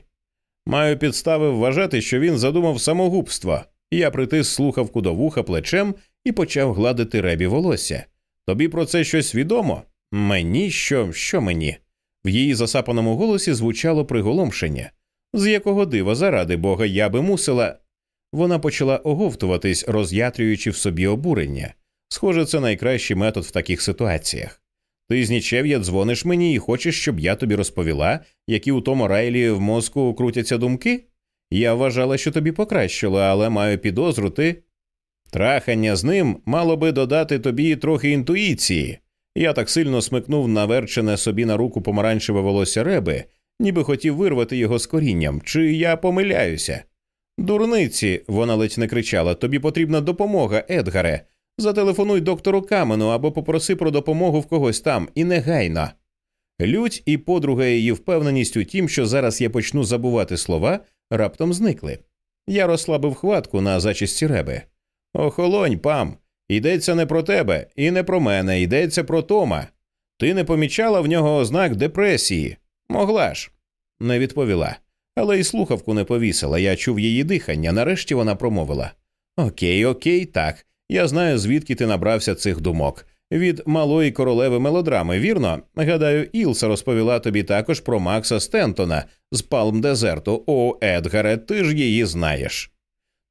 Маю підстави вважати, що він задумав самогубство. Я притис слухавку до вуха плечем і почав гладити ребі волосся. Тобі про це щось відомо? Мені що, що мені? В її засапаному голосі звучало приголомшення. З якого дива, заради бога, я би мусила. Вона почала оговтуватись, роз'ятрюючи в собі обурення. Схоже, це найкращий метод в таких ситуаціях. Ти з нічев'я дзвониш мені і хочеш, щоб я тобі розповіла, які у тому райлі в мозку крутяться думки? Я вважала, що тобі покращило, але маю підозру ти. Трахання з ним мало би додати тобі трохи інтуїції. Я так сильно смикнув наверчене собі на руку помаранчеве волосся реби, ніби хотів вирвати його з корінням, чи я помиляюся. Дурниці, вона ледь не кричала, тобі потрібна допомога, Едгаре. Зателефонуй доктору Камену або попроси про допомогу в когось там, і негайно. Лють і подруга її впевненість у тім, що зараз я почну забувати слова, раптом зникли. Я розслабив хватку на зачисті реби. Охолонь, пам, йдеться не про тебе і не про мене, йдеться про Тома. Ти не помічала в нього ознак депресії? Могла ж. Не відповіла, але й слухавку не повісила. Я чув її дихання. Нарешті вона промовила Окей, окей, так. Я знаю, звідки ти набрався цих думок. Від малої королеви мелодрами, вірно? Гадаю, Ілса розповіла тобі також про Макса Стентона з Палм Дезерту. О, Едгаре, ти ж її знаєш.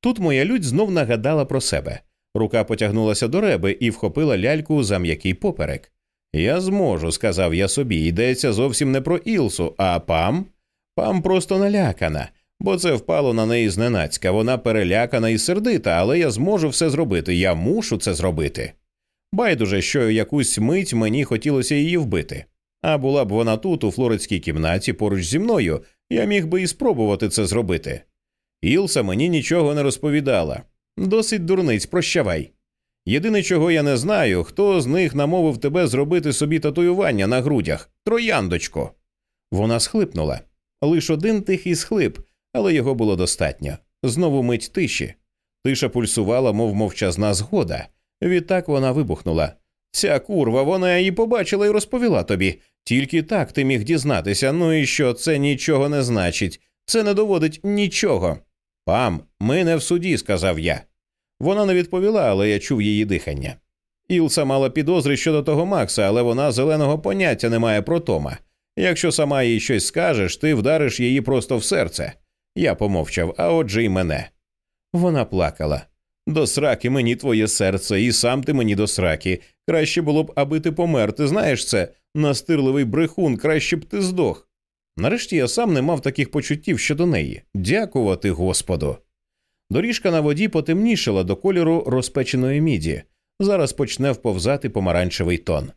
Тут моя людь знов нагадала про себе. Рука потягнулася до реби і вхопила ляльку за м'який поперек. Я зможу, сказав я собі, йдеться зовсім не про Ілсу, а пам. Пам просто налякана, бо це впало на неї зненацька. Вона перелякана і сердита, але я зможу все зробити. Я мушу це зробити. Байдуже, що якусь мить мені хотілося її вбити. А була б вона тут, у флоридській кімнаті, поруч зі мною, я міг би і спробувати це зробити. Ілса мені нічого не розповідала. Досить дурниць, прощавай. Єдине, чого я не знаю, хто з них намовив тебе зробити собі татуювання на грудях, трояндочко. Вона схлипнула. Лиш один тихий схлип, але його було достатньо. Знову мить тиші. Тиша пульсувала, мов мовчазна згода. Відтак вона вибухнула. Ця курва, вона її побачила і розповіла тобі. Тільки так ти міг дізнатися. Ну і що це нічого не значить, це не доводить нічого. Пам, ми не в суді, сказав я. Вона не відповіла, але я чув її дихання. Ілса мала підозри щодо того Макса, але вона зеленого поняття не має про Тома. Якщо сама їй щось скажеш, ти вдариш її просто в серце. Я помовчав, а отже й мене. Вона плакала. До сраки мені твоє серце, і сам ти мені до сраки. Краще було б, аби ти помер. Ти знаєш це, настирливий брехун, краще б ти здох. Нарешті я сам не мав таких почуттів щодо неї. Дякувати Господу. Доріжка на воді потемнішала до кольору розпеченої міді. Зараз почне вповзати помаранчевий тон.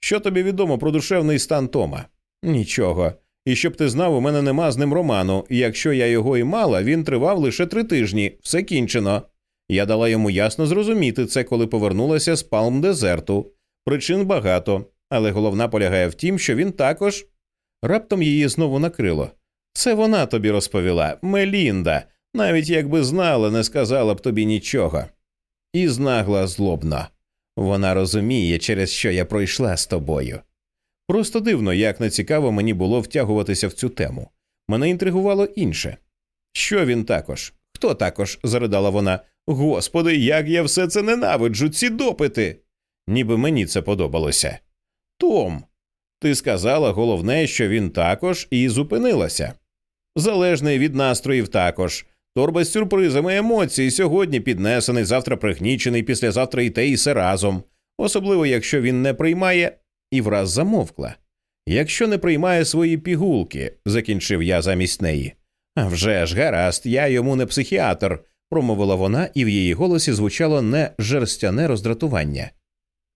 Що тобі відомо про душевний стан Тома? Нічого. І щоб ти знав, у мене нема з ним роману, і якщо я його і мала, він тривав лише три тижні, все кінчено. Я дала йому ясно зрозуміти це, коли повернулася з палм дезерту. Причин багато, але головна полягає в тім, що він також раптом її знову накрило. Це вона тобі розповіла, Мелінда, навіть якби знала, не сказала б тобі нічого. І знагла злобно. Вона розуміє, через що я пройшла з тобою. Просто дивно, як нецікаво мені було втягуватися в цю тему. Мене інтригувало інше. Що він також? Хто також? заридала вона. Господи, як я все це ненавиджу, ці допити. Ніби мені це подобалося. Том, ти сказала головне, що він також і зупинилася. Залежний від настроїв також. Торба з сюрпризами емоцій сьогодні піднесений, завтра пригнічений, післязавтра і те і все разом, особливо якщо він не приймає і враз замовкла. Якщо не приймає свої пігулки, закінчив я замість неї. «А вже ж, гаразд, я йому не психіатр, промовила вона, і в її голосі звучало не жерстяне роздратування.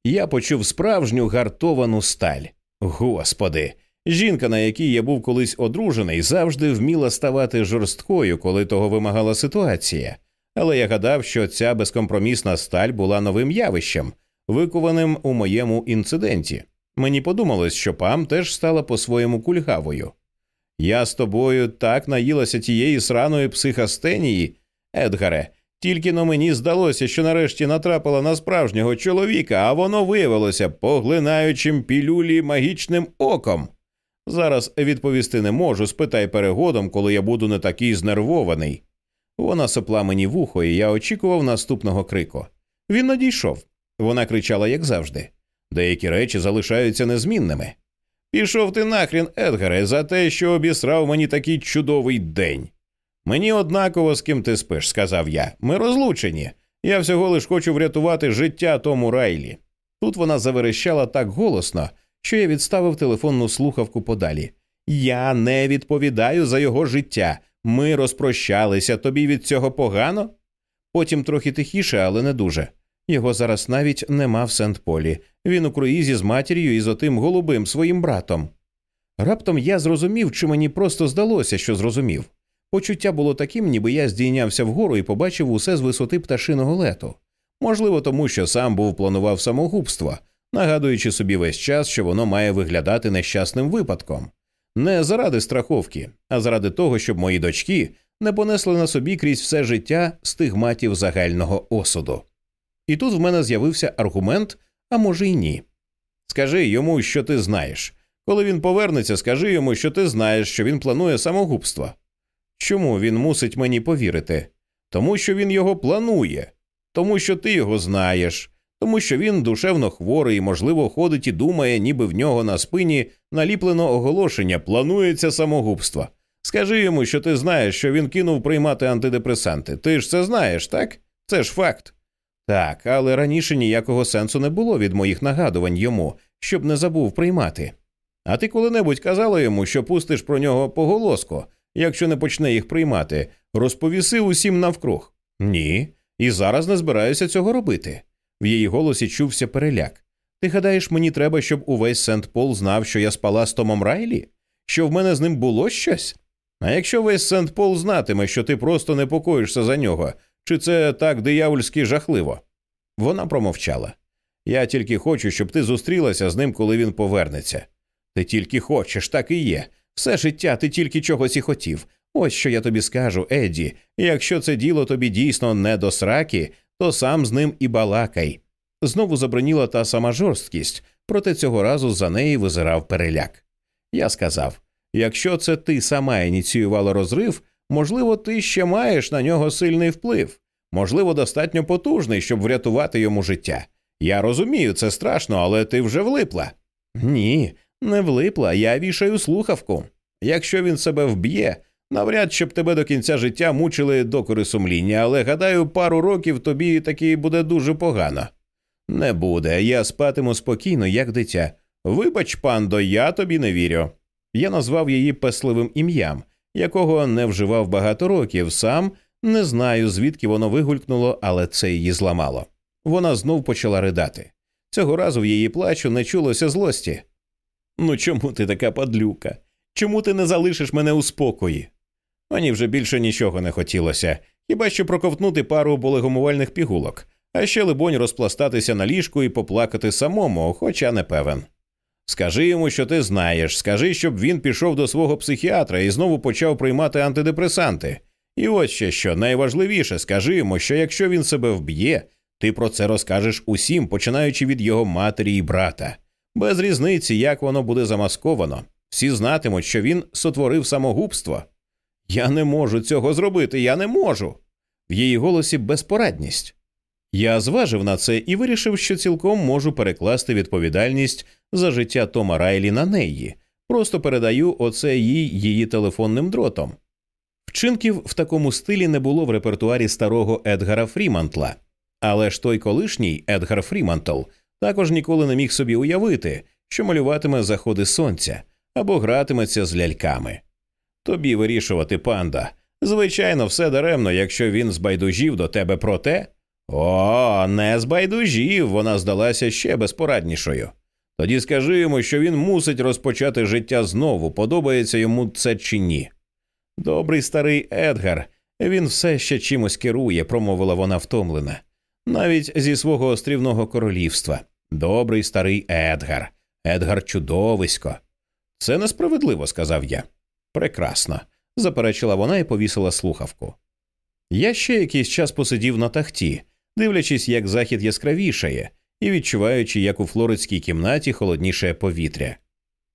Я почув справжню гартовану сталь. Господи, жінка, на якій я був колись одружений, завжди вміла ставати жорсткою, коли того вимагала ситуація. Але я гадав, що ця безкомпромісна сталь була новим явищем, викованим у моєму інциденті. Мені подумалось, що пам теж стала по-своєму кульгавою. Я з тобою так наїлася тієї сраної психостенії, Едгаре, тільки но мені здалося, що нарешті натрапила на справжнього чоловіка, а воно виявилося поглинаючим пілюлі магічним оком. Зараз відповісти не можу, спитай перегодом, коли я буду не такий знервований. Вона сопла мені вухо, і я очікував наступного крику. Він надійшов. Вона кричала, як завжди. Деякі речі залишаються незмінними. Пішов ти нахрін, Едгаре, за те, що обісрав мені такий чудовий день. Мені однаково з ким ти спиш, сказав я. Ми розлучені. Я всього лиш хочу врятувати життя тому Райлі. Тут вона заверещала так голосно, що я відставив телефонну слухавку подалі. Я не відповідаю за його життя. Ми розпрощалися тобі від цього погано. Потім трохи тихіше, але не дуже. Його зараз навіть нема в Сент Полі. Він у круїзі з матір'ю і з отим голубим своїм братом. Раптом я зрозумів, чи мені просто здалося, що зрозумів. Почуття було таким, ніби я здійнявся вгору і побачив усе з висоти пташиного лету. Можливо, тому що сам був планував самогубство, нагадуючи собі весь час, що воно має виглядати нещасним випадком. Не заради страховки, а заради того, щоб мої дочки не понесли на собі крізь все життя стигматів загального осуду. І тут в мене з'явився аргумент, а може й ні. Скажи йому, що ти знаєш. Коли він повернеться, скажи йому, що ти знаєш, що він планує самогубство. Чому він мусить мені повірити? Тому що він його планує, тому що ти його знаєш, тому що він душевно хворий можливо, ходить і думає, ніби в нього на спині наліплено оголошення, планується самогубство. Скажи йому, що ти знаєш, що він кинув приймати антидепресанти. Ти ж це знаєш, так? Це ж факт. Так, але раніше ніякого сенсу не було від моїх нагадувань йому, щоб не забув приймати. А ти коли-небудь казала йому, що пустиш про нього поголоску, якщо не почне їх приймати, розповіси усім навкруг. Ні, і зараз не збираюся цього робити. В її голосі чувся переляк. Ти гадаєш, мені треба, щоб увесь Сент Пол знав, що я спала з Томом Райлі? Що в мене з ним було щось? А якщо весь Сент Пол знатиме, що ти просто непокоїшся за нього, чи це так диявольськи жахливо? Вона промовчала. Я тільки хочу, щоб ти зустрілася з ним, коли він повернеться. Ти тільки хочеш, так і є. Все життя ти тільки чогось і хотів. Ось що я тобі скажу, Едді. Якщо це діло тобі дійсно не до сраки, то сам з ним і балакай. Знову заброніла та сама жорсткість, проте цього разу за неї визирав переляк. Я сказав якщо це ти сама ініціювала розрив, можливо, ти ще маєш на нього сильний вплив, можливо, достатньо потужний, щоб врятувати йому життя. Я розумію, це страшно, але ти вже влипла. Ні, не влипла, я вішаю слухавку. Якщо він себе вб'є, навряд щоб тебе до кінця життя мучили докори сумління, але гадаю, пару років тобі таки буде дуже погано. Не буде, я спатиму спокійно, як дитя. Вибач, пандо, я тобі не вірю. Я назвав її песливим ім'ям, якого не вживав багато років, сам не знаю, звідки воно вигулькнуло, але це її зламало. Вона знов почала ридати. Цього разу в її плачу не чулося злості. Ну чому ти така падлюка? Чому ти не залишиш мене у спокої? Мені вже більше нічого не хотілося, хіба що проковтнути пару болегомувальних пігулок, а ще, либонь, розпластатися на ліжку і поплакати самому, хоча не певен. Скажи йому, що ти знаєш, скажи, щоб він пішов до свого психіатра і знову почав приймати антидепресанти. І ось ще що найважливіше, скажи йому, що якщо він себе вб'є, ти про це розкажеш усім, починаючи від його матері і брата. Без різниці, як воно буде замасковано. Всі знатимуть, що він сотворив самогубство. Я не можу цього зробити, я не можу. В її голосі безпорадність. Я зважив на це і вирішив, що цілком можу перекласти відповідальність за життя Тома Райлі на неї. Просто передаю оце їй її телефонним дротом. Вчинків в такому стилі не було в репертуарі старого Едгара Фрімантла, але ж той колишній Едгар Фрімантл також ніколи не міг собі уявити, що малюватиме заходи сонця або гратиметься з ляльками. Тобі вирішувати, панда. Звичайно, все даремно, якщо він збайдужів до тебе про те. О, не збайдужів, вона здалася ще безпораднішою. Тоді скажи йому, що він мусить розпочати життя знову, подобається йому це чи ні. Добрий старий Едгар, він все ще чимось керує, промовила вона втомлена, навіть зі свого острівного королівства. Добрий старий Едгар, Едгар чудовисько. Це несправедливо, сказав я. Прекрасно, заперечила вона і повісила слухавку. Я ще якийсь час посидів на тахті, дивлячись, як захід яскравішає, і відчуваючи, як у флоридській кімнаті холодніше повітря.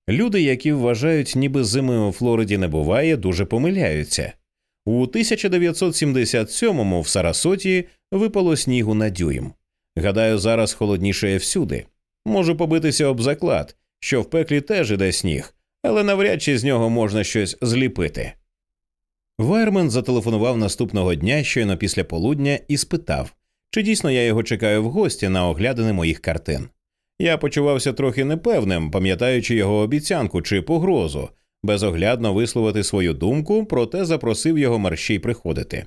Люди, які вважають, ніби зими у Флориді не буває, дуже помиляються. У 1977-му в Сарасоті випало снігу на дюйм. Гадаю, зараз холодніше всюди. Можу побитися об заклад, що в пеклі теж іде сніг, але навряд чи з нього можна щось зліпити. Вайермен зателефонував наступного дня щойно після полудня і спитав, чи дійсно я його чекаю в гості на оглядини моїх картин. Я почувався трохи непевним, пам'ятаючи його обіцянку чи погрозу, безоглядно висловити свою думку, проте запросив його мерщій приходити.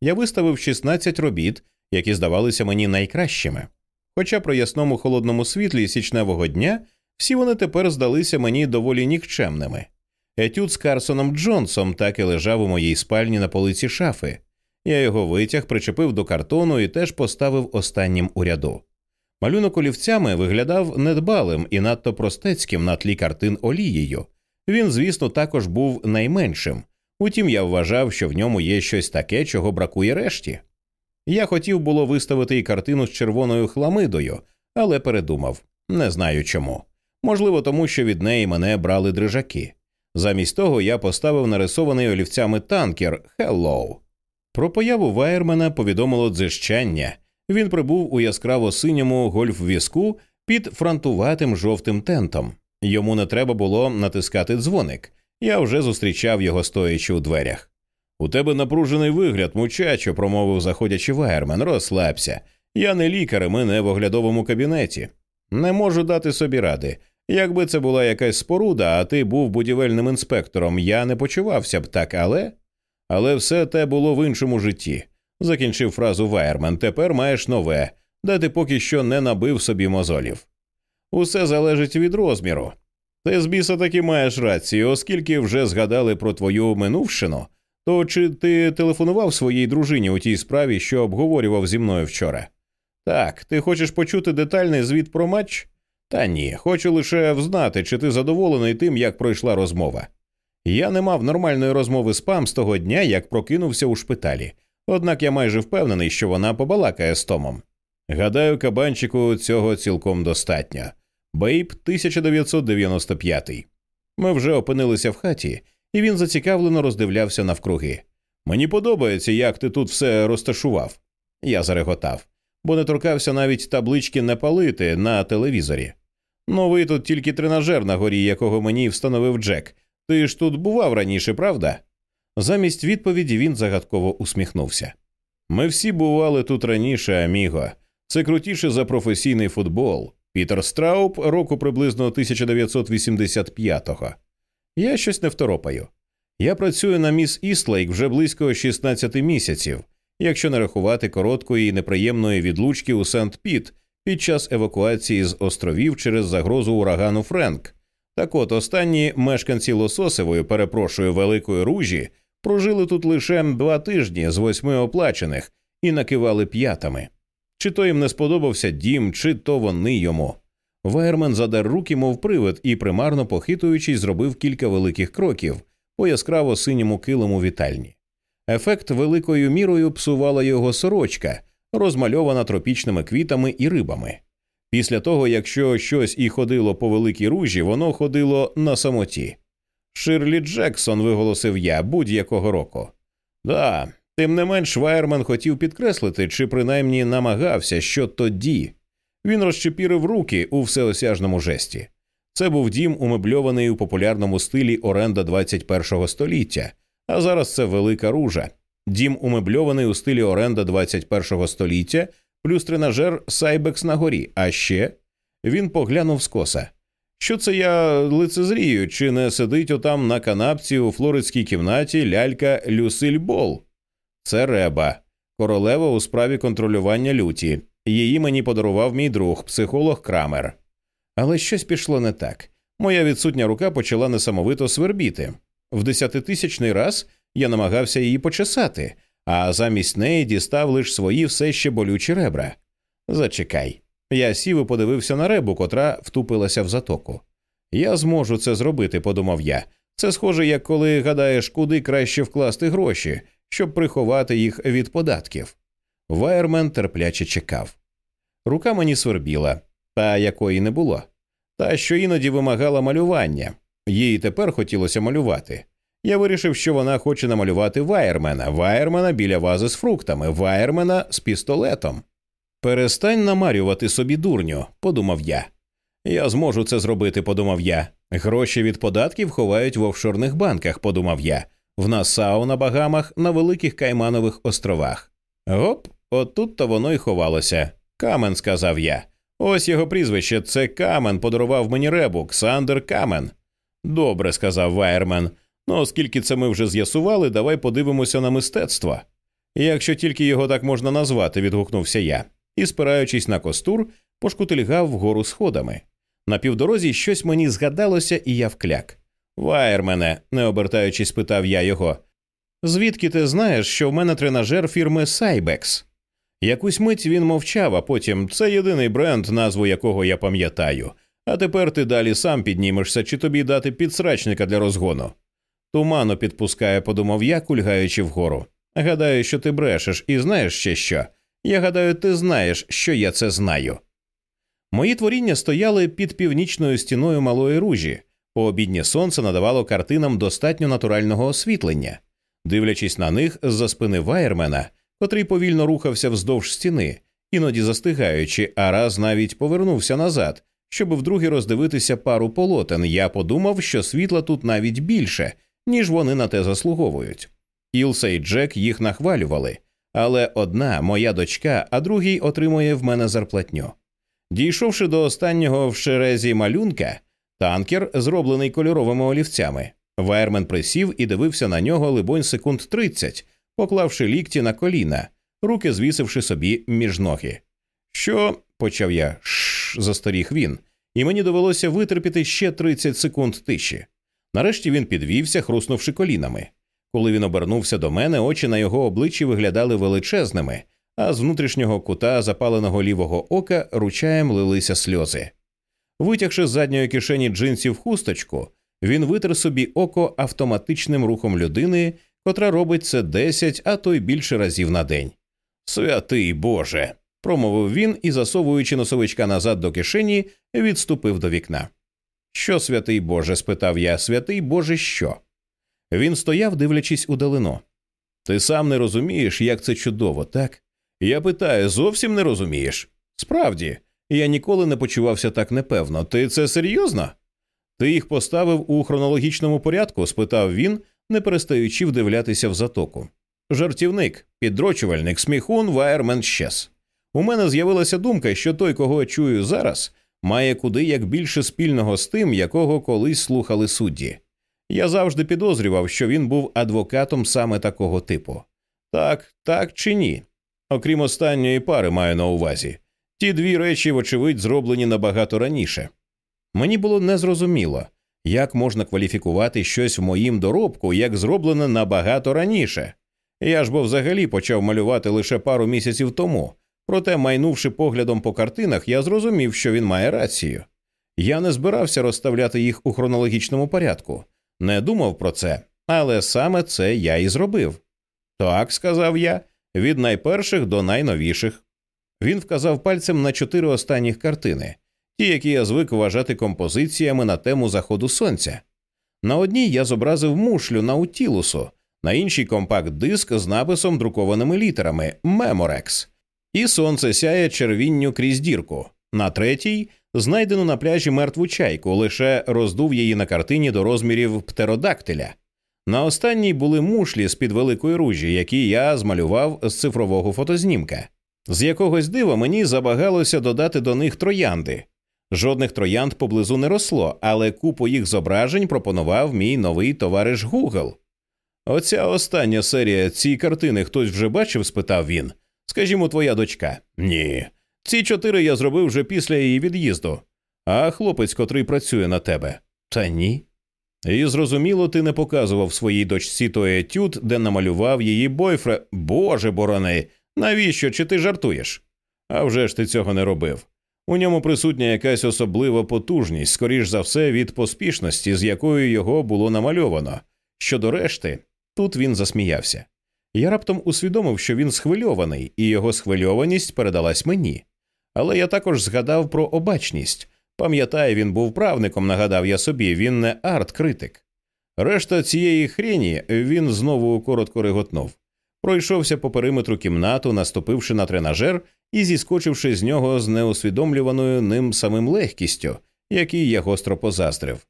Я виставив 16 робіт, які здавалися мені найкращими. Хоча при ясному холодному світлі січневого дня всі вони тепер здалися мені доволі нікчемними. Етюд з Карсоном Джонсом так і лежав у моїй спальні на полиці шафи. Я його витяг, причепив до картону і теж поставив останнім у ряду. Малюнок олівцями виглядав недбалим і надто простецьким на тлі картин олією. Він, звісно, також був найменшим. Утім, я вважав, що в ньому є щось таке, чого бракує решті. Я хотів було виставити і картину з червоною хламидою, але передумав не знаю чому. Можливо, тому що від неї мене брали дрижаки. Замість того я поставив нарисований олівцями танкер «Hello». Про появу Вайермена повідомило дзижчання. Він прибув у яскраво синьому гольф-візку під фронтуватим жовтим тентом. Йому не треба було натискати дзвоник. Я вже зустрічав його стоячи у дверях. У тебе напружений вигляд, muchacho, промовив заходячи Вайермен. Розслабся. Я не лікар, і ми не в оглядовому кабінеті. Не можу дати собі ради. Якби це була якась споруда, а ти був будівельним інспектором, я не почувався б так, але. Але все те було в іншому житті. Закінчив фразу Вайермен. Тепер маєш нове, де ти поки що не набив собі мозолів. Усе залежить від розміру. Ти з біса таки маєш рацію, оскільки вже згадали про твою минувшину, то чи ти телефонував своїй дружині у тій справі, що обговорював зі мною вчора? Так, ти хочеш почути детальний звіт про матч? Та ні, хочу лише взнати, чи ти задоволений тим, як пройшла розмова. Я не мав нормальної розмови з пам з того дня, як прокинувся у шпиталі, однак я майже впевнений, що вона побалакає з Томом. Гадаю, кабанчику цього цілком достатньо. Бейб 1995. Ми вже опинилися в хаті, і він зацікавлено роздивлявся навкруги. Мені подобається, як ти тут все розташував. Я зареготав, бо не торкався навіть таблички не палити на телевізорі. Новий тут тільки тренажер на горі, якого мені встановив Джек. Ти ж тут бував раніше, правда? Замість відповіді він загадково усміхнувся. Ми всі бували тут раніше, Аміго. Це крутіше за професійний футбол. Пітер Страуб року приблизно 1985-го. Я щось не второпаю. Я працюю на міс Істлейк вже близько 16 місяців, якщо не рахувати короткої і неприємної відлучки у Сент Піт під час евакуації з островів через загрозу урагану Френк. Так от останні мешканці Лососевої, перепрошую, Великої Ружі, прожили тут лише два тижні з восьми оплачених і накивали п'ятами. Чи то їм не сподобався дім, чи то вони йому. Вайермен задар руки, мов привид, і, примарно похитуючись, зробив кілька великих кроків по яскраво синьому килиму вітальні. Ефект великою мірою псувала його сорочка, розмальована тропічними квітами і рибами. Після того, якщо щось і ходило по великій ружі, воно ходило на самоті. Ширлі Джексон, виголосив я будь-якого року. Да, тим не менш, Вайерман хотів підкреслити, чи принаймні намагався, що тоді. Він розчепірив руки у всеосяжному жесті. Це був дім, умебльований у популярному стилі оренда 21-го століття, а зараз це велика ружа. Дім умебльований у стилі оренда 21-го століття, плюс тренажер Сайбекс на горі. А ще він поглянув скоса. Що це я лицезрію, чи не сидить отам на канапці у флоридській кімнаті лялька Люсиль Бол? Це Реба, королева у справі контролювання люті. Її мені подарував мій друг, психолог Крамер. Але щось пішло не так. Моя відсутня рука почала несамовито свербіти. В десятитисячний раз я намагався її почесати, а замість неї дістав лише свої все ще болючі ребра. Зачекай. Я сів і подивився на ребу, котра втупилася в затоку. Я зможу це зробити, подумав я. Це схоже, як коли гадаєш, куди краще вкласти гроші, щоб приховати їх від податків. Вайермен терпляче чекав. Рука мені свербіла, та якої не було, та що іноді вимагала малювання. Їй тепер хотілося малювати. Я вирішив, що вона хоче намалювати Вайермена, Вайермена біля вази з фруктами, Вайермена з пістолетом. Перестань намарювати собі дурню, подумав я. Я зможу це зробити, подумав я. Гроші від податків ховають в офшорних банках, подумав я, в Насау на Багамах, на Великих Кайманових островах. Гоп, отут то воно й ховалося. Камен, сказав я. Ось його прізвище це Камен подарував мені ребу, Ксандер Камен. Добре, сказав Вайермен. Ну, оскільки це ми вже з'ясували, давай подивимося на мистецтво. Якщо тільки його так можна назвати, відгукнувся я, і, спираючись на костур, пошкутильгав вгору сходами. На півдорозі щось мені згадалося, і я вкляк. Вайермене, не обертаючись, питав я його. Звідки ти знаєш, що в мене тренажер фірми Cybex? Якусь мить він мовчав, а потім це єдиний бренд, назву якого я пам'ятаю. А тепер ти далі сам піднімешся, чи тобі дати підсрачника для розгону. Тумано підпускає, подумав я, кульгаючи вгору. Гадаю, що ти брешеш, і знаєш ще що. Я гадаю, ти знаєш, що я це знаю. Мої творіння стояли під північною стіною малої ружі. Пообіднє сонце надавало картинам достатньо натурального освітлення. Дивлячись на них з за спини Вайермена, котрий повільно рухався вздовж стіни, іноді застигаючи, а раз навіть повернувся назад, щоб вдруге роздивитися пару полотен, я подумав, що світла тут навіть більше, ніж вони на те заслуговують. Ілса і Джек їх нахвалювали, але одна моя дочка, а другий отримує в мене зарплатню. Дійшовши до останнього в шерезі малюнка, танкер, зроблений кольоровими олівцями, Вайермен присів і дивився на нього, либонь, секунд тридцять, поклавши лікті на коліна, руки звісивши собі між ноги. Що, почав я, шш, засторіг він, і мені довелося витерпіти ще 30 секунд тиші. Нарешті він підвівся, хруснувши колінами. Коли він обернувся до мене, очі на його обличчі виглядали величезними, а з внутрішнього кута запаленого лівого ока ручаєм лилися сльози. Витягши з задньої кишені джинсів хусточку, він витер собі око автоматичним рухом людини, котра робить це десять, а то й більше разів на день. Святий Боже. промовив він і, засовуючи носовичка назад до кишені, відступив до вікна. Що, святий Боже? спитав я, святий Боже, що? Він стояв, дивлячись удалину. Ти сам не розумієш, як це чудово, так? Я питаю, зовсім не розумієш? Справді, я ніколи не почувався так непевно. Ти це серйозно? Ти їх поставив у хронологічному порядку? спитав він, не перестаючи вдивлятися в затоку. Жартівник, піддрочувальник, сміхун, ваєрмен щез. У мене з'явилася думка, що той, кого чую зараз, має куди як більше спільного з тим, якого колись слухали судді. Я завжди підозрював, що він був адвокатом саме такого типу. Так, так чи ні? Окрім останньої пари, маю на увазі. Ті дві речі, вочевидь, зроблені набагато раніше. Мені було незрозуміло, як можна кваліфікувати щось в моїм доробку, як зроблене набагато раніше. Я ж бо взагалі почав малювати лише пару місяців тому, проте, майнувши поглядом по картинах, я зрозумів, що він має рацію. Я не збирався розставляти їх у хронологічному порядку, не думав про це, але саме це я і зробив. Так, сказав я, від найперших до найновіших. Він вказав пальцем на чотири останніх картини, ті, які я звик вважати композиціями на тему заходу сонця. На одній я зобразив мушлю наутілусу, на іншій компакт диск з написом друкованими літерами Меморекс, і сонце сяє червінню крізь дірку. На третій знайдену на пляжі мертву чайку, лише роздув її на картині до розмірів птеродактиля. На останній були мушлі з під великої ружі, які я змалював з цифрового фотознімка. З якогось дива мені забагалося додати до них троянди. Жодних троянд поблизу не росло, але купу їх зображень пропонував мій новий товариш Google. Оця остання серія ці картини хтось вже бачив? спитав він. Скажімо, твоя дочка. Ні. Ці чотири я зробив вже після її від'їзду, а хлопець, котрий працює на тебе. Та ні. І зрозуміло, ти не показував своїй дочці той етюд, де намалював її бойфре. Боже борони, навіщо? Чи ти жартуєш? А вже ж ти цього не робив. У ньому присутня якась особлива потужність, скоріш за все, від поспішності, з якою його було намальовано. Щодо решти, тут він засміявся. Я раптом усвідомив, що він схвильований, і його схвильованість передалась мені. Але я також згадав про обачність. Пам'ятаю, він був правником, нагадав я собі, він не арт-критик. Решта цієї хрені він знову коротко реготнув. Пройшовся по периметру кімнату, наступивши на тренажер і зіскочивши з нього з неусвідомлюваною ним самим легкістю, який я гостро позаздрив.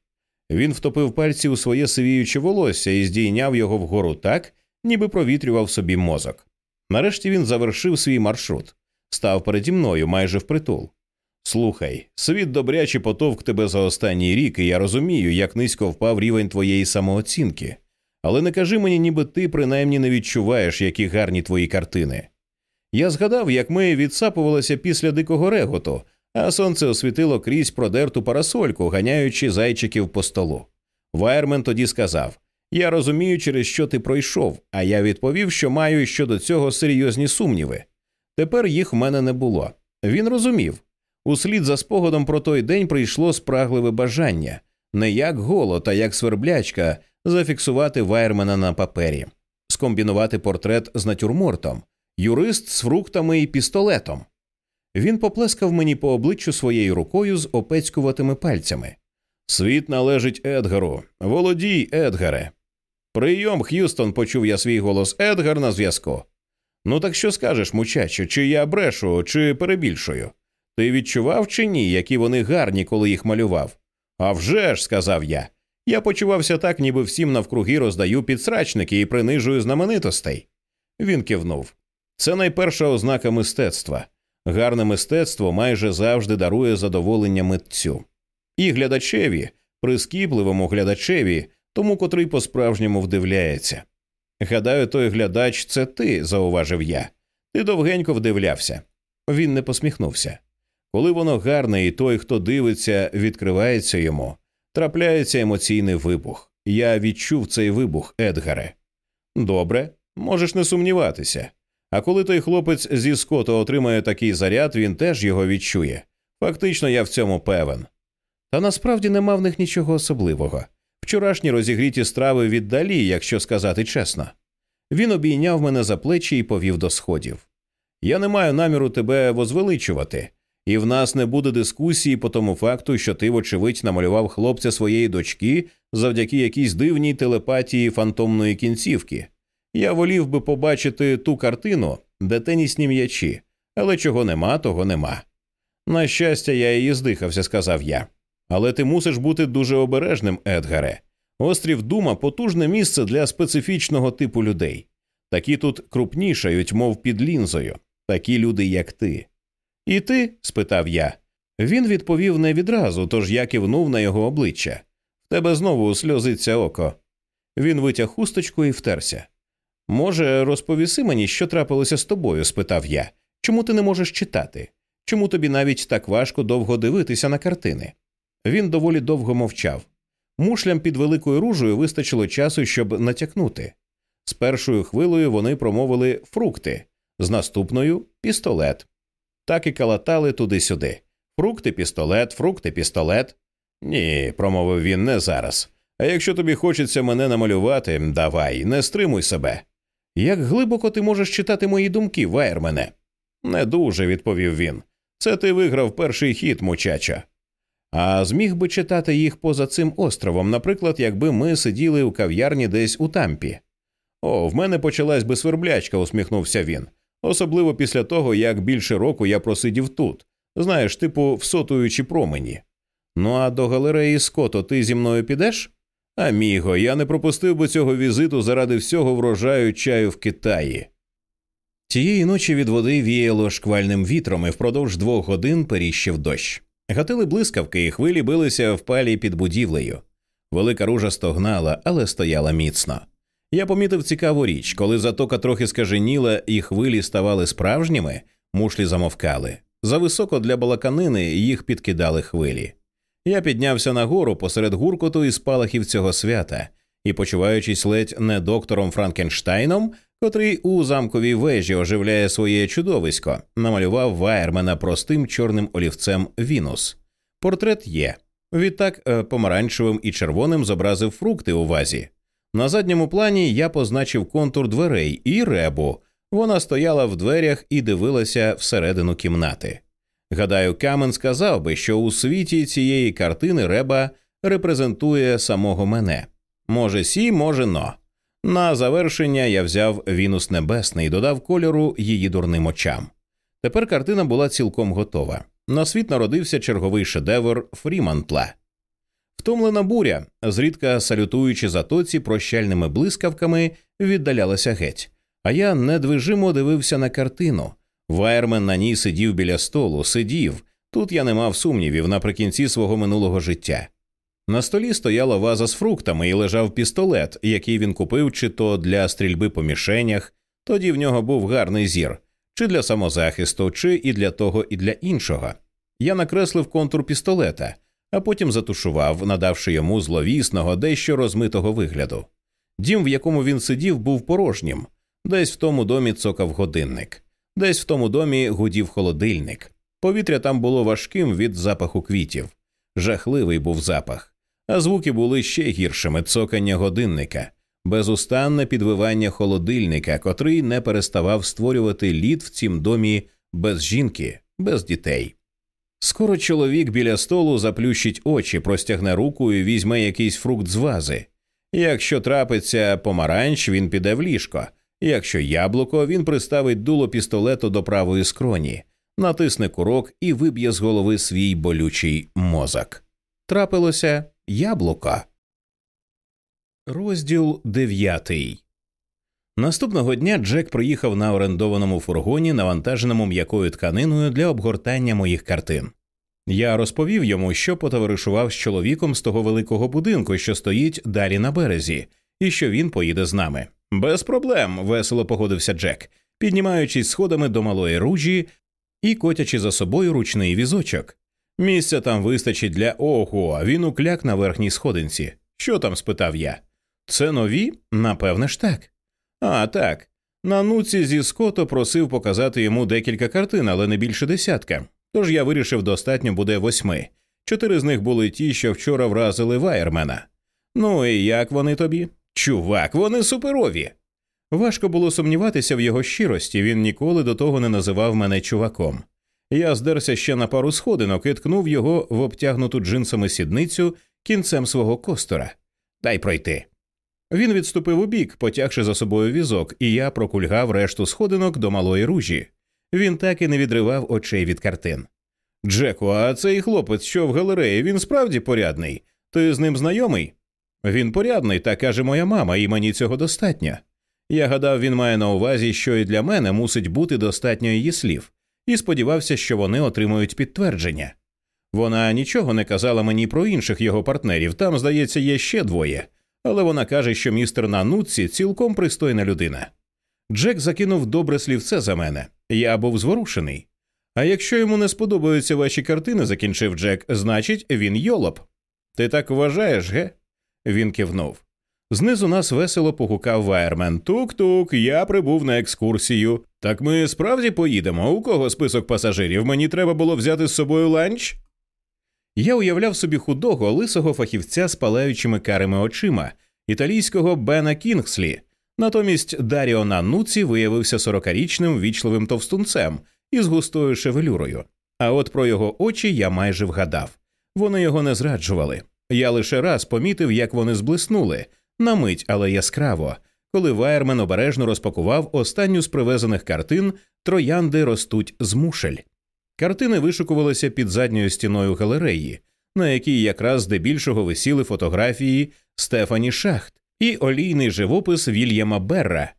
Він втопив пальці у своє сивіюче волосся і здійняв його вгору так, ніби провітрював собі мозок. Нарешті він завершив свій маршрут, став переді мною майже впритул. Слухай, світ добряче потовк тебе за останній рік, і я розумію, як низько впав рівень твоєї самооцінки. Але не кажи мені, ніби ти принаймні не відчуваєш, які гарні твої картини. Я згадав, як ми відсапувалися після дикого реготу, а сонце освітило крізь продерту парасольку, ганяючи зайчиків по столу. Вайермен тоді сказав Я розумію, через що ти пройшов, а я відповів, що маю щодо цього серйозні сумніви. Тепер їх в мене не було. Він розумів. Услід за спогадом про той день прийшло спрагливе бажання не як голод, а як сверблячка зафіксувати Вайермена на папері, скомбінувати портрет з натюрмортом, юрист з фруктами і пістолетом. Він поплескав мені по обличчю своєю рукою з опецькуватими пальцями. Світ належить Едгару. Володій, Едгаре. Прийом, Х'юстон, почув я свій голос Едгар на зв'язку. Ну так що скажеш, мучачо, чи я брешу, чи перебільшую? Ти відчував чи ні, які вони гарні, коли їх малював? «А вже ж», – сказав я. Я почувався так, ніби всім навкруги роздаю підсрачники і принижую знаменитостей. Він кивнув. Це найперша ознака мистецтва. Гарне мистецтво майже завжди дарує задоволення митцю. І глядачеві, прискіпливому глядачеві, тому котрий по справжньому вдивляється. Гадаю, той глядач це ти, зауважив я. Ти довгенько вдивлявся. Він не посміхнувся. Коли воно гарне, і той, хто дивиться, відкривається йому, трапляється емоційний вибух. Я відчув цей вибух, Едгаре. Добре, можеш не сумніватися. А коли той хлопець зі скоту отримає такий заряд, він теж його відчує. Фактично, я в цьому певен. Та насправді нема в них нічого особливого. Вчорашні розігріті страви віддалі, якщо сказати чесно. Він обійняв мене за плечі і повів до сходів. Я не маю наміру тебе возвеличувати, і в нас не буде дискусії по тому факту, що ти, вочевидь, намалював хлопця своєї дочки завдяки якійсь дивній телепатії фантомної кінцівки. Я волів би побачити ту картину, де тенісні м'ячі, але чого нема, того нема. На щастя, я її здихався, сказав я. Але ти мусиш бути дуже обережним, Едгаре. Острів Дума потужне місце для специфічного типу людей. Такі тут крупнішають, мов під лінзою, такі люди, як ти. І ти? спитав я. Він відповів не відразу, тож я кивнув на його обличчя. В тебе знову сльозиться око. Він витяг хусточку і втерся. Може, розповіси мені, що трапилося з тобою? спитав я. Чому ти не можеш читати? Чому тобі навіть так важко довго дивитися на картини? Він доволі довго мовчав. Мушлям під великою ружею вистачило часу, щоб натякнути. З першою хвилею вони промовили фрукти, з наступною пістолет. Так і калатали туди-сюди. Фрукти, пістолет, фрукти, пістолет. Ні, промовив він не зараз. А якщо тобі хочеться мене намалювати, давай, не стримуй себе. Як глибоко ти можеш читати мої думки, Вайермене? Не дуже, відповів він. Це ти виграв перший хід, мучача. А зміг би читати їх поза цим островом, наприклад, якби ми сиділи у кав'ярні десь у тампі. О, в мене почалась би сверблячка, усміхнувся він. Особливо після того, як більше року я просидів тут, знаєш, типу, всотуючи промені. Ну а до галереї Ското ти зі мною підеш? Аміго, я не пропустив би цього візиту заради всього врожаю чаю в Китаї. Тієї ночі від води віяло шквальним вітром і впродовж двох годин періщив дощ. Гатили блискавки, і хвилі билися в палі під будівлею. Велика ружа стогнала, але стояла міцно. Я помітив цікаву річ, коли затока трохи скаженіла і хвилі ставали справжніми, мушлі замовкали. Зависоко для балаканини їх підкидали хвилі. Я піднявся нагору посеред гуркоту і спалахів цього свята і, почуваючись ледь не доктором Франкенштайном, котрий у замковій вежі оживляє своє чудовисько, намалював Вайермена простим чорним олівцем Вінус. Портрет є. Відтак е, помаранчевим і червоним зобразив фрукти у вазі. На задньому плані я позначив контур дверей і ребу. Вона стояла в дверях і дивилася всередину кімнати. Гадаю, Камен сказав би, що у світі цієї картини реба репрезентує самого мене. Може, сі, може, но. На завершення я взяв Вінус Небесний і додав кольору її дурним очам. Тепер картина була цілком готова. На світ народився черговий шедевр Фрімантла. Втомлена буря, зрідка салютуючи затоці прощальними блискавками, віддалялася геть. А я недвижимо дивився на картину. Вайермен на ній сидів біля столу, сидів. Тут я не мав сумнівів наприкінці свого минулого життя. На столі стояла ваза з фруктами і лежав пістолет, який він купив чи то для стрільби по мішенях, тоді в нього був гарний зір, чи для самозахисту, чи і для того, і для іншого. Я накреслив контур пістолета, а потім затушував, надавши йому зловісного, дещо розмитого вигляду. Дім, в якому він сидів, був порожнім, десь в тому домі цокав годинник, десь в тому домі гудів холодильник. Повітря там було важким від запаху квітів. Жахливий був запах, а звуки були ще гіршими цокання годинника, безустанне підвивання холодильника, котрий не переставав створювати лід в цім домі без жінки, без дітей. Скоро чоловік біля столу заплющить очі, простягне руку і візьме якийсь фрукт з вази. Якщо трапиться помаранч, він піде в ліжко. Якщо яблуко, він приставить дуло пістолету до правої скроні, натисне курок і виб'є з голови свій болючий мозок. Трапилося яблуко. Розділ дев'ятий. Наступного дня Джек приїхав на орендованому фургоні, навантаженому м'якою тканиною для обгортання моїх картин. Я розповів йому, що потоваришував з чоловіком з того великого будинку, що стоїть далі на березі, і що він поїде з нами. Без проблем, весело погодився Джек, піднімаючись сходами до малої ружі і котячи за собою ручний візочок. Місця там вистачить для ого, а він ukляк на верхній сходинці. Що там? спитав я. Це нові? Напевне ж так. А так. На нуці зі ското просив показати йому декілька картин, але не більше десятка. Тож я вирішив, достатньо буде восьми. Чотири з них були ті, що вчора вразили Вайермена. Ну і як вони тобі? Чувак, вони суперові. Важко було сумніватися в його щирості, він ніколи до того не називав мене чуваком. Я здерся ще на пару сходинок і ткнув його в обтягнуту джинсами сідницю кінцем свого костора. Дай пройти. Він відступив у бік, потягши за собою візок, і я прокульгав решту сходинок до малої ружі. Він так і не відривав очей від картин. Джеку, а цей хлопець, що в галереї, він справді порядний. Ти з ним знайомий? Він порядний, так каже моя мама, і мені цього достатньо. Я гадав, він має на увазі, що і для мене мусить бути достатньо її слів, і сподівався, що вони отримують підтвердження. Вона нічого не казала мені про інших його партнерів, там, здається, є ще двоє, але вона каже, що містер Нануцці цілком пристойна людина. Джек закинув добре слівце за мене, я був зворушений. А якщо йому не сподобаються ваші картини, закінчив Джек, значить, він йолоп. Ти так вважаєш, ге? Він кивнув. Знизу нас весело погукав Вайермен. Тук-тук, я прибув на екскурсію. Так ми справді поїдемо. У кого список пасажирів? Мені треба було взяти з собою ланч? Я уявляв собі худого, лисого фахівця з палаючими карими очима, італійського Бена Кінгслі. Натомість Даріо Нануці виявився сорокарічним вічливим товстунцем із густою шевелюрою. А от про його очі я майже вгадав. Вони його не зраджували. Я лише раз помітив, як вони зблиснули, на мить, але яскраво, коли Вайермен обережно розпакував останню з привезених картин Троянди ростуть з мушель. Картини вишукувалися під задньою стіною галереї, на якій якраз здебільшого висіли фотографії Стефані Шахт і олійний живопис Вільяма Берра.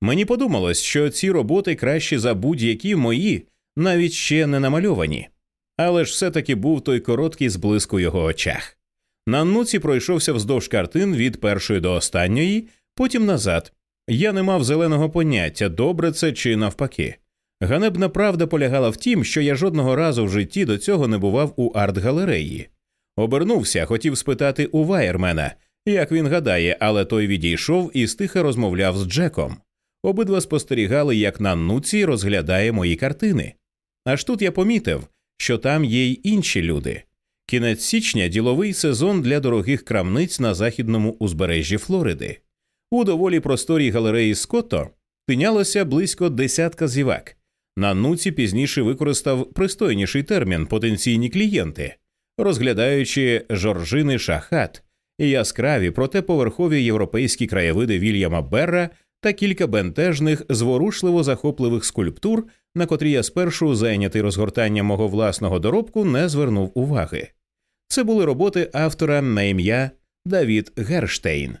Мені подумалось, що ці роботи кращі за будь-які мої, навіть ще не намальовані. Але ж все таки був той короткий зблиск у його очах. На нуці пройшовся вздовж картин від першої до останньої, потім назад. Я не мав зеленого поняття, добре це чи навпаки. Ганебна правда полягала в тім, що я жодного разу в житті до цього не бував у арт-галереї. Обернувся, хотів спитати у Вайермена, як він гадає, але той відійшов і стиха розмовляв з Джеком. Обидва спостерігали, як Наннуці розглядає мої картини. Аж тут я помітив, що там є й інші люди. Кінець січня діловий сезон для дорогих крамниць на західному узбережжі Флориди. У доволі просторій галереї Скотто тинялося близько десятка зівак. Нануці пізніше використав пристойніший термін потенційні клієнти, розглядаючи жоржини шахат і яскраві, проте поверхові європейські краєвиди Вільяма Берра та кілька бентежних, зворушливо захопливих скульптур, на котрі я спершу зайнятий розгортанням мого власного доробку не звернув уваги. Це були роботи автора на ім'я Давід Герштейн.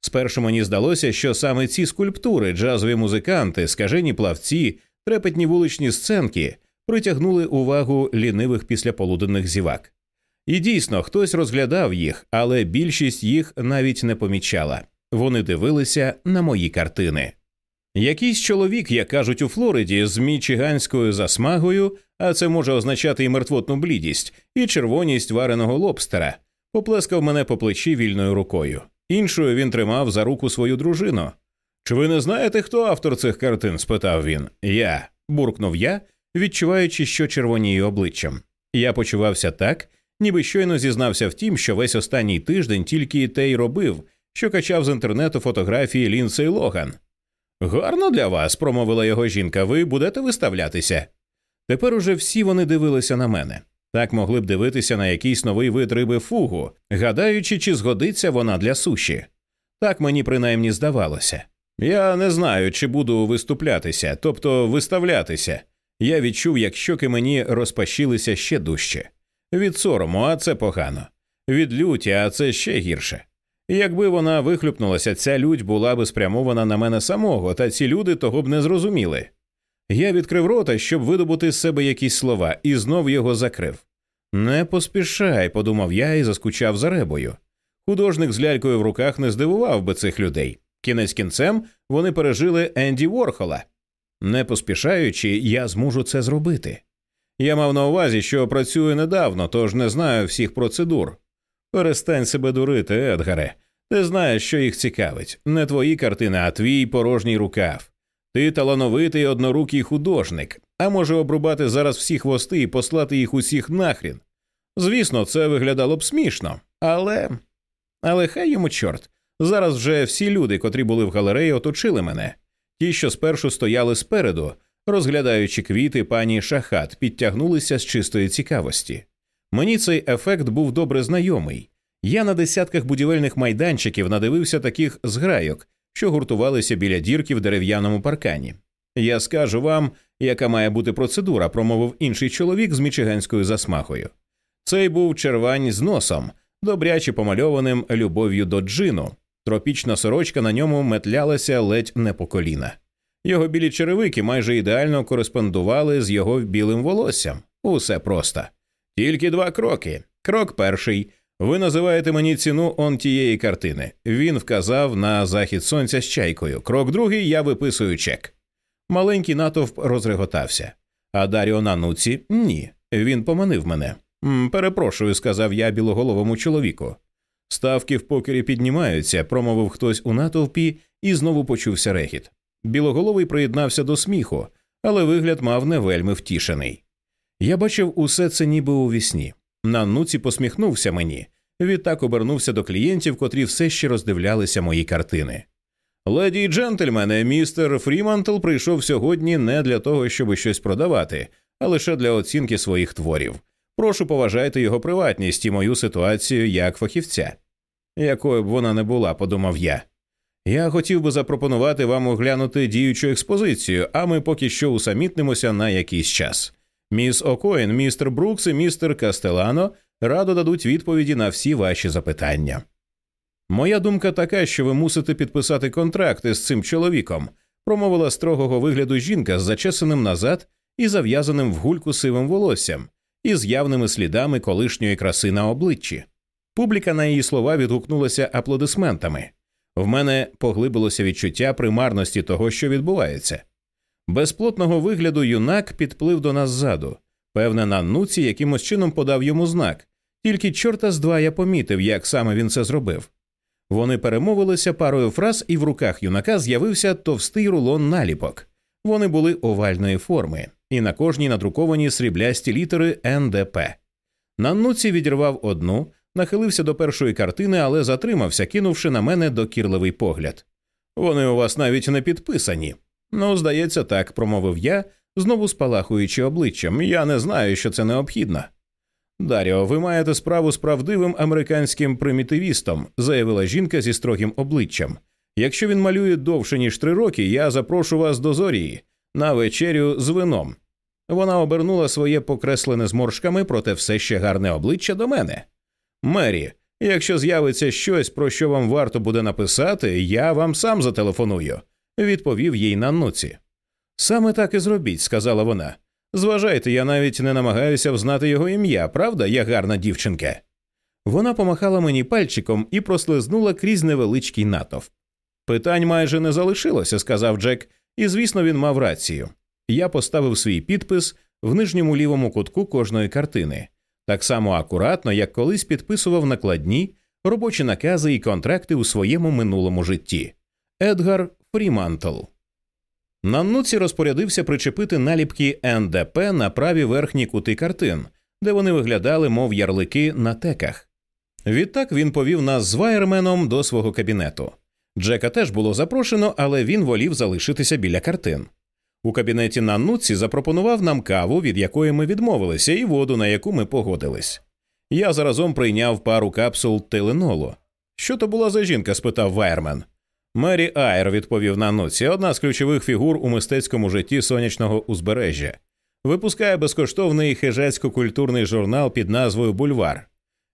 Спершу мені здалося, що саме ці скульптури, джазові музиканти, скажені плавці, трепетні вуличні сценки притягнули увагу лінивих післяполуденних зівак. І дійсно, хтось розглядав їх, але більшість їх навіть не помічала. Вони дивилися на мої картини. Якийсь чоловік, як кажуть у Флориді, з мічиганською засмагою, а це може означати і мертвотну блідість, і червоність вареного лобстера, поплескав мене по плечі вільною рукою. Іншою він тримав за руку свою дружину. Чи ви не знаєте, хто автор цих картин? спитав він. Я. буркнув я, відчуваючи, що червоніє обличчям. Я почувався так, ніби щойно зізнався в тім, що весь останній тиждень тільки те й робив, що качав з інтернету фотографії Лінсей Логан. Гарно для вас, промовила його жінка, ви будете виставлятися. Тепер уже всі вони дивилися на мене. Так могли б дивитися на якийсь новий вид риби фугу, гадаючи, чи згодиться вона для суші. Так мені принаймні здавалося. Я не знаю, чи буду виступлятися, тобто виставлятися. Я відчув, як щоки мені розпашілися ще дужче. Від сорому, а це погано. Від люті, а це ще гірше. Якби вона вихлюпнулася, ця лють була би спрямована на мене самого, та ці люди того б не зрозуміли. Я відкрив рота, щоб видобути з себе якісь слова, і знов його закрив. Не поспішай, подумав я і заскучав за ребою. Художник з лялькою в руках не здивував би цих людей. Кінець кінцем вони пережили Енді Ворхола. Не поспішаючи, я зможу це зробити. Я мав на увазі, що працюю недавно, тож не знаю всіх процедур. Перестань себе дурити, Едгаре. Ти знаєш, що їх цікавить. Не твої картини, а твій порожній рукав. Ти талановитий однорукий художник, а може обрубати зараз всі хвости і послати їх усіх нахрін. Звісно, це виглядало б смішно, але. Але хай йому чорт. Зараз вже всі люди, котрі були в галереї, оточили мене. Ті, що спершу стояли спереду, розглядаючи квіти пані шахат, підтягнулися з чистої цікавості. Мені цей ефект був добре знайомий. Я на десятках будівельних майданчиків надивився таких зграйок, що гуртувалися біля дірки в дерев'яному паркані. Я скажу вам, яка має бути процедура, промовив інший чоловік з мічиганською засмахою. Цей був червань з носом, добряче помальованим любов'ю до джину. Тропічна сорочка на ньому метлялася ледь не по коліна. Його білі черевики майже ідеально кореспондували з його білим волоссям. Усе просто. Тільки два кроки. Крок перший. Ви називаєте мені ціну он тієї картини. Він вказав на захід сонця з чайкою. Крок другий я виписую чек. Маленький натовп розреготався. А Даріо на нуці ні. Він поманив мене. Перепрошую, сказав я білоголовому чоловіку. Ставки в покері піднімаються, промовив хтось у натовпі, і знову почувся рехіт. Білоголовий приєднався до сміху, але вигляд мав не вельми втішений. Я бачив усе це ніби у вісні. На нуці посміхнувся мені, відтак обернувся до клієнтів, котрі все ще роздивлялися мої картини. Леді й джентльмени, містер Фрімантл прийшов сьогодні не для того, щоб щось продавати, а лише для оцінки своїх творів. Прошу поважайте його приватність і мою ситуацію як фахівця. Якою б вона не була, подумав я. Я хотів би запропонувати вам оглянути діючу експозицію, а ми поки що усамітнимося на якийсь час. Міс Окоін, містер Брукс і містер Кастелано радо дадуть відповіді на всі ваші запитання. Моя думка така, що ви мусите підписати контракти з цим чоловіком, промовила строгого вигляду жінка з зачесаним назад і зав'язаним в гульку сивим волоссям, і з явними слідами колишньої краси на обличчі. Публіка на її слова відгукнулася аплодисментами. В мене поглибилося відчуття примарності того, що відбувається. Безплотного вигляду юнак підплив до нас ззаду. Певне, на нуці якимось чином подав йому знак, тільки чорта з два я помітив, як саме він це зробив. Вони перемовилися парою фраз, і в руках юнака з'явився товстий рулон наліпок. Вони були овальної форми, і на кожній надруковані сріблясті літери НДП. Наннуці відірвав одну, нахилився до першої картини, але затримався, кинувши на мене докірливий погляд. Вони у вас навіть не підписані. Ну, здається, так, промовив я, знову спалахуючи обличчям. Я не знаю, що це необхідно. Даріо, ви маєте справу з правдивим американським примітивістом, заявила жінка зі строгим обличчям. Якщо він малює довше ніж три роки, я запрошу вас до зорії на вечерю з вином. Вона обернула своє покреслене зморшками, проте все ще гарне обличчя до мене. Мері, якщо з'явиться щось, про що вам варто буде написати, я вам сам зателефоную, відповів їй на нуці. Саме так і зробіть, сказала вона. Зважайте, я навіть не намагаюся взнати його ім'я, правда, я гарна дівчинка. Вона помахала мені пальчиком і прослизнула крізь невеличкий натовп. Питань майже не залишилося, сказав Джек, і, звісно, він мав рацію. Я поставив свій підпис в нижньому лівому кутку кожної картини, так само акуратно, як колись підписував накладні, робочі накази і контракти у своєму минулому житті. Едгар Фрімантл. Наннуці розпорядився причепити наліпки НДП на праві верхні кути картин, де вони виглядали, мов ярлики на теках. Відтак він повів нас з вайерменом до свого кабінету. Джека теж було запрошено, але він волів залишитися біля картин. У кабінеті Наннуці запропонував нам каву, від якої ми відмовилися, і воду, на яку ми погодились. Я заразом прийняв пару капсул теленолу. Що то була за жінка? спитав Вайермен. Мері Айр, відповів Нануці, одна з ключових фігур у мистецькому житті сонячного узбережжя. Випускає безкоштовний хижацько-культурний журнал під назвою Бульвар.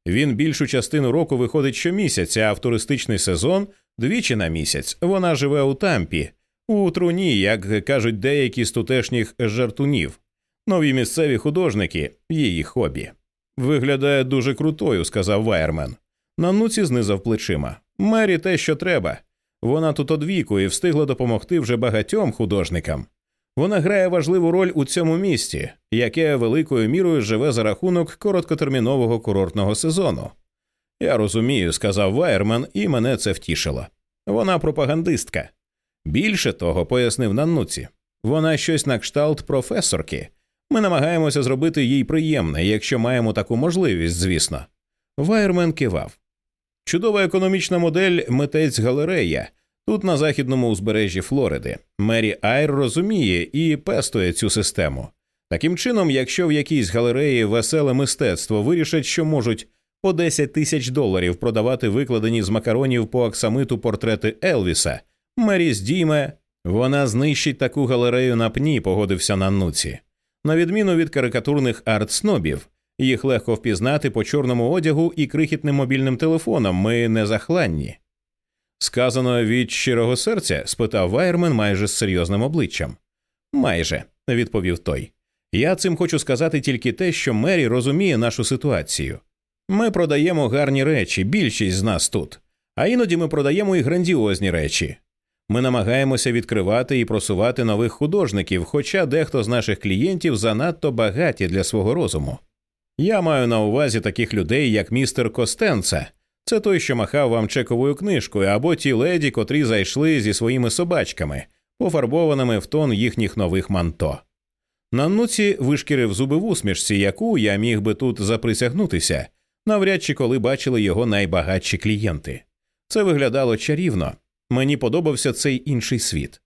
Він більшу частину року виходить щомісяця, а в туристичний сезон двічі на місяць. Вона живе у тампі, у труні, як кажуть деякі з тутешніх жартунів. Нові місцеві художники, її хобі. Виглядає дуже крутою, сказав Вайермен. Нануці знизав плечима. Мері те, що треба. Вона тут одвіку і встигла допомогти вже багатьом художникам. Вона грає важливу роль у цьому місті, яке великою мірою живе за рахунок короткотермінового курортного сезону. Я розумію, сказав Вайерман, і мене це втішило. Вона пропагандистка. Більше того, пояснив Наннуці, вона щось на кшталт професорки. Ми намагаємося зробити їй приємне, якщо маємо таку можливість, звісно. Вайермен кивав. Чудова економічна модель митець галерея. Тут на західному узбережжі Флориди. Мері Айр розуміє і пестує цю систему. Таким чином, якщо в якійсь галереї веселе мистецтво вирішать, що можуть по 10 тисяч доларів продавати викладені з макаронів по аксамиту портрети Елвіса, Мері здійме, вона знищить таку галерею на пні, погодився на нуці. На відміну від карикатурних арт-снобів, їх легко впізнати по чорному одягу і крихітним мобільним телефоном. Ми не захланні. Сказано від щирого серця? спитав Вайермен майже з серйозним обличчям. Майже, відповів той. Я цим хочу сказати тільки те, що Мері розуміє нашу ситуацію. Ми продаємо гарні речі, більшість з нас тут, а іноді ми продаємо і грандіозні речі. Ми намагаємося відкривати і просувати нових художників, хоча дехто з наших клієнтів занадто багаті для свого розуму. Я маю на увазі таких людей, як містер Костенца, це той, що махав вам чековою книжкою, або ті леді, котрі зайшли зі своїми собачками, пофарбованими в тон їхніх нових манто. На нуці вишкірив зуби в усмішці, яку я міг би тут заприсягнутися, навряд чи коли бачили його найбагатші клієнти. Це виглядало чарівно. Мені подобався цей інший світ.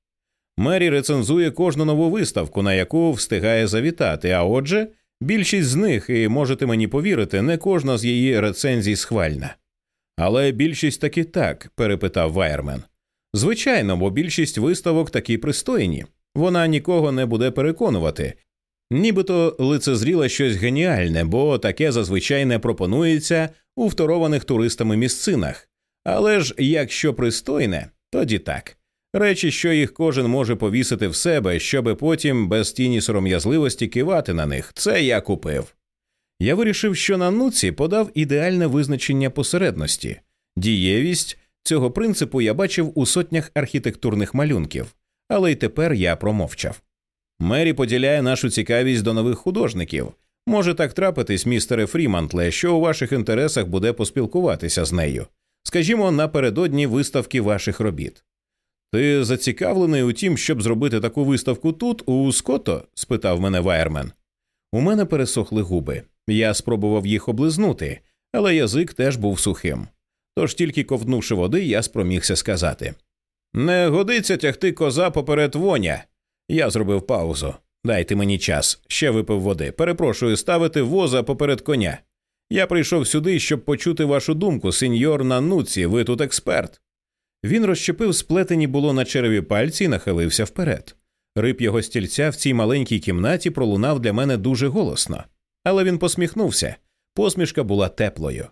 Мері рецензує кожну нову виставку, на яку встигає завітати, а отже, більшість з них, і можете мені повірити, не кожна з її рецензій схвальна. Але більшість таки так, перепитав Вайермен. Звичайно, бо більшість виставок такі пристойні. Вона нікого не буде переконувати. Нібито лицезріла щось геніальне, бо таке зазвичай не пропонується у второваних туристами місцинах. Але ж якщо пристойне, тоді так. Речі, що їх кожен може повісити в себе, щоби потім без тіні сором'язливості кивати на них, це я купив. Я вирішив, що на нуці подав ідеальне визначення посередності, дієвість цього принципу я бачив у сотнях архітектурних малюнків, але й тепер я промовчав. Мері поділяє нашу цікавість до нових художників. Може так трапитись, містере Фрімантле, що у ваших інтересах буде поспілкуватися з нею. скажімо, напередодні виставки ваших робіт. Ти зацікавлений у тім, щоб зробити таку виставку тут, у Скотто? спитав мене Вайермен. У мене пересохли губи. Я спробував їх облизнути, але язик теж був сухим. Тож тільки ковтнувши води, я спромігся сказати Не годиться тягти коза поперед воня. Я зробив паузу. Дайте мені час, ще випив води. Перепрошую ставити воза поперед коня. Я прийшов сюди, щоб почути вашу думку, сеньор Нануці, ви тут експерт. Він розщепив сплетені було на череві пальці і нахилився вперед. Риб його стільця в цій маленькій кімнаті пролунав для мене дуже голосно. Але він посміхнувся. Посмішка була теплою.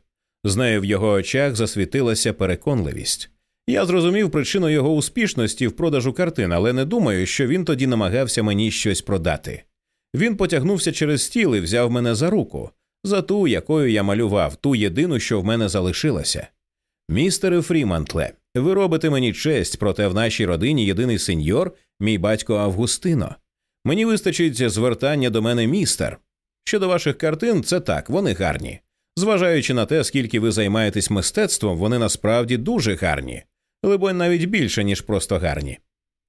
З нею в його очах засвітилася переконливість. Я зрозумів причину його успішності в продажу картин, але не думаю, що він тоді намагався мені щось продати. Він потягнувся через стіл і взяв мене за руку, за ту, якою я малював, ту єдину, що в мене залишилася. Містере Фрімантле, ви робите мені честь, проте в нашій родині єдиний сеньор, мій батько Августино. Мені вистачить звертання до мене містер. Щодо ваших картин, це так, вони гарні. Зважаючи на те, скільки ви займаєтесь мистецтвом, вони насправді дуже гарні, либонь навіть більше, ніж просто гарні.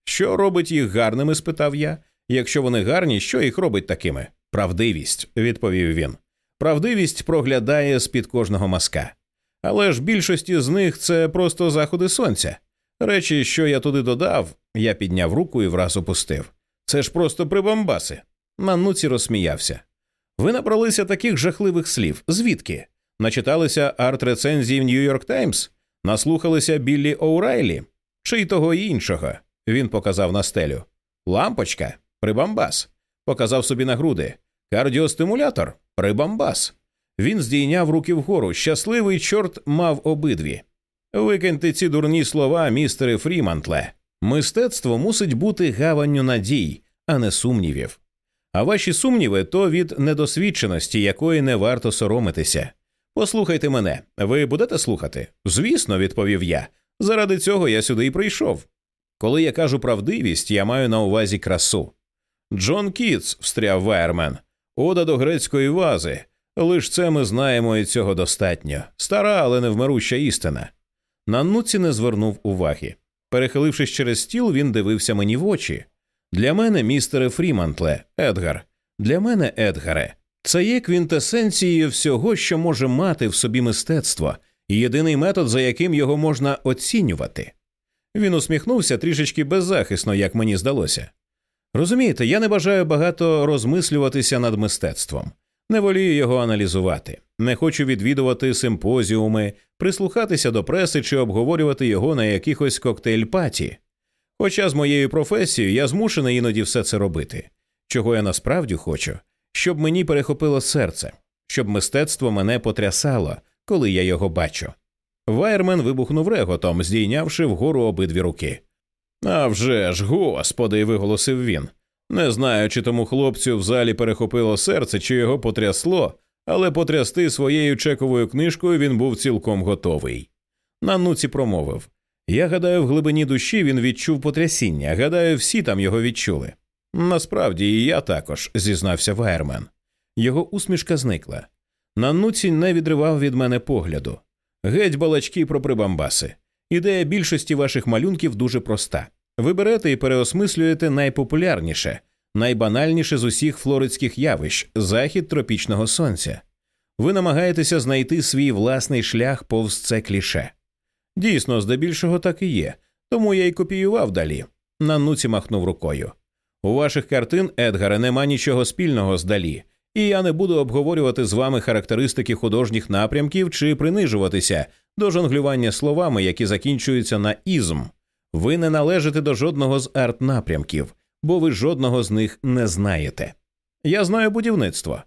Що робить їх гарними? спитав я. Якщо вони гарні, що їх робить такими? Правдивість, відповів він. Правдивість проглядає з під кожного маска. Але ж більшості з них це просто заходи сонця. Речі, що я туди додав, я підняв руку і враз опустив. Це ж просто прибамбаси. Мануці розсміявся. Ви набралися таких жахливих слів. Звідки? Начиталися арт-рецензії в Нью-Йорк Таймс, наслухалися Біллі О'Райлі чи й того іншого. Він показав на стелю. Лампочка, прибамбас. Показав собі на груди. Кардіостимулятор, прибамбас. Він здійняв руки вгору. Щасливий чорт мав обидві. Викиньте ці дурні слова, містере Фрімантле. Мистецтво мусить бути гаванню надій, а не сумнівів. А ваші сумніви то від недосвідченості, якої не варто соромитися. Послухайте мене, ви будете слухати? Звісно, відповів я. Заради цього я сюди й прийшов. Коли я кажу правдивість, я маю на увазі красу. Джон Кітс, встряв Вайермен, ода до грецької вази. Лиш це ми знаємо і цього достатньо. Стара, але невмируща істина. Нануці не звернув уваги. Перехилившись через стіл, він дивився мені в очі. Для мене, містере Фрімантле, Едгар, для мене, Едгаре, це є квінтесенцією всього, що може мати в собі мистецтво, і єдиний метод, за яким його можна оцінювати. Він усміхнувся трішечки беззахисно, як мені здалося. Розумієте, я не бажаю багато розмислюватися над мистецтвом, не волію його аналізувати, не хочу відвідувати симпозіуми, прислухатися до преси чи обговорювати його на якихось коктейль-паті. Хоча з моєю професією я змушений іноді все це робити. Чого я насправді хочу, щоб мені перехопило серце, щоб мистецтво мене потрясало, коли я його бачу. Вайермен вибухнув реготом, здійнявши вгору обидві руки. «А вже ж, господи, виголосив він. Не знаю, чи тому хлопцю в залі перехопило серце, чи його потрясло, але потрясти своєю чековою книжкою він був цілком готовий. Нануці промовив Я гадаю, в глибині душі він відчув потрясіння. Гадаю, всі там його відчули. Насправді, і я також, зізнався Вайермен. Його усмішка зникла. Нануці не відривав від мене погляду. Геть балачки про прибамбаси. Ідея більшості ваших малюнків дуже проста. Ви берете і переосмислюєте найпопулярніше, найбанальніше з усіх флоридських явищ захід тропічного сонця. Ви намагаєтеся знайти свій власний шлях повз це кліше. Дійсно, здебільшого так і є, тому я й копіював далі. Нануці махнув рукою. У ваших картин, Едгаре, нема нічого спільного з далі, і я не буду обговорювати з вами характеристики художніх напрямків чи принижуватися до жонглювання словами, які закінчуються на ізм. Ви не належите до жодного з арт-напрямків, бо ви жодного з них не знаєте. Я знаю будівництво.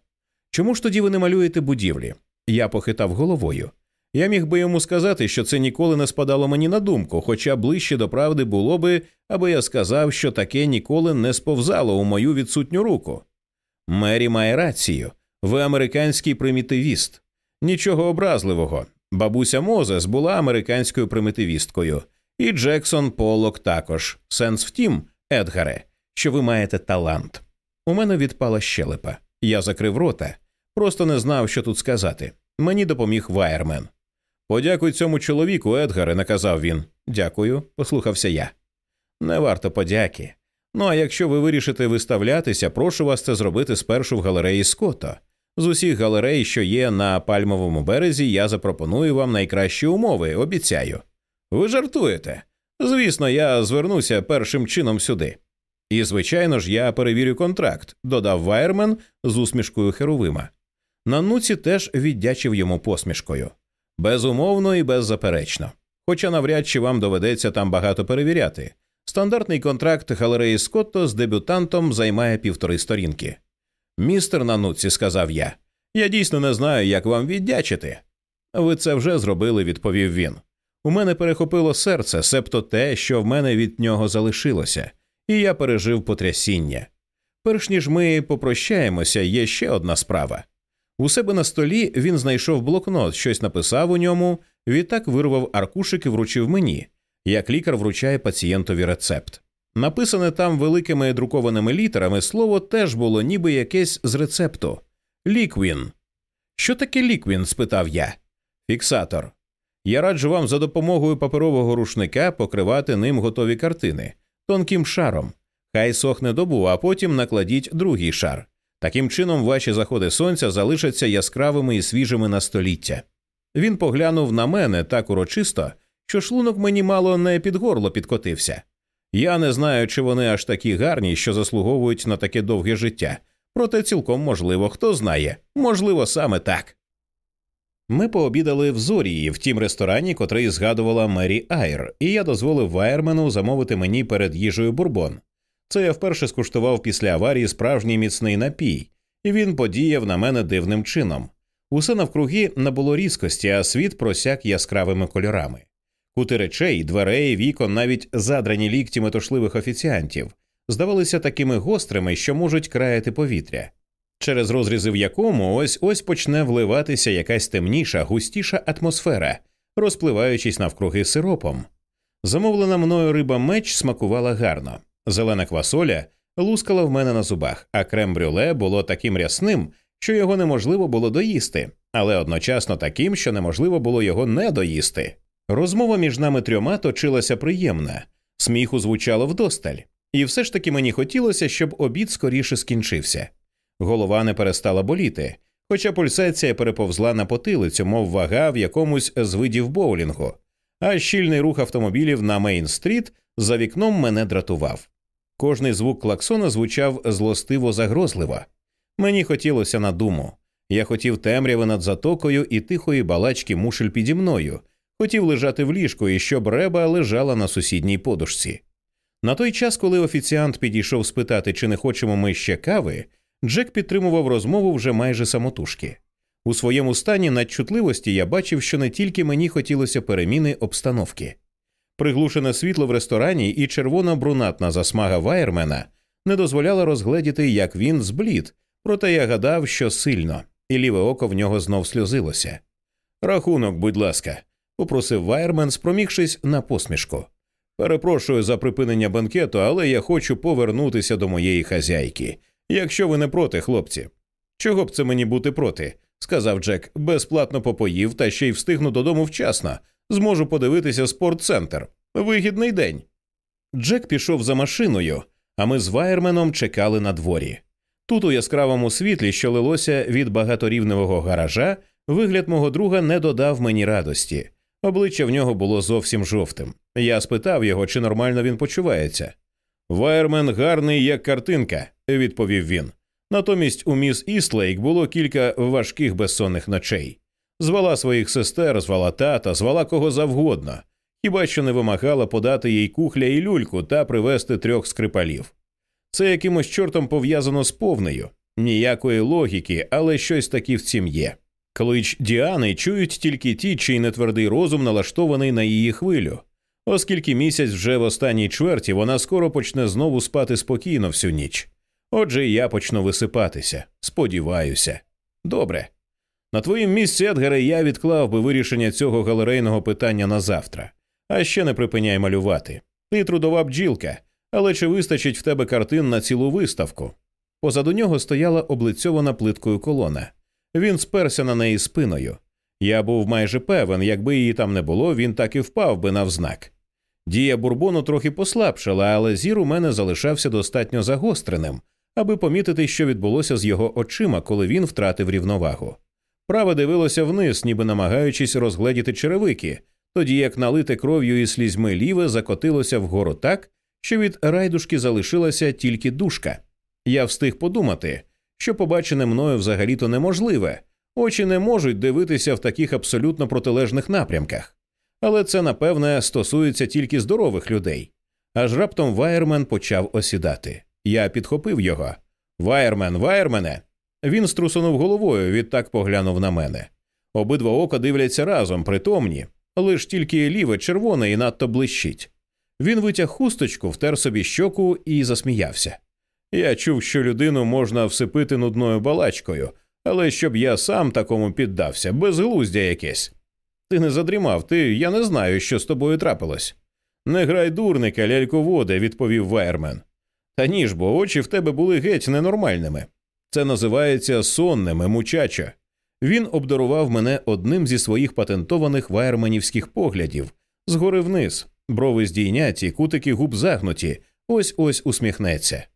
Чому ж тоді ви не малюєте будівлі? Я похитав головою. Я міг би йому сказати, що це ніколи не спадало мені на думку, хоча ближче до правди було би, аби я сказав, що таке ніколи не сповзало у мою відсутню руку. Мері має рацію, ви американський примітивіст. Нічого образливого. Бабуся Мозес була американською примітивісткою, і Джексон Поллок також. Сенс в тім, Едгаре, що ви маєте талант. У мене відпала щелепа. Я закрив рота, просто не знав, що тут сказати. Мені допоміг Вайермен. Подякуй цьому чоловіку, Едгаре, наказав він. Дякую, послухався я. Не варто подяки. Ну а якщо ви вирішите виставлятися, прошу вас це зробити спершу в галереї Скотто. З усіх галерей, що є на пальмовому березі, я запропоную вам найкращі умови, обіцяю. Ви жартуєте? Звісно, я звернуся першим чином сюди. І, звичайно ж, я перевірю контракт, додав Вайермен з усмішкою херувима. Нануці теж віддячив йому посмішкою. Безумовно і беззаперечно. Хоча навряд чи вам доведеться там багато перевіряти. Стандартний контракт галереї Скотто з дебютантом займає півтори сторінки. Містер Нануці, сказав я, я дійсно не знаю, як вам віддячити. Ви це вже зробили, відповів він. У мене перехопило серце, себто те, що в мене від нього залишилося, і я пережив потрясіння. Перш ніж ми попрощаємося, є ще одна справа. У себе на столі він знайшов блокнот, щось написав у ньому, відтак вирвав аркушик і вручив мені, як лікар вручає пацієнтові рецепт. Написане там великими друкованими літерами слово теж було ніби якесь з рецепту ліквін. Що таке ліквін? спитав я. Фіксатор. Я раджу вам за допомогою паперового рушника покривати ним готові картини тонким шаром. Хай сохне добу, а потім накладіть другий шар. Таким чином, ваші заходи сонця залишаться яскравими і свіжими на століття. Він поглянув на мене так урочисто, що шлунок мені мало не під горло підкотився. Я не знаю, чи вони аж такі гарні, що заслуговують на таке довге життя, проте цілком можливо, хто знає, можливо, саме так. Ми пообідали в Зорії в тім ресторані, котрий згадувала Мері Айр, і я дозволив Вайермену замовити мені перед їжею бурбон. Це я вперше скуштував після аварії справжній міцний напій, і він подіяв на мене дивним чином. Усе навкруги набуло різкості, а світ просяк яскравими кольорами. Кути речей, дверей, вікон, навіть задрані лікті метошливих офіціантів, здавалися такими гострими, що можуть краяти повітря, через розрізи в якому ось ось почне вливатися якась темніша, густіша атмосфера, розпливаючись навкруги сиропом. Замовлена мною риба меч смакувала гарно. Зелена квасоля лускала в мене на зубах, а крем брюле було таким рясним, що його неможливо було доїсти, але одночасно таким, що неможливо було його не доїсти. Розмова між нами трьома точилася приємна, сміху звучало вдосталь, і все ж таки мені хотілося, щоб обід скоріше скінчився. Голова не перестала боліти, хоча пульсація переповзла на потилицю, мов вага в якомусь з видів боулінгу, а щільний рух автомобілів на Мейн-стріт за вікном мене дратував. Кожний звук клаксона звучав злостиво загрозливо. Мені хотілося на Думу. Я хотів темряви над затокою і тихої балачки мушель піді мною, хотів лежати в ліжку і щоб реба лежала на сусідній подушці. На той час, коли офіціант підійшов спитати, чи не хочемо ми ще кави, Джек підтримував розмову вже майже самотужки. У своєму стані надчутливості я бачив, що не тільки мені хотілося переміни обстановки. Приглушене світло в ресторані і червона брунатна засмага Вайермена не дозволяла розгледіти, як він зблід, проте я гадав, що сильно, і ліве око в нього знов сльозилося. Рахунок, будь ласка, попросив Вайермен, спромігшись на посмішку. Перепрошую за припинення банкету, але я хочу повернутися до моєї хазяйки, якщо ви не проти, хлопці. Чого б це мені бути проти? сказав Джек, безплатно попоїв та ще й встигну додому вчасно. Зможу подивитися спортцентр. Вигідний день. Джек пішов за машиною, а ми з Вайерменом чекали на дворі. Тут, у яскравому світлі, що лилося від багаторівневого гаража, вигляд мого друга не додав мені радості. Обличчя в нього було зовсім жовтим. Я спитав його, чи нормально він почувається. Вайермен гарний, як картинка, відповів він. Натомість у міс Істлейк було кілька важких безсонних ночей. Звала своїх сестер, звала тата, звала кого завгодно, хіба що не вимагала подати їй кухля і люльку та привезти трьох скрипалів. Це якимось чортом пов'язано з повнею, ніякої логіки, але щось таки в цім є. Клич Діани чують тільки ті, чий нетвердий розум налаштований на її хвилю, оскільки місяць вже в останній чверті вона скоро почне знову спати спокійно всю ніч. Отже, я почну висипатися. Сподіваюся. Добре. На твоїм місці, Едгаре, я відклав би вирішення цього галерейного питання на завтра, а ще не припиняй малювати. Ти трудова бджілка, але чи вистачить в тебе картин на цілу виставку? Позаду нього стояла облицьована плиткою колона. Він сперся на неї спиною. Я був майже певен, якби її там не було, він так і впав би навзнак. Дія бурбону трохи послабшала, але зір у мене залишався достатньо загостреним, аби помітити, що відбулося з його очима, коли він втратив рівновагу. Праве дивилося вниз, ніби намагаючись розгледіти черевики, тоді як налите кров'ю і слізьми ліве закотилося вгору так, що від райдушки залишилася тільки душка. Я встиг подумати, що побачене мною взагалі-то неможливе, очі не можуть дивитися в таких абсолютно протилежних напрямках. Але це, напевне, стосується тільки здорових людей. Аж раптом Вайермен почав осідати. Я підхопив його. Вайермен, Вайермене. Він струсунув головою, відтак поглянув на мене. Обидва ока дивляться разом, притомні, лиш тільки ліве червоне і надто блищить. Він витяг хусточку, втер собі щоку і засміявся. Я чув, що людину можна всипити нудною балачкою, але щоб я сам такому піддався, безглуздя якесь. Ти не задрімав, ти я не знаю, що з тобою трапилось. Не грай дурника, ляльководе, відповів Вайермен. Та ні ж, бо очі в тебе були геть ненормальними. Це називається сонними, мучача. Він обдарував мене одним зі своїх патентованих вайерменівських поглядів згори вниз, брови здійняті, кутики губ загнуті, ось ось усміхнеться.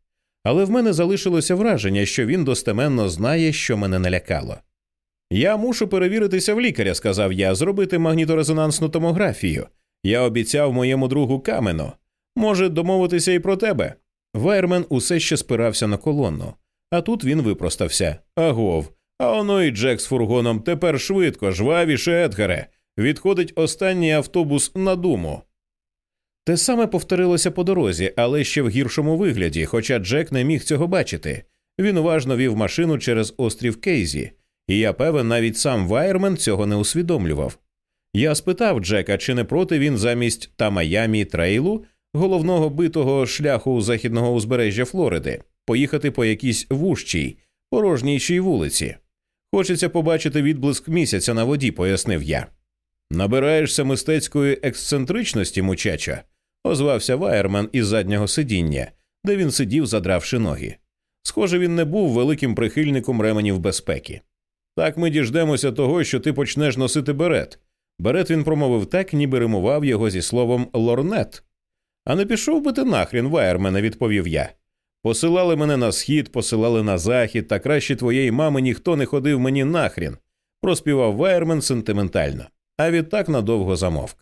Але в мене залишилося враження, що він достеменно знає, що мене налякало. Я мушу перевіритися в лікаря, сказав я, зробити магніторезонансну томографію. Я обіцяв моєму другу Камену. Може домовитися і про тебе. Вайермен усе ще спирався на колонну, а тут він випростався. Агов, а оно і Джек з фургоном тепер швидко, жвавіше, Едгаре. Відходить останній автобус на Думу. Те саме повторилося по дорозі, але ще в гіршому вигляді, хоча Джек не міг цього бачити. Він уважно вів машину через острів Кейзі, і я певен, навіть сам Вайермен цього не усвідомлював. Я спитав Джека, чи не проти він замість та Майамі трейлу, головного битого шляху західного узбережжя Флориди, поїхати по якійсь вужчій, порожнійшій вулиці. Хочеться побачити відблиск місяця на воді, пояснив я. Набираєшся мистецької ексцентричності, мучача, озвався Вайерман із заднього сидіння, де він сидів, задравши ноги. Схоже, він не був великим прихильником ременів безпеки. Так ми діждемося того, що ти почнеш носити берет. Берет він промовив так, ніби римував його зі словом лорнет. А не пішов би ти нахрін, Вайермене, відповів я. Посилали мене на схід, посилали на захід, та краще твоєї мами ніхто не ходив мені нахрін, проспівав Вайермен сентиментально, а відтак надовго замовк.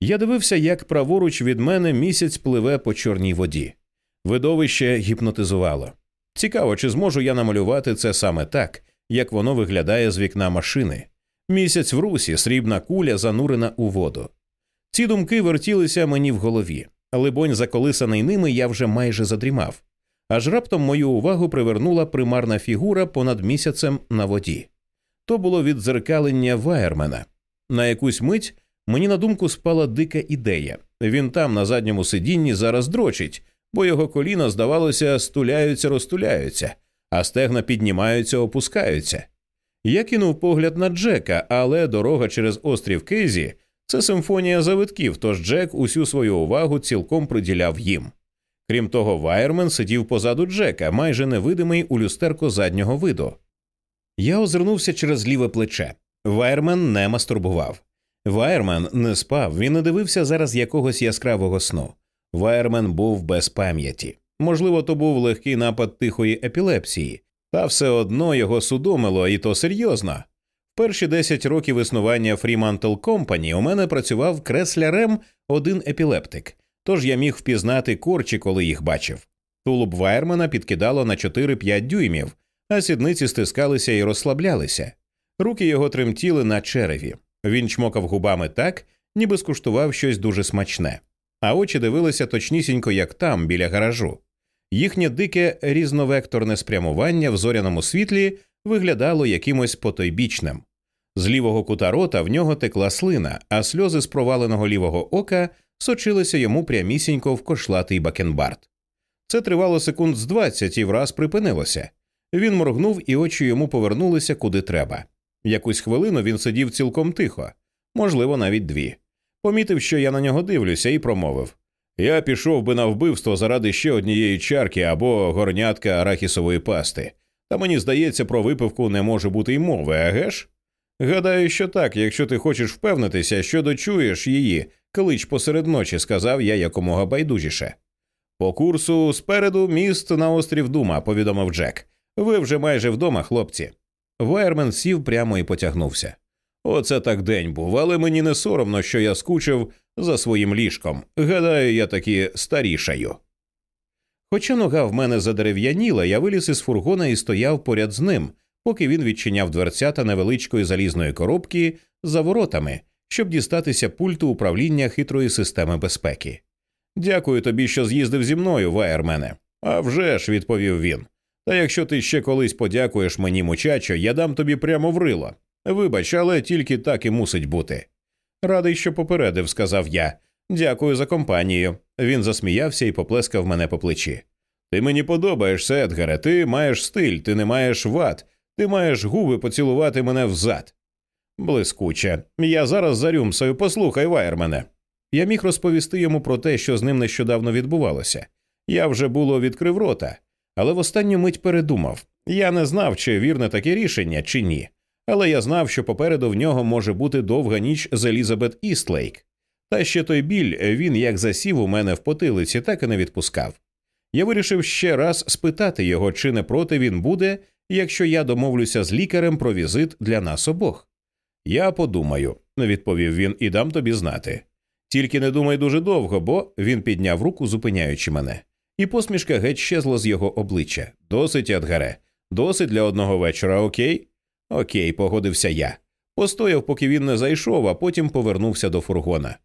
Я дивився, як праворуч від мене місяць пливе по чорній воді. Видовище гіпнотизувало. Цікаво, чи зможу я намалювати це саме так, як воно виглядає з вікна машини. Місяць в русі, срібна куля занурена у воду. Ці думки вертілися мені в голові, либонь, заколисаний ними, я вже майже задрімав. Аж раптом мою увагу привернула примарна фігура понад місяцем на воді. То було віддзеркалення Вайермена. На якусь мить мені на думку спала дика ідея. Він там, на задньому сидінні, зараз дрочить, бо його коліна, здавалося, стуляються, розтуляються, а стегна піднімаються, опускаються. Я кинув погляд на Джека, але дорога через острів Кейзі це симфонія завитків, тож Джек усю свою увагу цілком приділяв їм. Крім того, Вайермен сидів позаду Джека, майже невидимий у люстерко заднього виду. Я озирнувся через ліве плече. Вайермен не мастурбував. Вайермен не спав, він не дивився зараз якогось яскравого сну. Вайермен був без пам'яті. Можливо, то був легкий напад тихої епілепсії, та все одно його судомило, і то серйозно. Перші 10 років існування Fremantle Company у мене працював креслярем один епілептик, тож я міг впізнати корчі, коли їх бачив. Тулуб Вайермана підкидало на 4-5 дюймів, а сідниці стискалися і розслаблялися. Руки його тремтіли на череві. Він чмокав губами так, ніби скуштував щось дуже смачне, а очі дивилися точнісінько, як там, біля гаражу. Їхнє дике різновекторне спрямування в зоряному світлі виглядало якимось потойбічним. З лівого кута рота в нього текла слина, а сльози з проваленого лівого ока сочилися йому прямісінько в кошлатий бакенбард. Це тривало секунд з двадцять і враз припинилося. Він моргнув, і очі йому повернулися куди треба. Якусь хвилину він сидів цілком тихо, можливо, навіть дві. Помітив, що я на нього дивлюся, і промовив Я пішов би на вбивство заради ще однієї чарки або горнятка арахісової пасти. Та мені здається, про випивку не може бути й мови, аге ж? Гадаю, що так, якщо ти хочеш впевнитися, що дочуєш її, клич посеред ночі, сказав я якомога байдужіше. По курсу спереду міст на острів Дума, повідомив Джек. Ви вже майже вдома, хлопці. Вайермен сів прямо і потягнувся. Оце так день був, але мені не соромно, що я скучив за своїм ліжком. Гадаю, я таки старішаю. Хоча нога в мене задерев'яніла, я виліз із фургона і стояв поряд з ним, поки він відчиняв дверцята невеличкої залізної коробки за воротами, щоб дістатися пульту управління хитрої системи безпеки. Дякую тобі, що з'їздив зі мною, Вайермене. «А вже ж», – відповів він. Та якщо ти ще колись подякуєш мені, мучачо, я дам тобі прямо в рило. Вибач, але тільки так і мусить бути. Радий, що попередив, сказав я. Дякую за компанію. Він засміявся і поплескав мене по плечі. Ти мені подобаєшся, Едгаре, ти маєш стиль, ти не маєш ват, ти маєш губи поцілувати мене взад. Блискуче. Я зараз зарюмсаю, послухай, Вайермене. Я міг розповісти йому про те, що з ним нещодавно відбувалося. Я вже було відкрив рота, але в останню мить передумав. Я не знав, чи вірне таке рішення, чи ні. Але я знав, що попереду в нього може бути довга ніч з Елізабет Істлейк. Та ще той біль він як засів у мене в потилиці, так і не відпускав. Я вирішив ще раз спитати його, чи не проти він буде, якщо я домовлюся з лікарем про візит для нас обох. Я подумаю, відповів він, і дам тобі знати. Тільки не думай дуже довго, бо він підняв руку, зупиняючи мене, і посмішка геть щезла з його обличчя. Досить, Адгаре, досить для одного вечора, окей? Окей, погодився я. Постояв, поки він не зайшов, а потім повернувся до фургона.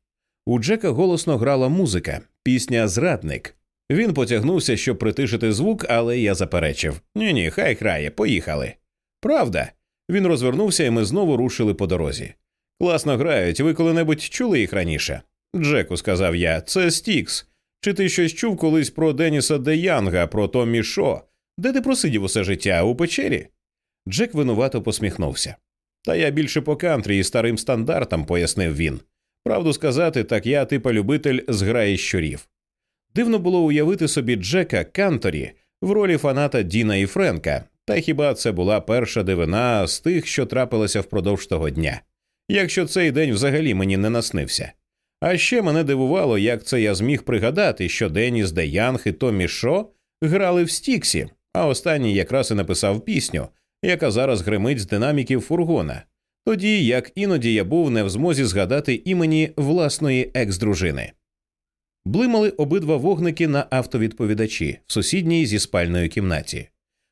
У Джека голосно грала музика, пісня Зрадник. Він потягнувся, щоб притишити звук, але я заперечив ні ні, хай грає, поїхали. Правда. Він розвернувся, і ми знову рушили по дорозі. Класно грають, ви коли-небудь чули їх раніше? Джеку, сказав я, це Стікс. Чи ти щось чув колись про Деніса Де Янга, про Томмі Шо? Де ти просидів усе життя у печері? Джек винувато посміхнувся. Та я більше по кантрі і старим стандартам, пояснив він. Правду сказати, так я типа любитель зграї щурів. Дивно було уявити собі Джека Канторі в ролі фаната Діна і Френка, та хіба це була перша дивина з тих, що трапилася впродовж того дня, якщо цей день взагалі мені не наснився. А ще мене дивувало, як це я зміг пригадати, що Деніс Де Янг і Томі Шо грали в Стіксі, а останній якраз і написав пісню, яка зараз гримить з динаміків фургона, тоді як іноді я був не в змозі згадати імені власної екс-дружини. Блимали обидва вогники на автовідповідачі в сусідній зі спальною кімнаті.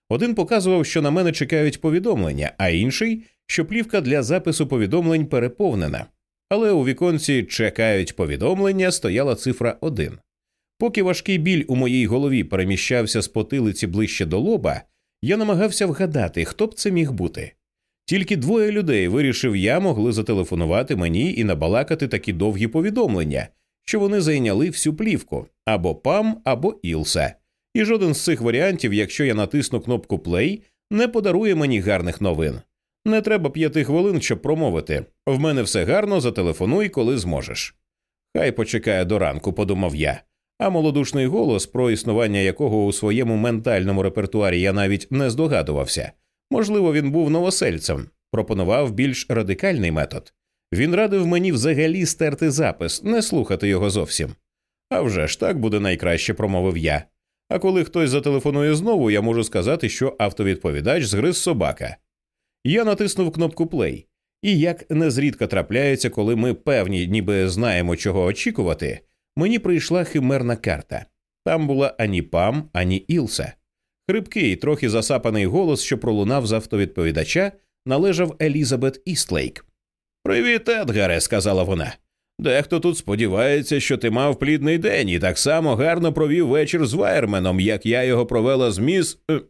Один показував, що на мене чекають повідомлення, а інший, що плівка для запису повідомлень переповнена. Але у віконці чекають повідомлення стояла цифра 1. Поки важкий біль у моїй голові переміщався з потилиці ближче до лоба, я намагався вгадати, хто б це міг бути. Тільки двоє людей вирішив я могли зателефонувати мені і набалакати такі довгі повідомлення, що вони зайняли всю плівку або Пам, або Ілса. І жоден з цих варіантів, якщо я натисну кнопку плей, не подарує мені гарних новин. Не треба п'яти хвилин, щоб промовити. В мене все гарно, зателефонуй, коли зможеш. Хай почекає до ранку, подумав я. А молодушний голос, про існування якого у своєму ментальному репертуарі я навіть не здогадувався. Можливо, він був новосельцем, пропонував більш радикальний метод. Він радив мені взагалі стерти запис, не слухати його зовсім. «А вже ж так буде найкраще, промовив я. А коли хтось зателефонує знову, я можу сказати, що автовідповідач згриз собака. Я натиснув кнопку плей, і як незрідка трапляється, коли ми певні, ніби знаємо, чого очікувати, мені прийшла химерна карта. Там була ані Пам, ані Ілса. Хрипкий, трохи засапаний голос, що пролунав з автовідповідача, належав Елізабет Істлейк. Привіт, Едгаре, сказала вона. Дехто тут сподівається, що ти мав плідний день і так само гарно провів вечір з Вайерменом, як я його провела з міс. Е,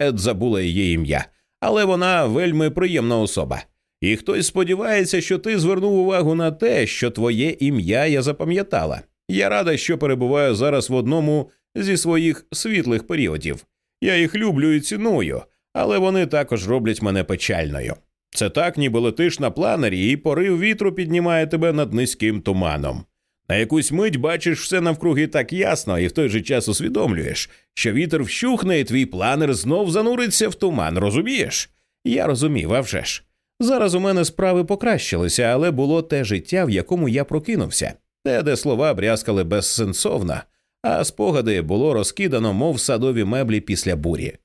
Ед забула її ім'я, але вона вельми приємна особа. І хтось сподівається, що ти звернув увагу на те, що твоє ім'я я запам'ятала. Я рада, що перебуваю зараз в одному зі своїх світлих періодів. Я їх люблю і ціную, але вони також роблять мене печальною. Це так, ніби летиш на планері, і порив вітру піднімає тебе над низьким туманом. На якусь мить бачиш все навкруги так ясно, і в той же час усвідомлюєш, що вітер вщухне, і твій планер знов зануриться в туман, розумієш? Я розумів, а вже ж. Зараз у мене справи покращилися, але було те життя, в якому я прокинувся, те, де слова брязкали безсенсовно, а спогади було розкидано, мов садові меблі після бурі.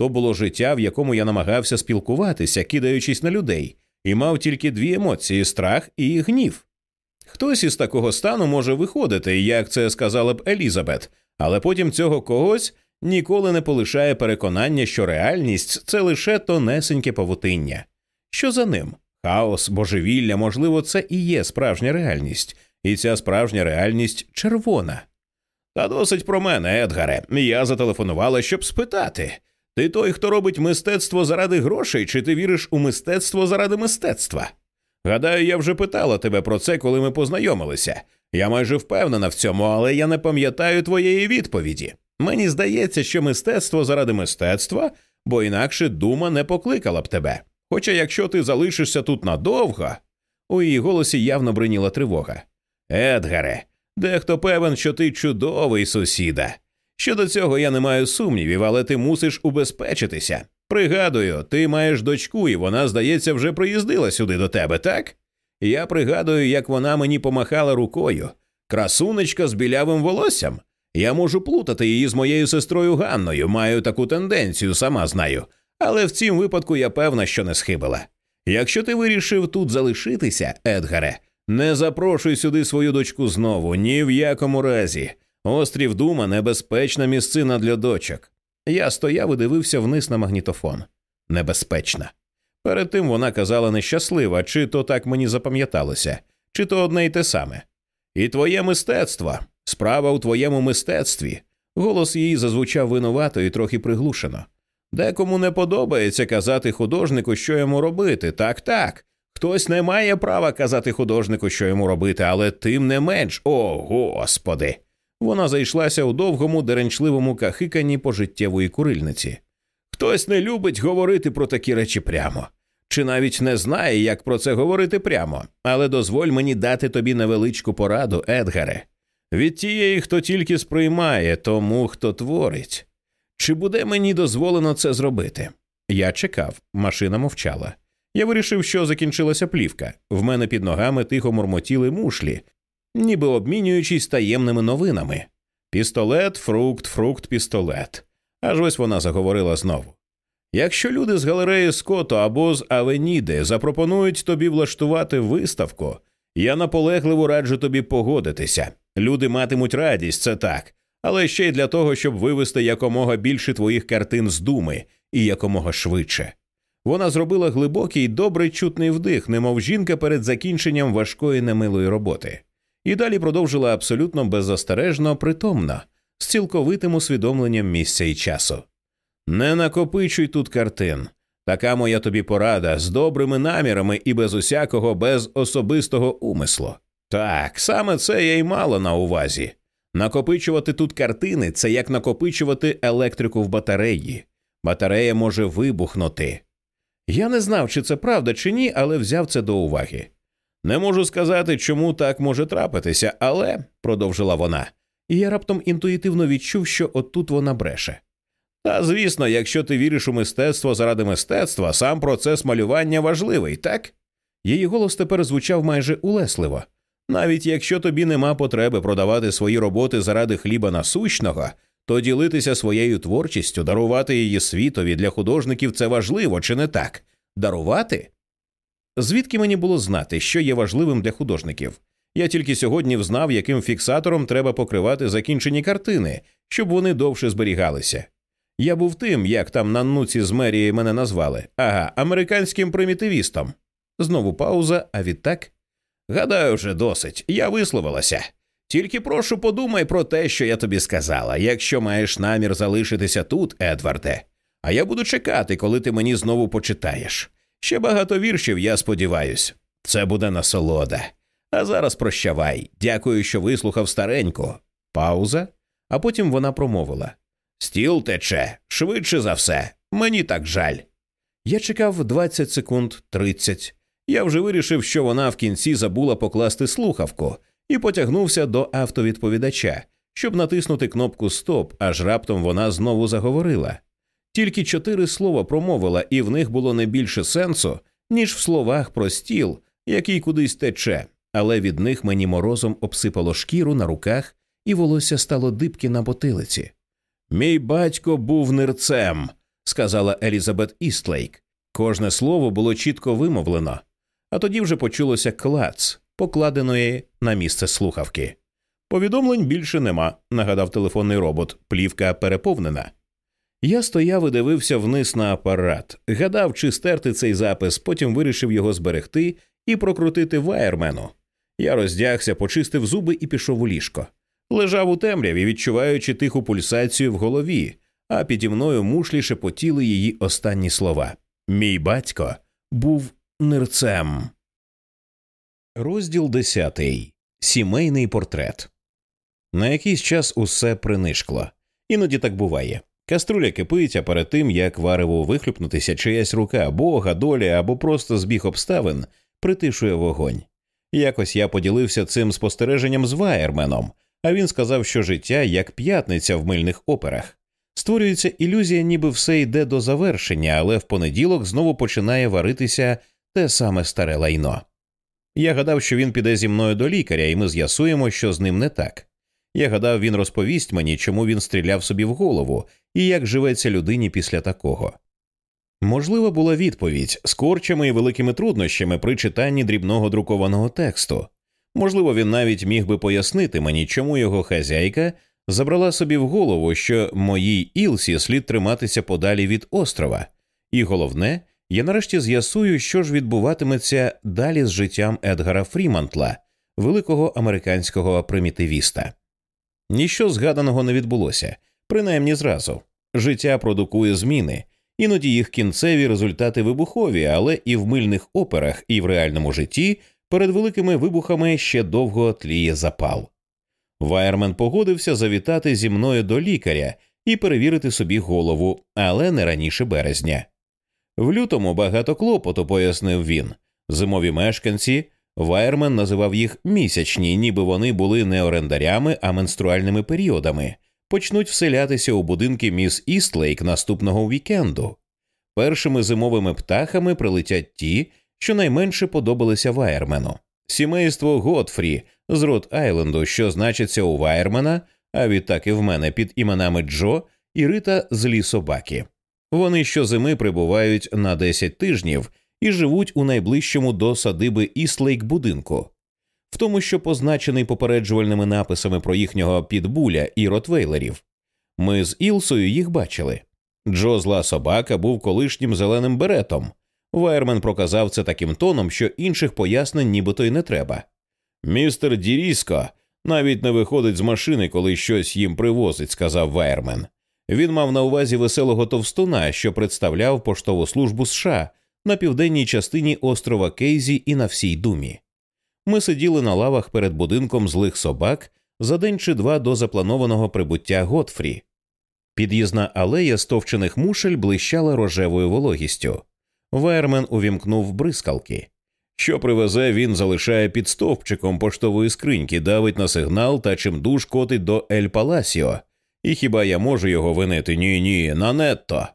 То було життя, в якому я намагався спілкуватися, кидаючись на людей, і мав тільки дві емоції страх і гнів. Хтось із такого стану може виходити, як це сказала б Елізабет, але потім цього когось ніколи не полишає переконання, що реальність це лише тонесеньке павутиння. Що за ним? Хаос, божевілля, можливо, це і є справжня реальність, і ця справжня реальність червона. Та досить про мене, Едгаре. Я зателефонувала, щоб спитати. Ти той, хто робить мистецтво заради грошей, чи ти віриш у мистецтво заради мистецтва? Гадаю, я вже питала тебе про це, коли ми познайомилися. Я майже впевнена в цьому, але я не пам'ятаю твоєї відповіді. Мені здається, що мистецтво заради мистецтва, бо інакше дума не покликала б тебе. Хоча якщо ти залишишся тут надовго. У її голосі явно бриніла тривога. Едгаре, дехто певен, що ти чудовий сусіда. Щодо цього я не маю сумнівів, але ти мусиш убезпечитися. Пригадую, ти маєш дочку, і вона, здається, вже приїздила сюди до тебе, так? Я пригадую, як вона мені помахала рукою. Красунечка з білявим волоссям. Я можу плутати її з моєю сестрою Ганною, маю таку тенденцію, сама знаю. Але в цім випадку я певна, що не схибила. Якщо ти вирішив тут залишитися, Едгаре, не запрошуй сюди свою дочку знову, ні в якому разі. Острів Дума небезпечна місцина для дочок. Я стояв і дивився вниз на магнітофон. Небезпечна. Перед тим вона казала нещаслива, чи то так мені запам'яталося, чи то одне й те саме. І твоє мистецтво, справа у твоєму мистецтві. Голос її зазвучав винувато і трохи приглушено. Декому не подобається казати художнику, що йому робити. Так, так. Хтось не має права казати художнику, що йому робити, але тим не менш, о господи. Вона зайшлася у довгому, деренчливому кахиканні пожиттєвої курильниці. Хтось не любить говорити про такі речі прямо, чи навіть не знає, як про це говорити прямо, але дозволь мені дати тобі невеличку пораду, Едгаре. Від тієї, хто тільки сприймає, тому хто творить. Чи буде мені дозволено це зробити? Я чекав, машина мовчала. Я вирішив, що закінчилася плівка. В мене під ногами тихо мурмотіли мушлі, ніби обмінюючись таємними новинами. Пістолет, фрукт, фрукт, пістолет. Аж ось вона заговорила знову. Якщо люди з галереї Скотто або з Авеніди запропонують тобі влаштувати виставку, я наполегливо раджу тобі погодитися. Люди матимуть радість, це так, але ще й для того, щоб вивести якомога більше твоїх картин з думи і якомога швидше. Вона зробила глибокий, добре чутний вдих, немов жінка перед закінченням важкої немилої роботи і далі продовжила абсолютно беззастережно притомно, з цілковитим усвідомленням місця і часу. Не накопичуй тут картин. Така моя тобі порада з добрими намірами і без усякого без особистого умислу. Так, саме це я й мала на увазі. Накопичувати тут картини це як накопичувати електрику в батареї. Батарея може вибухнути. Я не знав, чи це правда, чи ні, але взяв це до уваги. Не можу сказати, чому так може трапитися, але, продовжила вона, і я раптом інтуїтивно відчув, що отут вона бреше. Та звісно, якщо ти віриш у мистецтво заради мистецтва, сам процес малювання важливий, так? Її голос тепер звучав майже улесливо. Навіть якщо тобі нема потреби продавати свої роботи заради хліба насущного, то ділитися своєю творчістю, дарувати її світові для художників це важливо, чи не так? Дарувати? Звідки мені було знати, що є важливим для художників? Я тільки сьогодні взнав, яким фіксатором треба покривати закінчені картини, щоб вони довше зберігалися. Я був тим, як там на нуці з мерії мене назвали, ага, американським примітивістом. Знову пауза, а відтак. Гадаю, вже досить, я висловилася. Тільки прошу подумай про те, що я тобі сказала, якщо маєш намір залишитися тут, Едварде. А я буду чекати, коли ти мені знову почитаєш. Ще багато віршів, я сподіваюсь. Це буде насолода. А зараз прощавай. Дякую, що вислухав стареньку. Пауза, а потім вона промовила Стіл тече, швидше за все. Мені так жаль. Я чекав 20 секунд, 30. Я вже вирішив, що вона в кінці забула покласти слухавку, і потягнувся до автовідповідача, щоб натиснути кнопку Стоп, аж раптом вона знову заговорила. Тільки чотири слова промовила, і в них було не більше сенсу, ніж в словах про стіл, який кудись тече, але від них мені морозом обсипало шкіру на руках, і волосся стало дибки на потилиці. Мій батько був нирцем, сказала Елізабет Істлейк. Кожне слово було чітко вимовлено, а тоді вже почулося клац, покладеної на місце слухавки. Повідомлень більше нема, нагадав телефонний робот. Плівка переповнена. Я стояв і дивився вниз на апарат, гадав, чи стерти цей запис, потім вирішив його зберегти і прокрутити ваєрмену. Я роздягся, почистив зуби і пішов у ліжко. Лежав у темряві, відчуваючи тиху пульсацію в голові, а піді мною мушлі шепотіли її останні слова. Мій батько був нирцем. Розділ десятий. Сімейний портрет. На якийсь час усе принишкло. Іноді так буває. Каструля кипить, а перед тим як варево вихлюпнутися, чиясь рука, бога, доля або просто збіг обставин притишує вогонь. Якось я поділився цим спостереженням з Ваєрменом, а він сказав, що життя як п'ятниця в мильних операх. Створюється ілюзія, ніби все йде до завершення, але в понеділок знову починає варитися те саме старе лайно. Я гадав, що він піде зі мною до лікаря, і ми з'ясуємо, що з ним не так. Я гадав, він розповість мені, чому він стріляв собі в голову і як живеться людині після такого. Можлива була відповідь з корчами і великими труднощами при читанні дрібного друкованого тексту. Можливо, він навіть міг би пояснити мені, чому його хазяйка забрала собі в голову, що моїй Ілсі слід триматися подалі від острова, і головне, я нарешті з'ясую, що ж відбуватиметься далі з життям Едгара Фрімантла, великого американського примітивіста. Ніщо згаданого не відбулося, принаймні зразу. Життя продукує зміни, іноді їх кінцеві результати вибухові, але і в мильних операх, і в реальному житті перед великими вибухами ще довго тліє запал. Вайермен погодився завітати зі мною до лікаря і перевірити собі голову, але не раніше березня. В лютому багато клопоту, пояснив він. Зимові мешканці Вайермен називав їх місячні, ніби вони були не орендарями, а менструальними періодами, почнуть вселятися у будинки міс Істлейк наступного вікенду. Першими зимовими птахами прилетять ті, що найменше подобалися Вайермену. Сімейство Готфрі з Род-Айленду, що значиться у Вайермена, а відтак і в мене під іменами Джо і Рита злі собаки. Вони щозими прибувають на 10 тижнів і живуть у найближчому до садиби Іслейк будинку. В тому, що позначений попереджувальними написами про їхнього пітбуля і ротвейлерів. Ми з Ілсою їх бачили. Джо зла собака був колишнім зеленим беретом. Вайермен проказав це таким тоном, що інших пояснень нібито й не треба. Містер Діріско навіть не виходить з машини, коли щось їм привозить, сказав Вайермен. Він мав на увазі веселого товстуна, що представляв поштову службу США на південній частині острова Кейзі і на всій Думі. Ми сиділи на лавах перед будинком злих собак за день чи два до запланованого прибуття Готфрі. Під'їзна алея стовчених мушель блищала рожевою вологістю. Вайермен увімкнув бризкалки. Що привезе, він залишає під стовпчиком поштової скриньки, давить на сигнал та чимдуж котить до Ель Паласіо. І хіба я можу його винити? Ні, ні, на нетто.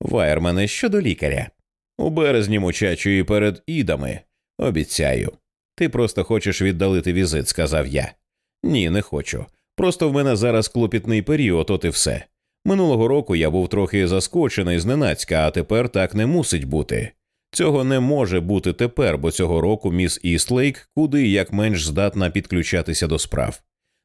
Вайермене щодо лікаря. У березні muchacho перед ідами. Обіцяю. Ти просто хочеш віддалити візит, сказав я. Ні, не хочу. Просто в мене зараз клопітний період, от і все. Минулого року я був трохи заскочений зненацька, а тепер так не мусить бути. Цього не може бути тепер, бо цього року міс Істлейк куди як менш здатна підключатися до справ.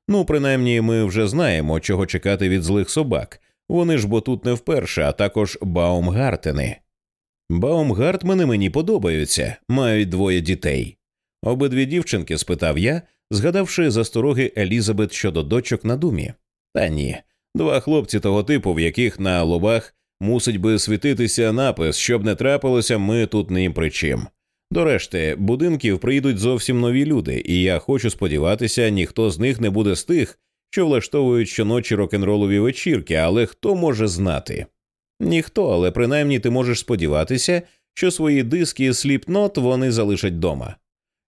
Ну, принаймні, ми вже знаємо, чого чекати від злих собак. Вони ж бо тут не вперше, а також Баумгартени. Баумгартмени мені подобаються, мають двоє дітей. Обидві дівчинки? спитав я, згадавши застороги Елізабет щодо дочок на думі. Та ні, два хлопці того типу, в яких на лобах мусить би світитися напис, щоб не трапилося, ми тут не при чим. До решти, будинків прийдуть зовсім нові люди, і я хочу сподіватися, ніхто з них не буде з тих, що влаштовують щоночі рок-н-ролові вечірки, але хто може знати? Ніхто, але принаймні ти можеш сподіватися, що свої диски сліпнот вони залишать дома.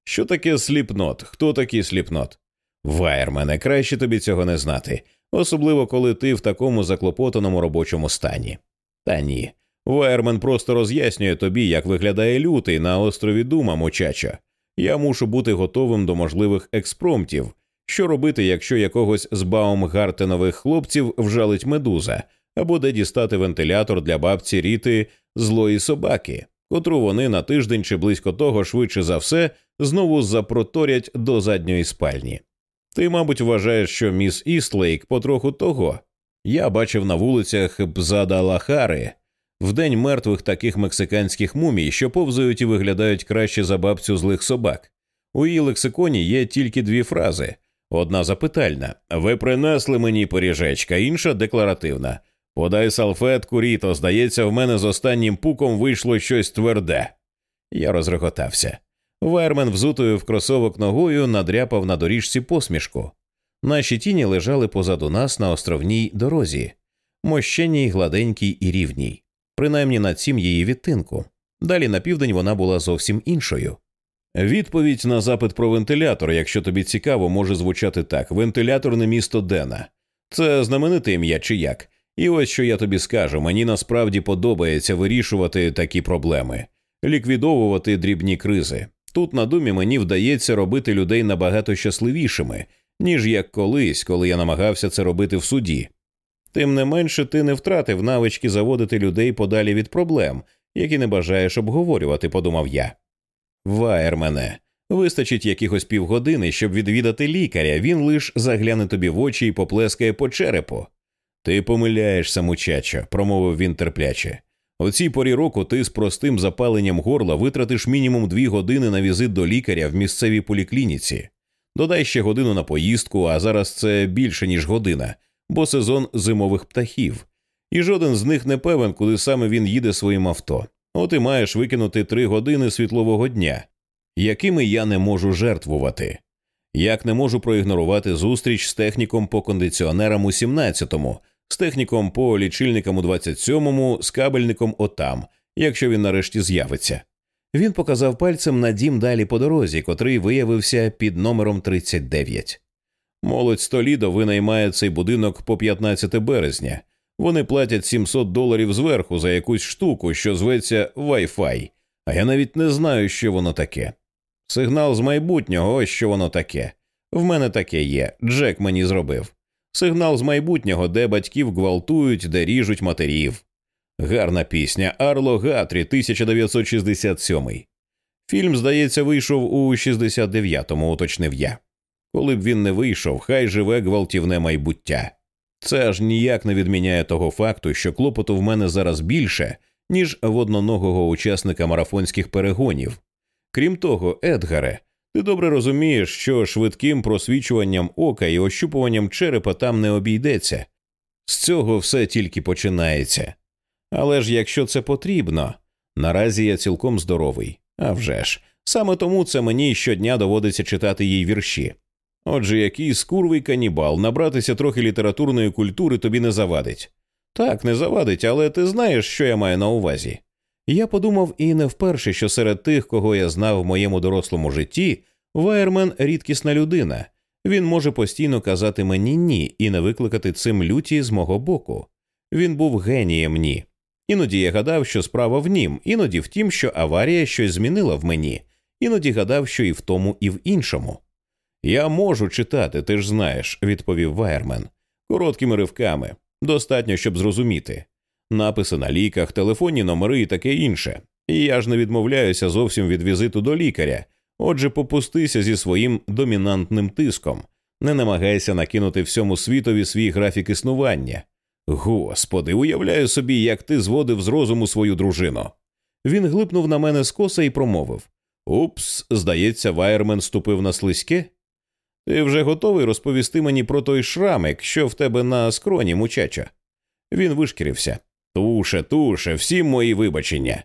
Що таке сліпнот? Хто такий сліпнот? Вайермене, краще тобі цього не знати, особливо коли ти в такому заклопотаному робочому стані. Та ні, Вайермен просто роз'яснює тобі, як виглядає лютий на острові Дума, мучача. Я мушу бути готовим до можливих експромтів. Що робити, якщо якогось з Баумгартенових хлопців вжалить медуза, або де дістати вентилятор для бабці ріти злої собаки, котру вони на тиждень чи близько того, швидше за все, знову запроторять до задньої спальні. Ти, мабуть, вважаєш, що міс Істлейк потроху того. Я бачив на вулицях Бзадалахари в день мертвих таких мексиканських мумій, що повзають і виглядають краще за бабцю злих собак. У її лексиконі є тільки дві фрази: одна запитальна Ви принесли мені поріжечка, інша декларативна. Подай салфетку, Ріто, здається, в мене з останнім пуком вийшло щось тверде. Я розреготався. Вермен, взутою в кросовок ногою, надряпав на доріжці посмішку. Наші тіні лежали позаду нас на островній дорозі, мощенній, гладенькій і рівній, принаймні на цім її відтинку. Далі на південь вона була зовсім іншою. Відповідь на запит про вентилятор, якщо тобі цікаво, може звучати так: вентиляторне місто Дена. Це знамените ім'я чи як. І ось що я тобі скажу: мені насправді подобається вирішувати такі проблеми, ліквідовувати дрібні кризи. Тут на думі мені вдається робити людей набагато щасливішими, ніж як колись, коли я намагався це робити в суді. Тим не менше, ти не втратив навички заводити людей подалі від проблем, які не бажаєш обговорювати, подумав я. Ваєр мене. Вистачить якихось півгодини, щоб відвідати лікаря, він лиш загляне тобі в очі і поплескає по черепу. Ти помиляєшся, мучачо, промовив він терпляче. У цій порі року ти з простим запаленням горла витратиш мінімум дві години на візит до лікаря в місцевій поліклініці. Додай ще годину на поїздку, а зараз це більше, ніж година, бо сезон зимових птахів. І жоден з них не певен, куди саме він їде своїм авто. От і маєш викинути три години світлового дня, якими я не можу жертвувати. Як не можу проігнорувати зустріч з техніком по кондиціонерам у 17-му, з техніком по лічильникам у 27-му, з кабельником отам, якщо він нарешті з'явиться. Він показав пальцем на дім далі по дорозі, котрий виявився під номером 39. Молодь Столідо винаймає цей будинок по 15 березня. Вони платять 700 доларів зверху за якусь штуку, що зветься Wi-Fi, а я навіть не знаю, що воно таке. Сигнал з майбутнього, ось що воно таке. В мене таке є. Джек мені зробив. Сигнал з майбутнього, де батьків гвалтують, де ріжуть матерів. Гарна пісня Арло Гатрі 1967. Фільм, здається, вийшов у 69-му, уточнив я. Коли б він не вийшов, хай живе гвалтівне майбуття. Це аж ніяк не відміняє того факту, що клопоту в мене зараз більше, ніж в одноногого учасника марафонських перегонів. Крім того, Едгаре, ти добре розумієш, що швидким просвічуванням ока і ощупуванням черепа там не обійдеться. З цього все тільки починається. Але ж якщо це потрібно, наразі я цілком здоровий. А вже ж, саме тому це мені щодня доводиться читати їй вірші. Отже, який скурвий канібал, набратися трохи літературної культури тобі не завадить. Так, не завадить, але ти знаєш, що я маю на увазі. Я подумав і не вперше, що серед тих, кого я знав в моєму дорослому житті, Вайермен рідкісна людина. Він може постійно казати мені ні і не викликати цим люті з мого боку. Він був генієм ні. Іноді я гадав, що справа в нім, іноді в тім, що аварія щось змінила в мені, іноді гадав, що і в тому, і в іншому. Я можу читати, ти ж знаєш, відповів Вайермен, короткими ривками. Достатньо, щоб зрозуміти. Написи на ліках, телефонні номери і таке інше. І я ж не відмовляюся зовсім від візиту до лікаря. Отже, попустися зі своїм домінантним тиском, не намагайся накинути всьому світові свій графік існування. Господи, уявляю собі, як ти зводив з розуму свою дружину. Він глипнув на мене скоса і промовив Упс, здається, Вайермен ступив на слизьке. Ти вже готовий розповісти мені про той шрамик, що в тебе на скроні, мучача? Він вишкірився. Туше, туше, всі мої вибачення.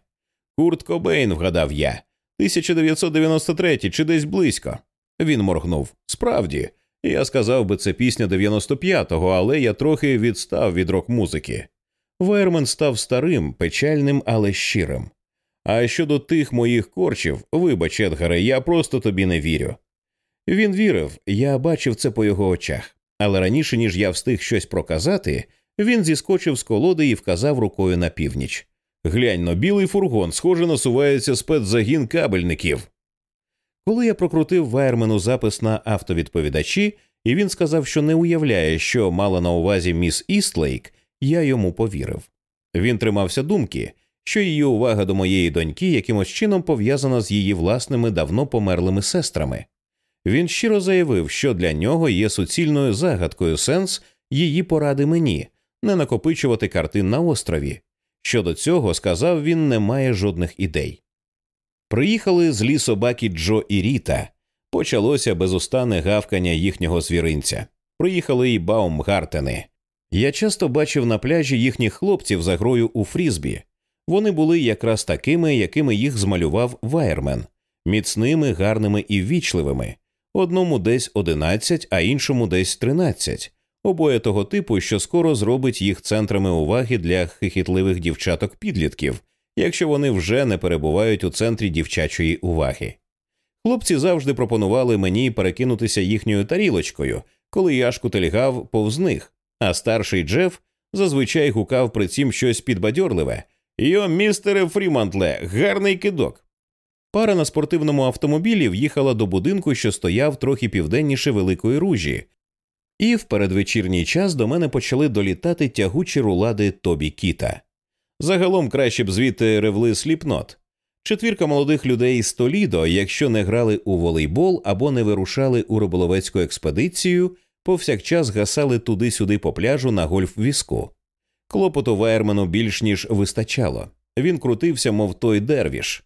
Курт Кобейн, вгадав я. 1993 чи десь близько. Він моргнув. Справді, я сказав би, це пісня 95-го, але я трохи відстав від рок музики. Вермен став старим, печальним, але щирим. А щодо тих моїх корчів, вибач, Едгаре, я просто тобі не вірю. Він вірив, я бачив це по його очах, але раніше ніж я встиг щось проказати, він зіскочив з колоди і вказав рукою на північ. Глянь но білий фургон, схоже, насувається спецзагін кабельників. Коли я прокрутив Вайермену запис на автовідповідачі, і він сказав, що не уявляє, що мала на увазі міс Істлейк, я йому повірив. Він тримався думки, що її увага до моєї доньки якимось чином пов'язана з її власними давно померлими сестрами. Він щиро заявив, що для нього є суцільною загадкою сенс її поради мені не накопичувати картин на острові. Щодо цього, сказав він, не має жодних ідей. Приїхали злі собаки Джо і Ріта. Почалося безустане гавкання їхнього звіринця. Приїхали і Баумгартени. Я часто бачив на пляжі їхніх хлопців за грою у Фрізбі. Вони були якраз такими, якими їх змалював Вайермен, міцними, гарними і ввічливими. Одному десь одинадцять, а іншому десь тринадцять. Обоє того типу, що скоро зробить їх центрами уваги для хихітливих дівчаток підлітків, якщо вони вже не перебувають у центрі дівчачої уваги. Хлопці завжди пропонували мені перекинутися їхньою тарілочкою, коли я шкутильгав повз них, а старший Джеф зазвичай гукав при цім щось підбадьорливе Йо, містере Фрімантле, гарний кидок. Пара на спортивному автомобілі в'їхала до будинку, що стояв трохи південніше Великої Ружі, і в передвечірній час до мене почали долітати тягучі рулади Тобі Кіта. Загалом краще б звідти ревли сліпнот. Четвірка молодих людей з Толідо, якщо не грали у волейбол або не вирушали у риболовецьку експедицію, повсякчас гасали туди-сюди по пляжу на гольф візку. Клопоту Вайерману більш ніж вистачало. Він крутився, мов той дервіш.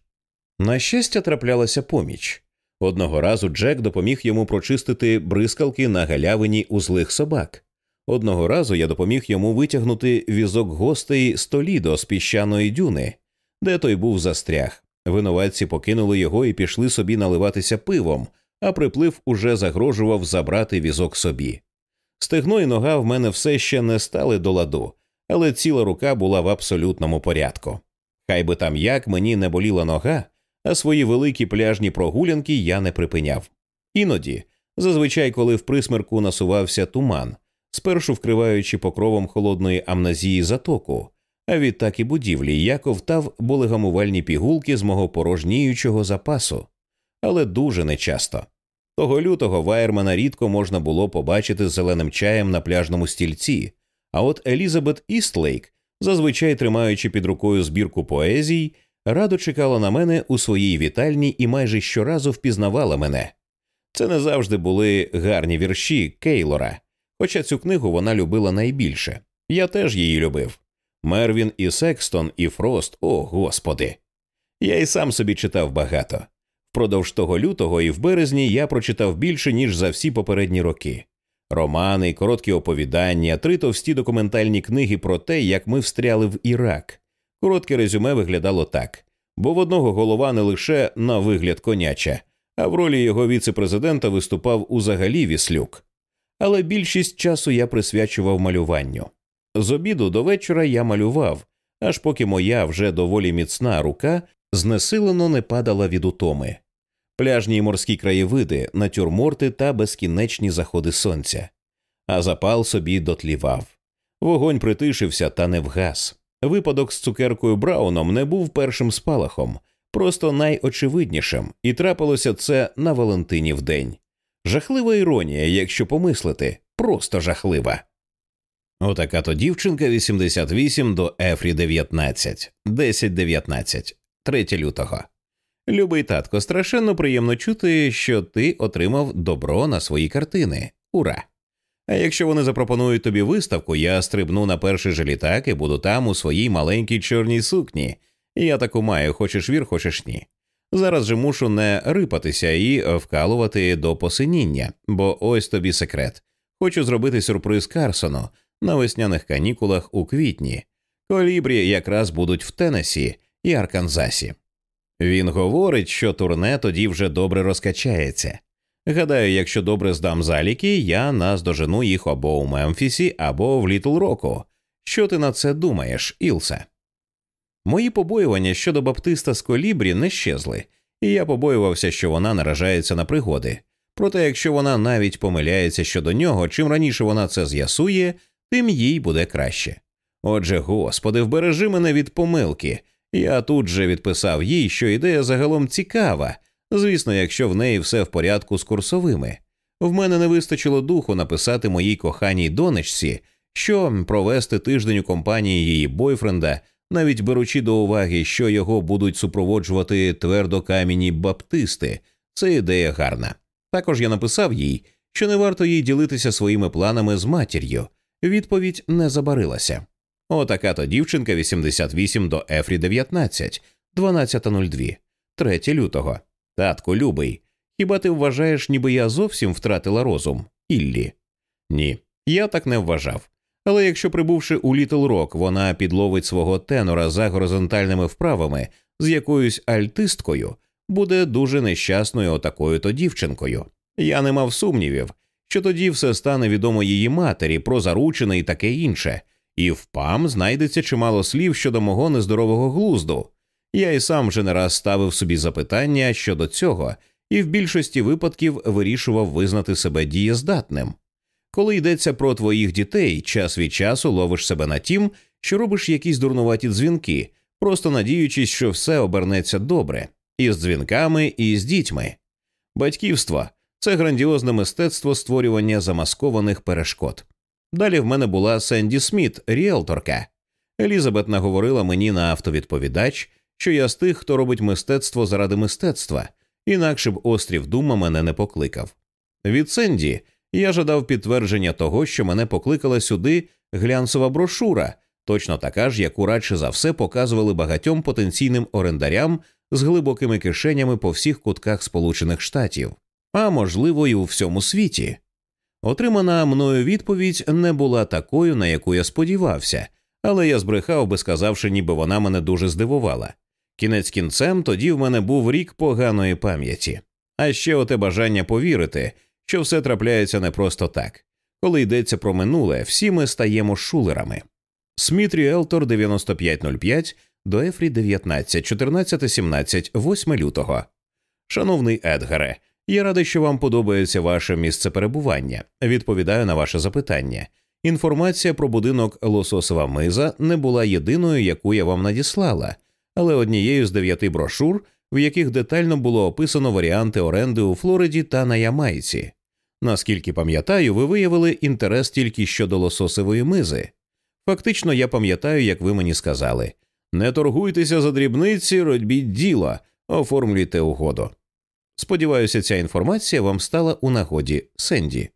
На щастя, траплялася поміч. Одного разу Джек допоміг йому прочистити бризкалки на галявині у злих собак. Одного разу я допоміг йому витягнути візок гостей з Толідо з піщаної дюни, де той був застряг. Винуватці покинули його і пішли собі наливатися пивом, а приплив уже загрожував забрати візок собі. Стегно і нога в мене все ще не стали до ладу, але ціла рука була в абсолютному порядку. Хай би там як мені не боліла нога, а свої великі пляжні прогулянки я не припиняв. Іноді, зазвичай, коли в присмерку насувався туман, спершу вкриваючи покровом холодної амнезії затоку, а відтак і будівлі, я ковтав болегамувальні пігулки з мого порожніючого запасу, але дуже нечасто. Того лютого Вайермана рідко можна було побачити з зеленим чаєм на пляжному стільці, а от Елізабет Істлейк, зазвичай тримаючи під рукою збірку поезій, радо чекала на мене у своїй вітальні і майже щоразу впізнавала мене. Це не завжди були гарні вірші Кейлора, хоча цю книгу вона любила найбільше. Я теж її любив. Мервін і Секстон, і Фрост, о господи. Я й сам собі читав багато. Впродовж того лютого і в березні я прочитав більше, ніж за всі попередні роки. Романи, короткі оповідання, три товсті документальні книги про те, як ми встряли в Ірак. Коротке резюме виглядало так, бо в одного голова не лише на вигляд коняча, а в ролі його віце-президента виступав узагалі віслюк. Але більшість часу я присвячував малюванню. З обіду до вечора я малював, аж поки моя вже доволі міцна рука знесилено не падала від утоми. Пляжні й морські краєвиди, натюрморти та безкінечні заходи сонця, а запал собі дотлівав. Вогонь притишився та не вгас. Випадок з цукеркою Брауном не був першим спалахом, просто найочевиднішим, і трапилося це на Валентинів день. Жахлива іронія, якщо помислити, просто жахлива. Отака то дівчинка 88 до Ефрі 19, 10-19, 3 лютого. Любий татко, страшенно приємно чути, що ти отримав добро на свої картини. Ура! А якщо вони запропонують тобі виставку, я стрибну на перший же літак і буду там у своїй маленькій чорній сукні. Я таку маю, хочеш вір, хочеш ні. Зараз же мушу не рипатися і вкалувати до посиніння, бо ось тобі секрет. Хочу зробити сюрприз Карсону на весняних канікулах у квітні. Колібрі якраз будуть в Теннесі і Арканзасі. Він говорить, що турне тоді вже добре розкачається. Гадаю, якщо добре здам заліки, я наздожену їх або у Мемфісі, або в Літл Року. Що ти на це думаєш, Ілсе? Мої побоювання щодо Баптиста з колібрі не щезли, і я побоювався, що вона наражається на пригоди. Проте, якщо вона навіть помиляється щодо нього, чим раніше вона це з'ясує, тим їй буде краще. Отже, господи, вбережи мене від помилки. Я тут же відписав їй, що ідея загалом цікава, звісно, якщо в неї все в порядку з курсовими. В мене не вистачило духу написати моїй коханій донечці, що провести тиждень у компанії її бойфренда, навіть беручи до уваги, що його будуть супроводжувати твердокам'яні баптисти, це ідея гарна. Також я написав їй, що не варто їй ділитися своїми планами з матір'ю. Відповідь не забарилася. Отака то дівчинка 88 до Ефрі 19, 12.02, 3 лютого. Татку, любий. Хіба ти вважаєш, ніби я зовсім втратила розум? Іллі? Ні, я так не вважав. Але якщо, прибувши у Літл Рок, вона підловить свого тенора за горизонтальними вправами з якоюсь альтисткою, буде дуже нещасною отакою то дівчинкою. Я не мав сумнівів, що тоді все стане відомо її матері про заручене і таке інше, і в ПАМ знайдеться чимало слів щодо мого нездорового глузду. Я і сам вже не раз ставив собі запитання щодо цього, і в більшості випадків вирішував визнати себе дієздатним. Коли йдеться про твоїх дітей, час від часу ловиш себе на тім, що робиш якісь дурнуваті дзвінки, просто надіючись, що все обернеться добре, і з дзвінками, і з дітьми. Батьківство це грандіозне мистецтво створювання замаскованих перешкод. Далі в мене була Сенді Сміт, ріелторка. Елізабет наговорила мені на автовідповідач, що я з тих, хто робить мистецтво заради мистецтва, інакше б острів Дума мене не покликав. Від Сенді я жадав підтвердження того, що мене покликала сюди глянцева брошура, точно така ж, яку радше за все показували багатьом потенційним орендарям з глибокими кишенями по всіх кутках Сполучених Штатів, а можливо, і у всьому світі. Отримана мною відповідь не була такою, на яку я сподівався, але я збрехав би, сказавши, ніби вона мене дуже здивувала. Кінець кінцем тоді в мене був рік поганої пам'яті, а ще оте бажання повірити, що все трапляється не просто так. Коли йдеться про минуле, всі ми стаємо шулерами. Сміт Ріелтор 9505 до Ефрі 19, 14, 17, 8 лютого. Шановний Едгаре, я радий, що вам подобається ваше місце перебування. Відповідаю на ваше запитання. Інформація про будинок Лососова Миза не була єдиною, яку я вам надіслала, але однією з дев'яти брошур, в яких детально було описано варіанти оренди у Флориді та на Ямайці. Наскільки пам'ятаю, ви виявили інтерес тільки щодо лососової мизи. Фактично, я пам'ятаю, як ви мені сказали не торгуйтеся за дрібниці, робіть діло, оформлюйте угоду. Сподіваюся, ця інформація вам стала у нагоді Сенді.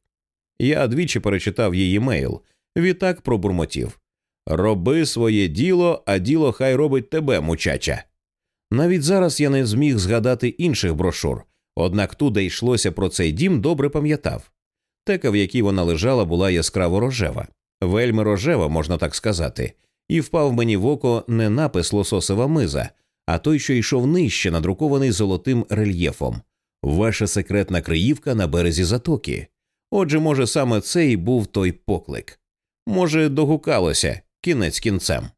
Я двічі перечитав її мейл, відтак пробурмотів Роби своє діло, а діло хай робить тебе, мучача. Навіть зараз я не зміг згадати інших брошур, однак ту, де йшлося про цей дім, добре пам'ятав. Тека, в якій вона лежала, була яскраво рожева, вельми рожева, можна так сказати, і впав мені в око не напис лососова миза, а той, що йшов нижче, надрукований золотим рельєфом. Ваша секретна криївка на березі затоки. Отже, може, саме це і був той поклик. Може, догукалося кінець кінцем.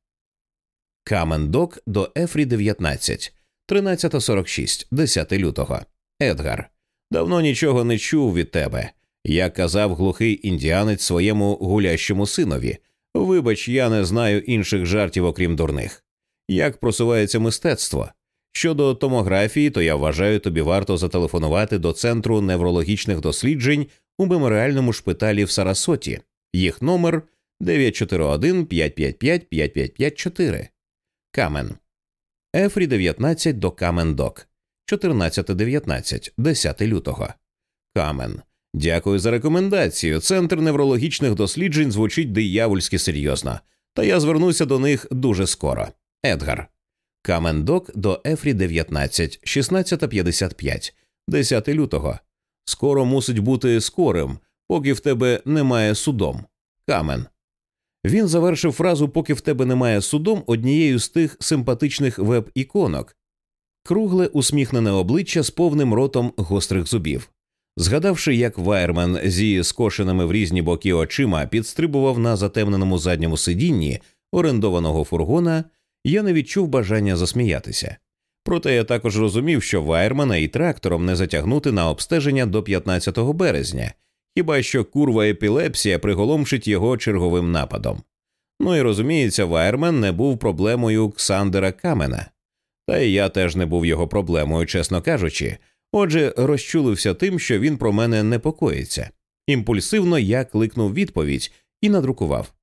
Камендок до Ефрі 19, 13.46, 10 лютого. Едгар. Давно нічого не чув від тебе. Як казав глухий індіанець своєму гулящому синові. Вибач, я не знаю інших жартів, окрім дурних. Як просувається мистецтво? Щодо томографії, то я вважаю, тобі варто зателефонувати до Центру неврологічних досліджень у меморіальному шпиталі в Сарасоті. Їх номер 941 555 5554. Камен. Ефрі 19 до Камен Док. 14.19, 10 лютого. Камен. Дякую за рекомендацію. Центр неврологічних досліджень звучить диявольськи серйозно, та я звернуся до них дуже скоро. Едгар. Камендок до Ефрі 19, 16.55, 10 лютого. Скоро мусить бути скорим, поки в тебе немає судом. Камен. Він завершив фразу Поки в тебе немає судом однією з тих симпатичних веб-іконок, кругле усміхнене обличчя з повним ротом гострих зубів. Згадавши, як Вайерман зі скошеними в різні боки очима підстрибував на затемненому задньому сидінні орендованого фургона, я не відчув бажання засміятися. Проте я також розумів, що Вайермана і трактором не затягнути на обстеження до 15 березня, хіба що курва епілепсія приголомшить його черговим нападом. Ну і розуміється, Вайермен не був проблемою Ксандера Камена. Та й я теж не був його проблемою, чесно кажучи. Отже, розчулився тим, що він про мене непокоїться. Імпульсивно я кликнув відповідь і надрукував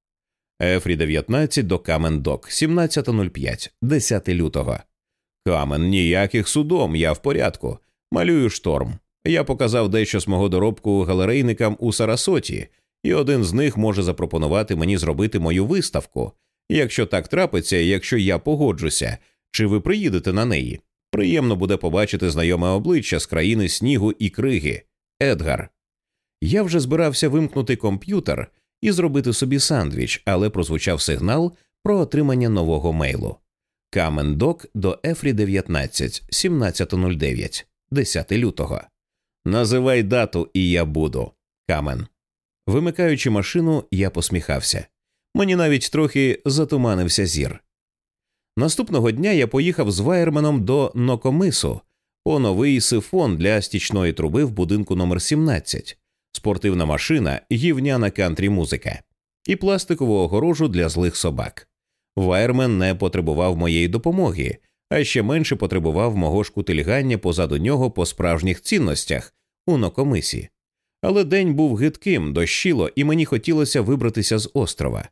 Ефрі 19 до Камен Док, 17.05, 10 лютого. Камен ніяких судом, я в порядку. Малюю шторм. Я показав дещо з мого доробку галерейникам у Сарасоті, і один з них може запропонувати мені зробити мою виставку. Якщо так трапиться, якщо я погоджуся, чи ви приїдете на неї? Приємно буде побачити знайоме обличчя з країни снігу і криги. Едгар. Я вже збирався вимкнути комп'ютер і зробити собі сандвіч, але прозвучав сигнал про отримання нового мейлу. Камен Док до Ефрі 19, 17.09, 10 лютого. Називай дату, і я буду. Камен. Вимикаючи машину, я посміхався. Мені навіть трохи затуманився зір. Наступного дня я поїхав з Вайерменом до Нокомису по новий сифон для стічної труби в будинку номер 17 спортивна машина, гівняна кантрі музика і пластикову огорожу для злих собак. Вайермен не потребував моєї допомоги, а ще менше потребував мого шкутильгання позаду нього по справжніх цінностях у Нокомисі. Але день був гидким, дощило, і мені хотілося вибратися з острова.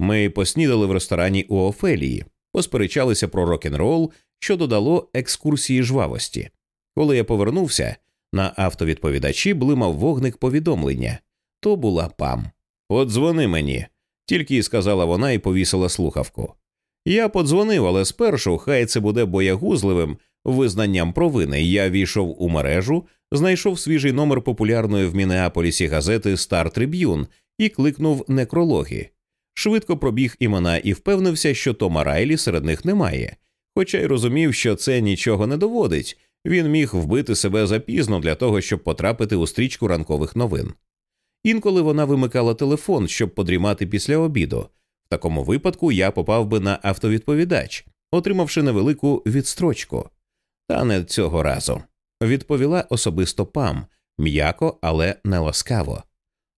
Ми поснідали в ресторані у Офелії, посперечалися про рок н рол що додало екскурсії жвавості. Коли я повернувся, на автовідповідачі блимав вогник повідомлення то була пам. Подзвони мені, тільки й сказала вона і повісила слухавку. Я подзвонив, але спершу хай це буде боягузливим визнанням провини. Я війшов у мережу, знайшов свіжий номер популярної в Мінеаполісі газети Стар Триб'юн і кликнув некрологи. Швидко пробіг імена і впевнився, що Тома Райлі серед них немає, хоча й розумів, що це нічого не доводить. Він міг вбити себе запізно для того, щоб потрапити у стрічку ранкових новин. Інколи вона вимикала телефон, щоб подрімати після обіду. Такому випадку я попав би на автовідповідач, отримавши невелику відстрочку. Та не цього разу. Відповіла особисто пам, м'яко, але не ласкаво.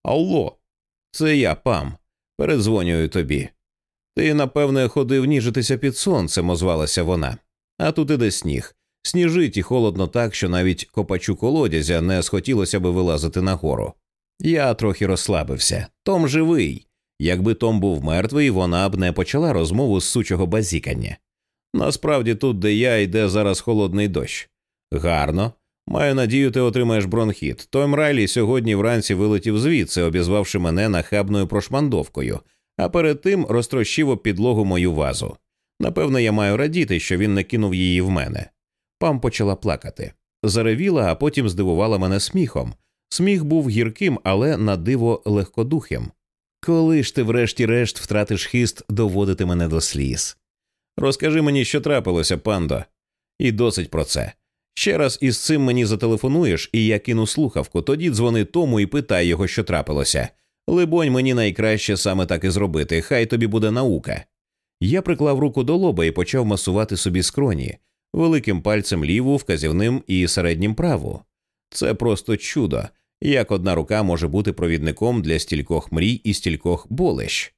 Алло, це я, пам. Передзвонюю тобі. Ти, напевне, ходив ніжитися під сонцем, озвалася вона, а тут іде сніг. Сніжить і холодно так, що навіть копачу колодязя не схотілося би вилазити нагору. Я трохи розслабився. Том живий. Якби Том був мертвий, вона б не почала розмову з сучого базікання. Насправді тут, де я йде зараз холодний дощ. Гарно. Маю надію, ти отримаєш бронхіт. Том Райлі сьогодні вранці вилетів звідси, обізвавши мене нахабною прошмандовкою, а перед тим розтрощив об підлогу мою вазу. Напевно, я маю радіти, що він не кинув її в мене. Пам почала плакати. Заревіла, а потім здивувала мене сміхом. Сміх був гірким, але на диво легкодухим. Коли ж ти, врешті-решт, втратиш хист доводити мене до сліз? Розкажи мені, що трапилося, пандо. І досить про це. Ще раз із цим мені зателефонуєш, і я кину слухавку, тоді дзвони тому і питай його, що трапилося. Либонь, мені найкраще саме так і зробити, хай тобі буде наука. Я приклав руку до лоба і почав масувати собі скроні, великим пальцем ліву, вказівним і середнім праву. Це просто чудо, як одна рука може бути провідником для стількох мрій і стількох болищ,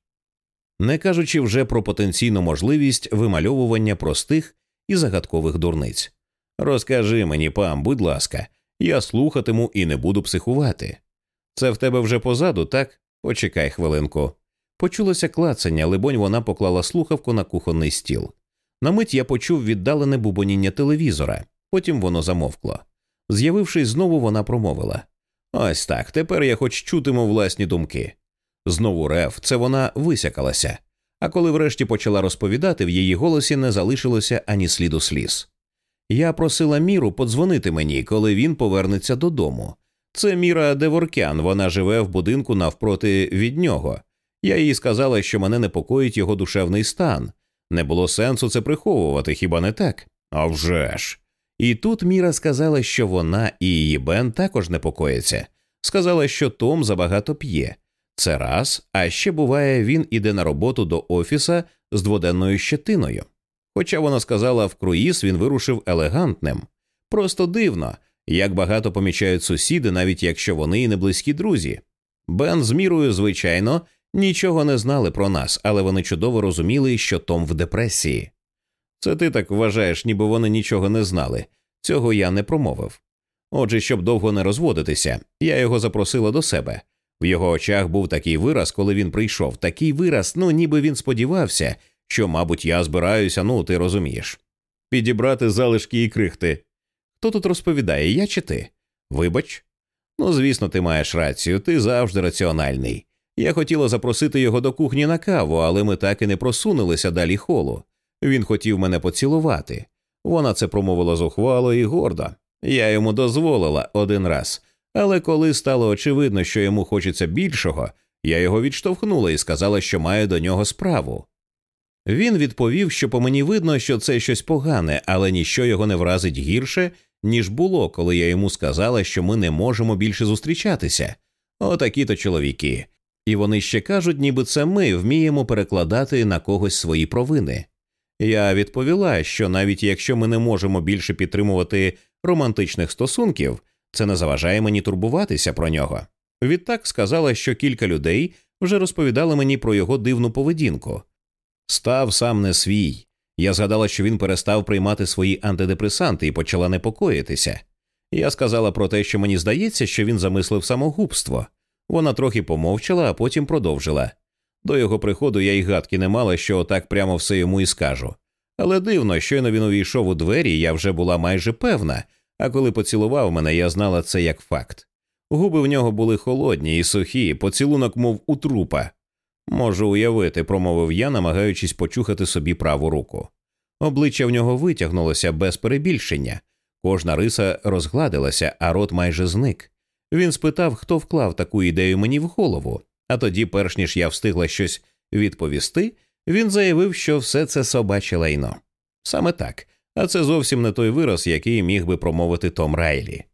не кажучи вже про потенційну можливість вимальовування простих і загадкових дурниць. Розкажи мені, пам, будь ласка, я слухатиму і не буду психувати. Це в тебе вже позаду, так? Почекай хвилинку. Почулося клацання, либонь, вона поклала слухавку на кухонний стіл. На мить я почув віддалене бубоніння телевізора, потім воно замовкло. З'явившись знову, вона промовила Ось так, тепер я хоч чутиму власні думки. Знову рев, це вона висякалася, а коли врешті почала розповідати, в її голосі не залишилося ані сліду сліз. Я просила Міру подзвонити мені, коли він повернеться додому. Це Міра Деворкян, вона живе в будинку навпроти від нього. Я їй сказала, що мене непокоїть його душевний стан. Не було сенсу це приховувати, хіба не так? А вже ж. І тут Міра сказала, що вона і її Бен також непокоїться. Сказала, що Том забагато п'є. Це раз, а ще буває, він іде на роботу до офіса з дводенною щетиною. Хоча вона сказала, в круїз він вирушив елегантним. Просто дивно, як багато помічають сусіди, навіть якщо вони і не близькі друзі. Бен з мірою, звичайно, нічого не знали про нас, але вони чудово розуміли, що Том в депресії. Це ти так вважаєш, ніби вони нічого не знали. Цього я не промовив. Отже, щоб довго не розводитися, я його запросила до себе. В його очах був такий вираз, коли він прийшов, такий вираз, ну ніби він сподівався, що, мабуть, я збираюся, ну ти розумієш. Підібрати залишки і крихти. Хто тут розповідає, я чи ти? Вибач. Ну, звісно, ти маєш рацію, ти завжди раціональний. Я хотіла запросити його до кухні на каву, але ми так і не просунулися далі холу. Він хотів мене поцілувати. Вона це промовила зухвало і гордо. Я йому дозволила один раз, але коли стало очевидно, що йому хочеться більшого, я його відштовхнула і сказала, що маю до нього справу. Він відповів, що по мені видно, що це щось погане, але ніщо його не вразить гірше, ніж було, коли я йому сказала, що ми не можемо більше зустрічатися. Отакі то чоловіки. І вони ще кажуть, ніби це ми вміємо перекладати на когось свої провини. Я відповіла, що навіть якщо ми не можемо більше підтримувати романтичних стосунків, це не заважає мені турбуватися про нього. Відтак сказала, що кілька людей вже розповідали мені про його дивну поведінку. Став сам не свій. Я згадала, що він перестав приймати свої антидепресанти і почала непокоїтися. Я сказала про те, що мені здається, що він замислив самогубство. Вона трохи помовчала, а потім продовжила. До його приходу я й гадки не мала, що отак прямо все йому і скажу. Але дивно, щойно він увійшов у двері, я вже була майже певна, а коли поцілував мене, я знала це як факт. Губи в нього були холодні і сухі, поцілунок, мов у трупа. Можу уявити, промовив я, намагаючись почухати собі праву руку. Обличчя в нього витягнулося без перебільшення, кожна риса розгладилася, а рот майже зник. Він спитав, хто вклав таку ідею мені в голову, а тоді, перш ніж я встигла щось відповісти, він заявив, що все це собаче лайно. Саме так, а це зовсім не той вираз, який міг би промовити Том Райлі.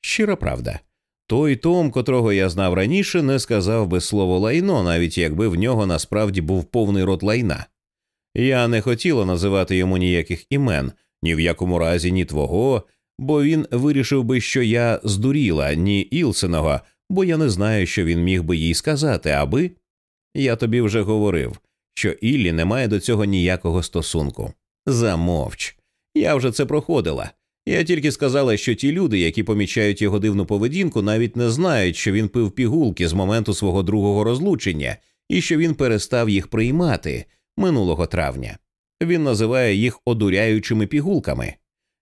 Щира правда. Той Том, котрого я знав раніше, не сказав би слово лайно, навіть якби в нього насправді був повний рот лайна. Я не хотіла називати йому ніяких імен, ні в якому разі, ні твого, бо він вирішив би, що я здуріла, ні Ілсеного, бо я не знаю, що він міг би їй сказати, аби. Я тобі вже говорив, що Іллі не має до цього ніякого стосунку. Замовч. Я вже це проходила. Я тільки сказала, що ті люди, які помічають його дивну поведінку, навіть не знають, що він пив пігулки з моменту свого другого розлучення і що він перестав їх приймати минулого травня. Він називає їх одуряючими пігулками.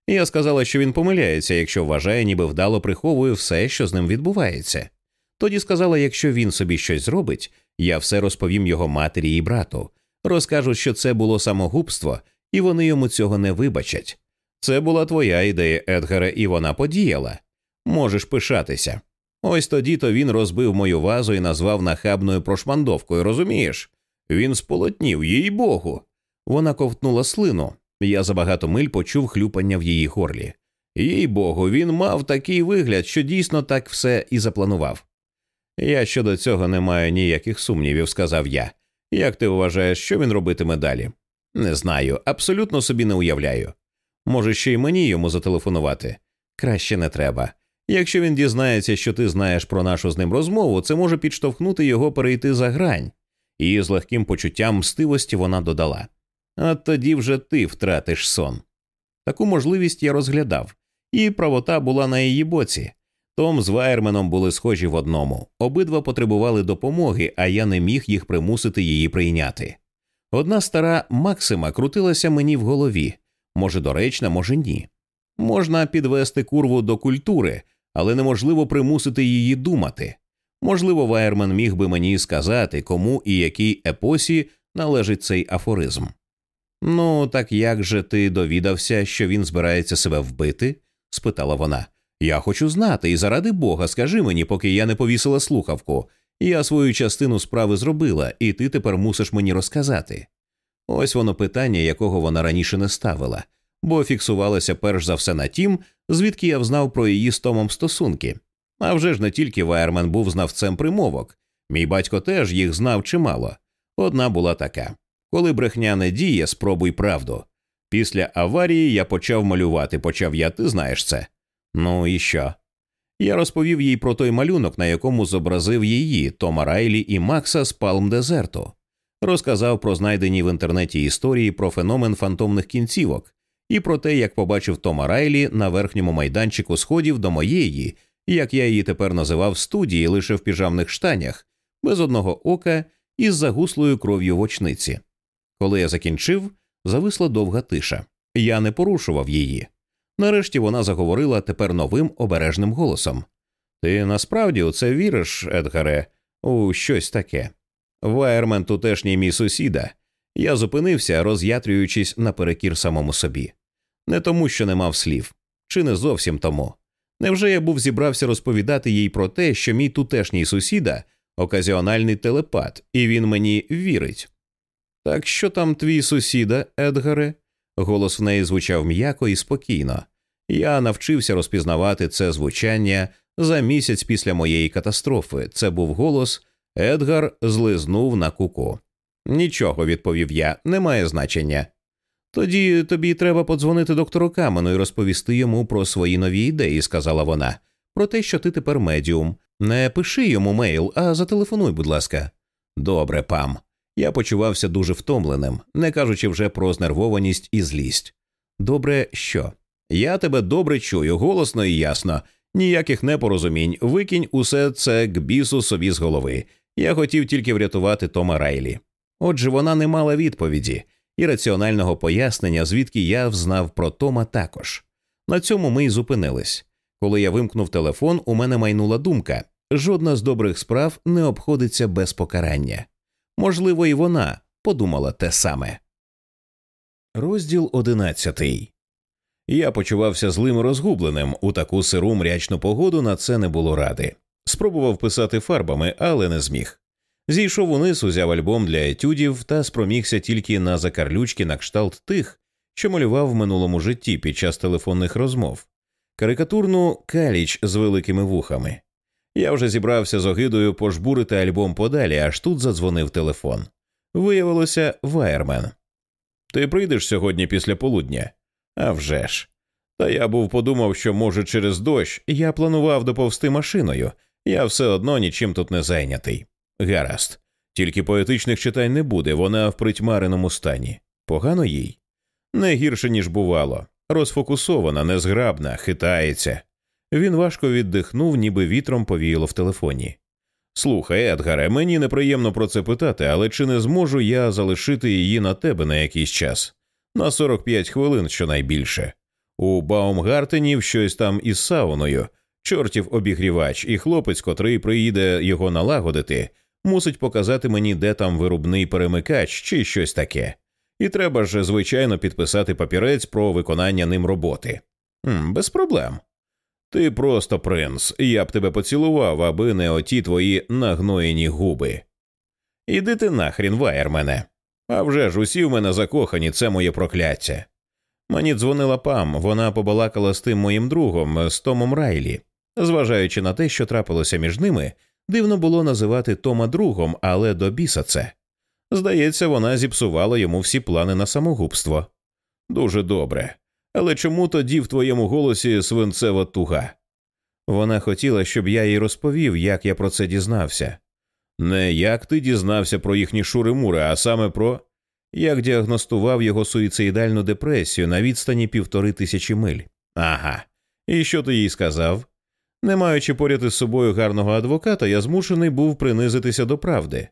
Я сказала, що він помиляється, якщо вважає, ніби вдало приховує все, що з ним відбувається. Тоді сказала, якщо він собі щось зробить, я все розповім його матері і брату, розкажу, що це було самогубство, і вони йому цього не вибачать. Це була твоя ідея, Едгаре, і вона подіяла. Можеш пишатися. Ось тоді то він розбив мою вазу і назвав нахабною прошмандовкою, розумієш? Він сполотнів, їй богу. Вона ковтнула слину. Я за багато миль почув хлюпання в її горлі. Їй богу, він мав такий вигляд, що дійсно так все і запланував. Я щодо цього не маю ніяких сумнівів, сказав я. Як ти вважаєш, що він робитиме далі? Не знаю, абсолютно собі не уявляю. Може, ще й мені йому зателефонувати? Краще не треба. Якщо він дізнається, що ти знаєш про нашу з ним розмову, це може підштовхнути його перейти за грань. І з легким почуттям мстивості вона додала А тоді вже ти втратиш сон. Таку можливість я розглядав, і правота була на її боці. Том з Вайерменом були схожі в одному, обидва потребували допомоги, а я не міг їх примусити її прийняти. Одна стара Максима крутилася мені в голові може доречна, може ні. Можна підвести курву до культури, але неможливо примусити її думати. Можливо, Вайерман міг би мені сказати, кому і якій епосі належить цей афоризм. Ну, так як же ти довідався, що він збирається себе вбити? спитала вона. Я хочу знати, і заради Бога, скажи мені, поки я не повісила слухавку. Я свою частину справи зробила, і ти тепер мусиш мені розказати. Ось воно питання, якого вона раніше не ставила, бо фіксувалося перш за все на тім, звідки я взнав про її з Томом стосунки. А вже ж не тільки Вайермен був знавцем примовок, мій батько теж їх знав чимало. Одна була така коли брехня не діє, спробуй правду. Після аварії я почав малювати, почав я, ти знаєш це. Ну і що? Я розповів їй про той малюнок, на якому зобразив її Тома Райлі і Макса з Палм Дезерту, розказав про знайдені в інтернеті історії про феномен фантомних кінцівок і про те, як побачив Тома Райлі на верхньому майданчику сходів до моєї, як я її тепер називав студії лише в піжамних штанях, без одного ока і з загуслою кров'ю в очниці. Коли я закінчив, зависла довга тиша. Я не порушував її. Нарешті вона заговорила тепер новим обережним голосом. Ти насправді у це віриш, Едгаре, у щось таке. Вайермен тутешній мій сусіда. Я зупинився, роз'ятрюючись наперекір самому собі. Не тому, що не мав слів, чи не зовсім тому. Невже я був зібрався розповідати їй про те, що мій тутешній сусіда оказіональний телепат, і він мені вірить? Так що там твій сусіда, Едгаре? Голос в неї звучав м'яко і спокійно. Я навчився розпізнавати це звучання за місяць після моєї катастрофи. Це був голос Едгар злизнув на куку. Нічого, відповів я, немає значення. Тоді тобі треба подзвонити доктору Камену і розповісти йому про свої нові ідеї, сказала вона, про те, що ти тепер медіум. Не пиши йому мейл, а зателефонуй, будь ласка. Добре, пам. Я почувався дуже втомленим, не кажучи вже про знервованість і злість. Добре, що? Я тебе добре чую, голосно і ясно. Ніяких непорозумінь, викинь усе це к бісу собі з голови. Я хотів тільки врятувати Тома Райлі. Отже, вона не мала відповіді і раціонального пояснення, звідки я взнав про Тома також. На цьому ми й зупинились. Коли я вимкнув телефон, у мене майнула думка жодна з добрих справ не обходиться без покарання. Можливо, і вона подумала те саме. Розділ одинадцятий. Я почувався злим і розгубленим. У таку сиру мрячну погоду на це не було ради. Спробував писати фарбами, але не зміг. Зійшов униз, узяв альбом для етюдів та спромігся тільки на закарлючки на кшталт тих, що малював в минулому житті під час телефонних розмов, карикатурну каліч з великими вухами. Я вже зібрався з огидою пожбурити альбом подалі, аж тут задзвонив телефон. Виявилося Вайермен. Ти прийдеш сьогодні після полудня? «А вже ж!» Та я був подумав, що, може, через дощ я планував доповзти машиною, я все одно нічим тут не зайнятий. Гаразд, тільки поетичних читань не буде, вона в притьмареному стані. Погано їй? Не гірше, ніж бувало. Розфокусована, незграбна, хитається. Він важко віддихнув, ніби вітром повіяло в телефоні. Слухай, Едгаре, мені неприємно про це питати, але чи не зможу я залишити її на тебе на якийсь час? На 45 хвилин щонайбільше. У Баумгартенів щось там із сауною, чортів обігрівач, і хлопець, котрий приїде його налагодити, мусить показати мені, де там виробний перемикач чи щось таке. І треба ж, звичайно, підписати папірець про виконання ним роботи. М, Без проблем. Ти просто принц, я б тебе поцілував, аби не оті твої нагноєні губи. Іди ти нахрін, ваєр мене. А вже ж усі в мене закохані, це моє прокляття. Мені дзвонила пам, вона побалакала з тим моїм другом, з Томом Райлі. Зважаючи на те, що трапилося між ними, дивно було називати Тома другом, але до біса це. Здається, вона зіпсувала йому всі плани на самогубство. Дуже добре. Але чому тоді в твоєму голосі свинцева туга? Вона хотіла, щоб я їй розповів, як я про це дізнався. Не як ти дізнався про їхні шури-мури, а саме про як діагностував його суїцидальну депресію на відстані півтори тисячі миль. Ага. І що ти їй сказав? Не маючи поряд із собою гарного адвоката, я змушений був принизитися до правди.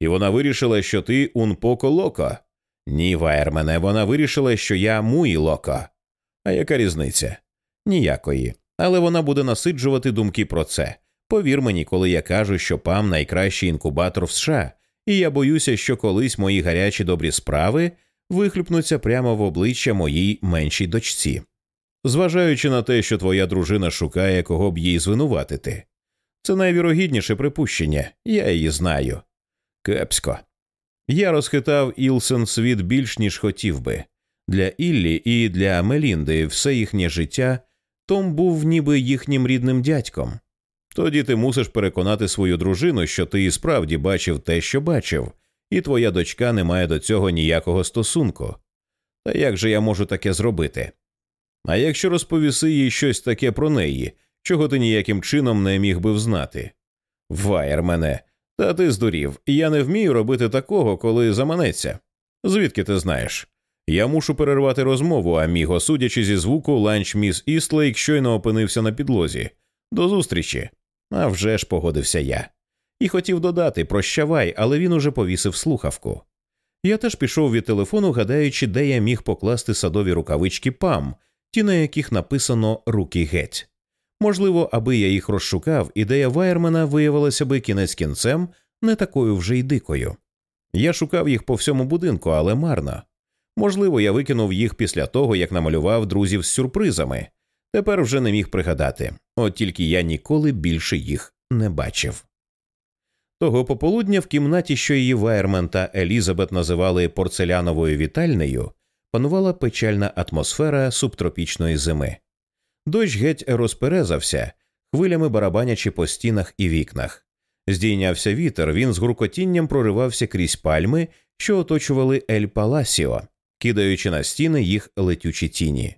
І вона вирішила, що ти унпоко локо. Ні, Вайермене, вона вирішила, що я муї локо. А яка різниця? Ніякої. Але вона буде насиджувати думки про це. Повір мені, коли я кажу, що ПАМ найкращий інкубатор в США, і я боюся, що колись мої гарячі добрі справи вихлюпнуться прямо в обличчя моїй меншій дочці. Зважаючи на те, що твоя дружина шукає, кого б їй звинуватити. Це найвірогідніше припущення, я її знаю. Кепсько. Я розхитав Ілсен світ більш ніж хотів би. Для Іллі і для Мелінди все їхнє життя Том був ніби їхнім рідним дядьком. Тоді ти мусиш переконати свою дружину, що ти і справді бачив те, що бачив, і твоя дочка не має до цього ніякого стосунку. Та як же я можу таке зробити? А якщо розповіси їй щось таке про неї, чого ти ніяким чином не міг би взнати. Ваєр мене, та ти здурів. Я не вмію робити такого, коли заманеться. Звідки ти знаєш? Я мушу перервати розмову, аміго, судячи зі звуку, ланч міс Істлейк щойно опинився на підлозі. До зустрічі. А вже ж погодився я. І хотів додати прощавай, але він уже повісив слухавку. Я теж пішов від телефону, гадаючи, де я міг покласти садові рукавички пам, ті, на яких написано руки геть. Можливо, аби я їх розшукав, ідея Вайермена виявилася би кінець кінцем не такою вже й дикою. Я шукав їх по всьому будинку, але марно. Можливо, я викинув їх після того, як намалював друзів з сюрпризами. Тепер вже не міг пригадати, от тільки я ніколи більше їх не бачив. Того пополудня в кімнаті, що її Вайермен та Елізабет називали порцеляновою вітальнею, панувала печальна атмосфера субтропічної зими. Дощ геть розперезався, хвилями барабанячи по стінах і вікнах. Здійнявся вітер, він з гуркотінням проривався крізь пальми, що оточували Ель Паласіо, кидаючи на стіни їх летючі тіні.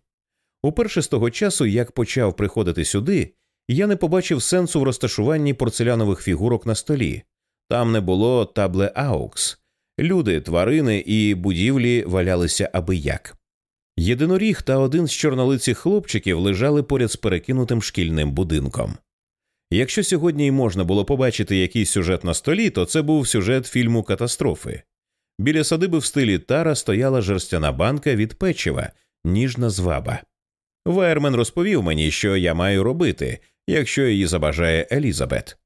Уперше з того часу, як почав приходити сюди, я не побачив сенсу в розташуванні порцелянових фігурок на столі. Там не було табле аукс. Люди, тварини і будівлі валялися аби як. Єдиноріг та один з чорнолицих хлопчиків лежали поряд з перекинутим шкільним будинком. Якщо сьогодні й можна було побачити якийсь сюжет на столі, то це був сюжет фільму Катастрофи. Біля садиби в стилі Тара стояла жерстяна банка від печива, ніжна зваба. Вайермен розповів мені, що я маю робити, якщо її забажає Елізабет.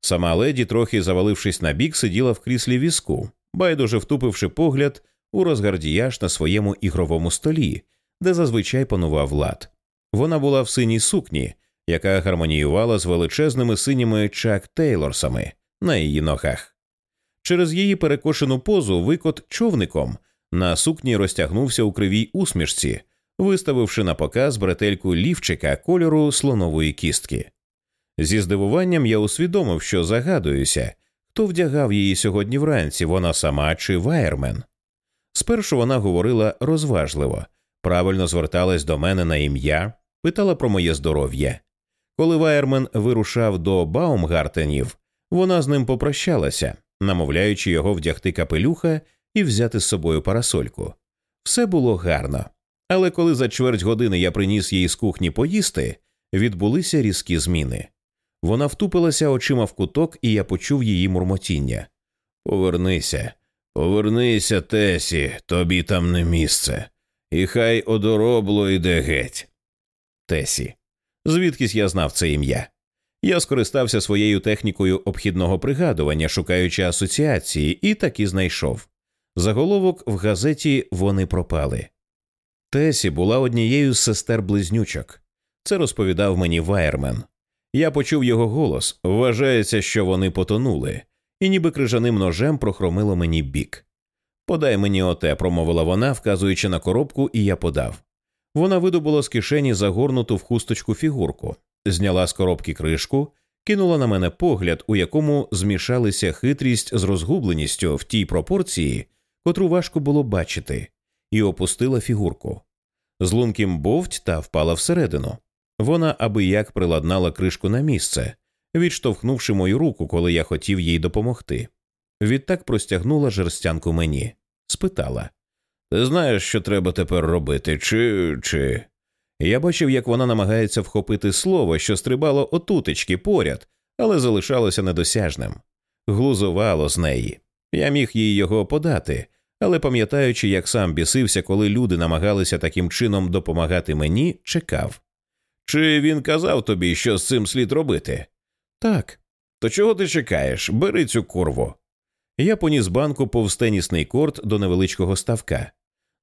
Сама леді, трохи завалившись на бік, сиділа в кріслі візку, байдуже втупивши погляд у розгардіяж на своєму ігровому столі, де зазвичай панував лад. Вона була в синій сукні, яка гармоніювала з величезними синіми чак Тейлорсами на її ногах. Через її перекошену позу викот човником на сукні розтягнувся у кривій усмішці, виставивши на показ бретельку лівчика кольору слонової кістки. Зі здивуванням я усвідомив, що загадуюся, хто вдягав її сьогодні вранці, вона сама чи ваєрмен. Спершу вона говорила розважливо, правильно зверталась до мене на ім'я, питала про моє здоров'я. Коли Вайермен вирушав до Баумгартенів, вона з ним попрощалася, намовляючи його вдягти капелюха і взяти з собою парасольку. Все було гарно. Але коли за чверть години я приніс їй з кухні поїсти, відбулися різкі зміни. Вона втупилася очима в куток, і я почув її мурмотіння. Повернися, повернися, Тесі, тобі там не місце, і хай одоробло йде геть. Тесі. Звідкись я знав це ім'я. Я скористався своєю технікою обхідного пригадування, шукаючи асоціації, і таки знайшов. Заголовок в газеті вони пропали. Тесі була однією з сестер близнючок. Це розповідав мені Вайермен. Я почув його голос. Вважається, що вони потонули, і ніби крижаним ножем прохромило мені бік. Подай мені оте, промовила вона, вказуючи на коробку, і я подав. Вона видобула з кишені загорнуту в хусточку фігурку, зняла з коробки кришку, кинула на мене погляд, у якому змішалися хитрість з розгубленістю в тій пропорції, котру важко було бачити, і опустила фігурку. З лунким бовть та впала всередину. Вона аби як приладнала кришку на місце, відштовхнувши мою руку, коли я хотів їй допомогти. Відтак простягнула жерстянку мені, спитала Ти знаєш, що треба тепер робити, чи. чи. Я бачив, як вона намагається вхопити слово, що стрибало отутечки поряд, але залишалося недосяжним. Глузувало з неї. Я міг їй його подати, але пам'ятаючи, як сам бісився, коли люди намагалися таким чином допомагати мені, чекав. Чи він казав тобі, що з цим слід робити? Так. То чого ти чекаєш? Бери цю курву. Я поніс банку повз тенісний корт до невеличкого ставка.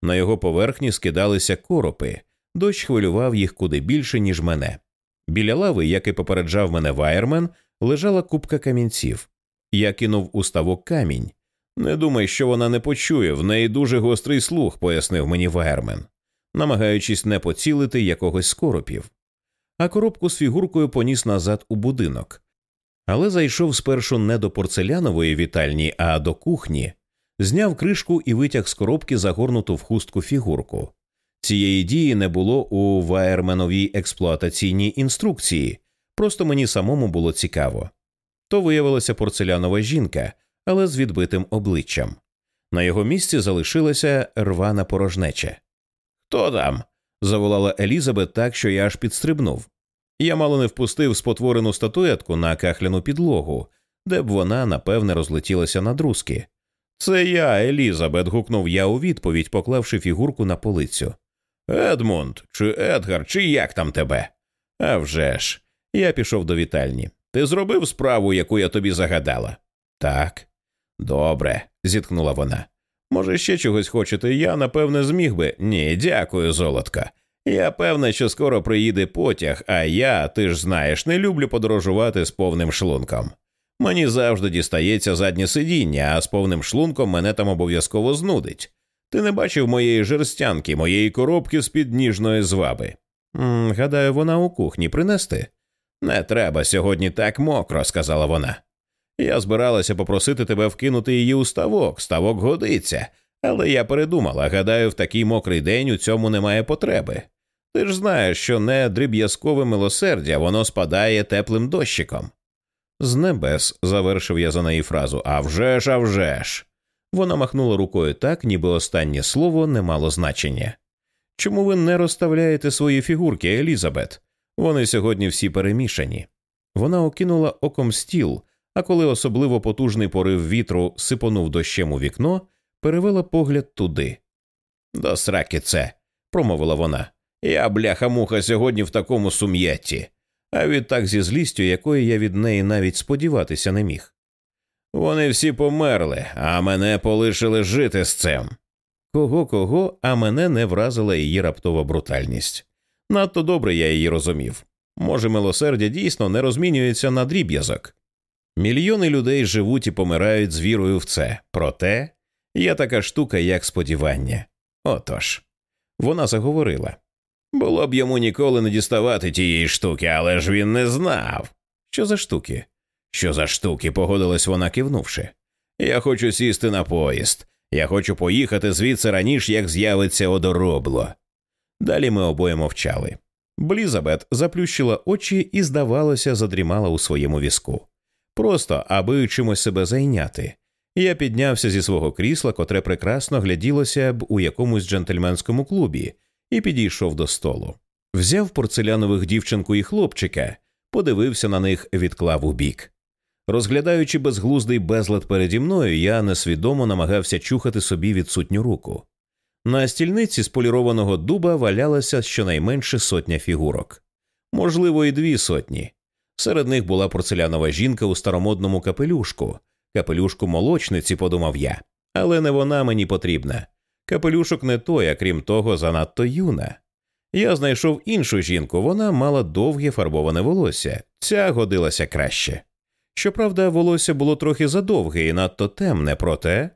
На його поверхні скидалися коропи, дощ хвилював їх куди більше, ніж мене. Біля лави, як і попереджав мене ваєрмен, лежала купка камінців. Я кинув у ставок камінь. Не думай, що вона не почує, в неї дуже гострий слух, пояснив мені ваєрмен, намагаючись не поцілити якогось з коропів а коробку з фігуркою поніс назад у будинок. Але зайшов спершу не до порцелянової вітальні, а до кухні, зняв кришку і витяг з коробки загорнуту в хустку фігурку. Цієї дії не було у ваєрменовій експлуатаційній інструкції, Просто мені самому було цікаво. То виявилася порцелянова жінка, але з відбитим обличчям. На його місці залишилася рвана порожнеча. Хто там? заволала Елізабет так, що я аж підстрибнув. Я мало не впустив спотворену статуетку на кахляну підлогу, де б вона, напевне, розлетілася на друзки. Це я, Елізабет, гукнув я у відповідь, поклавши фігурку на полицю. Едмунд, чи Едгар, чи як там тебе? «А вже ж!» Я пішов до вітальні. Ти зробив справу, яку я тобі загадала? Так. Добре, зітхнула вона. Може, ще чогось хочете? Я, напевне, зміг би. Ні, дякую, золотка. Я певна, що скоро приїде потяг, а я, ти ж знаєш, не люблю подорожувати з повним шлунком. Мені завжди дістається заднє сидіння, а з повним шлунком мене там обов'язково знудить. Ти не бачив моєї жерстянки, моєї коробки з під ніжної зваби. М, гадаю, вона у кухні принести. Не треба сьогодні так мокро, сказала вона. Я збиралася попросити тебе вкинути її у ставок, ставок годиться, але я передумала, гадаю, в такий мокрий день у цьому немає потреби. Ти ж знаєш, що не дріб'язкове милосердя, воно спадає теплим дощиком. З небес, завершив я за неї фразу «А вже ж, а вже ж!» Вона махнула рукою так, ніби останнє слово не мало значення. Чому ви не розставляєте свої фігурки, Елізабет? Вони сьогодні всі перемішані. Вона окинула оком стіл, а коли особливо потужний порив вітру сипонув дощем у вікно, перевела погляд туди. До сраки це, промовила вона. Я, бляха муха, сьогодні в такому сум'ятті, а відтак зі злістю, якої я від неї навіть сподіватися не міг. Вони всі померли, а мене полишили жити з цим. Кого кого, а мене не вразила її раптова брутальність. Надто добре я її розумів. Може, милосердя дійсно не розмінюється на дріб'язок. Мільйони людей живуть і помирають з вірою в це, проте є така штука, як сподівання. Отож, вона заговорила. Було б йому ніколи не діставати тієї штуки, але ж він не знав. Що за штуки? Що за штуки? погодилась вона, кивнувши. Я хочу сісти на поїзд. Я хочу поїхати звідси раніше, як з'явиться одоробло. Далі ми обоє мовчали. Блізабет заплющила очі і, здавалося, задрімала у своєму візку. Просто аби чимось себе зайняти. Я піднявся зі свого крісла, котре прекрасно гляділося б у якомусь джентльменському клубі, і підійшов до столу. Взяв порцелянових дівчинку і хлопчика, подивився на них, відклав у бік. Розглядаючи безглуздий безлад переді мною, я несвідомо намагався чухати собі відсутню руку. На стільниці з полірованого дуба валялася щонайменше сотня фігурок, можливо, і дві сотні. Серед них була порцелянова жінка у старомодному капелюшку, капелюшку молочниці, подумав я, але не вона мені потрібна. Капелюшок не той, а крім того, занадто юна. Я знайшов іншу жінку, вона мала довге фарбоване волосся, ця годилася краще. Щоправда, волосся було трохи задовге і надто темне, проте.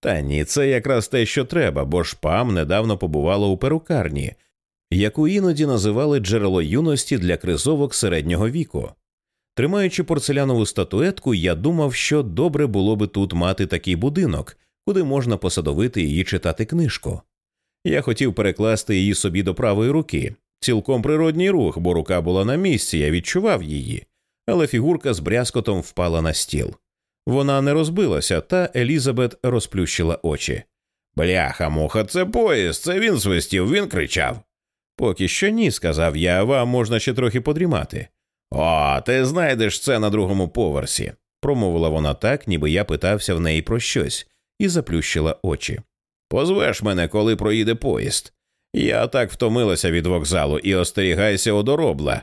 Та ні, це якраз те, що треба, бо шпам недавно побувала у перукарні, яку іноді називали джерело юності для кризовок середнього віку. Тримаючи порцелянову статуетку, я думав, що добре було би тут мати такий будинок, куди можна посадовити її читати книжку. Я хотів перекласти її собі до правої руки, цілком природній рух, бо рука була на місці, я відчував її, але фігурка з брязкотом впала на стіл. Вона не розбилася, та Елізабет розплющила очі. Бляха, муха, це поїзд, це він свистів, він кричав. Поки що ні, сказав я, вам можна ще трохи подрімати. О, ти знайдеш це на другому поверсі, промовила вона так, ніби я питався в неї про щось, і заплющила очі. Позвеш мене, коли проїде поїзд. Я так втомилася від вокзалу і остерігайся одоробла.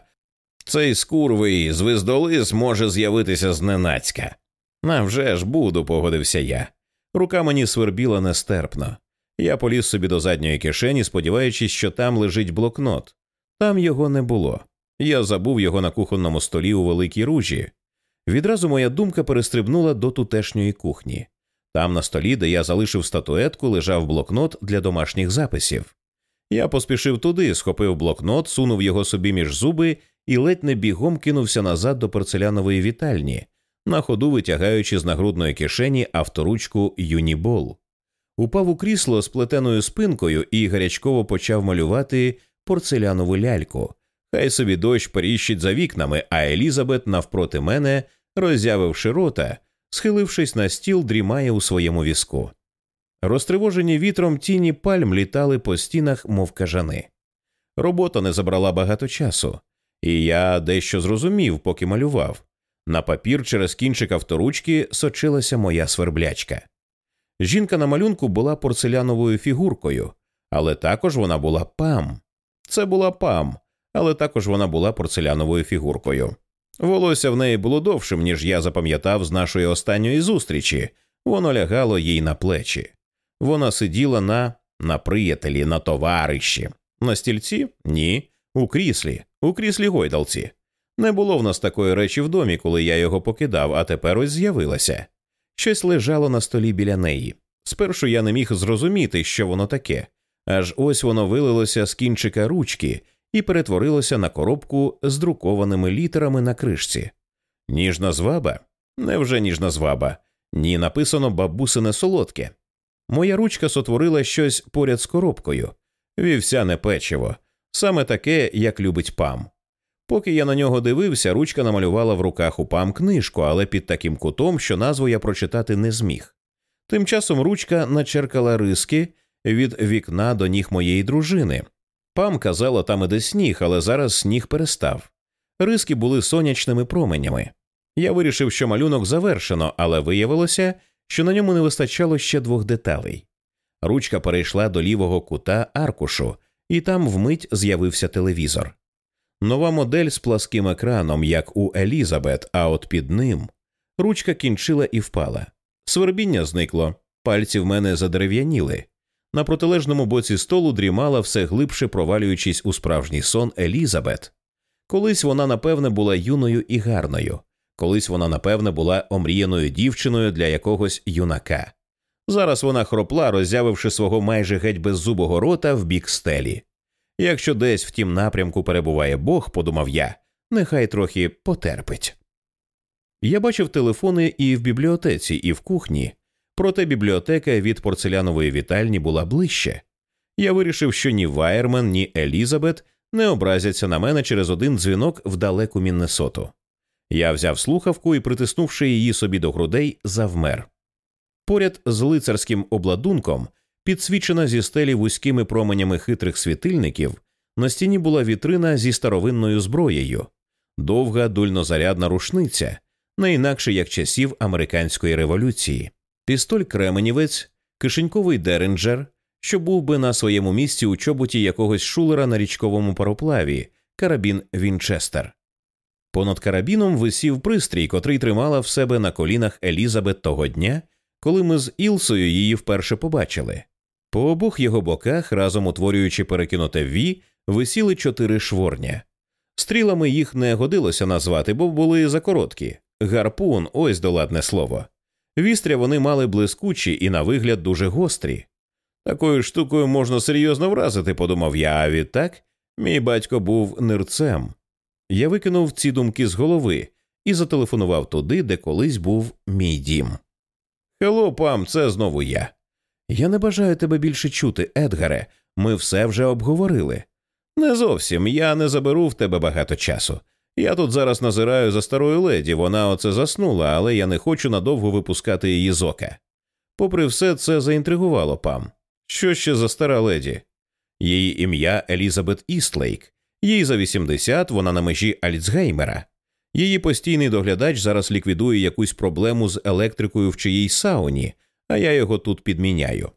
Цей скурвий звиздолис може з'явитися зненацька. «А вже ж буду, погодився я. Рука мені свербіла нестерпно. Я поліз собі до задньої кишені, сподіваючись, що там лежить блокнот. Там його не було. Я забув його на кухонному столі у великій ружі. Відразу моя думка перестрибнула до тутешньої кухні. Там на столі, де я залишив статуетку, лежав блокнот для домашніх записів. Я поспішив туди, схопив блокнот, сунув його собі між зуби і ледь не бігом кинувся назад до порцелянової вітальні, на ходу витягаючи з нагрудної кишені авторучку Юнібол. Упав у крісло з плетеною спинкою і гарячково почав малювати порцелянову ляльку, Хай собі дощ періщить за вікнами, а Елізабет навпроти мене, роззявивши рота, схилившись на стіл, дрімає у своєму візку. Розтривожені вітром тіні пальм літали по стінах, мов кажани. Робота не забрала багато часу, і я дещо зрозумів, поки малював. На папір через кінчик авторучки сочилася моя сверблячка. Жінка на малюнку була порцеляновою фігуркою, але також вона була пам. Це була пам, але також вона була порцеляновою фігуркою. Волосся в неї було довшим, ніж я запам'ятав з нашої останньої зустрічі, воно лягало їй на плечі. Вона сиділа на на приятелі, на товариші. На стільці? Ні. У кріслі, у кріслі гойдалці. Не було в нас такої речі в домі, коли я його покидав, а тепер ось з'явилося. Щось лежало на столі біля неї. Спершу я не міг зрозуміти, що воно таке, аж ось воно вилилося з кінчика ручки і перетворилося на коробку з друкованими літерами на кришці. Ніжна зваба? Невже ніжна зваба? Ні, написано бабусине солодке. Моя ручка сотворила щось поряд з коробкою, вівсяне печиво, саме таке, як любить пам. Поки я на нього дивився, ручка намалювала в руках у пам книжку, але під таким кутом, що назву я прочитати не зміг. Тим часом ручка начеркала риски від вікна до ніг моєї дружини. Пам казала, там іде сніг, але зараз сніг перестав. Риски були сонячними променями. Я вирішив, що малюнок завершено, але виявилося, що на ньому не вистачало ще двох деталей. Ручка перейшла до лівого кута аркушу, і там вмить з'явився телевізор. Нова модель з пласким екраном, як у Елізабет, а от під ним ручка кінчила і впала. Свербіння зникло, пальці в мене задерев'яніли. На протилежному боці столу дрімала все глибше провалюючись у справжній сон Елізабет. Колись вона, напевне, була юною і гарною, колись вона, напевне, була омріяною дівчиною для якогось юнака. Зараз вона хропла, роззявивши свого майже геть беззубого рота в бік стелі. Якщо десь в тім напрямку перебуває Бог, подумав я, нехай трохи потерпить. Я бачив телефони і в бібліотеці, і в кухні, проте бібліотека від порцелянової вітальні була ближче. Я вирішив, що ні Вайермен, ні Елізабет не образяться на мене через один дзвінок в далеку Міннесоту. Я взяв слухавку і, притиснувши її собі до грудей, завмер. Поряд з лицарським обладунком Підсвічена зі стелі вузькими променями хитрих світильників, на стіні була вітрина зі старовинною зброєю, довга дульнозарядна рушниця, не інакше як часів американської революції, пістоль Кременівець, кишеньковий Деренджер, що був би на своєму місці у чоботі якогось шулера на річковому пароплаві, карабін Вінчестер. Понад карабіном висів пристрій, котрий тримала в себе на колінах Елізабет того дня, коли ми з Ілсою її вперше побачили. По обох його боках, разом утворюючи перекинуте ві, висіли чотири шворня. Стрілами їх не годилося назвати, бо були закороткі. Гарпун ось доладне слово. Вістря вони мали блискучі і, на вигляд, дуже гострі. Такою штукою можна серйозно вразити, подумав я, а відтак мій батько був нирцем. Я викинув ці думки з голови і зателефонував туди, де колись був мій дім. Хело, пам, це знову я. Я не бажаю тебе більше чути, Едгаре. Ми все вже обговорили. Не зовсім я не заберу в тебе багато часу. Я тут зараз назираю за старою леді, вона оце заснула, але я не хочу надовго випускати її з ока. Попри все, це заінтригувало пам. Що ще за стара леді? Її ім'я Елізабет Істлейк, їй за 80, вона на межі Альцгеймера. Її постійний доглядач зараз ліквідує якусь проблему з електрикою в чиїй сауні, а я його тут підміняю.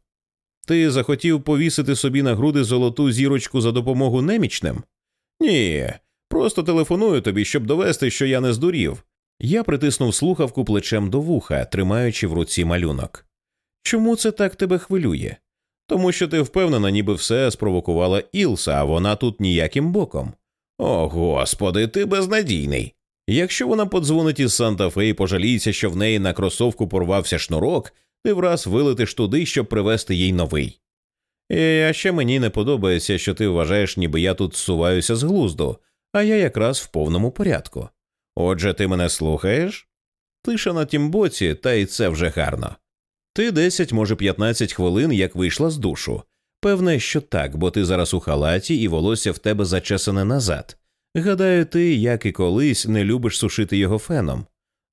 Ти захотів повісити собі на груди золоту зірочку за допомогу немічним? Ні, просто телефоную тобі, щоб довести, що я не здурів. Я притиснув слухавку плечем до вуха, тримаючи в руці малюнок. Чому це так тебе хвилює? Тому що ти впевнена, ніби все спровокувала Ілса, а вона тут ніяким боком. О, господи, ти безнадійний. Якщо вона подзвонить із Санта Фе і пожаліється, що в неї на кросовку порвався шнурок, ти враз вилетиш туди, щоб привезти їй новий. І, а ще мені не подобається, що ти вважаєш, ніби я тут суваюся з глузду, а я якраз в повному порядку. Отже, ти мене слухаєш? Тиша на тім боці, та й це вже гарно. Ти 10, може 15 хвилин, як вийшла з душу. Певне, що так, бо ти зараз у халаті і волосся в тебе зачесане назад, Гадаю, ти, як і колись, не любиш сушити його феном.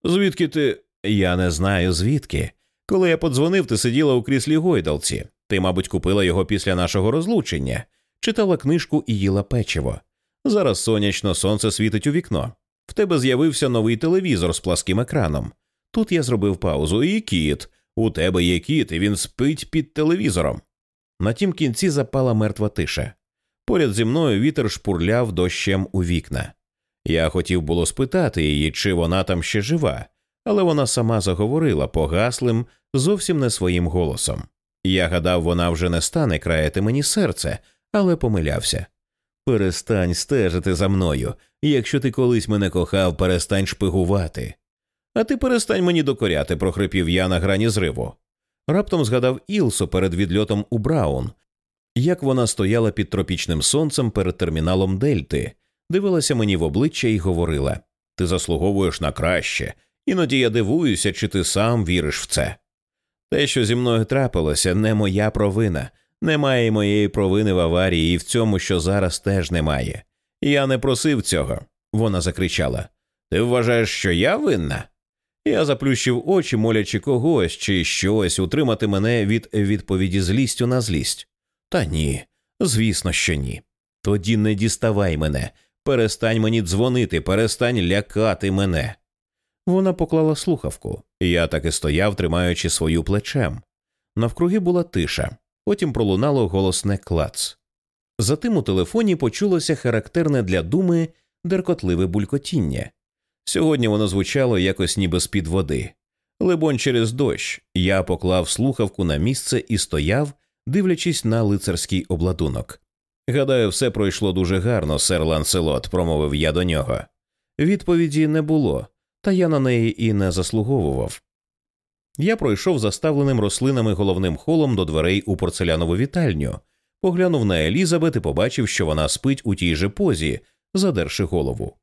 Звідки ти. Я не знаю звідки. Коли я подзвонив, ти сиділа у кріслі гойдалці. Ти, мабуть, купила його після нашого розлучення, читала книжку і їла печиво. Зараз сонячно сонце світить у вікно. В тебе з'явився новий телевізор з пласким екраном. Тут я зробив паузу, і кіт. У тебе є кіт, і він спить під телевізором. На тім кінці запала мертва тиша. Поряд зі мною вітер шпурляв дощем у вікна. Я хотів було спитати її, чи вона там ще жива, але вона сама заговорила погаслим, зовсім не своїм голосом. Я гадав, вона вже не стане краяти мені серце, але помилявся. Перестань стежити за мною. Якщо ти колись мене кохав, перестань шпигувати. А ти перестань мені докоряти, прохрипів я на грані зриву. Раптом згадав Ілсу перед відльотом у Браун, як вона стояла під тропічним сонцем перед терміналом Дельти, дивилася мені в обличчя і говорила Ти заслуговуєш на краще, іноді я дивуюся, чи ти сам віриш в це. Те, що зі мною трапилося, не моя провина. Немає моєї провини в аварії, і в цьому, що зараз теж немає. Я не просив цього. Вона закричала Ти вважаєш, що я винна? Я заплющив очі, молячи когось чи щось утримати мене від відповіді злістю на злість. Та ні, звісно, що ні. Тоді не діставай мене, перестань мені дзвонити, перестань лякати мене. Вона поклала слухавку, я так і стояв, тримаючи свою плечем. Навкруги була тиша, потім пролунало голосне клац. Затим у телефоні почулося характерне для думи деркотливе булькотіння. Сьогодні воно звучало якось ніби з під води. Либонь, через дощ я поклав слухавку на місце і стояв, дивлячись на лицарський обладунок. Гадаю, все пройшло дуже гарно, сер Ланселот, промовив я до нього. Відповіді не було, та я на неї і не заслуговував. Я пройшов заставленим рослинами головним холом до дверей у порцелянову вітальню, поглянув на Елізабет і побачив, що вона спить у тій же позі, задерши голову.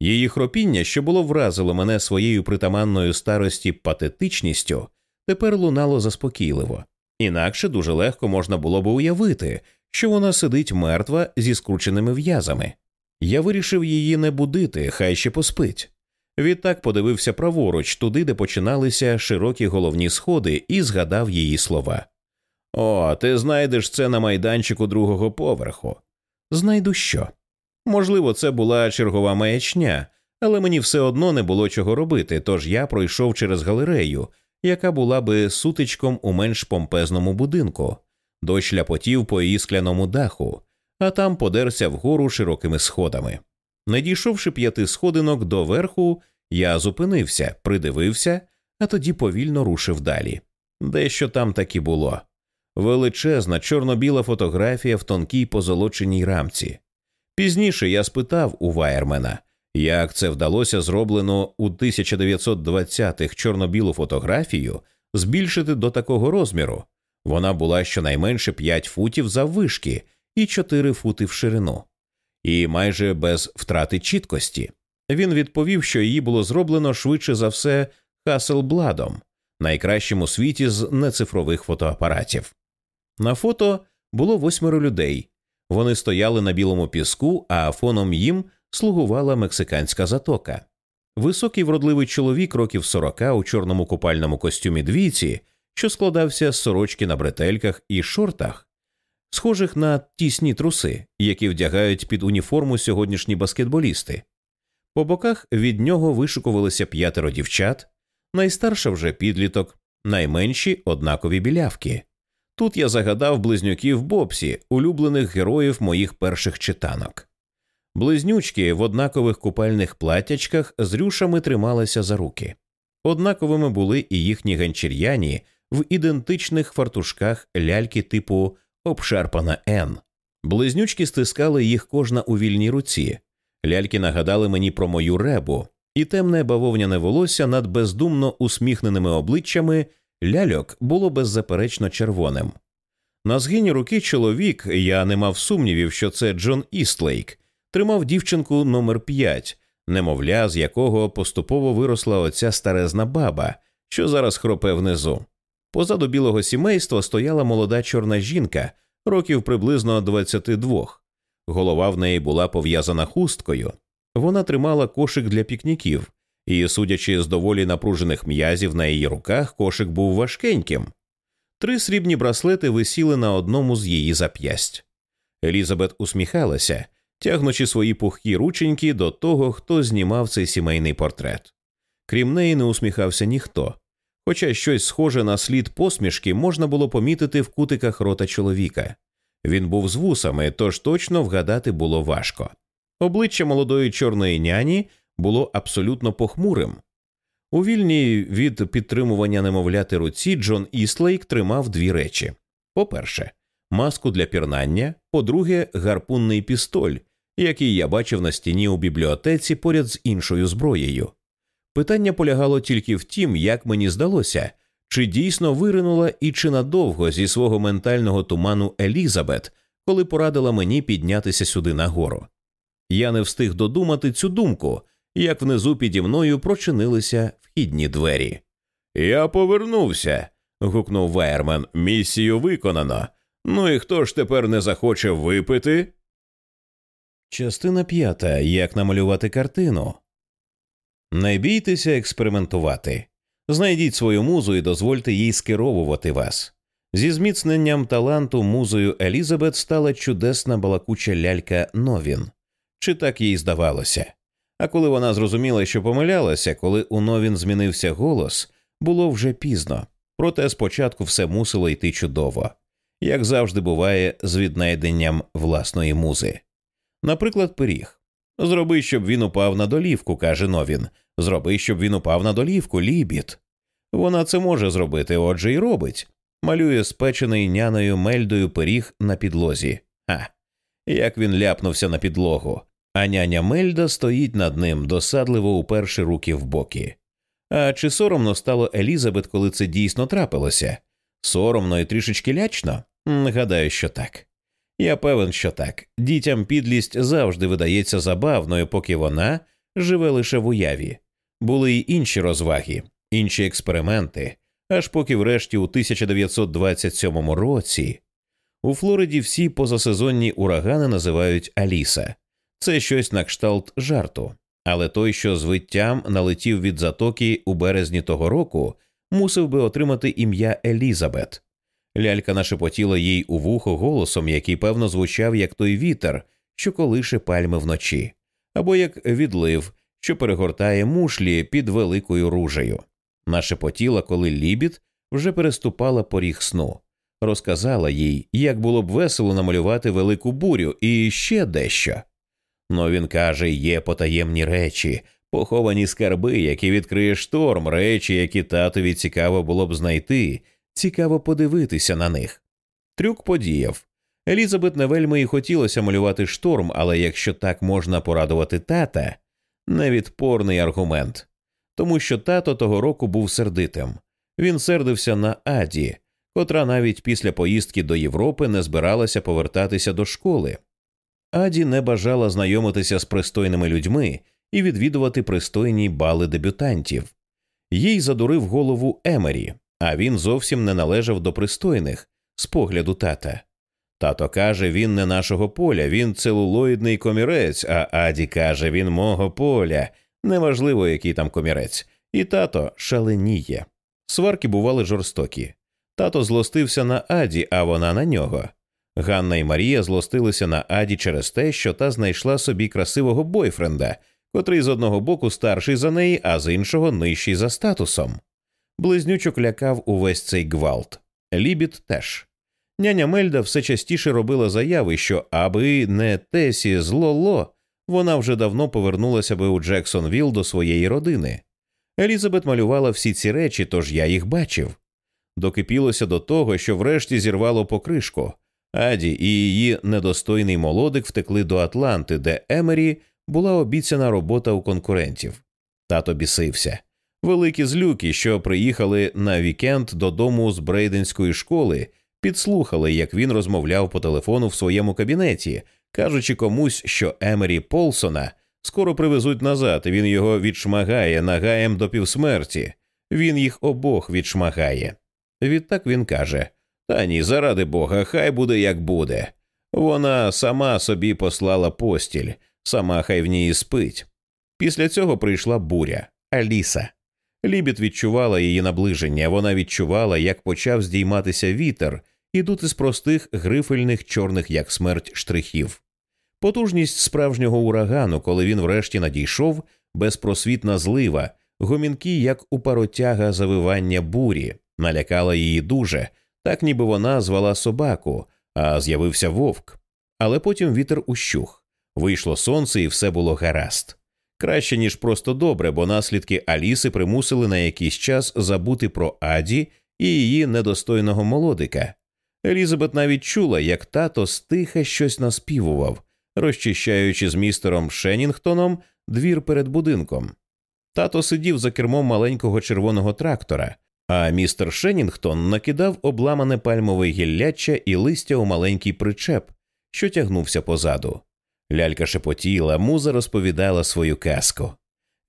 Її хропіння, що було вразило мене своєю притаманною старості патетичністю, тепер лунало заспокійливо. Інакше дуже легко можна було би уявити, що вона сидить мертва зі скрученими в'язами. Я вирішив її не будити, хай ще поспить. Відтак подивився праворуч, туди, де починалися широкі головні сходи, і згадав її слова. О, ти знайдеш це на майданчику другого поверху. Знайду що. Можливо, це була чергова маячня, але мені все одно не було чого робити, тож я пройшов через галерею, яка була би сутичком у менш помпезному будинку, дощ ляпотів по її скляному даху, а там подерся вгору широкими сходами. Не дійшовши п'яти сходинок до верху, я зупинився, придивився, а тоді повільно рушив далі. Дещо там таки було. Величезна чорно-біла фотографія в тонкій позолоченій рамці. Пізніше я спитав у Вайермена, як це вдалося зроблено у 1920-х чорно-білу фотографію збільшити до такого розміру. Вона була щонайменше 5 футів заввишки і 4 фути в ширину, і майже без втрати чіткості. Він відповів, що її було зроблено швидше за все Хаселбладом, найкращим у світі з нецифрових фотоапаратів. На фото було восьмеро людей. Вони стояли на білому піску, а фоном їм слугувала мексиканська затока. Високий вродливий чоловік років сорока у чорному купальному костюмі двійці, що складався з сорочки на бретельках і шортах, схожих на тісні труси, які вдягають під уніформу сьогоднішні баскетболісти. По боках від нього вишикувалися п'ятеро дівчат, найстарша вже підліток, найменші однакові білявки. Тут я загадав близнюків Бобсі, улюблених героїв моїх перших читанок. Близнючки в однакових купальних платячках з рюшами трималися за руки. Однаковими були і їхні ганчір'яні в ідентичних фартушках ляльки типу обшарпана Н. Близнючки стискали їх кожна у вільній руці. Ляльки нагадали мені про мою ребу, і темне бавовняне волосся над бездумно усміхненими обличчями ляльок було беззаперечно червоним. На згині руки чоловік, я не мав сумнівів, що це Джон Істлейк, тримав дівчинку номер 5 немовля, з якого поступово виросла оця старезна баба, що зараз хропе внизу. Позаду білого сімейства стояла молода чорна жінка, років приблизно 22. Голова в неї була пов'язана хусткою. Вона тримала кошик для пікніків, і, судячи з доволі напружених м'язів на її руках, кошик був важкеньким. Три срібні браслети висіли на одному з її зап'ясть. Елізабет усміхалася, тягнучи свої пухкі рученьки до того, хто знімав цей сімейний портрет. Крім неї, не усміхався ніхто, хоча щось схоже на слід посмішки можна було помітити в кутиках рота чоловіка. Він був з вусами, тож точно вгадати було важко. Обличчя молодої чорної няні було абсолютно похмурим. У вільній від підтримування немовляти руці Джон Іслейк тримав дві речі: по-перше, маску для пірнання, по-друге, гарпунний пістоль, який я бачив на стіні у бібліотеці поряд з іншою зброєю. Питання полягало тільки в тім, як мені здалося, чи дійсно виринула і чи надовго зі свого ментального туману Елізабет, коли порадила мені піднятися сюди нагору. Я не встиг додумати цю думку, як внизу піді мною прочинилися вхідні двері. Я повернувся. гукнув Вайерман. Місію виконано. Ну і хто ж тепер не захоче випити? Частина п'ята. Як намалювати картину. Не бійтеся експериментувати. Знайдіть свою музу і дозвольте їй скеровувати вас. Зі зміцненням таланту музою Елізабет стала чудесна балакуча лялька Новін. Чи так їй здавалося? А коли вона зрозуміла, що помилялася, коли у Новін змінився голос, було вже пізно. Проте спочатку все мусило йти чудово, як завжди буває з віднайденням власної музи. Наприклад, пиріг. Зроби, щоб він упав на долівку, каже Новін. Зроби, щоб він упав на долівку, лібіт. Вона це може зробити, отже, і робить. Малює спечений няною мельдою пиріг на підлозі. А, як він ляпнувся на підлогу, а няня Мельда стоїть над ним, досадливо уперши руки в боки. А чи соромно стало Елізабет, коли це дійсно трапилося? Соромно і трішечки лячно? Гадаю, що так. Я певен, що так. Дітям підлість завжди видається забавною, поки вона живе лише в уяві. Були й інші розваги, інші експерименти, аж поки врешті у 1927 році у Флориді всі позасезонні урагани називають Аліса. Це щось на кшталт жарту. Але той, що з виттям налетів від затоки у березні того року, мусив би отримати ім'я Елізабет. Лялька нашепотіла їй у вухо голосом, який, певно, звучав як той вітер, що колише пальми вночі, або як відлив, що перегортає мушлі під великою ружею. Нашепотіла, коли лібід вже переступала поріг сну, розказала їй, як було б весело намалювати велику бурю і ще дещо. Но він каже, є потаємні речі, поховані скарби, які відкриє шторм, речі, які татові цікаво було б знайти, цікаво подивитися на них. Трюк подіяв. Елізабет не вельми і хотілося малювати шторм, але якщо так можна порадувати тата, невідпорний аргумент. Тому що тато того року був сердитим. Він сердився на Аді, котра навіть після поїздки до Європи не збиралася повертатися до школи. Аді не бажала знайомитися з пристойними людьми і відвідувати пристойні бали дебютантів. Їй задурив голову Емері, а він зовсім не належав до пристойних з погляду тата. Тато каже, він не нашого поля, він целулоїдний комірець, а Аді каже, він мого поля, неважливо, який там комірець, і тато шаленіє. Сварки бували жорстокі. Тато злостився на Аді, а вона на нього. Ганна і Марія злостилися на Аді через те, що та знайшла собі красивого бойфренда, котрий з одного боку старший за неї, а з іншого нижчий за статусом. Близнючок лякав увесь цей гвалт. Лібіт теж. Няня Мельда все частіше робила заяви, що аби не Тесі з Лоло, вона вже давно повернулася би у Джексонвіл до своєї родини. Елізабет малювала всі ці речі, тож я їх бачив. Докипілося до того, що врешті зірвало покришку. Аді і її недостойний молодик втекли до Атланти, де Емері була обіцяна робота у конкурентів. Тато бісився. Великі злюки, що приїхали на вікенд додому з Брейденської школи, підслухали, як він розмовляв по телефону в своєму кабінеті, кажучи комусь, що Емері Полсона скоро привезуть назад, і він його відшмагає нагаєм до півсмерті. Він їх обох відшмагає. Відтак він каже та ні, заради бога, хай буде як буде. Вона сама собі послала постіль, сама хай в ній спить. Після цього прийшла буря Аліса. Лібіт відчувала її наближення, вона відчувала, як почав здійматися вітер і дути з простих грифельних чорних, як смерть, штрихів. Потужність справжнього урагану, коли він врешті надійшов, безпросвітна злива, гомінки, як у паротяга завивання бурі, налякала її дуже, так ніби вона звала собаку, а з'явився вовк. Але потім вітер ущух. Вийшло сонце, і все було гаразд. Краще, ніж просто добре, бо наслідки Аліси примусили на якийсь час забути про Аді і її недостойного молодика. Елізабет навіть чула, як тато стиха щось наспівував, розчищаючи з містером Шенінгтоном двір перед будинком. Тато сидів за кермом маленького червоного трактора, а містер Шенінгтон накидав обламане пальмове гілляччя і листя у маленький причеп, що тягнувся позаду. Лялька шепотіла, муза розповідала свою казку.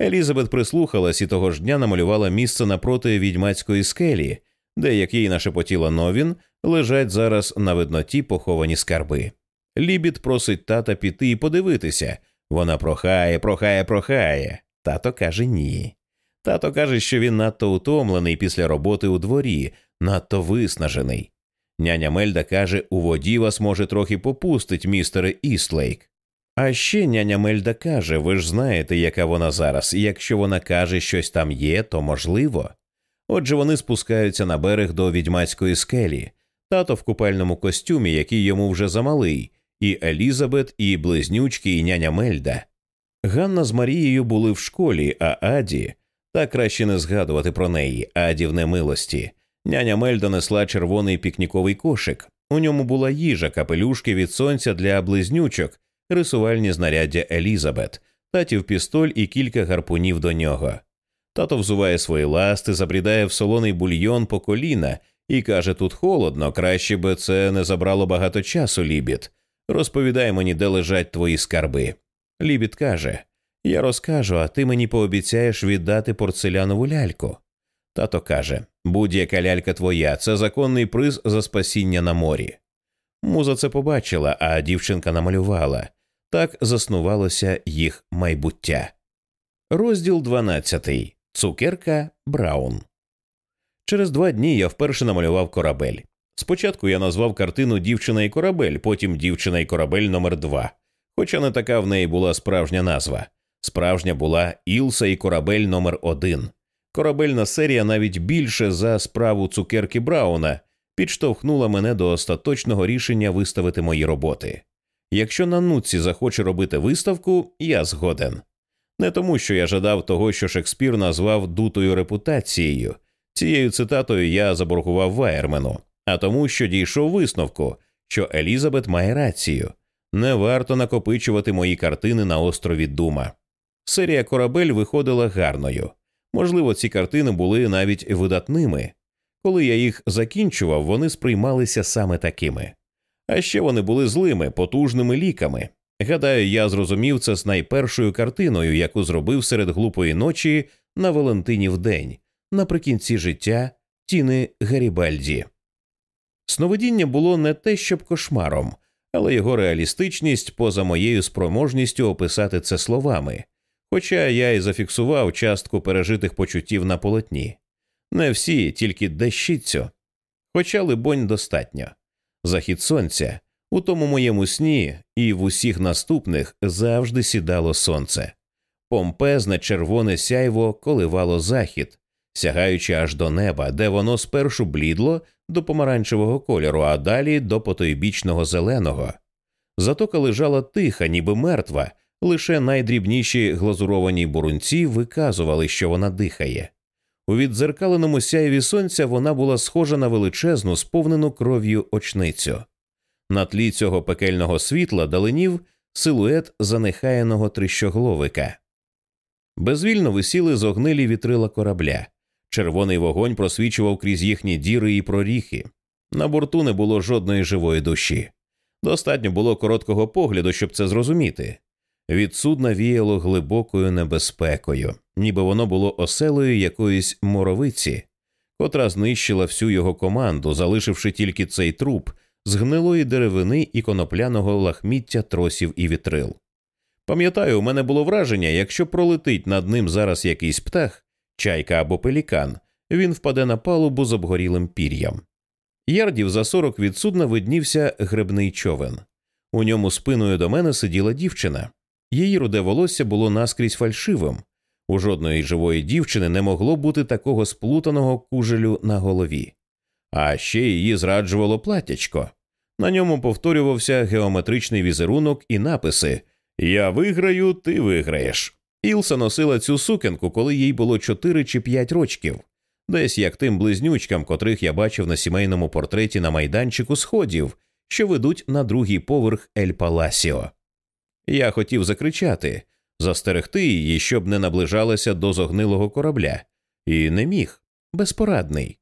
Елізабет прислухалась і того ж дня намалювала місце напроти відьмацької скелі, де, як їй нашепотіла Новін, лежать зараз на видноті поховані скарби. Лібід просить тата піти і подивитися. Вона прохає, прохає, прохає. Тато каже ні. Тато каже, що він надто утомлений після роботи у дворі, надто виснажений. Няня Мельда каже, у воді вас може трохи попустить, містере Істлейк. А ще няня Мельда каже, ви ж знаєте, яка вона зараз, і якщо вона каже, щось там є, то можливо. Отже, вони спускаються на берег до відьмацької скелі, тато в купальному костюмі, який йому вже замалий, і Елізабет, і близнючки, і няня Мельда. Ганна з Марією були в школі, а Аді та краще не згадувати про неї, Аді в немилості. Няня Мельда несла червоний пікніковий кошик. У ньому була їжа, капелюшки від сонця для близнючок, рисувальні знаряддя Елізабет, татів пістоль і кілька гарпунів до нього. Тато взуває свої ласти, забрідає в солоний бульйон по коліна і каже: тут холодно, краще би це не забрало багато часу, Лібіт. Розповідай мені, де лежать твої скарби. Лібіт каже Я розкажу, а ти мені пообіцяєш віддати порцелянову ляльку. Тато каже будь-яка лялька твоя, це законний приз за спасіння на морі. Муза це побачила, а дівчинка намалювала. Так заснувалося їх майбуття. Розділ 12. Цукерка Браун. Через два дні я вперше намалював корабель. Спочатку я назвав картину Дівчина і корабель, потім Дівчина і корабель номер 2 Хоча не така в неї була справжня назва. Справжня була Ілса і корабель номер 1 Корабельна серія навіть більше за справу цукерки Брауна підштовхнула мене до остаточного рішення виставити мої роботи. Якщо на нутці захоче робити виставку, я згоден. Не тому, що я жадав того, що Шекспір назвав дутою репутацією. Цією цитатою я заборгував Вайермену, а тому, що дійшов висновку, що Елізабет має рацію не варто накопичувати мої картини на острові Дума. Серія корабель виходила гарною. Можливо, ці картини були навіть видатними. Коли я їх закінчував, вони сприймалися саме такими. А ще вони були злими, потужними ліками. Гадаю, я зрозумів це з найпершою картиною, яку зробив серед глупої ночі на Валентинів день, наприкінці життя Тіни Гарібальді. Сновидіння було не те, щоб кошмаром, але його реалістичність поза моєю спроможністю описати це словами. Хоча я й зафіксував частку пережитих почуттів на полотні. Не всі, тільки дещицю. Хоча, либонь, достатньо. Захід сонця у тому моєму сні і в усіх наступних завжди сідало сонце. Помпезне червоне сяйво коливало захід, сягаючи аж до неба, де воно спершу блідло до помаранчевого кольору, а далі до потойбічного зеленого. Затока лежала тиха, ніби мертва, лише найдрібніші глазуровані бурунці виказували, що вона дихає. У віддзеркаленому сяєві сонця вона була схожа на величезну, сповнену кров'ю очницю. На тлі цього пекельного світла даленів силует занехаяного трищогловика. Безвільно висіли зогнилі вітрила корабля. Червоний вогонь просвічував крізь їхні діри і проріхи. На борту не було жодної живої душі. Достатньо було короткого погляду, щоб це зрозуміти. Від судна віяло глибокою небезпекою, ніби воно було оселою якоїсь моровиці, котра знищила всю його команду, залишивши тільки цей труп з гнилої деревини і конопляного лахміття тросів і вітрил. Пам'ятаю, у мене було враження, якщо пролетить над ним зараз якийсь птах, чайка або пелікан, він впаде на палубу з обгорілим пір'ям. Ярдів за сорок від судна виднівся гребний човен. У ньому спиною до мене сиділа дівчина. Її руде волосся було наскрізь фальшивим. У жодної живої дівчини не могло бути такого сплутаного кужелю на голові. А ще її зраджувало платячко. На ньому повторювався геометричний візерунок і написи Я виграю, ти виграєш. Ілса носила цю сукенку, коли їй було чотири чи п'ять рочків, десь як тим близнючкам, котрих я бачив на сімейному портреті на майданчику сходів, що ведуть на другий поверх Ель Паласіо. Я хотів закричати, застерегти її, щоб не наближалася до зогнилого корабля, і не міг, безпорадний.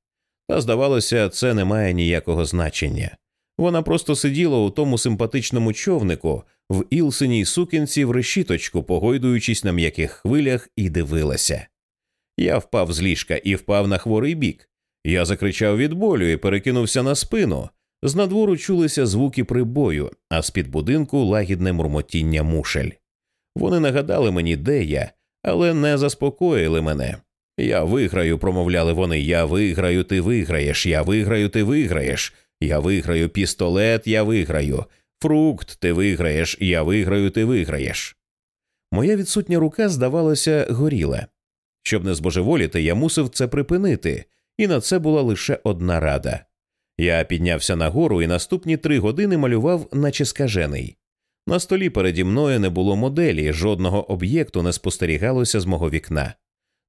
Та, здавалося, це не має ніякого значення. Вона просто сиділа у тому симпатичному човнику в ілсиній сукінці в решіточку, погойдуючись на м'яких хвилях, і дивилася. Я впав з ліжка і впав на хворий бік. Я закричав від болю і перекинувся на спину. З надвору чулися звуки прибою, а з під будинку лагідне мурмотіння мушель. Вони нагадали мені, де я, але не заспокоїли мене. Я виграю, промовляли вони. Я виграю, ти виграєш, я виграю, ти виграєш, я виграю пістолет, я виграю, фрукт, ти виграєш, я виграю, ти виграєш. Моя відсутня рука, здавалося, горіла. Щоб не збожеволіти, я мусив це припинити, і на це була лише одна рада. Я піднявся нагору і наступні три години малював, наче скажений. На столі переді мною не було моделі, жодного об'єкту не спостерігалося з мого вікна.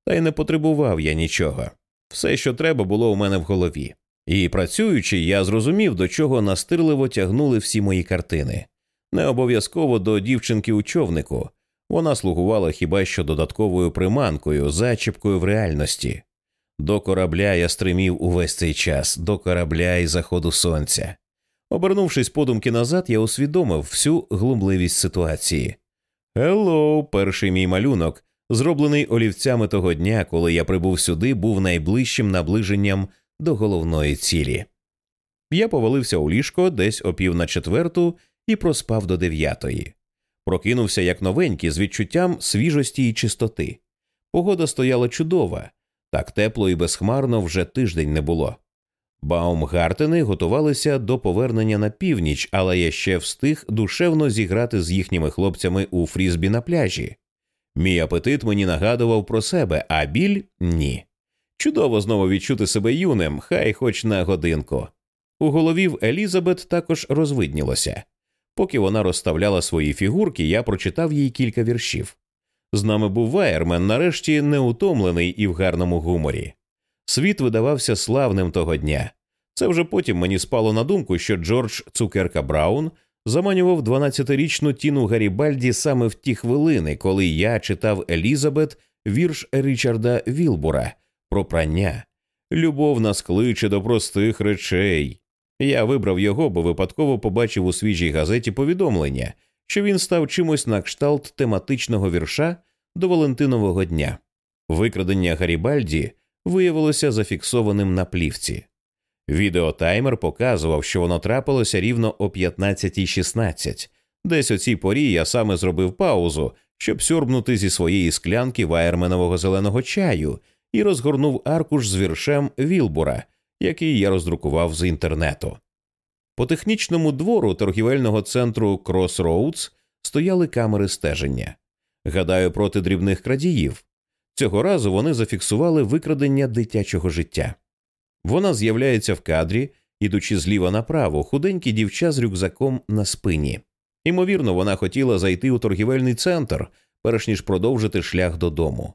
Та й не потребував я нічого. Все, що треба, було у мене в голові. І працюючи, я зрозумів, до чого настирливо тягнули всі мої картини. Не обов'язково до дівчинки у човнику. Вона слугувала хіба що додатковою приманкою, зачіпкою в реальності. До корабля я стримів увесь цей час, до корабля і заходу сонця. Обернувшись подумки назад, я усвідомив всю глумливість ситуації. Геллоу, перший мій малюнок, зроблений олівцями того дня, коли я прибув сюди, був найближчим наближенням до головної цілі. Я повалився у ліжко десь опів на четверту і проспав до дев'ятої. Прокинувся як новенький з відчуттям свіжості і чистоти. Погода стояла чудова, так тепло і безхмарно вже тиждень не було. Баумгартени готувалися до повернення на північ, але я ще встиг душевно зіграти з їхніми хлопцями у фрізбі на пляжі. Мій апетит мені нагадував про себе, а біль ні. Чудово знову відчути себе юним, хай хоч на годинку. У голові в Елізабет також розвиднілося. Поки вона розставляла свої фігурки, я прочитав їй кілька віршів. З нами був Вайермен, нарешті неутомлений і в гарному гуморі. Світ видавався славним того дня. Це вже потім мені спало на думку, що Джордж Цукерка Браун заманював 12-річну Тіну Гарібальді саме в ті хвилини, коли я читав Елізабет вірш Річарда Вілбура про прання. Любов нас кличе до простих речей. Я вибрав його, бо випадково побачив у свіжій газеті повідомлення, що він став чимось на кшталт тематичного вірша до Валентинового дня. Викрадення Гарібальді виявилося зафіксованим на плівці. Відеотаймер показував, що воно трапилося рівно о 15.16. Десь о цій порі я саме зробив паузу, щоб сьорбнути зі своєї склянки ваєрменового зеленого чаю і розгорнув аркуш з віршем Вілбура, який я роздрукував з інтернету. По технічному двору торгівельного центру Crossroads стояли камери стеження. Гадаю, проти дрібних крадіїв. Цього разу вони зафіксували викрадення дитячого життя. Вона з'являється в кадрі, ідучи зліва направо, худенькі дівча з рюкзаком на спині. Ймовірно, вона хотіла зайти у торгівельний центр, перш ніж продовжити шлях додому.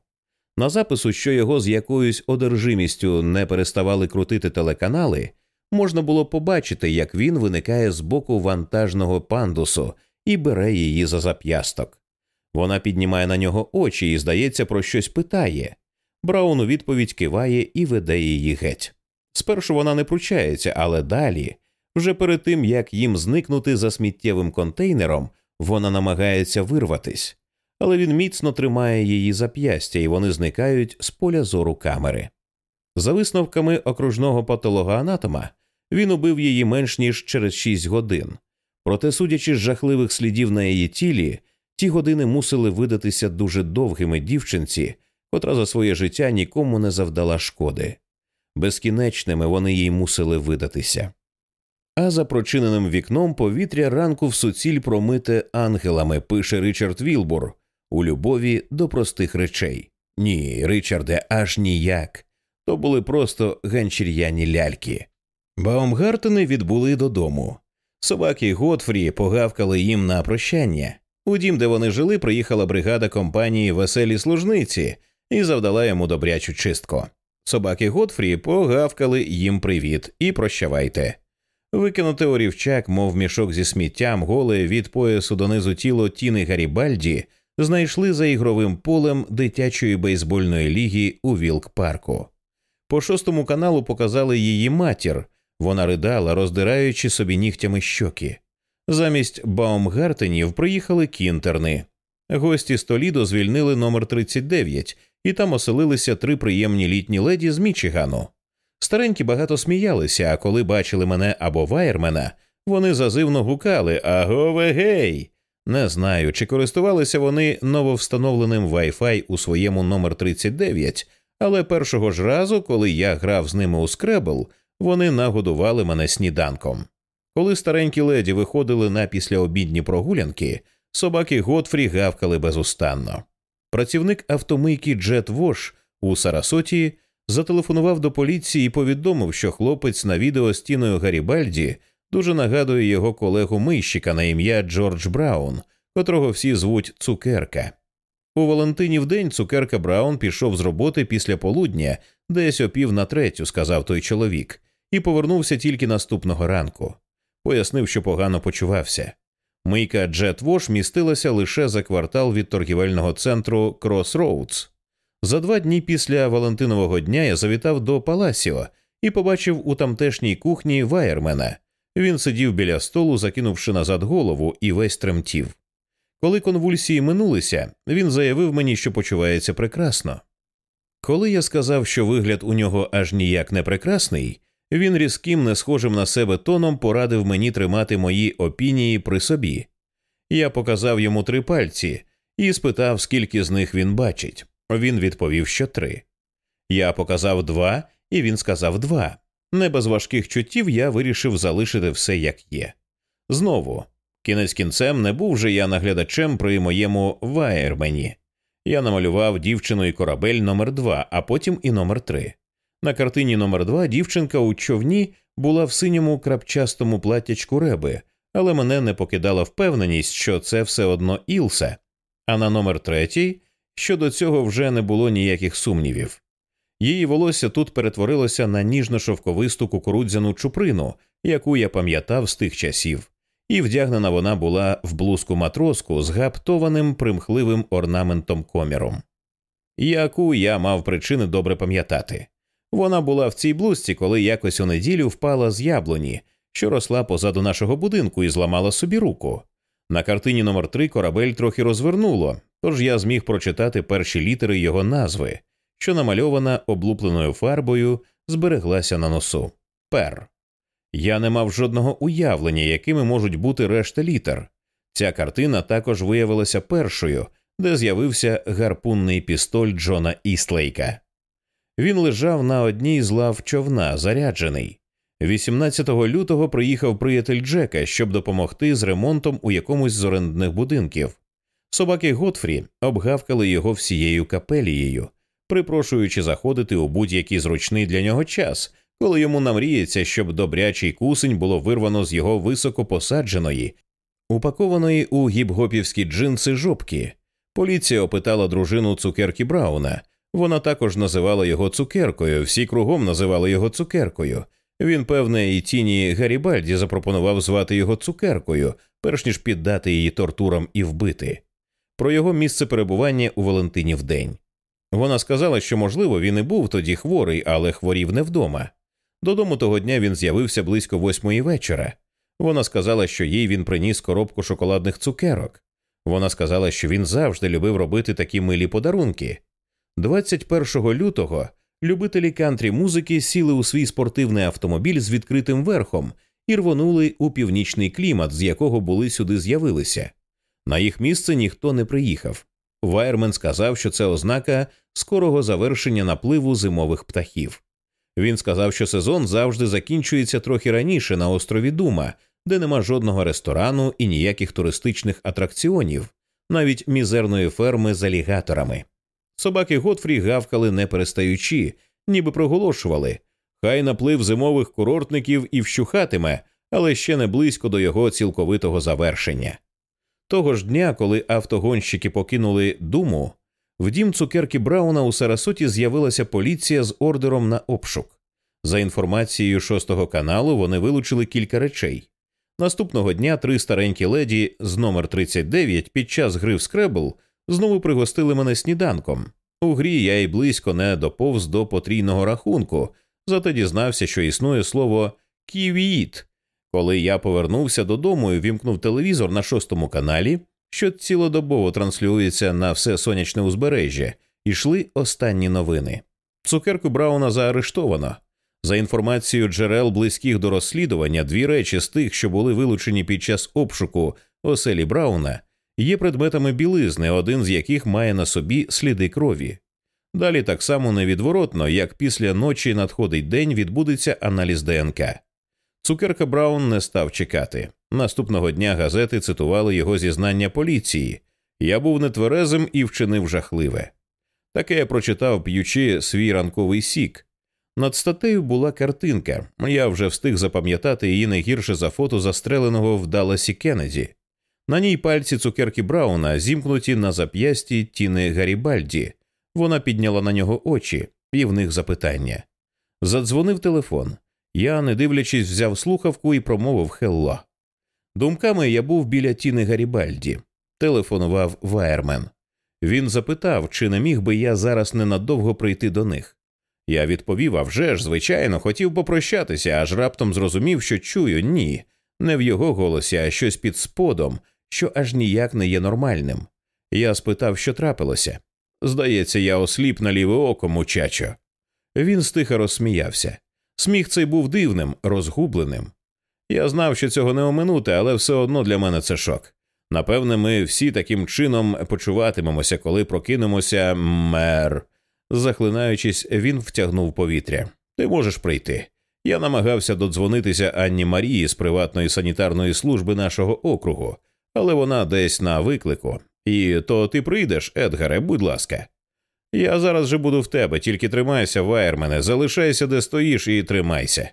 На запису, що його з якоюсь одержимістю не переставали крутити телеканали, можна було побачити, як він виникає з боку вантажного пандусу і бере її за зап'ясток. Вона піднімає на нього очі і, здається, про щось питає. Браун у відповідь киває і веде її геть. Спершу вона не пручається, але далі, вже перед тим як їм зникнути за сміттєвим контейнером, вона намагається вирватись, але він міцно тримає її зап'ястя, і вони зникають з поля зору камери. За висновками окружного патологоанатома, Він убив її менш ніж через шість годин. Проте, судячи з жахливих слідів на її тілі, ті години мусили видатися дуже довгими дівчинці, котра за своє життя нікому не завдала шкоди. Безкінечними вони їй мусили видатися. А за прочиненим вікном повітря ранку в суціль промите ангелами, пише Ричард Вілбур у любові до простих речей. Ні, Ричарде, аж ніяк. То були просто ганчір'яні ляльки. Баумгартени відбули додому. Собаки Готфрі погавкали їм на прощання. У дім, де вони жили, приїхала бригада компанії Веселі служниці і завдала йому добрячу чистку. Собаки Готфрі погавкали їм привіт і прощавайте. Викинуте орівчак, мов мішок зі сміттям, голе від поясу донизу тіло Тіни Гарібальді знайшли за ігровим полем дитячої бейсбольної ліги у Вілк парку. По шостому каналу показали її матір. Вона ридала, роздираючи собі нігтями щоки. Замість Баумгартенів приїхали кінтерни. Гості столідо звільнили номер 39, і там оселилися три приємні літні леді з Мічигану. Старенькі багато сміялися, а коли бачили мене або ваєрмена, вони зазивно гукали Агове гей! Не знаю, чи користувалися вони нововстановленим Wi-Fi у своєму номер 39, але першого ж разу, коли я грав з ними у скребл, вони нагодували мене сніданком. Коли старенькі леді виходили на післяобідні прогулянки, собаки Готфрі гавкали безустанно. Працівник автомийки Джет Вош у Сарасоті зателефонував до поліції і повідомив, що хлопець на відео з Тіною Гарібальді дуже нагадує його колегу мийщика на ім'я Джордж Браун, котрого всі звуть Цукерка. У Валентинів день Цукерка Браун пішов з роботи після полудня, десь о пів на третю, сказав той чоловік, і повернувся тільки наступного ранку. Пояснив, що погано почувався. Мийка Джет Вош містилася лише за квартал від торгівельного центру Crossroads. За два дні після Валентинового дня я завітав до Паласіо і побачив у тамтешній кухні ваєрмена. Він сидів біля столу, закинувши назад голову, і весь тремтів. Коли конвульсії минулися, він заявив мені, що почувається прекрасно. Коли я сказав, що вигляд у нього аж ніяк не прекрасний, він різким, не схожим на себе тоном порадив мені тримати мої опінії при собі. Я показав йому три пальці і спитав, скільки з них він бачить. Він відповів, що три. Я показав два, і він сказав два. Не без важких чуттів я вирішив залишити все як є. Знову, кінець кінцем не був же я наглядачем при моєму ваєрмені. Я намалював дівчину і корабель номер два, а потім і номер три. На картині номер два дівчинка у човні була в синьому крапчастому платтячку реби, але мене не покидала впевненість, що це все одно Ілса. А на номер третій щодо цього вже не було ніяких сумнівів. Її волосся тут перетворилося на ніжно-шовковисту кукурудзяну чуприну, яку я пам'ятав з тих часів, і вдягнена вона була в блузку матроску з гаптованим примхливим орнаментом коміром, яку я мав причини добре пам'ятати. Вона була в цій блузці, коли якось у неділю впала з яблуні, що росла позаду нашого будинку і зламала собі руку. На картині номер 3 корабель трохи розвернуло, тож я зміг прочитати перші літери його назви, що намальована облупленою фарбою, збереглася на носу пер. Я не мав жодного уявлення, якими можуть бути решта літер. Ця картина також виявилася першою, де з'явився гарпунний пістоль Джона Істлейка. Він лежав на одній з лав човна, заряджений. 18 лютого приїхав приятель Джека, щоб допомогти з ремонтом у якомусь з орендних будинків. Собаки Готфрі обгавкали його всією капелією, припрошуючи заходити у будь-який зручний для нього час, коли йому намріється, щоб добрячий кусень було вирвано з його високо посадженої, упакованої у гіп-гопівські джинси жопки. Поліція опитала дружину цукерки Брауна. Вона також називала його цукеркою, всі кругом називали його цукеркою. Він, певне, і тіні Гарібальді запропонував звати його цукеркою, перш ніж піддати її тортурам і вбити. Про його місце перебування у Валентинів день. Вона сказала, що, можливо, він і був тоді хворий, але хворів не вдома. Додому того дня він з'явився близько восьмої вечора. Вона сказала, що їй він приніс коробку шоколадних цукерок. Вона сказала, що він завжди любив робити такі милі подарунки. 21 лютого любителі кантрі музики сіли у свій спортивний автомобіль з відкритим верхом і рвонули у північний клімат, з якого були сюди з'явилися. На їх місце ніхто не приїхав. Вайермен сказав, що це ознака скорого завершення напливу зимових птахів. Він сказав, що сезон завжди закінчується трохи раніше на острові Дума, де нема жодного ресторану і ніяких туристичних атракціонів, навіть мізерної ферми з алігаторами. Собаки Готфрі гавкали не перестаючи, ніби проголошували хай наплив зимових курортників і вщухатиме, але ще не близько до його цілковитого завершення. Того ж дня, коли автогонщики покинули думу, в дім цукерки Брауна у Сарасоті з'явилася поліція з ордером на обшук. За інформацією шостого каналу, вони вилучили кілька речей. Наступного дня три старенькі леді з номер 39 під час гри в скребл знову пригостили мене сніданком. У грі я й близько не доповз до потрійного рахунку, зате дізнався, що існує слово ківіт. Коли я повернувся додому і вімкнув телевізор на шостому каналі, що цілодобово транслюється на все сонячне узбережжя, йшли останні новини. Цукерку Брауна заарештовано. За інформацією джерел близьких до розслідування, дві речі з тих, що були вилучені під час обшуку оселі Брауна, є предметами білизни, один з яких має на собі сліди крові. Далі так само невідворотно, як після ночі надходить день, відбудеться аналіз ДНК. Цукерка Браун не став чекати. Наступного дня газети цитували його зізнання поліції. Я був нетверезим і вчинив жахливе. Таке я прочитав, п'ючи свій ранковий сік. Над статтею була картинка. Я вже встиг запам'ятати її не гірше за фото застреленого в Далласі Кеннеді. На ній пальці Цукерки Брауна зімкнуті на зап'ясті Тіни Гарібальді. Вона підняла на нього очі, і в них запитання. Задзвонив телефон. Я, не дивлячись, взяв слухавку і промовив Hello. Думками я був біля Тіни Гарібальді. Телефонував Вайермен. Він запитав, чи не міг би я зараз ненадовго прийти до них. Я відповів, а вже ж, звичайно, хотів попрощатися, аж раптом зрозумів, що чую ні, не в його голосі, а щось під сподом, що аж ніяк не є нормальним. Я спитав, що трапилося. Здається, я осліп на ліве око, мучачо. Він стиха розсміявся. Сміх цей був дивним, розгубленим. Я знав, що цього не оминути, але все одно для мене це шок. Напевне, ми всі таким чином почуватимемося, коли прокинемося мер. Захлинаючись, він втягнув повітря. Ти можеш прийти. Я намагався додзвонитися Анні Марії з приватної санітарної служби нашого округу, але вона десь на виклику. І то ти прийдеш, Едгаре, будь ласка. Я зараз же буду в тебе, тільки тримайся, Вайермене, залишайся, де стоїш, і тримайся.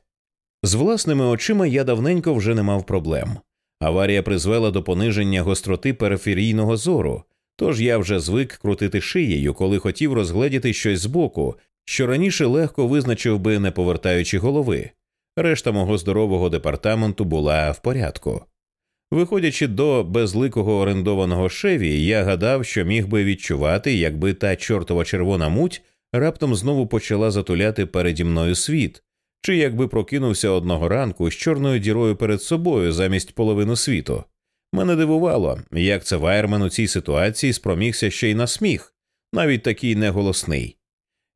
З власними очима я давненько вже не мав проблем. Аварія призвела до пониження гостроти периферійного зору, тож я вже звик крутити шиєю, коли хотів розгледіти щось збоку, що раніше легко визначив би, не повертаючи голови. Решта мого здорового департаменту була в порядку. Виходячи до безликого орендованого шеві, я гадав, що міг би відчувати, якби та чортова червона муть раптом знову почала затуляти переді мною світ, чи якби прокинувся одного ранку з чорною дірою перед собою замість половини світу. Мене дивувало, як це Вайермен у цій ситуації спромігся ще й на сміх, навіть такий неголосний.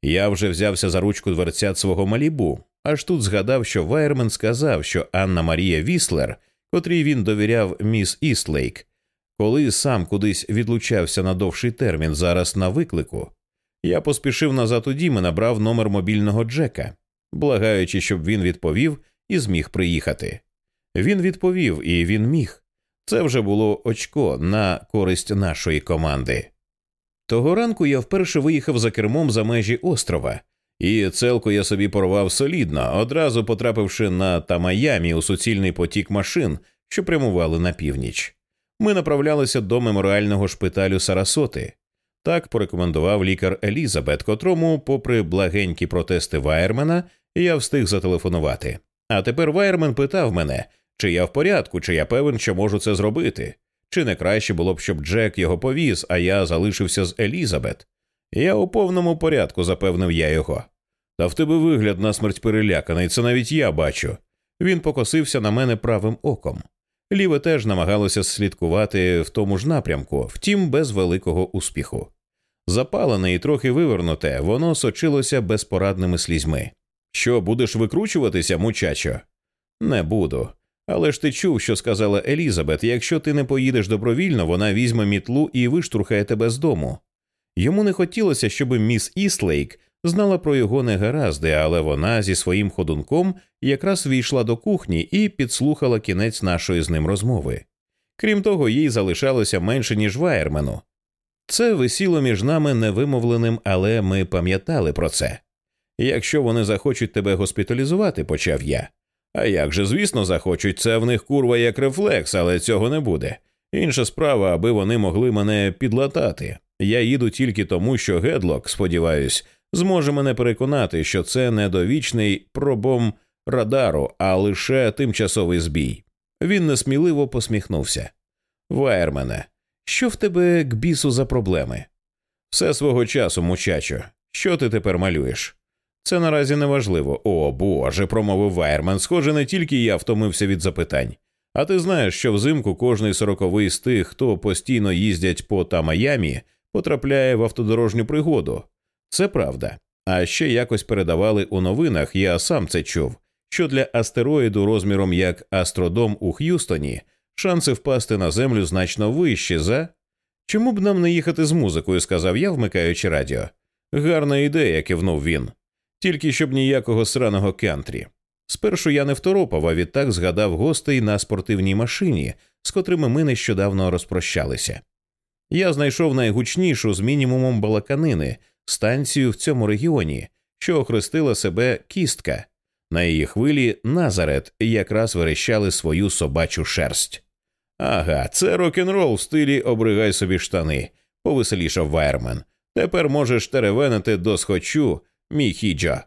Я вже взявся за ручку дверцят свого малібу, аж тут згадав, що Вайермен сказав, що Анна Марія Віслер котрій він довіряв міс Істлейк, коли сам кудись відлучався на довший термін зараз на виклику. Я поспішив назад у дім і набрав номер мобільного Джека, благаючи, щоб він відповів і зміг приїхати. Він відповів, і він міг. Це вже було очко на користь нашої команди. Того ранку я вперше виїхав за кермом за межі острова, і целку я собі порвав солідно, одразу потрапивши на Тамаямі у суцільний потік машин, що прямували на північ. Ми направлялися до меморіального шпиталю Сарасоти. Так порекомендував лікар Елізабет, котрому, попри благенькі протести Вайермена, я встиг зателефонувати. А тепер Вайермен питав мене, чи я в порядку, чи я певен, що можу це зробити, чи не краще було б, щоб Джек його повіз, а я залишився з Елізабет. Я у повному порядку, запевнив я його. Та в тебе вигляд насмерть переляканий, це навіть я бачу. Він покосився на мене правим оком. Ліве теж намагалося слідкувати в тому ж напрямку, втім, без великого успіху. Запалене і трохи вивернуте, воно сочилося безпорадними слізьми. Що, будеш викручуватися, мучачо? Не буду. Але ж ти чув, що сказала Елізабет якщо ти не поїдеш добровільно, вона візьме мітлу і виштурхає тебе з дому. Йому не хотілося, щоб міс Іслейк знала про його негаразди, але вона зі своїм ходунком якраз війшла до кухні і підслухала кінець нашої з ним розмови. Крім того, їй залишалося менше, ніж Вайермену. Це висіло між нами невимовленим, але ми пам'ятали про це. Якщо вони захочуть тебе госпіталізувати, почав я. А як же, звісно, захочуть, це в них курва як рефлекс, але цього не буде. Інша справа, аби вони могли мене підлатати. Я їду тільки тому, що Гедлок, сподіваюсь, зможе мене переконати, що це не довічний пробом радару, а лише тимчасовий збій. Він несміливо посміхнувся. Вайермене, що в тебе к бісу за проблеми? Все свого часу, мучачо. Що ти тепер малюєш? Це наразі не важливо. О Боже, промовив Вайерман. Схоже, не тільки я втомився від запитань. А ти знаєш, що взимку кожний сороковий з тих, хто постійно їздять по та Майамі, потрапляє в автодорожню пригоду. Це правда. А ще якось передавали у новинах, я сам це чув, що для астероїду розміром як Астродом у Х'юстоні шанси впасти на землю значно вищі за. Чому б нам не їхати з музикою, сказав я, вмикаючи радіо. Гарна ідея, кивнув він. Тільки щоб ніякого сраного кентрі. Спершу я не второпав, а відтак згадав гостей на спортивній машині, з котрими ми нещодавно розпрощалися. Я знайшов найгучнішу з мінімумом балаканини станцію в цьому регіоні, що охрестила себе кістка. На її хвилі Назарет якраз верещали свою собачу шерсть. Ага, це рок-н-рол в стилі обригай собі штани, повеселішав Вайермен. Тепер можеш теревенити до схочу, мій хіджа.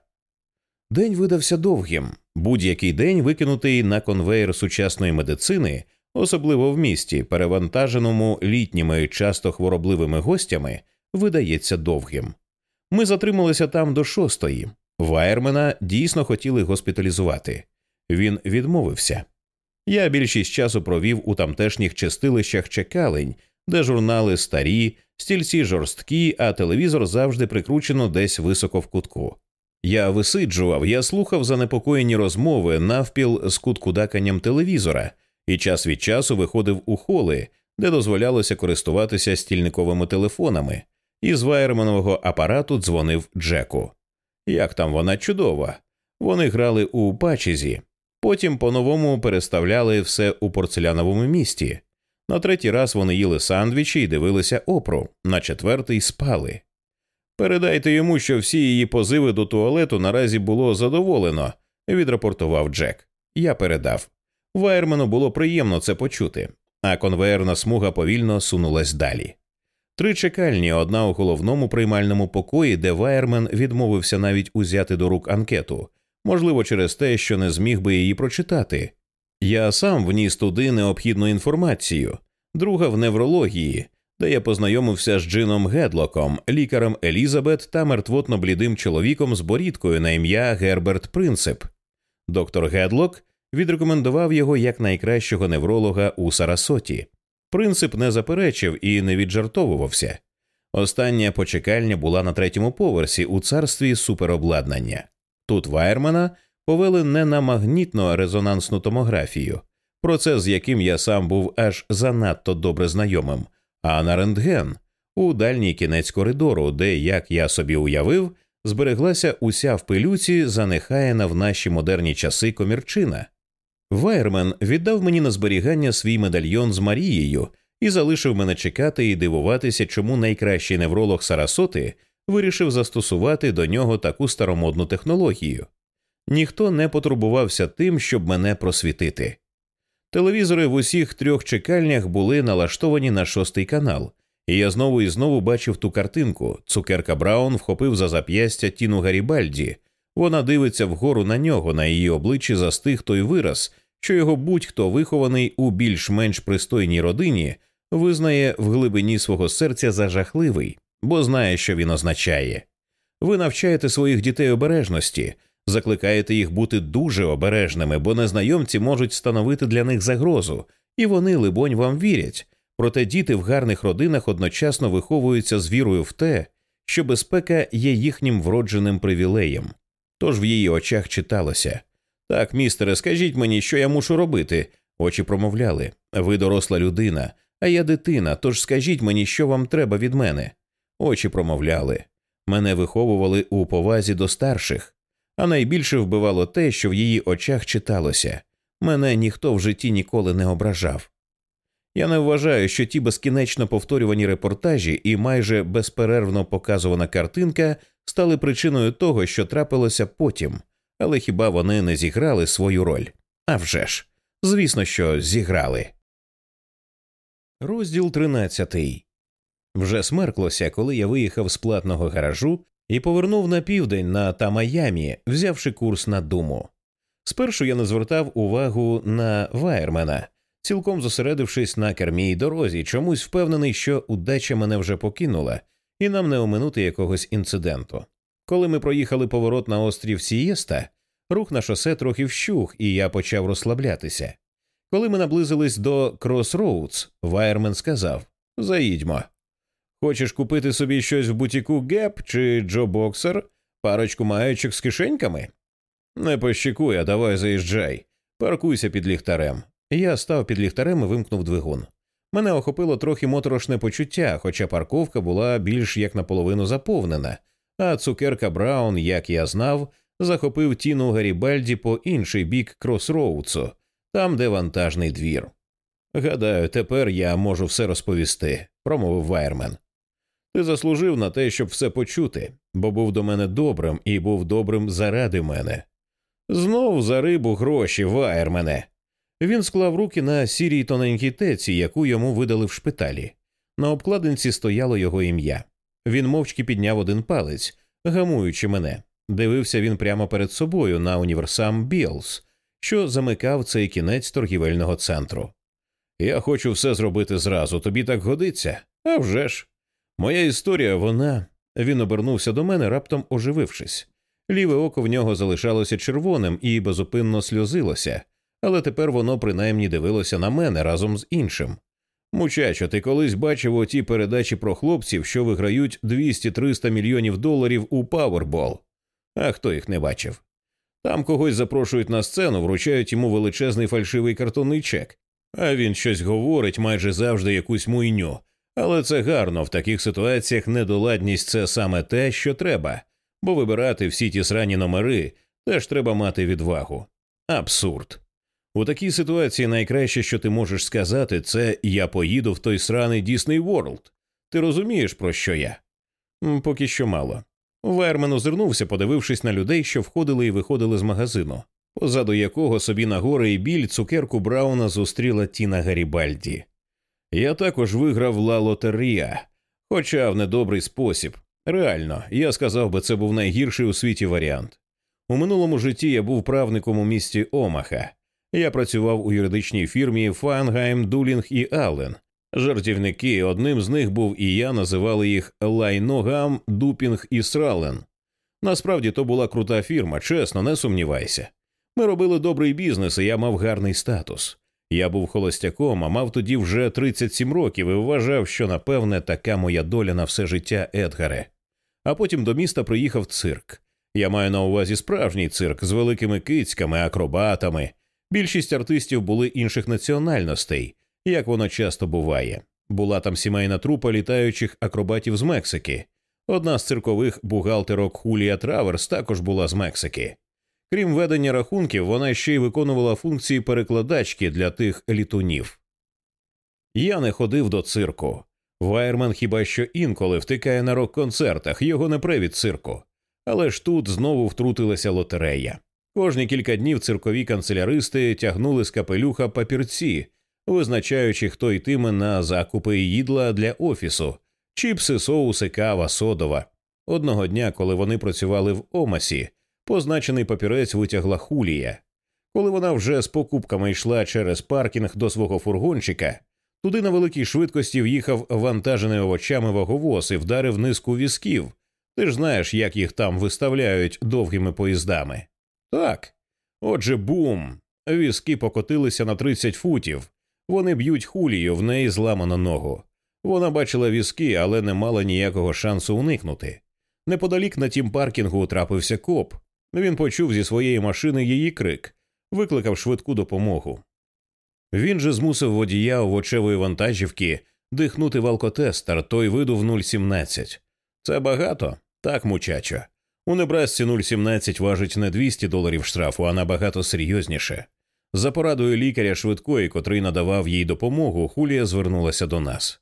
День видався довгим. Будь-який день викинутий на конвейер сучасної медицини, особливо в місті, перевантаженому літніми часто хворобливими гостями, видається довгим. Ми затрималися там до шостої. Вайермена дійсно хотіли госпіталізувати. Він відмовився. Я більшість часу провів у тамтешніх чистилищах чекалень, де журнали старі, стільці жорсткі, а телевізор завжди прикручено десь високо в кутку. Я висиджував, я слухав занепокоєні розмови навпіл з куткудаканням телевізора і час від часу виходив у холи, де дозволялося користуватися стільниковими телефонами, і з вайерманового апарату дзвонив Джеку. Як там вона чудова. Вони грали у пачезі, потім по-новому переставляли все у порцеляновому місті. На третій раз вони їли сандвічі і дивилися опру, на четвертий спали. Передайте йому, що всі її позиви до туалету наразі було задоволено, відрапортував Джек. Я передав. Вайермену було приємно це почути, а конвеєрна смуга повільно сунулась далі. Три чекальні, одна у головному приймальному покої, де Вайермен відмовився навіть узяти до рук анкету, можливо, через те, що не зміг би її прочитати. Я сам вніс туди необхідну інформацію, друга в неврології, де я познайомився з Джином Гедлоком, лікарем Елізабет та мертвотно блідим чоловіком з борідкою на ім'я Герберт Принцип. Доктор Гедлок відрекомендував його як найкращого невролога у Сарасоті. Принцип не заперечив і не віджартовувався. Остання почекальня була на третьому поверсі у царстві суперобладнання. Тут Вайермана повели не на магнітно резонансну томографію, процес з яким я сам був аж занадто добре знайомим, а на рентген у дальній кінець коридору, де, як я собі уявив, збереглася уся в пилюці занехаяна в наші модерні часи комірчина. Вайермен віддав мені на зберігання свій медальйон з Марією і залишив мене чекати і дивуватися, чому найкращий невролог Сарасоти вирішив застосувати до нього таку старомодну технологію. Ніхто не потурбувався тим, щоб мене просвітити. Телевізори в усіх трьох чекальнях були налаштовані на шостий канал, і я знову і знову бачив ту картинку. Цукерка Браун вхопив за зап'ястя Тіну Гарібальді. Вона дивиться вгору на нього, на її обличчі застиг той вираз, що його будь-хто вихований у більш-менш пристойній родині, визнає в глибині свого серця за жахливий, бо знає, що він означає. Ви навчаєте своїх дітей обережності, закликаєте їх бути дуже обережними, бо незнайомці можуть становити для них загрозу, і вони, либонь, вам вірять, Проте діти в гарних родинах одночасно виховуються з вірою в те, що безпека є їхнім вродженим привілеєм. Тож в її очах читалося так, містере, скажіть мені, що я мушу робити. Очі промовляли ви доросла людина, а я дитина, тож скажіть мені, що вам треба від мене. Очі промовляли. Мене виховували у повазі до старших, а найбільше вбивало те, що в її очах читалося мене ніхто в житті ніколи не ображав. Я не вважаю, що ті безкінечно повторювані репортажі і майже безперервно показувана картинка стали причиною того, що трапилося потім, але хіба вони не зіграли свою роль? А вже ж, звісно, що зіграли. Розділ тринадцятий. Вже смерклося, коли я виїхав з платного гаражу і повернув на південь на Тамаямі, взявши курс на думу. Спершу я не звертав увагу на Вайермена, цілком зосередившись на кермі й дорозі, чомусь впевнений, що удача мене вже покинула, і нам не оминути якогось інциденту. Коли ми проїхали поворот на острів Сієста, рух на шосе трохи вщух, і я почав розслаблятися. Коли ми наблизились до Кросроудс, Вайермен сказав Заїдьмо. Хочеш купити собі щось в бутіку Геп чи Джо Боксер, парочку маючок з кишеньками? Не пошикуй, а давай заїжджай, паркуйся під ліхтарем. Я став під ліхтарем і вимкнув двигун. Мене охопило трохи моторошне почуття, хоча парковка була більш як наполовину заповнена, а цукерка Браун, як я знав, захопив тіну Гарібальді по інший бік Кросроудсу, там, де вантажний двір. Гадаю, тепер я можу все розповісти, промовив Вайермен. Ти заслужив на те, щоб все почути, бо був до мене добрим і був добрим заради мене. Знов за рибу гроші, Вайермене. Він склав руки на сірій тоненькій теці, яку йому видали в шпиталі. На обкладинці стояло його ім'я. Він мовчки підняв один палець, гамуючи мене. Дивився він прямо перед собою на універсам Білс, що замикав цей кінець торгівельного центру. Я хочу все зробити зразу, тобі так годиться? А вже ж. Моя історія, вона. Він обернувся до мене, раптом оживившись. Ліве око в нього залишалося червоним і безупинно сльозилося, але тепер воно принаймні дивилося на мене разом з іншим. Мучачо, ти колись бачив оті передачі про хлопців, що виграють 200-300 мільйонів доларів у Powerball? А хто їх не бачив? Там когось запрошують на сцену, вручають йому величезний фальшивий картонний чек, а він щось говорить майже завжди якусь муйню. Але це гарно в таких ситуаціях недоладність це саме те, що треба, бо вибирати всі ті срані номери теж треба мати відвагу. Абсурд. У такій ситуації найкраще, що ти можеш сказати, це я поїду в той сраний Дісней Ворлд. Ти розумієш, про що я? Поки що мало. Вермен озирнувся, подивившись на людей, що входили і виходили з магазину, позаду якого собі на горе і біль цукерку Брауна зустріла Тіна Гарібальді. Я також виграв ла лотерія, хоча в недобрий спосіб. Реально, я сказав би, це був найгірший у світі варіант. У минулому житті я був правником у місті Омаха. Я працював у юридичній фірмі Фангайм, Дулінг і Аллен. Жартівники, одним з них був і я, називали їх Лайногам, Дупінг і Срален. Насправді то була крута фірма, чесно, не сумнівайся. Ми робили добрий бізнес, і я мав гарний статус. Я був холостяком, а мав тоді вже 37 років і вважав, що напевне така моя доля на все життя Едгаре. А потім до міста приїхав цирк. Я маю на увазі справжній цирк з великими кицьками, акробатами. Більшість артистів були інших національностей, як воно часто буває. Була там сімейна трупа літаючих акробатів з Мексики. Одна з циркових бухгалтерок Хулія Траверс також була з Мексики. Крім ведення рахунків, вона ще й виконувала функції перекладачки для тих літунів. Я не ходив до цирку. Вайерман хіба що інколи втикає на рок-концертах, його не пре від цирку. Але ж тут знову втрутилася лотерея. Кожні кілька днів циркові канцеляристи тягнули з капелюха папірці, визначаючи, хто йтиме на закупи їдла для офісу, чіпси, соуси, кава, содова. Одного дня, коли вони працювали в Омасі, позначений папірець витягла хулія. Коли вона вже з покупками йшла через паркінг до свого фургончика, туди на великій швидкості в'їхав вантажений овочами ваговоз і вдарив низку візків. Ти ж знаєш, як їх там виставляють довгими поїздами. Так. Отже, бум. Візки покотилися на 30 футів. Вони б'ють хулію, в неї зламано ногу. Вона бачила візки, але не мала ніякого шансу уникнути. Неподалік на тім паркінгу трапився коп. Він почув зі своєї машини її крик, викликав швидку допомогу. Він же змусив водія овочевої вантажівки дихнути в алкотестер, той видув 0,17. Це багато? Так, мучачо. У Небрасці 0,17 важить не 200 доларів штрафу, а набагато серйозніше. За порадою лікаря швидкої, котрий надавав їй допомогу, Хулія звернулася до нас.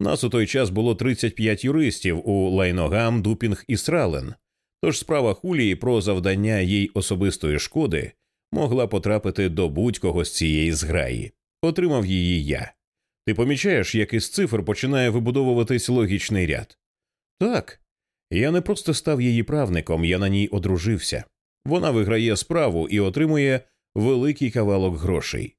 Нас у той час було 35 юристів у Лайногам, Дупінг і Срален, тож справа Хулії про завдання їй особистої шкоди могла потрапити до будь-кого з цієї зграї. Отримав її я. Ти помічаєш, як із цифр починає вибудовуватись логічний ряд? Так. Я не просто став її правником, я на ній одружився. Вона виграє справу і отримує великий кавалок грошей.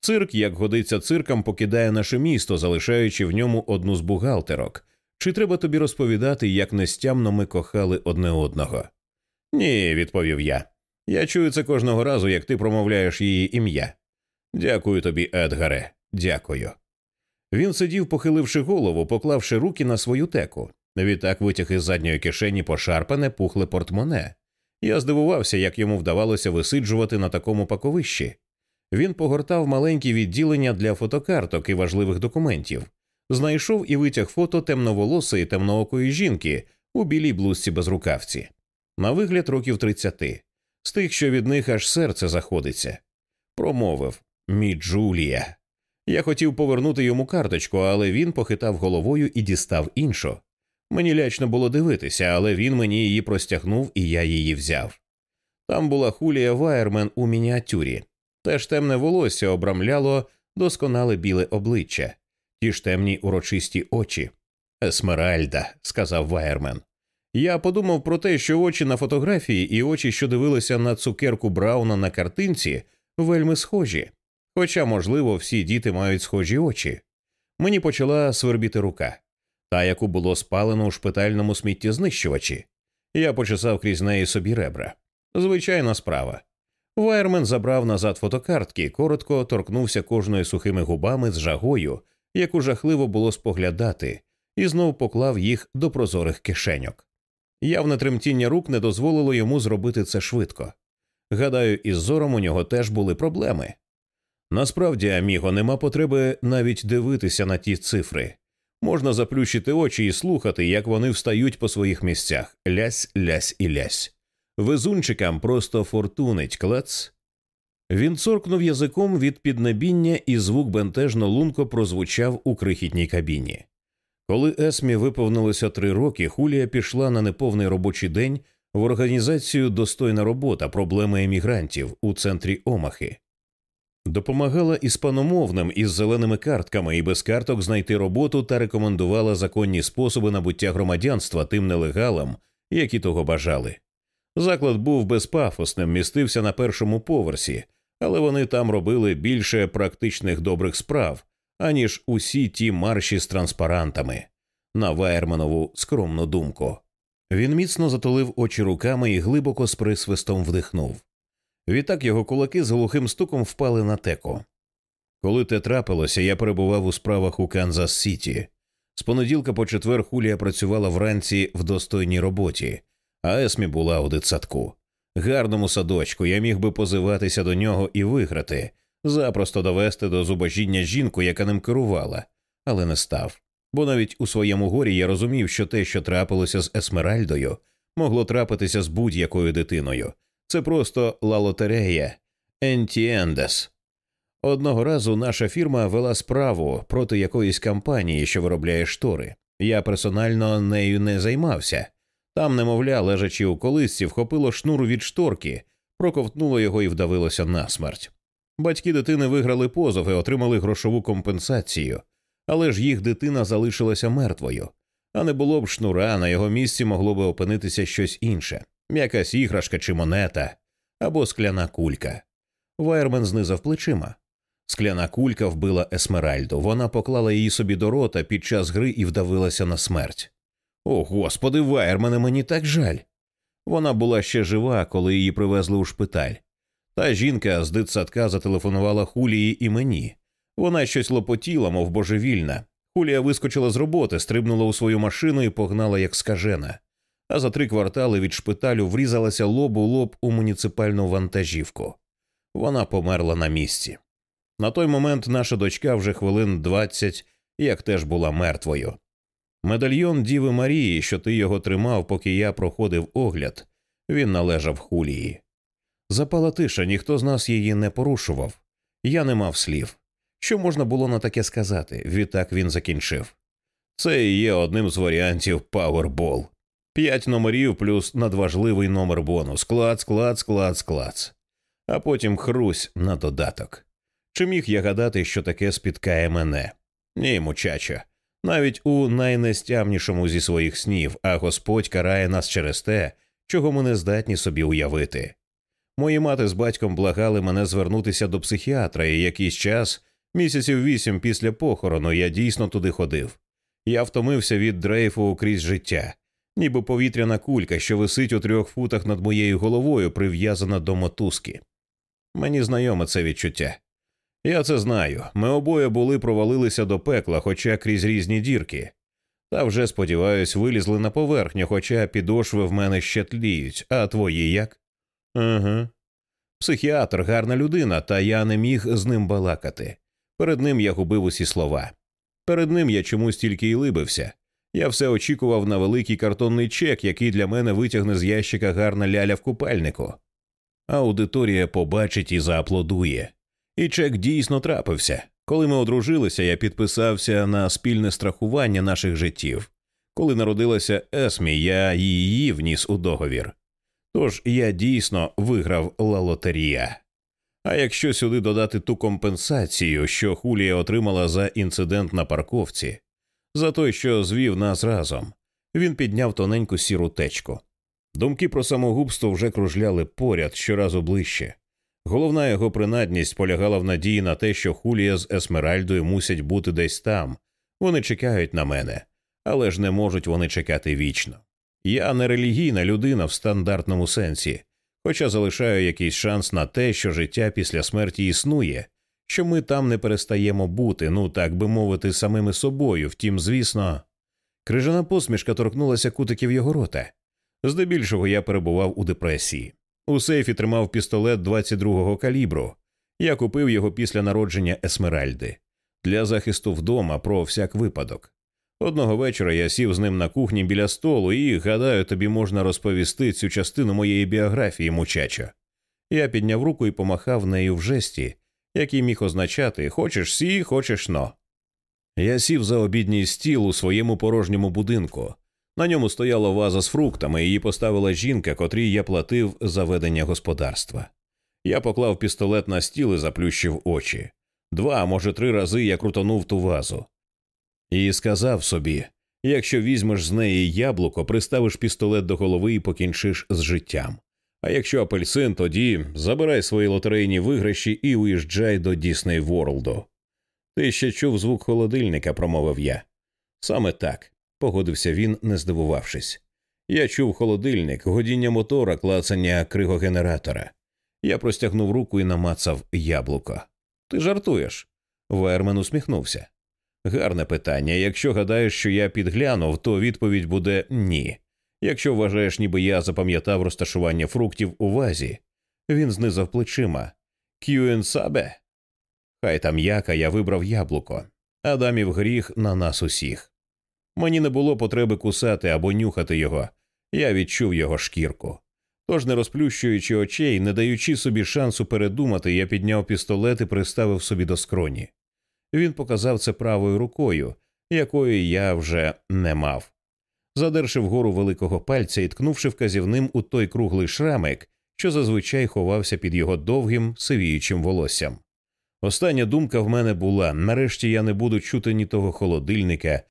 Цирк, як годиться циркам, покидає наше місто, залишаючи в ньому одну з бухгалтерок. Чи треба тобі розповідати, як нестямно ми кохали одне одного? Ні, відповів я. Я чую це кожного разу, як ти промовляєш її ім'я. Дякую тобі, Едгаре, дякую. Він сидів, похиливши голову, поклавши руки на свою теку. Відтак витяг із задньої кишені пошарпане пухле портмоне. Я здивувався, як йому вдавалося висиджувати на такому паковищі. Він погортав маленькі відділення для фотокарток і важливих документів, знайшов і витяг фото темноволосої темноокої жінки у білій блузці безрукавці. На вигляд років тридцяти, з тих, що від них аж серце заходиться. Промовив Мі Джулія. Я хотів повернути йому карточку, але він похитав головою і дістав іншу. Мені лячно було дивитися, але він мені її простягнув, і я її взяв. Там була Хулія Вайермен у мініатюрі. Теж темне волосся обрамляло досконале біле обличчя, ті ж темні урочисті очі. Есмеральда, сказав Вайермен. Я подумав про те, що очі на фотографії і очі, що дивилися на цукерку Брауна на картинці, вельми схожі. Хоча, можливо, всі діти мають схожі очі. Мені почала свербіти рука, та яку було спалено у шпитальному сміттєзнищувачі. Я почесав крізь неї собі ребра. Звичайна справа. Вайермен забрав назад фотокартки, коротко торкнувся кожною сухими губами з жагою, яку жахливо було споглядати, і знов поклав їх до прозорих кишеньок. Явне тремтіння рук не дозволило йому зробити це швидко. Гадаю, із зором у нього теж були проблеми. Насправді, Аміго, нема потреби навіть дивитися на ті цифри. Можна заплющити очі і слухати, як вони встають по своїх місцях лясь, лясь і лясь. Везунчикам просто фортунить клац. Він цоркнув язиком від піднебіння, і звук бентежно лунко прозвучав у крихітній кабіні. Коли Есмі виповнилося три роки, Хулія пішла на неповний робочий день в організацію Достойна робота проблеми емігрантів у центрі Омахи. Допомагала іспаномовним із зеленими картками і без карток знайти роботу та рекомендувала законні способи набуття громадянства тим нелегалам, які того бажали. Заклад був безпафосним, містився на першому поверсі, але вони там робили більше практичних добрих справ, аніж усі ті марші з транспарантами. На Вайерманову скромну думку. Він міцно затулив очі руками і глибоко з присвистом вдихнув. Відтак його кулаки з глухим стуком впали на теко. Коли те трапилося, я перебував у справах у Канзас Сіті. З понеділка по четвер Хулія працювала вранці в достойній роботі, а Есмі була у дитсадку. Гарному садочку я міг би позиватися до нього і виграти, запросто довести до зубожіння жінку, яка ним керувала, але не став. Бо навіть у своєму горі я розумів, що те, що трапилося з Есмеральдою, могло трапитися з будь-якою дитиною. Це просто ла лотерея Ентіендес. Одного разу наша фірма вела справу проти якоїсь компанії, що виробляє штори. Я персонально нею не займався. Там, немовля, лежачи у колисці, вхопило шнур від шторки, проковтнуло його і вдавилося насмерть. Батьки дитини виграли позов і отримали грошову компенсацію, але ж їх дитина залишилася мертвою, а не було б шнура, на його місці могло би опинитися щось інше якась іграшка чи монета або скляна кулька. Вайермен знизав плечима. Скляна кулька вбила Есмеральду. Вона поклала її собі до рота під час гри і вдавилася на смерть. О, господи, Вайермене, мені так жаль. Вона була ще жива, коли її привезли у шпиталь. Та жінка з дитсадка зателефонувала Хулії і мені. Вона щось лопотіла, мов божевільна. Хулія вискочила з роботи, стрибнула у свою машину і погнала як скажена. А за три квартали від шпиталю врізалася лоб у лоб у муніципальну вантажівку. Вона померла на місці. На той момент наша дочка вже хвилин двадцять, як теж була мертвою. Медальйон Діви Марії, що ти його тримав, поки я проходив огляд, він належав хулії. Запала тиша, ніхто з нас її не порушував. Я не мав слів. Що можна було на таке сказати? Відтак він закінчив. Це і є одним з варіантів Powerball. П'ять номерів плюс надважливий номер бонус. Клац, клац, клац, клац. А потім хрусь на додаток. Чи міг я гадати, що таке спіткає мене? Ні, мучачо. Навіть у найнестямнішому зі своїх снів, а Господь карає нас через те, чого ми не здатні собі уявити. Мої мати з батьком благали мене звернутися до психіатра, і якийсь час, місяців вісім після похорону, я дійсно туди ходив. Я втомився від дрейфу крізь життя, ніби повітряна кулька, що висить у трьох футах над моєю головою, прив'язана до мотузки. Мені знайоме це відчуття. Я це знаю. Ми обоє були провалилися до пекла, хоча крізь різні дірки. Та вже, сподіваюсь, вилізли на поверхню, хоча підошви в мене ще тліють, а твої як? Ага. Психіатр, гарна людина, та я не міг з ним балакати. Перед ним я губив усі слова. Перед ним я чомусь тільки й либився. Я все очікував на великий картонний чек, який для мене витягне з ящика гарна ляля в купальнику. Аудиторія побачить і зааплодує. І чек дійсно трапився. Коли ми одружилися, я підписався на спільне страхування наших життів. Коли народилася Есмі, я її вніс у договір. Тож я дійсно виграв ла лотерія. А якщо сюди додати ту компенсацію, що Хулія отримала за інцидент на парковці, за той, що звів нас разом, він підняв тоненьку сіру течку. Думки про самогубство вже кружляли поряд щоразу ближче. Головна його принадність полягала в надії на те, що Хулія з Есмеральдою мусять бути десь там. Вони чекають на мене, але ж не можуть вони чекати вічно. Я не релігійна людина в стандартному сенсі, хоча залишаю якийсь шанс на те, що життя після смерті існує, що ми там не перестаємо бути, ну так би мовити, самими собою. Втім, звісно, крижана посмішка торкнулася кутиків його рота. Здебільшого я перебував у депресії. У сейфі тримав пістолет 22-го калібру. Я купив його після народження Есмеральди для захисту вдома про всяк випадок. Одного вечора я сів з ним на кухні біля столу і, гадаю, тобі можна розповісти цю частину моєї біографії, мучачо. Я підняв руку і помахав нею в жесті, який міг означати хочеш сі, хочеш но. Я сів за обідній стіл у своєму порожньому будинку. На ньому стояла ваза з фруктами, її поставила жінка, котрій я платив за ведення господарства. Я поклав пістолет на стіл і заплющив очі. Два, може, три рази я крутонув ту вазу. І сказав собі якщо візьмеш з неї яблуко, приставиш пістолет до голови і покінчиш з життям. А якщо апельсин, тоді забирай свої лотерейні виграші і уїжджай до Дісней Ворлду. Ти ще чув звук холодильника, промовив я. Саме так, погодився він, не здивувавшись. Я чув холодильник, годіння мотора, клацання кригогенератора. Я простягнув руку і намацав яблуко. Ти жартуєш? Вермен усміхнувся. Гарне питання. Якщо гадаєш, що я підглянув, то відповідь буде ні. Якщо вважаєш, ніби я запам'ятав розташування фруктів у вазі, він знизав плечима. К'юен сабе? Хай там яка я вибрав яблуко. Адамів гріх на нас усіх. Мені не було потреби кусати або нюхати його, я відчув його шкірку. Тож, не розплющуючи очей, не даючи собі шансу передумати, я підняв пістолет і приставив собі до скроні. Він показав це правою рукою, якої я вже не мав. Задерши вгору великого пальця і ткнувши вказівним у той круглий шрамик, що зазвичай ховався під його довгим сивіючим волоссям. Остання думка в мене була нарешті я не буду чути ні того холодильника,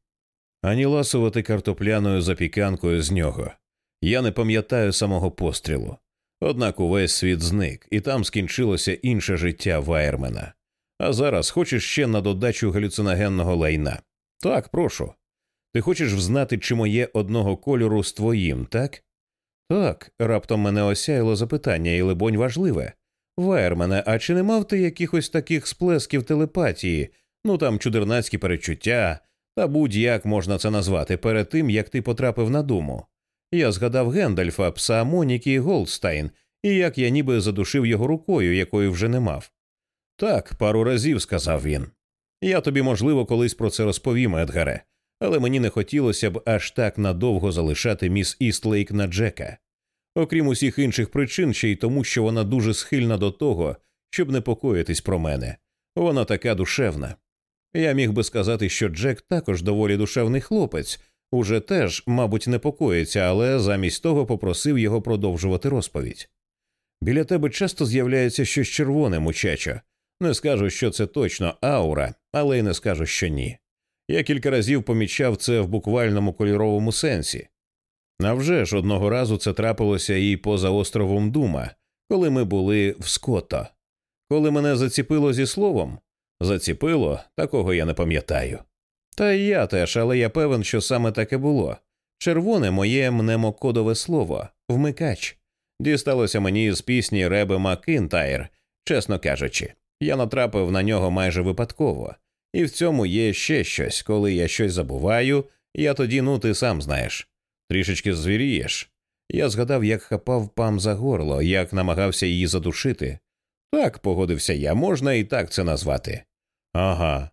ані ласувати картопляною запіканкою з нього. Я не пам'ятаю самого пострілу. Однак увесь світ зник, і там скінчилося інше життя Вайермена. А зараз хочеш ще на додачу галюциногенного лайна? Так, прошу. Ти хочеш взнати, чи моє одного кольору з твоїм, так? Так, раптом мене осяяло запитання, і, либонь, важливе. Вайермене, а чи не мав ти якихось таких сплесків телепатії, ну там чудернацькі перечуття, та будь-як можна це назвати перед тим, як ти потрапив на думу? Я згадав Гендальфа, пса Моніки Голдстайн, і як я ніби задушив його рукою, якої вже не мав. Так, пару разів, сказав він. Я тобі, можливо, колись про це розповім, Едгаре, але мені не хотілося б аж так надовго залишати міс Істлейк на Джека. Окрім усіх інших причин, ще й тому, що вона дуже схильна до того, щоб непокоїтись про мене. Вона така душевна. Я міг би сказати, що Джек також доволі душевний хлопець, уже теж, мабуть, непокоїться, але замість того попросив його продовжувати розповідь. Біля тебе часто з'являється щось червоне, мучачо. Не скажу, що це точно аура, але й не скажу, що ні. Я кілька разів помічав це в буквальному кольоровому сенсі. Навже ж одного разу це трапилося і поза островом Дума, коли ми були в Скотто. Коли мене заціпило зі словом, заціпило, такого я не пам'ятаю. Та й я теж, але я певен, що саме таке було. Червоне моє мнемокодове слово вмикач. Дісталося мені з пісні Реби Маккінтайр, чесно кажучи, я натрапив на нього майже випадково, і в цьому є ще щось, коли я щось забуваю, я тоді, ну ти сам знаєш, трішечки звірієш. Я згадав, як хапав Пам за горло, як намагався її задушити. Так, погодився я, можна і так це назвати. Ага.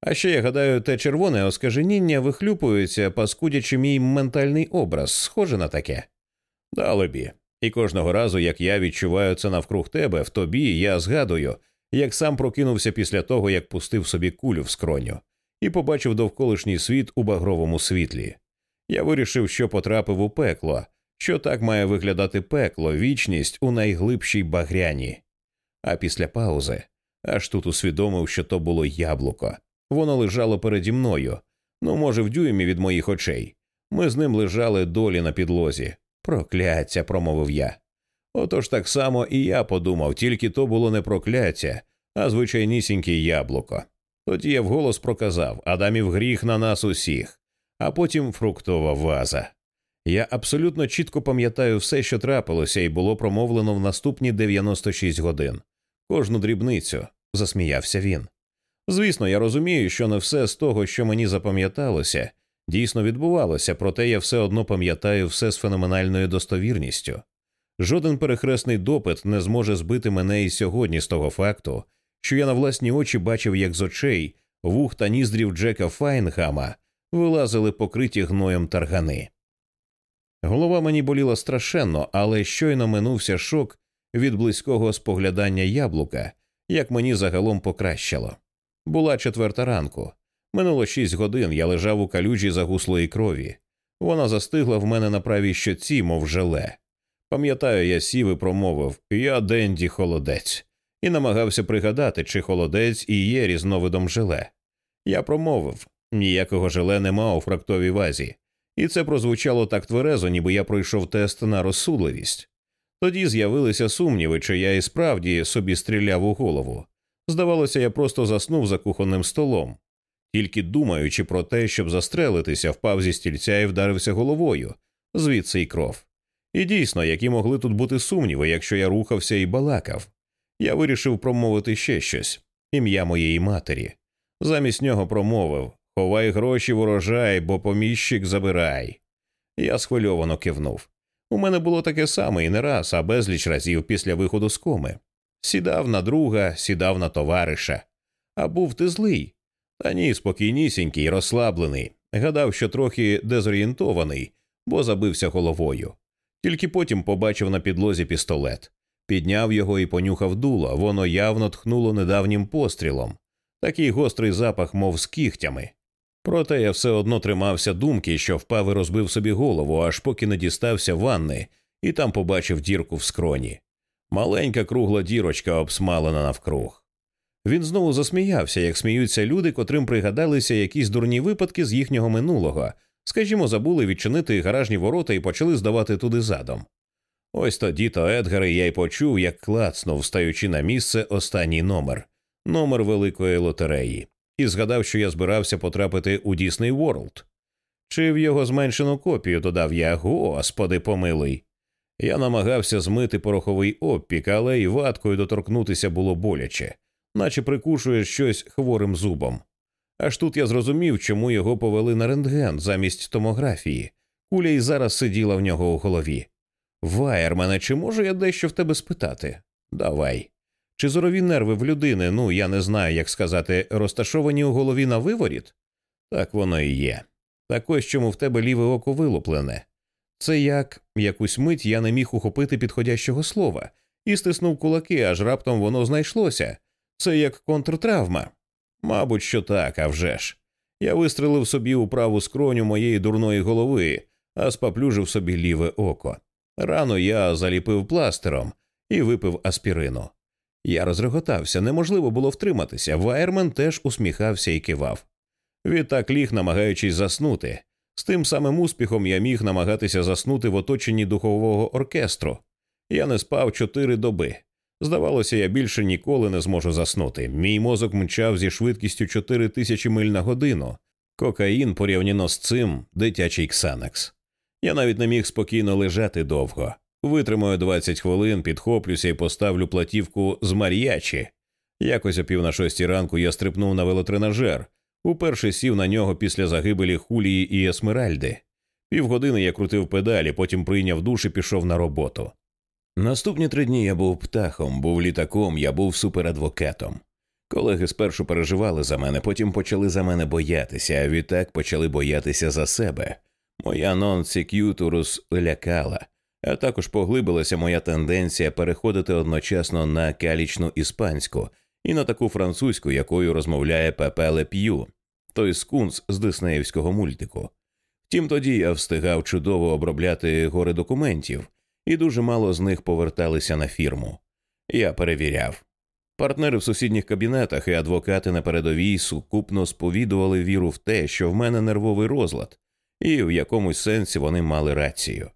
А ще я гадаю, те червоне оскаженіння вихлюпується, паскудячи мій ментальний образ, схоже на таке. Далебі. І кожного разу, як я відчуваю це навкруг тебе, в тобі я згадую, як сам прокинувся після того, як пустив собі кулю в скроню, і побачив довколишній світ у багровому світлі. Я вирішив, що потрапив у пекло, що так має виглядати пекло, вічність у найглибшій багряні. А після паузи аж тут усвідомив, що то було яблуко. Воно лежало переді мною, ну, може, в дюймі від моїх очей. Ми з ним лежали долі на підлозі. Прокляття, промовив я. Отож так само і я подумав, тільки то було не прокляття, а звичайнісіньке яблуко. Тоді я вголос проказав Адамів гріх на нас усіх, а потім фруктова ваза. Я абсолютно чітко пам'ятаю все, що трапилося, і було промовлено в наступні 96 годин. Кожну дрібницю, засміявся він. Звісно, я розумію, що не все з того, що мені запам'яталося, дійсно відбувалося, проте я все одно пам'ятаю все з феноменальною достовірністю. Жоден перехресний допит не зможе збити мене і сьогодні з того факту, що я на власні очі бачив, як з очей вух та ніздрів Джека Файнгама вилазили покриті гноєм таргани. Голова мені боліла страшенно, але щойно минувся шок від близького споглядання яблука, як мені загалом покращало. Була четверта ранку. Минуло шість годин, я лежав у калюжі загуслої крові. Вона застигла в мене на правій щоці, мов желе. Пам'ятаю, я сів і промовив Я Денді холодець, і намагався пригадати, чи холодець і є різновидом желе. Я промовив ніякого желе нема у фрактовій вазі, і це прозвучало так тверезо, ніби я пройшов тест на розсудливість. Тоді з'явилися сумніви, чи я і справді собі стріляв у голову. Здавалося, я просто заснув за кухонним столом, тільки думаючи про те, щоб застрелитися, впав зі стільця і вдарився головою, звідси й кров. І дійсно, які могли тут бути сумніви, якщо я рухався і балакав. Я вирішив промовити ще щось ім'я моєї матері. Замість нього промовив Ховай гроші в урожай, бо поміщик забирай. Я схвильовано кивнув. У мене було таке саме і не раз, а безліч разів після виходу з коми. Сідав на друга, сідав на товариша. А був ти злий. Та ні, спокійнісінький, розслаблений. Гадав, що трохи дезорієнтований, бо забився головою. Тільки потім побачив на підлозі пістолет, підняв його і понюхав дуло, воно явно тхнуло недавнім пострілом. Такий гострий запах, мов з кігтями. Проте я все одно тримався думки, що впав і розбив собі голову, аж поки не дістався ванни, і там побачив дірку в скроні. Маленька кругла дірочка обсмалена навкруг. Він знову засміявся, як сміються люди, котрим пригадалися якісь дурні випадки з їхнього минулого, скажімо, забули відчинити гаражні ворота і почали здавати туди задом. Ось тоді то Едгари я й почув, як клацнув, стаючи на місце останній номер номер великої лотереї, і згадав, що я збирався потрапити у Дісней Ворлд. Чи в його зменшену копію додав я, господи помилуй. Я намагався змити пороховий опік, але й ваткою доторкнутися було боляче, наче прикушує щось хворим зубом. Аж тут я зрозумів, чому його повели на рентген замість томографії. Куля й зараз сиділа в нього у голові. Ваєр мене, чи можу я дещо в тебе спитати? Давай. Чи зорові нерви в людини, ну я не знаю, як сказати, розташовані у голові на виворіт? Так воно і є. Так чому в тебе ліве око вилуплене. Це як якусь мить я не міг ухопити підходящого слова і стиснув кулаки, аж раптом воно знайшлося. Це як контртравма. Мабуть, що так, а вже ж. Я вистрелив собі у праву скроню моєї дурної голови, а спаплюжив собі ліве око. Рано я заліпив пластером і випив аспірину. Я розреготався, неможливо було втриматися. Вайермен теж усміхався і кивав. Відтак ліг, намагаючись заснути. З тим самим успіхом я міг намагатися заснути в оточенні духового оркестру. Я не спав чотири доби. Здавалося, я більше ніколи не зможу заснути. Мій мозок мчав зі швидкістю 4 тисячі миль на годину. Кокаїн порівняно з цим дитячий ксанакс. Я навіть не міг спокійно лежати довго. Витримаю 20 хвилин, підхоплюся і поставлю платівку з мар'ячі. Якось о пів на шостій ранку я стрипнув на велотренажер, уперше сів на нього після загибелі Хулії і Есмеральди. Півгодини я крутив педалі, потім прийняв душ і пішов на роботу. Наступні три дні я був птахом, був літаком, я був суперадвокатом. Колеги спершу переживали за мене, потім почали за мене боятися, а відтак почали боятися за себе. Моя нон-сек'ютурус лякала, а також поглибилася моя тенденція переходити одночасно на калічну іспанську і на таку французьку, якою розмовляє Пепе Леп'ю, той скунс з диснеївського мультику. Втім, тоді я встигав чудово обробляти гори документів, і дуже мало з них поверталися на фірму. Я перевіряв. Партнери в сусідніх кабінетах і адвокати на передовій сукупно сповідували віру в те, що в мене нервовий розлад, і в якомусь сенсі вони мали рацію.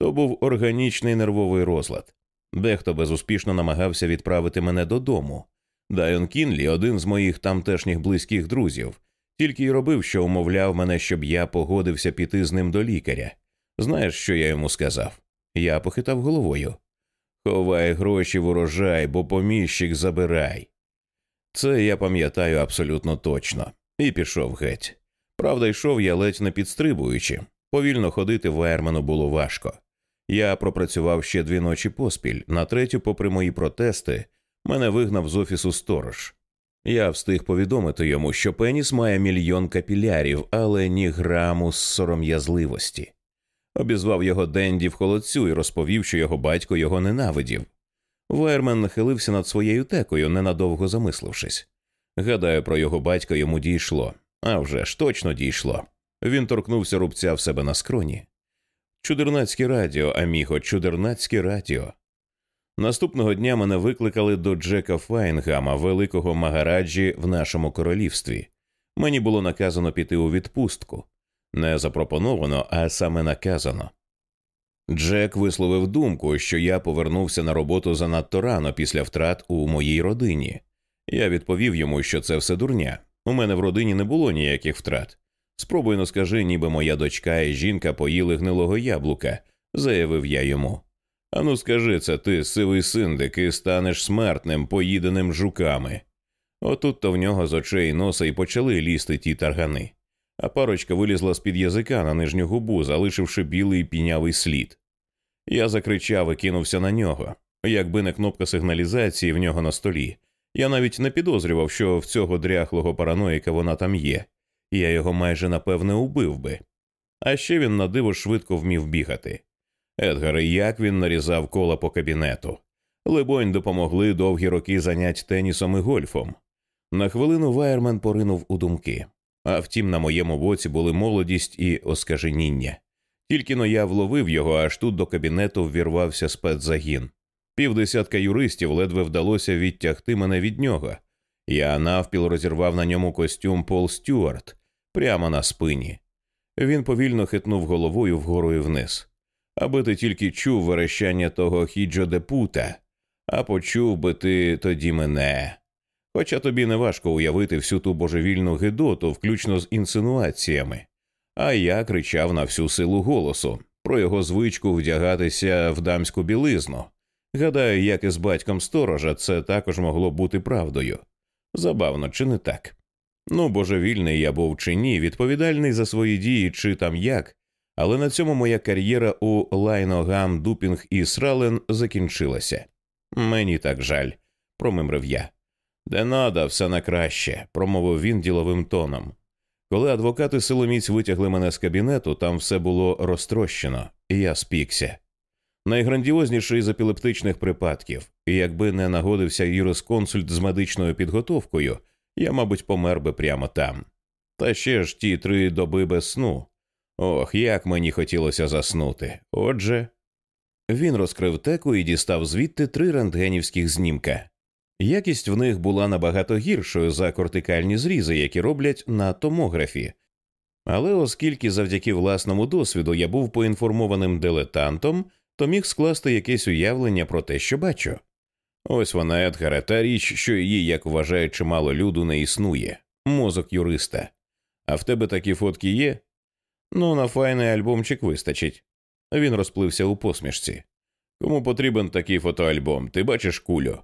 То був органічний нервовий розлад. Дехто безуспішно намагався відправити мене додому. Дайон Кінлі, один з моїх тамтешніх близьких друзів, тільки й робив, що умовляв мене, щоб я погодився піти з ним до лікаря. Знаєш, що я йому сказав? Я похитав головою. Ховай гроші в урожай, бо поміщик забирай. Це я пам'ятаю абсолютно точно, і пішов геть. Правда, йшов я ледь не підстрибуючи. Повільно ходити в Ермену було важко. Я пропрацював ще дві ночі поспіль, на третю, попри мої протести, мене вигнав з офісу сторож. Я встиг повідомити йому, що Пеніс має мільйон капілярів, але ні граму сором'язливості. Обізвав його Денді в холодцю і розповів, що його батько його ненавидів. Вайермен нахилився над своєю текою, ненадовго замислившись. Гадаю, про його батька йому дійшло. А вже ж точно дійшло. Він торкнувся рубця в себе на скроні. Чудернацьке радіо, аміго, чудернацьке радіо. Наступного дня мене викликали до Джека Файнгама, великого магараджі в нашому королівстві. Мені було наказано піти у відпустку. Не запропоновано, а саме наказано. Джек висловив думку, що я повернувся на роботу занадто рано після втрат у моїй родині. Я відповів йому, що це все дурня. У мене в родині не було ніяких втрат. Спробуй но скажи, ніби моя дочка і жінка поїли гнилого яблука, заявив я йому. Ану, скажи це ти, сивий синдик, і станеш смертним, поїденим жуками. Отут то в нього з очей носа й почали лізти ті таргани, а парочка вилізла з під язика на нижню губу, залишивши білий пінявий слід. Я закричав і кинувся на нього. Якби не кнопка сигналізації в нього на столі. Я навіть не підозрював, що в цього дряхлого параноїка вона там є, я його майже напевне убив би. А ще він на диво швидко вмів бігати. Едгар, як він нарізав кола по кабінету. Либонь, допомогли довгі роки занять тенісом і гольфом. На хвилину Вайермен поринув у думки. А втім, на моєму боці були молодість і оскаженіння. Тільки но я вловив його, аж тут до кабінету ввірвався спецзагін. Півдесятка юристів ледве вдалося відтягти мене від нього. Я навпіл розірвав на ньому костюм Пол Стюарт прямо на спині. Він повільно хитнув головою вгору і вниз. Аби ти тільки чув верещання того хіджо де пута, а почув би ти тоді мене. Хоча тобі не важко уявити всю ту божевільну гидоту, включно з інсинуаціями. А я кричав на всю силу голосу про його звичку вдягатися в дамську білизну. Гадаю, як і з батьком сторожа, це також могло бути правдою. Забавно, чи не так? Ну, божевільний я був чи ні, відповідальний за свої дії, чи там як, але на цьому моя кар'єра у Лайногам, Дупінг і Срален закінчилася. Мені так жаль, промимрив я. Де нада, все на краще, промовив він діловим тоном. Коли адвокати силоміць витягли мене з кабінету, там все було розтрощено, і я спікся. Найграндіозніший з епілептичних припадків, і якби не нагодився юрисконсульт з медичною підготовкою, я, мабуть, помер би прямо там. Та ще ж ті три доби без сну. Ох, як мені хотілося заснути. Отже, він розкрив теку і дістав звідти три рентгенівських знімка. Якість в них була набагато гіршою за кортикальні зрізи, які роблять на томографі. Але оскільки завдяки власному досвіду я був поінформованим дилетантом, то міг скласти якесь уявлення про те, що бачу. Ось вона, Едгаре, та річ, що її, як вважає чимало люду, не існує мозок юриста. А в тебе такі фотки є? Ну, на файний альбомчик вистачить. Він розплився у посмішці. Кому потрібен такий фотоальбом? Ти бачиш кулю?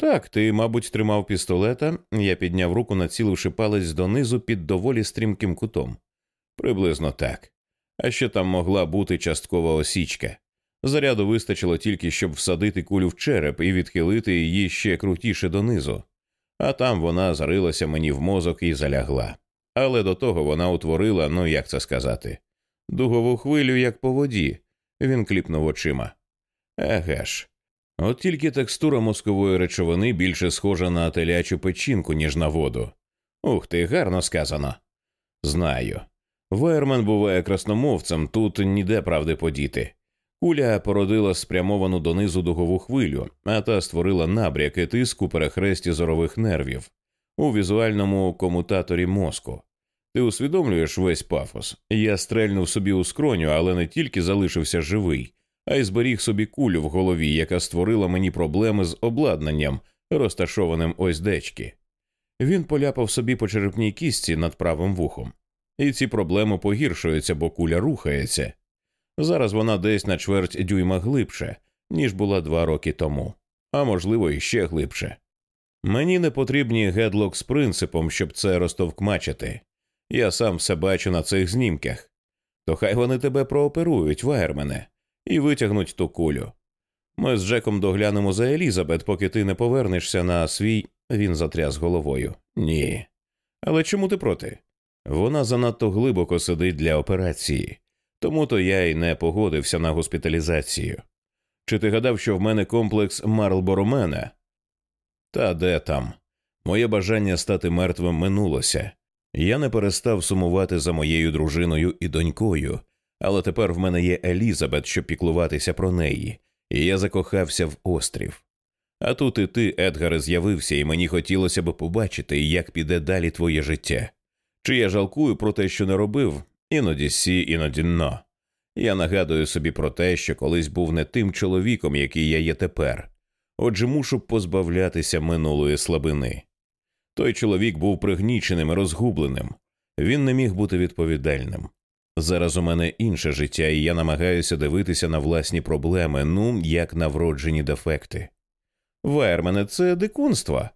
Так, ти, мабуть, тримав пістолета, я підняв руку, націливши палець донизу під доволі стрімким кутом. Приблизно так. А ще там могла бути часткова осічка. Заряду вистачило тільки, щоб всадити кулю в череп і відхилити її ще крутіше донизу, а там вона зарилася мені в мозок і залягла. Але до того вона утворила, ну як це сказати, дугову хвилю, як по воді, він кліпнув очима. Еге ж, от тільки текстура мозкової речовини більше схожа на телячу печінку, ніж на воду. Ух ти, гарно сказано. Знаю. Вермен буває красномовцем, тут ніде правди подіти. Куля породила спрямовану донизу дугову хвилю, а та створила набряки тиску перехресті зорових нервів у візуальному комутаторі мозку. Ти усвідомлюєш весь пафос. Я стрельнув собі у скроню, але не тільки залишився живий, а й зберіг собі кулю в голові, яка створила мені проблеми з обладнанням, розташованим ось дечки. Він поляпав собі по черепній кістці над правим вухом, і ці проблеми погіршуються, бо куля рухається. Зараз вона десь на чверть дюйма глибше, ніж була два роки тому, а можливо, і ще глибше. Мені не потрібні гедлок з принципом, щоб це розтовкмачити. Я сам все бачу на цих знімках. То хай вони тебе прооперують, вайермене, і витягнуть ту кулю. Ми з Джеком доглянемо за Елізабет, поки ти не повернешся на свій. Він затряс головою. Ні. Але чому ти проти? Вона занадто глибоко сидить для операції. Тому то я й не погодився на госпіталізацію. Чи ти гадав, що в мене комплекс Марлборомена? Та де там? Моє бажання стати мертвим минулося. Я не перестав сумувати за моєю дружиною і донькою, але тепер в мене є Елізабет, щоб піклуватися про неї, і я закохався в острів. А тут і ти, Едгаре, з'явився, і мені хотілося б побачити, як піде далі твоє життя. Чи я жалкую про те, що не робив, іноді сі, іноді но. Я нагадую собі про те, що колись був не тим чоловіком, який я є тепер, отже, мушу позбавлятися минулої слабини. Той чоловік був пригніченим і розгубленим, він не міг бути відповідальним. Зараз у мене інше життя, і я намагаюся дивитися на власні проблеми, ну як на вроджені дефекти. Вермене, це дикунство.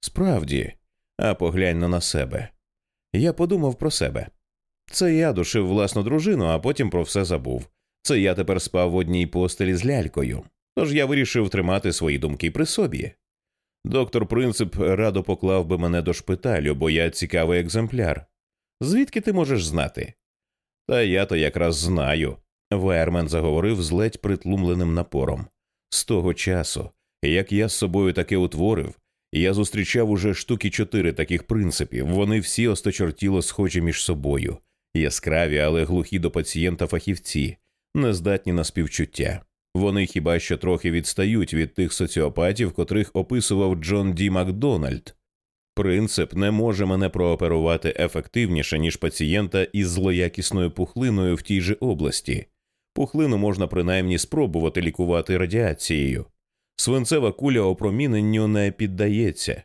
Справді, а поглянь на себе. Я подумав про себе. Це я душив власну дружину, а потім про все забув. Це я тепер спав в одній постелі з лялькою. Тож я вирішив тримати свої думки при собі. Доктор Принцип радо поклав би мене до шпиталю, бо я цікавий екземпляр. Звідки ти можеш знати? Та я то якраз знаю. Вермен заговорив з ледь притлумленим напором. З того часу, як я з собою таке утворив, я зустрічав уже штуки чотири таких принципів, вони всі осточортіло схожі між собою, яскраві, але глухі до пацієнта фахівці, нездатні на співчуття. Вони хіба що трохи відстають від тих соціопатів, котрих описував Джон Ді Макдональд. Принцип не може мене прооперувати ефективніше, ніж пацієнта із злоякісною пухлиною в тій же області. Пухлину можна принаймні спробувати лікувати радіацією. Свинцева куля опроміненню не піддається.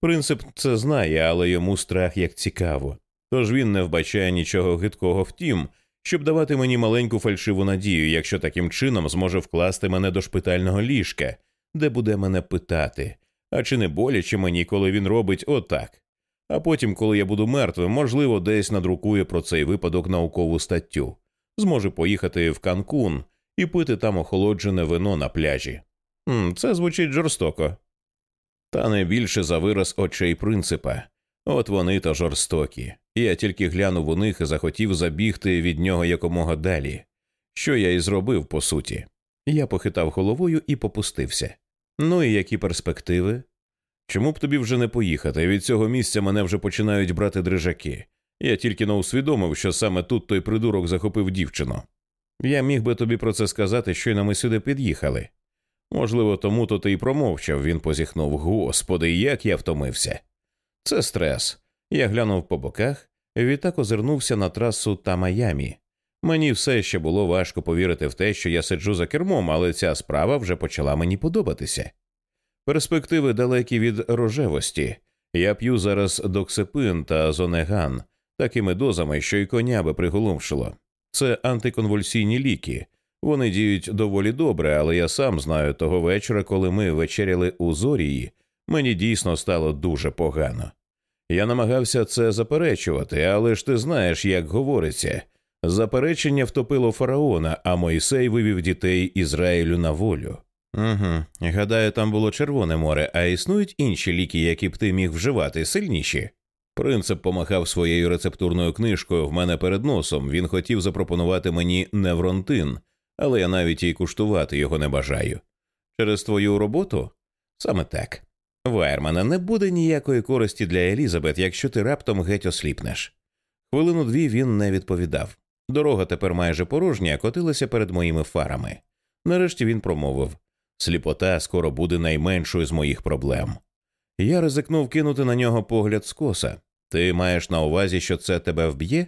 Принцип це знає, але йому страх як цікаво. Тож він не вбачає нічого гидкого в тім, щоб давати мені маленьку фальшиву надію, якщо таким чином зможе вкласти мене до шпитального ліжка, де буде мене питати, а чи не боляче мені, коли він робить отак. А потім, коли я буду мертвим, можливо, десь надрукує про цей випадок наукову статтю, зможе поїхати в Канкун і пити там охолоджене вино на пляжі. Це звучить жорстоко. Та не більше за вираз очей принципа. От вони то жорстокі. Я тільки глянув у них і захотів забігти від нього якомога далі. Що я і зробив, по суті. Я похитав головою і попустився. Ну і які перспективи? Чому б тобі вже не поїхати? Від цього місця мене вже починають брати дрижаки. Я тільки но усвідомив, що саме тут той придурок захопив дівчину. Я міг би тобі про це сказати, щойно ми сюди під'їхали. Можливо, тому то ти й промовчав, він позіхнув. Господи, як я втомився. Це стрес. Я глянув по боках, відтак озирнувся на трасу та Майамі. Мені все ще було важко повірити в те, що я сиджу за кермом, але ця справа вже почала мені подобатися. Перспективи далекі від рожевості. Я п'ю зараз доксепин та зонеган такими дозами, що й коня би приголомшило. Це антиконвульсійні ліки. Вони діють доволі добре, але я сам знаю того вечора, коли ми вечеряли у зорії, мені дійсно стало дуже погано. Я намагався це заперечувати, але ж ти знаєш, як говориться. Заперечення втопило фараона, а Мойсей вивів дітей Ізраїлю на волю. Угу. Гадаю, там було Червоне море, а існують інші ліки, які б ти міг вживати, сильніші. Принцип помахав своєю рецептурною книжкою в мене перед носом. Він хотів запропонувати мені невронтин, але я навіть і куштувати його не бажаю. Через твою роботу? Саме так. Вайермана, не буде ніякої користі для Елізабет, якщо ти раптом геть осліпнеш. Хвилину дві він не відповідав. Дорога тепер майже порожня, котилася перед моїми фарами. Нарешті він промовив сліпота скоро буде найменшою з моїх проблем. Я ризикнув кинути на нього погляд скоса. Ти маєш на увазі, що це тебе вб'є?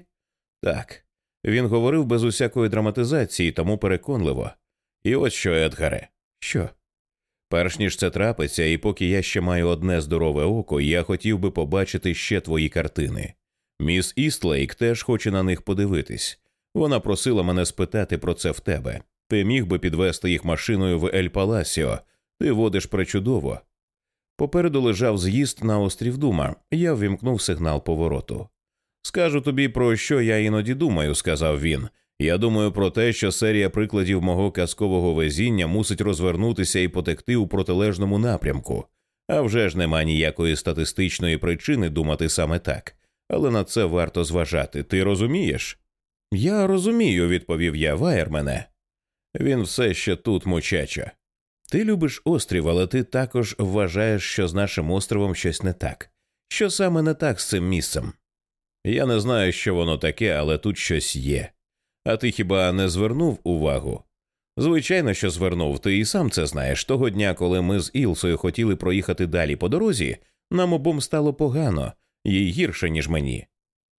Так. Він говорив без усякої драматизації, тому переконливо. І ось що, Едгаре, що? Перш ніж це трапиться, і поки я ще маю одне здорове око, я хотів би побачити ще твої картини. Міс Істлейк теж хоче на них подивитись. Вона просила мене спитати про це в тебе. Ти міг би підвести їх машиною в Ель Паласіо, ти водиш пречудово. Попереду лежав з'їзд на острів Дума, я ввімкнув сигнал повороту. Скажу тобі, про що я іноді думаю, сказав він. Я думаю про те, що серія прикладів мого казкового везіння мусить розвернутися і потекти у протилежному напрямку. А вже ж нема ніякої статистичної причини думати саме так, але на це варто зважати. Ти розумієш? Я розумію, відповів я Вайермене. Він все ще тут, мучача. Ти любиш острів, але ти також вважаєш, що з нашим островом щось не так. Що саме не так з цим місцем? Я не знаю, що воно таке, але тут щось є. А ти хіба не звернув увагу? Звичайно, що звернув, ти і сам це знаєш. Того дня, коли ми з Ілсою хотіли проїхати далі по дорозі, нам обом стало погано, їй гірше, ніж мені.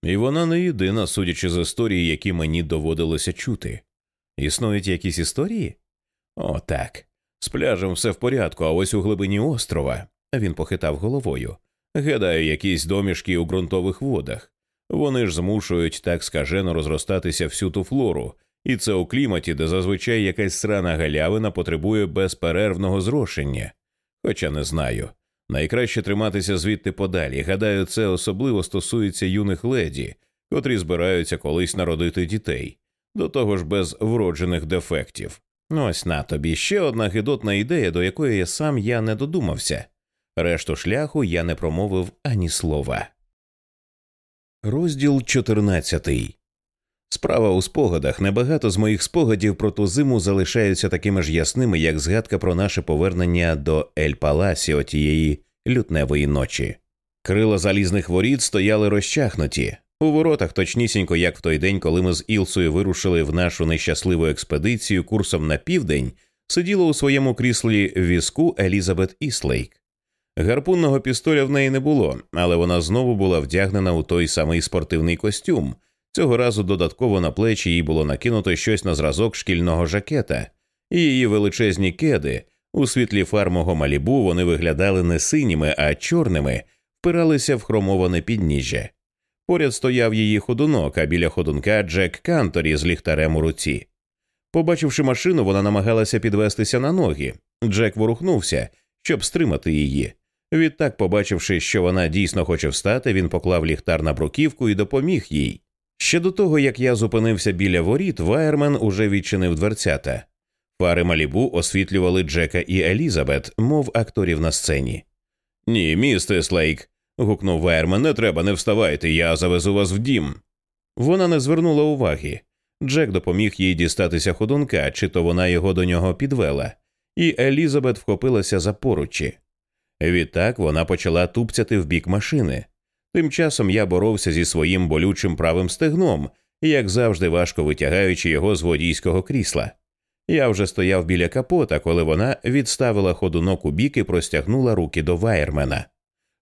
І вона не єдина, судячи з історії, які мені доводилося чути. Існують якісь історії? О, так. З пляжем все в порядку, а ось у глибині острова. Він похитав головою. Гадаю, якісь домішки у ґрунтових водах. Вони ж змушують так скажено розростатися всю ту флору, і це у кліматі, де зазвичай якась срана галявина потребує безперервного зрошення. Хоча не знаю. Найкраще триматися звідти подалі. Гадаю, це особливо стосується юних леді, котрі збираються колись народити дітей, до того ж без вроджених дефектів. Ось на тобі ще одна гидотна ідея, до якої я сам я не додумався. Решту шляху я не промовив ані слова. Розділ 14 Справа у спогадах. Небагато з моїх спогадів про ту зиму залишаються такими ж ясними, як згадка про наше повернення до Ель Паласіо тієї лютневої ночі. Крила залізних воріт стояли розчахнуті. У воротах, точнісінько, як в той день, коли ми з Ілсою вирушили в нашу нещасливу експедицію курсом на південь, сиділа у своєму кріслі візку Елізабет Іслейк. Гарпунного пістоля в неї не було, але вона знову була вдягнена у той самий спортивний костюм. Цього разу додатково на плечі їй було накинуто щось на зразок шкільного жакета, і її величезні кеди у світлі фар мого малібу вони виглядали не синіми, а чорними, впиралися в хромоване підніжжя. Поряд стояв її ходунок, а біля ходунка Джек Канторі з ліхтарем у руці. Побачивши машину, вона намагалася підвестися на ноги. Джек ворухнувся, щоб стримати її. Відтак, побачивши, що вона дійсно хоче встати, він поклав ліхтар на бруківку і допоміг їй. Ще до того, як я зупинився біля воріт, Вайермен уже відчинив дверцята. Фари Малібу освітлювали Джека і Елізабет, мов акторів на сцені. Ні, міс Істлейк, гукнув Вайермен, не треба, не вставайте, я завезу вас в дім. Вона не звернула уваги. Джек допоміг їй дістатися ходунка, чи то вона його до нього підвела, і Елізабет вхопилася за поручі. Відтак вона почала тупцяти в бік машини. Тим часом я боровся зі своїм болючим правим стегном, як завжди важко витягаючи його з водійського крісла. Я вже стояв біля капота, коли вона відставила ходунок у бік і простягнула руки до ваєрмена.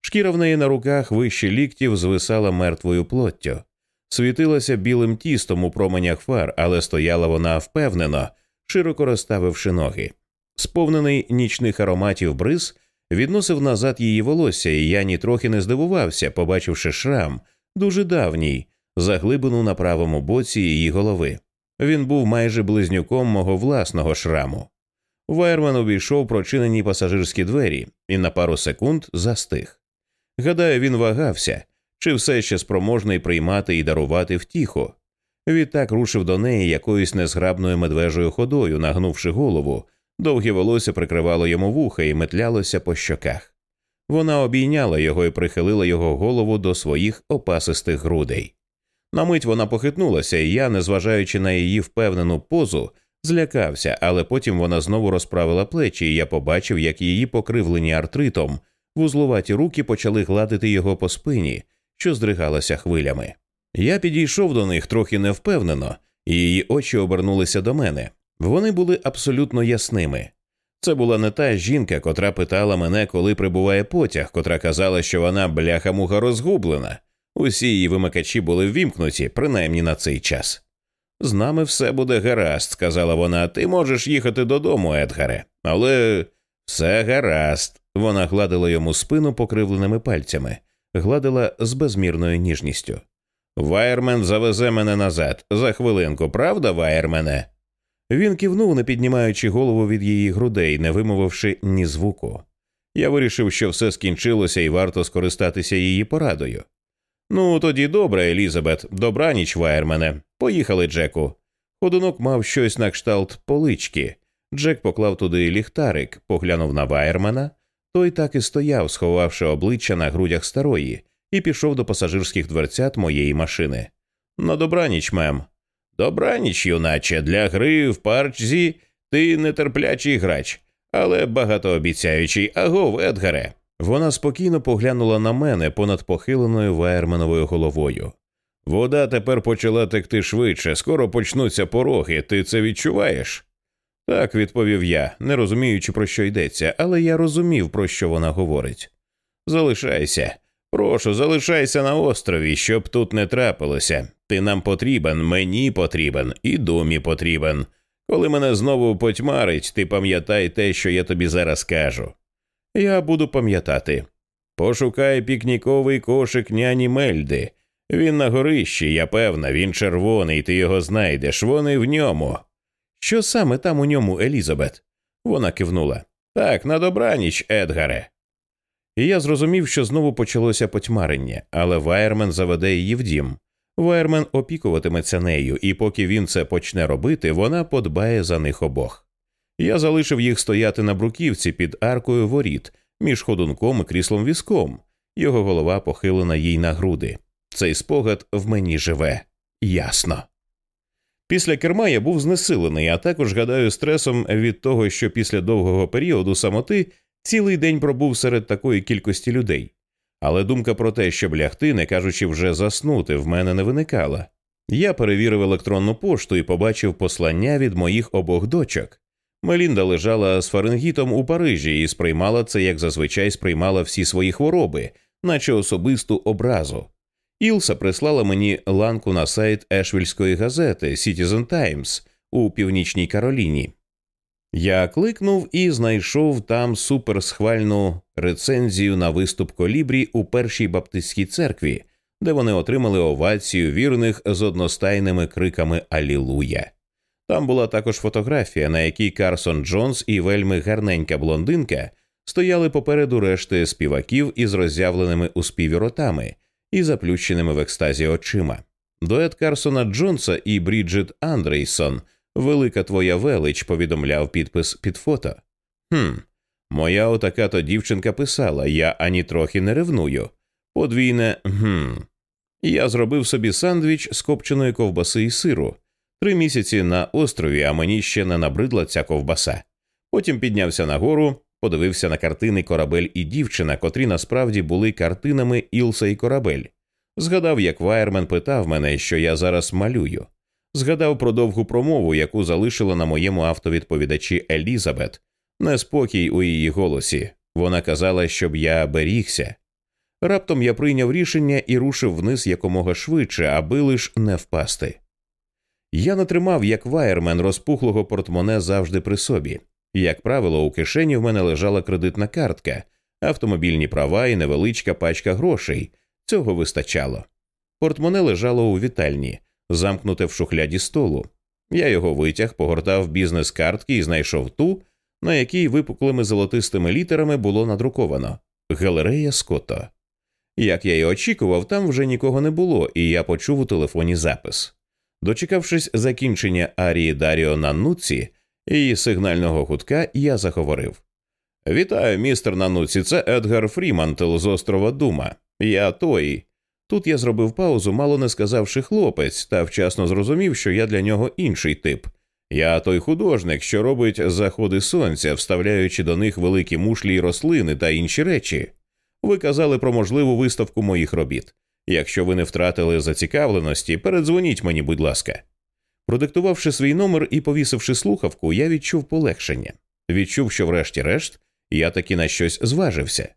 Шкіра в неї на руках вище ліктів звисала мертвою плоттю, світилася білим тістом у променях фар, але стояла вона впевнено, широко розставивши ноги. Сповнений нічних ароматів бриз відносив назад її волосся, і я нітрохи не здивувався, побачивши шрам, дуже давній, заглибину на правому боці її голови. Він був майже близнюком мого власного шраму. Вайерман обійшов прочинені пасажирські двері і на пару секунд застиг. Гадаю, він вагався, чи все ще спроможний приймати і дарувати втіху. Відтак рушив до неї якоюсь незграбною медвежою ходою, нагнувши голову, довге волосся прикривало йому вуха і метлялося по щоках. Вона обійняла його і прихилила його голову до своїх опасистих грудей. На мить вона похитнулася, і я, незважаючи на її впевнену позу, злякався, але потім вона знову розправила плечі, і я побачив, як її покривлені артритом, вузлуваті руки почали гладити його по спині, що здригалася хвилями. Я підійшов до них трохи невпевнено, і її очі обернулися до мене. Вони були абсолютно ясними. Це була не та жінка, котра питала мене, коли прибуває потяг, котра казала, що вона бляха-муха розгублена. Усі її вимикачі були ввімкнуті, принаймні на цей час. З нами все буде гаразд, сказала вона. Ти можеш їхати додому, Едгаре, але все гаразд. Вона гладила йому спину покривленими пальцями, гладила з безмірною ніжністю. Вайермен завезе мене назад. За хвилинку, правда, Вайермене? Він кивнув, не піднімаючи голову від її грудей, не вимовивши ні звуку. Я вирішив, що все скінчилося і варто скористатися її порадою. Ну, тоді добре, Елізабет, добраніч, Вайермене. Поїхали, Джеку. Ходунок мав щось на кшталт полички. Джек поклав туди ліхтарик, поглянув на Вайермена. Той так і стояв, сховавши обличчя на грудях старої, і пішов до пасажирських дверцят моєї машини. На добраніч, мем. Добраніч, юначе, для гри в парчзі ти нетерплячий грач, але багатообіцяючий агов, Едгаре. Вона спокійно поглянула на мене понад похиленою Вайерменовою головою. Вода тепер почала текти швидше, скоро почнуться пороги, ти це відчуваєш? Так, відповів я, не розуміючи, про що йдеться, але я розумів, про що вона говорить. Залишайся, прошу, залишайся на острові, щоб тут не трапилося. Ти нам потрібен, мені потрібен, і думі потрібен. Коли мене знову потьмарить, ти пам'ятай те, що я тобі зараз кажу. Я буду пам'ятати. Пошукай пікніковий кошик няні Мельди. Він на горищі, я певна, він червоний, ти його знайдеш, вони в ньому. Що саме там у ньому, Елізабет? Вона кивнула. Так, на добраніч, Едгаре. І я зрозумів, що знову почалося потьмарення, але Вайермен заведе її в дім. Вайермен опікуватиметься нею, і поки він це почне робити, вона подбає за них обох. Я залишив їх стояти на бруківці під аркою воріт між ходунком і кріслом візком. Його голова похилена їй на груди. Цей спогад в мені живе ясно. Після керма я був знесилений, а також гадаю стресом від того, що після довгого періоду самоти цілий день пробув серед такої кількості людей. Але думка про те, щоб лягти, не кажучи вже заснути, в мене не виникала. Я перевірив електронну пошту і побачив послання від моїх обох дочок. Мелінда лежала з фаренгітом у Парижі і сприймала це, як зазвичай сприймала всі свої хвороби, наче особисту образу. Ілса прислала мені ланку на сайт Ешвільської газети Citizen Times у північній Кароліні. Я кликнув і знайшов там суперсхвальну рецензію на виступ колібрі у першій баптистській церкві де вони отримали овацію вірних з одностайними криками Алілуя. Там була також фотографія, на якій Карсон Джонс і вельми гарненька блондинка стояли попереду решти співаків із роззявленими у співі ротами і заплющеними в екстазі очима. Дует Карсона Джонса і Бріджит Андрейсон Велика твоя велич, повідомляв підпис під фото. Хм, моя отака то дівчинка писала, я ані трохи не ревную. Подвійне гм. Я зробив собі сандвіч з копченої ковбаси і сиру. Три місяці на острові, а мені ще не набридла ця ковбаса. Потім піднявся нагору, подивився на картини Корабель і дівчина, котрі насправді були картинами Ілса і Корабель. Згадав, як Вайермен питав мене, що я зараз малюю. Згадав про довгу промову, яку залишила на моєму автовідповідачі Елізабет, неспокій у її голосі. Вона казала, щоб я берігся. Раптом я прийняв рішення і рушив вниз якомога швидше, аби лиш не впасти. Я не тримав, як ваєрмен розпухлого портмоне завжди при собі. Як правило, у кишені в мене лежала кредитна картка, автомобільні права і невеличка пачка грошей. Цього вистачало. Портмоне лежало у вітальні, замкнуте в шухляді столу. Я його витяг, погортав бізнес-картки і знайшов ту, на якій випуклими золотистими літерами було надруковано Галерея Скотто. Як я й очікував, там вже нікого не було, і я почув у телефоні запис. Дочекавшись закінчення Арії Даріо Нануці і сигнального гудка, я заговорив Вітаю, містер Нануці, це Едгар Фрімантел з острова Дума. Я той. Тут я зробив паузу, мало не сказавши хлопець, та вчасно зрозумів, що я для нього інший тип. Я той художник, що робить заходи сонця, вставляючи до них великі мушлі й рослини та інші речі. Ви казали про можливу виставку моїх робіт. Якщо ви не втратили зацікавленості, передзвоніть мені, будь ласка. Продиктувавши свій номер і повісивши слухавку, я відчув полегшення. Відчув, що, врешті-решт, я таки на щось зважився.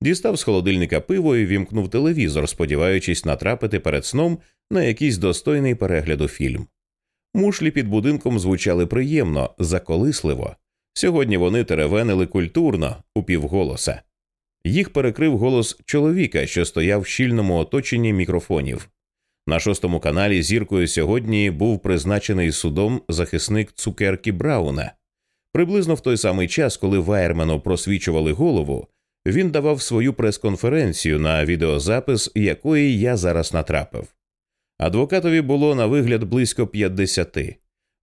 Дістав з холодильника пиво і вімкнув телевізор, сподіваючись натрапити перед сном на якийсь достойний перегляду фільм. Мушлі під будинком звучали приємно, заколисливо. Сьогодні вони теревенили культурно у півголоса. Їх перекрив голос чоловіка, що стояв в щільному оточенні мікрофонів. На шостому каналі зіркою сьогодні був призначений судом захисник цукерки Брауна. Приблизно в той самий час, коли Вайермену просвічували голову, він давав свою прес-конференцію на відеозапис, якої я зараз натрапив. Адвокатові було на вигляд близько 50.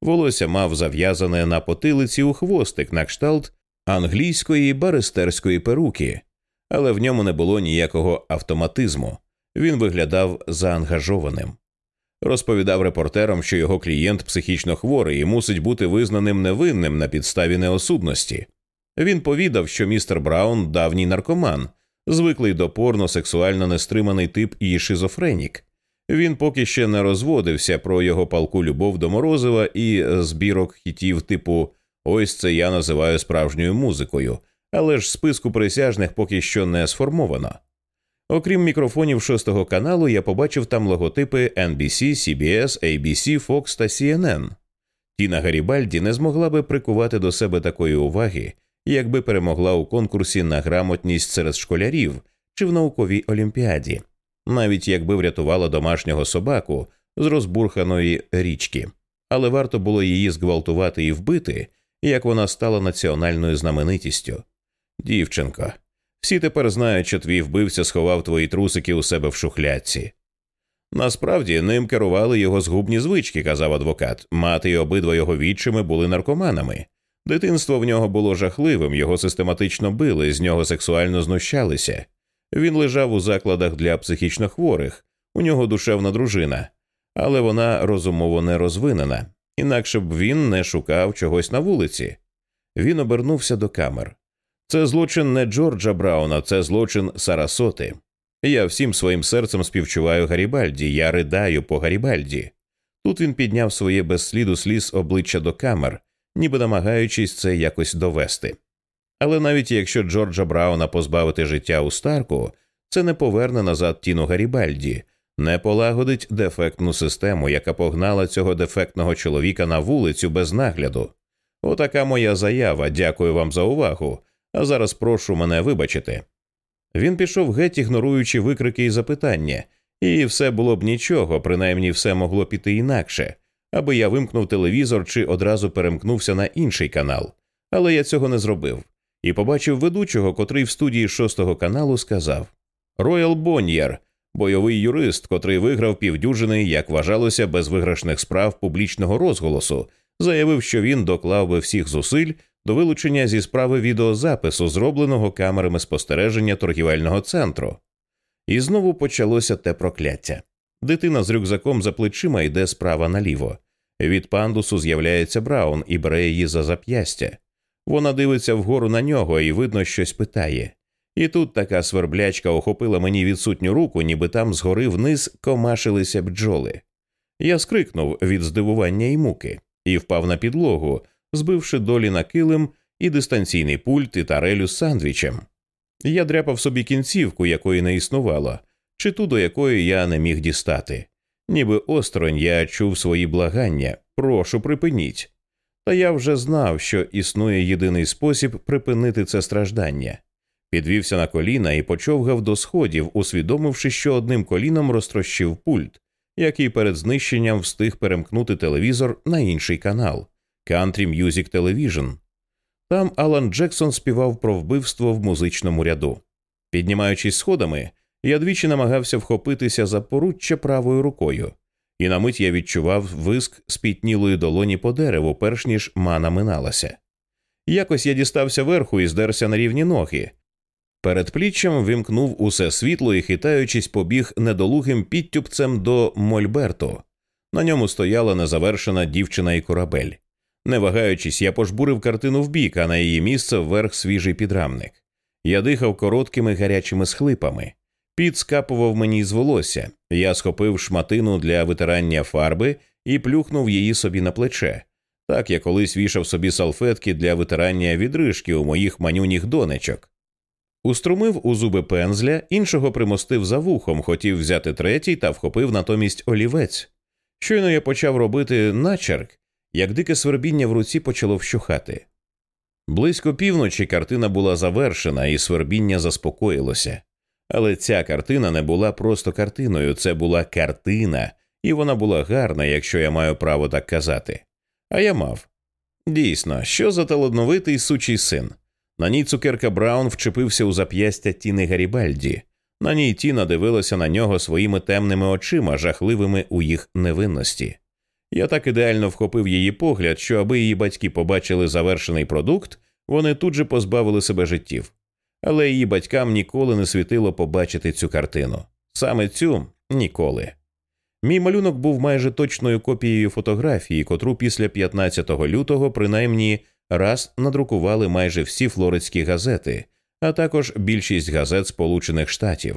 Волосся мав зав'язане на потилиці у хвостик на кшталт англійської баристерської перуки, але в ньому не було ніякого автоматизму. Він виглядав заангажованим. Розповідав репортерам, що його клієнт психічно хворий і мусить бути визнаним невинним на підставі неосудності. Він повідав, що містер Браун давній наркоман, звиклий до порно сексуально нестриманий тип і шизофренік. Він поки ще не розводився про його палку любов до Морозива і збірок хітів типу Ось це я називаю справжньою музикою, але ж списку присяжних поки що не сформовано. Окрім мікрофонів шостого каналу, я побачив там логотипи NBC, CBS, ABC, Fox та CNN. Тіна Гарібальді не змогла би прикувати до себе такої уваги, якби перемогла у конкурсі на грамотність серед школярів чи в науковій олімпіаді, навіть якби врятувала домашнього собаку з розбурханої річки, але варто було її зґвалтувати і вбити, як вона стала національною знаменитістю. Дівчинко, всі тепер знають, що твій вбивця сховав твої трусики у себе в шухлядці. Насправді ним керували його згубні звички, казав адвокат. Мати й обидва його відчими були наркоманами. Дитинство в нього було жахливим, його систематично били, з нього сексуально знущалися. Він лежав у закладах для психічно хворих, у нього душевна дружина, але вона розумово не розвинена, інакше б він не шукав чогось на вулиці. Він обернувся до камер. Це злочин не Джорджа Брауна, це злочин Сарасоти. Я всім своїм серцем співчуваю Гарібальді, я ридаю по Гарібальді. Тут він підняв своє без сліду сліз обличчя до камер, ніби намагаючись це якось довести. Але навіть якщо Джорджа Брауна позбавити життя у Старку, це не поверне назад Тіну Гарібальді, не полагодить дефектну систему, яка погнала цього дефектного чоловіка на вулицю без нагляду. Отака моя заява. Дякую вам за увагу. А зараз прошу мене вибачити. Він пішов геть, ігноруючи викрики і запитання, І все було б нічого, принаймні все могло піти інакше, аби я вимкнув телевізор чи одразу перемкнувся на інший канал. Але я цього не зробив і побачив ведучого, котрий в студії шостого каналу сказав Роял Боньєр, бойовий юрист, котрий виграв півдюжини, як вважалося, безвиграшних справ публічного розголосу, заявив, що він доклав би всіх зусиль до вилучення зі справи відеозапису, зробленого камерами спостереження торгівельного центру. І знову почалося те прокляття. Дитина з рюкзаком за плечима йде справа наліво. Від пандусу з'являється Браун і бере її за зап'ястя. Вона дивиться вгору на нього і, видно, щось питає. І тут така сверблячка охопила мені відсутню руку, ніби там згори вниз комашилися бджоли. Я скрикнув від здивування і муки і впав на підлогу, збивши долі на килим і дистанційний пульт і тарелю з сандвічем. Я дряпав собі кінцівку, якої не існувало, чи ту, до якої я не міг дістати. Ніби осторонь я чув свої благання прошу, припиніть. Та я вже знав, що існує єдиний спосіб припинити це страждання. Підвівся на коліна і почовгав до сходів, усвідомивши, що одним коліном розтрощив пульт, який перед знищенням встиг перемкнути телевізор на інший канал Country Music Television. Там Алан Джексон співав про вбивство в музичному ряду. Піднімаючись сходами, я двічі намагався вхопитися за поруччя правою рукою, і на мить я відчував виск спітнілої долоні по дереву, перш ніж мана миналася. Якось я дістався верху і здерся на рівні ноги. Перед пліччям вимкнув усе світло і, хитаючись, побіг недолугим підтюпцем до Мольберту. На ньому стояла незавершена дівчина і корабель. Не вагаючись, я пожбурив картину вбік, а на її місце вверх свіжий підрамник. Я дихав короткими гарячими схлипами. Піт скапував мені з волосся. Я схопив шматину для витирання фарби і плюхнув її собі на плече. Так я колись вішав собі салфетки для витирання відрижки у моїх манюніх донечок. Уструмив у зуби пензля, іншого примостив за вухом, хотів взяти третій та вхопив натомість олівець. Щойно я почав робити начерк, як дике свербіння в руці почало вщухати. Близько півночі картина була завершена, і свербіння заспокоїлося. Але ця картина не була просто картиною, це була картина, і вона була гарна, якщо я маю право так казати. А я мав. Дійсно, що за талановитий сучий син. На ній цукерка Браун вчепився у зап'ястя Тіни Гарібальді. На ній Тіна дивилася на нього своїми темними очима, жахливими у їх невинності. Я так ідеально вхопив її погляд, що аби її батьки побачили завершений продукт, вони тут же позбавили себе життів. Але її батькам ніколи не світило побачити цю картину. Саме цю ніколи. Мій малюнок був майже точною копією фотографії, котру після 15 лютого принаймні раз надрукували майже всі флоридські газети, а також більшість газет Сполучених Штатів.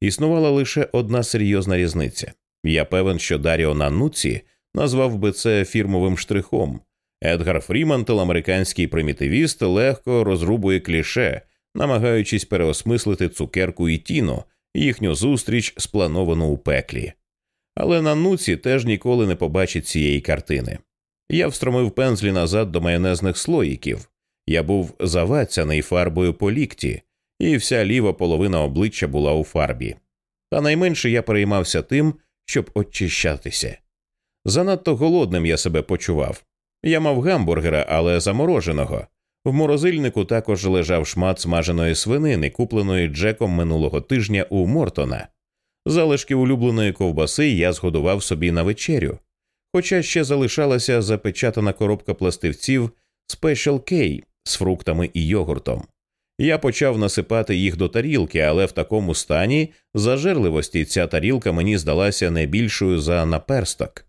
Існувала лише одна серйозна різниця. Я певен, що Даріо Нануці назвав би це фірмовим штрихом. Едгар Фріман, американський примітивіст, легко розрубує кліше, намагаючись переосмислити цукерку і тіно, їхню зустріч сплановану у пеклі. Але Нануці теж ніколи не побачить цієї картини. Я встромив пензлі назад до майонезних слоїків. Я був завацяний фарбою по лікті, і вся ліва половина обличчя була у фарбі. Та найменше я переймався тим, щоб очищатися. Занадто голодним я себе почував. Я мав гамбургера, але замороженого. В морозильнику також лежав шмат смаженої свинини, купленої Джеком минулого тижня у Мортона. Залишки улюбленої ковбаси я згодував собі на вечерю хоча ще залишалася запечатана коробка пластивців Special K з фруктами і йогуртом. Я почав насипати їх до тарілки, але в такому стані зажерливості ця тарілка мені здалася не більшою за наперсток.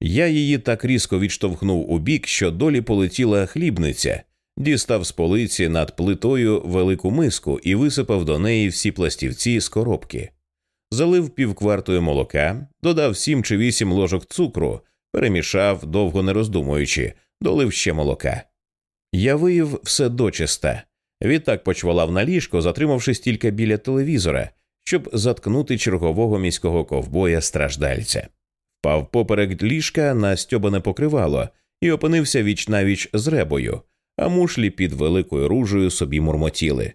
Я її так різко відштовхнув у бік, що долі полетіла хлібниця, дістав з полиці над плитою велику миску і висипав до неї всі пластівці з коробки залив півквартою молока, додав сім чи вісім ложок цукру, перемішав, довго не роздумуючи, долив ще молока. Я виїв все дочиста. Відтак почвалав на ліжко, затримавшись тільки біля телевізора, щоб заткнути чергового міського ковбоя страждальця. Впав поперек ліжка на стьобане покривало і опинився віч навіч з ребою, а мушлі під великою ружею собі мурмотіли.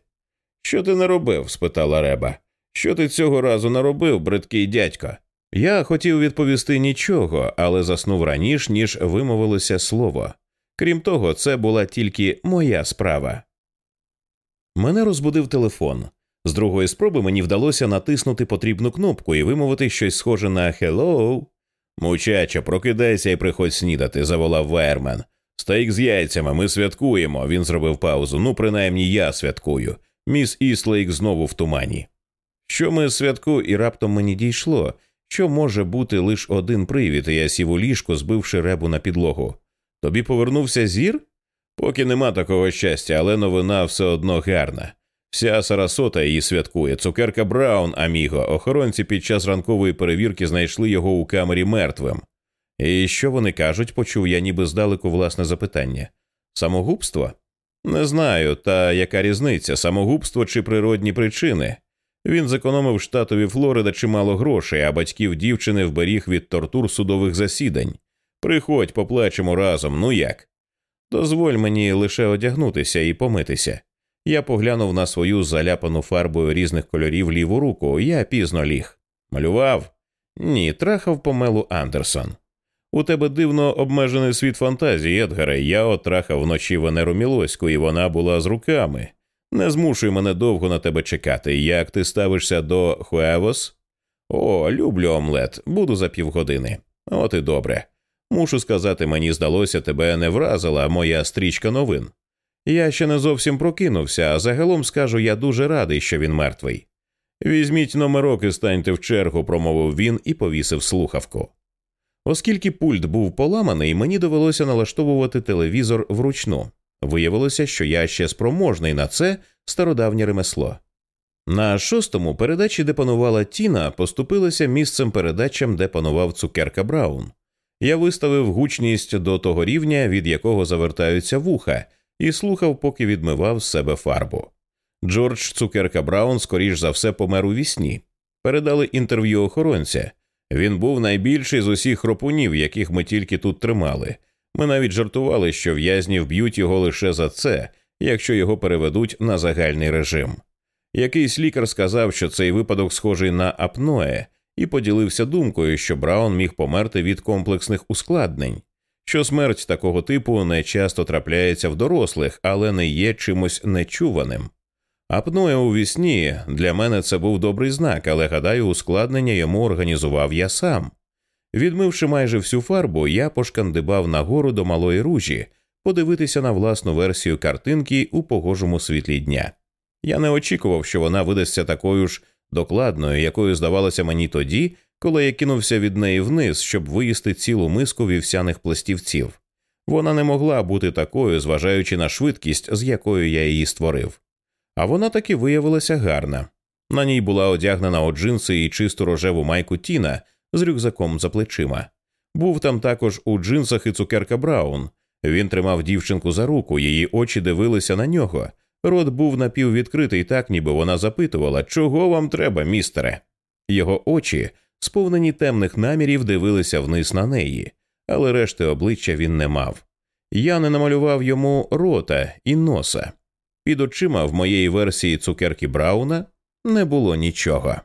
Що ти не робив? спитала реба. Що ти цього разу наробив, бридкий дядько? Я хотів відповісти нічого, але заснув раніше, ніж вимовилося слово. Крім того, це була тільки моя справа. Мене розбудив телефон. З другої спроби мені вдалося натиснути потрібну кнопку і вимовити щось схоже на «Hello». Muchacho, прокидайся і приходь снідати, заволав Вайермен. Стейк з яйцями, ми святкуємо. Він зробив паузу. Ну, принаймні я святкую. Міс Істлейк знову в тумані. Що ми святку, і раптом мені дійшло, що може бути лише один привід, і я сів у ліжко, збивши ребу на підлогу. Тобі повернувся зір? Поки нема такого щастя, але новина все одно гарна. Вся Сарасота її святкує. Цукерка Браун, Аміго. Охоронці під час ранкової перевірки знайшли його у камері мертвим. І що вони кажуть, почув я ніби здалеку власне запитання. Самогубство? Не знаю, та яка різниця, самогубство чи природні причини. Він зекономив штатові Флорида чимало грошей, а батьків дівчини вберіг від тортур судових засідань. Приходь, поплачемо разом, ну як? Дозволь мені лише одягнутися і помитися. Я поглянув на свою заляпану фарбою різних кольорів ліву руку, я пізно ліг. Малював? Ні, трахав помелу Андерсон. У тебе дивно обмежений світ фантазії, Едгаре. Я отрахав вночі Венеру Мілоську, і вона була з руками. Не змушуй мене довго на тебе чекати. Як ти ставишся до Хуевос? О, люблю омлет, буду за півгодини. От і добре. Мушу сказати, мені здалося, тебе не вразила моя стрічка новин. Я ще не зовсім прокинувся, а загалом скажу, я дуже радий, що він мертвий. Візьміть номерок і станьте в чергу, промовив він і повісив слухавку. Оскільки пульт був поламаний, мені довелося налаштовувати телевізор вручну. Виявилося, що я ще спроможний на це стародавнє ремесло. На шостому передачі, де панувала Тіна, поступилася місцем передачам, де панував цукерка Браун. Я виставив гучність до того рівня, від якого завертаються вуха, і слухав, поки відмивав з себе фарбу. Джордж Цукерка Браун, скоріш за все, помер у вісні. Передали інтерв'ю охоронця. Він був найбільший з усіх хропунів, яких ми тільки тут тримали. Ми навіть жартували, що в'язні вб'ють його лише за це, якщо його переведуть на загальний режим. Якийсь лікар сказав, що цей випадок схожий на апноe, і поділився думкою, що Браун міг померти від комплексних ускладнень, що смерть такого типу не часто трапляється в дорослих, але не є чимось нечуваним. Апноe у вісні для мене це був добрий знак, але гадаю, ускладнення йому організував я сам. Відмивши майже всю фарбу, я пошкандибав нагору до малої ружі подивитися на власну версію картинки у погожому світлі дня. Я не очікував, що вона видасться такою ж докладною, якою здавалося мені тоді, коли я кинувся від неї вниз, щоб виїсти цілу миску вівсяних пластівців. Вона не могла бути такою, зважаючи на швидкість, з якою я її створив. А вона таки виявилася гарна. На ній була одягнена у джинси і чисту рожеву майку Тіна з рюкзаком за плечима. Був там також у джинсах і цукерка Браун. Він тримав дівчинку за руку, її очі дивилися на нього. Рот був напіввідкритий, так ніби вона запитувала, чого вам треба, містере. Його очі, сповнені темних намірів, дивилися вниз на неї, але решти обличчя він не мав. Я не намалював йому рота і носа. Під очима в моєї версії цукерки Брауна не було нічого.